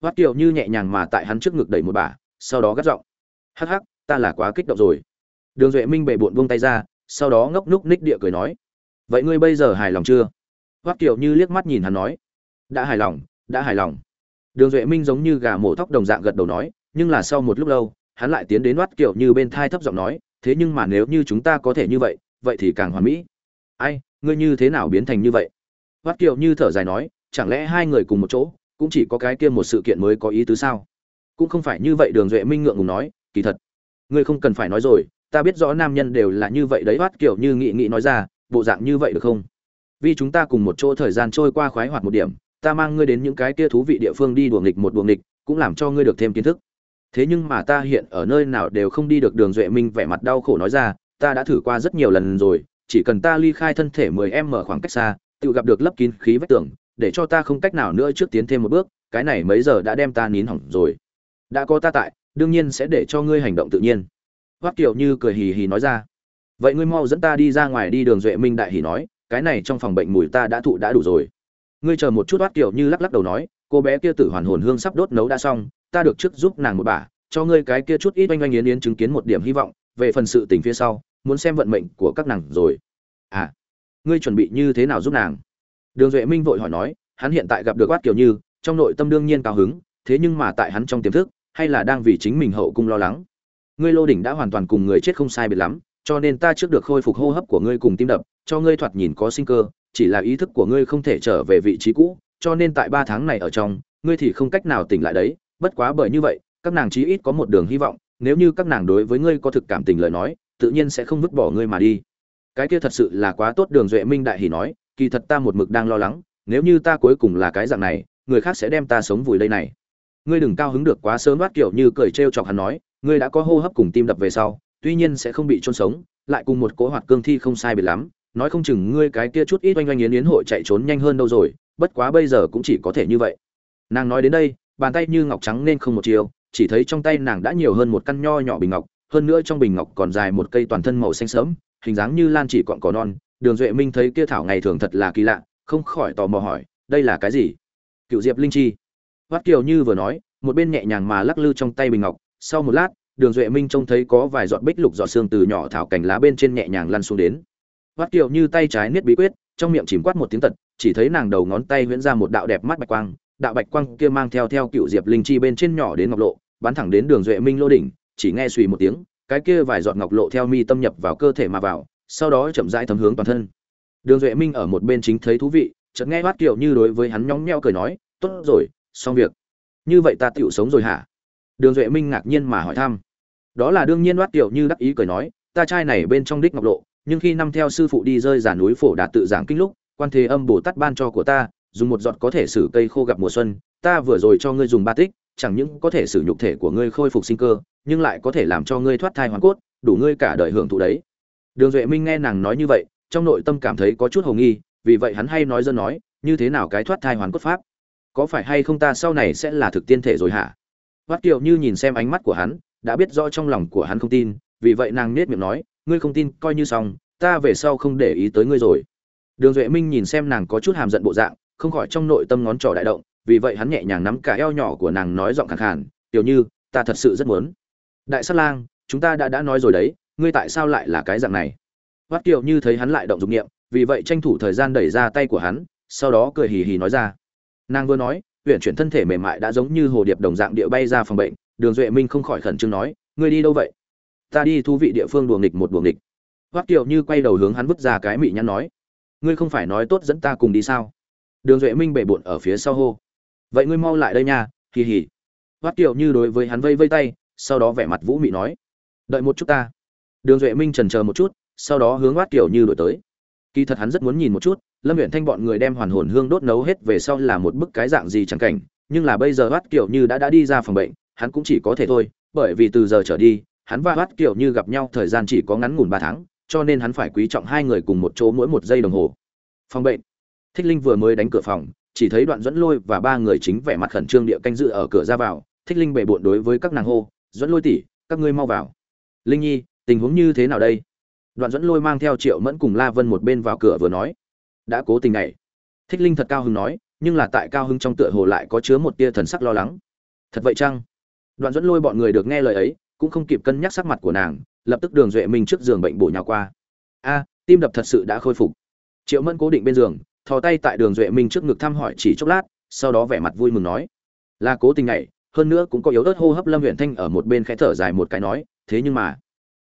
Speaker 1: Hoắc tiểu như nhẹ nhàng mà tại hắn trước ngực đẩy một bà, sau đó gắt giọng. Hắc hắc, ta là quá kích động rồi đường duệ minh bệ bộn buông tay ra, sau đó ngốc núc ních địa cười nói, vậy ngươi bây giờ hài lòng chưa? Hoắc kiều như liếc mắt nhìn hắn nói, đã hài lòng, đã hài lòng. Đường duệ minh giống như gà mổ tóc đồng dạng gật đầu nói, nhưng là sau một lúc lâu, hắn lại tiến đến hoắc kiều như bên thai thấp giọng nói, thế nhưng mà nếu như chúng ta có thể như vậy vậy thì càng hoàn mỹ. Ai, ngươi như thế nào biến thành như vậy? Hoắc kiều như thở dài nói, chẳng lẽ hai người cùng một chỗ, cũng chỉ có cái kia một sự kiện mới có ý tứ sao? Cũng không phải như vậy, đường duệ minh ngượng ngùng nói, kỳ thật, ngươi không cần phải nói rồi ta biết rõ nam nhân đều là như vậy đấy hoát kiểu như nghị nghị nói ra, bộ dạng như vậy được không? Vì chúng ta cùng một chỗ thời gian trôi qua khoái hoạt một điểm, ta mang ngươi đến những cái kia thú vị địa phương đi đùa nghịch một đùa nghịch, cũng làm cho ngươi được thêm kiến thức. Thế nhưng mà ta hiện ở nơi nào đều không đi được đường duệ minh vẻ mặt đau khổ nói ra, ta đã thử qua rất nhiều lần rồi, chỉ cần ta ly khai thân thể mười em mở khoảng cách xa, tự gặp được lấp kín khí vách tường, để cho ta không cách nào nữa trước tiến thêm một bước, cái này mấy giờ đã đem ta nín hỏng rồi. Đã có ta tại, đương nhiên sẽ để cho ngươi hành động tự nhiên hoắc kiều như cười hì hì nói ra. Vậy ngươi mau dẫn ta đi ra ngoài đi đường duệ minh đại hỉ nói, cái này trong phòng bệnh mùi ta đã thụ đã đủ rồi. Ngươi chờ một chút hoắc kiều như lắc lắc đầu nói, cô bé kia tử hoàn hồn hương sắp đốt nấu đã xong, ta được trước giúp nàng một bà, cho ngươi cái kia chút ít oanh oanh yến yến chứng kiến một điểm hy vọng, về phần sự tình phía sau, muốn xem vận mệnh của các nàng rồi. À ngươi chuẩn bị như thế nào giúp nàng? Đường duệ minh vội hỏi nói, hắn hiện tại gặp được Quát kiều như, trong nội tâm đương nhiên cao hứng, thế nhưng mà tại hắn trong tiềm thức, hay là đang vì chính mình hậu cung lo lắng? Ngươi lô đỉnh đã hoàn toàn cùng người chết không sai biệt lắm, cho nên ta trước được khôi phục hô hấp của ngươi cùng tim đập, cho ngươi thoạt nhìn có sinh cơ, chỉ là ý thức của ngươi không thể trở về vị trí cũ, cho nên tại ba tháng này ở trong, ngươi thì không cách nào tỉnh lại đấy. Bất quá bởi như vậy, các nàng chí ít có một đường hy vọng, nếu như các nàng đối với ngươi có thực cảm tình lời nói, tự nhiên sẽ không vứt bỏ ngươi mà đi. Cái kia thật sự là quá tốt, đường duệ minh đại hỉ nói, kỳ thật ta một mực đang lo lắng, nếu như ta cuối cùng là cái dạng này, người khác sẽ đem ta sống vùi đây này. Ngươi đừng cao hứng được quá sớm bắt kiểu như cười trêu chọc hắn nói ngươi đã có hô hấp cùng tim đập về sau tuy nhiên sẽ không bị chôn sống lại cùng một cỗ hoạt cương thi không sai biệt lắm nói không chừng ngươi cái kia chút ít oanh oanh yến yến hội chạy trốn nhanh hơn đâu rồi bất quá bây giờ cũng chỉ có thể như vậy. Nàng nói đến đây bàn tay như ngọc trắng nên không một chiều chỉ thấy trong tay nàng đã nhiều hơn một căn nho nhỏ bình ngọc hơn nữa trong bình ngọc còn dài một cây toàn thân màu xanh sẫm, hình dáng như lan chỉ còn cỏ non. Đường duệ minh thấy kia thảo ngày thường thật là kỳ lạ không khỏi tò mò hỏi đây là cái gì? Cựu diệp linh chi. Hoắc kiều như vừa nói một bên nhẹ nhàng mà lắc lư trong tay bình ngọc sau một lát, đường duệ minh trông thấy có vài giọt bích lục giọt xương từ nhỏ thảo cành lá bên trên nhẹ nhàng lăn xuống đến. Hoắt kiều như tay trái niết bí quyết, trong miệng chìm quát một tiếng tật, chỉ thấy nàng đầu ngón tay huyễn ra một đạo đẹp mắt bạch quang, đạo bạch quang kia mang theo theo cựu diệp linh chi bên trên nhỏ đến ngọc lộ, bắn thẳng đến đường duệ minh lô đỉnh, chỉ nghe suy một tiếng, cái kia vài giọt ngọc lộ theo mi tâm nhập vào cơ thể mà vào, sau đó chậm rãi thấm hướng toàn thân. Đường duệ minh ở một bên chính thấy thú vị, chợt nghe hoắt kiểu như đối với hắn nhóng nheo cười nói, tốt rồi, xong việc. Như vậy ta tựu sống rồi hả? Đường duệ minh ngạc nhiên mà hỏi thăm. Đó là đương nhiên đoát tiểu như đắc ý cười nói, ta trai này bên trong đích ngọc lộ, nhưng khi năm theo sư phụ đi rơi giả núi phổ đạt tự giảng kinh lúc, quan thế âm bồ tát ban cho của ta, dùng một giọt có thể xử cây khô gặp mùa xuân, ta vừa rồi cho ngươi dùng ba tích, chẳng những có thể sử nhục thể của ngươi khôi phục sinh cơ, nhưng lại có thể làm cho ngươi thoát thai hoàn cốt, đủ ngươi cả đời hưởng thụ đấy. Đường duệ minh nghe nàng nói như vậy, trong nội tâm cảm thấy có chút hồ nghi, vì vậy hắn hay nói dân nói, như thế nào cái thoát thai hoàn cốt pháp? Có phải hay không ta sau này sẽ là thực tiên thể rồi hả? Hoắc kiều như nhìn xem ánh mắt của hắn, đã biết rõ trong lòng của hắn không tin, vì vậy nàng nhếch miệng nói, ngươi không tin, coi như xong, ta về sau không để ý tới ngươi rồi. Đường duệ minh nhìn xem nàng có chút hàm giận bộ dạng, không khỏi trong nội tâm ngón trỏ đại động, vì vậy hắn nhẹ nhàng nắm cả eo nhỏ của nàng nói giọng khàn khàn, tiểu như, ta thật sự rất muốn. Đại sát lang, chúng ta đã đã nói rồi đấy, ngươi tại sao lại là cái dạng này? Hoắc kiều như thấy hắn lại động dục niệm, vì vậy tranh thủ thời gian đẩy ra tay của hắn, sau đó cười hì hì nói ra. Nàng vừa nói huyện chuyển thân thể mềm mại đã giống như hồ điệp đồng dạng địa bay ra phòng bệnh, đường duệ minh không khỏi khẩn trương nói, ngươi đi đâu vậy? Ta đi thú vị địa phương đùa nghịch một đùa nghịch. Hoắc kiều như quay đầu hướng hắn vứt ra cái mị nhăn nói, ngươi không phải nói tốt dẫn ta cùng đi sao? Đường duệ minh bệ bụn ở phía sau hô, vậy ngươi mau lại đây nha hì hì hoắc kiều như đối với hắn vây vây tay, sau đó vẻ mặt vũ mị nói, đợi một chút ta. Đường duệ minh trần chờ một chút, sau đó hướng hoắc kiều như đổi tới. Kỳ thật hắn rất muốn nhìn một chút lâm huyện thanh bọn người đem hoàn hồn hương đốt nấu hết về sau là một bức cái dạng gì chẳng cảnh, nhưng là bây giờ hoắt kiểu như đã đã đi ra phòng bệnh, hắn cũng chỉ có thể thôi, bởi vì từ giờ trở đi, hắn và hoắt kiểu như gặp nhau thời gian chỉ có ngắn ngủn ba tháng, cho nên hắn phải quý trọng hai người cùng một chỗ mỗi một giây đồng hồ. Phòng bệnh. Thích linh vừa mới đánh cửa phòng, chỉ thấy đoạn dẫn lôi và ba người chính vẻ mặt khẩn trương địa canh dự ở cửa ra vào, thích linh bề bộn đối với các nàng hô dẫn lôi tỷ, các ngươi mau vào. Linh nhi, tình huống như thế nào đây? Đoạn dẫn lôi mang theo triệu mẫn cùng la vân một bên vào cửa vừa nói đã cố tình này thích linh thật cao hứng nói, nhưng là tại cao hứng trong tựa hồ lại có chứa một tia thần sắc lo lắng. Thật vậy chăng? Đoạn dẫn lôi bọn người được nghe lời ấy, cũng không kịp cân nhắc sắc mặt của nàng, lập tức đường duệ minh trước giường bệnh bổ nhào qua. A, tim đập thật sự đã khôi phục. Triệu mẫn cố định bên giường, thò tay tại đường duệ minh trước ngực thăm hỏi chỉ chốc lát, sau đó vẻ mặt vui mừng nói. Là cố tình này hơn nữa cũng có yếu ớt hô hấp lâm huyện thanh ở một bên khẽ thở dài một cái nói, thế nhưng mà.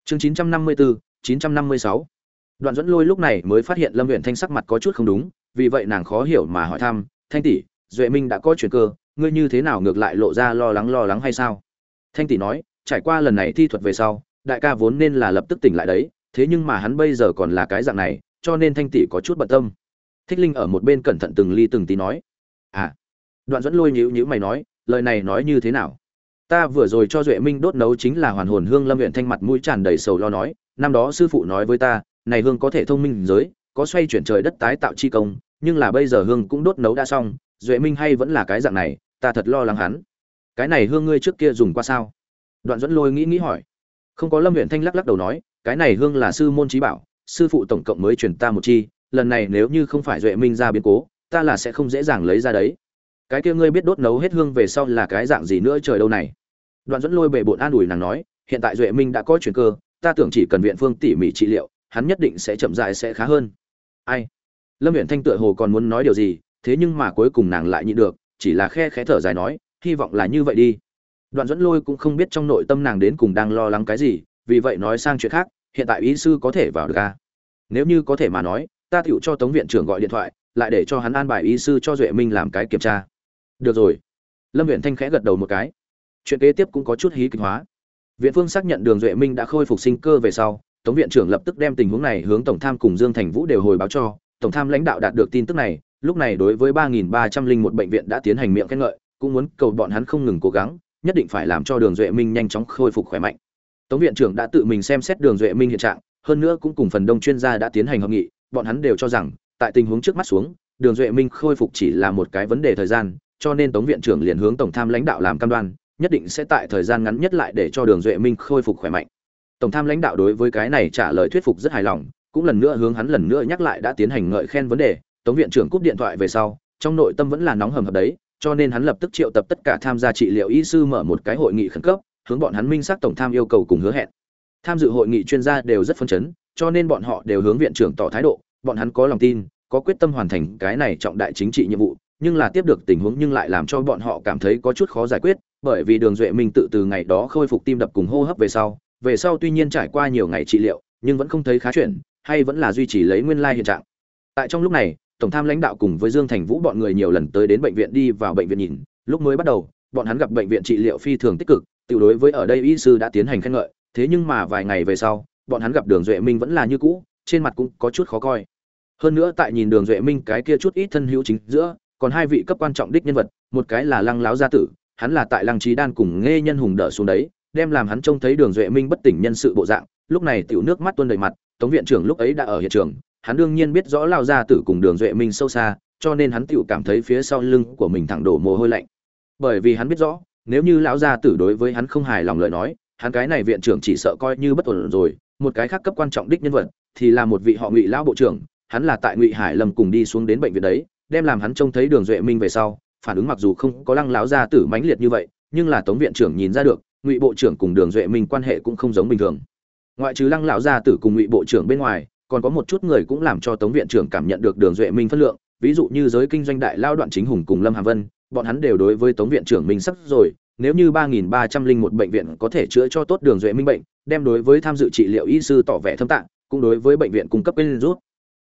Speaker 1: Chương chín trăm năm mươi bốn 956. Đoạn dẫn Lôi lúc này mới phát hiện Lâm Uyển Thanh sắc mặt có chút không đúng, vì vậy nàng khó hiểu mà hỏi thăm, "Thanh tỷ, Duệ Minh đã có chuyển cơ, ngươi như thế nào ngược lại lộ ra lo lắng lo lắng hay sao?" Thanh tỷ nói, "Trải qua lần này thi thuật về sau, đại ca vốn nên là lập tức tỉnh lại đấy, thế nhưng mà hắn bây giờ còn là cái dạng này, cho nên Thanh tỷ có chút bận tâm." Thích Linh ở một bên cẩn thận từng ly từng tí nói, "À." Đoạn dẫn Lôi nhíu nhíu mày nói, lời này nói như thế nào? Ta vừa rồi cho Duệ Minh đốt nấu chính là hoàn hồn hương Lâm Uyển Thanh mặt mũi tràn đầy sầu lo nói, năm đó sư phụ nói với ta này hương có thể thông minh giới, có xoay chuyển trời đất tái tạo chi công, nhưng là bây giờ hương cũng đốt nấu đã xong, duệ minh hay vẫn là cái dạng này, ta thật lo lắng hắn. Cái này hương ngươi trước kia dùng qua sao? Đoạn dẫn lôi nghĩ nghĩ hỏi. Không có lâm huyện thanh lắc lắc đầu nói, cái này hương là sư môn trí bảo, sư phụ tổng cộng mới truyền ta một chi, lần này nếu như không phải duệ minh ra biến cố, ta là sẽ không dễ dàng lấy ra đấy. Cái kia ngươi biết đốt nấu hết hương về sau là cái dạng gì nữa trời đâu này? Đoạn dẫn lôi bệ bộn an ủi nàng nói, hiện tại duệ minh đã có chuyển cơ, ta tưởng chỉ cần viện phương tỉ mỉ trị liệu hắn nhất định sẽ chậm dại sẽ khá hơn. Ai? Lâm huyện thanh tựa hồ còn muốn nói điều gì, thế nhưng mà cuối cùng nàng lại nhịn được, chỉ là khe khẽ thở dài nói, hy vọng là như vậy đi. Đoạn dẫn lôi cũng không biết trong nội tâm nàng đến cùng đang lo lắng cái gì, vì vậy nói sang chuyện khác, hiện tại ý sư có thể vào được à? nếu như có thể mà nói, ta tựu cho tống viện trưởng gọi điện thoại, lại để cho hắn an bài ý sư cho duệ minh làm cái kiểm tra. Được rồi. Lâm viện thanh khẽ gật đầu một cái. Chuyện kế tiếp cũng có chút hí kịch hóa. Viện phương xác nhận đường duệ minh đã khôi phục sinh cơ về sau tống viện trưởng lập tức đem tình huống này hướng tổng tham cùng dương thành vũ đều hồi báo cho. Tổng tham lãnh đạo đạt được tin tức này, lúc này đối với ba nghìn ba trăm linh một bệnh viện đã tiến hành miệng khen ngợi, cũng muốn cầu bọn hắn không ngừng cố gắng, nhất định phải làm cho đường duệ minh nhanh chóng khôi phục khỏe mạnh. Tống viện trưởng đã tự mình xem xét đường duệ minh hiện trạng, hơn nữa cũng cùng phần đông chuyên gia đã tiến hành hợp nghị, bọn hắn đều cho rằng, tại tình huống trước mắt xuống, đường duệ minh khôi phục chỉ là một cái vấn đề thời gian, cho nên tống viện trưởng liền hướng tổng tham lãnh đạo làm cam đoan, nhất định sẽ tại thời gian ngắn nhất lại để cho đường duệ minh khôi phục khỏe mạnh tổng tham lãnh đạo đối với cái này trả lời thuyết phục rất hài lòng, cũng lần nữa hướng hắn lần nữa nhắc lại đã tiến hành ngợi khen vấn đề, tống viện trưởng cúp điện thoại về sau, trong nội tâm vẫn là nóng hầm hập đấy, cho nên hắn lập tức triệu tập tất cả tham gia trị liệu y sư mở một cái hội nghị khẩn cấp, hướng bọn hắn minh xác tổng tham yêu cầu cùng hứa hẹn. Tham dự hội nghị chuyên gia đều rất phấn chấn, cho nên bọn họ đều hướng viện trưởng tỏ thái độ, bọn hắn có lòng tin, có quyết tâm hoàn thành cái này trọng đại chính trị nhiệm vụ, nhưng là tiếp được tình huống nhưng lại làm cho bọn họ cảm thấy có chút khó giải quyết, bởi vì đường duệ minh tự từ ngày đó khôi phục tim đập cùng hô hấp về sau về sau tuy nhiên trải qua nhiều ngày trị liệu, nhưng vẫn không thấy khá chuyển hay vẫn là duy trì lấy nguyên lai hiện trạng. Tại trong lúc này, tổng tham lãnh đạo cùng với dương thành vũ bọn người nhiều lần tới đến bệnh viện đi vào bệnh viện nhìn, lúc mới bắt đầu, bọn hắn gặp bệnh viện trị liệu phi thường tích cực, tự đối với ở đây y sư đã tiến hành khen ngợi, thế nhưng mà vài ngày về sau, bọn hắn gặp đường duệ minh vẫn là như cũ, trên mặt cũng có chút khó coi. Hơn nữa tại nhìn đường duệ minh cái kia chút ít thân hữu chính giữa, còn hai vị cấp quan trọng đích nhân vật, một cái là lăng láo gia tử, hắn là tại lăng trí đan cùng nghe nhân hùng đỡ xuống đấy đem làm hắn trông thấy đường duệ minh bất tỉnh nhân sự bộ dạng, lúc này tiểu nước mắt tuôn đầy mặt, tống viện trưởng lúc ấy đã ở hiện trường, hắn đương nhiên biết rõ lao gia tử cùng đường duệ minh sâu xa, cho nên hắn tiểu cảm thấy phía sau lưng của mình thẳng đổ mồ hôi lạnh. Bởi vì hắn biết rõ, nếu như lão gia tử đối với hắn không hài lòng lời nói, hắn cái này viện trưởng chỉ sợ coi như bất ổn rồi, một cái khác cấp quan trọng đích nhân vật, thì là một vị họ ngụy lão bộ trưởng, hắn là tại ngụy hải lâm cùng đi xuống đến bệnh viện đấy, đem làm hắn trông thấy đường duệ minh về sau, phản ứng mặc dù không có lăng Lão gia tử mãnh liệt như vậy, nhưng là tống viện trưởng nhìn ra được ngụy bộ trưởng cùng đường duệ minh quan hệ cũng không giống bình thường ngoại trừ lăng lão gia tử cùng ngụy bộ trưởng bên ngoài còn có một chút người cũng làm cho tống viện trưởng cảm nhận được đường duệ minh phất lượng ví dụ như giới kinh doanh đại lao đoạn chính hùng cùng lâm Hà vân bọn hắn đều đối với tống viện trưởng minh sắp rồi nếu như ba nghìn ba trăm linh một bệnh viện có thể chữa cho tốt đường duệ minh bệnh đem đối với tham dự trị liệu y sư tỏ vẻ thâm tạng cũng đối với bệnh viện cung cấp bên rút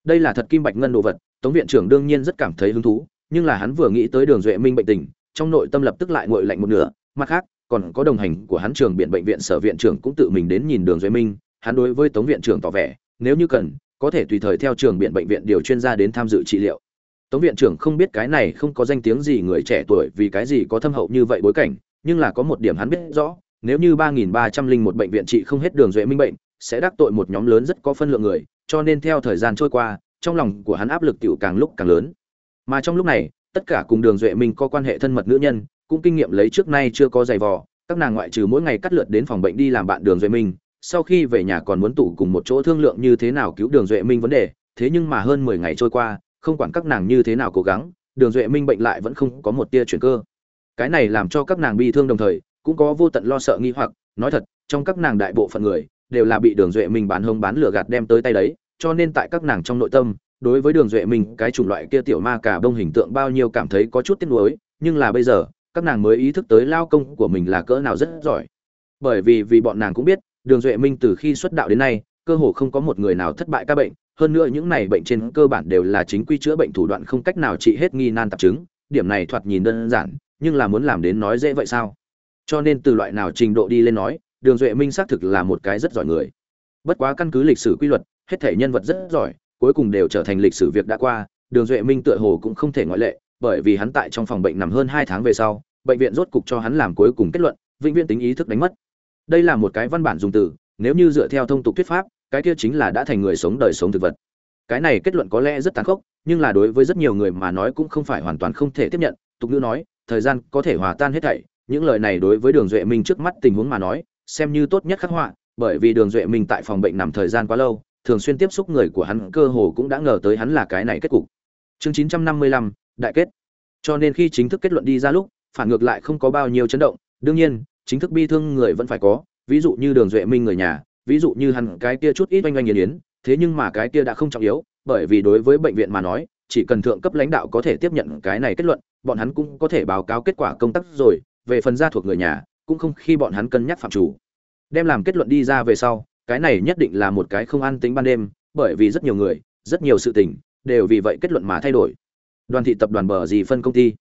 Speaker 1: đây là thật kim bạch ngân đồ vật tống viện trưởng đương nhiên rất cảm thấy hứng thú nhưng là hắn vừa nghĩ tới đường duệ minh bệnh tình trong nội tâm lập tức lại ngội lạnh một nửa mặt khác còn có đồng hành của hắn trường biện bệnh viện sở viện trưởng cũng tự mình đến nhìn đường duệ minh, hắn đối với tống viện trưởng tỏ vẻ, nếu như cần, có thể tùy thời theo trường biện bệnh viện điều chuyên gia đến tham dự trị liệu. Tống viện trưởng không biết cái này không có danh tiếng gì người trẻ tuổi vì cái gì có thâm hậu như vậy bối cảnh, nhưng là có một điểm hắn biết rõ, nếu như ba nghìn ba trăm linh một bệnh viện trị không hết đường duệ minh bệnh, sẽ đắc tội một nhóm lớn rất có phân lượng người, cho nên theo thời gian trôi qua, trong lòng của hắn áp lực tiểu càng lúc càng lớn. Mà trong lúc này, tất cả cùng đường duệ minh có quan hệ thân mật nữ nhân cũng kinh nghiệm lấy trước nay chưa có giày vò, các nàng ngoại trừ mỗi ngày cắt lượt đến phòng bệnh đi làm bạn đường duệ minh, sau khi về nhà còn muốn tụ cùng một chỗ thương lượng như thế nào cứu đường duệ minh vấn đề, thế nhưng mà hơn mười ngày trôi qua, không quản các nàng như thế nào cố gắng, đường duệ minh bệnh lại vẫn không có một tia chuyển cơ. Cái này làm cho các nàng bi thương đồng thời, cũng có vô tận lo sợ nghi hoặc, nói thật, trong các nàng đại bộ phận người, đều là bị đường duệ minh bán hông bán lửa gạt đem tới tay đấy, cho nên tại các nàng trong nội tâm, đối với đường duệ minh cái chủng loại kia tiểu ma cả bông hình tượng bao nhiêu cảm thấy có chút tiếc nuối, nhưng là bây giờ các nàng mới ý thức tới lao công của mình là cỡ nào rất giỏi. Bởi vì vì bọn nàng cũng biết, đường duệ minh từ khi xuất đạo đến nay, cơ hồ không có một người nào thất bại ca bệnh, hơn nữa những này bệnh trên cơ bản đều là chính quy chữa bệnh thủ đoạn không cách nào trị hết nghi nan tạp chứng, điểm này thoạt nhìn đơn giản, nhưng là muốn làm đến nói dễ vậy sao? Cho nên từ loại nào trình độ đi lên nói, đường duệ minh xác thực là một cái rất giỏi người. Bất quá căn cứ lịch sử quy luật, hết thể nhân vật rất giỏi, cuối cùng đều trở thành lịch sử việc đã qua, đường duệ minh tựa hồ cũng không thể ngoại lệ bởi vì hắn tại trong phòng bệnh nằm hơn hai tháng về sau bệnh viện rốt cục cho hắn làm cuối cùng kết luận vĩnh viễn tính ý thức đánh mất. Đây là một cái văn bản dùng từ nếu như dựa theo thông tục thuyết pháp cái kia chính là đã thành người sống đời sống thực vật. Cái này kết luận có lẽ rất tàn khốc nhưng là đối với rất nhiều người mà nói cũng không phải hoàn toàn không thể tiếp nhận tục ngữ nói thời gian có thể hòa tan hết thảy những lời này đối với đường duệ minh trước mắt tình huống mà nói xem như tốt nhất khắc họa bởi vì đường duệ minh tại phòng bệnh nằm thời gian quá lâu thường xuyên tiếp xúc người của hắn cơ hồ cũng đã ngờ tới hắn là cái này kết cục. Chương 955, đại kết. Cho nên khi chính thức kết luận đi ra lúc, phản ngược lại không có bao nhiêu chấn động. Đương nhiên, chính thức bi thương người vẫn phải có. Ví dụ như đường duệ minh người nhà, ví dụ như hắn cái kia chút ít oanh oanh nghiền yến thế nhưng mà cái kia đã không trọng yếu, bởi vì đối với bệnh viện mà nói, chỉ cần thượng cấp lãnh đạo có thể tiếp nhận cái này kết luận, bọn hắn cũng có thể báo cáo kết quả công tác rồi. Về phần gia thuộc người nhà, cũng không khi bọn hắn cân nhắc phạm chủ. Đem làm kết luận đi ra về sau, cái này nhất định là một cái không an tính ban đêm, bởi vì rất nhiều người, rất nhiều sự tình, đều vì vậy kết luận mà thay đổi đoàn thị tập đoàn bờ gì phân công ty.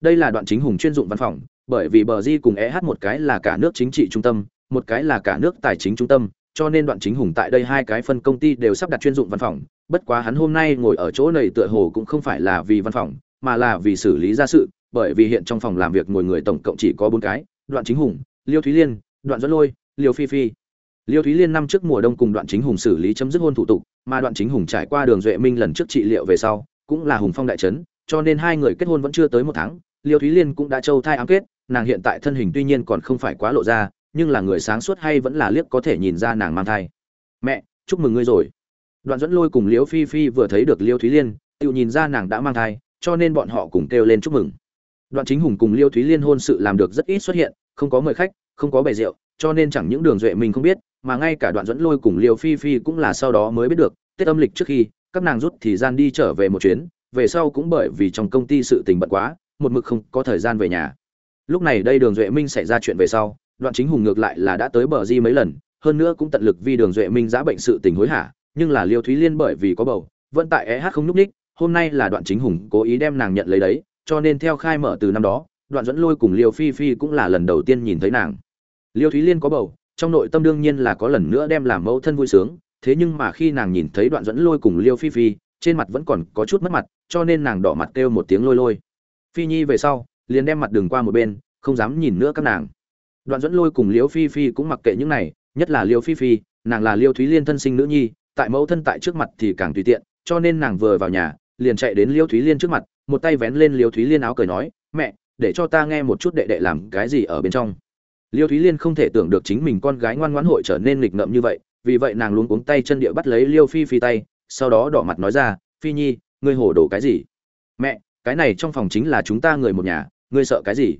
Speaker 1: Đây là đoạn chính hùng chuyên dụng văn phòng, bởi vì bờ di cùng eh một cái là cả nước chính trị trung tâm, một cái là cả nước tài chính trung tâm, cho nên đoạn chính hùng tại đây hai cái phân công ty đều sắp đặt chuyên dụng văn phòng. Bất quá hắn hôm nay ngồi ở chỗ này tựa hồ cũng không phải là vì văn phòng, mà là vì xử lý gia sự, bởi vì hiện trong phòng làm việc ngồi người tổng cộng chỉ có bốn cái, đoạn chính hùng, liêu thúy liên, đoạn dẫn lôi, liêu phi phi. Liêu thúy liên năm trước mùa đông cùng đoạn chính hùng xử lý chấm dứt hôn thủ tục, mà đoạn chính hùng trải qua đường duệ minh lần trước trị liệu về sau cũng là hùng phong đại trấn, cho nên hai người kết hôn vẫn chưa tới một tháng, liêu thúy liên cũng đã châu thai ám kết, nàng hiện tại thân hình tuy nhiên còn không phải quá lộ ra, nhưng là người sáng suốt hay vẫn là liếc có thể nhìn ra nàng mang thai. Mẹ, chúc mừng ngươi rồi. Đoạn dẫn lôi cùng liễu phi phi vừa thấy được liêu thúy liên, tự nhìn ra nàng đã mang thai, cho nên bọn họ cùng kêu lên chúc mừng. Đoạn chính hùng cùng liêu thúy liên hôn sự làm được rất ít xuất hiện, không có mời khách, không có bày rượu, cho nên chẳng những đường duệ mình không biết, mà ngay cả đoạn dẫn lôi cùng liêu phi phi cũng là sau đó mới biết được, tết âm lịch trước khi các nàng rút thì gian đi trở về một chuyến, về sau cũng bởi vì trong công ty sự tình bận quá, một mực không có thời gian về nhà. Lúc này đây đường duệ minh xảy ra chuyện về sau, đoạn chính hùng ngược lại là đã tới bờ di mấy lần, hơn nữa cũng tận lực vì đường duệ minh giã bệnh sự tình hối hả, nhưng là liêu thúy liên bởi vì có bầu, vẫn tại eh không nhúc ních, hôm nay là đoạn chính hùng cố ý đem nàng nhận lấy đấy, cho nên theo khai mở từ năm đó, đoạn dẫn lôi cùng liêu phi phi cũng là lần đầu tiên nhìn thấy nàng. Liêu thúy liên có bầu, trong nội tâm đương nhiên là có lần nữa đem làm mẫu thân vui sướng thế nhưng mà khi nàng nhìn thấy đoạn dẫn lôi cùng liêu phi phi, trên mặt vẫn còn có chút mất mặt, cho nên nàng đỏ mặt kêu một tiếng lôi lôi. Phi nhi về sau, liền đem mặt đường qua một bên, không dám nhìn nữa các nàng. Đoạn dẫn lôi cùng liêu phi phi cũng mặc kệ những này, nhất là liêu phi phi, nàng là liêu thúy liên thân sinh nữ nhi, tại mẫu thân tại trước mặt thì càng tùy tiện, cho nên nàng vừa vào nhà, liền chạy đến liêu thúy liên trước mặt, một tay vén lên liêu thúy liên áo cười nói, mẹ, để cho ta nghe một chút đệ đệ làm cái gì ở bên trong. Liêu thúy liên không thể tưởng được chính mình con gái ngoan ngoãn hội trở nên nghịch ngợm như vậy vì vậy nàng luôn cuống tay chân địa bắt lấy liêu phi phi tay, sau đó đỏ mặt nói ra, phi nhi, ngươi hổ đồ cái gì? Mẹ, cái này trong phòng chính là chúng ta người một nhà, ngươi sợ cái gì?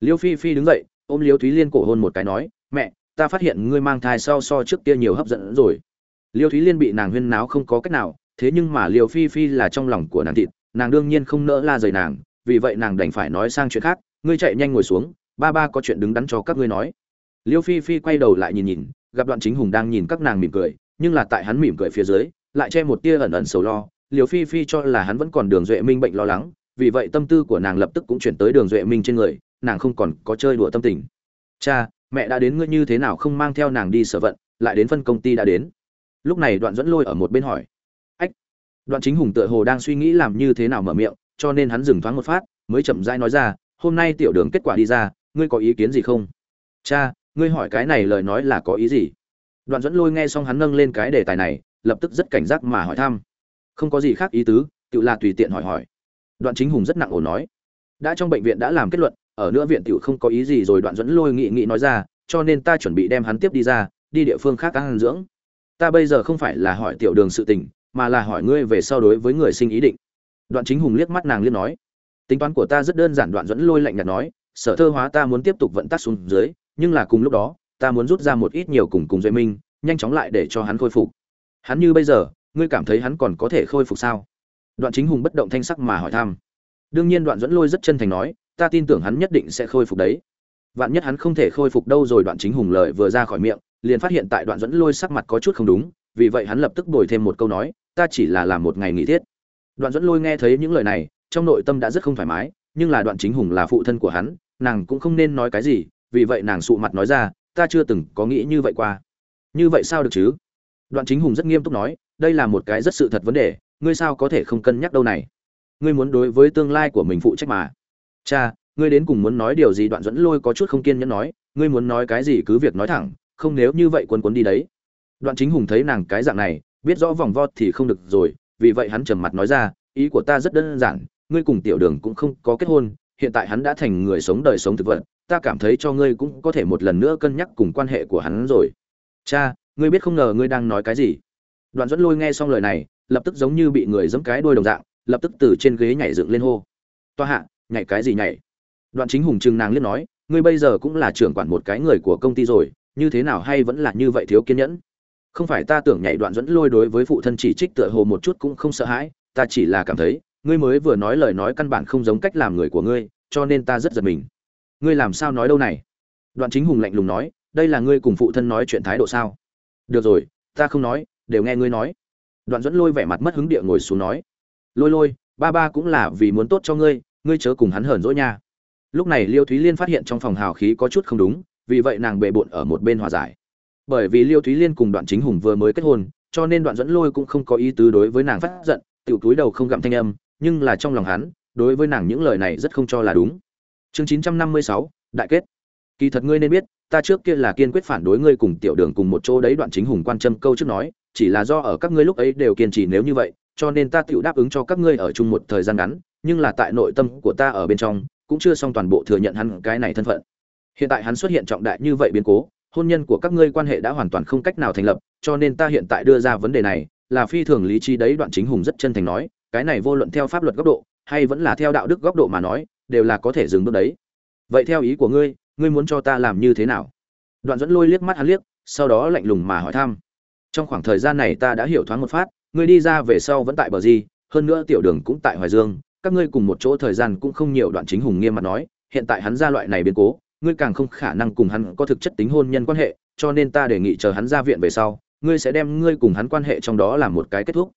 Speaker 1: Liêu phi phi đứng dậy, ôm liêu thúy liên cổ hôn một cái nói, mẹ, ta phát hiện ngươi mang thai so so trước kia nhiều hấp dẫn rồi. Liêu thúy liên bị nàng huyên náo không có cách nào, thế nhưng mà liêu phi phi là trong lòng của nàng thịt, nàng đương nhiên không nỡ la rời nàng, vì vậy nàng đành phải nói sang chuyện khác, ngươi chạy nhanh ngồi xuống, ba ba có chuyện đứng đắn cho các ngươi nói. Liêu phi phi quay đầu lại nhìn nhìn gặp đoạn chính hùng đang nhìn các nàng mỉm cười, nhưng là tại hắn mỉm cười phía dưới, lại che một tia ẩn ẩn sầu lo, liều phi phi cho là hắn vẫn còn đường duệ minh bệnh lo lắng, vì vậy tâm tư của nàng lập tức cũng chuyển tới đường duệ minh trên người, nàng không còn có chơi đùa tâm tình. Cha, mẹ đã đến ngươi như thế nào không mang theo nàng đi sở vận, lại đến phân công ty đã đến. Lúc này đoạn dẫn lôi ở một bên hỏi. Ách. Đoạn chính hùng tựa hồ đang suy nghĩ làm như thế nào mở miệng, cho nên hắn dừng thoáng một phát, mới chậm rãi nói ra, hôm nay tiểu đường kết quả đi ra, ngươi có ý kiến gì không? Cha ngươi hỏi cái này lời nói là có ý gì? Đoạn dẫn lôi nghe xong hắn nâng lên cái đề tài này, lập tức rất cảnh giác mà hỏi thăm. Không có gì khác ý tứ, tự là tùy tiện hỏi hỏi. Đoạn chính hùng rất nặng ổ nói. Đã trong bệnh viện đã làm kết luận, ở nữa viện tiểu không có ý gì rồi, đoạn dẫn lôi nghị nghị nói ra, cho nên ta chuẩn bị đem hắn tiếp đi ra, đi địa phương khác ăn dưỡng. Ta bây giờ không phải là hỏi tiểu đường sự tình, mà là hỏi ngươi về sau đối với người sinh ý định. Đoạn chính hùng liếc mắt nàng liếc nói. Tính toán của ta rất đơn giản, đoạn dẫn lôi lạnh nhạt nói, sở thơ hóa ta muốn tiếp tục vận tắc xuống dưới nhưng là cùng lúc đó, ta muốn rút ra một ít nhiều cùng cùng duy minh, nhanh chóng lại để cho hắn khôi phục. Hắn như bây giờ, ngươi cảm thấy hắn còn có thể khôi phục sao? Đoạn chính hùng bất động thanh sắc mà hỏi thăm. Đương nhiên đoạn dẫn lôi rất chân thành nói, ta tin tưởng hắn nhất định sẽ khôi phục đấy. Vạn nhất hắn không thể khôi phục đâu rồi đoạn chính hùng lời vừa ra khỏi miệng, liền phát hiện tại đoạn dẫn lôi sắc mặt có chút không đúng, vì vậy hắn lập tức bồi thêm một câu nói, ta chỉ là làm một ngày nghỉ thiết đoạn dẫn lôi nghe thấy những lời này, trong nội tâm đã rất không thoải mái, nhưng là đoạn chính hùng là phụ thân của hắn, nàng cũng không nên nói cái gì vì vậy nàng sụ mặt nói ra, ta chưa từng có nghĩ như vậy qua. Như vậy sao được chứ? Đoạn chính hùng rất nghiêm túc nói, đây là một cái rất sự thật vấn đề, ngươi sao có thể không cân nhắc đâu này? Ngươi muốn đối với tương lai của mình phụ trách mà. Cha, ngươi đến cùng muốn nói điều gì? Đoạn dẫn lôi có chút không kiên nhẫn nói, ngươi muốn nói cái gì cứ việc nói thẳng, không nếu như vậy quân quấn đi đấy. Đoạn chính hùng thấy nàng cái dạng này, biết rõ vòng vo thì không được rồi, vì vậy hắn trầm mặt nói ra, ý của ta rất đơn giản, ngươi cùng tiểu đường cũng không có kết hôn hiện tại hắn đã thành người sống đời sống thực vật, ta cảm thấy cho ngươi cũng có thể một lần nữa cân nhắc cùng quan hệ của hắn rồi. Cha, ngươi biết không ngờ ngươi đang nói cái gì? Đoạn dẫn lôi nghe xong lời này, lập tức giống như bị người giẫm cái đuôi đồng dạng, lập tức từ trên ghế nhảy dựng lên hô. Toa hạ, nhảy cái gì nhảy? Đoạn chính hùng chừng nàng liếc nói, ngươi bây giờ cũng là trưởng quản một cái người của công ty rồi, như thế nào hay vẫn là như vậy thiếu kiên nhẫn? Không phải ta tưởng nhảy đoạn dẫn lôi đối với phụ thân chỉ trích tựa hồ một chút cũng không sợ hãi, ta chỉ là cảm thấy ngươi mới vừa nói lời nói căn bản không giống cách làm người của ngươi, cho nên ta rất giật mình. Ngươi làm sao nói đâu này? Đoạn chính hùng lạnh lùng nói, đây là ngươi cùng phụ thân nói chuyện thái độ sao? Được rồi, ta không nói, đều nghe ngươi nói. Đoạn dẫn lôi vẻ mặt mất hứng địa ngồi xuống nói, lôi lôi, ba ba cũng là vì muốn tốt cho ngươi ngươi chớ cùng hắn hờn dỗi nha. Lúc này liêu thúy liên phát hiện trong phòng hào khí có chút không đúng, vì vậy nàng bệ bộn ở một bên hòa giải. Bởi vì liêu thúy liên cùng đoạn chính hùng vừa mới kết hôn, cho nên đoạn dẫn lôi cũng không có ý tứ đối với nàng phát giận, tiểu túi đầu không gặm thanh âm nhưng là trong lòng hắn, đối với nàng những lời này rất không cho là đúng. Chương chín trăm năm mươi sáu, đại kết. Kỳ thật ngươi nên biết, ta trước kia là kiên quyết phản đối ngươi cùng tiểu đường cùng một chỗ đấy đoạn chính hùng quan trâm câu trước nói, chỉ là do ở các ngươi lúc ấy đều kiên trì nếu như vậy, cho nên ta tự đáp ứng cho các ngươi ở chung một thời gian ngắn, nhưng là tại nội tâm của ta ở bên trong, cũng chưa xong toàn bộ thừa nhận hắn cái này thân phận. Hiện tại hắn xuất hiện trọng đại như vậy biến cố, hôn nhân của các ngươi quan hệ đã hoàn toàn không cách nào thành lập, cho nên ta hiện tại đưa ra vấn đề này, là phi thường lý trí đấy đoạn chính hùng rất chân thành nói cái này vô luận theo pháp luật góc độ, hay vẫn là theo đạo đức góc độ mà nói, đều là có thể dừng bước đấy. Vậy theo ý của ngươi ngươi muốn cho ta làm như thế nào? Đoạn dẫn lôi liếc mắt hắn liếc, sau đó lạnh lùng mà hỏi thăm. Trong khoảng thời gian này ta đã hiểu thoáng một phát, ngươi đi ra về sau vẫn tại bờ gì hơn nữa tiểu đường cũng tại hoài dương, các ngươi cùng một chỗ thời gian cũng không nhiều đoạn chính hùng nghiêm mặt nói, hiện tại hắn ra loại này biến cố, ngươi càng không khả năng cùng hắn có thực chất tính hôn nhân quan hệ, cho nên ta đề nghị chờ hắn ra viện về sau, ngươi sẽ đem ngươi cùng hắn quan hệ trong đó làm một cái kết thúc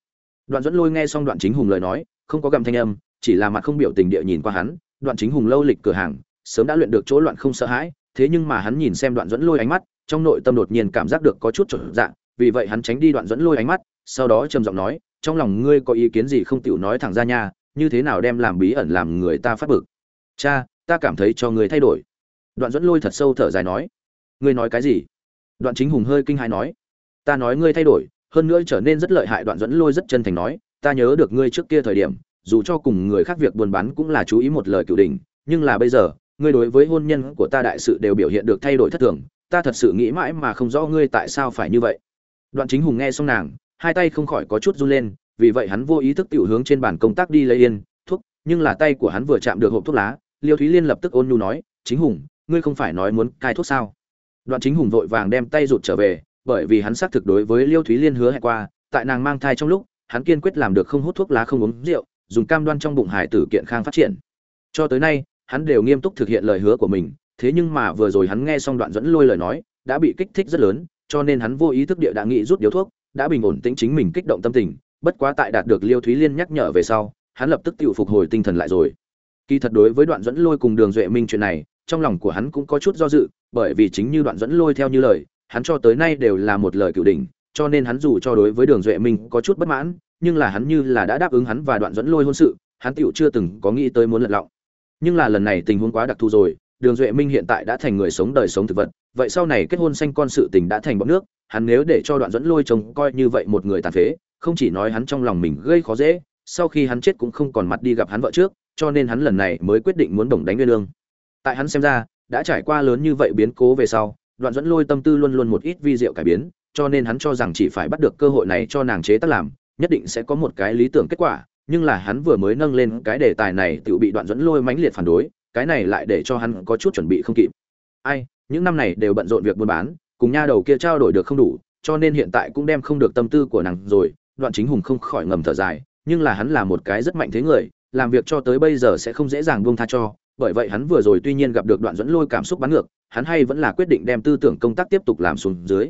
Speaker 1: đoạn dẫn lôi nghe xong đoạn chính hùng lời nói, không có gầm thanh âm, chỉ là mặt không biểu tình địa nhìn qua hắn. Đoạn chính hùng lâu lịch cửa hàng, sớm đã luyện được chỗ loạn không sợ hãi, thế nhưng mà hắn nhìn xem đoạn dẫn lôi ánh mắt, trong nội tâm đột nhiên cảm giác được có chút trở dạng vì vậy hắn tránh đi đoạn dẫn lôi ánh mắt, sau đó trầm giọng nói, trong lòng ngươi có ý kiến gì không tiểu nói thẳng ra nha, như thế nào đem làm bí ẩn làm người ta phát bực? Cha, ta cảm thấy cho ngươi thay đổi. Đoạn dẫn lôi thật sâu thở dài nói, ngươi nói cái gì? Đoạn chính hùng hơi kinh hãi nói, ta nói ngươi thay đổi hơn nữa trở nên rất lợi hại đoạn dẫn lôi rất chân thành nói, ta nhớ được ngươi trước kia thời điểm, dù cho cùng người khác việc buôn bán cũng là chú ý một lời cửu đình nhưng là bây giờ, ngươi đối với hôn nhân của ta đại sự đều biểu hiện được thay đổi thất thường, ta thật sự nghĩ mãi mà không rõ ngươi tại sao phải như vậy. Đoạn chính hùng nghe xong nàng, hai tay không khỏi có chút run lên, vì vậy hắn vô ý thức tiểu hướng trên bàn công tác đi lấy yên, thuốc, nhưng là tay của hắn vừa chạm được hộp thuốc lá, liêu thúy liên lập tức ôn nhu nói, chính hùng, ngươi không phải nói muốn cai thuốc sao? Đoạn chính hùng vội vàng đem tay rụt trở về bởi vì hắn xác thực đối với liêu thúy liên hứa hẹn qua, tại nàng mang thai trong lúc, hắn kiên quyết làm được không hút thuốc lá không uống rượu, dùng cam đoan trong bụng hải tử kiện khang phát triển. Cho tới nay, hắn đều nghiêm túc thực hiện lời hứa của mình, thế nhưng mà vừa rồi hắn nghe xong đoạn dẫn lôi lời nói, đã bị kích thích rất lớn, cho nên hắn vô ý thức địa đã nghĩ rút điếu thuốc, đã bình ổn tĩnh chính mình kích động tâm tình, bất quá tại đạt được liêu thúy liên nhắc nhở về sau, hắn lập tức tự phục hồi tinh thần lại rồi. Kỳ thật đối với đoạn dẫn lôi cùng đường duệ minh chuyện này, trong lòng của hắn cũng có chút do dự, bởi vì chính như đoạn dẫn lôi theo như lời hắn cho tới nay đều là một lời cựu đỉnh, cho nên hắn dù cho đối với đường duệ minh có chút bất mãn, nhưng là hắn như là đã đáp ứng hắn và đoạn dẫn lôi hôn sự, hắn tựu chưa từng có nghĩ tới muốn lật lọng. Nhưng là lần này tình huống quá đặc thù rồi, đường duệ minh hiện tại đã thành người sống đời sống thực vật, vậy sau này kết hôn sanh con sự tình đã thành bọn nước, hắn nếu để cho đoạn dẫn lôi chồng coi như vậy một người tàn phế, không chỉ nói hắn trong lòng mình gây khó dễ, sau khi hắn chết cũng không còn mặt đi gặp hắn vợ trước, cho nên hắn lần này mới quyết định muốn đồng đánh nguyên lương. Tại hắn xem ra, đã trải qua lớn như vậy biến cố về sau đoạn dẫn lôi tâm tư luôn luôn một ít vi diệu cải biến, cho nên hắn cho rằng chỉ phải bắt được cơ hội này cho nàng chế tác làm, nhất định sẽ có một cái lý tưởng kết quả, nhưng là hắn vừa mới nâng lên cái đề tài này tự bị đoạn dẫn lôi mãnh liệt phản đối, cái này lại để cho hắn có chút chuẩn bị không kịp. Ai, những năm này đều bận rộn việc buôn bán, cùng nha đầu kia trao đổi được không đủ, cho nên hiện tại cũng đem không được tâm tư của nàng rồi, đoạn chính hùng không khỏi ngầm thở dài, nhưng là hắn là một cái rất mạnh thế người, làm việc cho tới bây giờ sẽ không dễ dàng buông tha cho, bởi vậy hắn vừa rồi tuy nhiên gặp được đoạn dẫn lôi cảm xúc bắn ngược hắn hay vẫn là quyết định đem tư tưởng công tác tiếp tục làm xuống dưới.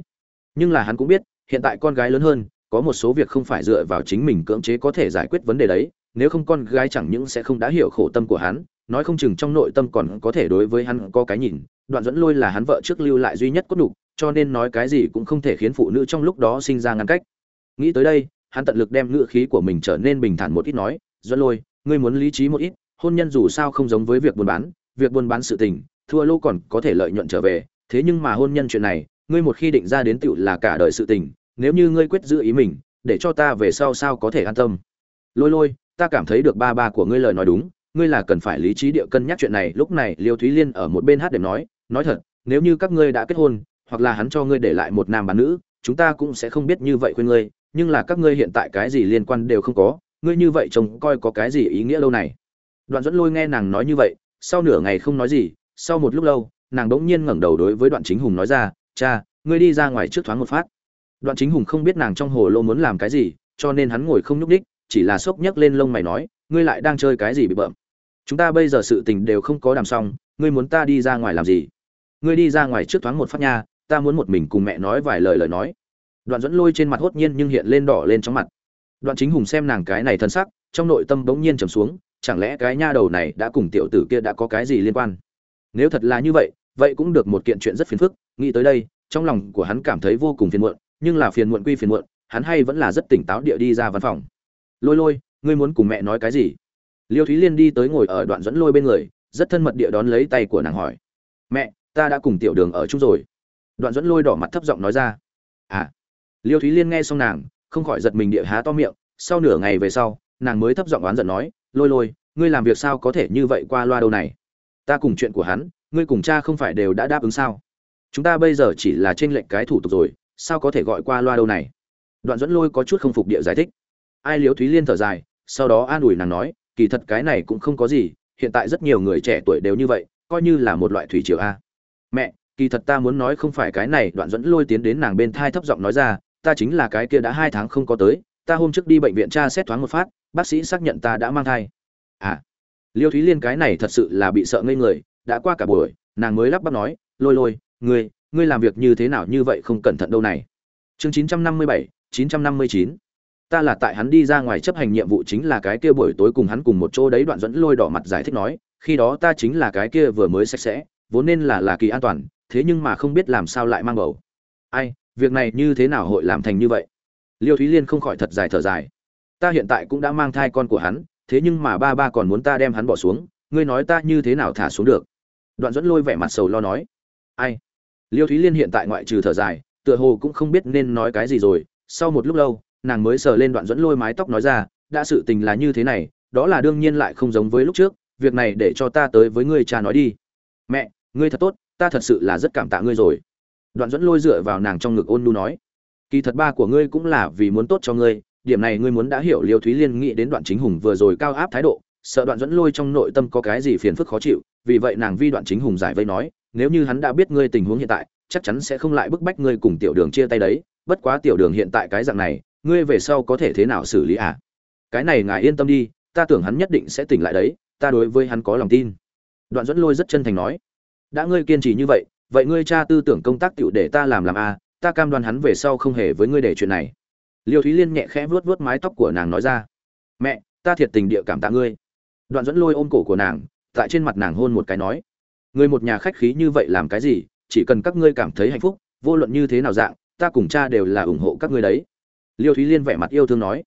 Speaker 1: Nhưng là hắn cũng biết hiện tại con gái lớn hơn có một số việc không phải dựa vào chính mình cưỡng chế có thể giải quyết vấn đề đấy nếu không con gái chẳng những sẽ không đã hiểu khổ tâm của hắn nói không chừng trong nội tâm còn có thể đối với hắn có cái nhìn đoạn dẫn lôi là hắn vợ trước lưu lại duy nhất cốt đủ, cho nên nói cái gì cũng không thể khiến phụ nữ trong lúc đó sinh ra ngăn cách. Nghĩ tới đây hắn tận lực đem ngựa khí của mình trở nên bình thản một ít nói dẫn lôi ngươi muốn lý trí một ít hôn nhân dù sao không giống với việc buôn bán việc buôn bán sự tình thua lô còn có thể lợi nhuận trở về, thế nhưng mà hôn nhân chuyện này, ngươi một khi định ra đến tựu là cả đời sự tình, nếu như ngươi quyết giữ ý mình, để cho ta về sau sao có thể an tâm. Lôi lôi, ta cảm thấy được ba ba của ngươi lời nói đúng, ngươi là cần phải lý trí địa cân nhắc chuyện này. Lúc này, liêu thúy liên ở một bên hát để nói nói thật, nếu như các ngươi đã kết hôn, hoặc là hắn cho ngươi để lại một nam bán nữ, chúng ta cũng sẽ không biết như vậy khuyên ngươi, nhưng là các ngươi hiện tại cái gì liên quan đều không có, ngươi như vậy trông coi có cái gì ý nghĩa lâu này? Đoạn dẫn lôi nghe nàng nói như vậy, sau nửa ngày không nói gì sau một lúc lâu, nàng đỗng nhiên ngẩng đầu đối với đoạn chính hùng nói ra, cha, ngươi đi ra ngoài trước thoáng một phát. Đoạn chính hùng không biết nàng trong hồ lô muốn làm cái gì, cho nên hắn ngồi không nhúc đích chỉ là sốc nhấc lên lông mày nói, ngươi lại đang chơi cái gì bị bợm? Chúng ta bây giờ sự tình đều không có đàm xong, ngươi muốn ta đi ra ngoài làm gì? Ngươi đi ra ngoài trước thoáng một phát nha, ta muốn một mình cùng mẹ nói vài lời lời nói. Đoạn dẫn lôi trên mặt hốt nhiên nhưng hiện lên đỏ lên trong mặt. Đoạn chính hùng xem nàng cái này thân sắc, trong nội tâm bỗng nhiên trầm xuống, chẳng lẽ cái nha đầu này đã cùng tiểu tử kia đã có cái gì liên quan? Nếu thật là như vậy vậy cũng được một kiện chuyện rất phiền phức. Nghĩ tới đây, trong lòng của hắn cảm thấy vô cùng phiền muộn, nhưng là phiền muộn quy phiền muộn, hắn hay vẫn là rất tỉnh táo địa đi ra văn phòng. Lôi lôi, ngươi muốn cùng mẹ nói cái gì? Liêu thúy liên đi tới ngồi ở đoạn dẫn lôi bên người, rất thân mật địa đón lấy tay của nàng hỏi. Mẹ, ta đã cùng tiểu đường ở chung rồi. Đoạn dẫn lôi đỏ mặt thấp giọng nói ra. À. Liêu thúy liên nghe xong nàng, không khỏi giật mình địa há to miệng. Sau nửa ngày về sau, nàng mới thấp giọng oán giận nói, lôi lôi, ngươi làm việc sao có thể như vậy qua loa đâu này? Ta cùng chuyện của hắn, ngươi cùng cha không phải đều đã đáp ứng sao? Chúng ta bây giờ chỉ là trên lệnh cái thủ tục rồi, sao có thể gọi qua loa đâu này? Đoạn dẫn lôi có chút không phục địa giải thích. Ai liếu thúy liên thở dài, sau đó an ủi nàng nói, kỳ thật cái này cũng không có gì, hiện tại rất nhiều người trẻ tuổi đều như vậy, coi như là một loại thủy triều a. Mẹ, kỳ thật ta muốn nói không phải cái này, đoạn dẫn lôi tiến đến nàng bên thai thấp giọng nói ra, ta chính là cái kia đã hai tháng không có tới, ta hôm trước đi bệnh viện tra xét thoáng một phát, bác sĩ xác nhận ta đã mang thai. À liêu thúy liên cái này thật sự là bị sợ ngây người, đã qua cả buổi, nàng mới lắp bắp nói, lôi lôi, ngươi ngươi làm việc như thế nào như vậy không cẩn thận đâu này. Chương chín trăm năm mươi bảy, chín trăm năm mươi chín. Ta là tại hắn đi ra ngoài chấp hành nhiệm vụ chính là cái kia buổi tối cùng hắn cùng một chỗ đấy đoạn dẫn lôi đỏ mặt giải thích nói, khi đó ta chính là cái kia vừa mới sạch sẽ, vốn nên là là kỳ an toàn, thế nhưng mà không biết làm sao lại mang bầu. Ai, việc này như thế nào hội làm thành như vậy? Liêu thúy liên không khỏi thật dài thở dài. Ta hiện tại cũng đã mang thai con của hắn thế nhưng mà ba ba còn muốn ta đem hắn bỏ xuống, ngươi nói ta như thế nào thả xuống được? Đoạn dẫn lôi vẻ mặt sầu lo nói. Ai? Liêu thúy liên hiện tại ngoại trừ thở dài, tựa hồ cũng không biết nên nói cái gì rồi. Sau một lúc lâu, nàng mới sờ lên đoạn dẫn lôi mái tóc nói ra, đã sự tình là như thế này, đó là đương nhiên lại không giống với lúc trước, việc này để cho ta tới với ngươi cha nói đi. Mẹ, ngươi thật tốt, ta thật sự là rất cảm tạ ngươi rồi. Đoạn dẫn lôi dựa vào nàng trong ngực ôn nu nói. Kỳ thật ba của ngươi cũng là vì muốn tốt cho ngươi điểm này ngươi muốn đã hiểu liêu thúy liên nghĩ đến đoạn chính hùng vừa rồi cao áp thái độ sợ đoạn dẫn lôi trong nội tâm có cái gì phiền phức khó chịu vì vậy nàng vi đoạn chính hùng giải vây nói nếu như hắn đã biết ngươi tình huống hiện tại chắc chắn sẽ không lại bức bách ngươi cùng tiểu đường chia tay đấy bất quá tiểu đường hiện tại cái dạng này ngươi về sau có thể thế nào xử lý à? Cái này ngài yên tâm đi ta tưởng hắn nhất định sẽ tỉnh lại đấy ta đối với hắn có lòng tin. Đoạn dẫn lôi rất chân thành nói đã ngươi kiên trì như vậy vậy ngươi cha tư tưởng công tác tựu để ta làm làm a à, ta cam đoan hắn về sau không hề với ngươi để chuyện này liêu thúy liên nhẹ khẽ vuốt vuốt mái tóc của nàng nói ra. Mẹ, ta thiệt tình địa cảm tạ ngươi. Đoạn dẫn lôi ôm cổ của nàng, tại trên mặt nàng hôn một cái nói, ngươi một nhà khách khí như vậy làm cái gì, chỉ cần các ngươi cảm thấy hạnh phúc, vô luận như thế nào dạng, ta cùng cha đều là ủng hộ các ngươi đấy. Liêu thúy liên vẻ mặt yêu thương nói,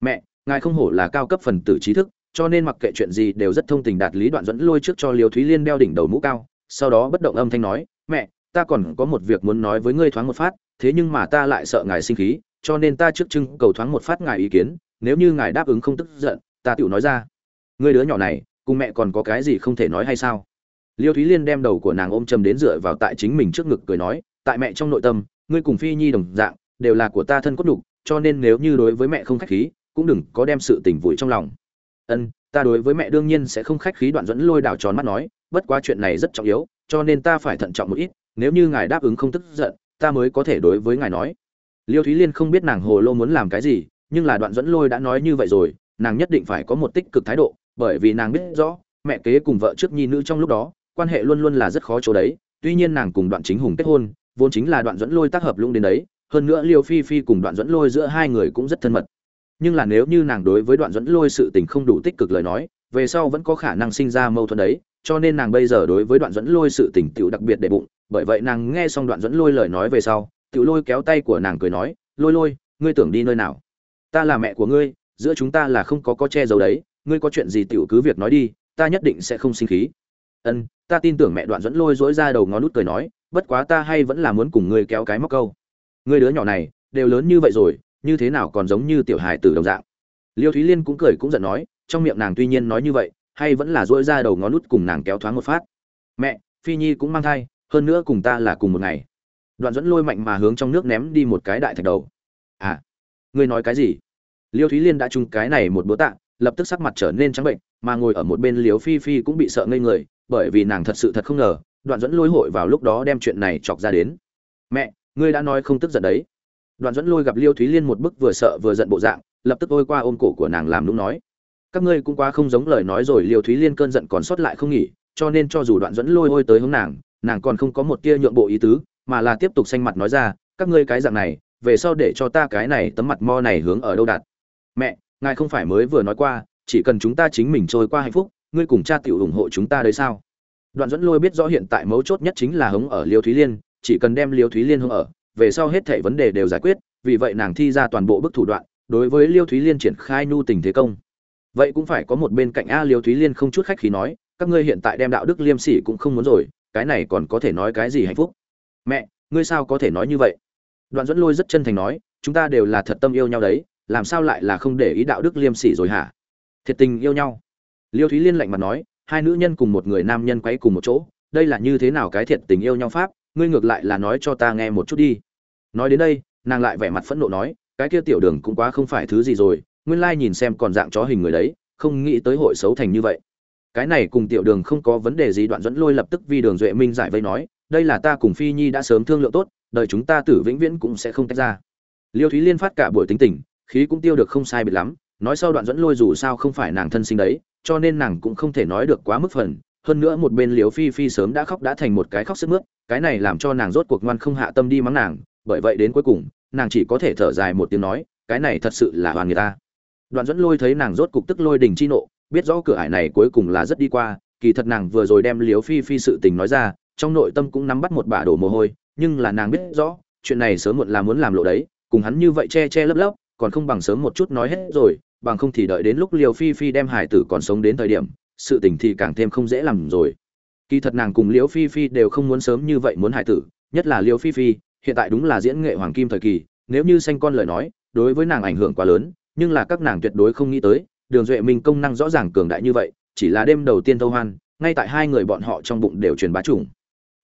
Speaker 1: mẹ, ngài không hổ là cao cấp phần tử trí thức, cho nên mặc kệ chuyện gì đều rất thông tình đạt lý. Đoạn dẫn lôi trước cho liêu thúy liên đeo đỉnh đầu mũ cao, sau đó bất động âm thanh nói, mẹ, ta còn có một việc muốn nói với ngươi thoáng một phát, thế nhưng mà ta lại sợ ngài sinh khí cho nên ta trước trưng cầu thoáng một phát ngài ý kiến, nếu như ngài đáp ứng không tức giận, ta tựu nói ra. Người đứa nhỏ này, cùng mẹ còn có cái gì không thể nói hay sao? Liêu thúy liên đem đầu của nàng ôm chầm đến dựa vào tại chính mình trước ngực cười nói, tại mẹ trong nội tâm, ngươi cùng phi nhi đồng dạng, đều là của ta thân cốt đục cho nên nếu như đối với mẹ không khách khí, cũng đừng có đem sự tình vùi trong lòng. Ân, ta đối với mẹ đương nhiên sẽ không khách khí đoạn dẫn lôi đảo tròn mắt nói, bất quá chuyện này rất trọng yếu, cho nên ta phải thận trọng một ít, nếu như ngài đáp ứng không tức giận, ta mới có thể đối với ngài nói liêu thúy liên không biết nàng hồ lô muốn làm cái gì, nhưng là đoạn dẫn lôi đã nói như vậy rồi, nàng nhất định phải có một tích cực thái độ, bởi vì nàng biết rõ, mẹ kế cùng vợ trước nhi nữ trong lúc đó, quan hệ luôn luôn là rất khó chỗ đấy, tuy nhiên nàng cùng đoạn chính hùng kết hôn, vốn chính là đoạn dẫn lôi tác hợp lung đến đấy, hơn nữa liêu phi phi cùng đoạn dẫn lôi giữa hai người cũng rất thân mật. Nhưng là nếu như nàng đối với đoạn dẫn lôi sự tình không đủ tích cực lời nói, về sau vẫn có khả năng sinh ra mâu thuẫn đấy, cho nên nàng bây giờ đối với đoạn dẫn lôi sự tình tựu đặc biệt để bụng, bởi vậy nàng nghe xong đoạn dẫn lôi lời nói về sau Tiểu lôi kéo tay của nàng cười nói, lôi lôi, ngươi tưởng đi nơi nào? Ta là mẹ của ngươi, giữa chúng ta là không có có che giấu đấy, ngươi có chuyện gì tiểu cứ việc nói đi, ta nhất định sẽ không sinh khí. Ân, ta tin tưởng mẹ đoạn dẫn lôi dỗi ra đầu ngón nút cười nói, bất quá ta hay vẫn là muốn cùng ngươi kéo cái móc câu. Ngươi đứa nhỏ này, đều lớn như vậy rồi, như thế nào còn giống như tiểu hài tử đồng dạng? Liêu thúy liên cũng cười cũng giận nói, trong miệng nàng tuy nhiên nói như vậy, hay vẫn là dỗi ra đầu ngón nút cùng nàng kéo thoáng một phát. Mẹ, phi nhi cũng mang thai, hơn nữa cùng ta là cùng một ngày đoạn dẫn lôi mạnh mà hướng trong nước ném đi một cái đại thạch đầu. À ngươi nói cái gì? Liêu thúy liên đã chung cái này một búa tạ, lập tức sắc mặt trở nên trắng bệnh, mà ngồi ở một bên liếu phi phi cũng bị sợ ngây người, bởi vì nàng thật sự thật không ngờ, đoạn dẫn lôi hội vào lúc đó đem chuyện này chọc ra đến. Mẹ, ngươi đã nói không tức giận đấy. Đoạn dẫn lôi gặp liêu thúy liên một bức vừa sợ vừa giận bộ dạng, lập tức ôi qua ôm cổ của nàng làm lúc nói. Các ngươi cũng quá không giống lời nói rồi, liêu thúy liên cơn giận còn sót lại không nghỉ, cho nên cho dù đoạn dẫn lôi ôi tới hướng nàng nàng còn không có một tia nhượng bộ ý tứ mà là tiếp tục xanh mặt nói ra, các ngươi cái dạng này, về sau để cho ta cái này tấm mặt mo này hướng ở đâu đặt? Mẹ, ngài không phải mới vừa nói qua, chỉ cần chúng ta chính mình trôi qua hạnh phúc, ngươi cùng cha tiểu ủng hộ chúng ta đấy sao? Đoạn dẫn lôi biết rõ hiện tại mấu chốt nhất chính là hống ở liêu thúy liên, chỉ cần đem liêu thúy liên hống ở, về sau hết thảy vấn đề đều giải quyết, vì vậy nàng thi ra toàn bộ bức thủ đoạn, đối với liêu thúy liên triển khai nhu tình thế công. Vậy cũng phải có một bên cạnh a liêu thúy liên không chút khách khí nói, các ngươi hiện tại đem đạo đức liêm sỉ cũng không muốn rồi, cái này còn có thể nói cái gì hạnh phúc? Mẹ, ngươi sao có thể nói như vậy? Đoạn dẫn lôi rất chân thành nói, chúng ta đều là thật tâm yêu nhau đấy, làm sao lại là không để ý đạo đức liêm sỉ rồi hả? Thiệt tình yêu nhau. Liêu thúy liên lạnh mặt nói, hai nữ nhân cùng một người nam nhân quấy cùng một chỗ, đây là như thế nào cái thiệt tình yêu nhau pháp? Ngươi ngược lại là nói cho ta nghe một chút đi. Nói đến đây, nàng lại vẻ mặt phẫn nộ nói, cái kia tiểu đường cũng quá không phải thứ gì rồi, nguyên lai nhìn xem còn dạng chó hình người đấy, không nghĩ tới hội xấu thành như vậy. Cái này cùng tiểu đường không có vấn đề gì, đoạn dẫn lôi lập tức vì đường duệ minh giải vây nói đây là ta cùng phi nhi đã sớm thương lượng tốt, đợi chúng ta tử vĩnh viễn cũng sẽ không tách ra. Liêu thúy liên phát cả buổi tính tình, khí cũng tiêu được không sai biệt lắm, nói sau đoạn dẫn lôi dù sao không phải nàng thân sinh đấy, cho nên nàng cũng không thể nói được quá mức phần. Hơn nữa một bên liều phi phi sớm đã khóc đã thành một cái khóc sức mướt, cái này làm cho nàng rốt cuộc ngoan không hạ tâm đi mắng nàng, bởi vậy đến cuối cùng, nàng chỉ có thể thở dài một tiếng nói, cái này thật sự là hoàn người ta. Đoạn dẫn lôi thấy nàng rốt cục tức lôi đình chi nộ, biết rõ cửa ải này cuối cùng là rất đi qua, kỳ thật nàng vừa rồi đem liếu phi phi sự tình nói ra trong nội tâm cũng nắm bắt một bả đổ mồ hôi, nhưng là nàng biết rõ, chuyện này sớm muộn là muốn làm lộ đấy, cùng hắn như vậy che che lấp lấp, còn không bằng sớm một chút nói hết rồi, bằng không thì đợi đến lúc liều phi phi đem hải tử còn sống đến thời điểm, sự tình thì càng thêm không dễ làm rồi. Kỳ thật nàng cùng liễu phi phi đều không muốn sớm như vậy muốn hải tử, nhất là liễu phi phi, hiện tại đúng là diễn nghệ hoàng kim thời kỳ, nếu như sanh con lời nói, đối với nàng ảnh hưởng quá lớn, nhưng là các nàng tuyệt đối không nghĩ tới, đường duệ minh công năng rõ ràng cường đại như vậy, chỉ là đêm đầu tiên thâu hoan, ngay tại hai người bọn họ trong bụng đều truyền bá chủng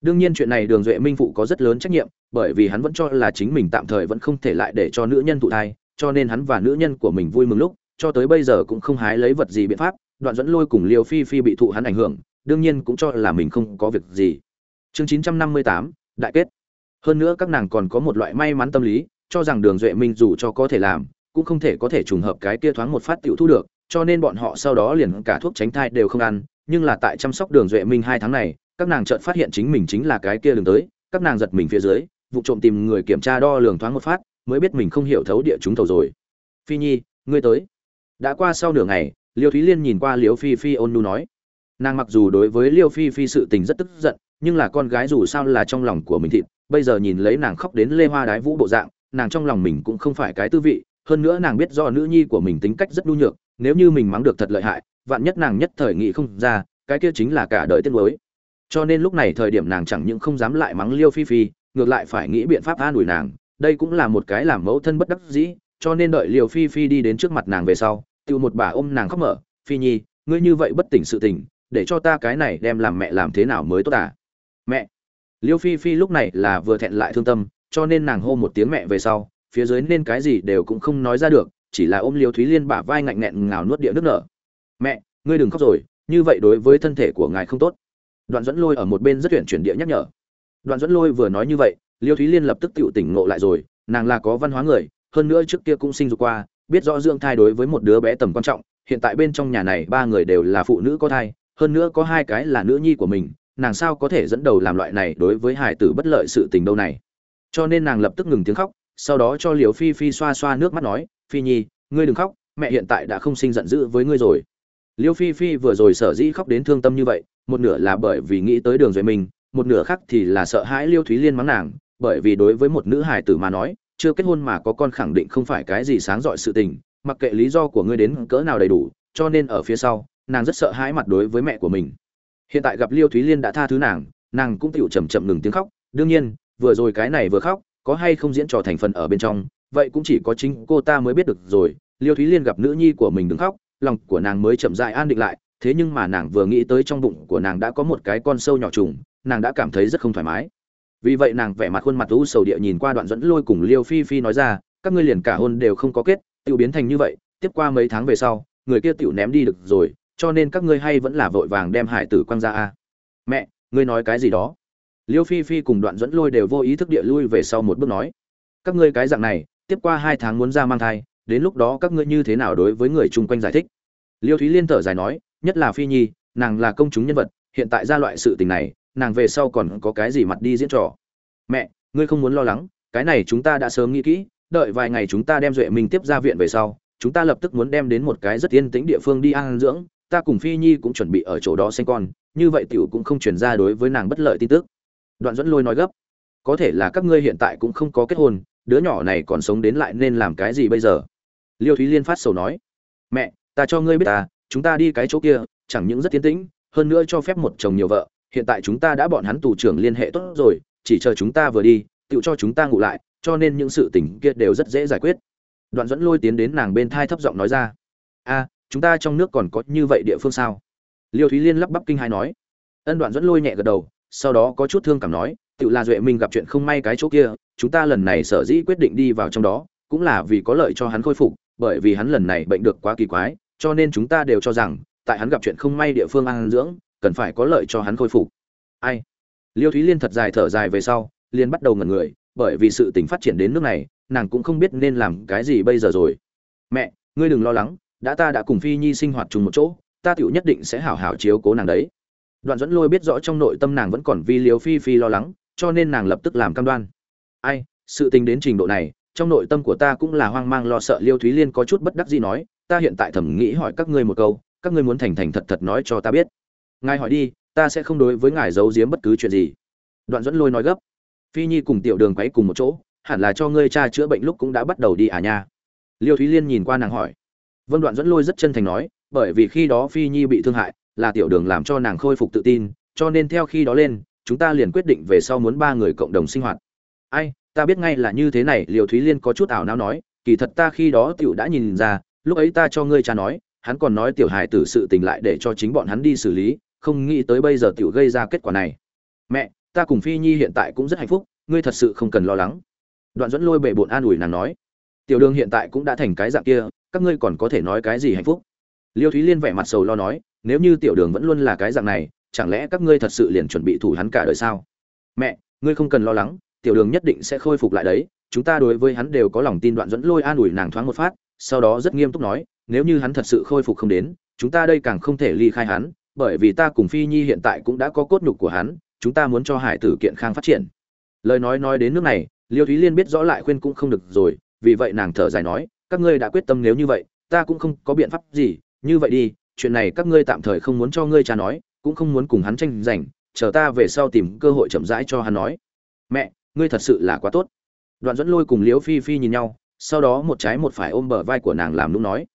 Speaker 1: đương nhiên chuyện này đường duệ minh phụ có rất lớn trách nhiệm, bởi vì hắn vẫn cho là chính mình tạm thời vẫn không thể lại để cho nữ nhân thụ thai, cho nên hắn và nữ nhân của mình vui mừng lúc, cho tới bây giờ cũng không hái lấy vật gì biện pháp, đoạn dẫn lôi cùng liêu phi phi bị thụ hắn ảnh hưởng, đương nhiên cũng cho là mình không có việc gì. Chương chín trăm năm mươi tám, đại kết. Hơn nữa các nàng còn có một loại may mắn tâm lý, cho rằng đường duệ minh dù cho có thể làm, cũng không thể có thể trùng hợp cái kia thoáng một phát tiểu thu được, cho nên bọn họ sau đó liền cả thuốc tránh thai đều không ăn, nhưng là tại chăm sóc đường duệ minh hai tháng này các nàng chợt phát hiện chính mình chính là cái kia đường tới, các nàng giật mình phía dưới, vụ trộm tìm người kiểm tra đo lường thoáng một phát, mới biết mình không hiểu thấu địa chúng thầu rồi. Phi nhi, ngươi tới. Đã qua sau nửa ngày, liêu thúy liên nhìn qua liêu phi phi ôn nu nói. Nàng mặc dù đối với liêu phi phi sự tình rất tức giận, nhưng là con gái dù sao là trong lòng của mình thịt, bây giờ nhìn lấy nàng khóc đến lê hoa đái vũ bộ dạng, nàng trong lòng mình cũng không phải cái tư vị, hơn nữa nàng biết do nữ nhi của mình tính cách rất nhu nhược, nếu như mình mắng được thật lợi hại, vạn nhất nàng nhất thời nghĩ không ra, cái kia chính là cả đời tiết mới cho nên lúc này thời điểm nàng chẳng những không dám lại mắng liêu phi phi, ngược lại phải nghĩ biện pháp an ủi nàng. Đây cũng là một cái làm mẫu thân bất đắc dĩ, cho nên đợi liều phi phi đi đến trước mặt nàng về sau tự một bà ôm nàng khóc mở, phi nhi, ngươi như vậy bất tỉnh sự tỉnh, để cho ta cái này đem làm mẹ làm thế nào mới tốt à? Mẹ. Liêu phi phi lúc này là vừa thẹn lại thương tâm, cho nên nàng hô một tiếng mẹ về sau, phía dưới nên cái gì đều cũng không nói ra được, chỉ là ôm liêu thúy liên bả vai ngạnh nghẹn ngào nuốt địa nước nở. Mẹ, ngươi đừng khóc rồi, như vậy đối với thân thể của ngài không tốt đoạn dẫn lôi ở một bên rất tuyển chuyển địa nhắc nhở. Đoạn dẫn lôi vừa nói như vậy, liêu thúy liên lập tức tự tỉnh ngộ lại rồi, nàng là có văn hóa người, hơn nữa trước kia cũng sinh dục qua, biết rõ dưỡng thai đối với một đứa bé tầm quan trọng, hiện tại bên trong nhà này ba người đều là phụ nữ có thai, hơn nữa có hai cái là nữ nhi của mình, nàng sao có thể dẫn đầu làm loại này đối với hải tử bất lợi sự tình đâu này. Cho nên nàng lập tức ngừng tiếng khóc, sau đó cho liều phi phi xoa xoa nước mắt nói, phi nhi, ngươi đừng khóc, mẹ hiện tại đã không sinh giận dữ với ngươi rồi. Liêu phi phi vừa rồi sở dĩ khóc đến thương tâm như vậy một nửa là bởi vì nghĩ tới đường duệ mình một nửa khác thì là sợ hãi liêu thúy liên mắng nàng, bởi vì đối với một nữ hài tử mà nói, chưa kết hôn mà có con khẳng định không phải cái gì sáng dọi sự tình, mặc kệ lý do của ngươi đến cỡ nào đầy đủ, cho nên ở phía sau, nàng rất sợ hãi mặt đối với mẹ của mình. Hiện tại gặp liêu thúy liên đã tha thứ nàng nàng cũng tựu chầm chậm ngừng tiếng khóc, đương nhiên, vừa rồi cái này vừa khóc, có hay không diễn trò thành phần ở bên trong, vậy cũng chỉ có chính cô ta mới biết được rồi, liêu thúy liên gặp nữ nhi của mình đứng khóc, lòng của nàng mới chậm dại an định lại thế nhưng mà nàng vừa nghĩ tới trong bụng của nàng đã có một cái con sâu nhỏ trùng, nàng đã cảm thấy rất không thoải mái. Vì vậy nàng vẻ mặt khuôn mặt u sầu địa nhìn qua đoạn dẫn lôi cùng liêu phi phi nói ra, các ngươi liền cả hôn đều không có kết tự biến thành như vậy, tiếp qua mấy tháng về sau, người kia tự ném đi được rồi, cho nên các ngươi hay vẫn là vội vàng đem hải tử quăng ra a. Mẹ, ngươi nói cái gì đó? Liêu phi phi cùng đoạn dẫn lôi đều vô ý thức địa lui về sau một bước nói. Các ngươi cái dạng này, tiếp qua hai tháng muốn ra mang thai, đến lúc đó các ngươi như thế nào đối với người chung quanh giải thích? Liêu thúy liên thở dài nói nhất là phi nhi, nàng là công chúng nhân vật, hiện tại ra loại sự tình này, nàng về sau còn có cái gì mặt đi diễn trò? Mẹ, ngươi không muốn lo lắng, cái này chúng ta đã sớm nghĩ kỹ, đợi vài ngày chúng ta đem duệ mình tiếp ra viện về sau, chúng ta lập tức muốn đem đến một cái rất yên tĩnh địa phương đi ăn dưỡng, ta cùng phi nhi cũng chuẩn bị ở chỗ đó sinh con, như vậy tiểu cũng không truyền ra đối với nàng bất lợi tin tức. Đoạn dẫn lôi nói gấp, có thể là các ngươi hiện tại cũng không có kết hôn, đứa nhỏ này còn sống đến lại nên làm cái gì bây giờ? Liêu thúy liên phát sầu nói, mẹ, ta cho ngươi biết ta chúng ta đi cái chỗ kia, chẳng những rất tiến tĩnh, hơn nữa cho phép một chồng nhiều vợ, hiện tại chúng ta đã bọn hắn tù trưởng liên hệ tốt rồi, chỉ chờ chúng ta vừa đi, tự cho chúng ta ngủ lại, cho nên những sự tình kia đều rất dễ giải quyết. Đoạn dẫn lôi tiến đến nàng bên thai thấp giọng nói ra. A, chúng ta trong nước còn có như vậy địa phương sao? Liêu thúy liên lắp bắp kinh hai nói. Ân đoạn dẫn lôi nhẹ gật đầu, sau đó có chút thương cảm nói, tự là duệ minh gặp chuyện không may cái chỗ kia, chúng ta lần này sở dĩ quyết định đi vào trong đó, cũng là vì có lợi cho hắn khôi phục, bởi vì hắn lần này bệnh được quá kỳ quái cho nên chúng ta đều cho rằng, tại hắn gặp chuyện không may địa phương ăn dưỡng, cần phải có lợi cho hắn khôi phục. Ai? Liêu thúy liên thật dài thở dài về sau liên bắt đầu ngẩn người, bởi vì sự tình phát triển đến nước này, nàng cũng không biết nên làm cái gì bây giờ rồi. Mẹ, ngươi đừng lo lắng, đã ta đã cùng phi nhi sinh hoạt chung một chỗ, ta tựu nhất định sẽ hảo hảo chiếu cố nàng đấy. Đoạn dẫn lôi biết rõ trong nội tâm nàng vẫn còn vì liều phi phi lo lắng, cho nên nàng lập tức làm cam đoan. Ai? Sự tình đến trình độ này, trong nội tâm của ta cũng là hoang mang lo sợ liêu thúy liên có chút bất đắc gì nói ta hiện tại thầm nghĩ hỏi các ngươi một câu, các ngươi muốn thành thành thật thật nói cho ta biết. Ngài hỏi đi, ta sẽ không đối với ngài giấu giếm bất cứ chuyện gì. Đoạn dẫn lôi nói gấp. Phi nhi cùng tiểu đường quấy cùng một chỗ, hẳn là cho ngươi cha chữa bệnh lúc cũng đã bắt đầu đi à nha. Liêu thúy liên nhìn qua nàng hỏi. Vân đoạn dẫn lôi rất chân thành nói, bởi vì khi đó phi nhi bị thương hại, là tiểu đường làm cho nàng khôi phục tự tin, cho nên theo khi đó lên, chúng ta liền quyết định về sau muốn ba người cộng đồng sinh hoạt. Ai, ta biết ngay là như thế này liều thúy liên có chút ảo não nói, kỳ thật ta khi đó tiểu đã nhìn ra lúc ấy ta cho ngươi cha nói, hắn còn nói tiểu hài tử sự tình lại để cho chính bọn hắn đi xử lý, không nghĩ tới bây giờ tiểu gây ra kết quả này. Mẹ, ta cùng phi nhi hiện tại cũng rất hạnh phúc, ngươi thật sự không cần lo lắng. Đoạn dẫn lôi bệ bộn an ủi nàng nói, tiểu đường hiện tại cũng đã thành cái dạng kia, các ngươi còn có thể nói cái gì hạnh phúc? Liêu thúy liên vẻ mặt sầu lo nói, nếu như tiểu đường vẫn luôn là cái dạng này, chẳng lẽ các ngươi thật sự liền chuẩn bị thủ hắn cả đời sao? Mẹ, ngươi không cần lo lắng, tiểu đường nhất định sẽ khôi phục lại đấy, chúng ta đối với hắn đều có lòng tin. Đoạn dẫn lôi an ủi nàng thoáng một phát sau đó rất nghiêm túc nói, nếu như hắn thật sự khôi phục không đến, chúng ta đây càng không thể ly khai hắn, bởi vì ta cùng phi nhi hiện tại cũng đã có cốt nhục của hắn, chúng ta muốn cho hải tử kiện khang phát triển. Lời nói nói đến nước này, liêu thúy liên biết rõ lại khuyên cũng không được rồi, vì vậy nàng thở dài nói, các ngươi đã quyết tâm nếu như vậy, ta cũng không có biện pháp gì, như vậy đi, chuyện này các ngươi tạm thời không muốn cho ngươi cha nói, cũng không muốn cùng hắn tranh giành, chờ ta về sau tìm cơ hội chậm rãi cho hắn nói. Mẹ, ngươi thật sự là quá tốt. Đoạn dẫn lôi cùng liễu phi phi nhìn nhau sau đó một trái một phải ôm bờ vai của nàng làm nũng nói.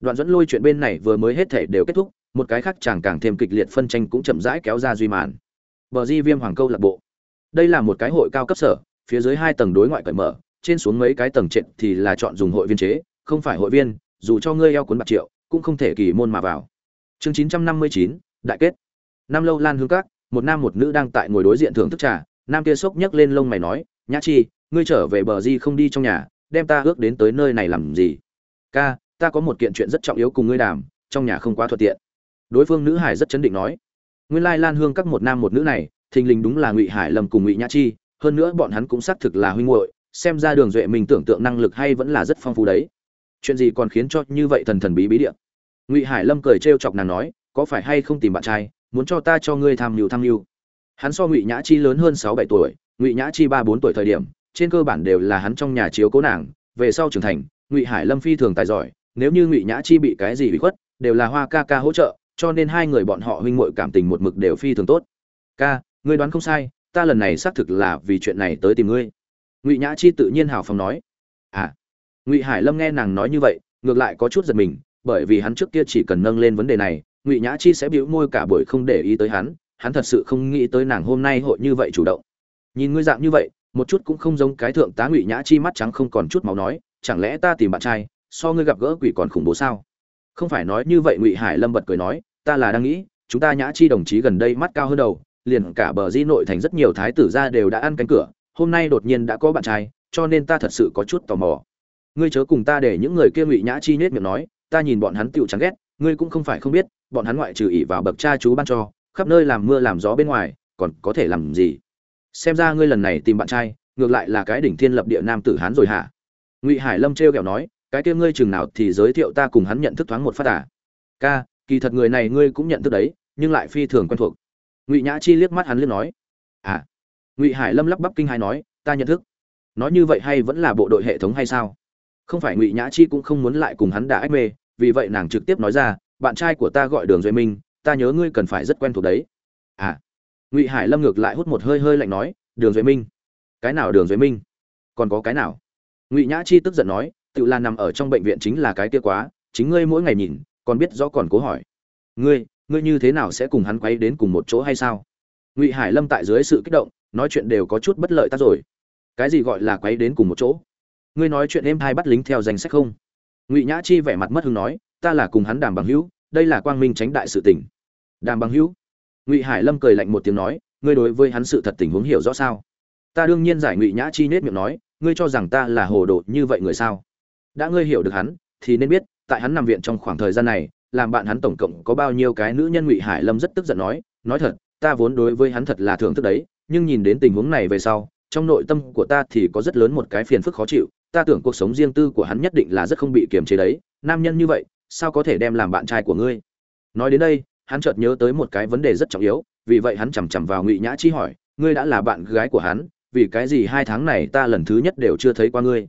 Speaker 1: Đoạn dẫn lôi chuyện bên này vừa mới hết thể đều kết thúc, một cái khác chàng càng thêm kịch liệt phân tranh cũng chậm rãi kéo ra duy màn. Bờ di viêm hoàng câu lạc bộ. Đây là một cái hội cao cấp sở, phía dưới hai tầng đối ngoại cởi mở, trên xuống mấy cái tầng trệt thì là chọn dùng hội viên chế, không phải hội viên, dù cho ngươi eo cuốn bạc triệu, cũng không thể kỳ môn mà vào. Chương chín trăm năm mươi chín, đại kết. Năm lâu lan hương các, một nam một nữ đang tại ngồi đối diện thưởng thức trà, nam kia sốc nhấc lên lông mày nói, nhã chi, ngươi trở về bờ di không đi trong nhà đem ta ước đến tới nơi này làm gì? Ca, ta có một kiện chuyện rất trọng yếu cùng ngươi đàm, trong nhà không quá thuận tiện. Đối phương nữ hải rất chấn định nói. Nguyên lai lan hương các một nam một nữ này, thình lình đúng là ngụy hải lâm cùng ngụy nhã chi, hơn nữa bọn hắn cũng xác thực là huynh muội, xem ra đường duệ mình tưởng tượng năng lực hay vẫn là rất phong phú đấy. Chuyện gì còn khiến cho như vậy thần thần bí bí địa? Ngụy hải lâm cười trêu chọc nàng nói, có phải hay không tìm bạn trai, muốn cho ta cho ngươi tham mưu tham mưu? Hắn so ngụy nhã chi lớn hơn sáu bảy tuổi, ngụy nhã chi ba bốn tuổi thời điểm trên cơ bản đều là hắn trong nhà chiếu cố nàng, về sau trưởng thành, ngụy hải lâm phi thường tài giỏi, nếu như ngụy nhã chi bị cái gì bị khuất, đều là hoa ca ca hỗ trợ, cho nên hai người bọn họ huynh muội cảm tình một mực đều phi thường tốt. Ca, ngươi đoán không sai, ta lần này xác thực là vì chuyện này tới tìm ngươi. Ngụy nhã chi tự nhiên hào phóng nói. À. Ngụy hải lâm nghe nàng nói như vậy, ngược lại có chút giật mình, bởi vì hắn trước kia chỉ cần nâng lên vấn đề này, ngụy nhã chi sẽ bĩu môi cả buổi không để ý tới hắn hắn thật sự không nghĩ tới nàng hôm nay hội như vậy chủ động. Nhìn ngươi dạng như vậy một chút cũng không giống cái thượng tá ngụy nhã chi mắt trắng không còn chút máu nói, chẳng lẽ ta tìm bạn trai, so ngươi gặp gỡ quỷ còn khủng bố sao? Không phải nói như vậy, ngụy hải lâm bật cười nói, ta là đang nghĩ, chúng ta nhã chi đồng chí gần đây mắt cao hơn đầu, liền cả bờ di nội thành rất nhiều thái tử gia đều đã ăn cánh cửa, hôm nay đột nhiên đã có bạn trai, cho nên ta thật sự có chút tò mò. Ngươi chớ cùng ta để những người kia ngụy nhã chi nết miệng nói, ta nhìn bọn hắn tựu chán ghét, ngươi cũng không phải không biết, bọn hắn ngoại trừ ỉ vào bậc cha chú ban cho, khắp nơi làm mưa làm gió bên ngoài, còn có thể làm gì? Xem ra ngươi lần này tìm bạn trai, ngược lại là cái đỉnh thiên lập địa nam tử hán rồi hả? Ngụy hải lâm trêu kẹo nói, cái kia ngươi chừng nào thì giới thiệu ta cùng hắn nhận thức thoáng một phát à? Ca, kỳ thật người này ngươi cũng nhận thức đấy, nhưng lại phi thường quen thuộc. Ngụy nhã chi liếc mắt hắn liếc nói à. Ngụy hải lâm lắp bắp kinh hai nói, ta nhận thức. Nói như vậy hay vẫn là bộ đội hệ thống hay sao? Không phải ngụy nhã chi cũng không muốn lại cùng hắn đả ách mê, vì vậy nàng trực tiếp nói ra, bạn trai của ta gọi đường duy minh, ta nhớ ngươi cần phải rất quen thuộc đấy. À ngụy hải lâm ngược lại hút một hơi hơi lạnh nói, đường duệ minh, cái nào đường duệ minh? Còn có cái nào? Ngụy nhã chi tức giận nói, tự là nằm ở trong bệnh viện chính là cái kia quá, chính ngươi mỗi ngày nhìn, còn biết rõ còn cố hỏi. Ngươi ngươi như thế nào sẽ cùng hắn quay đến cùng một chỗ hay sao? Ngụy hải lâm tại dưới sự kích động, nói chuyện đều có chút bất lợi ta rồi. Cái gì gọi là quấy đến cùng một chỗ? Ngươi nói chuyện em hai bắt lính theo danh sách không? Ngụy nhã chi vẻ mặt mất hứng nói, ta là cùng hắn đàm bằng hữu, đây là quang minh tránh đại sự tình. Đàm bằng hữu? Ngụy hải lâm cười lạnh một tiếng nói, ngươi đối với hắn sự thật tình huống hiểu rõ sao? Ta đương nhiên giải ngụy nhã chi nết miệng nói, ngươi cho rằng ta là hồ đồ như vậy người sao? Đã ngươi hiểu được hắn, thì nên biết, tại hắn nằm viện trong khoảng thời gian này, làm bạn hắn tổng cộng có bao nhiêu cái nữ nhân ngụy hải lâm rất tức giận nói nói thật, ta vốn đối với hắn thật là thưởng thức đấy, nhưng nhìn đến tình huống này về sau, trong nội tâm của ta thì có rất lớn một cái phiền phức khó chịu, ta tưởng cuộc sống riêng tư của hắn nhất định là rất không bị kiềm chế đấy, nam nhân như vậy, sao có thể đem làm bạn trai của ngươi? Nói đến đây hắn chợt nhớ tới một cái vấn đề rất trọng yếu, vì vậy hắn chằm chằm vào ngụy nhã chi hỏi, ngươi đã là bạn gái của hắn, vì cái gì hai tháng này ta lần thứ nhất đều chưa thấy qua ngươi?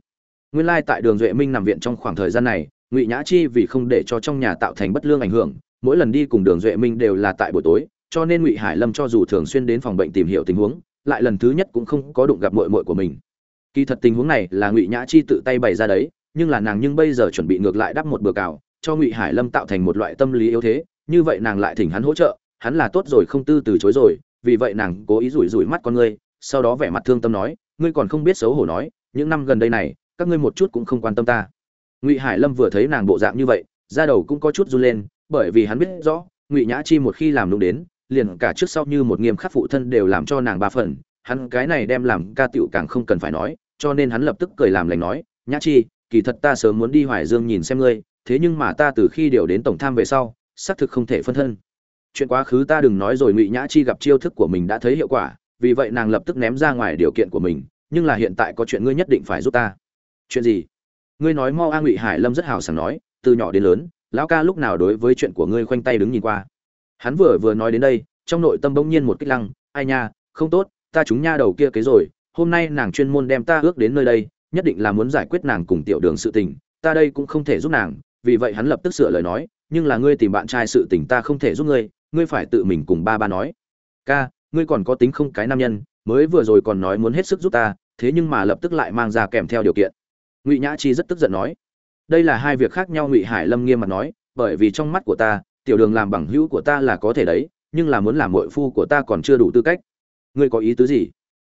Speaker 1: Nguyên lai tại đường duệ minh nằm viện trong khoảng thời gian này, ngụy nhã chi vì không để cho trong nhà tạo thành bất lương ảnh hưởng, mỗi lần đi cùng đường duệ minh đều là tại buổi tối, cho nên ngụy hải lâm cho dù thường xuyên đến phòng bệnh tìm hiểu tình huống, lại lần thứ nhất cũng không có đụng gặp muội muội của mình. Kỳ thật tình huống này là ngụy nhã chi tự tay bày ra đấy, nhưng là nàng nhưng bây giờ chuẩn bị ngược lại đắp một bừa cào, cho ngụy hải lâm tạo thành một loại tâm lý yếu thế như vậy nàng lại thỉnh hắn hỗ trợ, hắn là tốt rồi không tư từ chối rồi, vì vậy nàng cố ý rủi rủi mắt con ngươi, sau đó vẻ mặt thương tâm nói, ngươi còn không biết xấu hổ nói, những năm gần đây này, các ngươi một chút cũng không quan tâm ta. Ngụy hải lâm vừa thấy nàng bộ dạng như vậy, da đầu cũng có chút run lên, bởi vì hắn biết rõ, ngụy nhã chi một khi làm đúng đến, liền cả trước sau như một nghiêm khắc phụ thân đều làm cho nàng ba phần, hắn cái này đem làm ca tựu càng không cần phải nói, cho nên hắn lập tức cười làm lành nói, nhã chi, kỳ thật ta sớm muốn đi hoài dương nhìn xem ngươi, thế nhưng mà ta từ khi điều đến tổng tham về sau xác thực không thể phân thân. Chuyện quá khứ ta đừng nói rồi, ngụy nhã chi gặp chiêu thức của mình đã thấy hiệu quả, vì vậy nàng lập tức ném ra ngoài điều kiện của mình, nhưng là hiện tại có chuyện ngươi nhất định phải giúp ta. Chuyện gì? Ngươi nói mau a, ngụy hải lâm rất hào sảng nói, từ nhỏ đến lớn, lão ca lúc nào đối với chuyện của ngươi khoanh tay đứng nhìn qua. Hắn vừa vừa nói đến đây, trong nội tâm bỗng nhiên một kích lăng, ai nha, không tốt, ta chúng nha đầu kia kế rồi, hôm nay nàng chuyên môn đem ta ước đến nơi đây, nhất định là muốn giải quyết nàng cùng tiểu đường sự tình, ta đây cũng không thể giúp nàng, vì vậy hắn lập tức sửa lời nói nhưng là ngươi tìm bạn trai sự tình ta không thể giúp ngươi ngươi phải tự mình cùng ba ba nói. Ca, ngươi còn có tính không cái nam nhân, mới vừa rồi còn nói muốn hết sức giúp ta, thế nhưng mà lập tức lại mang ra kèm theo điều kiện. Ngụy nhã chi rất tức giận nói. Đây là hai việc khác nhau, ngụy hải lâm nghiêm mặt nói, bởi vì trong mắt của ta, tiểu đường làm bằng hữu của ta là có thể đấy, nhưng là muốn làm mội phu của ta còn chưa đủ tư cách. Ngươi có ý tứ gì?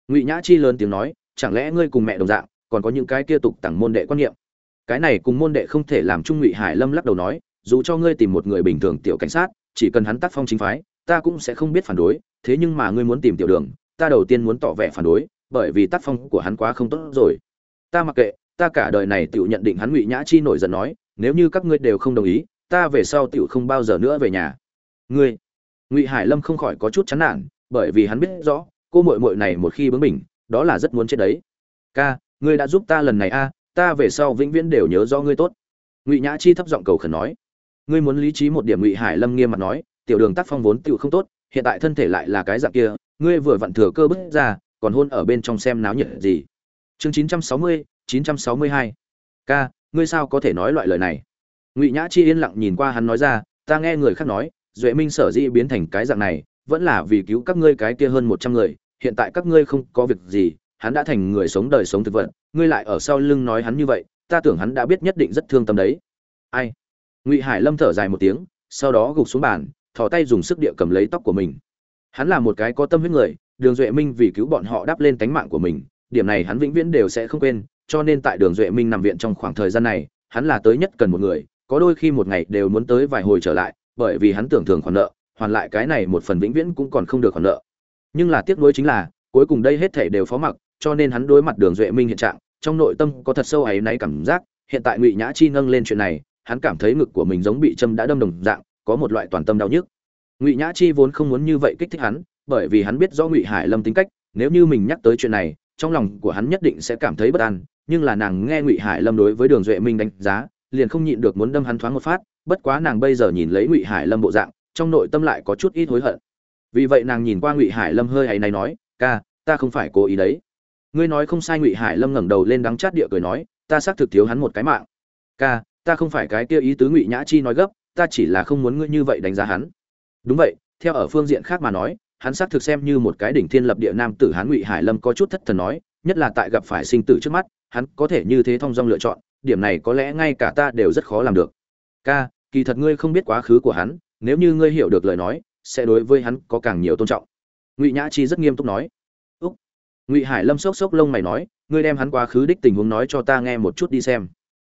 Speaker 1: Ngụy nhã chi lớn tiếng nói, chẳng lẽ ngươi cùng mẹ đồng dạng, còn có những cái kia tục tặng môn đệ quan niệm? Cái này cùng môn đệ không thể làm chung, ngụy hải lâm lắc đầu nói dù cho ngươi tìm một người bình thường tiểu cảnh sát, chỉ cần hắn tác phong chính phái, ta cũng sẽ không biết phản đối, thế nhưng mà ngươi muốn tìm tiểu đường, ta đầu tiên muốn tỏ vẻ phản đối, bởi vì tác phong của hắn quá không tốt rồi. Ta mặc kệ, ta cả đời này tự nhận định hắn ngụy nhã chi nổi giận nói, nếu như các ngươi đều không đồng ý, ta về sau tiểu không bao giờ nữa về nhà. Ngươi, ngụy hải lâm không khỏi có chút chán nản, bởi vì hắn biết rõ, cô muội muội này một khi bướng bỉnh, đó là rất muốn chết đấy. Ca, ngươi đã giúp ta lần này a, ta về sau vĩnh viễn đều nhớ do ngươi tốt. Ngụy nhã chi thấp giọng cầu khẩn nói ngươi muốn lý trí một điểm ngụy hải lâm nghiêm mặt nói, tiểu đường tác phong vốn tựu không tốt, hiện tại thân thể lại là cái dạng kia, ngươi vừa vặn thừa cơ bứt ra, còn hôn ở bên trong xem náo nhiệt gì. Chương chín trăm sáu mươi, chín trăm sáu mươi hai. Ca, ngươi sao có thể nói loại lời này? Ngụy nhã chi yên lặng nhìn qua hắn nói ra, ta nghe người khác nói, duệ minh sở dĩ biến thành cái dạng này, vẫn là vì cứu các ngươi cái kia hơn một trăm người, hiện tại các ngươi không có việc gì, hắn đã thành người sống đời sống thực vật, ngươi lại ở sau lưng nói hắn như vậy, ta tưởng hắn đã biết nhất định rất thương tâm đấy. Ai? Ngụy hải lâm thở dài một tiếng, sau đó gục xuống bàn, thò tay dùng sức địa cầm lấy tóc của mình. Hắn là một cái có tâm huyết người, đường duệ minh vì cứu bọn họ đáp lên tánh mạng của mình, điểm này hắn vĩnh viễn đều sẽ không quên, cho nên tại đường duệ minh nằm viện trong khoảng thời gian này, hắn là tới nhất cần một người, có đôi khi một ngày đều muốn tới vài hồi trở lại, bởi vì hắn tưởng thường khoản nợ, hoàn lại cái này một phần vĩnh viễn cũng còn không được khoản nợ. Nhưng là tiếc nuối chính là, cuối cùng đây hết thể đều phó mặc, cho nên hắn đối mặt đường duệ minh hiện trạng, trong nội tâm có thật sâu ấy náy cảm giác, hiện tại ngụy nhã chi nâng lên chuyện này hắn cảm thấy ngực của mình giống bị châm đã đâm đồng dạng, có một loại toàn tâm đau nhức. Ngụy nhã chi vốn không muốn như vậy kích thích hắn, bởi vì hắn biết do ngụy hải lâm tính cách, nếu như mình nhắc tới chuyện này, trong lòng của hắn nhất định sẽ cảm thấy bất an, nhưng là nàng nghe ngụy hải lâm đối với đường duệ minh đánh giá, liền không nhịn được muốn đâm hắn thoáng một phát, bất quá nàng bây giờ nhìn lấy ngụy hải lâm bộ dạng, trong nội tâm lại có chút ít hối hận. Vì vậy nàng nhìn qua ngụy hải lâm hơi hay này nói, ca, ta không phải cố ý đấy. Ngươi nói không sai. Ngụy hải lâm ngẩng đầu lên đắng chát địa cười nói, ta xác thực thiếu hắn một cái mạng. Ca ta không phải cái kia ý tứ ngụy nhã chi nói gấp, ta chỉ là không muốn ngươi như vậy đánh giá hắn. Đúng vậy, theo ở phương diện khác mà nói, hắn xác thực xem như một cái đỉnh thiên lập địa nam tử hán ngụy hải lâm có chút thất thần nói, nhất là tại gặp phải sinh tử trước mắt, hắn có thể như thế thông dong lựa chọn, điểm này có lẽ ngay cả ta đều rất khó làm được. Ca, kỳ thật ngươi không biết quá khứ của hắn, nếu như ngươi hiểu được lời nói, sẽ đối với hắn có càng nhiều tôn trọng. Ngụy nhã chi rất nghiêm túc nói. Úc. Ngụy hải lâm sốc sốc lông mày nói, ngươi đem hắn quá khứ đích tình huống nói cho ta nghe một chút đi xem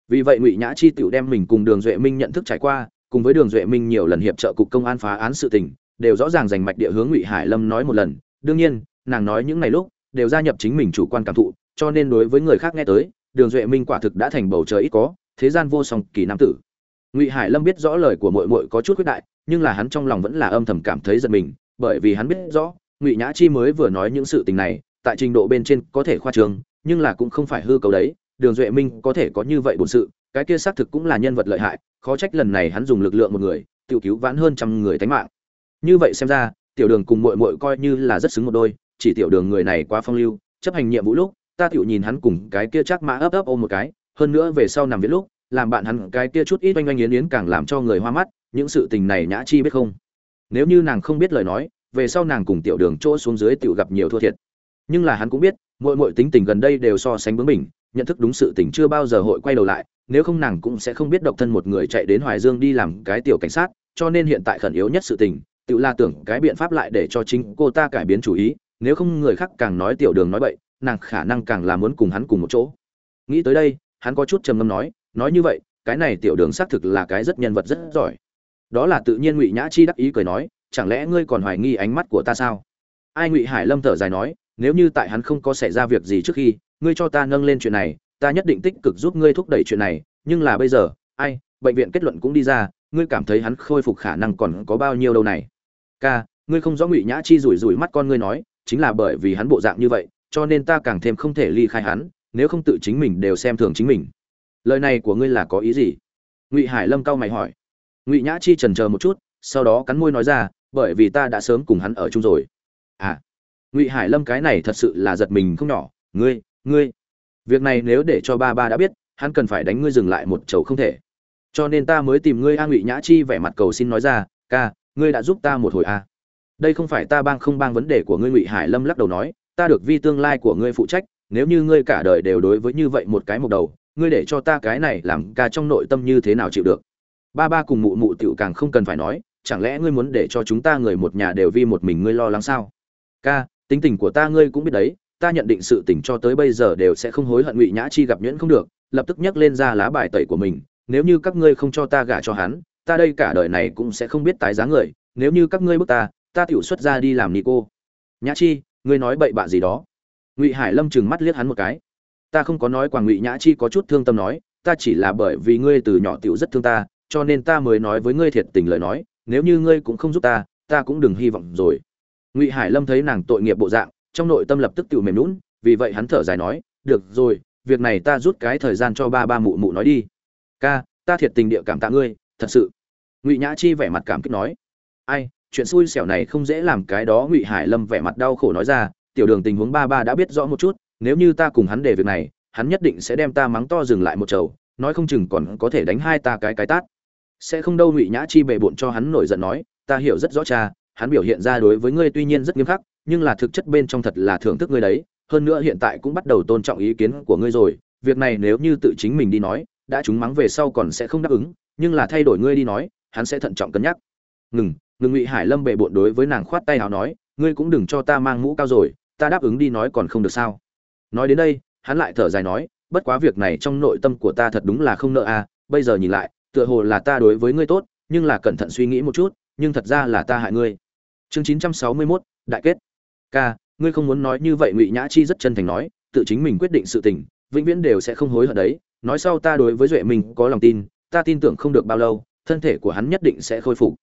Speaker 1: vì vậy ngụy nhã chi tiểu đem mình cùng đường duệ minh nhận thức trải qua, cùng với đường duệ minh nhiều lần hiệp trợ cục công an phá án sự tình, đều rõ ràng dành mạch địa hướng ngụy hải lâm nói một lần. Đương nhiên, nàng nói những ngày lúc, đều gia nhập chính mình chủ quan cảm thụ, cho nên đối với người khác nghe tới, đường duệ minh quả thực đã thành bầu trời ít có, thế gian vô song kỳ nam tử. Ngụy hải lâm biết rõ lời của mội mội có chút quyết đại, nhưng là hắn trong lòng vẫn là âm thầm cảm thấy giật mình, bởi vì hắn biết rõ, ngụy nhã chi mới vừa nói những sự tình này, tại trình độ bên trên có thể khoa trương, nhưng là cũng không phải hư cầu đấy đường duệ minh có thể có như vậy bổn sự, cái kia xác thực cũng là nhân vật lợi hại, khó trách lần này hắn dùng lực lượng một người tự cứu vãn hơn trăm người tánh mạng. Như vậy xem ra, tiểu đường cùng mội mội coi như là rất xứng một đôi, chỉ tiểu đường người này quá phong lưu, chấp hành nhiệm vụ lúc, ta tiểu nhìn hắn cùng cái kia chắc mã ấp ấp ôm một cái, hơn nữa về sau nằm viết lúc, làm bạn hắn cái kia chút ít oanh oanh yến yến càng làm cho người hoa mắt, những sự tình này nhã chi biết không? Nếu như nàng không biết lời nói, về sau nàng cùng tiểu đường chỗ xuống dưới tiểu gặp nhiều thua thiệt. Nhưng là hắn cũng biết mỗi mỗi tính tình gần đây đều so sánh bướng mình nhận thức đúng sự tình chưa bao giờ hội quay đầu lại, nếu không nàng cũng sẽ không biết độc thân một người chạy đến hoài dương đi làm cái tiểu cảnh sát, cho nên hiện tại khẩn yếu nhất sự tình, tự la tưởng cái biện pháp lại để cho chính cô ta cải biến chủ ý, nếu không người khác càng nói tiểu đường nói bậy, nàng khả năng càng là muốn cùng hắn cùng một chỗ. Nghĩ tới đây, hắn có chút trầm ngâm nói nói như vậy, cái này tiểu đường xác thực là cái rất nhân vật rất giỏi. Đó là tự nhiên ngụy nhã chi đắc ý cười nói, chẳng lẽ ngươi còn hoài nghi ánh mắt của ta sao? Ai ngụy hải lâm thở dài nói, nếu như tại hắn không có xảy ra việc gì trước khi ngươi cho ta nâng lên chuyện này, ta nhất định tích cực giúp ngươi thúc đẩy chuyện này, nhưng là bây giờ, ai, bệnh viện kết luận cũng đi ra, ngươi cảm thấy hắn khôi phục khả năng còn có bao nhiêu đâu này? Ca, ngươi không rõ ngụy nhã chi rủi rủi mắt con ngươi nói, chính là bởi vì hắn bộ dạng như vậy, cho nên ta càng thêm không thể ly khai hắn, nếu không tự chính mình đều xem thường chính mình. Lời này của ngươi là có ý gì? Ngụy hải lâm cau mày hỏi. Ngụy nhã chi trần chờ một chút, sau đó cắn môi nói ra, bởi vì ta đã sớm cùng hắn ở chung rồi. À ngụy hải lâm cái này thật sự là giật mình không nhỏ, ngươi ngươi, việc này nếu để cho ba ba đã biết, hắn cần phải đánh ngươi dừng lại một chầu không thể. Cho nên ta mới tìm ngươi a ngụy nhã chi vẻ mặt cầu xin nói ra, ca, ngươi đã giúp ta một hồi a à. đây không phải ta bang không bang vấn đề của ngươi ngụy hải lâm lắc đầu nói, ta được vi tương lai của ngươi phụ trách, nếu như ngươi cả đời đều đối với như vậy một cái một đầu, ngươi để cho ta cái này làm ca trong nội tâm như thế nào chịu được? Ba ba cùng mụ mụ tiểu càng không cần phải nói, chẳng lẽ ngươi muốn để cho chúng ta người một nhà đều vi một mình ngươi lo lắng sao? Ca, tính tình của ta ngươi cũng biết đấy ta nhận định sự tình cho tới bây giờ đều sẽ không hối hận ngụy nhã chi gặp nhuyễn không được, lập tức nhấc lên ra lá bài tẩy của mình, nếu như các ngươi không cho ta gả cho hắn, ta đây cả đời này cũng sẽ không biết tái giá người, nếu như các ngươi bước ta ta tiểu xuất ra đi làm ni cô. Nhã chi, ngươi nói bậy bạ gì đó? Ngụy hải lâm chừng mắt liếc hắn một cái. Ta không có nói quảng ngụy nhã chi có chút thương tâm nói, ta chỉ là bởi vì ngươi từ nhỏ tiểu rất thương ta, cho nên ta mới nói với ngươi thiệt tình lời nói, nếu như ngươi cũng không giúp ta ta cũng đừng hy vọng rồi. Ngụy hải lâm thấy nàng tội nghiệp bộ dạng trong nội tâm lập tức tự mềm lún vì vậy hắn thở dài nói, được rồi, việc này ta rút cái thời gian cho ba ba mụ mụ nói đi. Ca, ta thiệt tình địa cảm tạ ngươi, thật sự. Ngụy nhã chi vẻ mặt cảm kích nói, ai, chuyện xui xẻo này không dễ làm. Cái đó ngụy hải lâm vẻ mặt đau khổ nói ra, tiểu đường tình huống ba ba đã biết rõ một chút, nếu như ta cùng hắn để việc này, hắn nhất định sẽ đem ta mắng to dừng lại một chầu, nói không chừng còn có thể đánh hai ta cái cái tát. Sẽ không đâu ngụy nhã chi bề bộn cho hắn nổi giận nói, ta hiểu rất rõ cha, hắn biểu hiện ra đối với ngươi tuy nhiên rất nghiêm khắc nhưng là thực chất bên trong thật là thưởng thức ngươi đấy, hơn nữa hiện tại cũng bắt đầu tôn trọng ý kiến của ngươi rồi, việc này nếu như tự chính mình đi nói, đã chúng mắng về sau còn sẽ không đáp ứng, nhưng là thay đổi ngươi đi nói, hắn sẽ thận trọng cân nhắc. Ngừng ngừng ngụy hải lâm bệ bộn đối với nàng khoát tay nào nói, ngươi cũng đừng cho ta mang mũ cao rồi, ta đáp ứng đi nói còn không được sao. Nói đến đây, hắn lại thở dài nói, bất quá việc này trong nội tâm của ta thật đúng là không nợ a bây giờ nhìn lại, tựa hồ là ta đối với ngươi tốt, nhưng là cẩn thận suy nghĩ một chút, nhưng thật ra là ta hại ngươi. Chương chín trăm sáu mươi mốt, đại kết ca, ngươi không muốn nói như vậy ngụy nhã chi rất chân thành nói, tự chính mình quyết định sự tình, vĩnh viễn đều sẽ không hối hận đấy. Nói sau ta đối với duệ minh có lòng tin, ta tin tưởng không được bao lâu, thân thể của hắn nhất định sẽ khôi phục.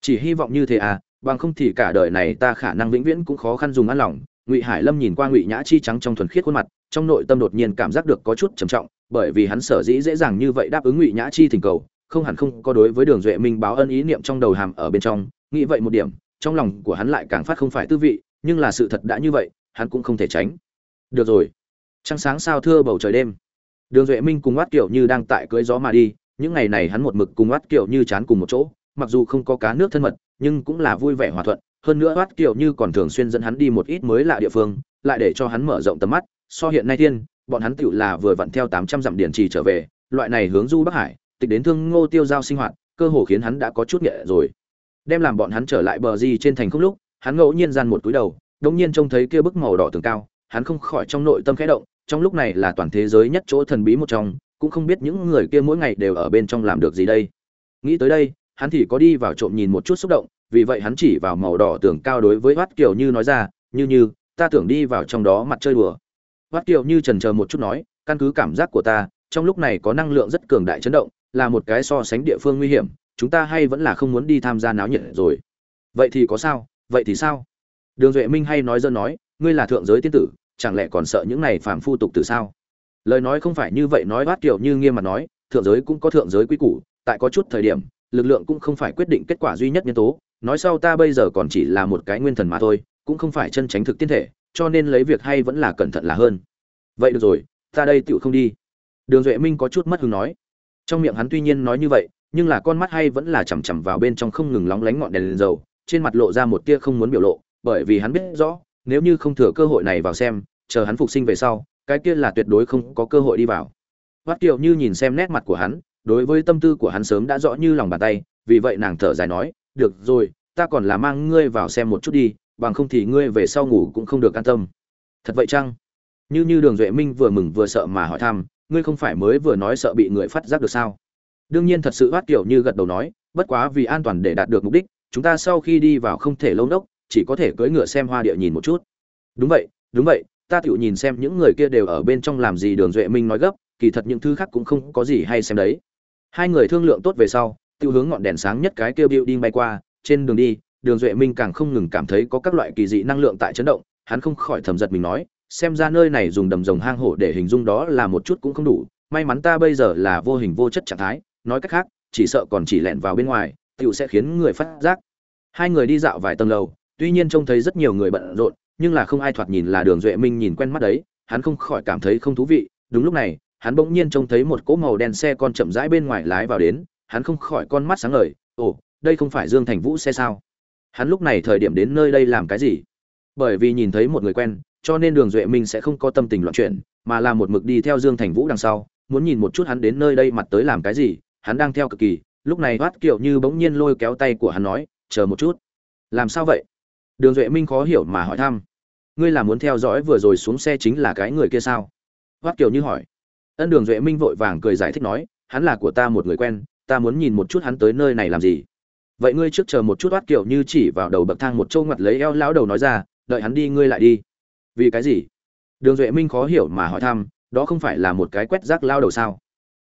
Speaker 1: Chỉ hy vọng như thế à bằng không thì cả đời này ta khả năng vĩnh viễn cũng khó khăn dùng ăn lòng. Ngụy hải lâm nhìn qua ngụy nhã chi trắng trong thuần khiết khuôn mặt, trong nội tâm đột nhiên cảm giác được có chút trầm trọng, bởi vì hắn sở dĩ dễ dàng như vậy đáp ứng ngụy nhã chi thỉnh cầu, không hẳn không có đối với đường duệ minh báo ân ý niệm trong đầu hàm ở bên trong. Nghĩ vậy một điểm, trong lòng của hắn lại càng phát không phải tư vị nhưng là sự thật đã như vậy, hắn cũng không thể tránh. Được rồi. Trăng sáng sao thưa bầu trời đêm. Đường duệ minh cùng oát kiểu như đang tại cưới gió mà đi, những ngày này hắn một mực cùng oát kiểu như chán cùng một chỗ, mặc dù không có cá nước thân mật, nhưng cũng là vui vẻ hòa thuận. Hơn nữa oát kiểu như còn thường xuyên dẫn hắn đi một ít mới lạ địa phương, lại để cho hắn mở rộng tầm mắt. So hiện nay thiên, bọn hắn tựu là vừa vặn theo tám trăm dặm điển trì trở về, loại này hướng du bắc hải, tịch đến thương ngô tiêu giao sinh hoạt, cơ hồ khiến hắn đã có chút nghệ rồi. Đem làm bọn hắn trở lại bờ di trên thành không lúc hắn ngẫu nhiên gian một túi đầu đông nhiên trông thấy kia bức màu đỏ tường cao, hắn không khỏi trong nội tâm khẽ động, trong lúc này là toàn thế giới nhất chỗ thần bí một trong, cũng không biết những người kia mỗi ngày đều ở bên trong làm được gì đây. Nghĩ tới đây, hắn thì có đi vào trộm nhìn một chút xúc động, vì vậy hắn chỉ vào màu đỏ tường cao đối với hoắt kiều như nói ra, như như, ta tưởng đi vào trong đó mặt chơi đùa. Hoắt kiều như trần chờ một chút nói, căn cứ cảm giác của ta, trong lúc này có năng lượng rất cường đại chấn động, là một cái so sánh địa phương nguy hiểm, chúng ta hay vẫn là không muốn đi tham gia náo nhiệt rồi. Vậy thì có sao? Vậy thì sao? Đường duệ minh hay nói dân nói ngươi là thượng giới tiên tử chẳng lẽ còn sợ những này phàm phu tục tử sao? Lời nói không phải như vậy nói bát kiểu như nghiêm mặt nói thượng giới cũng có thượng giới quy củ tại có chút thời điểm lực lượng cũng không phải quyết định kết quả duy nhất nhân tố nói sau ta bây giờ còn chỉ là một cái nguyên thần mà thôi cũng không phải chân tránh thực tiên thể cho nên lấy việc hay vẫn là cẩn thận là hơn. Vậy được rồi ta đây tựu không đi. Đường duệ minh có chút mất hứng nói. Trong miệng hắn tuy nhiên nói như vậy nhưng là con mắt hay vẫn là chằm chằm vào bên trong không ngừng lóng lánh ngọn đèn, đèn dầu trên mặt lộ ra một tia không muốn biểu lộ, bởi vì hắn biết rõ, nếu như không thừa cơ hội này vào xem, chờ hắn phục sinh về sau, cái kia là tuyệt đối không có cơ hội đi vào. Hoắc kiều như nhìn xem nét mặt của hắn, đối với tâm tư của hắn sớm đã rõ như lòng bàn tay, vì vậy nàng thở dài nói, được rồi, ta còn là mang ngươi vào xem một chút đi, bằng không thì ngươi về sau ngủ cũng không được an tâm. Thật vậy chăng? Như như đường duệ minh vừa mừng vừa sợ mà hỏi thăm, ngươi không phải mới vừa nói sợ bị người phát giác được sao? Đương nhiên thật sự Hoắc Kiều như gật đầu nói, bất quá vì an toàn để đạt được mục đích chúng ta sau khi đi vào không thể lâu đốc chỉ có thể cưỡi ngựa xem hoa địa nhìn một chút. Đúng vậy đúng vậy, ta tựu nhìn xem những người kia đều ở bên trong làm gì đường duệ minh nói gấp, kỳ thật những thứ khác cũng không có gì hay xem đấy. Hai người thương lượng tốt về sau tiêu hướng ngọn đèn sáng nhất cái kia bịu đi bay qua, trên đường đi, đường duệ minh càng không ngừng cảm thấy có các loại kỳ dị năng lượng tại chấn động, hắn không khỏi thầm giật mình nói, xem ra nơi này dùng đầm rồng hang hổ để hình dung đó là một chút cũng không đủ, may mắn ta bây giờ là vô hình vô chất trạng thái, nói cách khác, chỉ sợ còn chỉ lẹn vào bên ngoài tiểu sẽ khiến người phát giác. Hai người đi dạo vài tầng lầu tuy nhiên trông thấy rất nhiều người bận rộn nhưng là không ai thoạt nhìn là đường duệ minh nhìn quen mắt đấy hắn không khỏi cảm thấy không thú vị. Đúng lúc này hắn bỗng nhiên trông thấy một cỗ màu đen xe con chậm rãi bên ngoài lái vào đến hắn không khỏi con mắt sáng ngời ồ đây không phải dương thành vũ xe sao? Hắn lúc này thời điểm đến nơi đây làm cái gì? Bởi vì nhìn thấy một người quen cho nên đường duệ minh sẽ không có tâm tình loạn chuyện, mà là một mực đi theo dương thành vũ đằng sau muốn nhìn một chút hắn đến nơi đây mặt tới làm cái gì hắn đang theo cực kỳ lúc này thoát kiểu như bỗng nhiên lôi kéo tay của hắn nói, chờ một chút. Làm sao vậy? Đường duệ minh khó hiểu mà hỏi thăm. Ngươi là muốn theo dõi vừa rồi xuống xe chính là cái người kia sao? Thoát kiểu như hỏi. Ân đường duệ minh vội vàng cười giải thích nói, hắn là của ta một người quen, ta muốn nhìn một chút hắn tới nơi này làm gì. Vậy ngươi trước chờ một chút. Thoát kiểu như chỉ vào đầu bậc thang một trâu ngặt lấy eo lão đầu nói ra, đợi hắn đi ngươi lại đi. Vì cái gì? Đường duệ minh khó hiểu mà hỏi thăm, đó không phải là một cái quét rác lao đầu sao?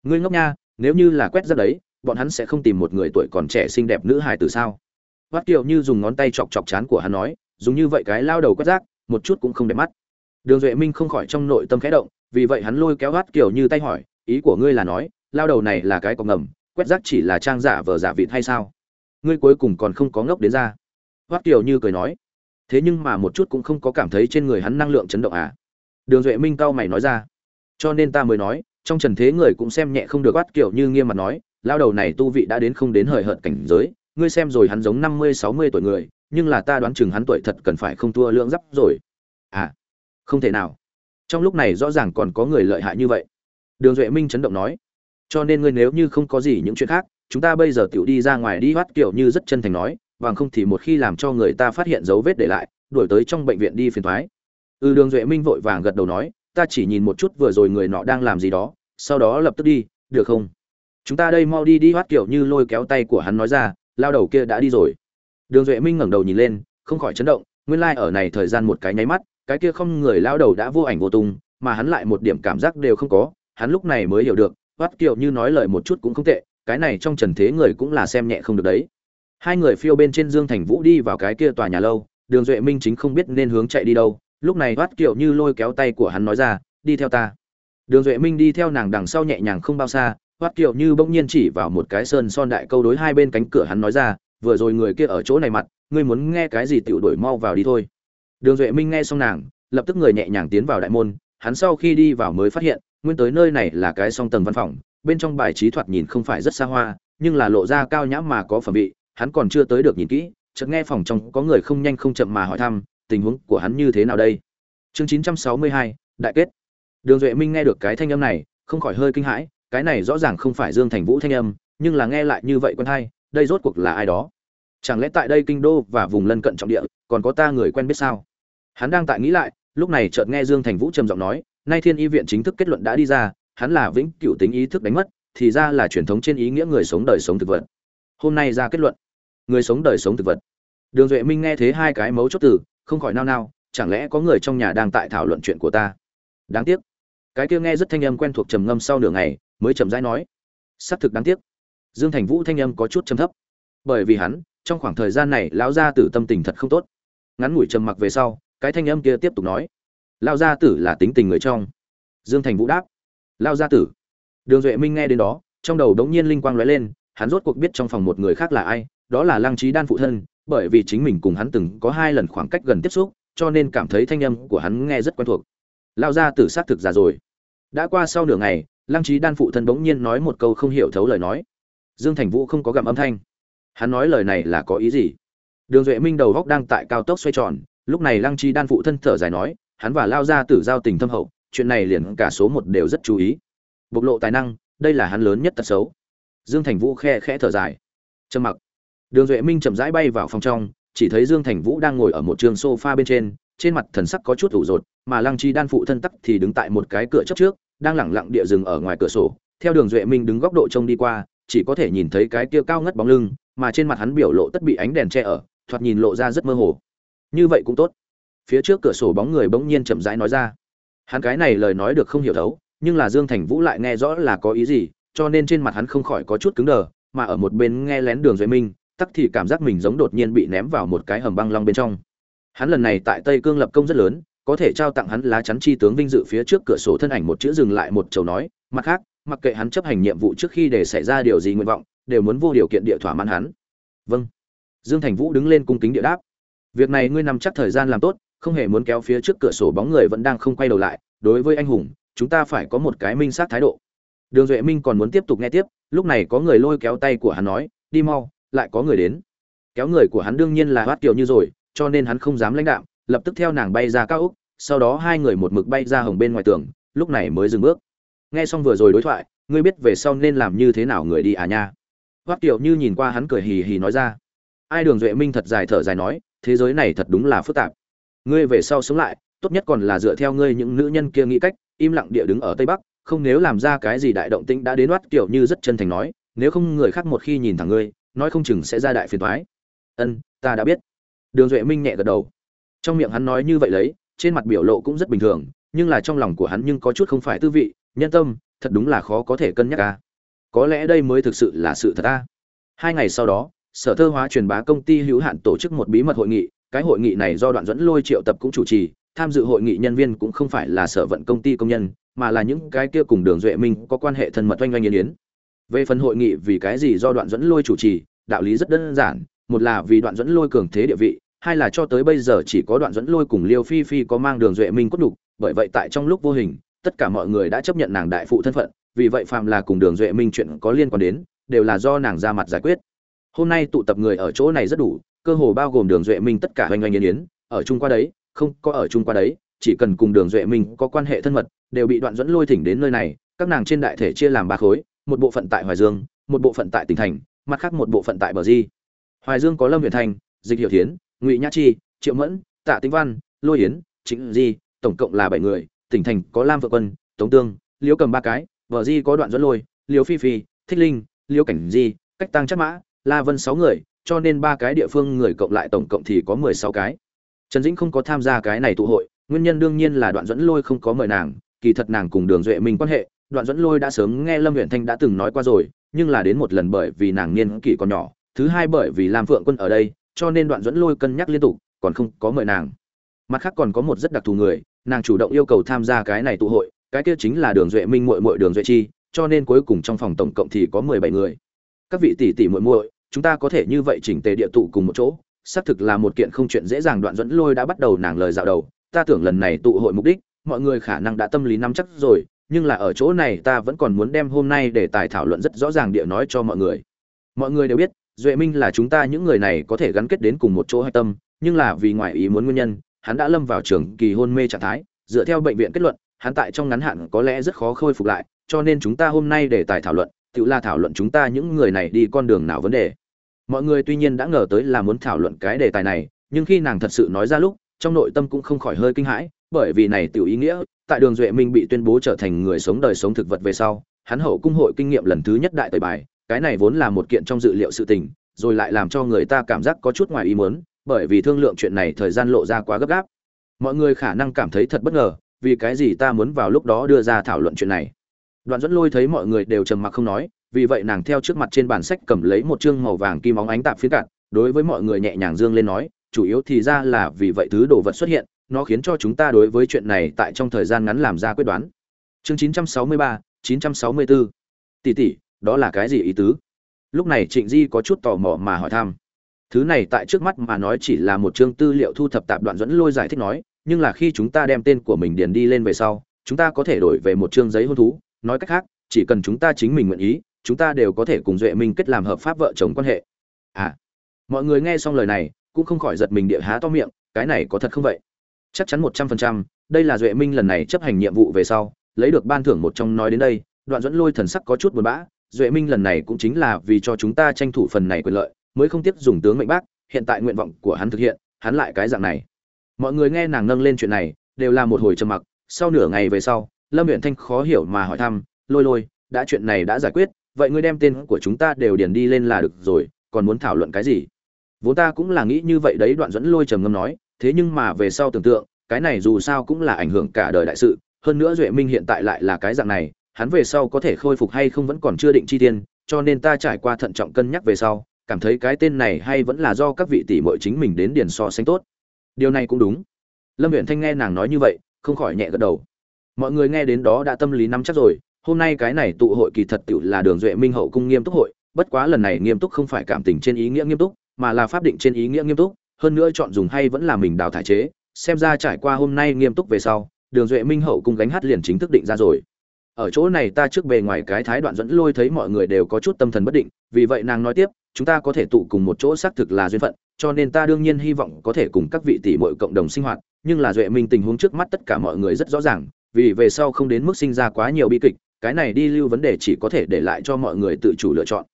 Speaker 1: Ngươi ngốc nha, nếu như là quét rác đấy bọn hắn sẽ không tìm một người tuổi còn trẻ xinh đẹp nữ hài từ sao? Bát kiều như dùng ngón tay chọc chọc chán của hắn nói, dùng như vậy cái lao đầu quét rác, một chút cũng không đẹp mắt. Đường duệ minh không khỏi trong nội tâm khẽ động, vì vậy hắn lôi kéo hoát kiều như tay hỏi, ý của ngươi là nói, lao đầu này là cái cọc ngầm, quét rác chỉ là trang giả vờ giả vịt hay sao? Ngươi cuối cùng còn không có ngốc đến ra. Bát kiều như cười nói, thế nhưng mà một chút cũng không có cảm thấy trên người hắn năng lượng chấn động à? Đường duệ minh cau mày nói ra, cho nên ta mới nói, trong trần thế người cũng xem nhẹ không được Bát kiểu như nghiêm mặt nói lao đầu này tu vị đã đến không đến hời hợt cảnh giới, ngươi xem rồi hắn giống năm mươi, sáu mươi tuổi người, nhưng là ta đoán chừng hắn tuổi thật cần phải không thua lưỡng giáp rồi. À không thể nào. Trong lúc này rõ ràng còn có người lợi hại như vậy. Đường duệ minh chấn động nói, cho nên ngươi nếu như không có gì những chuyện khác, chúng ta bây giờ tiểu đi ra ngoài đi hoát kiểu như rất chân thành nói, bằng không thì một khi làm cho người ta phát hiện dấu vết để lại, đuổi tới trong bệnh viện đi phiền thoái. Ừ đường duệ minh vội vàng gật đầu nói, ta chỉ nhìn một chút vừa rồi người nọ đang làm gì đó, sau đó lập tức đi, được không? Chúng ta đây mau đi đi hoát kiểu như lôi kéo tay của hắn nói ra lao đầu kia đã đi rồi đường duệ minh ngẩng đầu nhìn lên không khỏi chấn động nguyên lai ở này thời gian một cái nháy mắt cái kia không người lao đầu đã vô ảnh vô tung mà hắn lại một điểm cảm giác đều không có hắn lúc này mới hiểu được hoát Kiều như nói lời một chút cũng không tệ, cái này trong trần thế người cũng là xem nhẹ không được đấy. Hai người phiêu bên trên Dương Thành Vũ đi vào cái kia tòa nhà lâu, Đường Duệ Minh chính không biết nên hướng chạy đi đâu, lúc này hoát Kiều như lôi kéo tay của hắn nói ra, "Đi theo ta." Đường Duệ Minh đi theo nàng đằng sau nhẹ nhàng không bao xa, Hoắc Kiều như bỗng nhiên chỉ vào một cái sơn son đại câu đối hai bên cánh cửa hắn nói ra, "Vừa rồi người kia ở chỗ này mặt, ngươi muốn nghe cái gì tiểu đổi mau vào đi thôi." Đường Duệ Minh nghe xong nàng, lập tức người nhẹ nhàng tiến vào đại môn, hắn sau khi đi vào mới phát hiện, nguyên tới nơi này là cái song tầng văn phòng bên trong bài trí thoạt nhìn không phải rất xa hoa nhưng là lộ ra cao nhã mà có phẩm vị hắn còn chưa tới được nhìn kỹ chợt nghe phòng trong có người không nhanh không chậm mà hỏi thăm tình huống của hắn như thế nào đây chương 962, đại kết đường duệ minh nghe được cái thanh âm này không khỏi hơi kinh hãi cái này rõ ràng không phải dương thành vũ thanh âm, nhưng là nghe lại như vậy quen hay, đây rốt cuộc là ai đó? Chẳng lẽ tại đây kinh đô và vùng lân cận trọng địa, còn có ta người quen biết sao? Hắn đang tại nghĩ lại, lúc này chợt nghe dương thành vũ trầm giọng nói, nay thiên y viện chính thức kết luận đã đi ra, hắn là vĩnh cửu tính ý thức đánh mất, thì ra là truyền thống trên ý nghĩa người sống đời sống thực vật. Hôm nay ra kết luận, người sống đời sống thực vật. Đường duệ minh nghe thế hai cái mấu chốt từ, không khỏi nao nao, chẳng lẽ có người trong nhà đang tại thảo luận chuyện của ta? Đáng tiếc. Cái kia nghe rất thanh âm quen thuộc trầm ngâm sau nửa ngày mới chậm rãi nói, xác thực đáng tiếc. Dương thành vũ thanh âm có chút trầm thấp, bởi vì hắn, trong khoảng thời gian này, lão gia tử tâm tình thật không tốt. Ngắn ngủi trầm mặc về sau, cái thanh âm kia tiếp tục nói, Lão gia tử là tính tình người trong. Dương thành vũ đáp, Lão gia tử. Đường duệ minh nghe đến đó, trong đầu đống nhiên linh quang lóe lên, hắn rốt cuộc biết trong phòng một người khác là ai, đó là lăng trí đan phụ thân, bởi vì chính mình cùng hắn từng có hai lần khoảng cách gần tiếp xúc, cho nên cảm thấy thanh âm của hắn nghe rất quen thuộc. Lão gia tử xác thực già rồi. Đã qua sau nửa ngày lăng trí đan phụ thân bỗng nhiên nói một câu không hiểu thấu lời nói. Dương thành vũ không có gặm âm thanh. Hắn nói lời này là có ý gì? Đường duệ minh đầu góc đang tại cao tốc xoay tròn, lúc này lăng trí đan phụ thân thở dài nói, hắn và lao ra tử giao tình thâm hậu, chuyện này liền cả số một đều rất chú ý. Bộc lộ tài năng, đây là hắn lớn nhất tật xấu. Dương thành vũ khe khẽ thở dài. Trầm mặc. Đường duệ minh chậm rãi bay vào phòng trong, chỉ thấy dương thành vũ đang ngồi ở một trường sofa bên trên trên mặt thần sắc có chút ủ rột, mà lăng chi đan phụ thân tắc thì đứng tại một cái cửa chấp trước đang lẳng lặng địa rừng ở ngoài cửa sổ, theo đường duệ minh đứng góc độ trông đi qua, chỉ có thể nhìn thấy cái kia cao ngất bóng lưng, mà trên mặt hắn biểu lộ tất bị ánh đèn che ở, thoạt nhìn lộ ra rất mơ hồ. Như vậy cũng tốt. Phía trước cửa sổ bóng người bỗng nhiên chậm rãi nói ra. Hắn cái này lời nói được không hiểu thấu, nhưng là dương thành vũ lại nghe rõ là có ý gì, cho nên trên mặt hắn không khỏi có chút cứng đờ, mà ở một bên nghe lén đường duệ minh, tắc thì cảm giác mình giống đột nhiên bị ném vào một cái hầm băng long bên trong. Hắn lần này tại tây cương lập công rất lớn có thể trao tặng hắn lá chắn chi tướng vinh dự phía trước cửa sổ thân ảnh một chữ dừng lại một chầu nói, mặt khác, mặc kệ hắn chấp hành nhiệm vụ trước khi để xảy ra điều gì nguyện vọng, đều muốn vô điều kiện địa thỏa mãn hắn. Vâng. Dương thành vũ đứng lên cung kính địa đáp. Việc này ngươi nằm chắc thời gian làm tốt, không hề muốn kéo phía trước cửa sổ bóng người vẫn đang không quay đầu lại. Đối với anh hùng, chúng ta phải có một cái minh sát thái độ. Đường duệ minh còn muốn tiếp tục nghe tiếp, lúc này có người lôi kéo tay của hắn nói, đi mau, lại có người đến. Kéo người của hắn đương nhiên là hoát kiều như rồi, cho nên hắn không dám lãnh đạm lập tức theo nàng bay ra cao úc, sau đó hai người một mực bay ra hồng bên ngoài tường, lúc này mới dừng bước. Nghe xong vừa rồi đối thoại, ngươi biết về sau nên làm như thế nào người đi à nha? Hoắc kiều như nhìn qua hắn cười hì hì nói ra. Ai đường duệ minh thật dài thở dài nói, thế giới này thật đúng là phức tạp. Ngươi về sau sống lại, tốt nhất còn là dựa theo ngươi những nữ nhân kia nghĩ cách, im lặng địa đứng ở tây bắc, không nếu làm ra cái gì đại động tĩnh đã đến hoắc tiểu như rất chân thành nói, nếu không người khác một khi nhìn thẳng ngươi, nói không chừng sẽ ra đại phiền toái. Ân, ta đã biết. Đường duệ minh nhẹ gật đầu trong miệng hắn nói như vậy lấy, trên mặt biểu lộ cũng rất bình thường, nhưng là trong lòng của hắn nhưng có chút không phải tư vị, nhân tâm, thật đúng là khó có thể cân nhắc ca có lẽ đây mới thực sự là sự thật ta hai ngày sau đó, sở thơ hóa truyền bá công ty hữu hạn tổ chức một bí mật hội nghị, cái hội nghị này do đoạn dẫn lôi triệu tập cũng chủ trì, tham dự hội nghị nhân viên cũng không phải là sở vận công ty công nhân, mà là những cái kia cùng đường duệ minh có quan hệ thân mật oanh oanh yên yến. Về phần hội nghị vì cái gì do đoạn dẫn lôi chủ trì, đạo lý rất đơn giản, một là vì đoạn dẫn lôi cường thế địa vị hai là cho tới bây giờ chỉ có đoạn dẫn lôi cùng liêu phi phi có mang đường duệ minh cốt đục bởi vậy tại trong lúc vô hình, tất cả mọi người đã chấp nhận nàng đại phụ thân phận, vì vậy phàm là cùng đường duệ minh chuyện có liên quan đến, đều là do nàng ra mặt giải quyết. Hôm nay tụ tập người ở chỗ này rất đủ, cơ hồ bao gồm đường duệ minh tất cả hoành hoành yến yến, ở chung qua đấy, không có ở chung qua đấy, chỉ cần cùng đường duệ minh có quan hệ thân mật, đều bị đoạn dẫn lôi thỉnh đến nơi này, các nàng trên đại thể chia làm ba khối, một bộ phận tại hoài dương, một bộ phận tại tỉnh thành, mặt khác một bộ phận tại bờ di. Hoài dương có lâm huyện thành, dịch hiệu thiến ngụy nhã chi, triệu mẫn, tạ tĩnh văn, lôi yến chính di, tổng cộng là bảy người, tỉnh thành có lam vợ quân, tống tương, liễu cầm ba cái, vợ di có đoạn dẫn lôi, liễu phi phi, thích linh, liễu cảnh di, cách tăng Chất mã, la vân sáu người, cho nên ba cái địa phương người cộng lại tổng cộng thì có mười sáu cái. Trần dĩnh không có tham gia cái này tụ hội, nguyên nhân đương nhiên là đoạn dẫn lôi không có mời nàng, kỳ thật nàng cùng đường duệ minh quan hệ, đoạn dẫn lôi đã sớm nghe lâm huyện thanh đã từng nói qua rồi, nhưng là đến một lần bởi vì nàng niên kỷ còn nhỏ, thứ hai bởi vì lam phượng quân ở đây cho nên đoạn dẫn lôi cân nhắc liên tục, còn không có mời nàng. Mặt khác còn có một rất đặc thù người, nàng chủ động yêu cầu tham gia cái này tụ hội, cái kia chính là đường duệ minh muội muội đường duệ chi, cho nên cuối cùng trong phòng tổng cộng thì có mười bảy người. Các vị tỷ tỷ muội muội, chúng ta có thể như vậy chỉnh tề địa tụ cùng một chỗ, xác thực là một kiện không chuyện dễ dàng, đoạn dẫn lôi đã bắt đầu nàng lời dạo đầu. Ta tưởng lần này tụ hội mục đích, mọi người khả năng đã tâm lý nắm chắc rồi, nhưng là ở chỗ này ta vẫn còn muốn đem hôm nay để tài thảo luận rất rõ ràng địa nói cho mọi người. Mọi người đều biết duệ minh là chúng ta những người này có thể gắn kết đến cùng một chỗ hay tâm, nhưng là vì ngoại ý muốn nguyên nhân, hắn đã lâm vào trường kỳ hôn mê trạng thái, dựa theo bệnh viện kết luận, hắn tại trong ngắn hạn có lẽ rất khó khôi phục lại, cho nên chúng ta hôm nay để tài thảo luận, tự là thảo luận chúng ta những người này đi con đường nào vấn đề. Mọi người tuy nhiên đã ngờ tới là muốn thảo luận cái đề tài này, nhưng khi nàng thật sự nói ra lúc, trong nội tâm cũng không khỏi hơi kinh hãi, bởi vì này tiểu ý nghĩa, tại đường duệ minh bị tuyên bố trở thành người sống đời sống thực vật về sau, hắn hậu cung hội kinh nghiệm lần thứ nhất đại tời bài cái này vốn là một kiện trong dự liệu sự tình rồi lại làm cho người ta cảm giác có chút ngoài ý muốn bởi vì thương lượng chuyện này thời gian lộ ra quá gấp gáp. Mọi người khả năng cảm thấy thật bất ngờ vì cái gì ta muốn vào lúc đó đưa ra thảo luận chuyện này. Đoạn dẫn lôi thấy mọi người đều trầm mặc không nói vì vậy nàng theo trước mặt trên bàn sách cầm lấy một chương màu vàng kim óng ánh tạp phiến cạn đối với mọi người nhẹ nhàng dương lên nói chủ yếu thì ra là vì vậy thứ đồ vật xuất hiện nó khiến cho chúng ta đối với chuyện này tại trong thời gian ngắn làm ra quyết đoán. Chương 963, 964. tỷ tỷ đó là cái gì ý tứ? Lúc này trịnh di có chút tò mò mà hỏi thăm. Thứ này tại trước mắt mà nói chỉ là một chương tư liệu thu thập tạp đoạn dẫn lôi giải thích nói, nhưng là khi chúng ta đem tên của mình điền đi lên về sau, chúng ta có thể đổi về một chương giấy hôn thú. Nói cách khác, chỉ cần chúng ta chính mình nguyện ý, chúng ta đều có thể cùng duệ minh kết làm hợp pháp vợ chồng quan hệ. À mọi người nghe xong lời này, cũng không khỏi giật mình địa há to miệng, cái này có thật không vậy? Chắc chắn một trăm phần trăm, đây là duệ minh lần này chấp hành nhiệm vụ về sau, lấy được ban thưởng một trong nói đến đây, đoạn dẫn lôi thần sắc có chút buồn bã duệ minh lần này cũng chính là vì cho chúng ta tranh thủ phần này quyền lợi, mới không tiếp dùng tướng mệnh bác, hiện tại nguyện vọng của hắn thực hiện, hắn lại cái dạng này. Mọi người nghe nàng nâng lên chuyện này, đều là một hồi trầm mặc. Sau nửa ngày về sau, lâm huyện thanh khó hiểu mà hỏi thăm, lôi lôi, đã chuyện này đã giải quyết, vậy ngươi đem tên của chúng ta đều điền đi lên là được rồi, còn muốn thảo luận cái gì? Vốn ta cũng là nghĩ như vậy đấy, đoạn dẫn lôi trầm ngâm nói, thế nhưng mà về sau tưởng tượng, cái này dù sao cũng là ảnh hưởng cả đời đại sự, hơn nữa duệ minh hiện tại lại là cái dạng này hắn về sau có thể khôi phục hay không vẫn còn chưa định chi tiên, cho nên ta trải qua thận trọng cân nhắc về sau, cảm thấy cái tên này hay vẫn là do các vị tỷ muội chính mình đến điền so sánh tốt. Điều này cũng đúng. Lâm huyện thanh nghe nàng nói như vậy, không khỏi nhẹ gật đầu. Mọi người nghe đến đó đã tâm lý nắm chắc rồi, hôm nay cái này tụ hội kỳ thật tựu là đường duệ minh hậu cung nghiêm túc hội, bất quá lần này nghiêm túc không phải cảm tình trên ý nghĩa nghiêm túc, mà là pháp định trên ý nghĩa nghiêm túc, hơn nữa chọn dùng hay vẫn là mình đào thải chế, xem ra trải qua hôm nay nghiêm túc về sau, đường duệ minh hậu cung gánh hát liền chính thức định ra rồi ở chỗ này ta trước bề ngoài cái thái đoạn dẫn lôi thấy mọi người đều có chút tâm thần bất định, vì vậy nàng nói tiếp, chúng ta có thể tụ cùng một chỗ xác thực là duyên phận, cho nên ta đương nhiên hy vọng có thể cùng các vị tỷ muội cộng đồng sinh hoạt, nhưng là duệ minh tình huống trước mắt tất cả mọi người rất rõ ràng, vì về sau không đến mức sinh ra quá nhiều bi kịch, cái này đi lưu vấn đề chỉ có thể để lại cho mọi người tự chủ lựa chọn.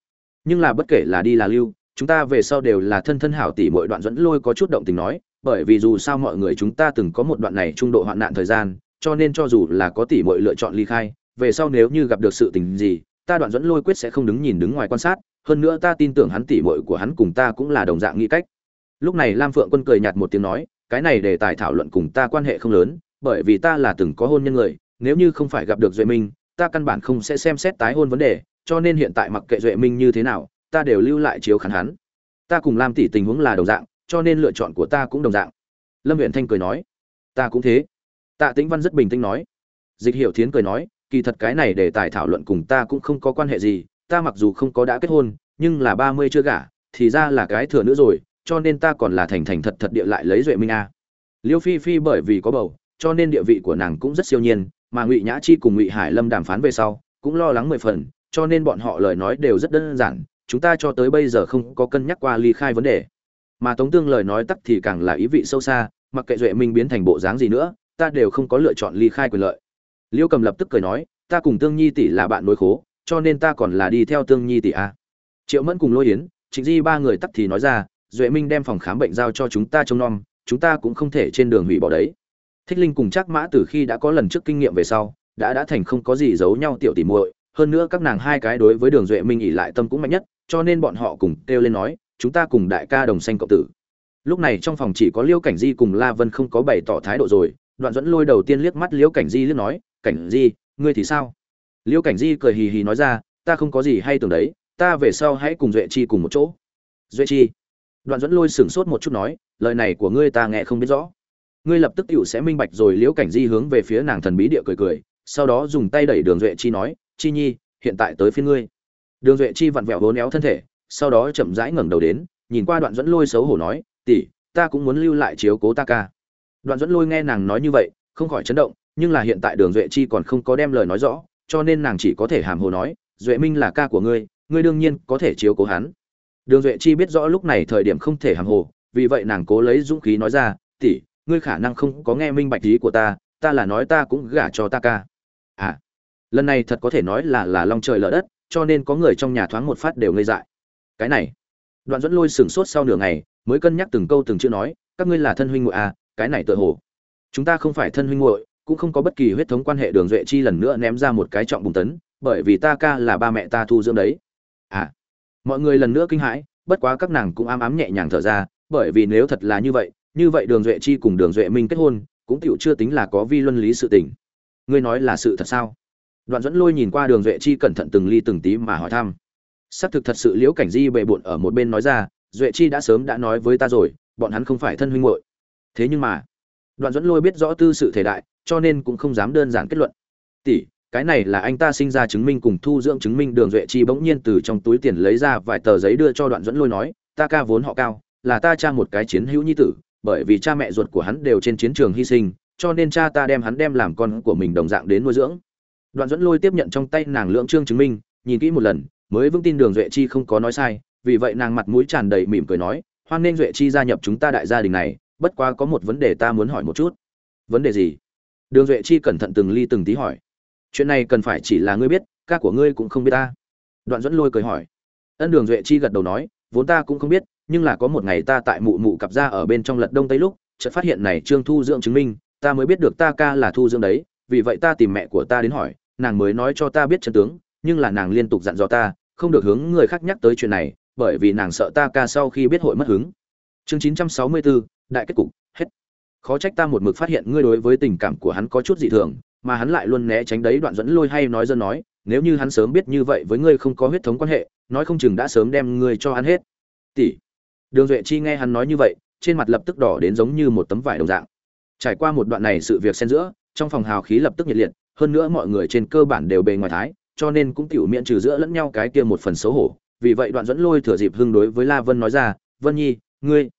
Speaker 1: Nhưng là bất kể là đi là lưu, chúng ta về sau đều là thân thân hảo tỷ mọi đoạn dẫn lôi có chút động tình nói, bởi vì dù sao mọi người chúng ta từng có một đoạn này trung độ hoạn nạn thời gian, cho nên cho dù là có tỷ mọi lựa chọn ly khai về sau nếu như gặp được sự tình gì, ta đoạn dẫn lôi quyết sẽ không đứng nhìn đứng ngoài quan sát, hơn nữa ta tin tưởng hắn tỷ muội của hắn cùng ta cũng là đồng dạng nghĩ cách. Lúc này lam phượng quân cười nhạt một tiếng nói, cái này để tài thảo luận cùng ta quan hệ không lớn, bởi vì ta là từng có hôn nhân người, nếu như không phải gặp được duệ minh, ta căn bản không sẽ xem xét tái hôn vấn đề, cho nên hiện tại mặc kệ duệ minh như thế nào, ta đều lưu lại chiếu khán hắn. Ta cùng lam tỷ tình huống là đồng dạng, cho nên lựa chọn của ta cũng đồng dạng. Lâm huyện thanh cười nói. Ta cũng thế. Tạ tĩnh văn rất bình tĩnh nói. Dịch hiểu thiến cười nói kỳ thật cái này để tài thảo luận cùng ta cũng không có quan hệ gì, ta mặc dù không có đã kết hôn, nhưng là ba mươi chưa gả, thì ra là cái thừa nữa rồi, cho nên ta còn là thành thành thật thật địa lại lấy duệ minh a. Liêu phi phi bởi vì có bầu, cho nên địa vị của nàng cũng rất siêu nhiên, mà ngụy nhã chi cùng ngụy hải lâm đàm phán về sau, cũng lo lắng mười phần, cho nên bọn họ lời nói đều rất đơn giản, chúng ta cho tới bây giờ không có cân nhắc qua ly khai vấn đề. Mà tống tương lời nói tắc thì càng là ý vị sâu xa, mặc kệ duệ minh biến thành bộ dáng gì nữa, ta đều không có lựa chọn ly khai quyền lợi liêu cầm lập tức cười nói, ta cùng tương nhi tỷ là bạn nối khố, cho nên ta còn là đi theo tương nhi tỷ a triệu mẫn cùng lôi yến, trịnh di ba người tắt thì nói ra, duệ minh đem phòng khám bệnh giao cho chúng ta trông nom, chúng ta cũng không thể trên đường hủy bỏ đấy. Thích linh cùng chắc mã từ khi đã có lần trước kinh nghiệm về sau, đã đã thành không có gì giấu nhau tiểu tỉ muội, hơn nữa các nàng hai cái đối với đường duệ minh ỉ lại tâm cũng mạnh nhất, cho nên bọn họ cùng kêu lên nói, chúng ta cùng đại ca đồng xanh cộng tử. Lúc này trong phòng chỉ có Liêu cảnh di cùng la vân không có bày tỏ thái độ rồi, đoạn dẫn lôi đầu tiên liếc mắt Liêu cảnh di liếc nói cảnh di, ngươi thì sao? Liễu cảnh di cười hì hì nói ra, ta không có gì hay tưởng đấy, ta về sau hãy cùng duệ chi cùng một chỗ. Duệ chi. Đoạn dẫn lôi sửng sốt một chút nói, lời này của ngươi ta nghe không biết rõ. Ngươi lập tức tựu sẽ minh bạch rồi liễu cảnh di hướng về phía nàng thần bí địa cười cười, sau đó dùng tay đẩy đường duệ chi nói, chi nhi, hiện tại tới phía ngươi. Đường duệ chi vặn vẹo hố néo thân thể, sau đó chậm rãi ngẩng đầu đến, nhìn qua đoạn dẫn lôi xấu hổ nói, tỷ, ta cũng muốn lưu lại chiếu cố ta ca. Đoạn dẫn lôi nghe nàng nói như vậy, không khỏi chấn động nhưng là hiện tại đường duệ chi còn không có đem lời nói rõ, cho nên nàng chỉ có thể hàm hồ nói, duệ minh là ca của ngươi ngươi đương nhiên có thể chiếu cố hắn. Đường duệ chi biết rõ lúc này thời điểm không thể hàm hồ, vì vậy nàng cố lấy dũng khí nói ra, tỷ, ngươi khả năng không có nghe minh bạch ý của ta ta là nói ta cũng gả cho ta ca. À lần này thật có thể nói là là long trời lở đất, cho nên có người trong nhà thoáng một phát đều ngây dại. Cái này, đoạn dẫn lôi sửng sốt sau nửa ngày, mới cân nhắc từng câu từng chữ nói, các ngươi là thân huynh muội à cái này tựa hồ, chúng ta không phải thân huynh muội cũng không có bất kỳ huyết thống quan hệ đường duệ chi lần nữa ném ra một cái trọng bùng tấn, bởi vì ta ca là ba mẹ ta thu dưỡng đấy. À mọi người lần nữa kinh hãi, bất quá các nàng cũng ám ám nhẹ nhàng thở ra, bởi vì nếu thật là như vậy như vậy đường duệ chi cùng đường duệ minh kết hôn, cũng tựu chưa tính là có vi luân lý sự tình. Ngươi nói là sự thật sao? Đoạn dẫn lôi nhìn qua đường duệ chi cẩn thận từng ly từng tí mà hỏi thăm. Xác thực thật sự liễu cảnh di bệ bộn ở một bên nói ra, duệ chi đã sớm đã nói với ta rồi, bọn hắn không phải thân huynh muội. Thế nhưng mà, đoạn dẫn lôi biết rõ tư sự thể đại cho nên cũng không dám đơn giản kết luận. Tỷ, cái này là anh ta sinh ra chứng minh cùng thu dưỡng chứng minh đường duệ chi bỗng nhiên từ trong túi tiền lấy ra vài tờ giấy đưa cho đoạn dẫn lôi nói, ta ca vốn họ cao, là ta cha một cái chiến hữu nhi tử, bởi vì cha mẹ ruột của hắn đều trên chiến trường hy sinh, cho nên cha ta đem hắn đem làm con của mình đồng dạng đến nuôi dưỡng. Đoạn dẫn lôi tiếp nhận trong tay nàng lượng trương chứng minh, nhìn kỹ một lần, mới vững tin đường duệ chi không có nói sai, vì vậy nàng mặt mũi tràn đầy mỉm cười nói, hoan nên duệ chi gia nhập chúng ta đại gia đình này, bất quá có một vấn đề ta muốn hỏi một chút. Vấn đề gì? Đường duệ chi cẩn thận từng ly từng tí hỏi. Chuyện này cần phải chỉ là ngươi biết ca của ngươi cũng không biết ta. Đoạn dẫn lôi cười hỏi. Ân đường duệ chi gật đầu nói vốn ta cũng không biết nhưng là có một ngày ta tại mụ mụ cặp ra ở bên trong lật đông tây lúc chợt phát hiện này trương thu dưỡng chứng minh ta mới biết được ta ca là thu dưỡng đấy vì vậy ta tìm mẹ của ta đến hỏi nàng mới nói cho ta biết chân tướng nhưng là nàng liên tục dặn dò ta không được hướng người khác nhắc tới chuyện này bởi vì nàng sợ ta ca sau khi biết hội mất hứng. Chương 964, đại kết cục khó trách ta một mực phát hiện ngươi đối với tình cảm của hắn có chút dị thường, mà hắn lại luôn né tránh đấy đoạn dẫn lôi hay nói dân nói, nếu như hắn sớm biết như vậy với ngươi không có huyết thống quan hệ, nói không chừng đã sớm đem ngươi cho hắn hết. Tỷ. Đường duệ chi nghe hắn nói như vậy, trên mặt lập tức đỏ đến giống như một tấm vải đồng dạng. Trải qua một đoạn này sự việc xen giữa, trong phòng hào khí lập tức nhiệt liệt, hơn nữa mọi người trên cơ bản đều bề ngoài thái, cho nên cũng tiểu miễn trừ giữa lẫn nhau cái kia một phần xấu hổ. Vì vậy đoạn dẫn lôi thừa dịp hưng đối với la vân nói ra, vân nhi, ngươi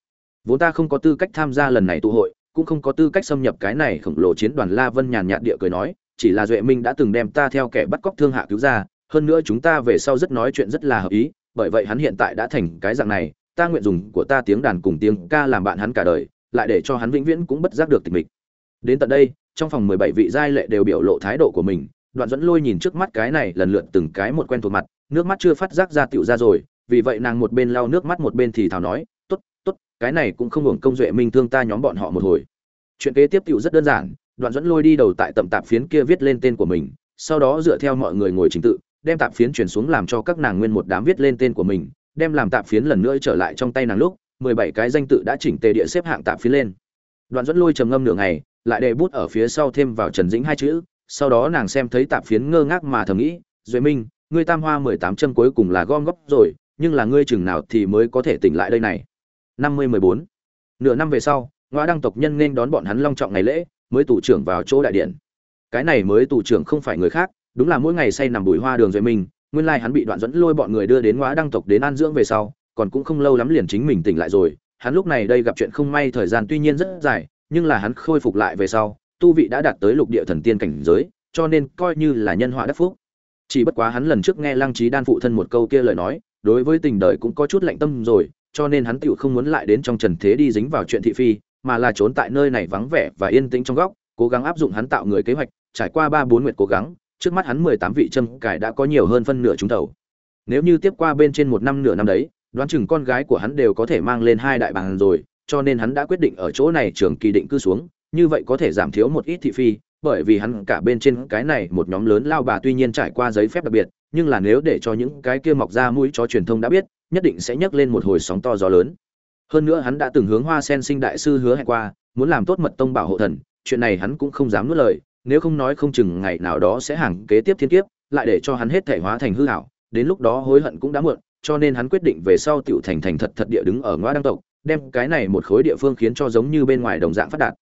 Speaker 1: vốn ta không có tư cách tham gia lần này tụ hội cũng không có tư cách xâm nhập cái này khổng lồ chiến đoàn la vân nhàn nhạt địa cười nói, chỉ là duệ minh đã từng đem ta theo kẻ bắt cóc thương hạ cứu ra, hơn nữa chúng ta về sau rất nói chuyện rất là hợp ý, bởi vậy hắn hiện tại đã thành cái dạng này, ta nguyện dùng của ta tiếng đàn cùng tiếng ca làm bạn hắn cả đời, lại để cho hắn vĩnh viễn cũng bất giác được tình mình. Đến tận đây, trong phòng mười bảy vị giai lệ đều biểu lộ thái độ của mình, đoạn dẫn lôi nhìn trước mắt cái này lần lượt từng cái một quen thuộc mặt, nước mắt chưa phát giác ra tựu ra rồi, vì vậy nàng một bên lau nước mắt một bên thì thào nói cái này cũng không hưởng công duệ minh thương ta nhóm bọn họ một hồi. Chuyện kế tiếp tựu rất đơn giản, đoạn dẫn lôi đi đầu tại tầm tạp phiến kia viết lên tên của mình, sau đó dựa theo mọi người ngồi trình tự, đem tạp phiến chuyển xuống làm cho các nàng nguyên một đám viết lên tên của mình, đem làm tạp phiến lần nữa trở lại trong tay nàng lúc, mười bảy cái danh tự đã chỉnh tề địa xếp hạng tạp phiến lên. Đoạn dẫn lôi trầm ngâm nửa ngày, lại đề bút ở phía sau thêm vào trần dĩnh hai chữ, sau đó nàng xem thấy tạp phiến ngơ ngác mà thầm nghĩ, duệ minh, ngươi tam hoa mười tám chân cuối cùng là gom góp rồi, nhưng là ngươi chừng nào thì mới có thể tỉnh lại đây này? Năm mươi mười bốn. Nửa năm về sau ngoa đăng tộc nhân nên đón bọn hắn long trọng ngày lễ, mới tù trưởng vào chỗ đại điện. Cái này mới tù trưởng không phải người khác, đúng là mỗi ngày say nằm bùi hoa đường duệ mình. nguyên lai hắn bị đoạn dẫn lôi bọn người đưa đến ngoa đăng tộc đến an dưỡng về sau, còn cũng không lâu lắm liền chính mình tỉnh lại rồi. Hắn lúc này đây gặp chuyện không may thời gian tuy nhiên rất dài, nhưng là hắn khôi phục lại về sau, tu vị đã đạt tới lục địa thần tiên cảnh giới, cho nên coi như là nhân họa đắc phúc. Chỉ bất quá hắn lần trước nghe lăng trí đan phụ thân một câu kia lời nói, đối với tình đời cũng có chút lạnh tâm rồi cho nên hắn tựu không muốn lại đến trong trần thế đi dính vào chuyện thị phi, mà là trốn tại nơi này vắng vẻ và yên tĩnh trong góc, cố gắng áp dụng hắn tạo người kế hoạch, trải qua ba bốn nguyệt cố gắng, trước mắt hắn mười tám vị châm cải đã có nhiều hơn phân nửa chúng đầu. nếu như tiếp qua bên trên một năm nửa năm đấy, đoán chừng con gái của hắn đều có thể mang lên hai đại bàn rồi, cho nên hắn đã quyết định ở chỗ này trường kỳ định cư xuống, như vậy có thể giảm thiếu một ít thị phi, bởi vì hắn cả bên trên cái này một nhóm lớn lao bà tuy nhiên trải qua giấy phép đặc biệt, nhưng là nếu để cho những cái kia mọc ra mũi cho truyền thông đã biết nhất định sẽ nhấc lên một hồi sóng to gió lớn. Hơn nữa hắn đã từng hướng hoa sen sinh đại sư hứa hẹn qua, muốn làm tốt mật tông bảo hộ thần, chuyện này hắn cũng không dám nuốt lời, nếu không nói không chừng ngày nào đó sẽ hàng kế tiếp thiên kiếp, lại để cho hắn hết thể hóa thành hư hảo đến lúc đó hối hận cũng đã muộn, cho nên hắn quyết định về sau tiểu thành thành thật thật địa đứng ở ngoa đăng tộc, đem cái này một khối địa phương khiến cho giống như bên ngoài đồng dạng phát đạt.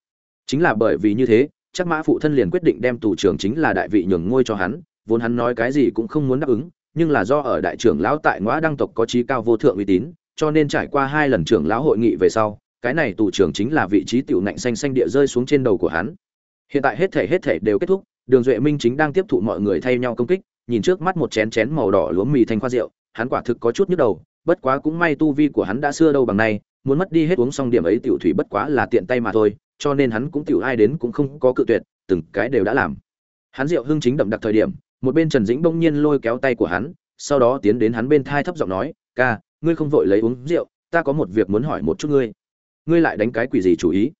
Speaker 1: Chính là bởi vì như thế, chắc mã phụ thân liền quyết định đem tù trưởng chính là đại vị nhường ngôi cho hắn, vốn hắn nói cái gì cũng không muốn đáp ứng nhưng là do ở đại trưởng lão tại ngoa đăng tộc có trí cao vô thượng uy tín, cho nên trải qua hai lần trưởng lão hội nghị về sau, cái này tù trưởng chính là vị trí tiểu nạnh xanh xanh địa rơi xuống trên đầu của hắn. Hiện tại hết thể hết thể đều kết thúc, đường duệ minh chính đang tiếp thụ mọi người thay nhau công kích, nhìn trước mắt một chén chén màu đỏ lúa mì thanh khoa rượu, hắn quả thực có chút nhức đầu, bất quá cũng may tu vi của hắn đã xưa đâu bằng nay, muốn mất đi hết uống xong điểm ấy tiểu thủy bất quá là tiện tay mà thôi, cho nên hắn cũng tiểu ai đến cũng không có cự tuyệt, từng cái đều đã làm. Hắn rượu hưng chính đậm đặc thời điểm một bên trần dĩnh bỗng nhiên lôi kéo tay của hắn, sau đó tiến đến hắn bên thai thấp giọng nói, ca, ngươi không vội lấy uống rượu, ta có một việc muốn hỏi một chút ngươi. Ngươi lại đánh cái quỷ gì chủ ý?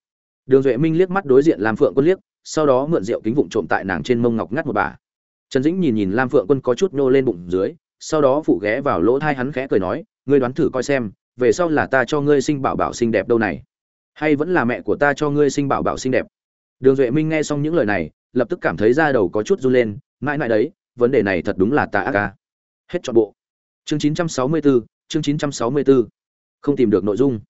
Speaker 1: Đường duệ minh liếc mắt đối diện lam phượng quân liếc, sau đó mượn rượu kính vụng trộm tại nàng trên mông ngọc ngắt một bà. Trần dĩnh nhìn nhìn lam phượng quân có chút nô lên bụng dưới, sau đó phụ ghé vào lỗ thai hắn khẽ cười nói, ngươi đoán thử coi xem, về sau là ta cho ngươi sinh bảo bảo xinh đẹp đâu này? Hay vẫn là mẹ của ta cho ngươi sinh bảo bảo xinh đẹp? Đường duệ minh nghe xong những lời này, lập tức cảm thấy da đầu có chút run lên mãi mãi đấy vấn đề này thật đúng là ta ác ca hết chọn bộ. Chương 964, chương 964. không tìm được nội dung.